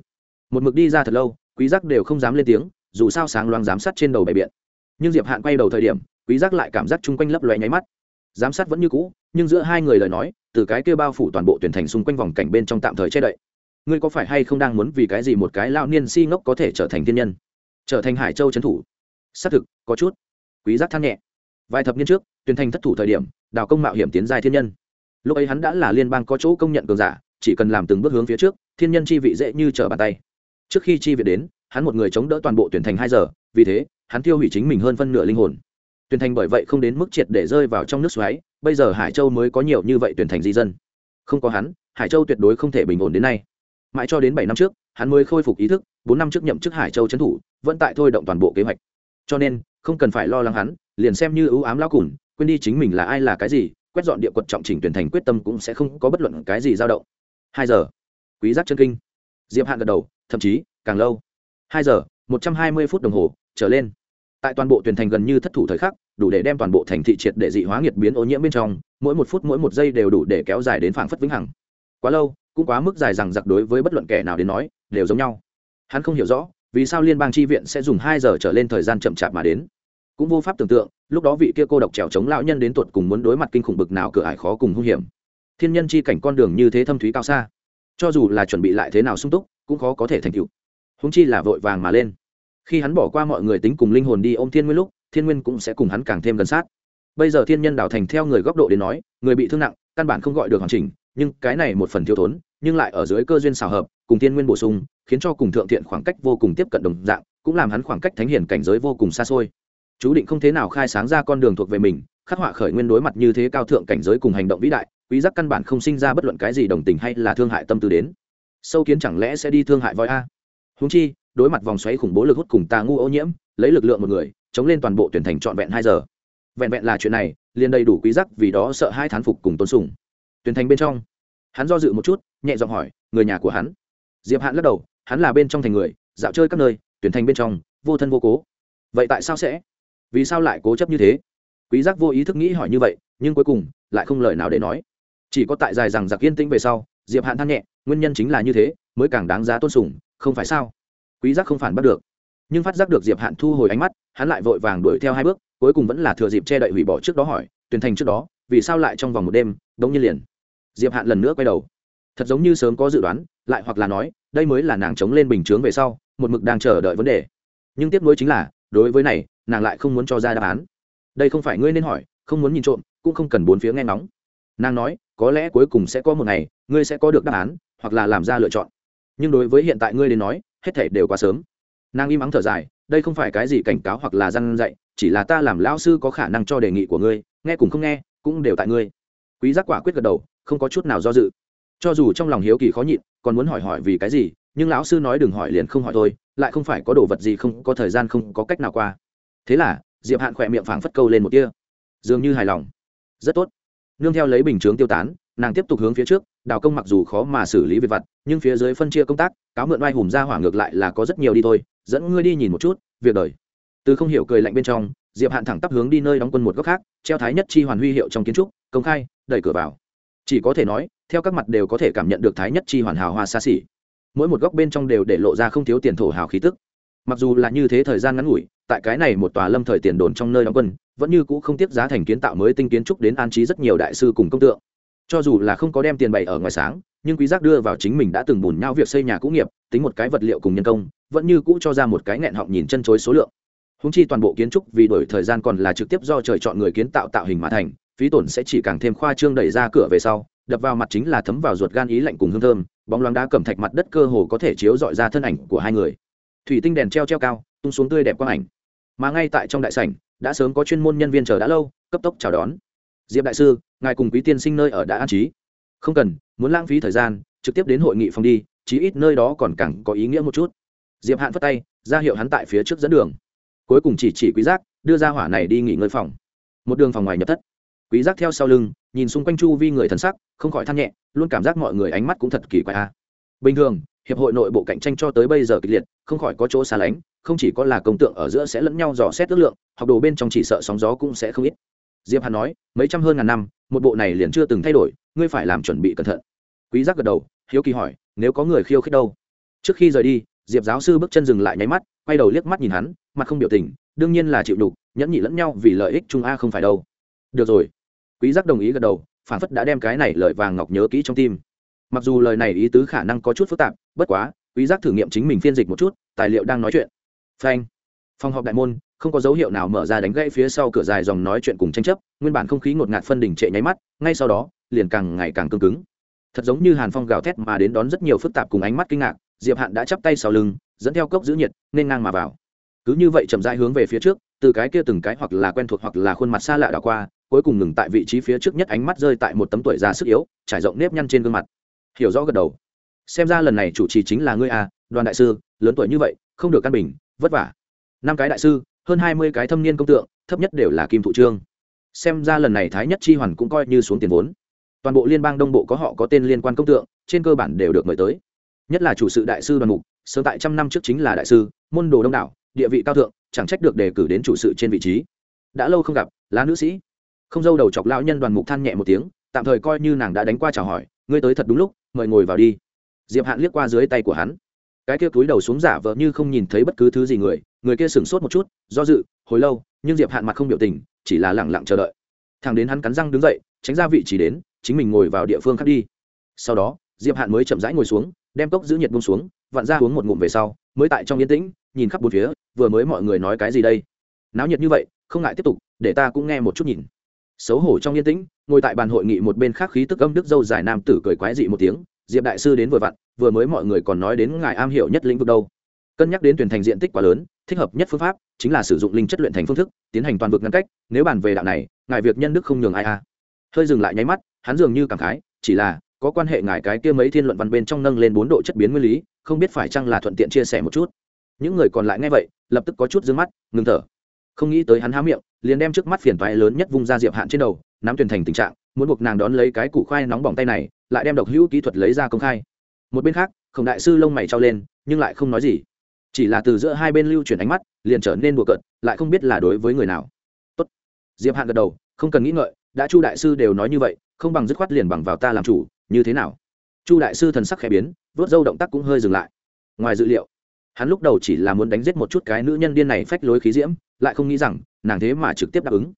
Một mực đi ra thật lâu, quý giác đều không dám lên tiếng, dù sao sáng loáng giám sát trên đầu bày biện. Nhưng diệp hạn quay đầu thời điểm, quý giác lại cảm giác chung quanh lấp loe nháy mắt. Giám sát vẫn như cũ, nhưng giữa hai người lời nói, từ cái kia bao phủ toàn bộ tuyển thành xung quanh vòng cảnh bên trong tạm thời che đậy ngươi có phải hay không đang muốn vì cái gì một cái lão niên si ngốc có thể trở thành thiên nhân? Trở thành hải châu trấn thủ? Xác thực, có chút. Quý giác than nhẹ. Vài thập niên trước, tuyển thành thất thủ thời điểm, đào công mạo hiểm tiến giai thiên nhân. Lúc ấy hắn đã là liên bang có chỗ công nhận cường giả, chỉ cần làm từng bước hướng phía trước, thiên nhân chi vị dễ như trở bàn tay. Trước khi chi viện đến, hắn một người chống đỡ toàn bộ tuyển thành hai giờ, vì thế, hắn tiêu hủy chính mình hơn phân nửa linh hồn. Tuyển thành bởi vậy không đến mức triệt để rơi vào trong nước xoáy, bây giờ hải châu mới có nhiều như vậy tuyển thành di dân. Không có hắn, hải châu tuyệt đối không thể bình ổn đến nay mãi cho đến bảy năm trước, hắn mới khôi phục ý thức, bốn năm trước nhậm chức hải châu trấn thủ, vẫn tại thôi động toàn bộ kế hoạch. Cho nên, không cần phải lo lắng hắn, liền xem như ưu ám lao cùn quên đi chính mình là ai là cái gì, quét dọn địa quật trọng chỉnh tuyển thành quyết tâm cũng sẽ không có bất luận cái gì dao động. Hai giờ. Quý giác chân kinh. Diệp hạn gật đầu, thậm chí, càng lâu. Hai giờ, một trăm hai mươi phút đồng hồ, trở lên. Tại toàn bộ tuyển thành gần như thất thủ thời khắc, đủ để đem toàn bộ thành thị triệt để dị hóa nhiệt biến ô nhiễm bên trong, mỗi một phút mỗi một giây đều đủ để kéo dài đến phảng phất vĩnh hằng. Quá lâu cũng quá mức dài rằng giặc đối với bất luận kẻ nào đến nói, đều giống nhau. Hắn không hiểu rõ, vì sao liên bang tri viện sẽ dùng hai giờ trở lên thời gian chậm chạp mà đến. Cũng vô pháp tưởng tượng, lúc đó vị kia cô độc trèo chống lão nhân đến tuột cùng muốn đối mặt kinh khủng bực nào cửa ải khó cùng hung hiểm. Thiên nhân chi cảnh con đường như thế thâm thúy cao xa, cho dù là chuẩn bị lại thế nào sung túc, cũng khó có thể thành tựu. Húng chi là vội vàng mà lên. Khi hắn bỏ qua mọi người tính cùng linh hồn đi ôm thiên nguyên lúc, thiên nguyên cũng sẽ cùng hắn càng thêm gần sát. Bây giờ thiên nhân đào thành theo người góc độ đến nói, người bị thương nặng, căn bản không gọi được hoàn chỉnh nhưng cái này một phần thiếu thốn, nhưng lại ở dưới cơ duyên xào hợp, cùng thiên nguyên bổ sung, khiến cho cùng thượng thiện khoảng cách vô cùng tiếp cận đồng dạng, cũng làm hắn khoảng cách thánh hiển cảnh giới vô cùng xa xôi. Chú định không thế nào khai sáng ra con đường thuộc về mình, khắc họa khởi nguyên đối mặt như thế cao thượng cảnh giới cùng hành động vĩ đại, quý giác căn bản không sinh ra bất luận cái gì đồng tình hay là thương hại tâm tư đến. Sâu kiến chẳng lẽ sẽ đi thương hại voi a? Húng chi, đối mặt vòng xoáy khủng bố lực hút cùng tà ngu ô nhiễm, lấy lực lượng một người, chống lên toàn bộ tuyển thành trọn vẹn hai giờ. Vẹn vẹn là chuyện này, liền đầy đủ quý giác vì đó sợ hai thán phục cùng tôn sùng tuyển thành bên trong. Hắn do dự một chút, nhẹ giọng hỏi, người nhà của hắn? Diệp hạn lắc đầu, hắn là bên trong thành người, dạo chơi các nơi tuyển thành bên trong, vô thân vô cố. Vậy tại sao sẽ? Vì sao lại cố chấp như thế? Quý giác vô ý thức nghĩ hỏi như vậy, nhưng cuối cùng lại không lời nào để nói. Chỉ có tại dài rằng giặc yên tĩnh về sau, diệp hạn than nhẹ, nguyên nhân chính là như thế, mới càng đáng giá tôn sùng, không phải sao? Quý giác không phản bắt được. Nhưng phát giác được diệp hạn thu hồi ánh mắt, hắn lại vội vàng đuổi theo hai bước, cuối cùng vẫn là thừa dịp che đậy hủy bỏ trước đó hỏi tuyển thành trước đó, vì sao lại trong vòng một đêm, đống nhiên liền? Diệp hạn lần nữa quay đầu. Thật giống như sớm có dự đoán, lại hoặc là nói, đây mới là nàng chống lên bình chướng về sau, một mực đang chờ đợi vấn đề. Nhưng tiếp nối chính là, đối với này, nàng lại không muốn cho ra đáp án. Đây không phải ngươi nên hỏi, không muốn nhìn trộm, cũng không cần bốn phía nghe nóng nàng nói, có lẽ cuối cùng sẽ có một ngày, ngươi sẽ có được đáp án, hoặc là làm ra lựa chọn. Nhưng đối với hiện tại ngươi đến nói, hết thể đều quá sớm. Nàng im ắng thở dài, đây không phải cái gì cảnh cáo hoặc là răn dạy, chỉ là ta làm lão sư có khả năng cho đề nghị của ngươi, nghe cùng không nghe, cũng đều tại ngươi. Quý giác quả quyết gật đầu không có chút nào do dự. Cho dù trong lòng hiếu kỳ khó nhịn, còn muốn hỏi hỏi vì cái gì, nhưng lão sư nói đừng hỏi liền không hỏi thôi, lại không phải có đồ vật gì không, có thời gian không, có cách nào qua. Thế là, diệp hạn khỏe miệng phảng phất câu lên một tia. Dường như hài lòng. Rất tốt. Nương theo lấy bình chướng tiêu tán, nàng tiếp tục hướng phía trước, đào công mặc dù khó mà xử lý việc vặt, nhưng phía dưới phân chia công tác, cáo mượn oai hùm ra hỏa ngược lại là có rất nhiều đi thôi, dẫn ngươi đi nhìn một chút, việc đời. Từ không hiểu cười lạnh bên trong, diệp hạn thẳng tắp hướng đi nơi đóng quân một góc khác, treo thái nhất chi hoàn huy hiệu trong kiến trúc, công khai, đẩy cửa vào chỉ có thể nói, theo các mặt đều có thể cảm nhận được thái nhất chi hoàn hảo hoa xa xỉ. Mỗi một góc bên trong đều để lộ ra không thiếu tiền thổ hào khí tức. Mặc dù là như thế thời gian ngắn ngủi, tại cái này một tòa lâm thời tiền đồn trong nơi đóng quân, vẫn như cũ không tiếc giá thành kiến tạo mới tinh kiến trúc đến an trí rất nhiều đại sư cùng công tượng. Cho dù là không có đem tiền bày ở ngoài sáng, nhưng quý giác đưa vào chính mình đã từng bùn nhau việc xây nhà cũ nghiệp, tính một cái vật liệu cùng nhân công, vẫn như cũ cho ra một cái nghẹn họng nhìn chân chối số lượng. Húng chi toàn bộ kiến trúc vì đổi thời gian còn là trực tiếp do trời chọn người kiến tạo tạo hình mà thành phí tổn sẽ chỉ càng thêm khoa trương đẩy ra cửa về sau, đập vào mặt chính là thấm vào ruột gan ý lạnh cùng hương thơm, bóng loáng đá cẩm thạch mặt đất cơ hồ có thể chiếu dọi ra thân ảnh của hai người. Thủy tinh đèn treo treo cao, tung xuống tươi đẹp quang ảnh. Mà ngay tại trong đại sảnh, đã sớm có chuyên môn nhân viên chờ đã lâu, cấp tốc chào đón. Diệp đại sư, ngài cùng quý tiên sinh nơi ở đã an trí. Không cần, muốn lãng phí thời gian, trực tiếp đến hội nghị phòng đi, chí ít nơi đó còn càng có ý nghĩa một chút. Diệp hạn phất tay, ra hiệu hắn tại phía trước dẫn đường. Cuối cùng chỉ chỉ quý giác, đưa ra hỏa này đi nghỉ ngơi phòng. Một đường phòng ngoài nhập thất quý giác theo sau lưng, nhìn xung quanh chu vi người thần sắc, không khỏi than nhẹ, luôn cảm giác mọi người ánh mắt cũng thật kỳ quái a. Bình thường, hiệp hội nội bộ cạnh tranh cho tới bây giờ kịch liệt, không khỏi có chỗ xa lánh, không chỉ có là công tượng ở giữa sẽ lẫn nhau dò xét ước lượng, học đồ bên trong chỉ sợ sóng gió cũng sẽ không ít. Diệp hàn nói, mấy trăm hơn ngàn năm, một bộ này liền chưa từng thay đổi, ngươi phải làm chuẩn bị cẩn thận. Quý giác gật đầu, hiếu kỳ hỏi, nếu có người khiêu khích đâu? Trước khi rời đi, diệp giáo sư bước chân dừng lại nháy mắt, quay đầu liếc mắt nhìn hắn, mặt không biểu tình, đương nhiên là chịu đục, nhẫn nhị lẫn nhau vì lợi ích chung a không phải đâu. Được rồi quý giác đồng ý gật đầu, phản phất đã đem cái này lời vàng ngọc nhớ kỹ trong tim. Mặc dù lời này ý tứ khả năng có chút phức tạp, bất quá, quý giác thử nghiệm chính mình phiên dịch một chút, tài liệu đang nói chuyện. Phanh. Phòng họp đại môn, không có dấu hiệu nào mở ra đánh gãy phía sau cửa dài dòng nói chuyện cùng tranh chấp, nguyên bản không khí ngột ngạt phân đỉnh trệ nháy mắt, ngay sau đó, liền càng ngày càng cứng cứng. Thật giống như hàn phong gào thét mà đến đón rất nhiều phức tạp cùng ánh mắt kinh ngạc, diệp hạn đã chắp tay sau lưng, dẫn theo cốc giữ nhiệt, nên ngang mà vào. Cứ như vậy chậm rãi hướng về phía trước, từ cái kia từng cái hoặc là quen thuộc hoặc là khuôn mặt xa lạ đảo qua cuối cùng ngừng tại vị trí phía trước nhất ánh mắt rơi tại một tấm tuổi già sức yếu, trải rộng nếp nhăn trên gương mặt. Hiểu rõ gật đầu. Xem ra lần này chủ trì chính là ngươi à đoàn đại sư, lớn tuổi như vậy, không được căn bình, vất vả. Năm cái đại sư, hơn hai mươi cái thâm niên công tượng, thấp nhất đều là kim thụ trương. Xem ra lần này thái nhất chi hoàn cũng coi như xuống tiền vốn. Toàn bộ liên bang đông bộ có họ có tên liên quan công tượng, trên cơ bản đều được mời tới. Nhất là chủ sự đại sư đoàn mục, sớm tại trăm năm trước chính là đại sư, môn đồ đông đảo, địa vị cao thượng, chẳng trách được đề cử đến chủ sự trên vị trí. Đã lâu không gặp, lá nữ sĩ không dâu đầu chọc lão nhân đoàn mục than nhẹ một tiếng, tạm thời coi như nàng đã đánh qua chào hỏi, ngươi tới thật đúng lúc, mời ngồi vào đi. Diệp hạn liếc qua dưới tay của hắn. Cái kia túi đầu xuống giả vờ như không nhìn thấy bất cứ thứ gì người người kia sửng sốt một chút, do dự, hồi lâu, nhưng diệp hạn mặt không biểu tình, chỉ là lẳng lặng chờ đợi. Thằng đến hắn cắn răng đứng dậy, tránh ra vị trí đến, chính mình ngồi vào địa phương khác đi. Sau đó, diệp hạn mới chậm rãi ngồi xuống, đem cốc giữ nhiệt bông xuống, vặn ra uống một ngụm về sau, mới tại trong yên tĩnh, nhìn khắp bốn phía, vừa mới mọi người nói cái gì đây? Náo nhiệt như vậy, không ngại tiếp tục, để ta cũng nghe một chút nhìn xấu hổ trong yên tĩnh, ngồi tại bàn hội nghị một bên khác khí tức âm đức dâu dài nam tử cười quái dị một tiếng, diệp đại sư đến vừa vặn, vừa mới mọi người còn nói đến ngài am hiểu nhất lĩnh vực đâu. Cân nhắc đến tuyển thành diện tích quá lớn, thích hợp nhất phương pháp chính là sử dụng linh chất luyện thành phương thức, tiến hành toàn vực ngăn cách, nếu bàn về đạo này, ngài việc nhân đức không nhường ai a. Hơi dừng lại nháy mắt, hắn dường như cảm khái, chỉ là, có quan hệ ngài cái kia mấy thiên luận văn bên trong nâng lên bốn độ chất biến nguyên lý, không biết phải chăng là thuận tiện chia sẻ một chút? Những người còn lại nghe vậy, lập tức có chút d ư ơ n g mắt, ngừng thở không nghĩ tới hắn há miệng, liền đem trước mắt phiền toái lớn nhất vung ra diệp hạn trên đầu, nắm tuyển thành tình trạng, muốn buộc nàng đón lấy cái củ khoai nóng bỏng tay này, lại đem độc hữu kỹ thuật lấy ra công khai. Một bên khác, khổng đại sư lông mày trao lên, nhưng lại không nói gì. Chỉ là từ giữa hai bên lưu chuyển ánh mắt, liền trở nên đùa cợt, lại không biết là đối với người nào. Tốt. diệp hạn gật đầu, không cần nghĩ ngợi, đã chu đại sư đều nói như vậy, không bằng dứt khoát liền bằng vào ta làm chủ, như thế nào? Chu đại sư thần sắc khẽ biến, vớt dâu động tác cũng hơi dừng lại. Ngoài dự liệu hắn lúc đầu chỉ là muốn đánh giết một chút cái nữ nhân điên này phách lối khí diễm, lại không nghĩ rằng, nàng thế mà trực tiếp đáp ứng.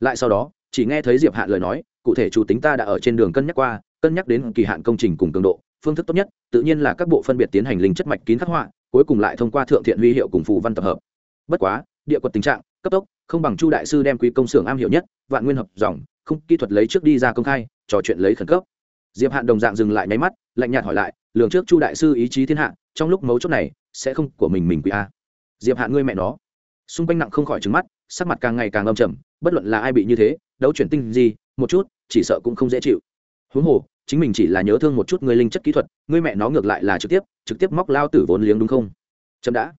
Lại sau đó, chỉ nghe thấy diệp hạn lời nói, cụ thể chủ tính ta đã ở trên đường cân nhắc qua, cân nhắc đến kỳ hạn công trình cùng cường độ, phương thức tốt nhất, tự nhiên là các bộ phân biệt tiến hành linh chất mạch kín khắc họa, cuối cùng lại thông qua thượng thiện huy hiệu cùng phù văn tập hợp. Bất quá, địa quật tình trạng, cấp tốc, không bằng chu đại sư đem quý công xưởng am hiểu nhất, vạn nguyên hợp dòng không kỹ thuật lấy trước đi ra công khai, trò chuyện lấy khẩn cấp. Diệp hạn đồng dạng dừng lại nháy mắt lạnh nhạt hỏi lại, lường trước chu đại sư ý chí thiên hạ, trong lúc mấu chốt này, sẽ không của mình mình quỷ a? Diệp hạn ngươi mẹ nó. Xung quanh nặng không khỏi trứng mắt, sắc mặt càng ngày càng âm trầm, bất luận là ai bị như thế, đấu chuyển tinh gì, một chút, chỉ sợ cũng không dễ chịu. Huống hồ, chính mình chỉ là nhớ thương một chút người linh chất kỹ thuật, ngươi mẹ nó ngược lại là trực tiếp trực tiếp móc lao tử vốn liếng đúng không? Chậm đã.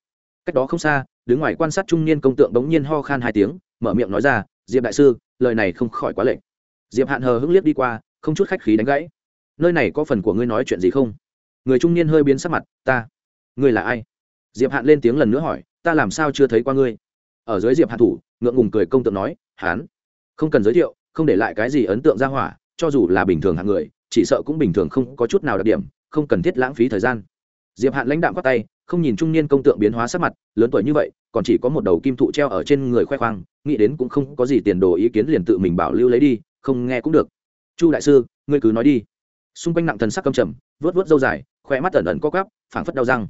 Cách đó không xa, đứng ngoài quan sát trung niên công tượng bỗng nhiên ho khan hai tiếng, mở miệng nói ra, diệp đại sư, lời này không khỏi quá lệch. diệp hạn hờ hững liếc đi qua, không chút khách khí đánh gãy nơi này có phần của ngươi nói chuyện gì không? Người trung niên hơi biến sắc mặt, ta, ngươi là ai? Diệp hạn lên tiếng lần nữa hỏi, ta làm sao chưa thấy qua ngươi? Ở dưới diệp hạn thủ, ngượng ngùng cười công tượng nói hán không cần giới thiệu, không để lại cái gì ấn tượng ra hỏa, cho dù là bình thường hạng người, chỉ sợ cũng bình thường không có chút nào đặc điểm, không cần thiết lãng phí thời gian. Diệp hạn lãnh đạm khoác tay, không nhìn trung niên công tượng biến hóa sắc mặt, lớn tuổi như vậy, còn chỉ có một đầu kim thụ treo ở trên người khoe khoang, nghĩ đến cũng không có gì tiền đồ ý kiến liền tự mình bảo lưu lấy đi, không nghe cũng được. Chu đại sư, ngươi cứ nói đi xung quanh nặng thần sắc căm trầm vớt vớt dâu dài khoe mắt ẩn ẩn co cắp phảng phất đau răng.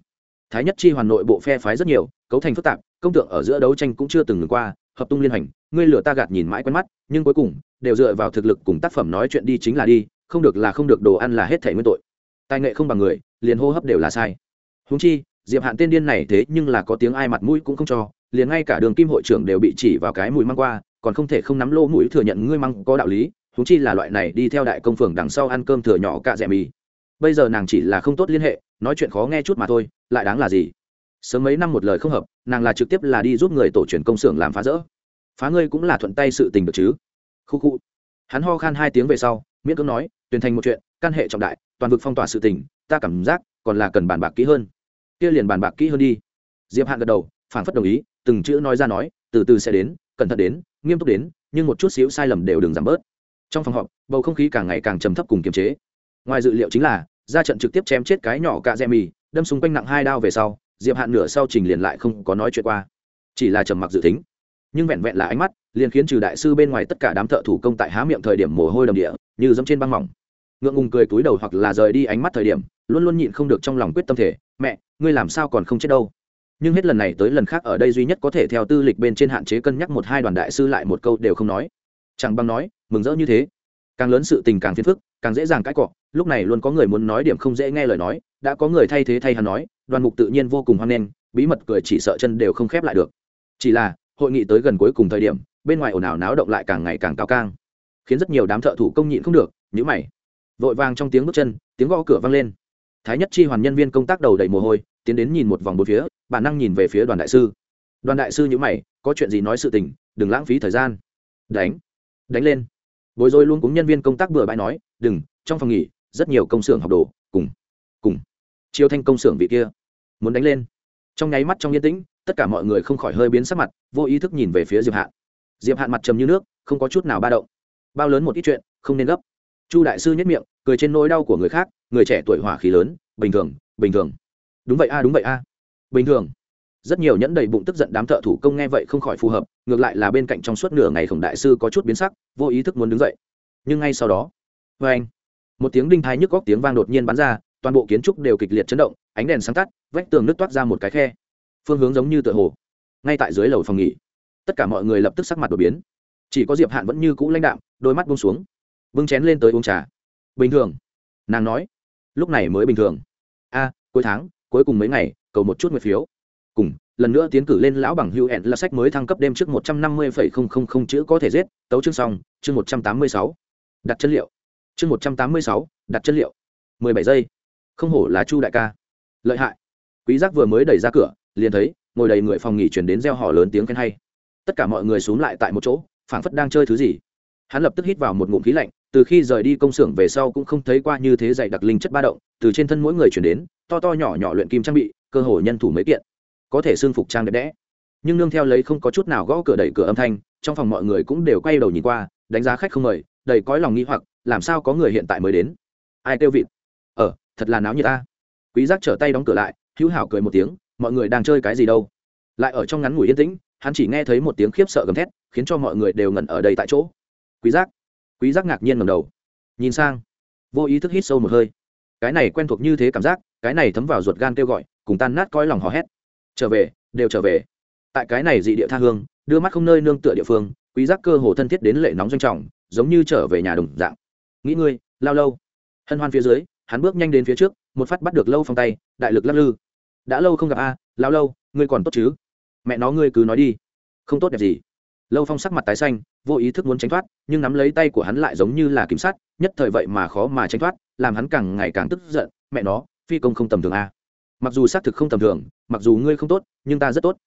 Thái nhất chi hoàn nội bộ phe phái rất nhiều, cấu thành phức tạp, công tượng ở giữa đấu tranh cũng chưa từng ngừng qua, hợp tung liên hành, ngươi lửa ta gạt nhìn mãi quen mắt, nhưng cuối cùng, đều dựa vào thực lực cùng tác phẩm nói chuyện đi chính là đi, không được là không được đồ ăn là hết thể nguyên tội. Tài nghệ không bằng người, liền hô hấp đều là sai. Húng chi, diệp hạn tên điên này thế nhưng là có tiếng ai mặt mũi cũng không cho, liền ngay cả đường kim hội trưởng đều bị chỉ vào cái mùi mang qua, còn không thể không nắm lô mũi thừa nhận ngươi măng có đạo lý húng chi là loại này đi theo đại công phường đằng sau ăn cơm thừa nhỏ cạ rẻ mì. Bây giờ nàng chỉ là không tốt liên hệ, nói chuyện khó nghe chút mà thôi, lại đáng là gì? Sớm mấy năm một lời không hợp, nàng là trực tiếp là đi giúp người tổ truyền công xưởng làm phá rỡ. Phá ngươi cũng là thuận tay sự tình được chứ? Khu khu. Hắn ho khan hai tiếng về sau, miễn cưỡng nói, tuyển thành một chuyện, căn hệ trọng đại, toàn vực phong tỏa sự tình, ta cảm giác còn là cần bàn bạc kỹ hơn. Kia liền bàn bạc kỹ hơn đi. Diệp hạn gật đầu phản phất đồng ý, từng chữ nói ra nói, từ từ sẽ đến, cẩn thận đến, nghiêm túc đến, nhưng một chút xíu sai lầm đều đừng giảm bớt trong phòng họp, bầu không khí càng ngày càng trầm thấp cùng kiềm chế. Ngoài dự liệu chính là, ra trận trực tiếp chém chết cái nhỏ cạ dẹ mì, đâm xung quanh nặng hai đao về sau, diệp hạn nửa sau trình liền lại không có nói chuyện qua. Chỉ là trầm mặc dự tính. Nhưng vẹn vẹn là ánh mắt, liền khiến trừ đại sư bên ngoài tất cả đám thợ thủ công tại há miệng thời điểm mồ hôi đầm địa, như dẫm trên băng mỏng. Ngượng ngùng cười túi đầu hoặc là rời đi ánh mắt thời điểm, luôn luôn nhịn không được trong lòng quyết tâm thể, mẹ, ngươi làm sao còn không chết đâu? Nhưng hết lần này tới lần khác ở đây duy nhất có thể theo tư lịch bên trên hạn chế cân nhắc một hai đoàn đại sư lại một câu đều không nói chẳng bằng nói, mừng rỡ như thế. Càng lớn sự tình càng phiền phức, càng dễ dàng cãi cọ. Lúc này luôn có người muốn nói điểm không dễ nghe lời nói, đã có người thay thế thay hắn nói, đoàn mục tự nhiên vô cùng hoan nghênh, bí mật cười chỉ sợ chân đều không khép lại được. Chỉ là, hội nghị tới gần cuối cùng thời điểm, bên ngoài ồn ào náo động lại càng ngày càng cao cang, khiến rất nhiều đám thợ thủ công nhịn không được nhữ mày. Vội vàng trong tiếng bước chân, tiếng gõ cửa vang lên. Thái nhất chi hoàn nhân viên công tác đầu đầy mồ hôi, tiến đến nhìn một vòng bốn phía, bản năng nhìn về phía đoàn đại sư. Đoàn đại sư nhữ mày, có chuyện gì nói sự tình, đừng lãng phí thời gian. Đánh đánh lên. Bối rối luôn cũng nhân viên công tác bừa bãi nói, đừng, trong phòng nghỉ, rất nhiều công xưởng học đồ, cùng cùng, chiêu thanh công xưởng vị kia, muốn đánh lên. Trong nháy mắt trong yên tĩnh, tất cả mọi người không khỏi hơi biến sắc mặt, vô ý thức nhìn về phía diệp hạn. Diệp hạn mặt trầm như nước, không có chút nào ba động. Bao lớn một ít chuyện, không nên gấp. Chu đại sư nhất miệng, cười trên nỗi đau của người khác, người trẻ tuổi hỏa khí lớn, bình thường bình thường. Đúng vậy a, đúng vậy a. Bình thường rất nhiều nhẫn đầy bụng tức giận đám thợ thủ công nghe vậy không khỏi phù hợp, ngược lại là bên cạnh trong suốt nửa ngày khổng đại sư có chút biến sắc, vô ý thức muốn đứng dậy. Nhưng ngay sau đó vê anh, một tiếng đinh thái nhức góc tiếng vang đột nhiên bắn ra, toàn bộ kiến trúc đều kịch liệt chấn động, ánh đèn sáng tắt, vách tường nước toát ra một cái khe. Phương hướng giống như tựa hồ, ngay tại dưới lầu phòng nghỉ. Tất cả mọi người lập tức sắc mặt đột biến. Chỉ có diệp hạn vẫn như cũ lãnh đạm, đôi mắt buông xuống bưng chén lên tới uống trà. Bình thường, nàng nói, lúc này mới bình thường. A, cuối tháng, cuối cùng mấy ngày, cầu một chút nguyệt phiếu cùng, lần nữa tiến cử lên lão bằng hữu ẹn là sách mới thăng cấp đêm trước một trăm năm mươi phẩy không không không chữ có thể giết, tấu chương xong, chương một trăm tám mươi sáu. Đặt chất liệu. Chương một trăm tám mươi sáu, đặt chất liệu. mười bảy giây. Không hổ là chu đại ca. Lợi hại. Quý giác vừa mới đẩy ra cửa, liền thấy, ngồi đầy người phòng nghỉ chuyển đến reo hò lớn tiếng khen hay. Tất cả mọi người xuống lại tại một chỗ, phảng phất đang chơi thứ gì. Hắn lập tức hít vào một ngụm khí lạnh, từ khi rời đi công xưởng về sau cũng không thấy qua như thế dạy đặc linh chất ba động, từ trên thân mỗi người chuyển đến, to to nhỏ nhỏ luyện kim trang bị, cơ hồ nhân thủ mấy kiện có thể xương phục trang đẹp đẽ. Nhưng nương theo lấy không có chút nào gõ cửa đẩy cửa âm thanh, trong phòng mọi người cũng đều quay đầu nhìn qua, đánh giá khách không mời, đầy cõi lòng nghi hoặc, làm sao có người hiện tại mới đến? Ai kêu vịt? Ờ thật là náo như ta. Quý giác trở tay đóng cửa lại, hữu hảo cười một tiếng, mọi người đang chơi cái gì đâu? Lại ở trong ngắn ngủi yên tĩnh, hắn chỉ nghe thấy một tiếng khiếp sợ gầm thét, khiến cho mọi người đều ngẩn ở đây tại chỗ. Quý giác quý giác ngạc nhiên ngẩng đầu, nhìn sang, vô ý thức hít sâu một hơi. Cái này quen thuộc như thế cảm giác, cái này thấm vào ruột gan kêu gọi, cùng tan nát coi lòng hò hét trở về, đều trở về. Tại cái này dị địa tha hương, đưa mắt không nơi nương tựa địa phương, quý giác cơ hồ thân thiết đến lệ nóng doanh trọng, giống như trở về nhà đồng dạng. Nghĩ ngươi, lao lâu. Hân hoan phía dưới, hắn bước nhanh đến phía trước, một phát bắt được lâu phong tay, đại lực lắc lư. Đã lâu không gặp a, lao lâu, ngươi còn tốt chứ? Mẹ nó ngươi cứ nói đi. Không tốt đẹp gì. Lâu phong sắc mặt tái xanh, vô ý thức muốn tránh thoát, nhưng nắm lấy tay của hắn lại giống như là kiểm sát nhất thời vậy mà khó mà tránh thoát, làm hắn càng ngày càng tức giận. Mẹ nó, phi công không tầm thường a mặc dù xác thực không tầm thường, mặc dù ngươi không tốt, nhưng ta rất tốt.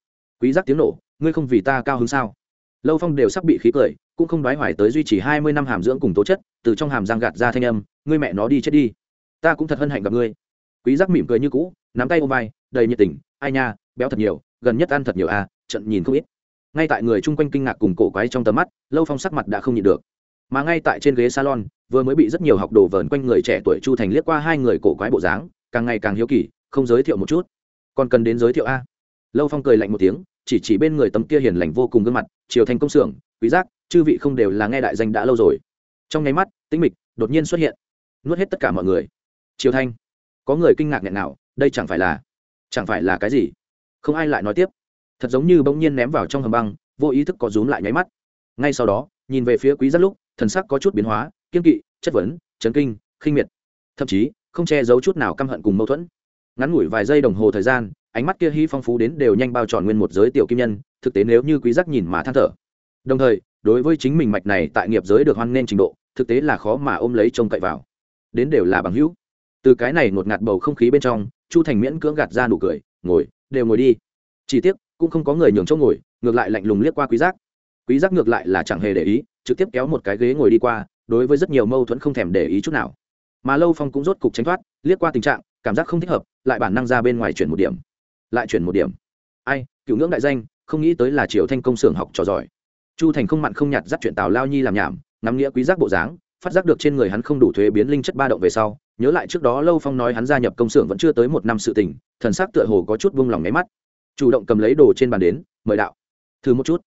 Quý giác tiếng nổ, ngươi không vì ta cao hứng sao? Lâu phong đều sắp bị khí cười, cũng không đoái hoài tới duy trì hai mươi năm hàm dưỡng cùng tố chất, từ trong hàm giang gạt ra thanh âm, ngươi mẹ nó đi chết đi. Ta cũng thật hân hạnh gặp ngươi. Quý giác mỉm cười như cũ, nắm tay ôm vai, đầy nhiệt tình, ai nha, béo thật nhiều, gần nhất ăn thật nhiều à trận nhìn không ít. Ngay tại người chung quanh kinh ngạc cùng cổ quái trong tầm mắt, lâu phong sắc mặt đã không nhịn được. Mà ngay tại trên ghế salon, vừa mới bị rất nhiều học đồ vờn quanh người trẻ tuổi chu thành liếc qua hai người cổ quái bộ dáng, càng ngày càng hiếu kỳ không giới thiệu một chút. Còn cần đến giới thiệu a? Lâu phong cười lạnh một tiếng, chỉ chỉ bên người tấm kia hiền lành vô cùng gương mặt chiều thành công xưởng, quý giác, chư vị không đều là nghe đại danh đã lâu rồi. Trong nháy mắt, tĩnh mịch đột nhiên xuất hiện, nuốt hết tất cả mọi người. Chiều thanh, có người kinh ngạc nghẹn nào, đây chẳng phải là, chẳng phải là cái gì? Không ai lại nói tiếp. Thật giống như bỗng nhiên ném vào trong hầm băng, vô ý thức có rúm lại nháy mắt. Ngay sau đó, nhìn về phía quý giác lúc, thần sắc có chút biến hóa, kiên kỵ, chất vấn, chấn kinh, khinh miệt. Thậm chí, không che giấu chút nào căm hận cùng mâu thuẫn ngắn ngủi vài giây đồng hồ thời gian, ánh mắt kia hy phong phú đến đều nhanh bao tròn nguyên một giới tiểu kim nhân, thực tế nếu như quý giác nhìn mà than thở. Đồng thời, đối với chính mình mạch này tại nghiệp giới được hoan nên trình độ, thực tế là khó mà ôm lấy trông cậy vào. Đến đều là bằng hữu. Từ cái này ngột ngạt bầu không khí bên trong, chu thành miễn cưỡng gạt ra nụ cười, ngồi, đều ngồi đi. Chỉ tiếc, cũng không có người nhường chỗ ngồi, ngược lại lạnh lùng liếc qua quý giác. Quý giác ngược lại là chẳng hề để ý, trực tiếp kéo một cái ghế ngồi đi qua, đối với rất nhiều mâu thuẫn không thèm để ý chút nào. Mà lâu phong cũng rốt cục tránh thoát, liếc qua tình trạng cảm giác không thích hợp, lại bản năng ra bên ngoài chuyển một điểm. Lại chuyển một điểm. Ai, cựu ngưỡng đại danh, không nghĩ tới là triều thanh công xưởng học trò giỏi. Chu thành không mặn không nhạt dắt chuyện tào lao nhi làm nhảm nắm nghĩa quý giác bộ dáng, phát giác được trên người hắn không đủ thuế biến linh chất ba động về sau, nhớ lại trước đó lâu phong nói hắn gia nhập công xưởng vẫn chưa tới một năm sự tình, thần sắc tựa hồ có chút vung lòng nháy mắt. Chủ động cầm lấy đồ trên bàn đến, mời đạo. Thử một chút.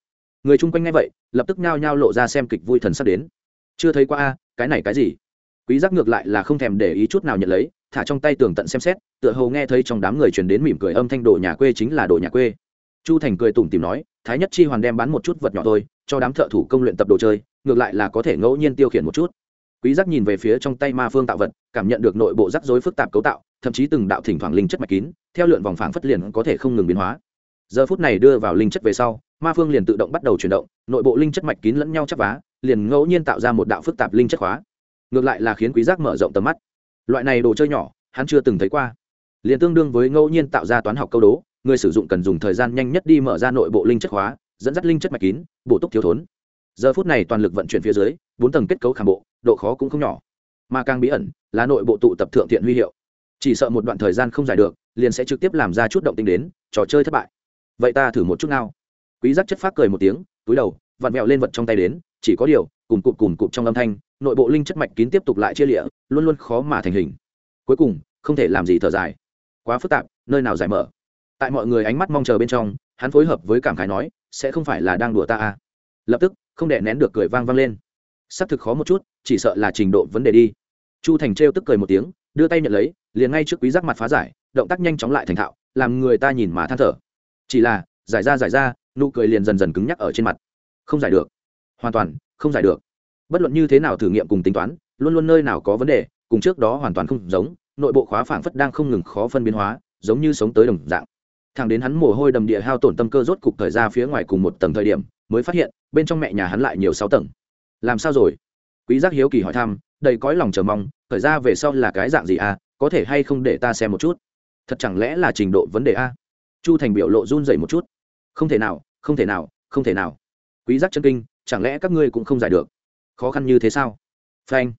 Người chung quanh ngay vậy, lập tức nhao nhao lộ ra xem kịch vui thần sắc đến. Chưa thấy qua a, cái này cái gì? Quý giác ngược lại là không thèm để ý chút nào nhận lấy thả trong tay tường tận xem xét, tựa hồ nghe thấy trong đám người truyền đến mỉm cười âm thanh đồ nhà quê chính là đồ nhà quê. Chu thành cười tủm tìm nói, thái nhất chi hoàn đem bán một chút vật nhỏ thôi, cho đám thợ thủ công luyện tập đồ chơi, ngược lại là có thể ngẫu nhiên tiêu khiển một chút. Quý giác nhìn về phía trong tay ma phương tạo vật, cảm nhận được nội bộ rắc rối phức tạp cấu tạo, thậm chí từng đạo thỉnh thoảng linh chất mạch kín, theo lượn vòng phảng phất liền có thể không ngừng biến hóa. Giờ phút này đưa vào linh chất về sau, ma phương liền tự động bắt đầu chuyển động, nội bộ linh chất mạch kín lẫn nhau chắp vá, liền ngẫu nhiên tạo ra một đạo phức tạp linh chất khóa. Ngược lại là khiến quý giác mở rộng tầm mắt loại này đồ chơi nhỏ hắn chưa từng thấy qua. Liền tương đương với ngẫu nhiên tạo ra toán học câu đố người sử dụng cần dùng thời gian nhanh nhất đi mở ra nội bộ linh chất hóa, dẫn dắt linh chất mạch kín bổ túc thiếu thốn. Giờ phút này toàn lực vận chuyển phía dưới bốn tầng kết cấu khảm bộ độ khó cũng không nhỏ. Mà càng bí ẩn là nội bộ tụ tập thượng thiện huy hiệu. Chỉ sợ một đoạn thời gian không giải được liền sẽ trực tiếp làm ra chút động tinh đến trò chơi thất bại. Vậy ta thử một chút nào? Quý giác chất phát cười một tiếng túi đầu vặn vẹo lên vật trong tay đến chỉ có điều cùng cụm cùng cụm trong âm thanh nội bộ linh chất mạch kín tiếp tục lại chia lịa, luôn luôn khó mà thành hình. Cuối cùng, không thể làm gì thở dài. Quá phức tạp, nơi nào giải mở? Tại mọi người ánh mắt mong chờ bên trong, hắn phối hợp với cảm khái nói, sẽ không phải là đang đùa ta à. lập tức, không để nén được cười vang vang lên. Xác thực khó một chút, chỉ sợ là trình độ vấn đề đi. Chu thành trêu tức cười một tiếng, đưa tay nhận lấy, liền ngay trước quý giác mặt phá giải, động tác nhanh chóng lại thành thạo, làm người ta nhìn mà than thở. Chỉ là, giải ra giải ra, nụ cười liền dần dần cứng nhắc ở trên mặt. Không giải được. Hoàn toàn, không giải được bất luận như thế nào thử nghiệm cùng tính toán, luôn luôn nơi nào có vấn đề, cùng trước đó hoàn toàn không giống, nội bộ khóa phảng phất đang không ngừng khó phân biến hóa, giống như sống tới đồng dạng. Thằng đến hắn mồ hôi đầm địa hao tổn tâm cơ rốt cục thời ra phía ngoài cùng một tầng thời điểm, mới phát hiện, bên trong mẹ nhà hắn lại nhiều sáu tầng. Làm sao rồi? Quý giác hiếu kỳ hỏi thăm, đầy cõi lòng chờ mong, thời ra về sau là cái dạng gì à có thể hay không để ta xem một chút? Thật chẳng lẽ là trình độ vấn đề a chu thành biểu lộ run dậy một chút. Không thể nào, không thể nào, không thể nào. Quý giác chân kinh, chẳng lẽ các ngươi cũng không giải được? Khó khăn như thế sao? Phanh.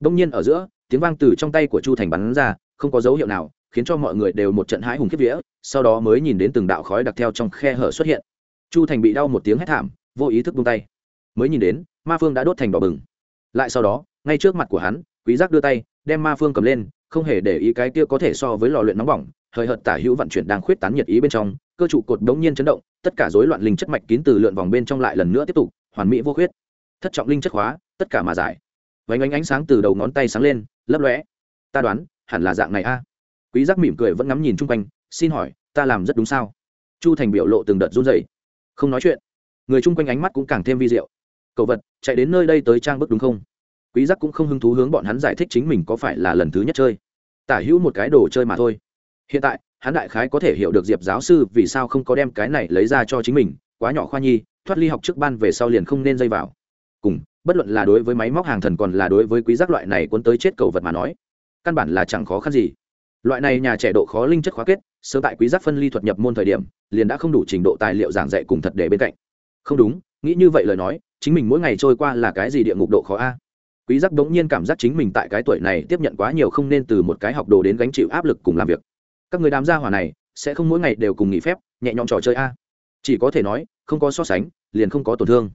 Đông nhiên ở giữa, tiếng vang từ trong tay của chu thành bắn ra, không có dấu hiệu nào, khiến cho mọi người đều một trận hãi hùng kiếp vía, sau đó mới nhìn đến từng đạo khói đặc theo trong khe hở xuất hiện. Chu thành bị đau một tiếng hét thảm, vô ý thức buông tay. Mới nhìn đến, ma phương đã đốt thành đỏ bừng. Lại sau đó, ngay trước mặt của hắn, quý giác đưa tay, đem ma phương cầm lên, không hề để ý cái kia có thể so với lò luyện nóng bỏng hơi hợt tả hữu vận chuyển đang khuyết tán nhiệt ý bên trong, cơ trụ cột đống nhiên chấn động, tất cả rối loạn linh chất mạch kín từ lượn vòng bên trong lại lần nữa tiếp tục, hoàn mỹ vô khuyết thất trọng linh chất hóa tất cả mà giải. Vánh ánh ánh sáng từ đầu ngón tay sáng lên, lấp lóe. Ta đoán, hẳn là dạng này a. Quý giác mỉm cười vẫn ngắm nhìn chung quanh, xin hỏi, ta làm rất đúng sao? Chu thành biểu lộ từng đợt run rẩy. Không nói chuyện. Người chung quanh ánh mắt cũng càng thêm vi diệu. Cậu vật, chạy đến nơi đây tới trang bức đúng không? Quý giác cũng không hứng thú hướng bọn hắn giải thích chính mình có phải là lần thứ nhất chơi. Tả hữu một cái đồ chơi mà thôi. Hiện tại, hắn đại khái có thể hiểu được diệp giáo sư vì sao không có đem cái này lấy ra cho chính mình, quá nhỏ khoa nhi, thoát ly học trước ban về sau liền không nên dây vào cùng, bất luận là đối với máy móc hàng thần còn là đối với quý giác loại này cuốn tới chết cầu vật mà nói, căn bản là chẳng khó khăn gì. Loại này nhà trẻ độ khó linh chất khóa kết, sơ tại quý giác phân ly thuật nhập môn thời điểm, liền đã không đủ trình độ tài liệu giảng dạy cùng thật để bên cạnh. Không đúng, nghĩ như vậy lời nói, chính mình mỗi ngày trôi qua là cái gì địa ngục độ khó a? Quý giác đống nhiên cảm giác chính mình tại cái tuổi này tiếp nhận quá nhiều không nên từ một cái học đồ đến gánh chịu áp lực cùng làm việc. Các người đám gia hỏa này, sẽ không mỗi ngày đều cùng nghỉ phép, nhẹ nhõm trò chơi a? Chỉ có thể nói, không có so sánh, liền không có tổn thương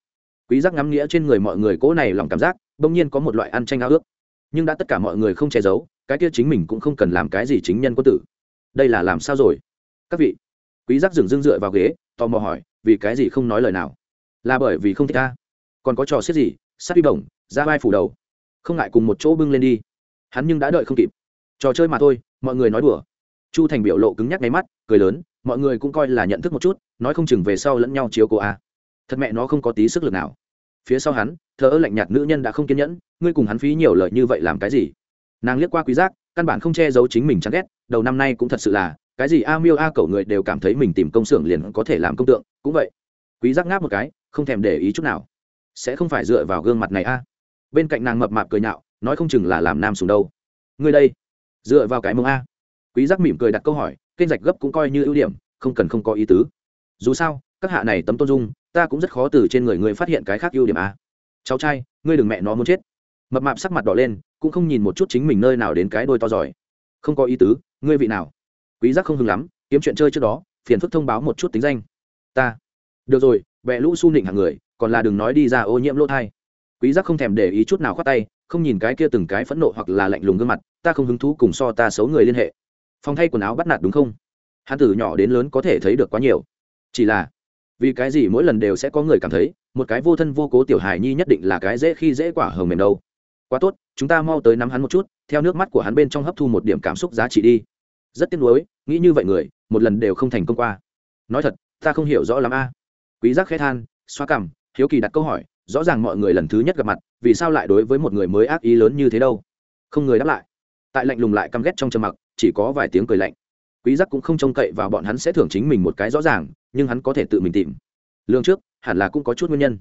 quý giác ngắm nghĩa trên người mọi người cố này lòng cảm giác, bỗng nhiên có một loại ăn tranh ao ước. Nhưng đã tất cả mọi người không che giấu, cái kia chính mình cũng không cần làm cái gì chính nhân quân tử. Đây là làm sao rồi? Các vị, quý giác dừng dưng dựa vào ghế, tò mò hỏi, vì cái gì không nói lời nào? Là bởi vì không thích ta. Còn có trò xiết gì? Sát bi bổng, ra vai phủ đầu. Không ngại cùng một chỗ bưng lên đi. Hắn nhưng đã đợi không kịp. Trò chơi mà thôi, mọi người nói đùa. Chu thành biểu lộ cứng nhắc nháy mắt, cười lớn, mọi người cũng coi là nhận thức một chút, nói không chừng về sau lẫn nhau chiếu cô a à thật mẹ nó không có tí sức lực nào. Phía sau hắn thợ ơ lạnh nhạt nữ nhân đã không kiên nhẫn, ngươi cùng hắn phí nhiều lời như vậy làm cái gì? Nàng liếc qua quý giác, căn bản không che giấu chính mình chán ghét, đầu năm nay cũng thật sự là, cái gì a miêu a cẩu người đều cảm thấy mình tìm công xưởng liền có thể làm công tượng, cũng vậy. Quý giác ngáp một cái, không thèm để ý chút nào. Sẽ không phải dựa vào gương mặt này a. Bên cạnh nàng mập mạp cười nhạo, nói không chừng là làm nam sùng đâu. Ngươi đây, dựa vào cái mông a. Quý giác mỉm cười đặt câu hỏi, kênh rạch gấp cũng coi như ưu điểm, không cần không có ý tứ. Dù sao các hạ này tấm tôn dung, ta cũng rất khó từ trên người ngươi phát hiện cái khác ưu điểm a cháu trai, ngươi đừng mẹ nó muốn chết. Mập mạp sắc mặt đỏ lên, cũng không nhìn một chút chính mình nơi nào đến cái đôi to giỏi. Không có ý tứ, ngươi vị nào? Quý giác không hưng lắm, kiếm chuyện chơi trước đó, phiền phức thông báo một chút tính danh. Ta. Được rồi bẹ lũ su nịnh hàng người, còn là đừng nói đi ra ô nhiễm lỗ thai. Quý giác không thèm để ý chút nào khoát tay, không nhìn cái kia từng cái phẫn nộ hoặc là lạnh lùng gương mặt, ta không hứng thú cùng so ta xấu người liên hệ. Phòng thay quần áo bắt nạt đúng không? Hắn từ nhỏ đến lớn có thể thấy được quá nhiều. Chỉ là vì cái gì mỗi lần đều sẽ có người cảm thấy, một cái vô thân vô cố tiểu hài nhi nhất định là cái dễ khi dễ quả hờ mềm đâu. Quá tốt, chúng ta mau tới nắm hắn một chút, theo nước mắt của hắn bên trong hấp thu một điểm cảm xúc giá trị đi. Rất tiếc nuối, nghĩ như vậy người, một lần đều không thành công qua. Nói thật, ta không hiểu rõ lắm a. Quý giác khẽ than, xoa cằm hiếu kỳ đặt câu hỏi, rõ ràng mọi người lần thứ nhất gặp mặt, vì sao lại đối với một người mới ác ý lớn như thế đâu? Không người đáp lại. Tại lạnh lùng lại căm ghét trong trầm mặc, chỉ có vài tiếng cười lạnh. Quý giác cũng không trông cậy vào bọn hắn sẽ thưởng chính mình một cái rõ ràng nhưng hắn có thể tự mình tìm. Lương trước hẳn là cũng có chút nguyên nhân.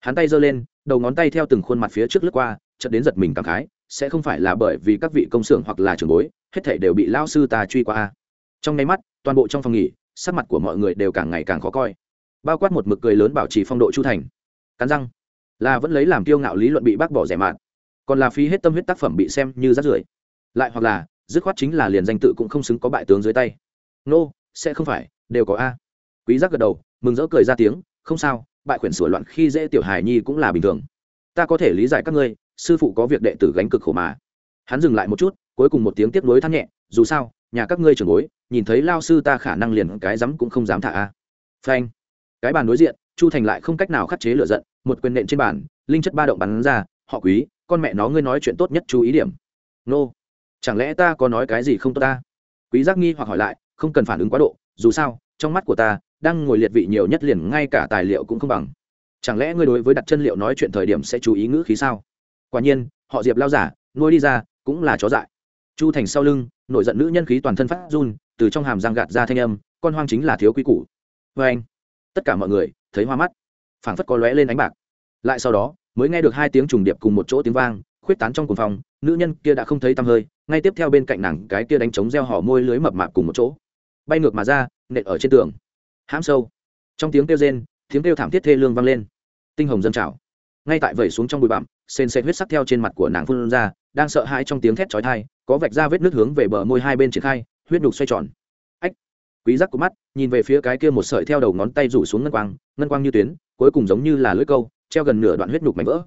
Hắn tay giơ lên đầu ngón tay theo từng khuôn mặt phía trước lướt qua chợt đến giật mình cảm khái sẽ không phải là bởi vì các vị công xưởng hoặc là trưởng bối hết thảy đều bị lao sư ta truy qua trong nháy mắt toàn bộ trong phòng nghỉ sắc mặt của mọi người đều càng ngày càng khó coi. Bao quát một mực cười lớn bảo trì phong độ chu thành. Cắn răng. Là vẫn lấy làm kiêu ngạo lý luận bị bác bỏ rẻ mạt. Còn là phí hết tâm huyết tác phẩm bị xem như rát rưởi. Lại hoặc là dứt khoát chính là liền danh tự cũng không xứng có bại tướng dưới tay. Nô、no, sẽ không phải đều có a quý giác gật đầu, mừng rỡ cười ra tiếng, không sao, bại quyển sửa loạn khi dễ tiểu hài nhi cũng là bình thường. Ta có thể lý giải các ngươi, sư phụ có việc đệ tử gánh cực khổ mà. Hắn dừng lại một chút, cuối cùng một tiếng tiếp nối than nhẹ, dù sao, nhà các ngươi trưởng bối, nhìn thấy lao sư ta khả năng liền cái dám cũng không dám thả a. Phanh. Cái bàn đối diện, chu thành lại không cách nào khắc chế lửa giận, một quyền nện trên bàn, linh chất ba động bắn ra, họ quý, con mẹ nó ngươi nói chuyện tốt nhất chú ý điểm. Nô, chẳng lẽ ta có nói cái gì không tốt ta? Quý giác nghi hoặc hỏi lại, không cần phản ứng quá độ, dù sao, trong mắt của ta đang ngồi liệt vị nhiều nhất liền ngay cả tài liệu cũng không bằng. Chẳng lẽ ngươi đối với đặt chân liệu nói chuyện thời điểm sẽ chú ý ngữ khí sao? Quả nhiên, họ diệp lao giả, nuôi đi ra, cũng là chó dại. Chu thành sau lưng, nổi giận nữ nhân khí toàn thân phát run, từ trong hàm răng gạt ra thanh âm, con hoang chính là thiếu quý củ. Vê anh, tất cả mọi người, thấy hoa mắt. Phảng phất có lóe lên ánh bạc. Lại sau đó, mới nghe được hai tiếng trùng điệp cùng một chỗ tiếng vang, khuyết tán trong cùng phòng nữ nhân kia đã không thấy tăm hơi, ngay tiếp theo bên cạnh nàng, cái kia đánh trống reo hỏ môi lưới mập mạp cùng một chỗ. Bay ngược mà ra, nện ở trên tường hãm sâu. Trong tiếng kêu rên, tiếng kêu thảm thiết thê lương vang lên. Tinh hồng dâng trào. Ngay tại vẩy xuống trong bụi bặm, sền sệt huyết sắc theo trên mặt của nàng phun ra, đang sợ hãi trong tiếng thét chói tai, có vạch ra vết nước hướng về bờ môi hai bên triển khai, huyết đục xoay tròn. Ách! Quý giác của mắt, nhìn về phía cái kia một sợi theo đầu ngón tay rủ xuống ngân quang ngân quang như tuyến, cuối cùng giống như là lưỡi câu, treo gần nửa đoạn huyết đục mảnh vỡ.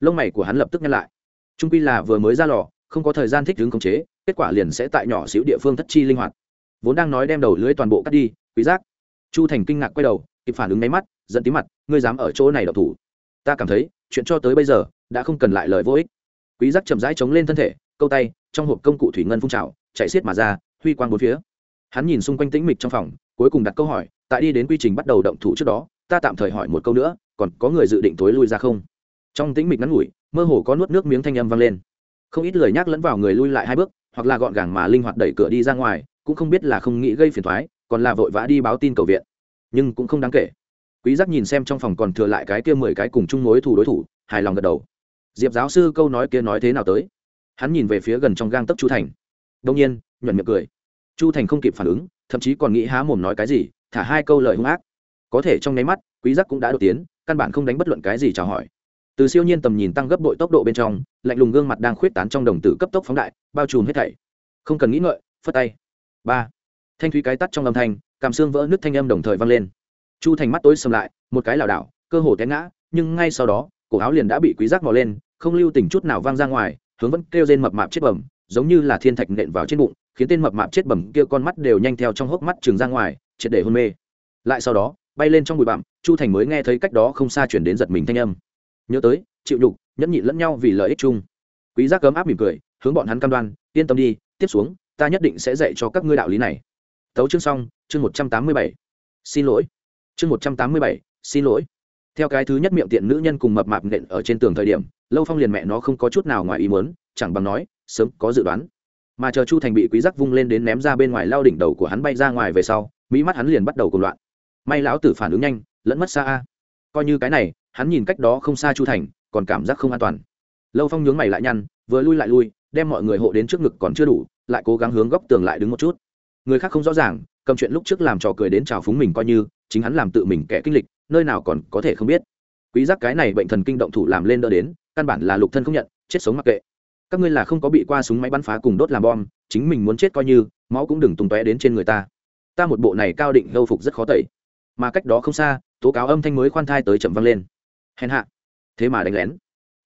Lông mày của hắn lập tức nhăn lại. Trung quy là vừa mới ra lò, không có thời gian thích ứng khống chế, kết quả liền sẽ tại nhỏ xíu địa phương thất chi linh hoạt. Vốn đang nói đem đầu lưỡi toàn bộ cắt đi, quý giác chu thành kinh ngạc quay đầu, kịp phản ứng nháy mắt, giận tí mặt, ngươi dám ở chỗ này đọc thủ. Ta cảm thấy, chuyện cho tới bây giờ, đã không cần lại lời vô ích. Quý giác chậm rãi chống lên thân thể, câu tay, trong hộp công cụ thủy ngân phun trào, chạy xiết mà ra, huy quang bốn phía. Hắn nhìn xung quanh tĩnh mịch trong phòng, cuối cùng đặt câu hỏi, tại đi đến quy trình bắt đầu động thủ trước đó, ta tạm thời hỏi một câu nữa, còn có người dự định tối lui ra không? Trong tĩnh mịch ngắn ngủi, mơ hồ có nuốt nước miếng thanh âm vang lên. Không ít lời nhắc lẫn vào người lui lại hai bước, hoặc là gọn gàng mà linh hoạt đẩy cửa đi ra ngoài, cũng không biết là không nghĩ gây phiền thoái còn là vội vã đi báo tin cầu viện. Nhưng cũng không đáng kể. Quý giác nhìn xem trong phòng còn thừa lại cái kia mười cái cùng chung mối thủ đối thủ, hài lòng gật đầu. Diệp giáo sư câu nói kia nói thế nào tới? Hắn nhìn về phía gần trong gang tấc chu thành. Đông nhiên, nhuận miệng cười. Chu thành không kịp phản ứng, thậm chí còn nghĩ há mồm nói cái gì, thả hai câu lời hung ác. Có thể trong nháy mắt, quý giác cũng đã đột tiến, căn bản không đánh bất luận cái gì chào hỏi. Từ siêu nhiên tầm nhìn tăng gấp bội tốc độ bên trong, lạnh lùng gương mặt đang khuyết tán trong đồng tử cấp tốc phóng đại, bao trùm hết thảy. Không cần nghĩ ngợi, phất tay. Ba thanh thúy cái tắt trong âm thanh, cảm xương vỡ nứt thanh âm đồng thời vang lên. Chu thành mắt tối sầm lại, một cái lảo đảo, cơ hồ té ngã, nhưng ngay sau đó, cổ áo liền đã bị quý giác mò lên, không lưu tình chút nào vang ra ngoài, hướng vẫn kêu rên mập mạp chết bẩm, giống như là thiên thạch nện vào trên bụng, khiến tên mập mạp chết bẩm kia con mắt đều nhanh theo trong hốc mắt trường ra ngoài, triệt để hôn mê. Lại sau đó, bay lên trong bụi bặm, chu thành mới nghe thấy cách đó không xa chuyển đến giật mình thanh âm. Nhớ tới, chịu nhục, nhẫn nhịn lẫn nhau vì lợi ích chung. Quý giác cấm áp mỉm cười, hướng bọn hắn cam đoan, yên tâm đi, tiếp xuống, ta nhất định sẽ dạy cho các ngươi đạo lý này tấu chương xong, chương một trăm tám mươi bảy. Xin lỗi. Chương một trăm tám mươi bảy, xin lỗi. Theo cái thứ nhất miệng tiện nữ nhân cùng mập mạp nện ở trên tường thời điểm, lâu phong liền mẹ nó không có chút nào ngoài ý muốn, chẳng bằng nói, sớm có dự đoán. Mà chờ chu thành bị quý giác vung lên đến ném ra bên ngoài lao đỉnh đầu của hắn bay ra ngoài về sau, mỹ mắt hắn liền bắt đầu cùng loạn. May lão tử phản ứng nhanh, lẫn mất xa a. Coi như cái này, hắn nhìn cách đó không xa chu thành, còn cảm giác không an toàn. Lâu phong nhướng mày lại nhăn, vừa lui lại lui, đem mọi người hộ đến trước ngực còn chưa đủ, lại cố gắng hướng góc tường lại đứng một chút người khác không rõ ràng, cầm chuyện lúc trước làm trò cười đến trào phúng mình coi như, chính hắn làm tự mình kẻ kinh lịch, nơi nào còn có thể không biết. Quý giác cái này bệnh thần kinh động thủ làm lên đỡ đến, căn bản là lục thân không nhận, chết sống mặc kệ. Các ngươi là không có bị qua súng máy bắn phá cùng đốt làm bom, chính mình muốn chết coi như, máu cũng đừng tung tóe đến trên người ta. Ta một bộ này cao định lâu phục rất khó tẩy. Mà cách đó không xa, tố cáo âm thanh mới khoan thai tới chậm vang lên. Hèn hạ. Thế mà đánh lén.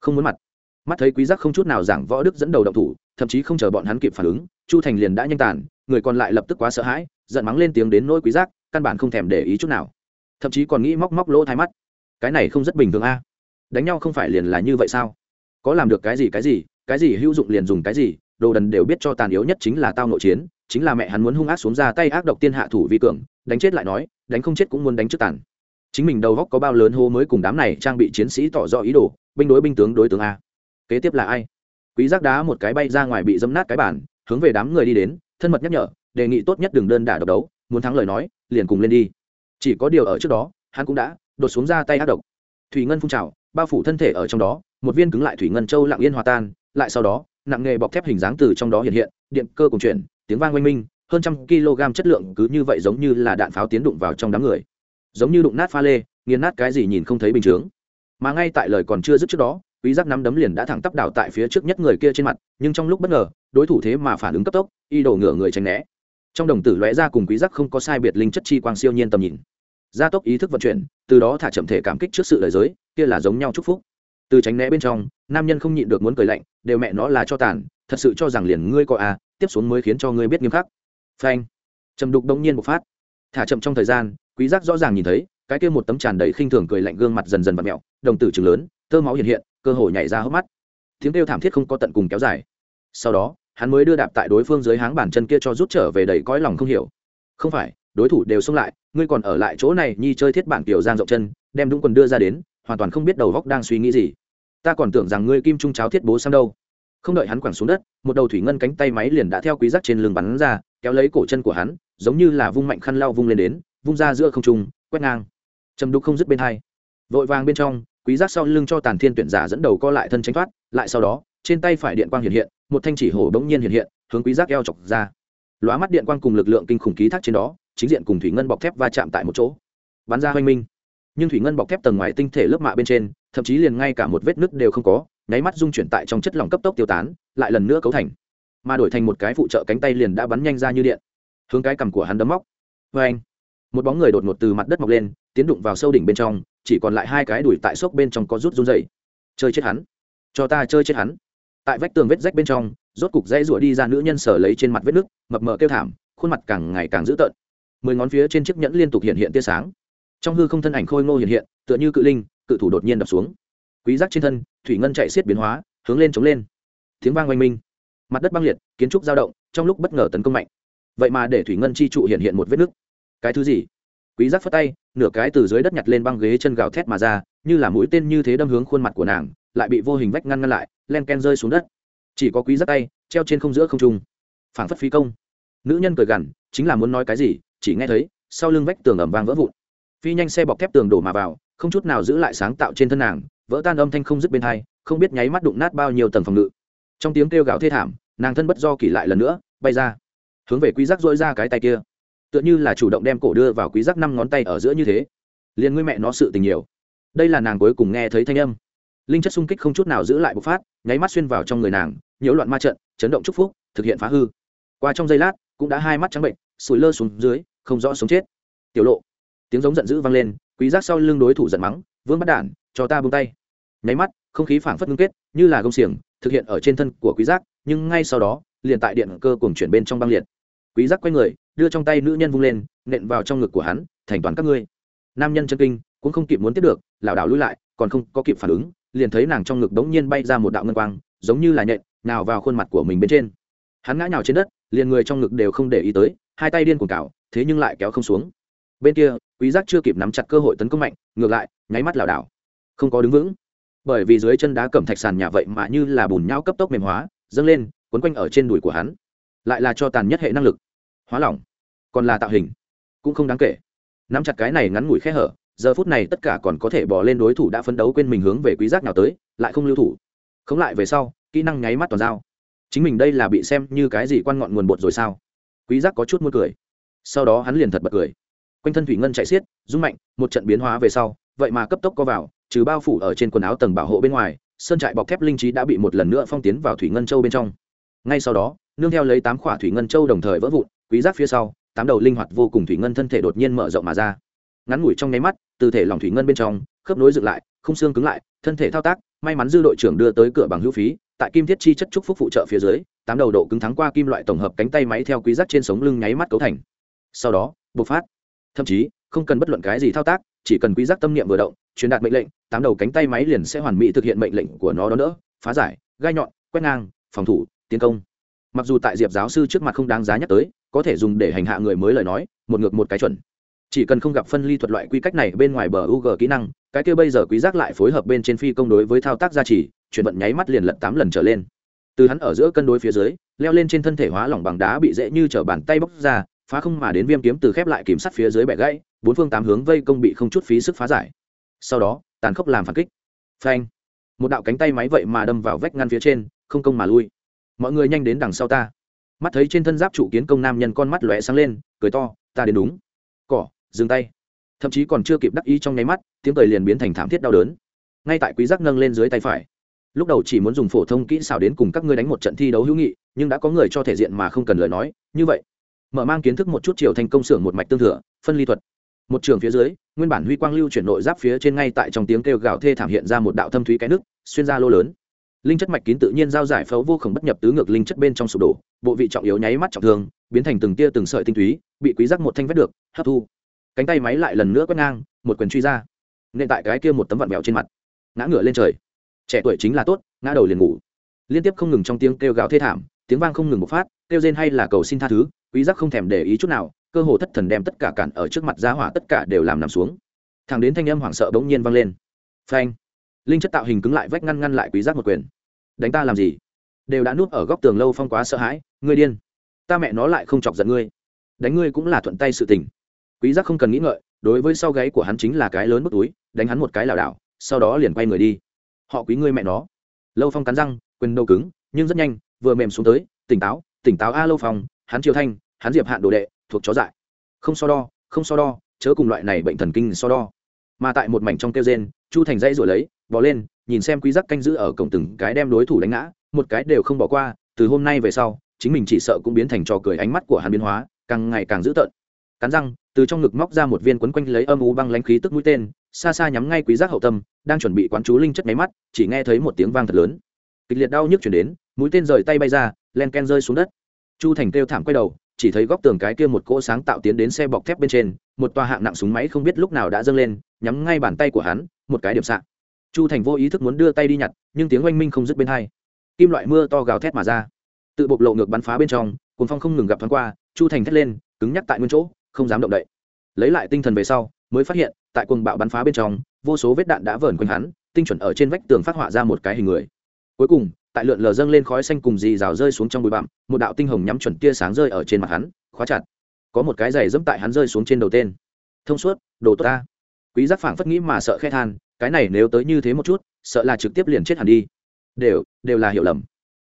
Không muốn mặt. Mắt thấy quý giác không chút nào giảng võ đức dẫn đầu động thủ, thậm chí không chờ bọn hắn kịp phản ứng, chu thành liền đã nhanh tàn người còn lại lập tức quá sợ hãi, giận mắng lên tiếng đến nỗi quý giác, căn bản không thèm để ý chút nào. Thậm chí còn nghĩ móc móc lỗ thái mắt. Cái này không rất bình thường a. Đánh nhau không phải liền là như vậy sao? Có làm được cái gì cái gì cái gì hữu dụng liền dùng cái gì, đồ đần đều biết cho tàn yếu nhất chính là tao nội chiến, chính là mẹ hắn muốn hung ác xuống ra tay ác độc tiên hạ thủ vi cường, đánh chết lại nói, đánh không chết cũng muốn đánh trước tàn. Chính mình đầu góc có bao lớn hô mới cùng đám này trang bị chiến sĩ tỏ rõ ý đồ, binh đối binh tướng đối tướng a. Kế tiếp là ai? Quý giác đá một cái bay ra ngoài bị dâm nát cái bản hướng về đám người đi đến thân mật nhắc nhở, đề nghị tốt nhất đừng đơn đả độc đấu, muốn thắng lời nói, liền cùng lên đi. Chỉ có điều ở trước đó, hắn cũng đã đột xuống ra tay ác độc. Thủy ngân phun trào, bao phủ thân thể ở trong đó, một viên cứng lại thủy ngân châu lặng yên hòa tan, lại sau đó, nặng nghề bọc thép hình dáng từ trong đó hiện hiện, điện cơ cùng chuyển, tiếng vang oanh minh, hơn trăm kg chất lượng cứ như vậy giống như là đạn pháo tiến đụng vào trong đám người. Giống như đụng nát pha lê, nghiền nát cái gì nhìn không thấy bình chướng. Mà ngay tại lời còn chưa dứt trước đó, quý giác nắm đấm liền đã thẳng tắp đảo tại phía trước nhất người kia trên mặt nhưng trong lúc bất ngờ đối thủ thế mà phản ứng cấp tốc y đổ ngửa người tránh né. Trong đồng tử lóe ra cùng quý giác không có sai biệt linh chất chi quang siêu nhiên tầm nhìn. Gia tốc ý thức vận chuyển từ đó thả chậm thể cảm kích trước sự lời giới kia là giống nhau chúc phúc. Từ tránh né bên trong nam nhân không nhịn được muốn cười lạnh đều mẹ nó là cho tàn thật sự cho rằng liền ngươi có à tiếp xuống mới khiến cho ngươi biết nghiêm khắc. Phanh. Trầm đục đông nhiên một phát. Thả chậm trong thời gian quý giác rõ ràng nhìn thấy cái kia một tấm tràn đầy khinh thường cười lạnh gương mặt dần dần vặn mèo, đồng tử trừng lớn tơ máu hiện hiện cơ hội nhảy ra hốc mắt tiếng kêu thảm thiết không có tận cùng kéo dài. Sau đó, hắn mới đưa đạp tại đối phương dưới háng bàn chân kia cho rút trở về đầy cõi lòng không hiểu. Không phải, đối thủ đều xông lại, ngươi còn ở lại chỗ này, nhi chơi thiết bản kiểu giang rộng chân, đem đúng quần đưa ra đến, hoàn toàn không biết đầu góc đang suy nghĩ gì. Ta còn tưởng rằng ngươi kim trung cháo thiết bố sang đâu. Không đợi hắn quẳng xuống đất, một đầu thủy ngân cánh tay máy liền đã theo quý giác trên lưng bắn ra, kéo lấy cổ chân của hắn, giống như là vung mạnh khăn lao vung lên đến, vung ra giữa không trung, quét ngang. Trầm đục không dứt bên hai. Vội vàng bên trong quý giác sau lưng cho tàn thiên tuyển giả dẫn đầu co lại thân tránh thoát, lại sau đó, trên tay phải điện quang hiện hiện, một thanh chỉ hổ bỗng nhiên hiện hiện, hướng quý giác eo chọc ra. Lóa mắt điện quang cùng lực lượng kinh khủng ký thác trên đó, chính diện cùng thủy ngân bọc thép va chạm tại một chỗ. Bắn ra hoanh minh. Nhưng thủy ngân bọc thép tầng ngoài tinh thể lớp mạ bên trên, thậm chí liền ngay cả một vết nứt đều không có, nháy mắt dung chuyển tại trong chất lỏng cấp tốc tiêu tán, lại lần nữa cấu thành. Mà đổi thành một cái phụ trợ cánh tay liền đã bắn nhanh ra như điện. Hướng cái cằm của hắn đấm móc. Vê anh một bóng người đột ngột từ mặt đất mọc lên, tiến đụng vào sâu đỉnh bên trong chỉ còn lại hai cái đùi tại xốc bên trong có rút run dậy chơi chết hắn. Cho ta chơi chết hắn. Tại vách tường vết rách bên trong, rốt cục dãy rủa đi ra nữ nhân sở lấy trên mặt vết nước, mập mờ kêu thảm, khuôn mặt càng ngày càng dữ tợn. Mười ngón phía trên chiếc nhẫn liên tục hiện hiện tia sáng. Trong hư không thân ảnh khôi ngô hiện hiện, tựa như cự linh, cự thủ đột nhiên đập xuống. Quý giác trên thân, thủy ngân chạy xiết biến hóa, hướng lên chống lên. Tiếng vang oanh minh. Mặt đất băng liệt, kiến trúc dao động, trong lúc bất ngờ tấn công mạnh. Vậy mà để thủy ngân chi trụ hiện hiện một vết nứt cái thứ gì? Quý giác phất tay, nửa cái từ dưới đất nhặt lên băng ghế chân gào thét mà ra, như là mũi tên như thế đâm hướng khuôn mặt của nàng, lại bị vô hình vách ngăn ngăn lại, len ken rơi xuống đất. Chỉ có quý giác tay, treo trên không giữa không trung. Phảng phất phi công. Nữ nhân cười gằn, chính là muốn nói cái gì, chỉ nghe thấy, sau lưng vách tường ầm vang vỡ vụn. Phi nhanh xe bọc thép tường đổ mà vào, không chút nào giữ lại sáng tạo trên thân nàng, vỡ tan âm thanh không dứt bên hai, không biết nháy mắt đụng nát bao nhiêu tầng phòng ngự. Trong tiếng kêu gào thê thảm, nàng thân bất do kỳ lại lần nữa, bay ra. Hướng về quý giác dỗi ra cái tay kia tựa như là chủ động đem cổ đưa vào quý giác năm ngón tay ở giữa như thế. Liền ngươi mẹ nó sự tình nhiều. Đây là nàng cuối cùng nghe thấy thanh âm. Linh chất xung kích không chút nào giữ lại bộc phát, nháy mắt xuyên vào trong người nàng, nhiễu loạn ma trận, chấn động chúc phúc, thực hiện phá hư. Qua trong giây lát, cũng đã hai mắt trắng bệnh sùi lơ xuống dưới, không rõ sống chết. Tiểu lộ, tiếng giống giận dữ vang lên, quý giác sau lưng đối thủ giận mắng, vương bắt đản cho ta buông tay. Nháy mắt, không khí phảng phất ngưng kết, như là gông xiềng, thực hiện ở trên thân của quý giác, nhưng ngay sau đó, liền tại điện cơ cuồng chuyển bên trong băng liệt quý giác quay người, đưa trong tay nữ nhân vung lên, nện vào trong ngực của hắn, thành toàn các ngươi. Nam nhân chân kinh, cũng không kịp muốn tiếp được, lảo đảo lùi lại, còn không có kịp phản ứng, liền thấy nàng trong ngực đống nhiên bay ra một đạo ngân quang, giống như là nện nào vào khuôn mặt của mình bên trên. Hắn ngã nhào trên đất, liền người trong ngực đều không để ý tới, hai tay điên cuồng cào, thế nhưng lại kéo không xuống. Bên kia, quý giác chưa kịp nắm chặt cơ hội tấn công mạnh, ngược lại, nháy mắt lảo đảo. Không có đứng vững. Bởi vì dưới chân đá cẩm thạch sàn nhà vậy mà như là bùn nhão cấp tốc mềm hóa, dâng lên, quấn quanh ở trên đùi của hắn. Lại là cho tàn nhất hệ năng lực hóa lỏng, còn là tạo hình, cũng không đáng kể. Nắm chặt cái này ngắn ngủi khe hở, giờ phút này tất cả còn có thể bỏ lên đối thủ đã phấn đấu quên mình hướng về quý giác nào tới, lại không lưu thủ. Không lại về sau, kỹ năng nháy mắt toàn dao chính mình đây là bị xem như cái gì quan ngọn nguồn bột rồi sao? Quý giác có chút muốn cười. Sau đó hắn liền thật bật cười. Quanh thân thủy ngân chạy xiết, rung mạnh, một trận biến hóa về sau, vậy mà cấp tốc co vào, trừ bao phủ ở trên quần áo tầng bảo hộ bên ngoài, sơn trại bọc thép linh trí đã bị một lần nữa phong tiến vào thủy ngân châu bên trong. Ngay sau đó, nương theo lấy tám khỏa thủy ngân châu đồng thời vỡ vụn quý giác phía sau, tám đầu linh hoạt vô cùng thủy ngân thân thể đột nhiên mở rộng mà ra. Ngắn ngủi trong nháy mắt, từ thể lòng thủy ngân bên trong, khớp nối dựng lại, không xương cứng lại, thân thể thao tác, may mắn dư đội trưởng đưa tới cửa bằng hữu phí, tại kim thiết chi chất trúc phúc phụ trợ phía dưới, tám đầu độ cứng thắng qua kim loại tổng hợp cánh tay máy theo quý giác trên sống lưng nháy mắt cấu thành. Sau đó, bộc phát. Thậm chí, không cần bất luận cái gì thao tác, chỉ cần quý giác tâm niệm vừa động, truyền đạt mệnh lệnh, tám đầu cánh tay máy liền sẽ hoàn mỹ thực hiện mệnh lệnh của nó đó nữa phá giải, gai nhọn, quét ngang, phòng thủ, tiến công. Mặc dù tại diệp giáo sư trước mặt không đáng giá nhắc tới có thể dùng để hành hạ người mới lời nói, một ngược một cái chuẩn. Chỉ cần không gặp phân ly thuật loại quy cách này bên ngoài bờ u g kỹ năng, cái kia bây giờ quý giác lại phối hợp bên trên phi công đối với thao tác gia trì, chuyển vận nháy mắt liền lật tám lần trở lên. Từ hắn ở giữa cân đối phía dưới, leo lên trên thân thể hóa lỏng bằng đá bị dễ như trở bàn tay bóc ra, phá không mà đến viêm kiếm từ khép lại kiểm sát phía dưới bẻ gãy, bốn phương tám hướng vây công bị không chút phí sức phá giải. Sau đó, tàn khốc làm phản kích. Phanh. Một đạo cánh tay máy vậy mà đâm vào vách ngăn phía trên, không công mà lui. Mọi người nhanh đến đằng sau ta mắt thấy trên thân giáp trụ kiến công nam nhân con mắt lóe sáng lên, cười to, ta đến đúng. Cỏ, dừng tay. Thậm chí còn chưa kịp đắc ý trong nháy mắt, tiếng cười liền biến thành thảm thiết đau đớn. Ngay tại quý giác nâng lên dưới tay phải, lúc đầu chỉ muốn dùng phổ thông kỹ xảo đến cùng các ngươi đánh một trận thi đấu hữu nghị, nhưng đã có người cho thể diện mà không cần lời nói, như vậy, mở mang kiến thức một chút chiều thành công xưởng một mạch tương thừa, phân ly thuật. Một trường phía dưới, nguyên bản huy quang lưu chuyển nội giáp phía trên ngay tại trong tiếng kêu gào thê thảm hiện ra một đạo thâm thúy cái nước, xuyên ra lô lớn linh chất mạch kín tự nhiên giao giải phẫu vô khổng bất nhập tứ ngược linh chất bên trong sụp đổ, bộ vị trọng yếu nháy mắt trọng thương, biến thành từng tia từng sợi tinh túy, bị quý giác một thanh vết được, hấp thu. Cánh tay máy lại lần nữa quét ngang, một quyền truy ra. Nên tại cái kia một tấm vặn bẹo trên mặt. Ngã ngửa lên trời. Trẻ tuổi chính là tốt, ngã đầu liền ngủ. Liên tiếp không ngừng trong tiếng kêu gào thê thảm, tiếng vang không ngừng một phát, kêu rên hay là cầu xin tha thứ, quý giác không thèm để ý chút nào, cơ hồ thất thần đem tất cả cản ở trước mặt giá hỏa tất cả đều làm nằm xuống. Thằng đến thanh âm hoảng sợ bỗng nhiên vang lên. Phanh. Linh chất tạo hình cứng lại vách ngăn ngăn lại quý giác một quyền đánh ta làm gì? Đều đã nuốt ở góc tường lâu phong quá sợ hãi, ngươi điên. Ta mẹ nó lại không chọc giận ngươi. Đánh ngươi cũng là thuận tay sự tình. Quý giác không cần nghĩ ngợi, đối với sau gáy của hắn chính là cái lớn bức túi, đánh hắn một cái lảo đảo, sau đó liền quay người đi. Họ quý ngươi mẹ nó. Lâu phong cắn răng, quyền đầu cứng, nhưng rất nhanh, vừa mềm xuống tới, tỉnh táo tỉnh táo a lâu phong, hắn triều thanh, hắn diệp hạn đồ đệ, thuộc chó dại. Không so đo, không so đo, chớ cùng loại này bệnh thần kinh so đo. Mà tại một mảnh trong kêu gen chu thành dây rồi lấy bỏ lên, nhìn xem quý giác canh giữ ở cổng từng cái đem đối thủ đánh ngã, một cái đều không bỏ qua, từ hôm nay về sau, chính mình chỉ sợ cũng biến thành trò cười ánh mắt của hắn biến hóa, càng ngày càng dữ tợn. Cắn răng, từ trong ngực móc ra một viên quấn quanh lấy âm u băng lãnh khí tức mũi tên, xa xa nhắm ngay quý giác hậu tâm, đang chuẩn bị quán chú linh chất máy mắt, chỉ nghe thấy một tiếng vang thật lớn. Kịch liệt đau nhức chuyển đến, mũi tên rời tay bay ra, len ken rơi xuống đất. Chu thành kêu thảm quay đầu, chỉ thấy góc tường cái kia một cỗ sáng tạo tiến đến xe bọc thép bên trên, một toa hạng nặng súng máy không biết lúc nào đã dâng lên, nhắm ngay bàn tay của hắn, một cái điểm sạc chu thành vô ý thức muốn đưa tay đi nhặt, nhưng tiếng oanh minh không dứt bên hai. Kim loại mưa to gào thét mà ra. Tự bộc lộ ngược bắn phá bên trong, cuồng phong không ngừng gặp thoáng qua, chu thành thét lên, cứng nhắc tại nguyên chỗ, không dám động đậy. Lấy lại tinh thần về sau, mới phát hiện, tại cuồng bạo bắn phá bên trong, vô số vết đạn đã vờn quanh hắn, tinh chuẩn ở trên vách tường phát họa ra một cái hình người. Cuối cùng, tại lượn lờ dâng lên khói xanh cùng dì rào rơi xuống trong bụi bặm, một đạo tinh hồng nhắm chuẩn tia sáng rơi ở trên mặt hắn, khóa chặt. Có một cái giày dẫm tại hắn rơi xuống trên đầu tên. Thông suốt, đồ tốt ta. Quý giác phảng phất nghĩ mà sợ khe than cái này nếu tới như thế một chút, sợ là trực tiếp liền chết hẳn đi. Đều đều là hiểu lầm.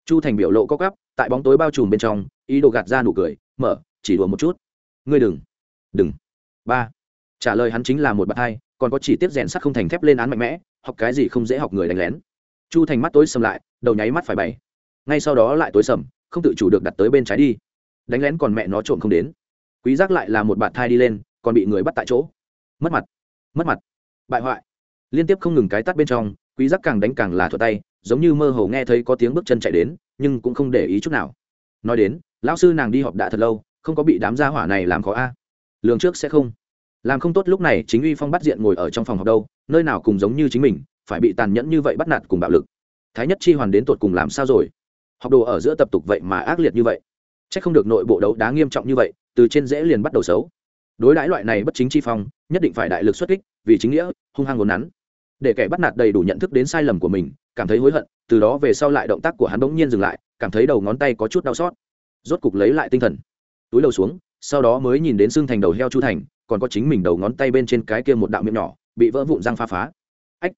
Chu thành biểu lộ có cắp tại bóng tối bao trùm bên trong, ý đồ gạt ra nụ cười, mở, chỉ đùa một chút. Ngươi đừng. Đừng. Ba. Trả lời hắn chính là một bạn hai, còn có chỉ tiếp rèn sắt không thành thép lên án mạnh mẽ, học cái gì không dễ học người đánh lén. Chu thành mắt tối sầm lại, đầu nháy mắt phải bày. Ngay sau đó lại tối sầm, không tự chủ được đặt tới bên trái đi. Đánh lén còn mẹ nó trộm không đến. Quý giác lại là một bạn thai đi lên, còn bị người bắt tại chỗ. Mất mặt. Mất mặt. Bại hoại liên tiếp không ngừng cái tắt bên trong, quý giác càng đánh càng là thuật tay, giống như mơ hồ nghe thấy có tiếng bước chân chạy đến, nhưng cũng không để ý chút nào. Nói đến, lão sư nàng đi họp đã thật lâu, không có bị đám gia hỏa này làm khó a. Lường trước sẽ không. Làm không tốt lúc này chính uy phong bắt diện ngồi ở trong phòng học đâu, nơi nào cùng giống như chính mình, phải bị tàn nhẫn như vậy bắt nạt cùng bạo lực. Thái nhất chi hoàn đến tột cùng làm sao rồi? Học đồ ở giữa tập tục vậy mà ác liệt như vậy. C h ắ c không được nội bộ đấu đá nghiêm trọng như vậy, từ trên dễ liền bắt đầu xấu đối đãi loại này bất chính chi phong, nhất định phải đại lực xuất kích, vì chính nghĩa, hung hăng ngốn nắn. Để kẻ bắt nạt đầy đủ nhận thức đến sai lầm của mình, cảm thấy hối hận, từ đó về sau lại động tác của hắn bỗng nhiên dừng lại, cảm thấy đầu ngón tay có chút đau xót. Rốt cục lấy lại tinh thần. Túi đầu xuống, sau đó mới nhìn đến xương thành đầu heo chu thành, còn có chính mình đầu ngón tay bên trên cái kia một đạo miệng nhỏ, bị vỡ vụn răng phá phá. Ách!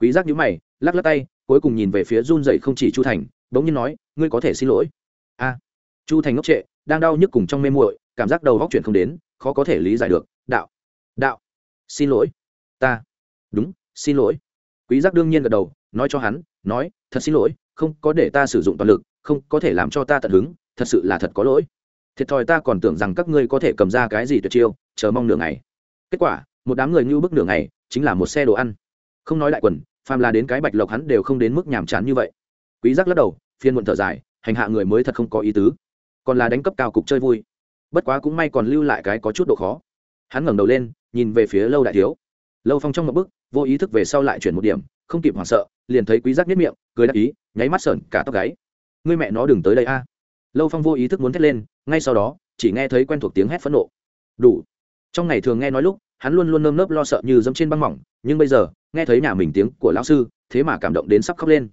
Quý giác nhíu mày, lắc lắc tay, cuối cùng nhìn về phía run dậy không chỉ chu thành, bỗng nhiên nói, ngươi có thể xin lỗi. A! Chu thành ngốc trệ, đang đau nhức cùng trong mê muội, cảm giác đầu góc chuyển không đến khó có thể lý giải được. Đạo. Đạo. Xin lỗi. Ta. Đúng, xin lỗi. Quý giác đương nhiên gật đầu, nói cho hắn, nói, thật xin lỗi, không có để ta sử dụng toàn lực, không có thể làm cho ta tận hứng, thật sự là thật có lỗi. Thiệt thòi ta còn tưởng rằng các ngươi có thể cầm ra cái gì tuyệt chiêu, chờ mong nửa ngày. Kết quả, một đám người như bức nửa ngày, chính là một xe đồ ăn. Không nói đại quần, phàm là đến cái bạch lộc hắn đều không đến mức nhàm chán như vậy. Quý giác lắc đầu, phiên muộn thở dài, hành hạ người mới thật không có ý tứ. Còn là đánh cấp cao cục chơi vui bất quá cũng may còn lưu lại cái có chút độ khó. Hắn ngẩng đầu lên, nhìn về phía lâu đại thiếu. Lâu phong trong một bức vô ý thức về sau lại chuyển một điểm, không kịp hoảng sợ, liền thấy quý giác nhất miệng, cười đáp ý, nháy mắt sởn cả tóc gáy. Ngươi mẹ nó đừng tới đây a. Lâu phong vô ý thức muốn thét lên, ngay sau đó, chỉ nghe thấy quen thuộc tiếng hét phẫn nộ. Đủ. Trong ngày thường nghe nói lúc, hắn luôn luôn nơm nớp lo sợ như dẫm trên băng mỏng, nhưng bây giờ, nghe thấy nhà mình tiếng của lão sư, thế mà cảm động đến sắp khóc lên.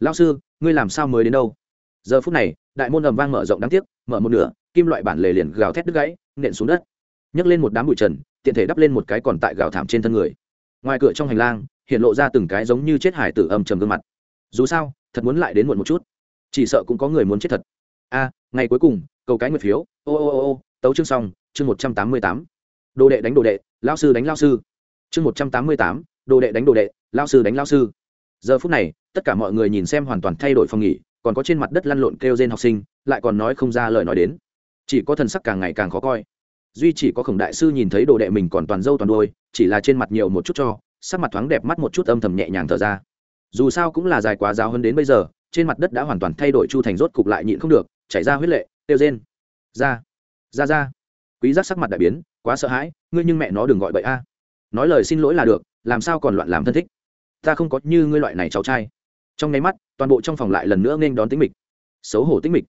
Lão sư, ngươi làm sao mới đến đâu? Giờ phút này, đại môn ầm vang mở rộng đáng tiếc, mở một nửa, kim loại bản lề liền gào thét đứt gãy, nện xuống đất. Nhấc lên một đám bụi trần, tiện thể đắp lên một cái còn tại gào thảm trên thân người. Ngoài cửa trong hành lang, hiện lộ ra từng cái giống như chết hải tử âm trầm gương mặt. Dù sao, thật muốn lại đến muộn một chút. Chỉ sợ cũng có người muốn chết thật. A, ngày cuối cùng, cầu cái nguyệt phiếu. Ô ô ô ô, tấu chương xong, chương một trăm tám mươi tám. Đồ đệ đánh đồ đệ, lao sư đánh lao sư. Chương một trăm tám mươi tám, đồ đệ đánh đồ đệ, lao sư đánh lao sư. Giờ phút này, tất cả mọi người nhìn xem hoàn toàn thay đổi phòng nghỉ còn có trên mặt đất lăn lộn kêu trên học sinh, lại còn nói không ra lời nói đến. Chỉ có thần sắc càng ngày càng khó coi. Duy chỉ có khổng đại sư nhìn thấy đồ đệ mình còn toàn dâu toàn đôi chỉ là trên mặt nhiều một chút cho, sắc mặt thoáng đẹp mắt một chút âm thầm nhẹ nhàng thở ra. Dù sao cũng là dài quá giáo hơn đến bây giờ, trên mặt đất đã hoàn toàn thay đổi chu thành rốt cục lại nhịn không được, chảy ra huyết lệ tiêu rên. Ra ra ra. Quý giác sắc mặt đại biến, quá sợ hãi, ngươi nhưng mẹ nó đừng gọi bậy a. Nói lời xin lỗi là được, làm sao còn loạn làm thân thích? Ta không có như ngươi loại này cháu trai. Trong nháy mắt toàn bộ trong phòng lại lần nữa nên đón tính mịch. Xấu hổ tính mịch.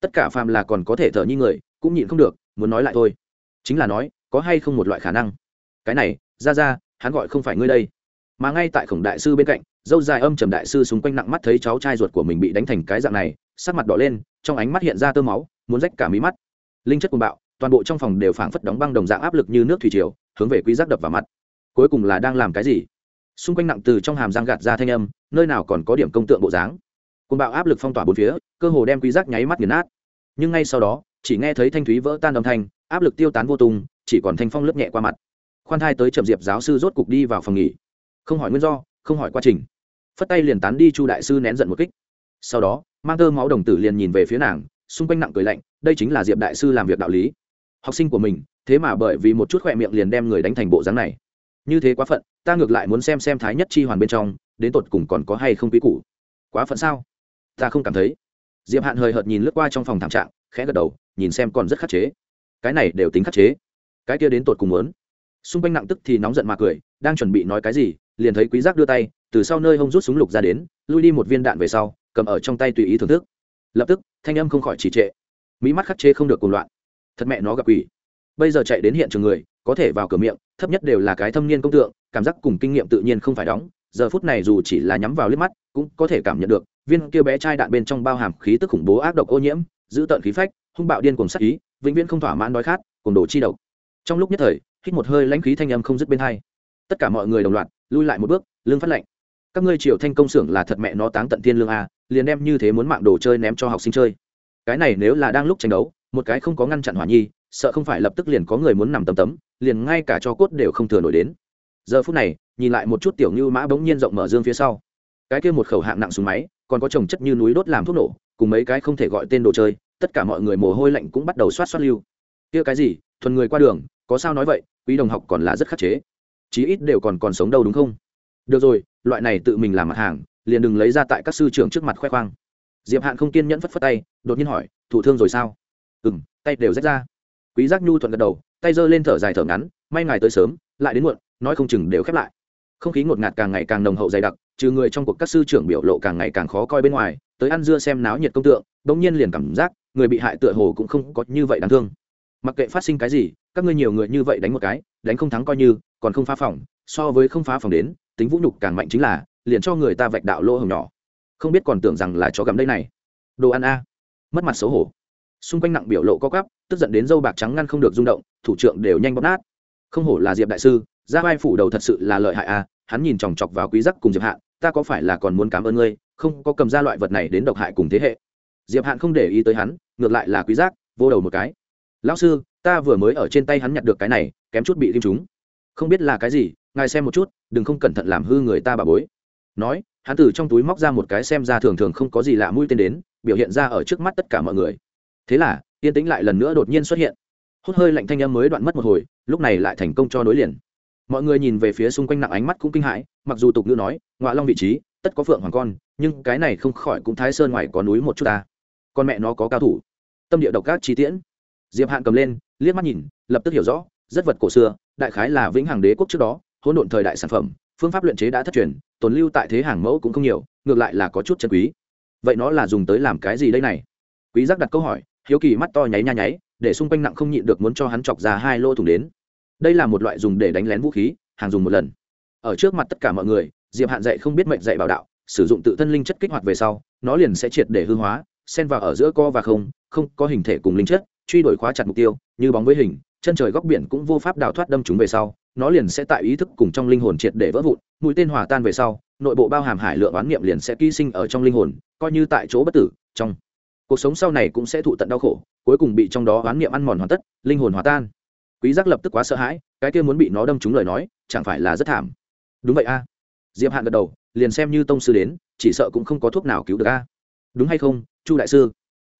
Tất cả phàm là còn có thể thở như người, cũng nhịn không được, muốn nói lại thôi. Chính là nói, có hay không một loại khả năng? Cái này ra ra hắn gọi không phải ngươi đây. Mà ngay tại khổng đại sư bên cạnh, dâu dài âm trầm đại sư xung quanh nặng mắt thấy cháu trai ruột của mình bị đánh thành cái dạng này, sắc mặt đỏ lên, trong ánh mắt hiện ra tơ máu, muốn rách cả mí mắt. Linh chất cuồng bạo, toàn bộ trong phòng đều phảng phất đóng băng đồng dạng áp lực như nước thủy triều, hướng về quý giác đập vào mặt. Cuối cùng là đang làm cái gì? Xung quanh nặng từ trong hàm răng gạt ra thanh âm, nơi nào còn có điểm công tượng bộ dáng. Cuồng bạo áp lực phong tỏa bốn phía, cơ hồ đem quý giác nháy mắt nghiền nát. Nhưng ngay sau đó, chỉ nghe thấy thanh thúy vỡ tan âm thanh, áp lực tiêu tán vô tung, chỉ còn thanh phong lướt nhẹ qua mặt. Khoan thai tới chậm diệp giáo sư rốt cục đi vào phòng nghỉ. Không hỏi nguyên do, không hỏi quá trình. Phất tay liền tán đi chu đại sư nén giận một kích. Sau đó, mang tơ máu đồng tử liền nhìn về phía nàng, xung quanh nặng cười lạnh, đây chính là diệp đại sư làm việc đạo lý. Học sinh của mình, thế mà bởi vì một chút khỏe miệng liền đem người đánh thành bộ dáng này như thế quá phận, ta ngược lại muốn xem xem thái nhất chi hoàn bên trong, đến tột cùng còn có hay không quý củ. Quá phận sao? Ta không cảm thấy. Diệp hạn hời hợt nhìn lướt qua trong phòng thảm trạng, khẽ gật đầu, nhìn xem còn rất khắc chế. Cái này đều tính khắc chế. Cái kia đến tột cùng muốn. Xung quanh nặng tức thì nóng giận mà cười, đang chuẩn bị nói cái gì, liền thấy quý giác đưa tay, từ sau nơi hông rút súng lục ra đến, lui đi một viên đạn về sau, cầm ở trong tay tùy ý thưởng thức. Lập tức, thanh âm không khỏi trì trệ. Mỹ mắt khắc chế không được cuồng loạn. Thật mẹ nó gặp quỷ bây giờ chạy đến hiện trường người, có thể vào cửa miệng, thấp nhất đều là cái thâm niên công tượng, cảm giác cùng kinh nghiệm tự nhiên không phải đóng, giờ phút này dù chỉ là nhắm vào liếc mắt, cũng có thể cảm nhận được, viên kia bé trai đạn bên trong bao hàm khí tức khủng bố ác độc ô nhiễm, giữ tận khí phách, hung bạo điên cùng sắc ý, vĩnh viễn không thỏa mãn đói khát cùng đồ chi độc. Trong lúc nhất thời, hít một hơi lãnh khí thanh âm không dứt bên hai. Tất cả mọi người đồng loạt, lui lại một bước lương phát lệnh các ngươi triều thanh công xưởng là thật mẹ nó táng tận thiên lương a, liền đem như thế muốn mạng đồ chơi ném cho học sinh chơi. Cái này nếu là đang lúc tranh đấu, một cái không có ngăn chặn hỏa nhi sợ không phải lập tức liền có người muốn nằm tấm tấm, liền ngay cả cho cốt đều không thừa nổi đến. Giờ phút này, nhìn lại một chút tiểu như mã bỗng nhiên rộng mở dương phía sau. Cái kia một khẩu hạng nặng súng máy, còn có trồng chất như núi đốt làm thuốc nổ, cùng mấy cái không thể gọi tên đồ chơi, tất cả mọi người mồ hôi lạnh cũng bắt đầu xoát xoát lưu. Kia cái gì? Thuần người qua đường, có sao nói vậy, quý đồng học còn là rất khắc chế. Chí ít đều còn còn sống đâu đúng không? Được rồi, loại này tự mình làm mặt hàng, liền đừng lấy ra tại các sư trưởng trước mặt khoe khoang. Diệp hạn không kiên nhẫn phất phất tay, đột nhiên hỏi, thủ thương rồi sao? Ừ m tay đều rách ra quý giác nhu thuận gật đầu, tay giơ lên thở dài thở ngắn, may ngài tới sớm, lại đến muộn, nói không chừng đều khép lại. Không khí ngột ngạt càng ngày càng nồng hậu dày đặc, trừ người trong cuộc các sư trưởng biểu lộ càng ngày càng khó coi bên ngoài, tới ăn dưa xem náo nhiệt công tượng, bỗng nhiên liền cảm giác người bị hại tựa hồ cũng không có như vậy đáng thương. Mặc kệ phát sinh cái gì, các ngươi nhiều người như vậy đánh một cái, đánh không thắng coi như, còn không phá phòng, so với không phá phòng đến, tính vũ nhục càng mạnh chính là, liền cho người ta vạch đạo lỗ hồng nhỏ. Không biết còn tưởng rằng là chó gặm đây này. Đồ ăn a. Mất mặt xấu hổ xung quanh nặng biểu lộ co cắp tức giận đến dâu bạc trắng ngăn không được rung động, thủ trưởng đều nhanh bóp nát. Không hổ là diệp đại sư, ra vai phủ đầu thật sự là lợi hại à? hắn nhìn chòng chọc vào quý giác cùng diệp hạn ta có phải là còn muốn cảm ơn ngươi, không có cầm ra loại vật này đến độc hại cùng thế hệ. Diệp hạn không để ý tới hắn, ngược lại là quý giác, vô đầu một cái. Lão sư, ta vừa mới ở trên tay hắn nhặt được cái này, kém chút bị tiêm chúng không biết là cái gì, ngài xem một chút, đừng không cẩn thận làm hư người ta bà bối. Nói, hắn từ trong túi móc ra một cái xem ra thường thường không có gì lạ mũi tên đến, biểu hiện ra ở trước mắt tất cả mọi người thế là, yên tĩnh lại lần nữa đột nhiên xuất hiện. Hút hơi lạnh thanh âm mới đoạn mất một hồi, lúc này lại thành công cho nối liền. Mọi người nhìn về phía xung quanh nặng ánh mắt cũng kinh hãi, mặc dù tục ngữ nói ngoại long vị trí, tất có phượng hoàng con, nhưng cái này không khỏi cũng thái sơn ngoài có núi một chút ta. Con mẹ nó có cao thủ. Tâm địa độc các chi tiễn. Diệp hạn cầm lên, liếc mắt nhìn, lập tức hiểu rõ, rất vật cổ xưa, đại khái là vĩnh hằng đế quốc trước đó, hỗn độn thời đại sản phẩm, phương pháp luyện chế đã thất truyền, tồn lưu tại thế hàng mẫu cũng không nhiều, ngược lại là có chút chân quý. Vậy nó là dùng tới làm cái gì đây này? Quý giác đặt câu hỏi hiếu kỳ mắt to nháy nha nháy, để xung quanh nặng không nhịn được muốn cho hắn chọc ra hai lô thủng đến. Đây là một loại dùng để đánh lén vũ khí, hàng dùng một lần. Ở trước mặt tất cả mọi người, diệp hạn dạy không biết mệnh dạy bảo đạo, sử dụng tự thân linh chất kích hoạt về sau, nó liền sẽ triệt để hư hóa, xen vào ở giữa co và không không có hình thể cùng linh chất, truy đuổi khóa chặt mục tiêu, như bóng với hình, chân trời góc biển cũng vô pháp đào thoát đâm chúng về sau, nó liền sẽ tại ý thức cùng trong linh hồn triệt để vỡ vụn, mũi tên hòa tan về sau, nội bộ bao hàm hải lượng oán niệm liền sẽ ký sinh ở trong linh hồn, coi như tại chỗ bất tử, trong cuộc sống sau này cũng sẽ thụ tận đau khổ, cuối cùng bị trong đó oán niệm ăn mòn hoàn tất, linh hồn hòa tan. Quý giác lập tức quá sợ hãi, cái kia muốn bị nó đâm trúng lời nói, chẳng phải là rất thảm. Đúng vậy a. Diệp hạn gật đầu, liền xem như tông sư đến, chỉ sợ cũng không có thuốc nào cứu được a. Đúng hay không, chu đại sư?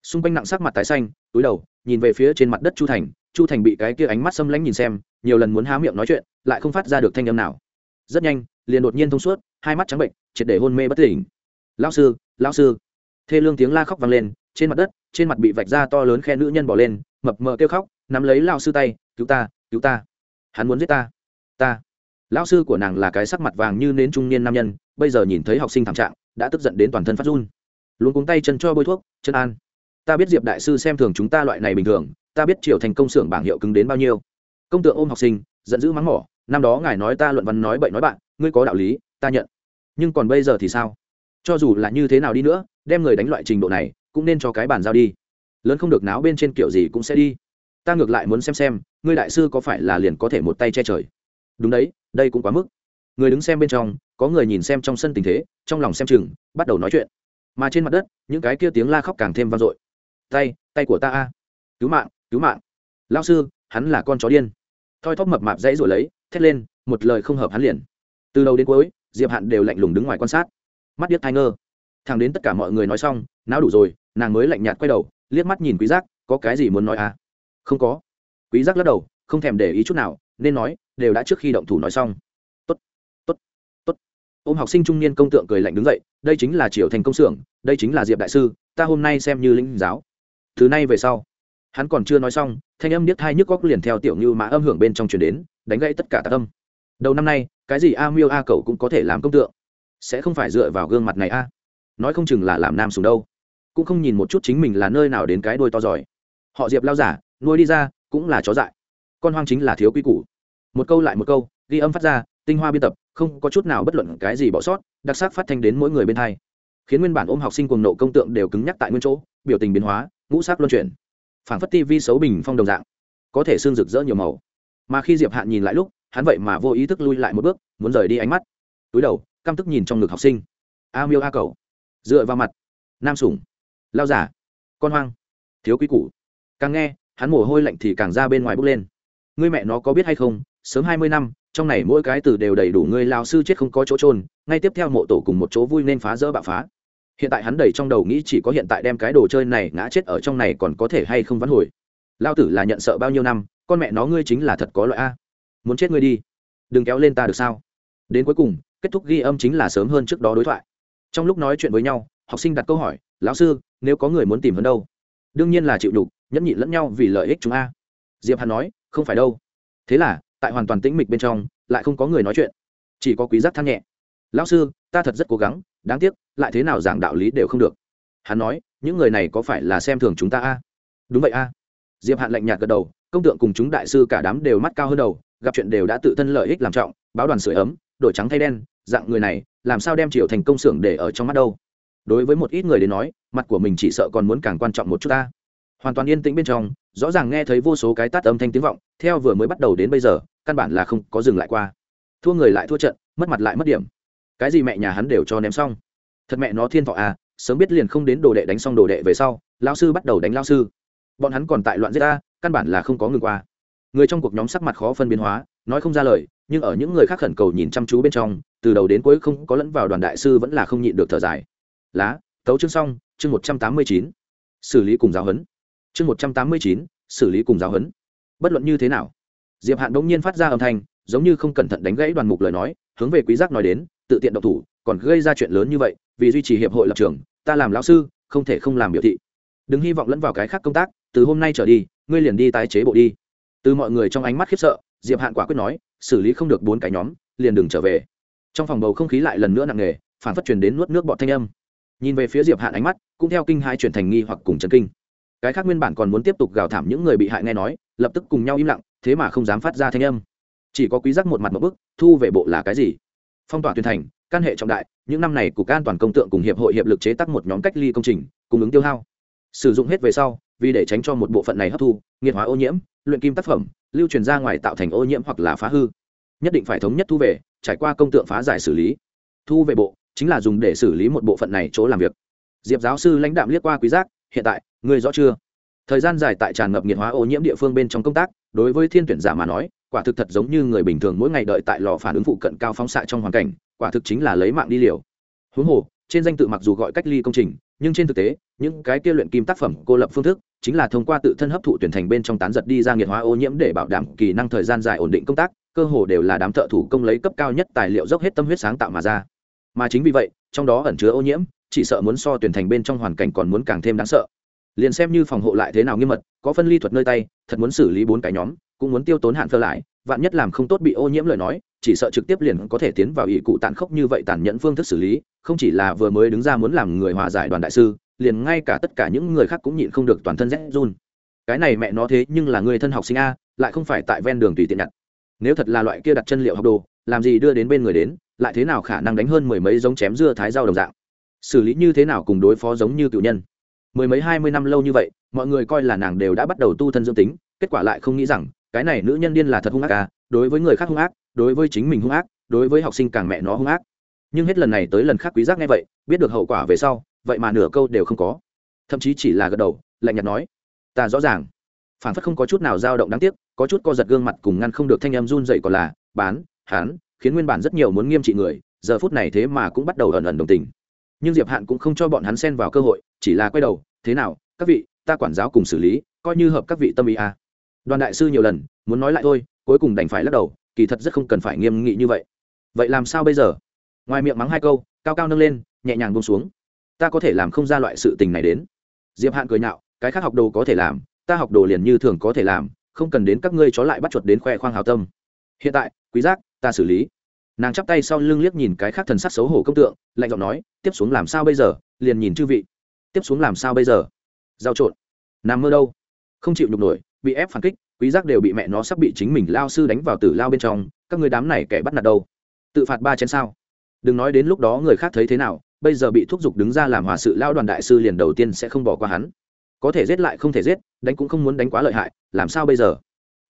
Xung quanh nặng sắc mặt tái xanh, túi đầu, nhìn về phía trên mặt đất chu thành. Chu thành bị cái kia ánh mắt xâm lãnh nhìn xem, nhiều lần muốn há miệng nói chuyện, lại không phát ra được thanh âm nào. Rất nhanh, liền đột nhiên thông suốt, hai mắt trắng bệnh, triệt để hôn mê bất tỉnh. Lão sư lão sư. Thê lương tiếng la khóc vang lên trên mặt đất, trên mặt bị vạch ra to lớn khe nữ nhân bỏ lên, mập mờ kêu khóc, nắm lấy lao sư tay, cứu ta cứu ta. Hắn muốn giết ta. Ta. Lão sư của nàng là cái sắc mặt vàng như nến trung niên nam nhân, bây giờ nhìn thấy học sinh thảm trạng, đã tức giận đến toàn thân phát run. Luôn cuống tay chân cho bôi thuốc, chân an, ta biết diệp đại sư xem thường chúng ta loại này bình thường, ta biết triều thành công xưởng bảng hiệu cứng đến bao nhiêu. Công tượng ôm học sinh, giận dữ mắng mỏ, năm đó ngài nói ta luận văn nói bậy nói bạn, ngươi có đạo lý, ta nhận. Nhưng còn bây giờ thì sao? Cho dù là như thế nào đi nữa, đem người đánh loại trình độ này cũng nên cho cái bàn giao đi. Lớn không được náo bên trên kiểu gì cũng sẽ đi. Ta ngược lại muốn xem xem, ngươi đại sư có phải là liền có thể một tay che trời. Đúng đấy, đây cũng quá mức. Người đứng xem bên trong, có người nhìn xem trong sân tình thế, trong lòng xem chừng, bắt đầu nói chuyện. Mà trên mặt đất, những cái kia tiếng la khóc càng thêm vang dội. Tay tay của ta a. Cứu mạng cứu mạng. Lao sư, hắn là con chó điên. Thoi thóp mập mạp dãy rồi lấy, thét lên, một lời không hợp hắn liền. Từ đầu đến cuối, diệp hạn đều lạnh lùng đứng ngoài quan sát. Mắt điếc thai ngơ. Thằng đến tất cả mọi người nói xong não đủ rồi nàng mới lạnh nhạt quay đầu, liếc mắt nhìn quý giác, có cái gì muốn nói à? Không có. Quý giác lắc đầu, không thèm để ý chút nào, nên nói, đều đã trước khi động thủ nói xong. Tốt tốt tốt. Ôm học sinh trung niên công tượng cười lạnh đứng dậy, đây chính là triều thành công xưởng, đây chính là diệp đại sư, ta hôm nay xem như linh giáo. Thứ nay về sau, hắn còn chưa nói xong, thanh âm niết hai nhức góc liền theo tiểu như mã âm hưởng bên trong truyền đến, đánh gãy tất cả tạc âm. Đầu năm nay, cái gì a miêu a cậu cũng có thể làm công tượng? Sẽ không phải dựa vào gương mặt này a? Nói không chừng là làm nam sùng đâu cũng không nhìn một chút chính mình là nơi nào đến cái đôi to giỏi. Họ diệp lao giả, nuôi đi ra, cũng là chó dại. Con hoang chính là thiếu quy củ. Một câu lại một câu, ghi âm phát ra, tinh hoa biên tập, không có chút nào bất luận cái gì bỏ sót, đặc sắc phát thanh đến mỗi người bên thay khiến nguyên bản ôm học sinh cuồng nộ công tượng đều cứng nhắc tại nguyên chỗ, biểu tình biến hóa, ngũ sắc luân chuyển. Phản phất tivi xấu bình phong đồng dạng, có thể xương rực rỡ nhiều màu. Mà khi diệp hạn nhìn lại lúc, hắn vậy mà vô ý thức lui lại một bước, muốn rời đi ánh mắt. Túi đầu, căm tức nhìn trong ngực học sinh. A miêu a cầu. Dựa vào mặt. Nam sủng lao giả, con hoang, thiếu quý củ. Càng nghe, hắn mồ hôi lạnh thì càng ra bên ngoài bước lên. Ngươi mẹ nó có biết hay không, sớm hai mươi năm, trong này mỗi cái từ đều đầy đủ ngươi lao sư chết không có chỗ trôn ngay tiếp theo mộ tổ cùng một chỗ vui nên phá rỡ bạo phá. Hiện tại hắn đầy trong đầu nghĩ chỉ có hiện tại đem cái đồ chơi này ngã chết ở trong này còn có thể hay không vắn hồi. Lao tử là nhận sợ bao nhiêu năm, con mẹ nó ngươi chính là thật có loại a. Muốn chết ngươi đi. Đừng kéo lên ta được sao? Đến cuối cùng, kết thúc ghi âm chính là sớm hơn trước đó đối thoại. Trong lúc nói chuyện với nhau, học sinh đặt câu hỏi, lão sư nếu có người muốn tìm hắn đâu. Đương nhiên là chịu đục nhẫn nhịn lẫn nhau vì lợi ích chúng a. Diệp hàn nói, không phải đâu. Thế là, tại hoàn toàn tĩnh mịch bên trong, lại không có người nói chuyện. Chỉ có quý giác than nhẹ. Lão sư, ta thật rất cố gắng, đáng tiếc, lại thế nào giảng đạo lý đều không được. Hắn nói, những người này có phải là xem thường chúng ta a? Đúng vậy a. Diệp hạn lạnh nhạt gật đầu, công tượng cùng chúng đại sư cả đám đều mắt cao hơn đầu, gặp chuyện đều đã tự thân lợi ích làm trọng, báo đoàn sưởi ấm, đổi trắng thay đen, dạng người này, làm sao đem triệu thành công xưởng để ở trong mắt đâu? Đối với một ít người đến nói, mặt của mình chỉ sợ còn muốn càng quan trọng một chút ta. Hoàn toàn yên tĩnh bên trong, rõ ràng nghe thấy vô số cái tát âm thanh tiếng vọng, theo vừa mới bắt đầu đến bây giờ, căn bản là không có dừng lại qua. Thua người lại thua trận, mất mặt lại mất điểm. Cái gì mẹ nhà hắn đều cho ném xong. Thật mẹ nó thiên thọ à sớm biết liền không đến đồ đệ đánh xong đồ đệ về sau lao sư bắt đầu đánh lao sư. Bọn hắn còn tại loạn giết ta, căn bản là không có ngừng qua. Người trong cuộc nhóm sắc mặt khó phân biến hóa, nói không ra lời, nhưng ở những người khác khẩn cầu nhìn chăm chú bên trong, từ đầu đến cuối không có lẫn vào đoàn đại sư vẫn là không nhịn được thở dài lá tấu chương xong, chương một trăm tám mươi chín, xử lý cùng giáo huấn. Chương một trăm tám mươi chín, xử lý cùng giáo huấn. Bất luận như thế nào, diệp hạn đống nhiên phát ra âm thanh, giống như không cẩn thận đánh gãy đoàn mục lời nói, hướng về quý giác nói đến, tự tiện động thủ, còn gây ra chuyện lớn như vậy, vì duy trì hiệp hội lập trường, ta làm lão sư, không thể không làm biểu thị. Đừng hy vọng lẫn vào cái khác công tác, từ hôm nay trở đi, ngươi liền đi tái chế bộ đi. Từ mọi người trong ánh mắt khiếp sợ, diệp hạn quả quyết nói, xử lý không được bốn cái nhóm, liền đừng trở về. Trong phòng bầu không khí lại lần nữa nặng nề, phản phát truyền đến nuốt nước bọt thanh âm nhìn về phía diệp hạn ánh mắt, cũng theo kinh hai chuyển thành nghi hoặc cùng chấn kinh. Cái khác nguyên bản còn muốn tiếp tục gào thảm những người bị hại nghe nói, lập tức cùng nhau im lặng, thế mà không dám phát ra thanh âm. Chỉ có quý giác một mặt một bức, thu về bộ là cái gì? Phong tỏa tuyên thành, căn hệ trọng đại, những năm này cục an toàn công tượng cùng hiệp hội hiệp lực chế tác một nhóm cách ly công trình cung ứng tiêu hao. Sử dụng hết về sau, vì để tránh cho một bộ phận này hấp thu, nghiệt hóa ô nhiễm, luyện kim tác phẩm, lưu truyền ra ngoài tạo thành ô nhiễm hoặc là phá hư. Nhất định phải thống nhất thu về, trải qua công tượng phá giải xử lý. Thu về bộ chính là dùng để xử lý một bộ phận này chỗ làm việc. Diệp giáo sư lãnh đạm liếc qua quý giác, hiện tại người rõ chưa? Thời gian dài tại tràn ngập nhiệt hóa ô nhiễm địa phương bên trong công tác, đối với thiên tuyển giả mà nói, quả thực thật giống như người bình thường mỗi ngày đợi tại lò phản ứng phụ cận cao phóng xạ trong hoàn cảnh, quả thực chính là lấy mạng đi liều. Huống hồ, trên danh tự mặc dù gọi cách ly công trình, nhưng trên thực tế, những cái kia luyện kim tác phẩm cô lập phương thức, chính là thông qua tự thân hấp thụ tuyển thành bên trong tán giật đi ra nhiệt hóa ô nhiễm để bảo đảm kỳ năng thời gian dài ổn định công tác, cơ hồ đều là đám thợ thủ công lấy cấp cao nhất tài liệu dốc hết tâm huyết sáng tạo mà ra mà chính vì vậy, trong đó ẩn chứa ô nhiễm, chỉ sợ muốn so tuyển thành bên trong hoàn cảnh còn muốn càng thêm đáng sợ. Liền xem như phòng hộ lại thế nào nghiêm mật, có phân ly thuật nơi tay, thật muốn xử lý bốn cái nhóm, cũng muốn tiêu tốn hạn phơ lại, vạn nhất làm không tốt bị ô nhiễm lời nói, chỉ sợ trực tiếp liền có thể tiến vào ỷ cụ tàn khốc như vậy tàn nhẫn phương thức xử lý, không chỉ là vừa mới đứng ra muốn làm người hòa giải đoàn đại sư, liền ngay cả tất cả những người khác cũng nhịn không được toàn thân rét run. Cái này mẹ nó thế nhưng là người thân học sinh a, lại không phải tại ven đường tùy tiện nhặt. Nếu thật là loại kia đặt chân liệu học đồ, làm gì đưa đến bên người đến? Lại thế nào khả năng đánh hơn mười mấy giống chém dưa thái rau đồng dạng? Xử lý như thế nào cùng đối phó giống như cựu nhân? Mười mấy, hai mươi năm lâu như vậy, mọi người coi là nàng đều đã bắt đầu tu thân dương tính, kết quả lại không nghĩ rằng, cái này nữ nhân điên là thật hung ác à đối với người khác hung ác, đối với chính mình hung ác, đối với học sinh càng mẹ nó hung ác. Nhưng hết lần này tới lần khác quý giác nghe vậy, biết được hậu quả về sau, vậy mà nửa câu đều không có. Thậm chí chỉ là gật đầu, lạnh nhạt nói, ta rõ ràng. Phản phất không có chút nào dao động đáng tiếc, có chút co giật gương mặt cùng ngăn không được thanh em run dậy còn là, bán, hán khiến nguyên bản rất nhiều muốn nghiêm trị người, giờ phút này thế mà cũng bắt đầu ẩn ẩn đồng tình. Nhưng diệp hạn cũng không cho bọn hắn xen vào cơ hội, chỉ là quay đầu, thế nào, các vị, ta quản giáo cùng xử lý, coi như hợp các vị tâm ý à. đoàn đại sư nhiều lần, muốn nói lại thôi, cuối cùng đành phải lắc đầu, kỳ thật rất không cần phải nghiêm nghị như vậy. Vậy làm sao bây giờ? Ngoài miệng mắng hai câu, cao cao nâng lên, nhẹ nhàng bông xuống. Ta có thể làm không ra loại sự tình này đến. Diệp hạn cười nhạo, cái khác học đồ có thể làm, ta học đồ liền như thường có thể làm, không cần đến các ngươi chó lại bắt chuột đến khoe khoang hào tâm. Hiện tại, quý giác ta xử lý. Nàng chắp tay sau lưng liếc nhìn cái khác thần sắc xấu hổ công tượng, lạnh giọng nói, tiếp xuống làm sao bây giờ, liền nhìn chư vị. Tiếp xuống làm sao bây giờ? Giao trộn. Nằm mơ đâu? Không chịu nhục nổi, bị ép phản kích, quý giác đều bị mẹ nó sắp bị chính mình lao sư đánh vào tử lao bên trong, các người đám này kẻ bắt nạt đâu? Tự phạt ba chén sao? Đừng nói đến lúc đó người khác thấy thế nào, bây giờ bị thúc giục đứng ra làm hòa sự lao đoàn đại sư liền đầu tiên sẽ không bỏ qua hắn. Có thể giết lại không thể giết, đánh cũng không muốn đánh quá lợi hại, làm sao bây giờ?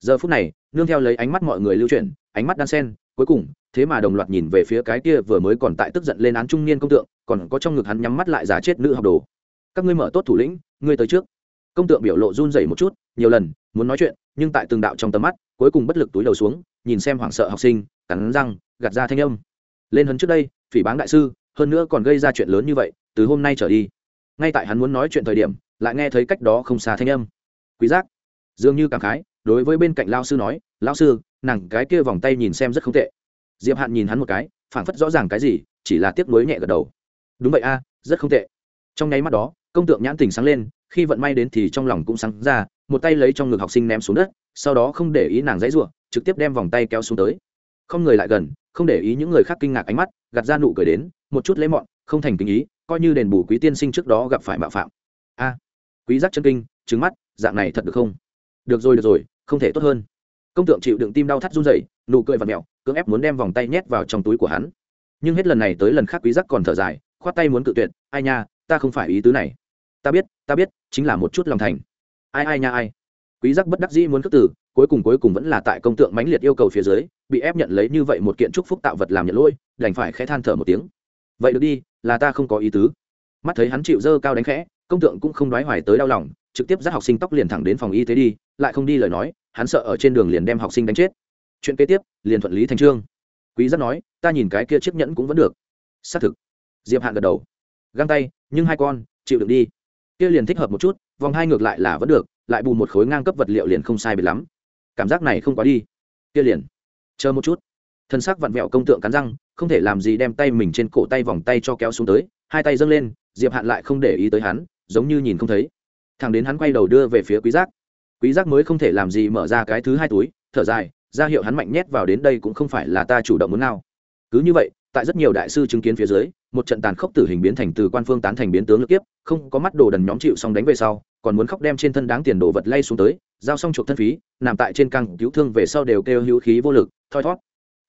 Giờ phút này, nương theo lấy ánh mắt mọi người lưu chuyển, ánh mắt đan sen cuối cùng, thế mà đồng loạt nhìn về phía cái kia vừa mới còn tại tức giận lên án trung niên công tượng, còn có trong ngực hắn nhắm mắt lại giả chết nữ học đồ. Các ngươi mở tốt thủ lĩnh, ngươi tới trước. Công tượng biểu lộ run rẩy một chút, nhiều lần, muốn nói chuyện, nhưng tại từng đạo trong tầm mắt, cuối cùng bất lực túi đầu xuống, nhìn xem hoảng sợ học sinh, cắn răng, gạt ra thanh âm. Lên hấn trước đây, phỉ báng đại sư, hơn nữa còn gây ra chuyện lớn như vậy, từ hôm nay trở đi. Ngay tại hắn muốn nói chuyện thời điểm, lại nghe thấy cách đó không xa thanh âm. Quý giác. Dường như cảm khái, đối với bên cạnh lao sư nói lao sư nàng cái kia vòng tay nhìn xem rất không tệ. Diệp hạn nhìn hắn một cái, phảng phất rõ ràng cái gì, chỉ là tiếc nuối nhẹ gật đầu. Đúng vậy a, rất không tệ. Trong nháy mắt đó, công tượng nhãn tình sáng lên, khi vận may đến thì trong lòng cũng sáng ra, một tay lấy trong ngực học sinh ném xuống đất, sau đó không để ý nàng dãy ruộng trực tiếp đem vòng tay kéo xuống tới. Không người lại gần, không để ý những người khác kinh ngạc ánh mắt, gạt ra nụ cười đến, một chút lấy mọn, không thành kinh ý, coi như đền bù quý tiên sinh trước đó gặp phải mạo phạm. A, quý giác chân kinh trứng mắt, dạng này thật được không? Được rồi được rồi, không thể tốt hơn công tượng chịu đựng tim đau thắt run rẩy, nụ cười và mẹo, cưỡng ép muốn đem vòng tay nhét vào trong túi của hắn. Nhưng hết lần này tới lần khác quý giác còn thở dài, khoát tay muốn cự tuyệt, ai nha, ta không phải ý tứ này. Ta biết ta biết, chính là một chút lòng thành. Ai ai nha, ai. Quý giác bất đắc dĩ muốn cất tử cuối cùng cuối cùng vẫn là tại công tượng mãnh liệt yêu cầu phía dưới, bị ép nhận lấy như vậy một kiện trúc phúc tạo vật làm nhận lỗi, đành phải khẽ than thở một tiếng. Vậy được đi, là ta không có ý tứ. Mắt thấy hắn chịu dơ cao đánh khẽ, công tượng cũng không đoái hoài tới đau lòng trực tiếp dắt học sinh tóc liền thẳng đến phòng y tế đi, lại không đi lời nói, hắn sợ ở trên đường liền đem học sinh đánh chết. Chuyện kế tiếp, liền thuận lý thành trương. Quý giác nói, ta nhìn cái kia chiếc nhẫn cũng vẫn được. Xác thực. Diệp hạn gật đầu. Găng tay, nhưng hai con, chịu được đi. Kia liền thích hợp một chút, vòng hai ngược lại là vẫn được, lại bù một khối ngang cấp vật liệu liền không sai biệt lắm. Cảm giác này không quá đi. Kia liền. Chờ một chút. Thân xác vặn vẹo công tượng cắn răng, không thể làm gì đem tay mình trên cổ tay vòng tay cho kéo xuống tới, hai tay dâng lên, diệp hạn lại không để ý tới hắn, giống như nhìn không thấy thằng đến hắn quay đầu đưa về phía quý giác. Quý giác mới không thể làm gì mở ra cái thứ hai túi, thở dài, ra hiệu hắn mạnh nhét vào đến đây cũng không phải là ta chủ động muốn nào. Cứ như vậy, tại rất nhiều đại sư chứng kiến phía dưới, một trận tàn khốc tử hình biến thành từ quan phương tán thành biến tướng lực tiếp không có mắt đồ đần nhóm chịu xong đánh về sau, còn muốn khóc đem trên thân đáng tiền đồ vật lay xuống tới, giao xong chuộc thân phí, nằm tại trên căng cứu thương về sau đều kêu hữu khí vô lực, thoi thót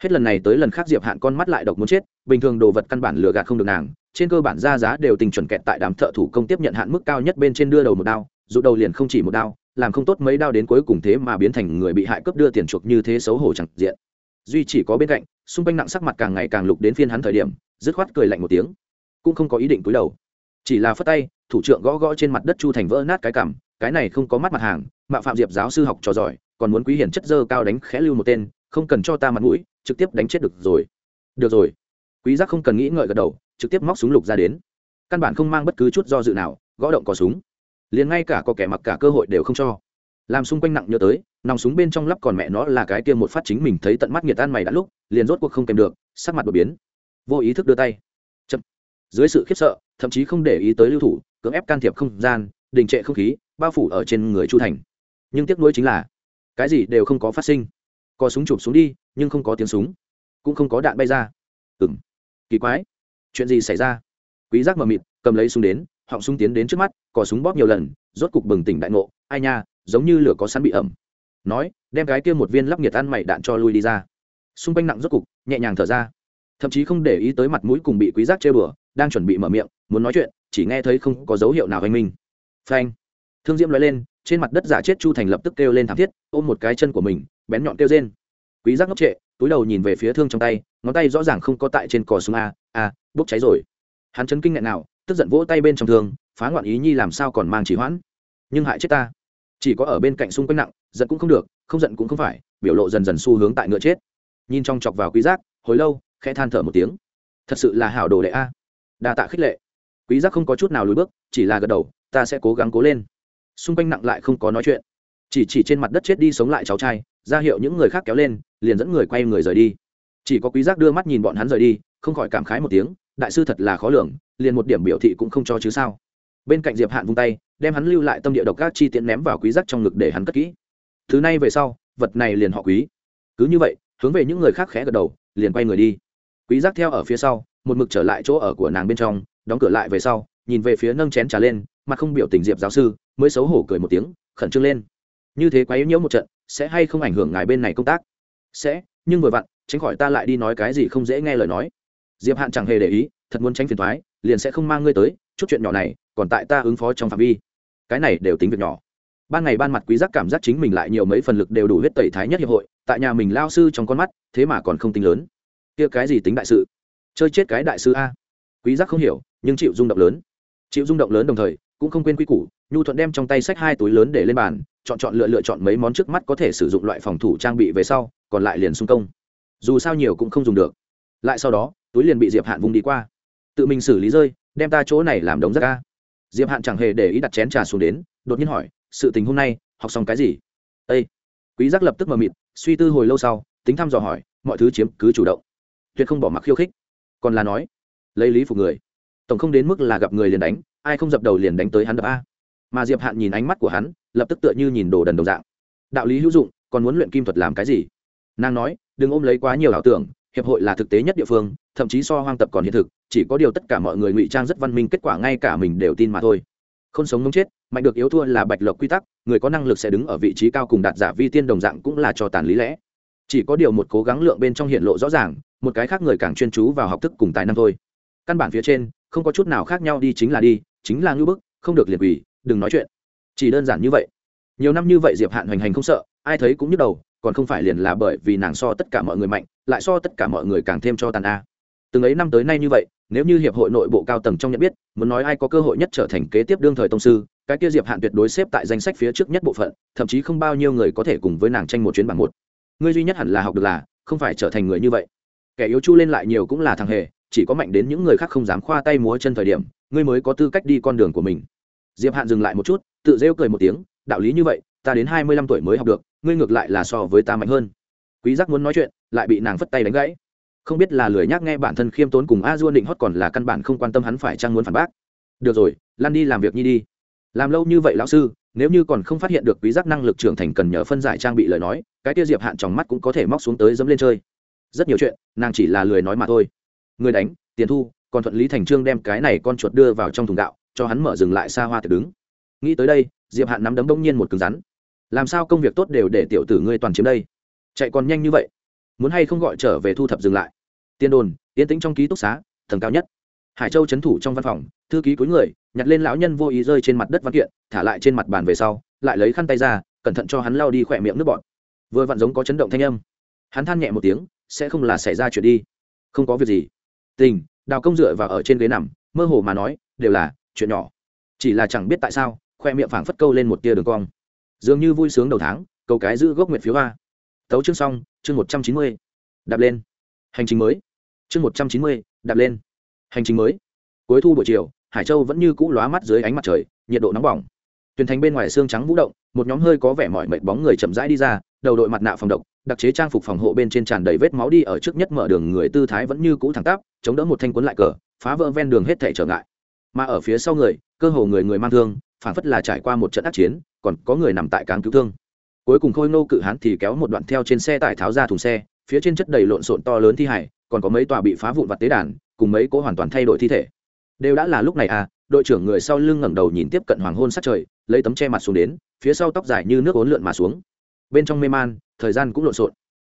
hết lần này tới lần khác diệp hạn con mắt lại độc muốn chết, bình thường đồ vật căn bản lừa gạt không được nàng trên cơ bản ra giá đều tình chuẩn kẹt tại đám thợ thủ công tiếp nhận hạn mức cao nhất bên trên đưa đầu một đao dụ đầu liền không chỉ một đao, làm không tốt mấy đao đến cuối cùng thế mà biến thành người bị hại cướp đưa tiền chuộc như thế xấu hổ chẳng diện. Duy chỉ có bên cạnh, xung quanh nặng sắc mặt càng ngày càng lục đến phiên hắn thời điểm, dứt khoát cười lạnh một tiếng, cũng không có ý định cúi đầu. Chỉ là phất tay, thủ trưởng gõ gõ trên mặt đất chu thành vỡ nát cái cảm cái này không có mắt mặt hàng, mạo phạm diệp giáo sư học trò giỏi, còn muốn quý hiển chất dơ cao đánh khẽ lưu một tên, không cần cho ta mặt mũi, trực tiếp đánh chết được rồi. Được rồi. Quý giác không cần nghĩ ngợi gật đầu trực tiếp móc súng lục ra đến. Căn bản không mang bất cứ chút do dự nào, gõ động có súng. Liền ngay cả có kẻ mặc cả cơ hội đều không cho. Làm xung quanh nặng nhớ tới, nòng súng bên trong lắp còn mẹ nó là cái kia một phát chính mình thấy tận mắt nghiệt tan mày đã lúc, liền rốt cuộc không kèm được, sắc mặt đột biến. Vô ý thức đưa tay. Chậm. Dưới sự khiếp sợ, thậm chí không để ý tới lưu thủ, cưỡng ép can thiệp không gian, đình trệ không khí, bao phủ ở trên người chu thành. Nhưng tiếc nuối chính là, cái gì đều không có phát sinh. Có súng chụp xuống đi, nhưng không có tiếng súng. Cũng không có đạn bay ra. Ừ m kỳ quái chuyện gì xảy ra? Quý giác mờ mịt, cầm lấy súng đến, họng súng tiến đến trước mắt, cò súng bóp nhiều lần, rốt cục bừng tỉnh đại ngộ. Ai nha, giống như lửa có sẵn bị ẩm. Nói, đem cái kia một viên lắp nhiệt ăn mày đạn cho lui đi ra. Xung quanh nặng rốt cục, nhẹ nhàng thở ra. Thậm chí không để ý tới mặt mũi cùng bị quý giác chơi bừa, đang chuẩn bị mở miệng, muốn nói chuyện, chỉ nghe thấy không có dấu hiệu nào anh minh. Phanh. Thương diễm nói lên, trên mặt đất giả chết chu thành lập tức kêu lên thảm thiết, ôm một cái chân của mình, bén nhọn kêu rên. Quý giác ngốc trệ, túi đầu nhìn về phía thương trong tay, ngón tay rõ ràng không có tại trên cò súng a a bốc cháy rồi. Hắn chấn kinh ngại nào, tức giận vỗ tay bên trong thương, phá ngoạn ý nhi làm sao còn mang chỉ hoãn. Nhưng hại chết ta. Chỉ có ở bên cạnh xung quanh nặng, giận cũng không được, không giận cũng không phải, biểu lộ dần dần xu hướng tại ngựa chết. Nhìn trong chọc vào quý giác, hồi lâu, khẽ than thở một tiếng. Thật sự là hảo đồ đệ a. Đa tạ khích lệ. Quý giác không có chút nào lùi bước, chỉ là gật đầu, ta sẽ cố gắng cố lên. Xung quanh nặng lại không có nói chuyện. Chỉ chỉ trên mặt đất chết đi sống lại cháu trai, ra hiệu những người khác kéo lên, liền dẫn người quay người rời đi. Chỉ có quý giác đưa mắt nhìn bọn hắn rời đi, không khỏi cảm khái một tiếng đại sư thật là khó lường, liền một điểm biểu thị cũng không cho chứ sao. Bên cạnh diệp hạn vung tay, đem hắn lưu lại tâm địa độc các chi tiện ném vào quý giác trong ngực để hắn cất kỹ. Thứ này về sau, vật này liền họ quý. Cứ như vậy, hướng về những người khác khẽ gật đầu, liền quay người đi. Quý giác theo ở phía sau, một mực trở lại chỗ ở của nàng bên trong, đóng cửa lại về sau, nhìn về phía nâng chén trà lên mà không biểu tình diệp giáo sư, mới xấu hổ cười một tiếng, khẩn trương lên. Như thế quá yếu nhiễu một trận, sẽ hay không ảnh hưởng ngài bên này công tác? Sẽ, nhưng vừa vặn, tránh khỏi ta lại đi nói cái gì không dễ nghe lời nói diệp hạn chẳng hề để ý, thật muốn tránh phiền thoái liền sẽ không mang ngươi tới, chút chuyện nhỏ này, còn tại ta ứng phó trong phạm vi. Cái này đều tính việc nhỏ. Ban ngày ban mặt quý giác cảm giác chính mình lại nhiều mấy phần lực đều đủ huyết tẩy thái nhất hiệp hội, tại nhà mình lao sư trong con mắt, thế mà còn không tính lớn. Kia cái gì tính đại sự? Chơi chết cái đại sư a. Quý giác không hiểu, nhưng chịu rung động lớn. Chịu rung động lớn đồng thời, cũng không quên quy củ, nhu thuận đem trong tay sách hai túi lớn để lên bàn, chọn chọn lựa lựa chọn mấy món trước mắt có thể sử dụng loại phòng thủ trang bị về sau, còn lại liền xung công. Dù sao nhiều cũng không dùng được. Lại sau đó túi liền bị diệp hạn vùng đi qua. Tự mình xử lý rơi, đem ta chỗ này làm đống rác ca diệp hạn chẳng hề để ý đặt chén trà xuống đến, đột nhiên hỏi, sự tình hôm nay, học xong cái gì? Ây quý giác lập tức mờ mịt, suy tư hồi lâu sau, tính thăm dò hỏi, mọi thứ chiếm cứ chủ động. Tuyệt không bỏ mặc khiêu khích. Còn là nói, lấy lý phục người. Tổng không đến mức là gặp người liền đánh, ai không dập đầu liền đánh tới hắn đập a. Mà diệp hạn nhìn ánh mắt của hắn, lập tức tựa như nhìn đồ đần đồng dạng. Đạo lý hữu dụng, còn muốn luyện kim thuật làm cái gì? Nàng nói, đừng ôm lấy quá nhiều ảo tưởng hiệp hội là thực tế nhất địa phương, thậm chí so hoang tập còn hiện thực, chỉ có điều tất cả mọi người ngụy trang rất văn minh, kết quả ngay cả mình đều tin mà thôi. Không sống mống chết, mạnh được yếu thua là bạch lộc quy tắc, người có năng lực sẽ đứng ở vị trí cao cùng đạt giả vi tiên đồng dạng cũng là cho tàn lý lẽ. Chỉ có điều một cố gắng lượng bên trong hiện lộ rõ ràng, một cái khác người càng chuyên chú vào học thức cùng tài năng thôi. Căn bản phía trên, không có chút nào khác nhau đi chính là đi, chính là ngưỡng bức, không được liệt quỷ, đừng nói chuyện. Chỉ đơn giản như vậy. Nhiều năm như vậy diệp hạn hoành hành không sợ, ai thấy cũng nhức đầu, còn không phải liền là bởi vì nàng so tất cả mọi người mạnh lại so tất cả mọi người càng thêm cho tàn a. Từng ấy năm tới nay như vậy, nếu như hiệp hội nội bộ cao tầng trong nhận biết, muốn nói ai có cơ hội nhất trở thành kế tiếp đương thời tông sư, cái kia diệp hạn tuyệt đối xếp tại danh sách phía trước nhất bộ phận, thậm chí không bao nhiêu người có thể cùng với nàng tranh một chuyến bằng một. Ngươi duy nhất hẳn là học được là, không phải trở thành người như vậy. Kẻ yếu chu lên lại nhiều cũng là thằng hề, chỉ có mạnh đến những người khác không dám khoa tay múa chân thời điểm, ngươi mới có tư cách đi con đường của mình. Diệp hạn dừng lại một chút, tự rêu cười một tiếng, đạo lý như vậy, ta đến hai mươi lăm tuổi mới học được, ngươi ngược lại là so với ta mạnh hơn. Quý giác muốn nói chuyện lại bị nàng phất tay đánh gãy. Không biết là lười nhác nghe bản thân khiêm tốn cùng a dua định hót còn là căn bản không quan tâm hắn phải chăng muốn phản bác. Được rồi, lan đi làm việc nhi đi. Làm lâu như vậy lão sư, nếu như còn không phát hiện được quý giác năng lực trưởng thành cần nhờ phân giải trang bị lời nói, cái tiêu diệp hạn trong mắt cũng có thể móc xuống tới dẫm lên chơi. Rất nhiều chuyện, nàng chỉ là lười nói mà thôi. Người đánh, tiền thu, còn thuận lý thành trương đem cái này con chuột đưa vào trong thùng gạo, cho hắn mở dừng lại xa hoa thực đứng. Nghĩ tới đây, diệp hạn nắm đấm bỗng nhiên một cứng rắn. Làm sao công việc tốt đều để tiểu tử ngươi toàn chiếm đây? Chạy còn nhanh như vậy muốn hay không gọi trở về thu thập dừng lại. Tiên đồn yên tĩnh trong ký túc xá tầng cao nhất. Hải châu trấn thủ trong văn phòng thư ký cuối người nhặt lên lão nhân vô ý rơi trên mặt đất văn kiện thả lại trên mặt bàn về sau lại lấy khăn tay ra cẩn thận cho hắn lao đi khỏe miệng nước bọt. Vừa vặn giống có chấn động thanh âm. Hắn than nhẹ một tiếng sẽ không là xảy ra chuyện đi. Không có việc gì. Tình đào công dựa và ở trên ghế nằm mơ hồ mà nói đều là chuyện nhỏ. Chỉ là chẳng biết tại sao khoe miệng phảng phất câu lên một tia đường cong. Dường như vui sướng đầu tháng cầu cái giữ gốc nguyện phiếu hoa, tấu chương xong chương một trăm chín mươi, đạp lên. Hành trình mới. Chương một trăm chín mươi, đạp lên. Hành trình mới. Cuối thu buổi chiều, hải châu vẫn như cũ lóa mắt dưới ánh mặt trời, nhiệt độ nóng bỏng. Tuyền thành bên ngoài xương trắng vũ động, một nhóm hơi có vẻ mỏi mệt bóng người chậm rãi đi ra, đầu đội mặt nạ phòng độc, đặc chế trang phục phòng hộ bên trên tràn đầy vết máu đi ở trước nhất mở đường người tư thái vẫn như cũ thẳng tắp, chống đỡ một thanh cuốn lại cờ, phá vỡ ven đường hết thể trở ngại. Mà ở phía sau người, cơ hồ người người mang thương phản phất là trải qua một trận ác chiến, còn có người nằm tại cáng cứu thương cuối cùng khôi nô cự hán thì kéo một đoạn theo trên xe tải tháo ra thùng xe, phía trên chất đầy lộn xộn to lớn thi hải còn có mấy tòa bị phá vụn vặt tế đàn, cùng mấy cỗ hoàn toàn thay đổi thi thể. Đều đã là lúc này à đội trưởng người sau lưng ngẩng đầu nhìn tiếp cận hoàng hôn sát trời, lấy tấm che mặt xuống đến, phía sau tóc dài như nước ốn lượn mà xuống. Bên trong mê man, thời gian cũng lộn xộn.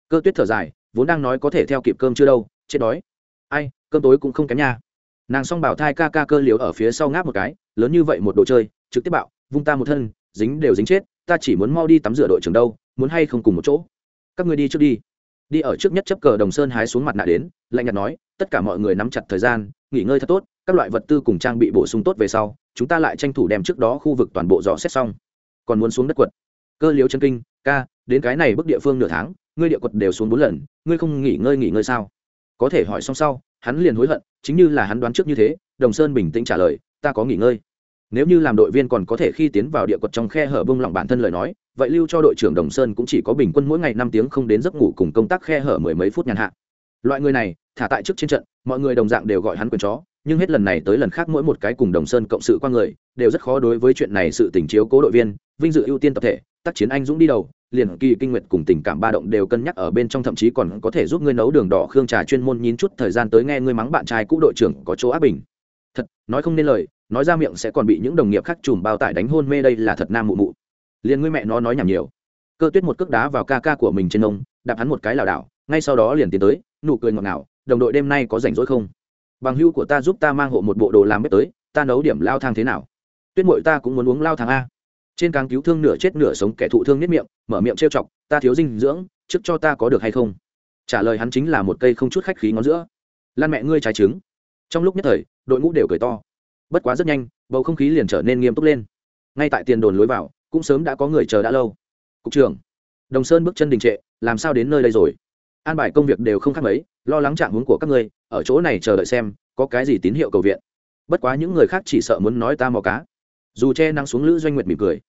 Cơ tuyết thở dài, vốn đang nói có thể theo kịp cơm chưa đâu, chết đói. Ai, cơm tối cũng không kém nha. Nàng s bảo thai ca ca cơ liều ở phía sau ngáp một cái, lớn như vậy một đồ chơi, trực tiếp bạo, vung ta một thân, dính đều dính chết ta chỉ muốn mau đi tắm rửa đội trưởng đâu, muốn hay không cùng một chỗ? Các ngươi đi trước đi. Đi ở trước nhất chấp cờ đồng sơn hái xuống mặt nạ đến, lạnh nhạt nói, tất cả mọi người nắm chặt thời gian, nghỉ ngơi thật tốt, các loại vật tư cùng trang bị bổ sung tốt về sau, chúng ta lại tranh thủ đem trước đó khu vực toàn bộ dò xét xong. Còn muốn xuống đất quật. Cơ liếu chân kinh, ca, đến cái này bức địa phương nửa tháng, ngươi địa quật đều xuống bốn lần, ngươi không nghỉ ngơi nghỉ ngơi sao? Có thể hỏi xong sau, hắn liền hối hận, chính như là hắn đoán trước như thế, đồng sơn bình tĩnh trả lời, ta có nghỉ ngơi nếu như làm đội viên còn có thể khi tiến vào địa quật trong khe hở bông lỏng bản thân lời nói, vậy lưu cho đội trưởng đồng sơn cũng chỉ có bình quân mỗi ngày năm tiếng không đến giấc ngủ cùng công tác khe hở mười mấy phút nhàn hạ. Loại người này, thả tại trước trên trận, mọi người đồng dạng đều gọi hắn quyền chó, nhưng hết lần này tới lần khác mỗi một cái cùng đồng sơn cộng sự qua người, đều rất khó đối với chuyện này sự tình chiếu cố đội viên, vinh dự ưu tiên tập thể, tác chiến anh dũng đi đầu, liền kỳ kinh nguyệt cùng tình cảm ba động đều cân nhắc ở bên trong thậm chí còn có thể giúp ngươi nấu đường đỏ khương trà chuyên môn nhín chút thời gian tới nghe ngươi mắng bạn trai cũ đội trưởng có chỗ áp bình nói không nên lời, nói ra miệng sẽ còn bị những đồng nghiệp khác chùm bao tải đánh hôn mê đây là thật nam mụ mụ. Liền ngươi mẹ nó nói nhảm nhiều. Cơ tuyết một cước đá vào ca ca của mình trên ông, đạp hắn một cái lảo đảo, ngay sau đó liền tiến tới, nụ cười ngọt ngào, đồng đội đêm nay có rảnh rỗi không? Bằng hưu của ta giúp ta mang hộ một bộ đồ làm bếp tới, ta nấu điểm lao thang thế nào? Tuyết mội ta cũng muốn uống lao thang a. Trên càng cứu thương nửa chết nửa sống kẻ thụ thương nhất miệng, mở miệng trêu chọc, ta thiếu dinh dưỡng, trước cho ta có được hay không? Trả lời hắn chính là một cây không chút khách khí ngón giữa. Lan mẹ ngươi trái trứng. Trong lúc nhất thời đội ngũ đều cười to. Bất quá rất nhanh, bầu không khí liền trở nên nghiêm túc lên. Ngay tại tiền đồn lối vào, cũng sớm đã có người chờ đã lâu. Cục trưởng, đồng sơn bước chân đình trệ, làm sao đến nơi đây rồi? An bài công việc đều không khác mấy, lo lắng trạng hướng của các ngươi, ở chỗ này chờ đợi xem, có cái gì tín hiệu cầu viện. Bất quá những người khác chỉ sợ muốn nói ta mò cá. Dù che nắng xuống lữ doanh nguyệt mỉm cười.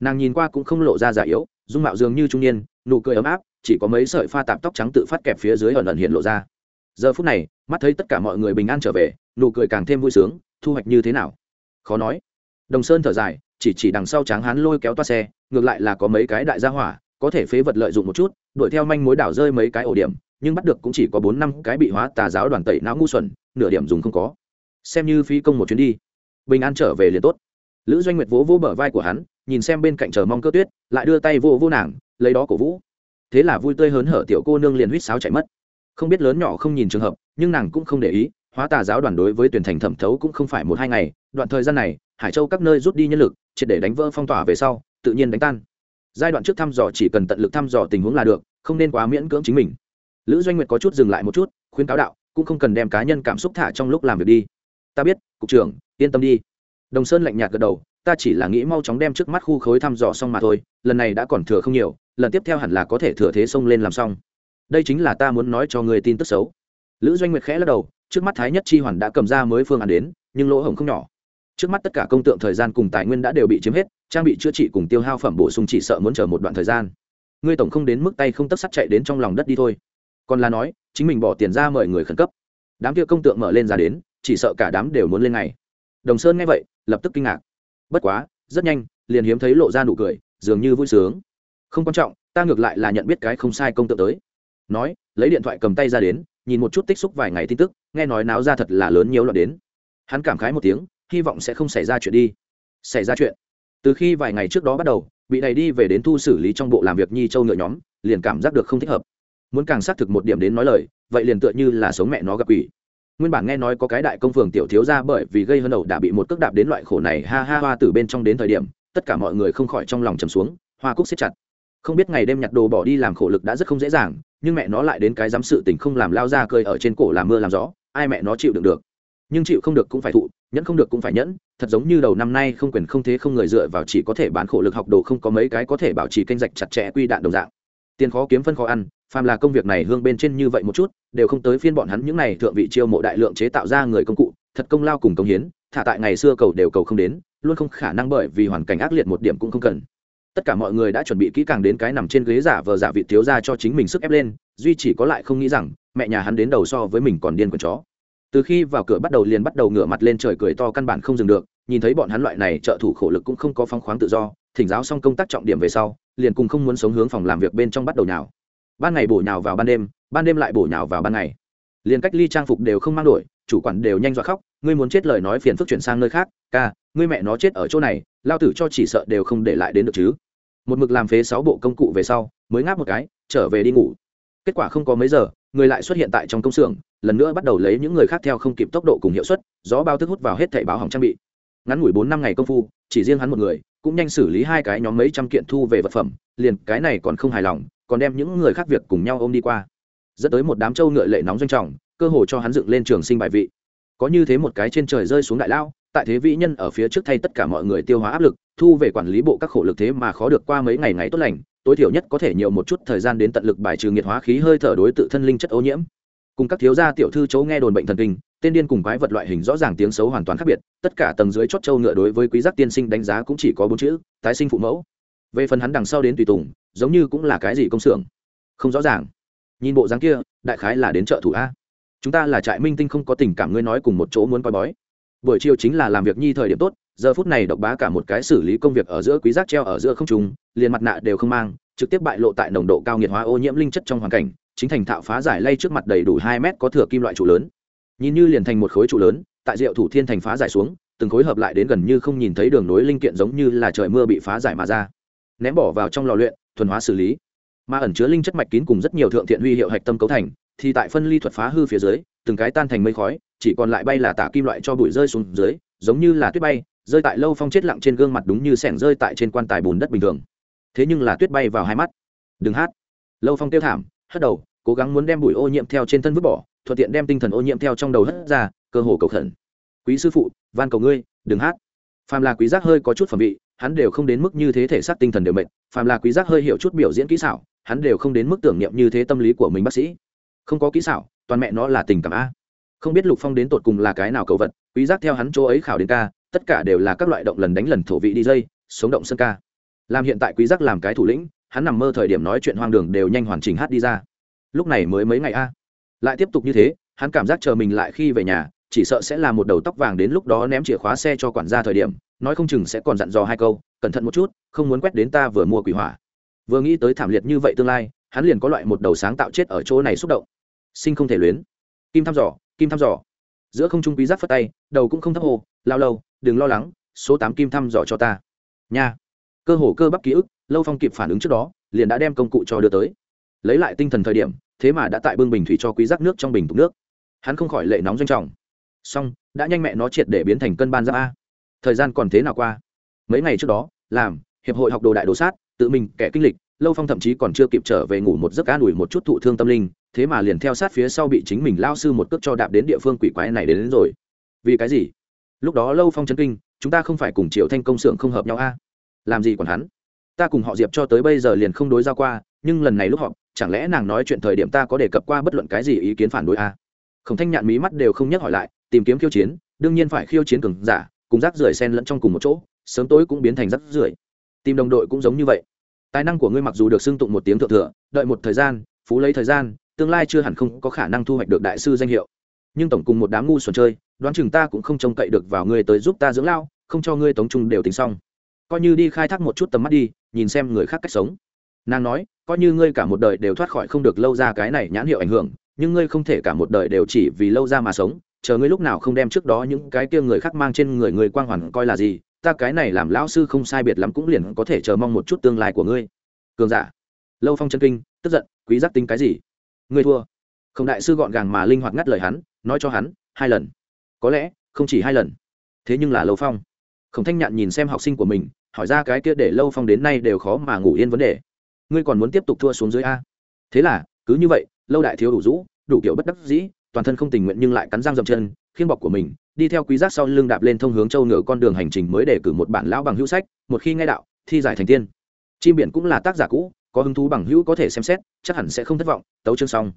Nàng nhìn qua cũng không lộ ra giả yếu, dung mạo dường như trung niên, nụ cười ấm áp, chỉ có mấy sợi pha tạp tóc trắng tự phát kẹp phía dưới ẩn ẩn hiện lộ ra giờ phút này, mắt thấy tất cả mọi người bình an trở về, nụ cười càng thêm vui sướng, thu hoạch như thế nào? Khó nói. Đồng sơn thở dài, chỉ chỉ đằng sau tráng hán lôi kéo toa xe, ngược lại là có mấy cái đại gia hỏa, có thể phế vật lợi dụng một chút, đuổi theo manh mối đảo rơi mấy cái ổ điểm, nhưng bắt được cũng chỉ có bốn năm cái bị hóa tà giáo đoàn tẩy não ngu xuẩn, nửa điểm dùng không có. Xem như phí công một chuyến đi. Bình an trở về liền tốt. Lữ doanh nguyệt vỗ vỗ bờ vai của hắn, nhìn xem bên cạnh chờ mong cơ tuyết, lại đưa tay vô vô nàng, lấy đó cổ vũ. Thế là vui tươi hớn hở tiểu cô nương liền huýt sáo chạy mất không biết lớn nhỏ không nhìn trường hợp, nhưng nàng cũng không để ý, hóa tà giáo đoàn đối với tuyển thành thẩm thấu cũng không phải một hai ngày, đoạn thời gian này, hải châu các nơi rút đi nhân lực, triệt để đánh vỡ phong tỏa về sau, tự nhiên đánh tan. Giai đoạn trước thăm dò chỉ cần tận lực thăm dò tình huống là được, không nên quá miễn cưỡng chính mình. Lữ doanh nguyệt có chút dừng lại một chút, khuyên cáo đạo, cũng không cần đem cá nhân cảm xúc thả trong lúc làm việc đi. Ta biết, cục trưởng, yên tâm đi. Đồng sơn lạnh nhạt gật đầu, ta chỉ là nghĩ mau chóng đem trước mắt khu khối thăm dò xong mà thôi, lần này đã còn thừa không nhiều, lần tiếp theo hẳn là có thể thừa thế xông lên làm xong đây chính là ta muốn nói cho người tin tức xấu. Lữ doanh nguyệt khẽ lắc đầu, trước mắt thái nhất chi hoàn đã cầm ra mới phương án đến, nhưng lỗ hổng không nhỏ. Trước mắt tất cả công tượng thời gian cùng tài nguyên đã đều bị chiếm hết, trang bị chữa trị cùng tiêu hao phẩm bổ sung chỉ sợ muốn chờ một đoạn thời gian. Ngươi tổng không đến mức tay không tất sắt chạy đến trong lòng đất đi thôi. Còn là nói, chính mình bỏ tiền ra mời người khẩn cấp. Đám kia công tượng mở lên ra đến, chỉ sợ cả đám đều muốn lên ngày. Đồng sơn nghe vậy, lập tức kinh ngạc. Bất quá, rất nhanh, liền hiếm thấy lộ ra nụ cười, dường như vui sướng. Không quan trọng, ta ngược lại là nhận biết cái không sai công tượng tới nói, lấy điện thoại cầm tay ra đến, nhìn một chút tích xúc vài ngày tin tức, nghe nói náo ra thật là lớn nhiều loạn đến. Hắn cảm khái một tiếng, hy vọng sẽ không xảy ra chuyện đi. Xảy ra chuyện. Từ khi vài ngày trước đó bắt đầu, bị đẩy đi về đến thu xử lý trong bộ làm việc nhi châu ngựa nhóm, liền cảm giác được không thích hợp. Muốn càng xác thực một điểm đến nói lời, vậy liền tựa như là sống mẹ nó gặp quỷ. Nguyên bản nghe nói có cái đại công phường tiểu thiếu ra bởi vì gây hơn đầu đã bị một cước đạp đến loại khổ này, ha ha, hoa từ bên trong đến thời điểm, tất cả mọi người không khỏi trong lòng trầm xuống, hoa cúc xếp chặt. Không biết ngày đêm nhặt đồ bỏ đi làm khổ lực đã rất không dễ dàng nhưng mẹ nó lại đến cái dám sự tình không làm lao ra cơi ở trên cổ làm mưa làm gió, ai mẹ nó chịu đựng được. Nhưng chịu không được cũng phải thụ, nhẫn không được cũng phải nhẫn, thật giống như đầu năm nay không quyền không thế không người dựa vào chỉ có thể bán khổ lực học đồ không có mấy cái có thể bảo trì kênh rạch chặt chẽ quy đạn đồng dạng. Tiền khó kiếm phân khó ăn, phàm là công việc này hương bên trên như vậy một chút, đều không tới phiên bọn hắn những này thượng vị chiêu mộ đại lượng chế tạo ra người công cụ, thật công lao cùng công hiến, thả tại ngày xưa cầu đều cầu không đến, luôn không khả năng bởi vì hoàn cảnh ác liệt một điểm cũng không cần tất cả mọi người đã chuẩn bị kỹ càng đến cái nằm trên ghế giả vờ giả vị thiếu ra cho chính mình sức ép lên, duy chỉ có lại không nghĩ rằng, mẹ nhà hắn đến đầu so với mình còn điên quần chó. Từ khi vào cửa bắt đầu liền bắt đầu ngửa mặt lên trời cười to căn bản không dừng được, nhìn thấy bọn hắn loại này trợ thủ khổ lực cũng không có phóng khoáng tự do, thỉnh giáo xong công tác trọng điểm về sau, liền cùng không muốn sống hướng phòng làm việc bên trong bắt đầu nhào. Ban ngày bổ nhào vào ban đêm ban đêm lại bổ nhào vào ban ngày. Liền cách ly trang phục đều không mang đổi, chủ quản đều nhanh dọa khóc, ngươi muốn chết lời nói phiền phức chuyển sang nơi khác, ca, ngươi mẹ nó chết ở chỗ này lao tử cho chỉ sợ đều không để lại đến được chứ. Một mực làm phế sáu bộ công cụ về sau, mới ngáp một cái, trở về đi ngủ. Kết quả không có mấy giờ, người lại xuất hiện tại trong công xưởng, lần nữa bắt đầu lấy những người khác theo không kịp tốc độ cùng hiệu suất, gió bao thức hút vào hết thẻ báo hỏng trang bị. Ngắn ngủi bốn năm ngày công phu, chỉ riêng hắn một người, cũng nhanh xử lý hai cái nhóm mấy trăm kiện thu về vật phẩm, liền cái này còn không hài lòng, còn đem những người khác việc cùng nhau ôm đi qua. Dẫn tới một đám trâu ngựa lệ nóng doanh trọng, cơ hồ cho hắn dựng lên trường sinh bài vị. Có như thế một cái trên trời rơi xuống đại lao tại thế vĩ nhân ở phía trước thay tất cả mọi người tiêu hóa áp lực, thu về quản lý bộ các khổ lực thế mà khó được qua mấy ngày ngày tốt lành, tối thiểu nhất có thể nhiều một chút thời gian đến tận lực bài trừ nghiệt hóa khí hơi thở đối tự thân linh chất ô nhiễm. Cùng các thiếu gia tiểu thư chấu nghe đồn bệnh thần kinh, tên điên cùng quái vật loại hình rõ ràng tiếng xấu hoàn toàn khác biệt, tất cả tầng dưới chót châu ngựa đối với quý giác tiên sinh đánh giá cũng chỉ có bốn chữ, tái sinh phụ mẫu. Về phần hắn đằng sau đến tùy tùng, giống như cũng là cái gì công xưởng? Không rõ ràng. Nhìn bộ dáng kia, đại khái là đến chợ thủ a. Chúng ta là trại minh tinh không có tình cảm, ngươi nói cùng một chỗ muốn coi bói buổi chiều chính là làm việc nhi thời điểm tốt, giờ phút này độc bá cả một cái xử lý công việc ở giữa quý giác treo ở giữa không trùng liền mặt nạ đều không mang, trực tiếp bại lộ tại nồng độ cao nhiệt hóa ô nhiễm linh chất trong hoàn cảnh, chính thành thạo phá giải lay trước mặt đầy đủ hai mét có thừa kim loại trụ lớn. Nhìn như liền thành một khối trụ lớn, tại diệu thủ thiên thành phá giải xuống, từng khối hợp lại đến gần như không nhìn thấy đường nối linh kiện giống như là trời mưa bị phá giải mà ra. Ném bỏ vào trong lò luyện, thuần hóa xử lý. Mà ẩn chứa linh chất mạch kín cùng rất nhiều thượng thiện huy hiệu hạch tâm cấu thành thì tại phân ly thuật phá hư phía dưới, từng cái tan thành mây khói, chỉ còn lại bay là tả kim loại cho bụi rơi xuống dưới, giống như là tuyết bay, rơi tại lâu phong chết lặng trên gương mặt đúng như sẻng rơi tại trên quan tài bùn đất bình thường. Thế nhưng là tuyết bay vào hai mắt. Đừng hát. Lâu phong tiêu thảm, hất đầu, cố gắng muốn đem bụi ô nhiễm theo trên thân vứt bỏ, thuận tiện đem tinh thần ô nhiễm theo trong đầu hất ra, cơ hồ cầu khẩn. Quý sư phụ, van cầu ngươi, đừng hát. Phàm là quý giác hơi có chút phẩm vị, hắn đều không đến mức như thế thể xác tinh thần đều mệt. Phàm là quý giác hơi hiểu chút biểu diễn kỹ xảo, hắn đều không đến mức tưởng niệm như thế tâm lý của mình bác sĩ không có kỹ xảo, toàn mẹ nó là tình cảm a. Không biết lục phong đến tột cùng là cái nào cầu vật, quý giác theo hắn chỗ ấy khảo đến ca, tất cả đều là các loại động lần đánh lần thổ vị đi dây, sống động sân ca. Làm hiện tại quý giác làm cái thủ lĩnh, hắn nằm mơ thời điểm nói chuyện hoang đường đều nhanh hoàn chỉnh hát đi ra. Lúc này mới mấy ngày a. Lại tiếp tục như thế, hắn cảm giác chờ mình lại khi về nhà, chỉ sợ sẽ là một đầu tóc vàng đến lúc đó ném chìa khóa xe cho quản gia thời điểm, nói không chừng sẽ còn dặn dò hai câu, cẩn thận một chút, không muốn quét đến ta vừa mua quỷ hỏa. Vừa nghĩ tới thảm liệt như vậy tương lai, hắn liền có loại một đầu sáng tạo chết ở chỗ này xúc động sinh không thể luyến. Kim thăm dò, kim thăm dò. Giữa không trung quý giác phất tay, đầu cũng không thấp hồ lao lâu, đừng lo lắng, số tám kim thăm dò cho ta. Nha. Cơ hồ cơ bắp ký ức, lâu phong kịp phản ứng trước đó, liền đã đem công cụ cho đưa tới. Lấy lại tinh thần thời điểm, thế mà đã tại bưng bình thủy cho quý giác nước trong bình thùng nước. Hắn không khỏi lệ nóng doanh trọng. Xong, đã nhanh mẹ nó triệt để biến thành cân ban giáp a. Thời gian còn thế nào qua? Mấy ngày trước đó, làm, hiệp hội học đồ đại đồ sát, tự mình kẻ kinh lịch lâu phong thậm chí còn chưa kịp trở về ngủ một giấc cá đùi một chút thụ thương tâm linh thế mà liền theo sát phía sau bị chính mình lao sư một cước cho đạp đến địa phương quỷ quái này đến, đến rồi. Vì cái gì? Lúc đó lâu phong chấn kinh chúng ta không phải cùng triệu thanh công xưởng không hợp nhau a? Làm gì còn hắn? Ta cùng họ diệp cho tới bây giờ liền không đối giao qua nhưng lần này lúc họp chẳng lẽ nàng nói chuyện thời điểm ta có đề cập qua bất luận cái gì ý kiến phản đối a? Khổng thanh nhạn mí mắt đều không nhắc hỏi lại tìm kiếm khiêu chiến đương nhiên phải khiêu chiến cường giả cùng rác rưởi sen lẫn trong cùng một chỗ sớm tối cũng biến thành rác rưởi. Tìm đồng đội cũng giống như vậy tài năng của ngươi mặc dù được xưng tụng một tiếng thượng thừa, đợi một thời gian, phú lấy thời gian, tương lai chưa hẳn không có khả năng thu hoạch được đại sư danh hiệu. Nhưng tổng cùng một đám ngu xuẩn chơi, đoán chừng ta cũng không trông cậy được vào ngươi tới giúp ta dưỡng lao, không cho ngươi tống trung đều tính xong. Coi như đi khai thác một chút tầm mắt đi, nhìn xem người khác cách sống. Nàng nói, coi như ngươi cả một đời đều thoát khỏi không được lâu ra cái này nhãn hiệu ảnh hưởng, nhưng ngươi không thể cả một đời đều chỉ vì lâu ra mà sống, chờ ngươi lúc nào không đem trước đó những cái kia người khác mang trên người người quang hoàn coi là gì ta cái này làm lão sư không sai biệt lắm cũng liền có thể chờ mong một chút tương lai của ngươi. Cường giả. Lâu phong chân kinh, tức giận, quý giác tính cái gì? Ngươi thua. Không đại sư gọn gàng mà linh hoạt ngắt lời hắn, nói cho hắn, hai lần. Có lẽ, không chỉ hai lần. Thế nhưng là lâu phong. Khổng thanh nhạn nhìn xem học sinh của mình, hỏi ra cái kia để lâu phong đến nay đều khó mà ngủ yên vấn đề. Ngươi còn muốn tiếp tục thua xuống dưới a? Thế là, cứ như vậy, lâu đại thiếu đủ rũ, đủ kiểu bất đắc dĩ, toàn thân không tình nguyện nhưng lại cắn răng dậm chân khiên bọc của mình đi theo quý giác sau lưng đạp lên thông hướng châu ngựa con đường hành trình mới để cử một bản lão bằng hữu sách, một khi nghe đạo, thi giải thành tiên. Chim biển cũng là tác giả cũ, có hứng thú bằng hữu có thể xem xét, chắc hẳn sẽ không thất vọng. Tấu chương xong.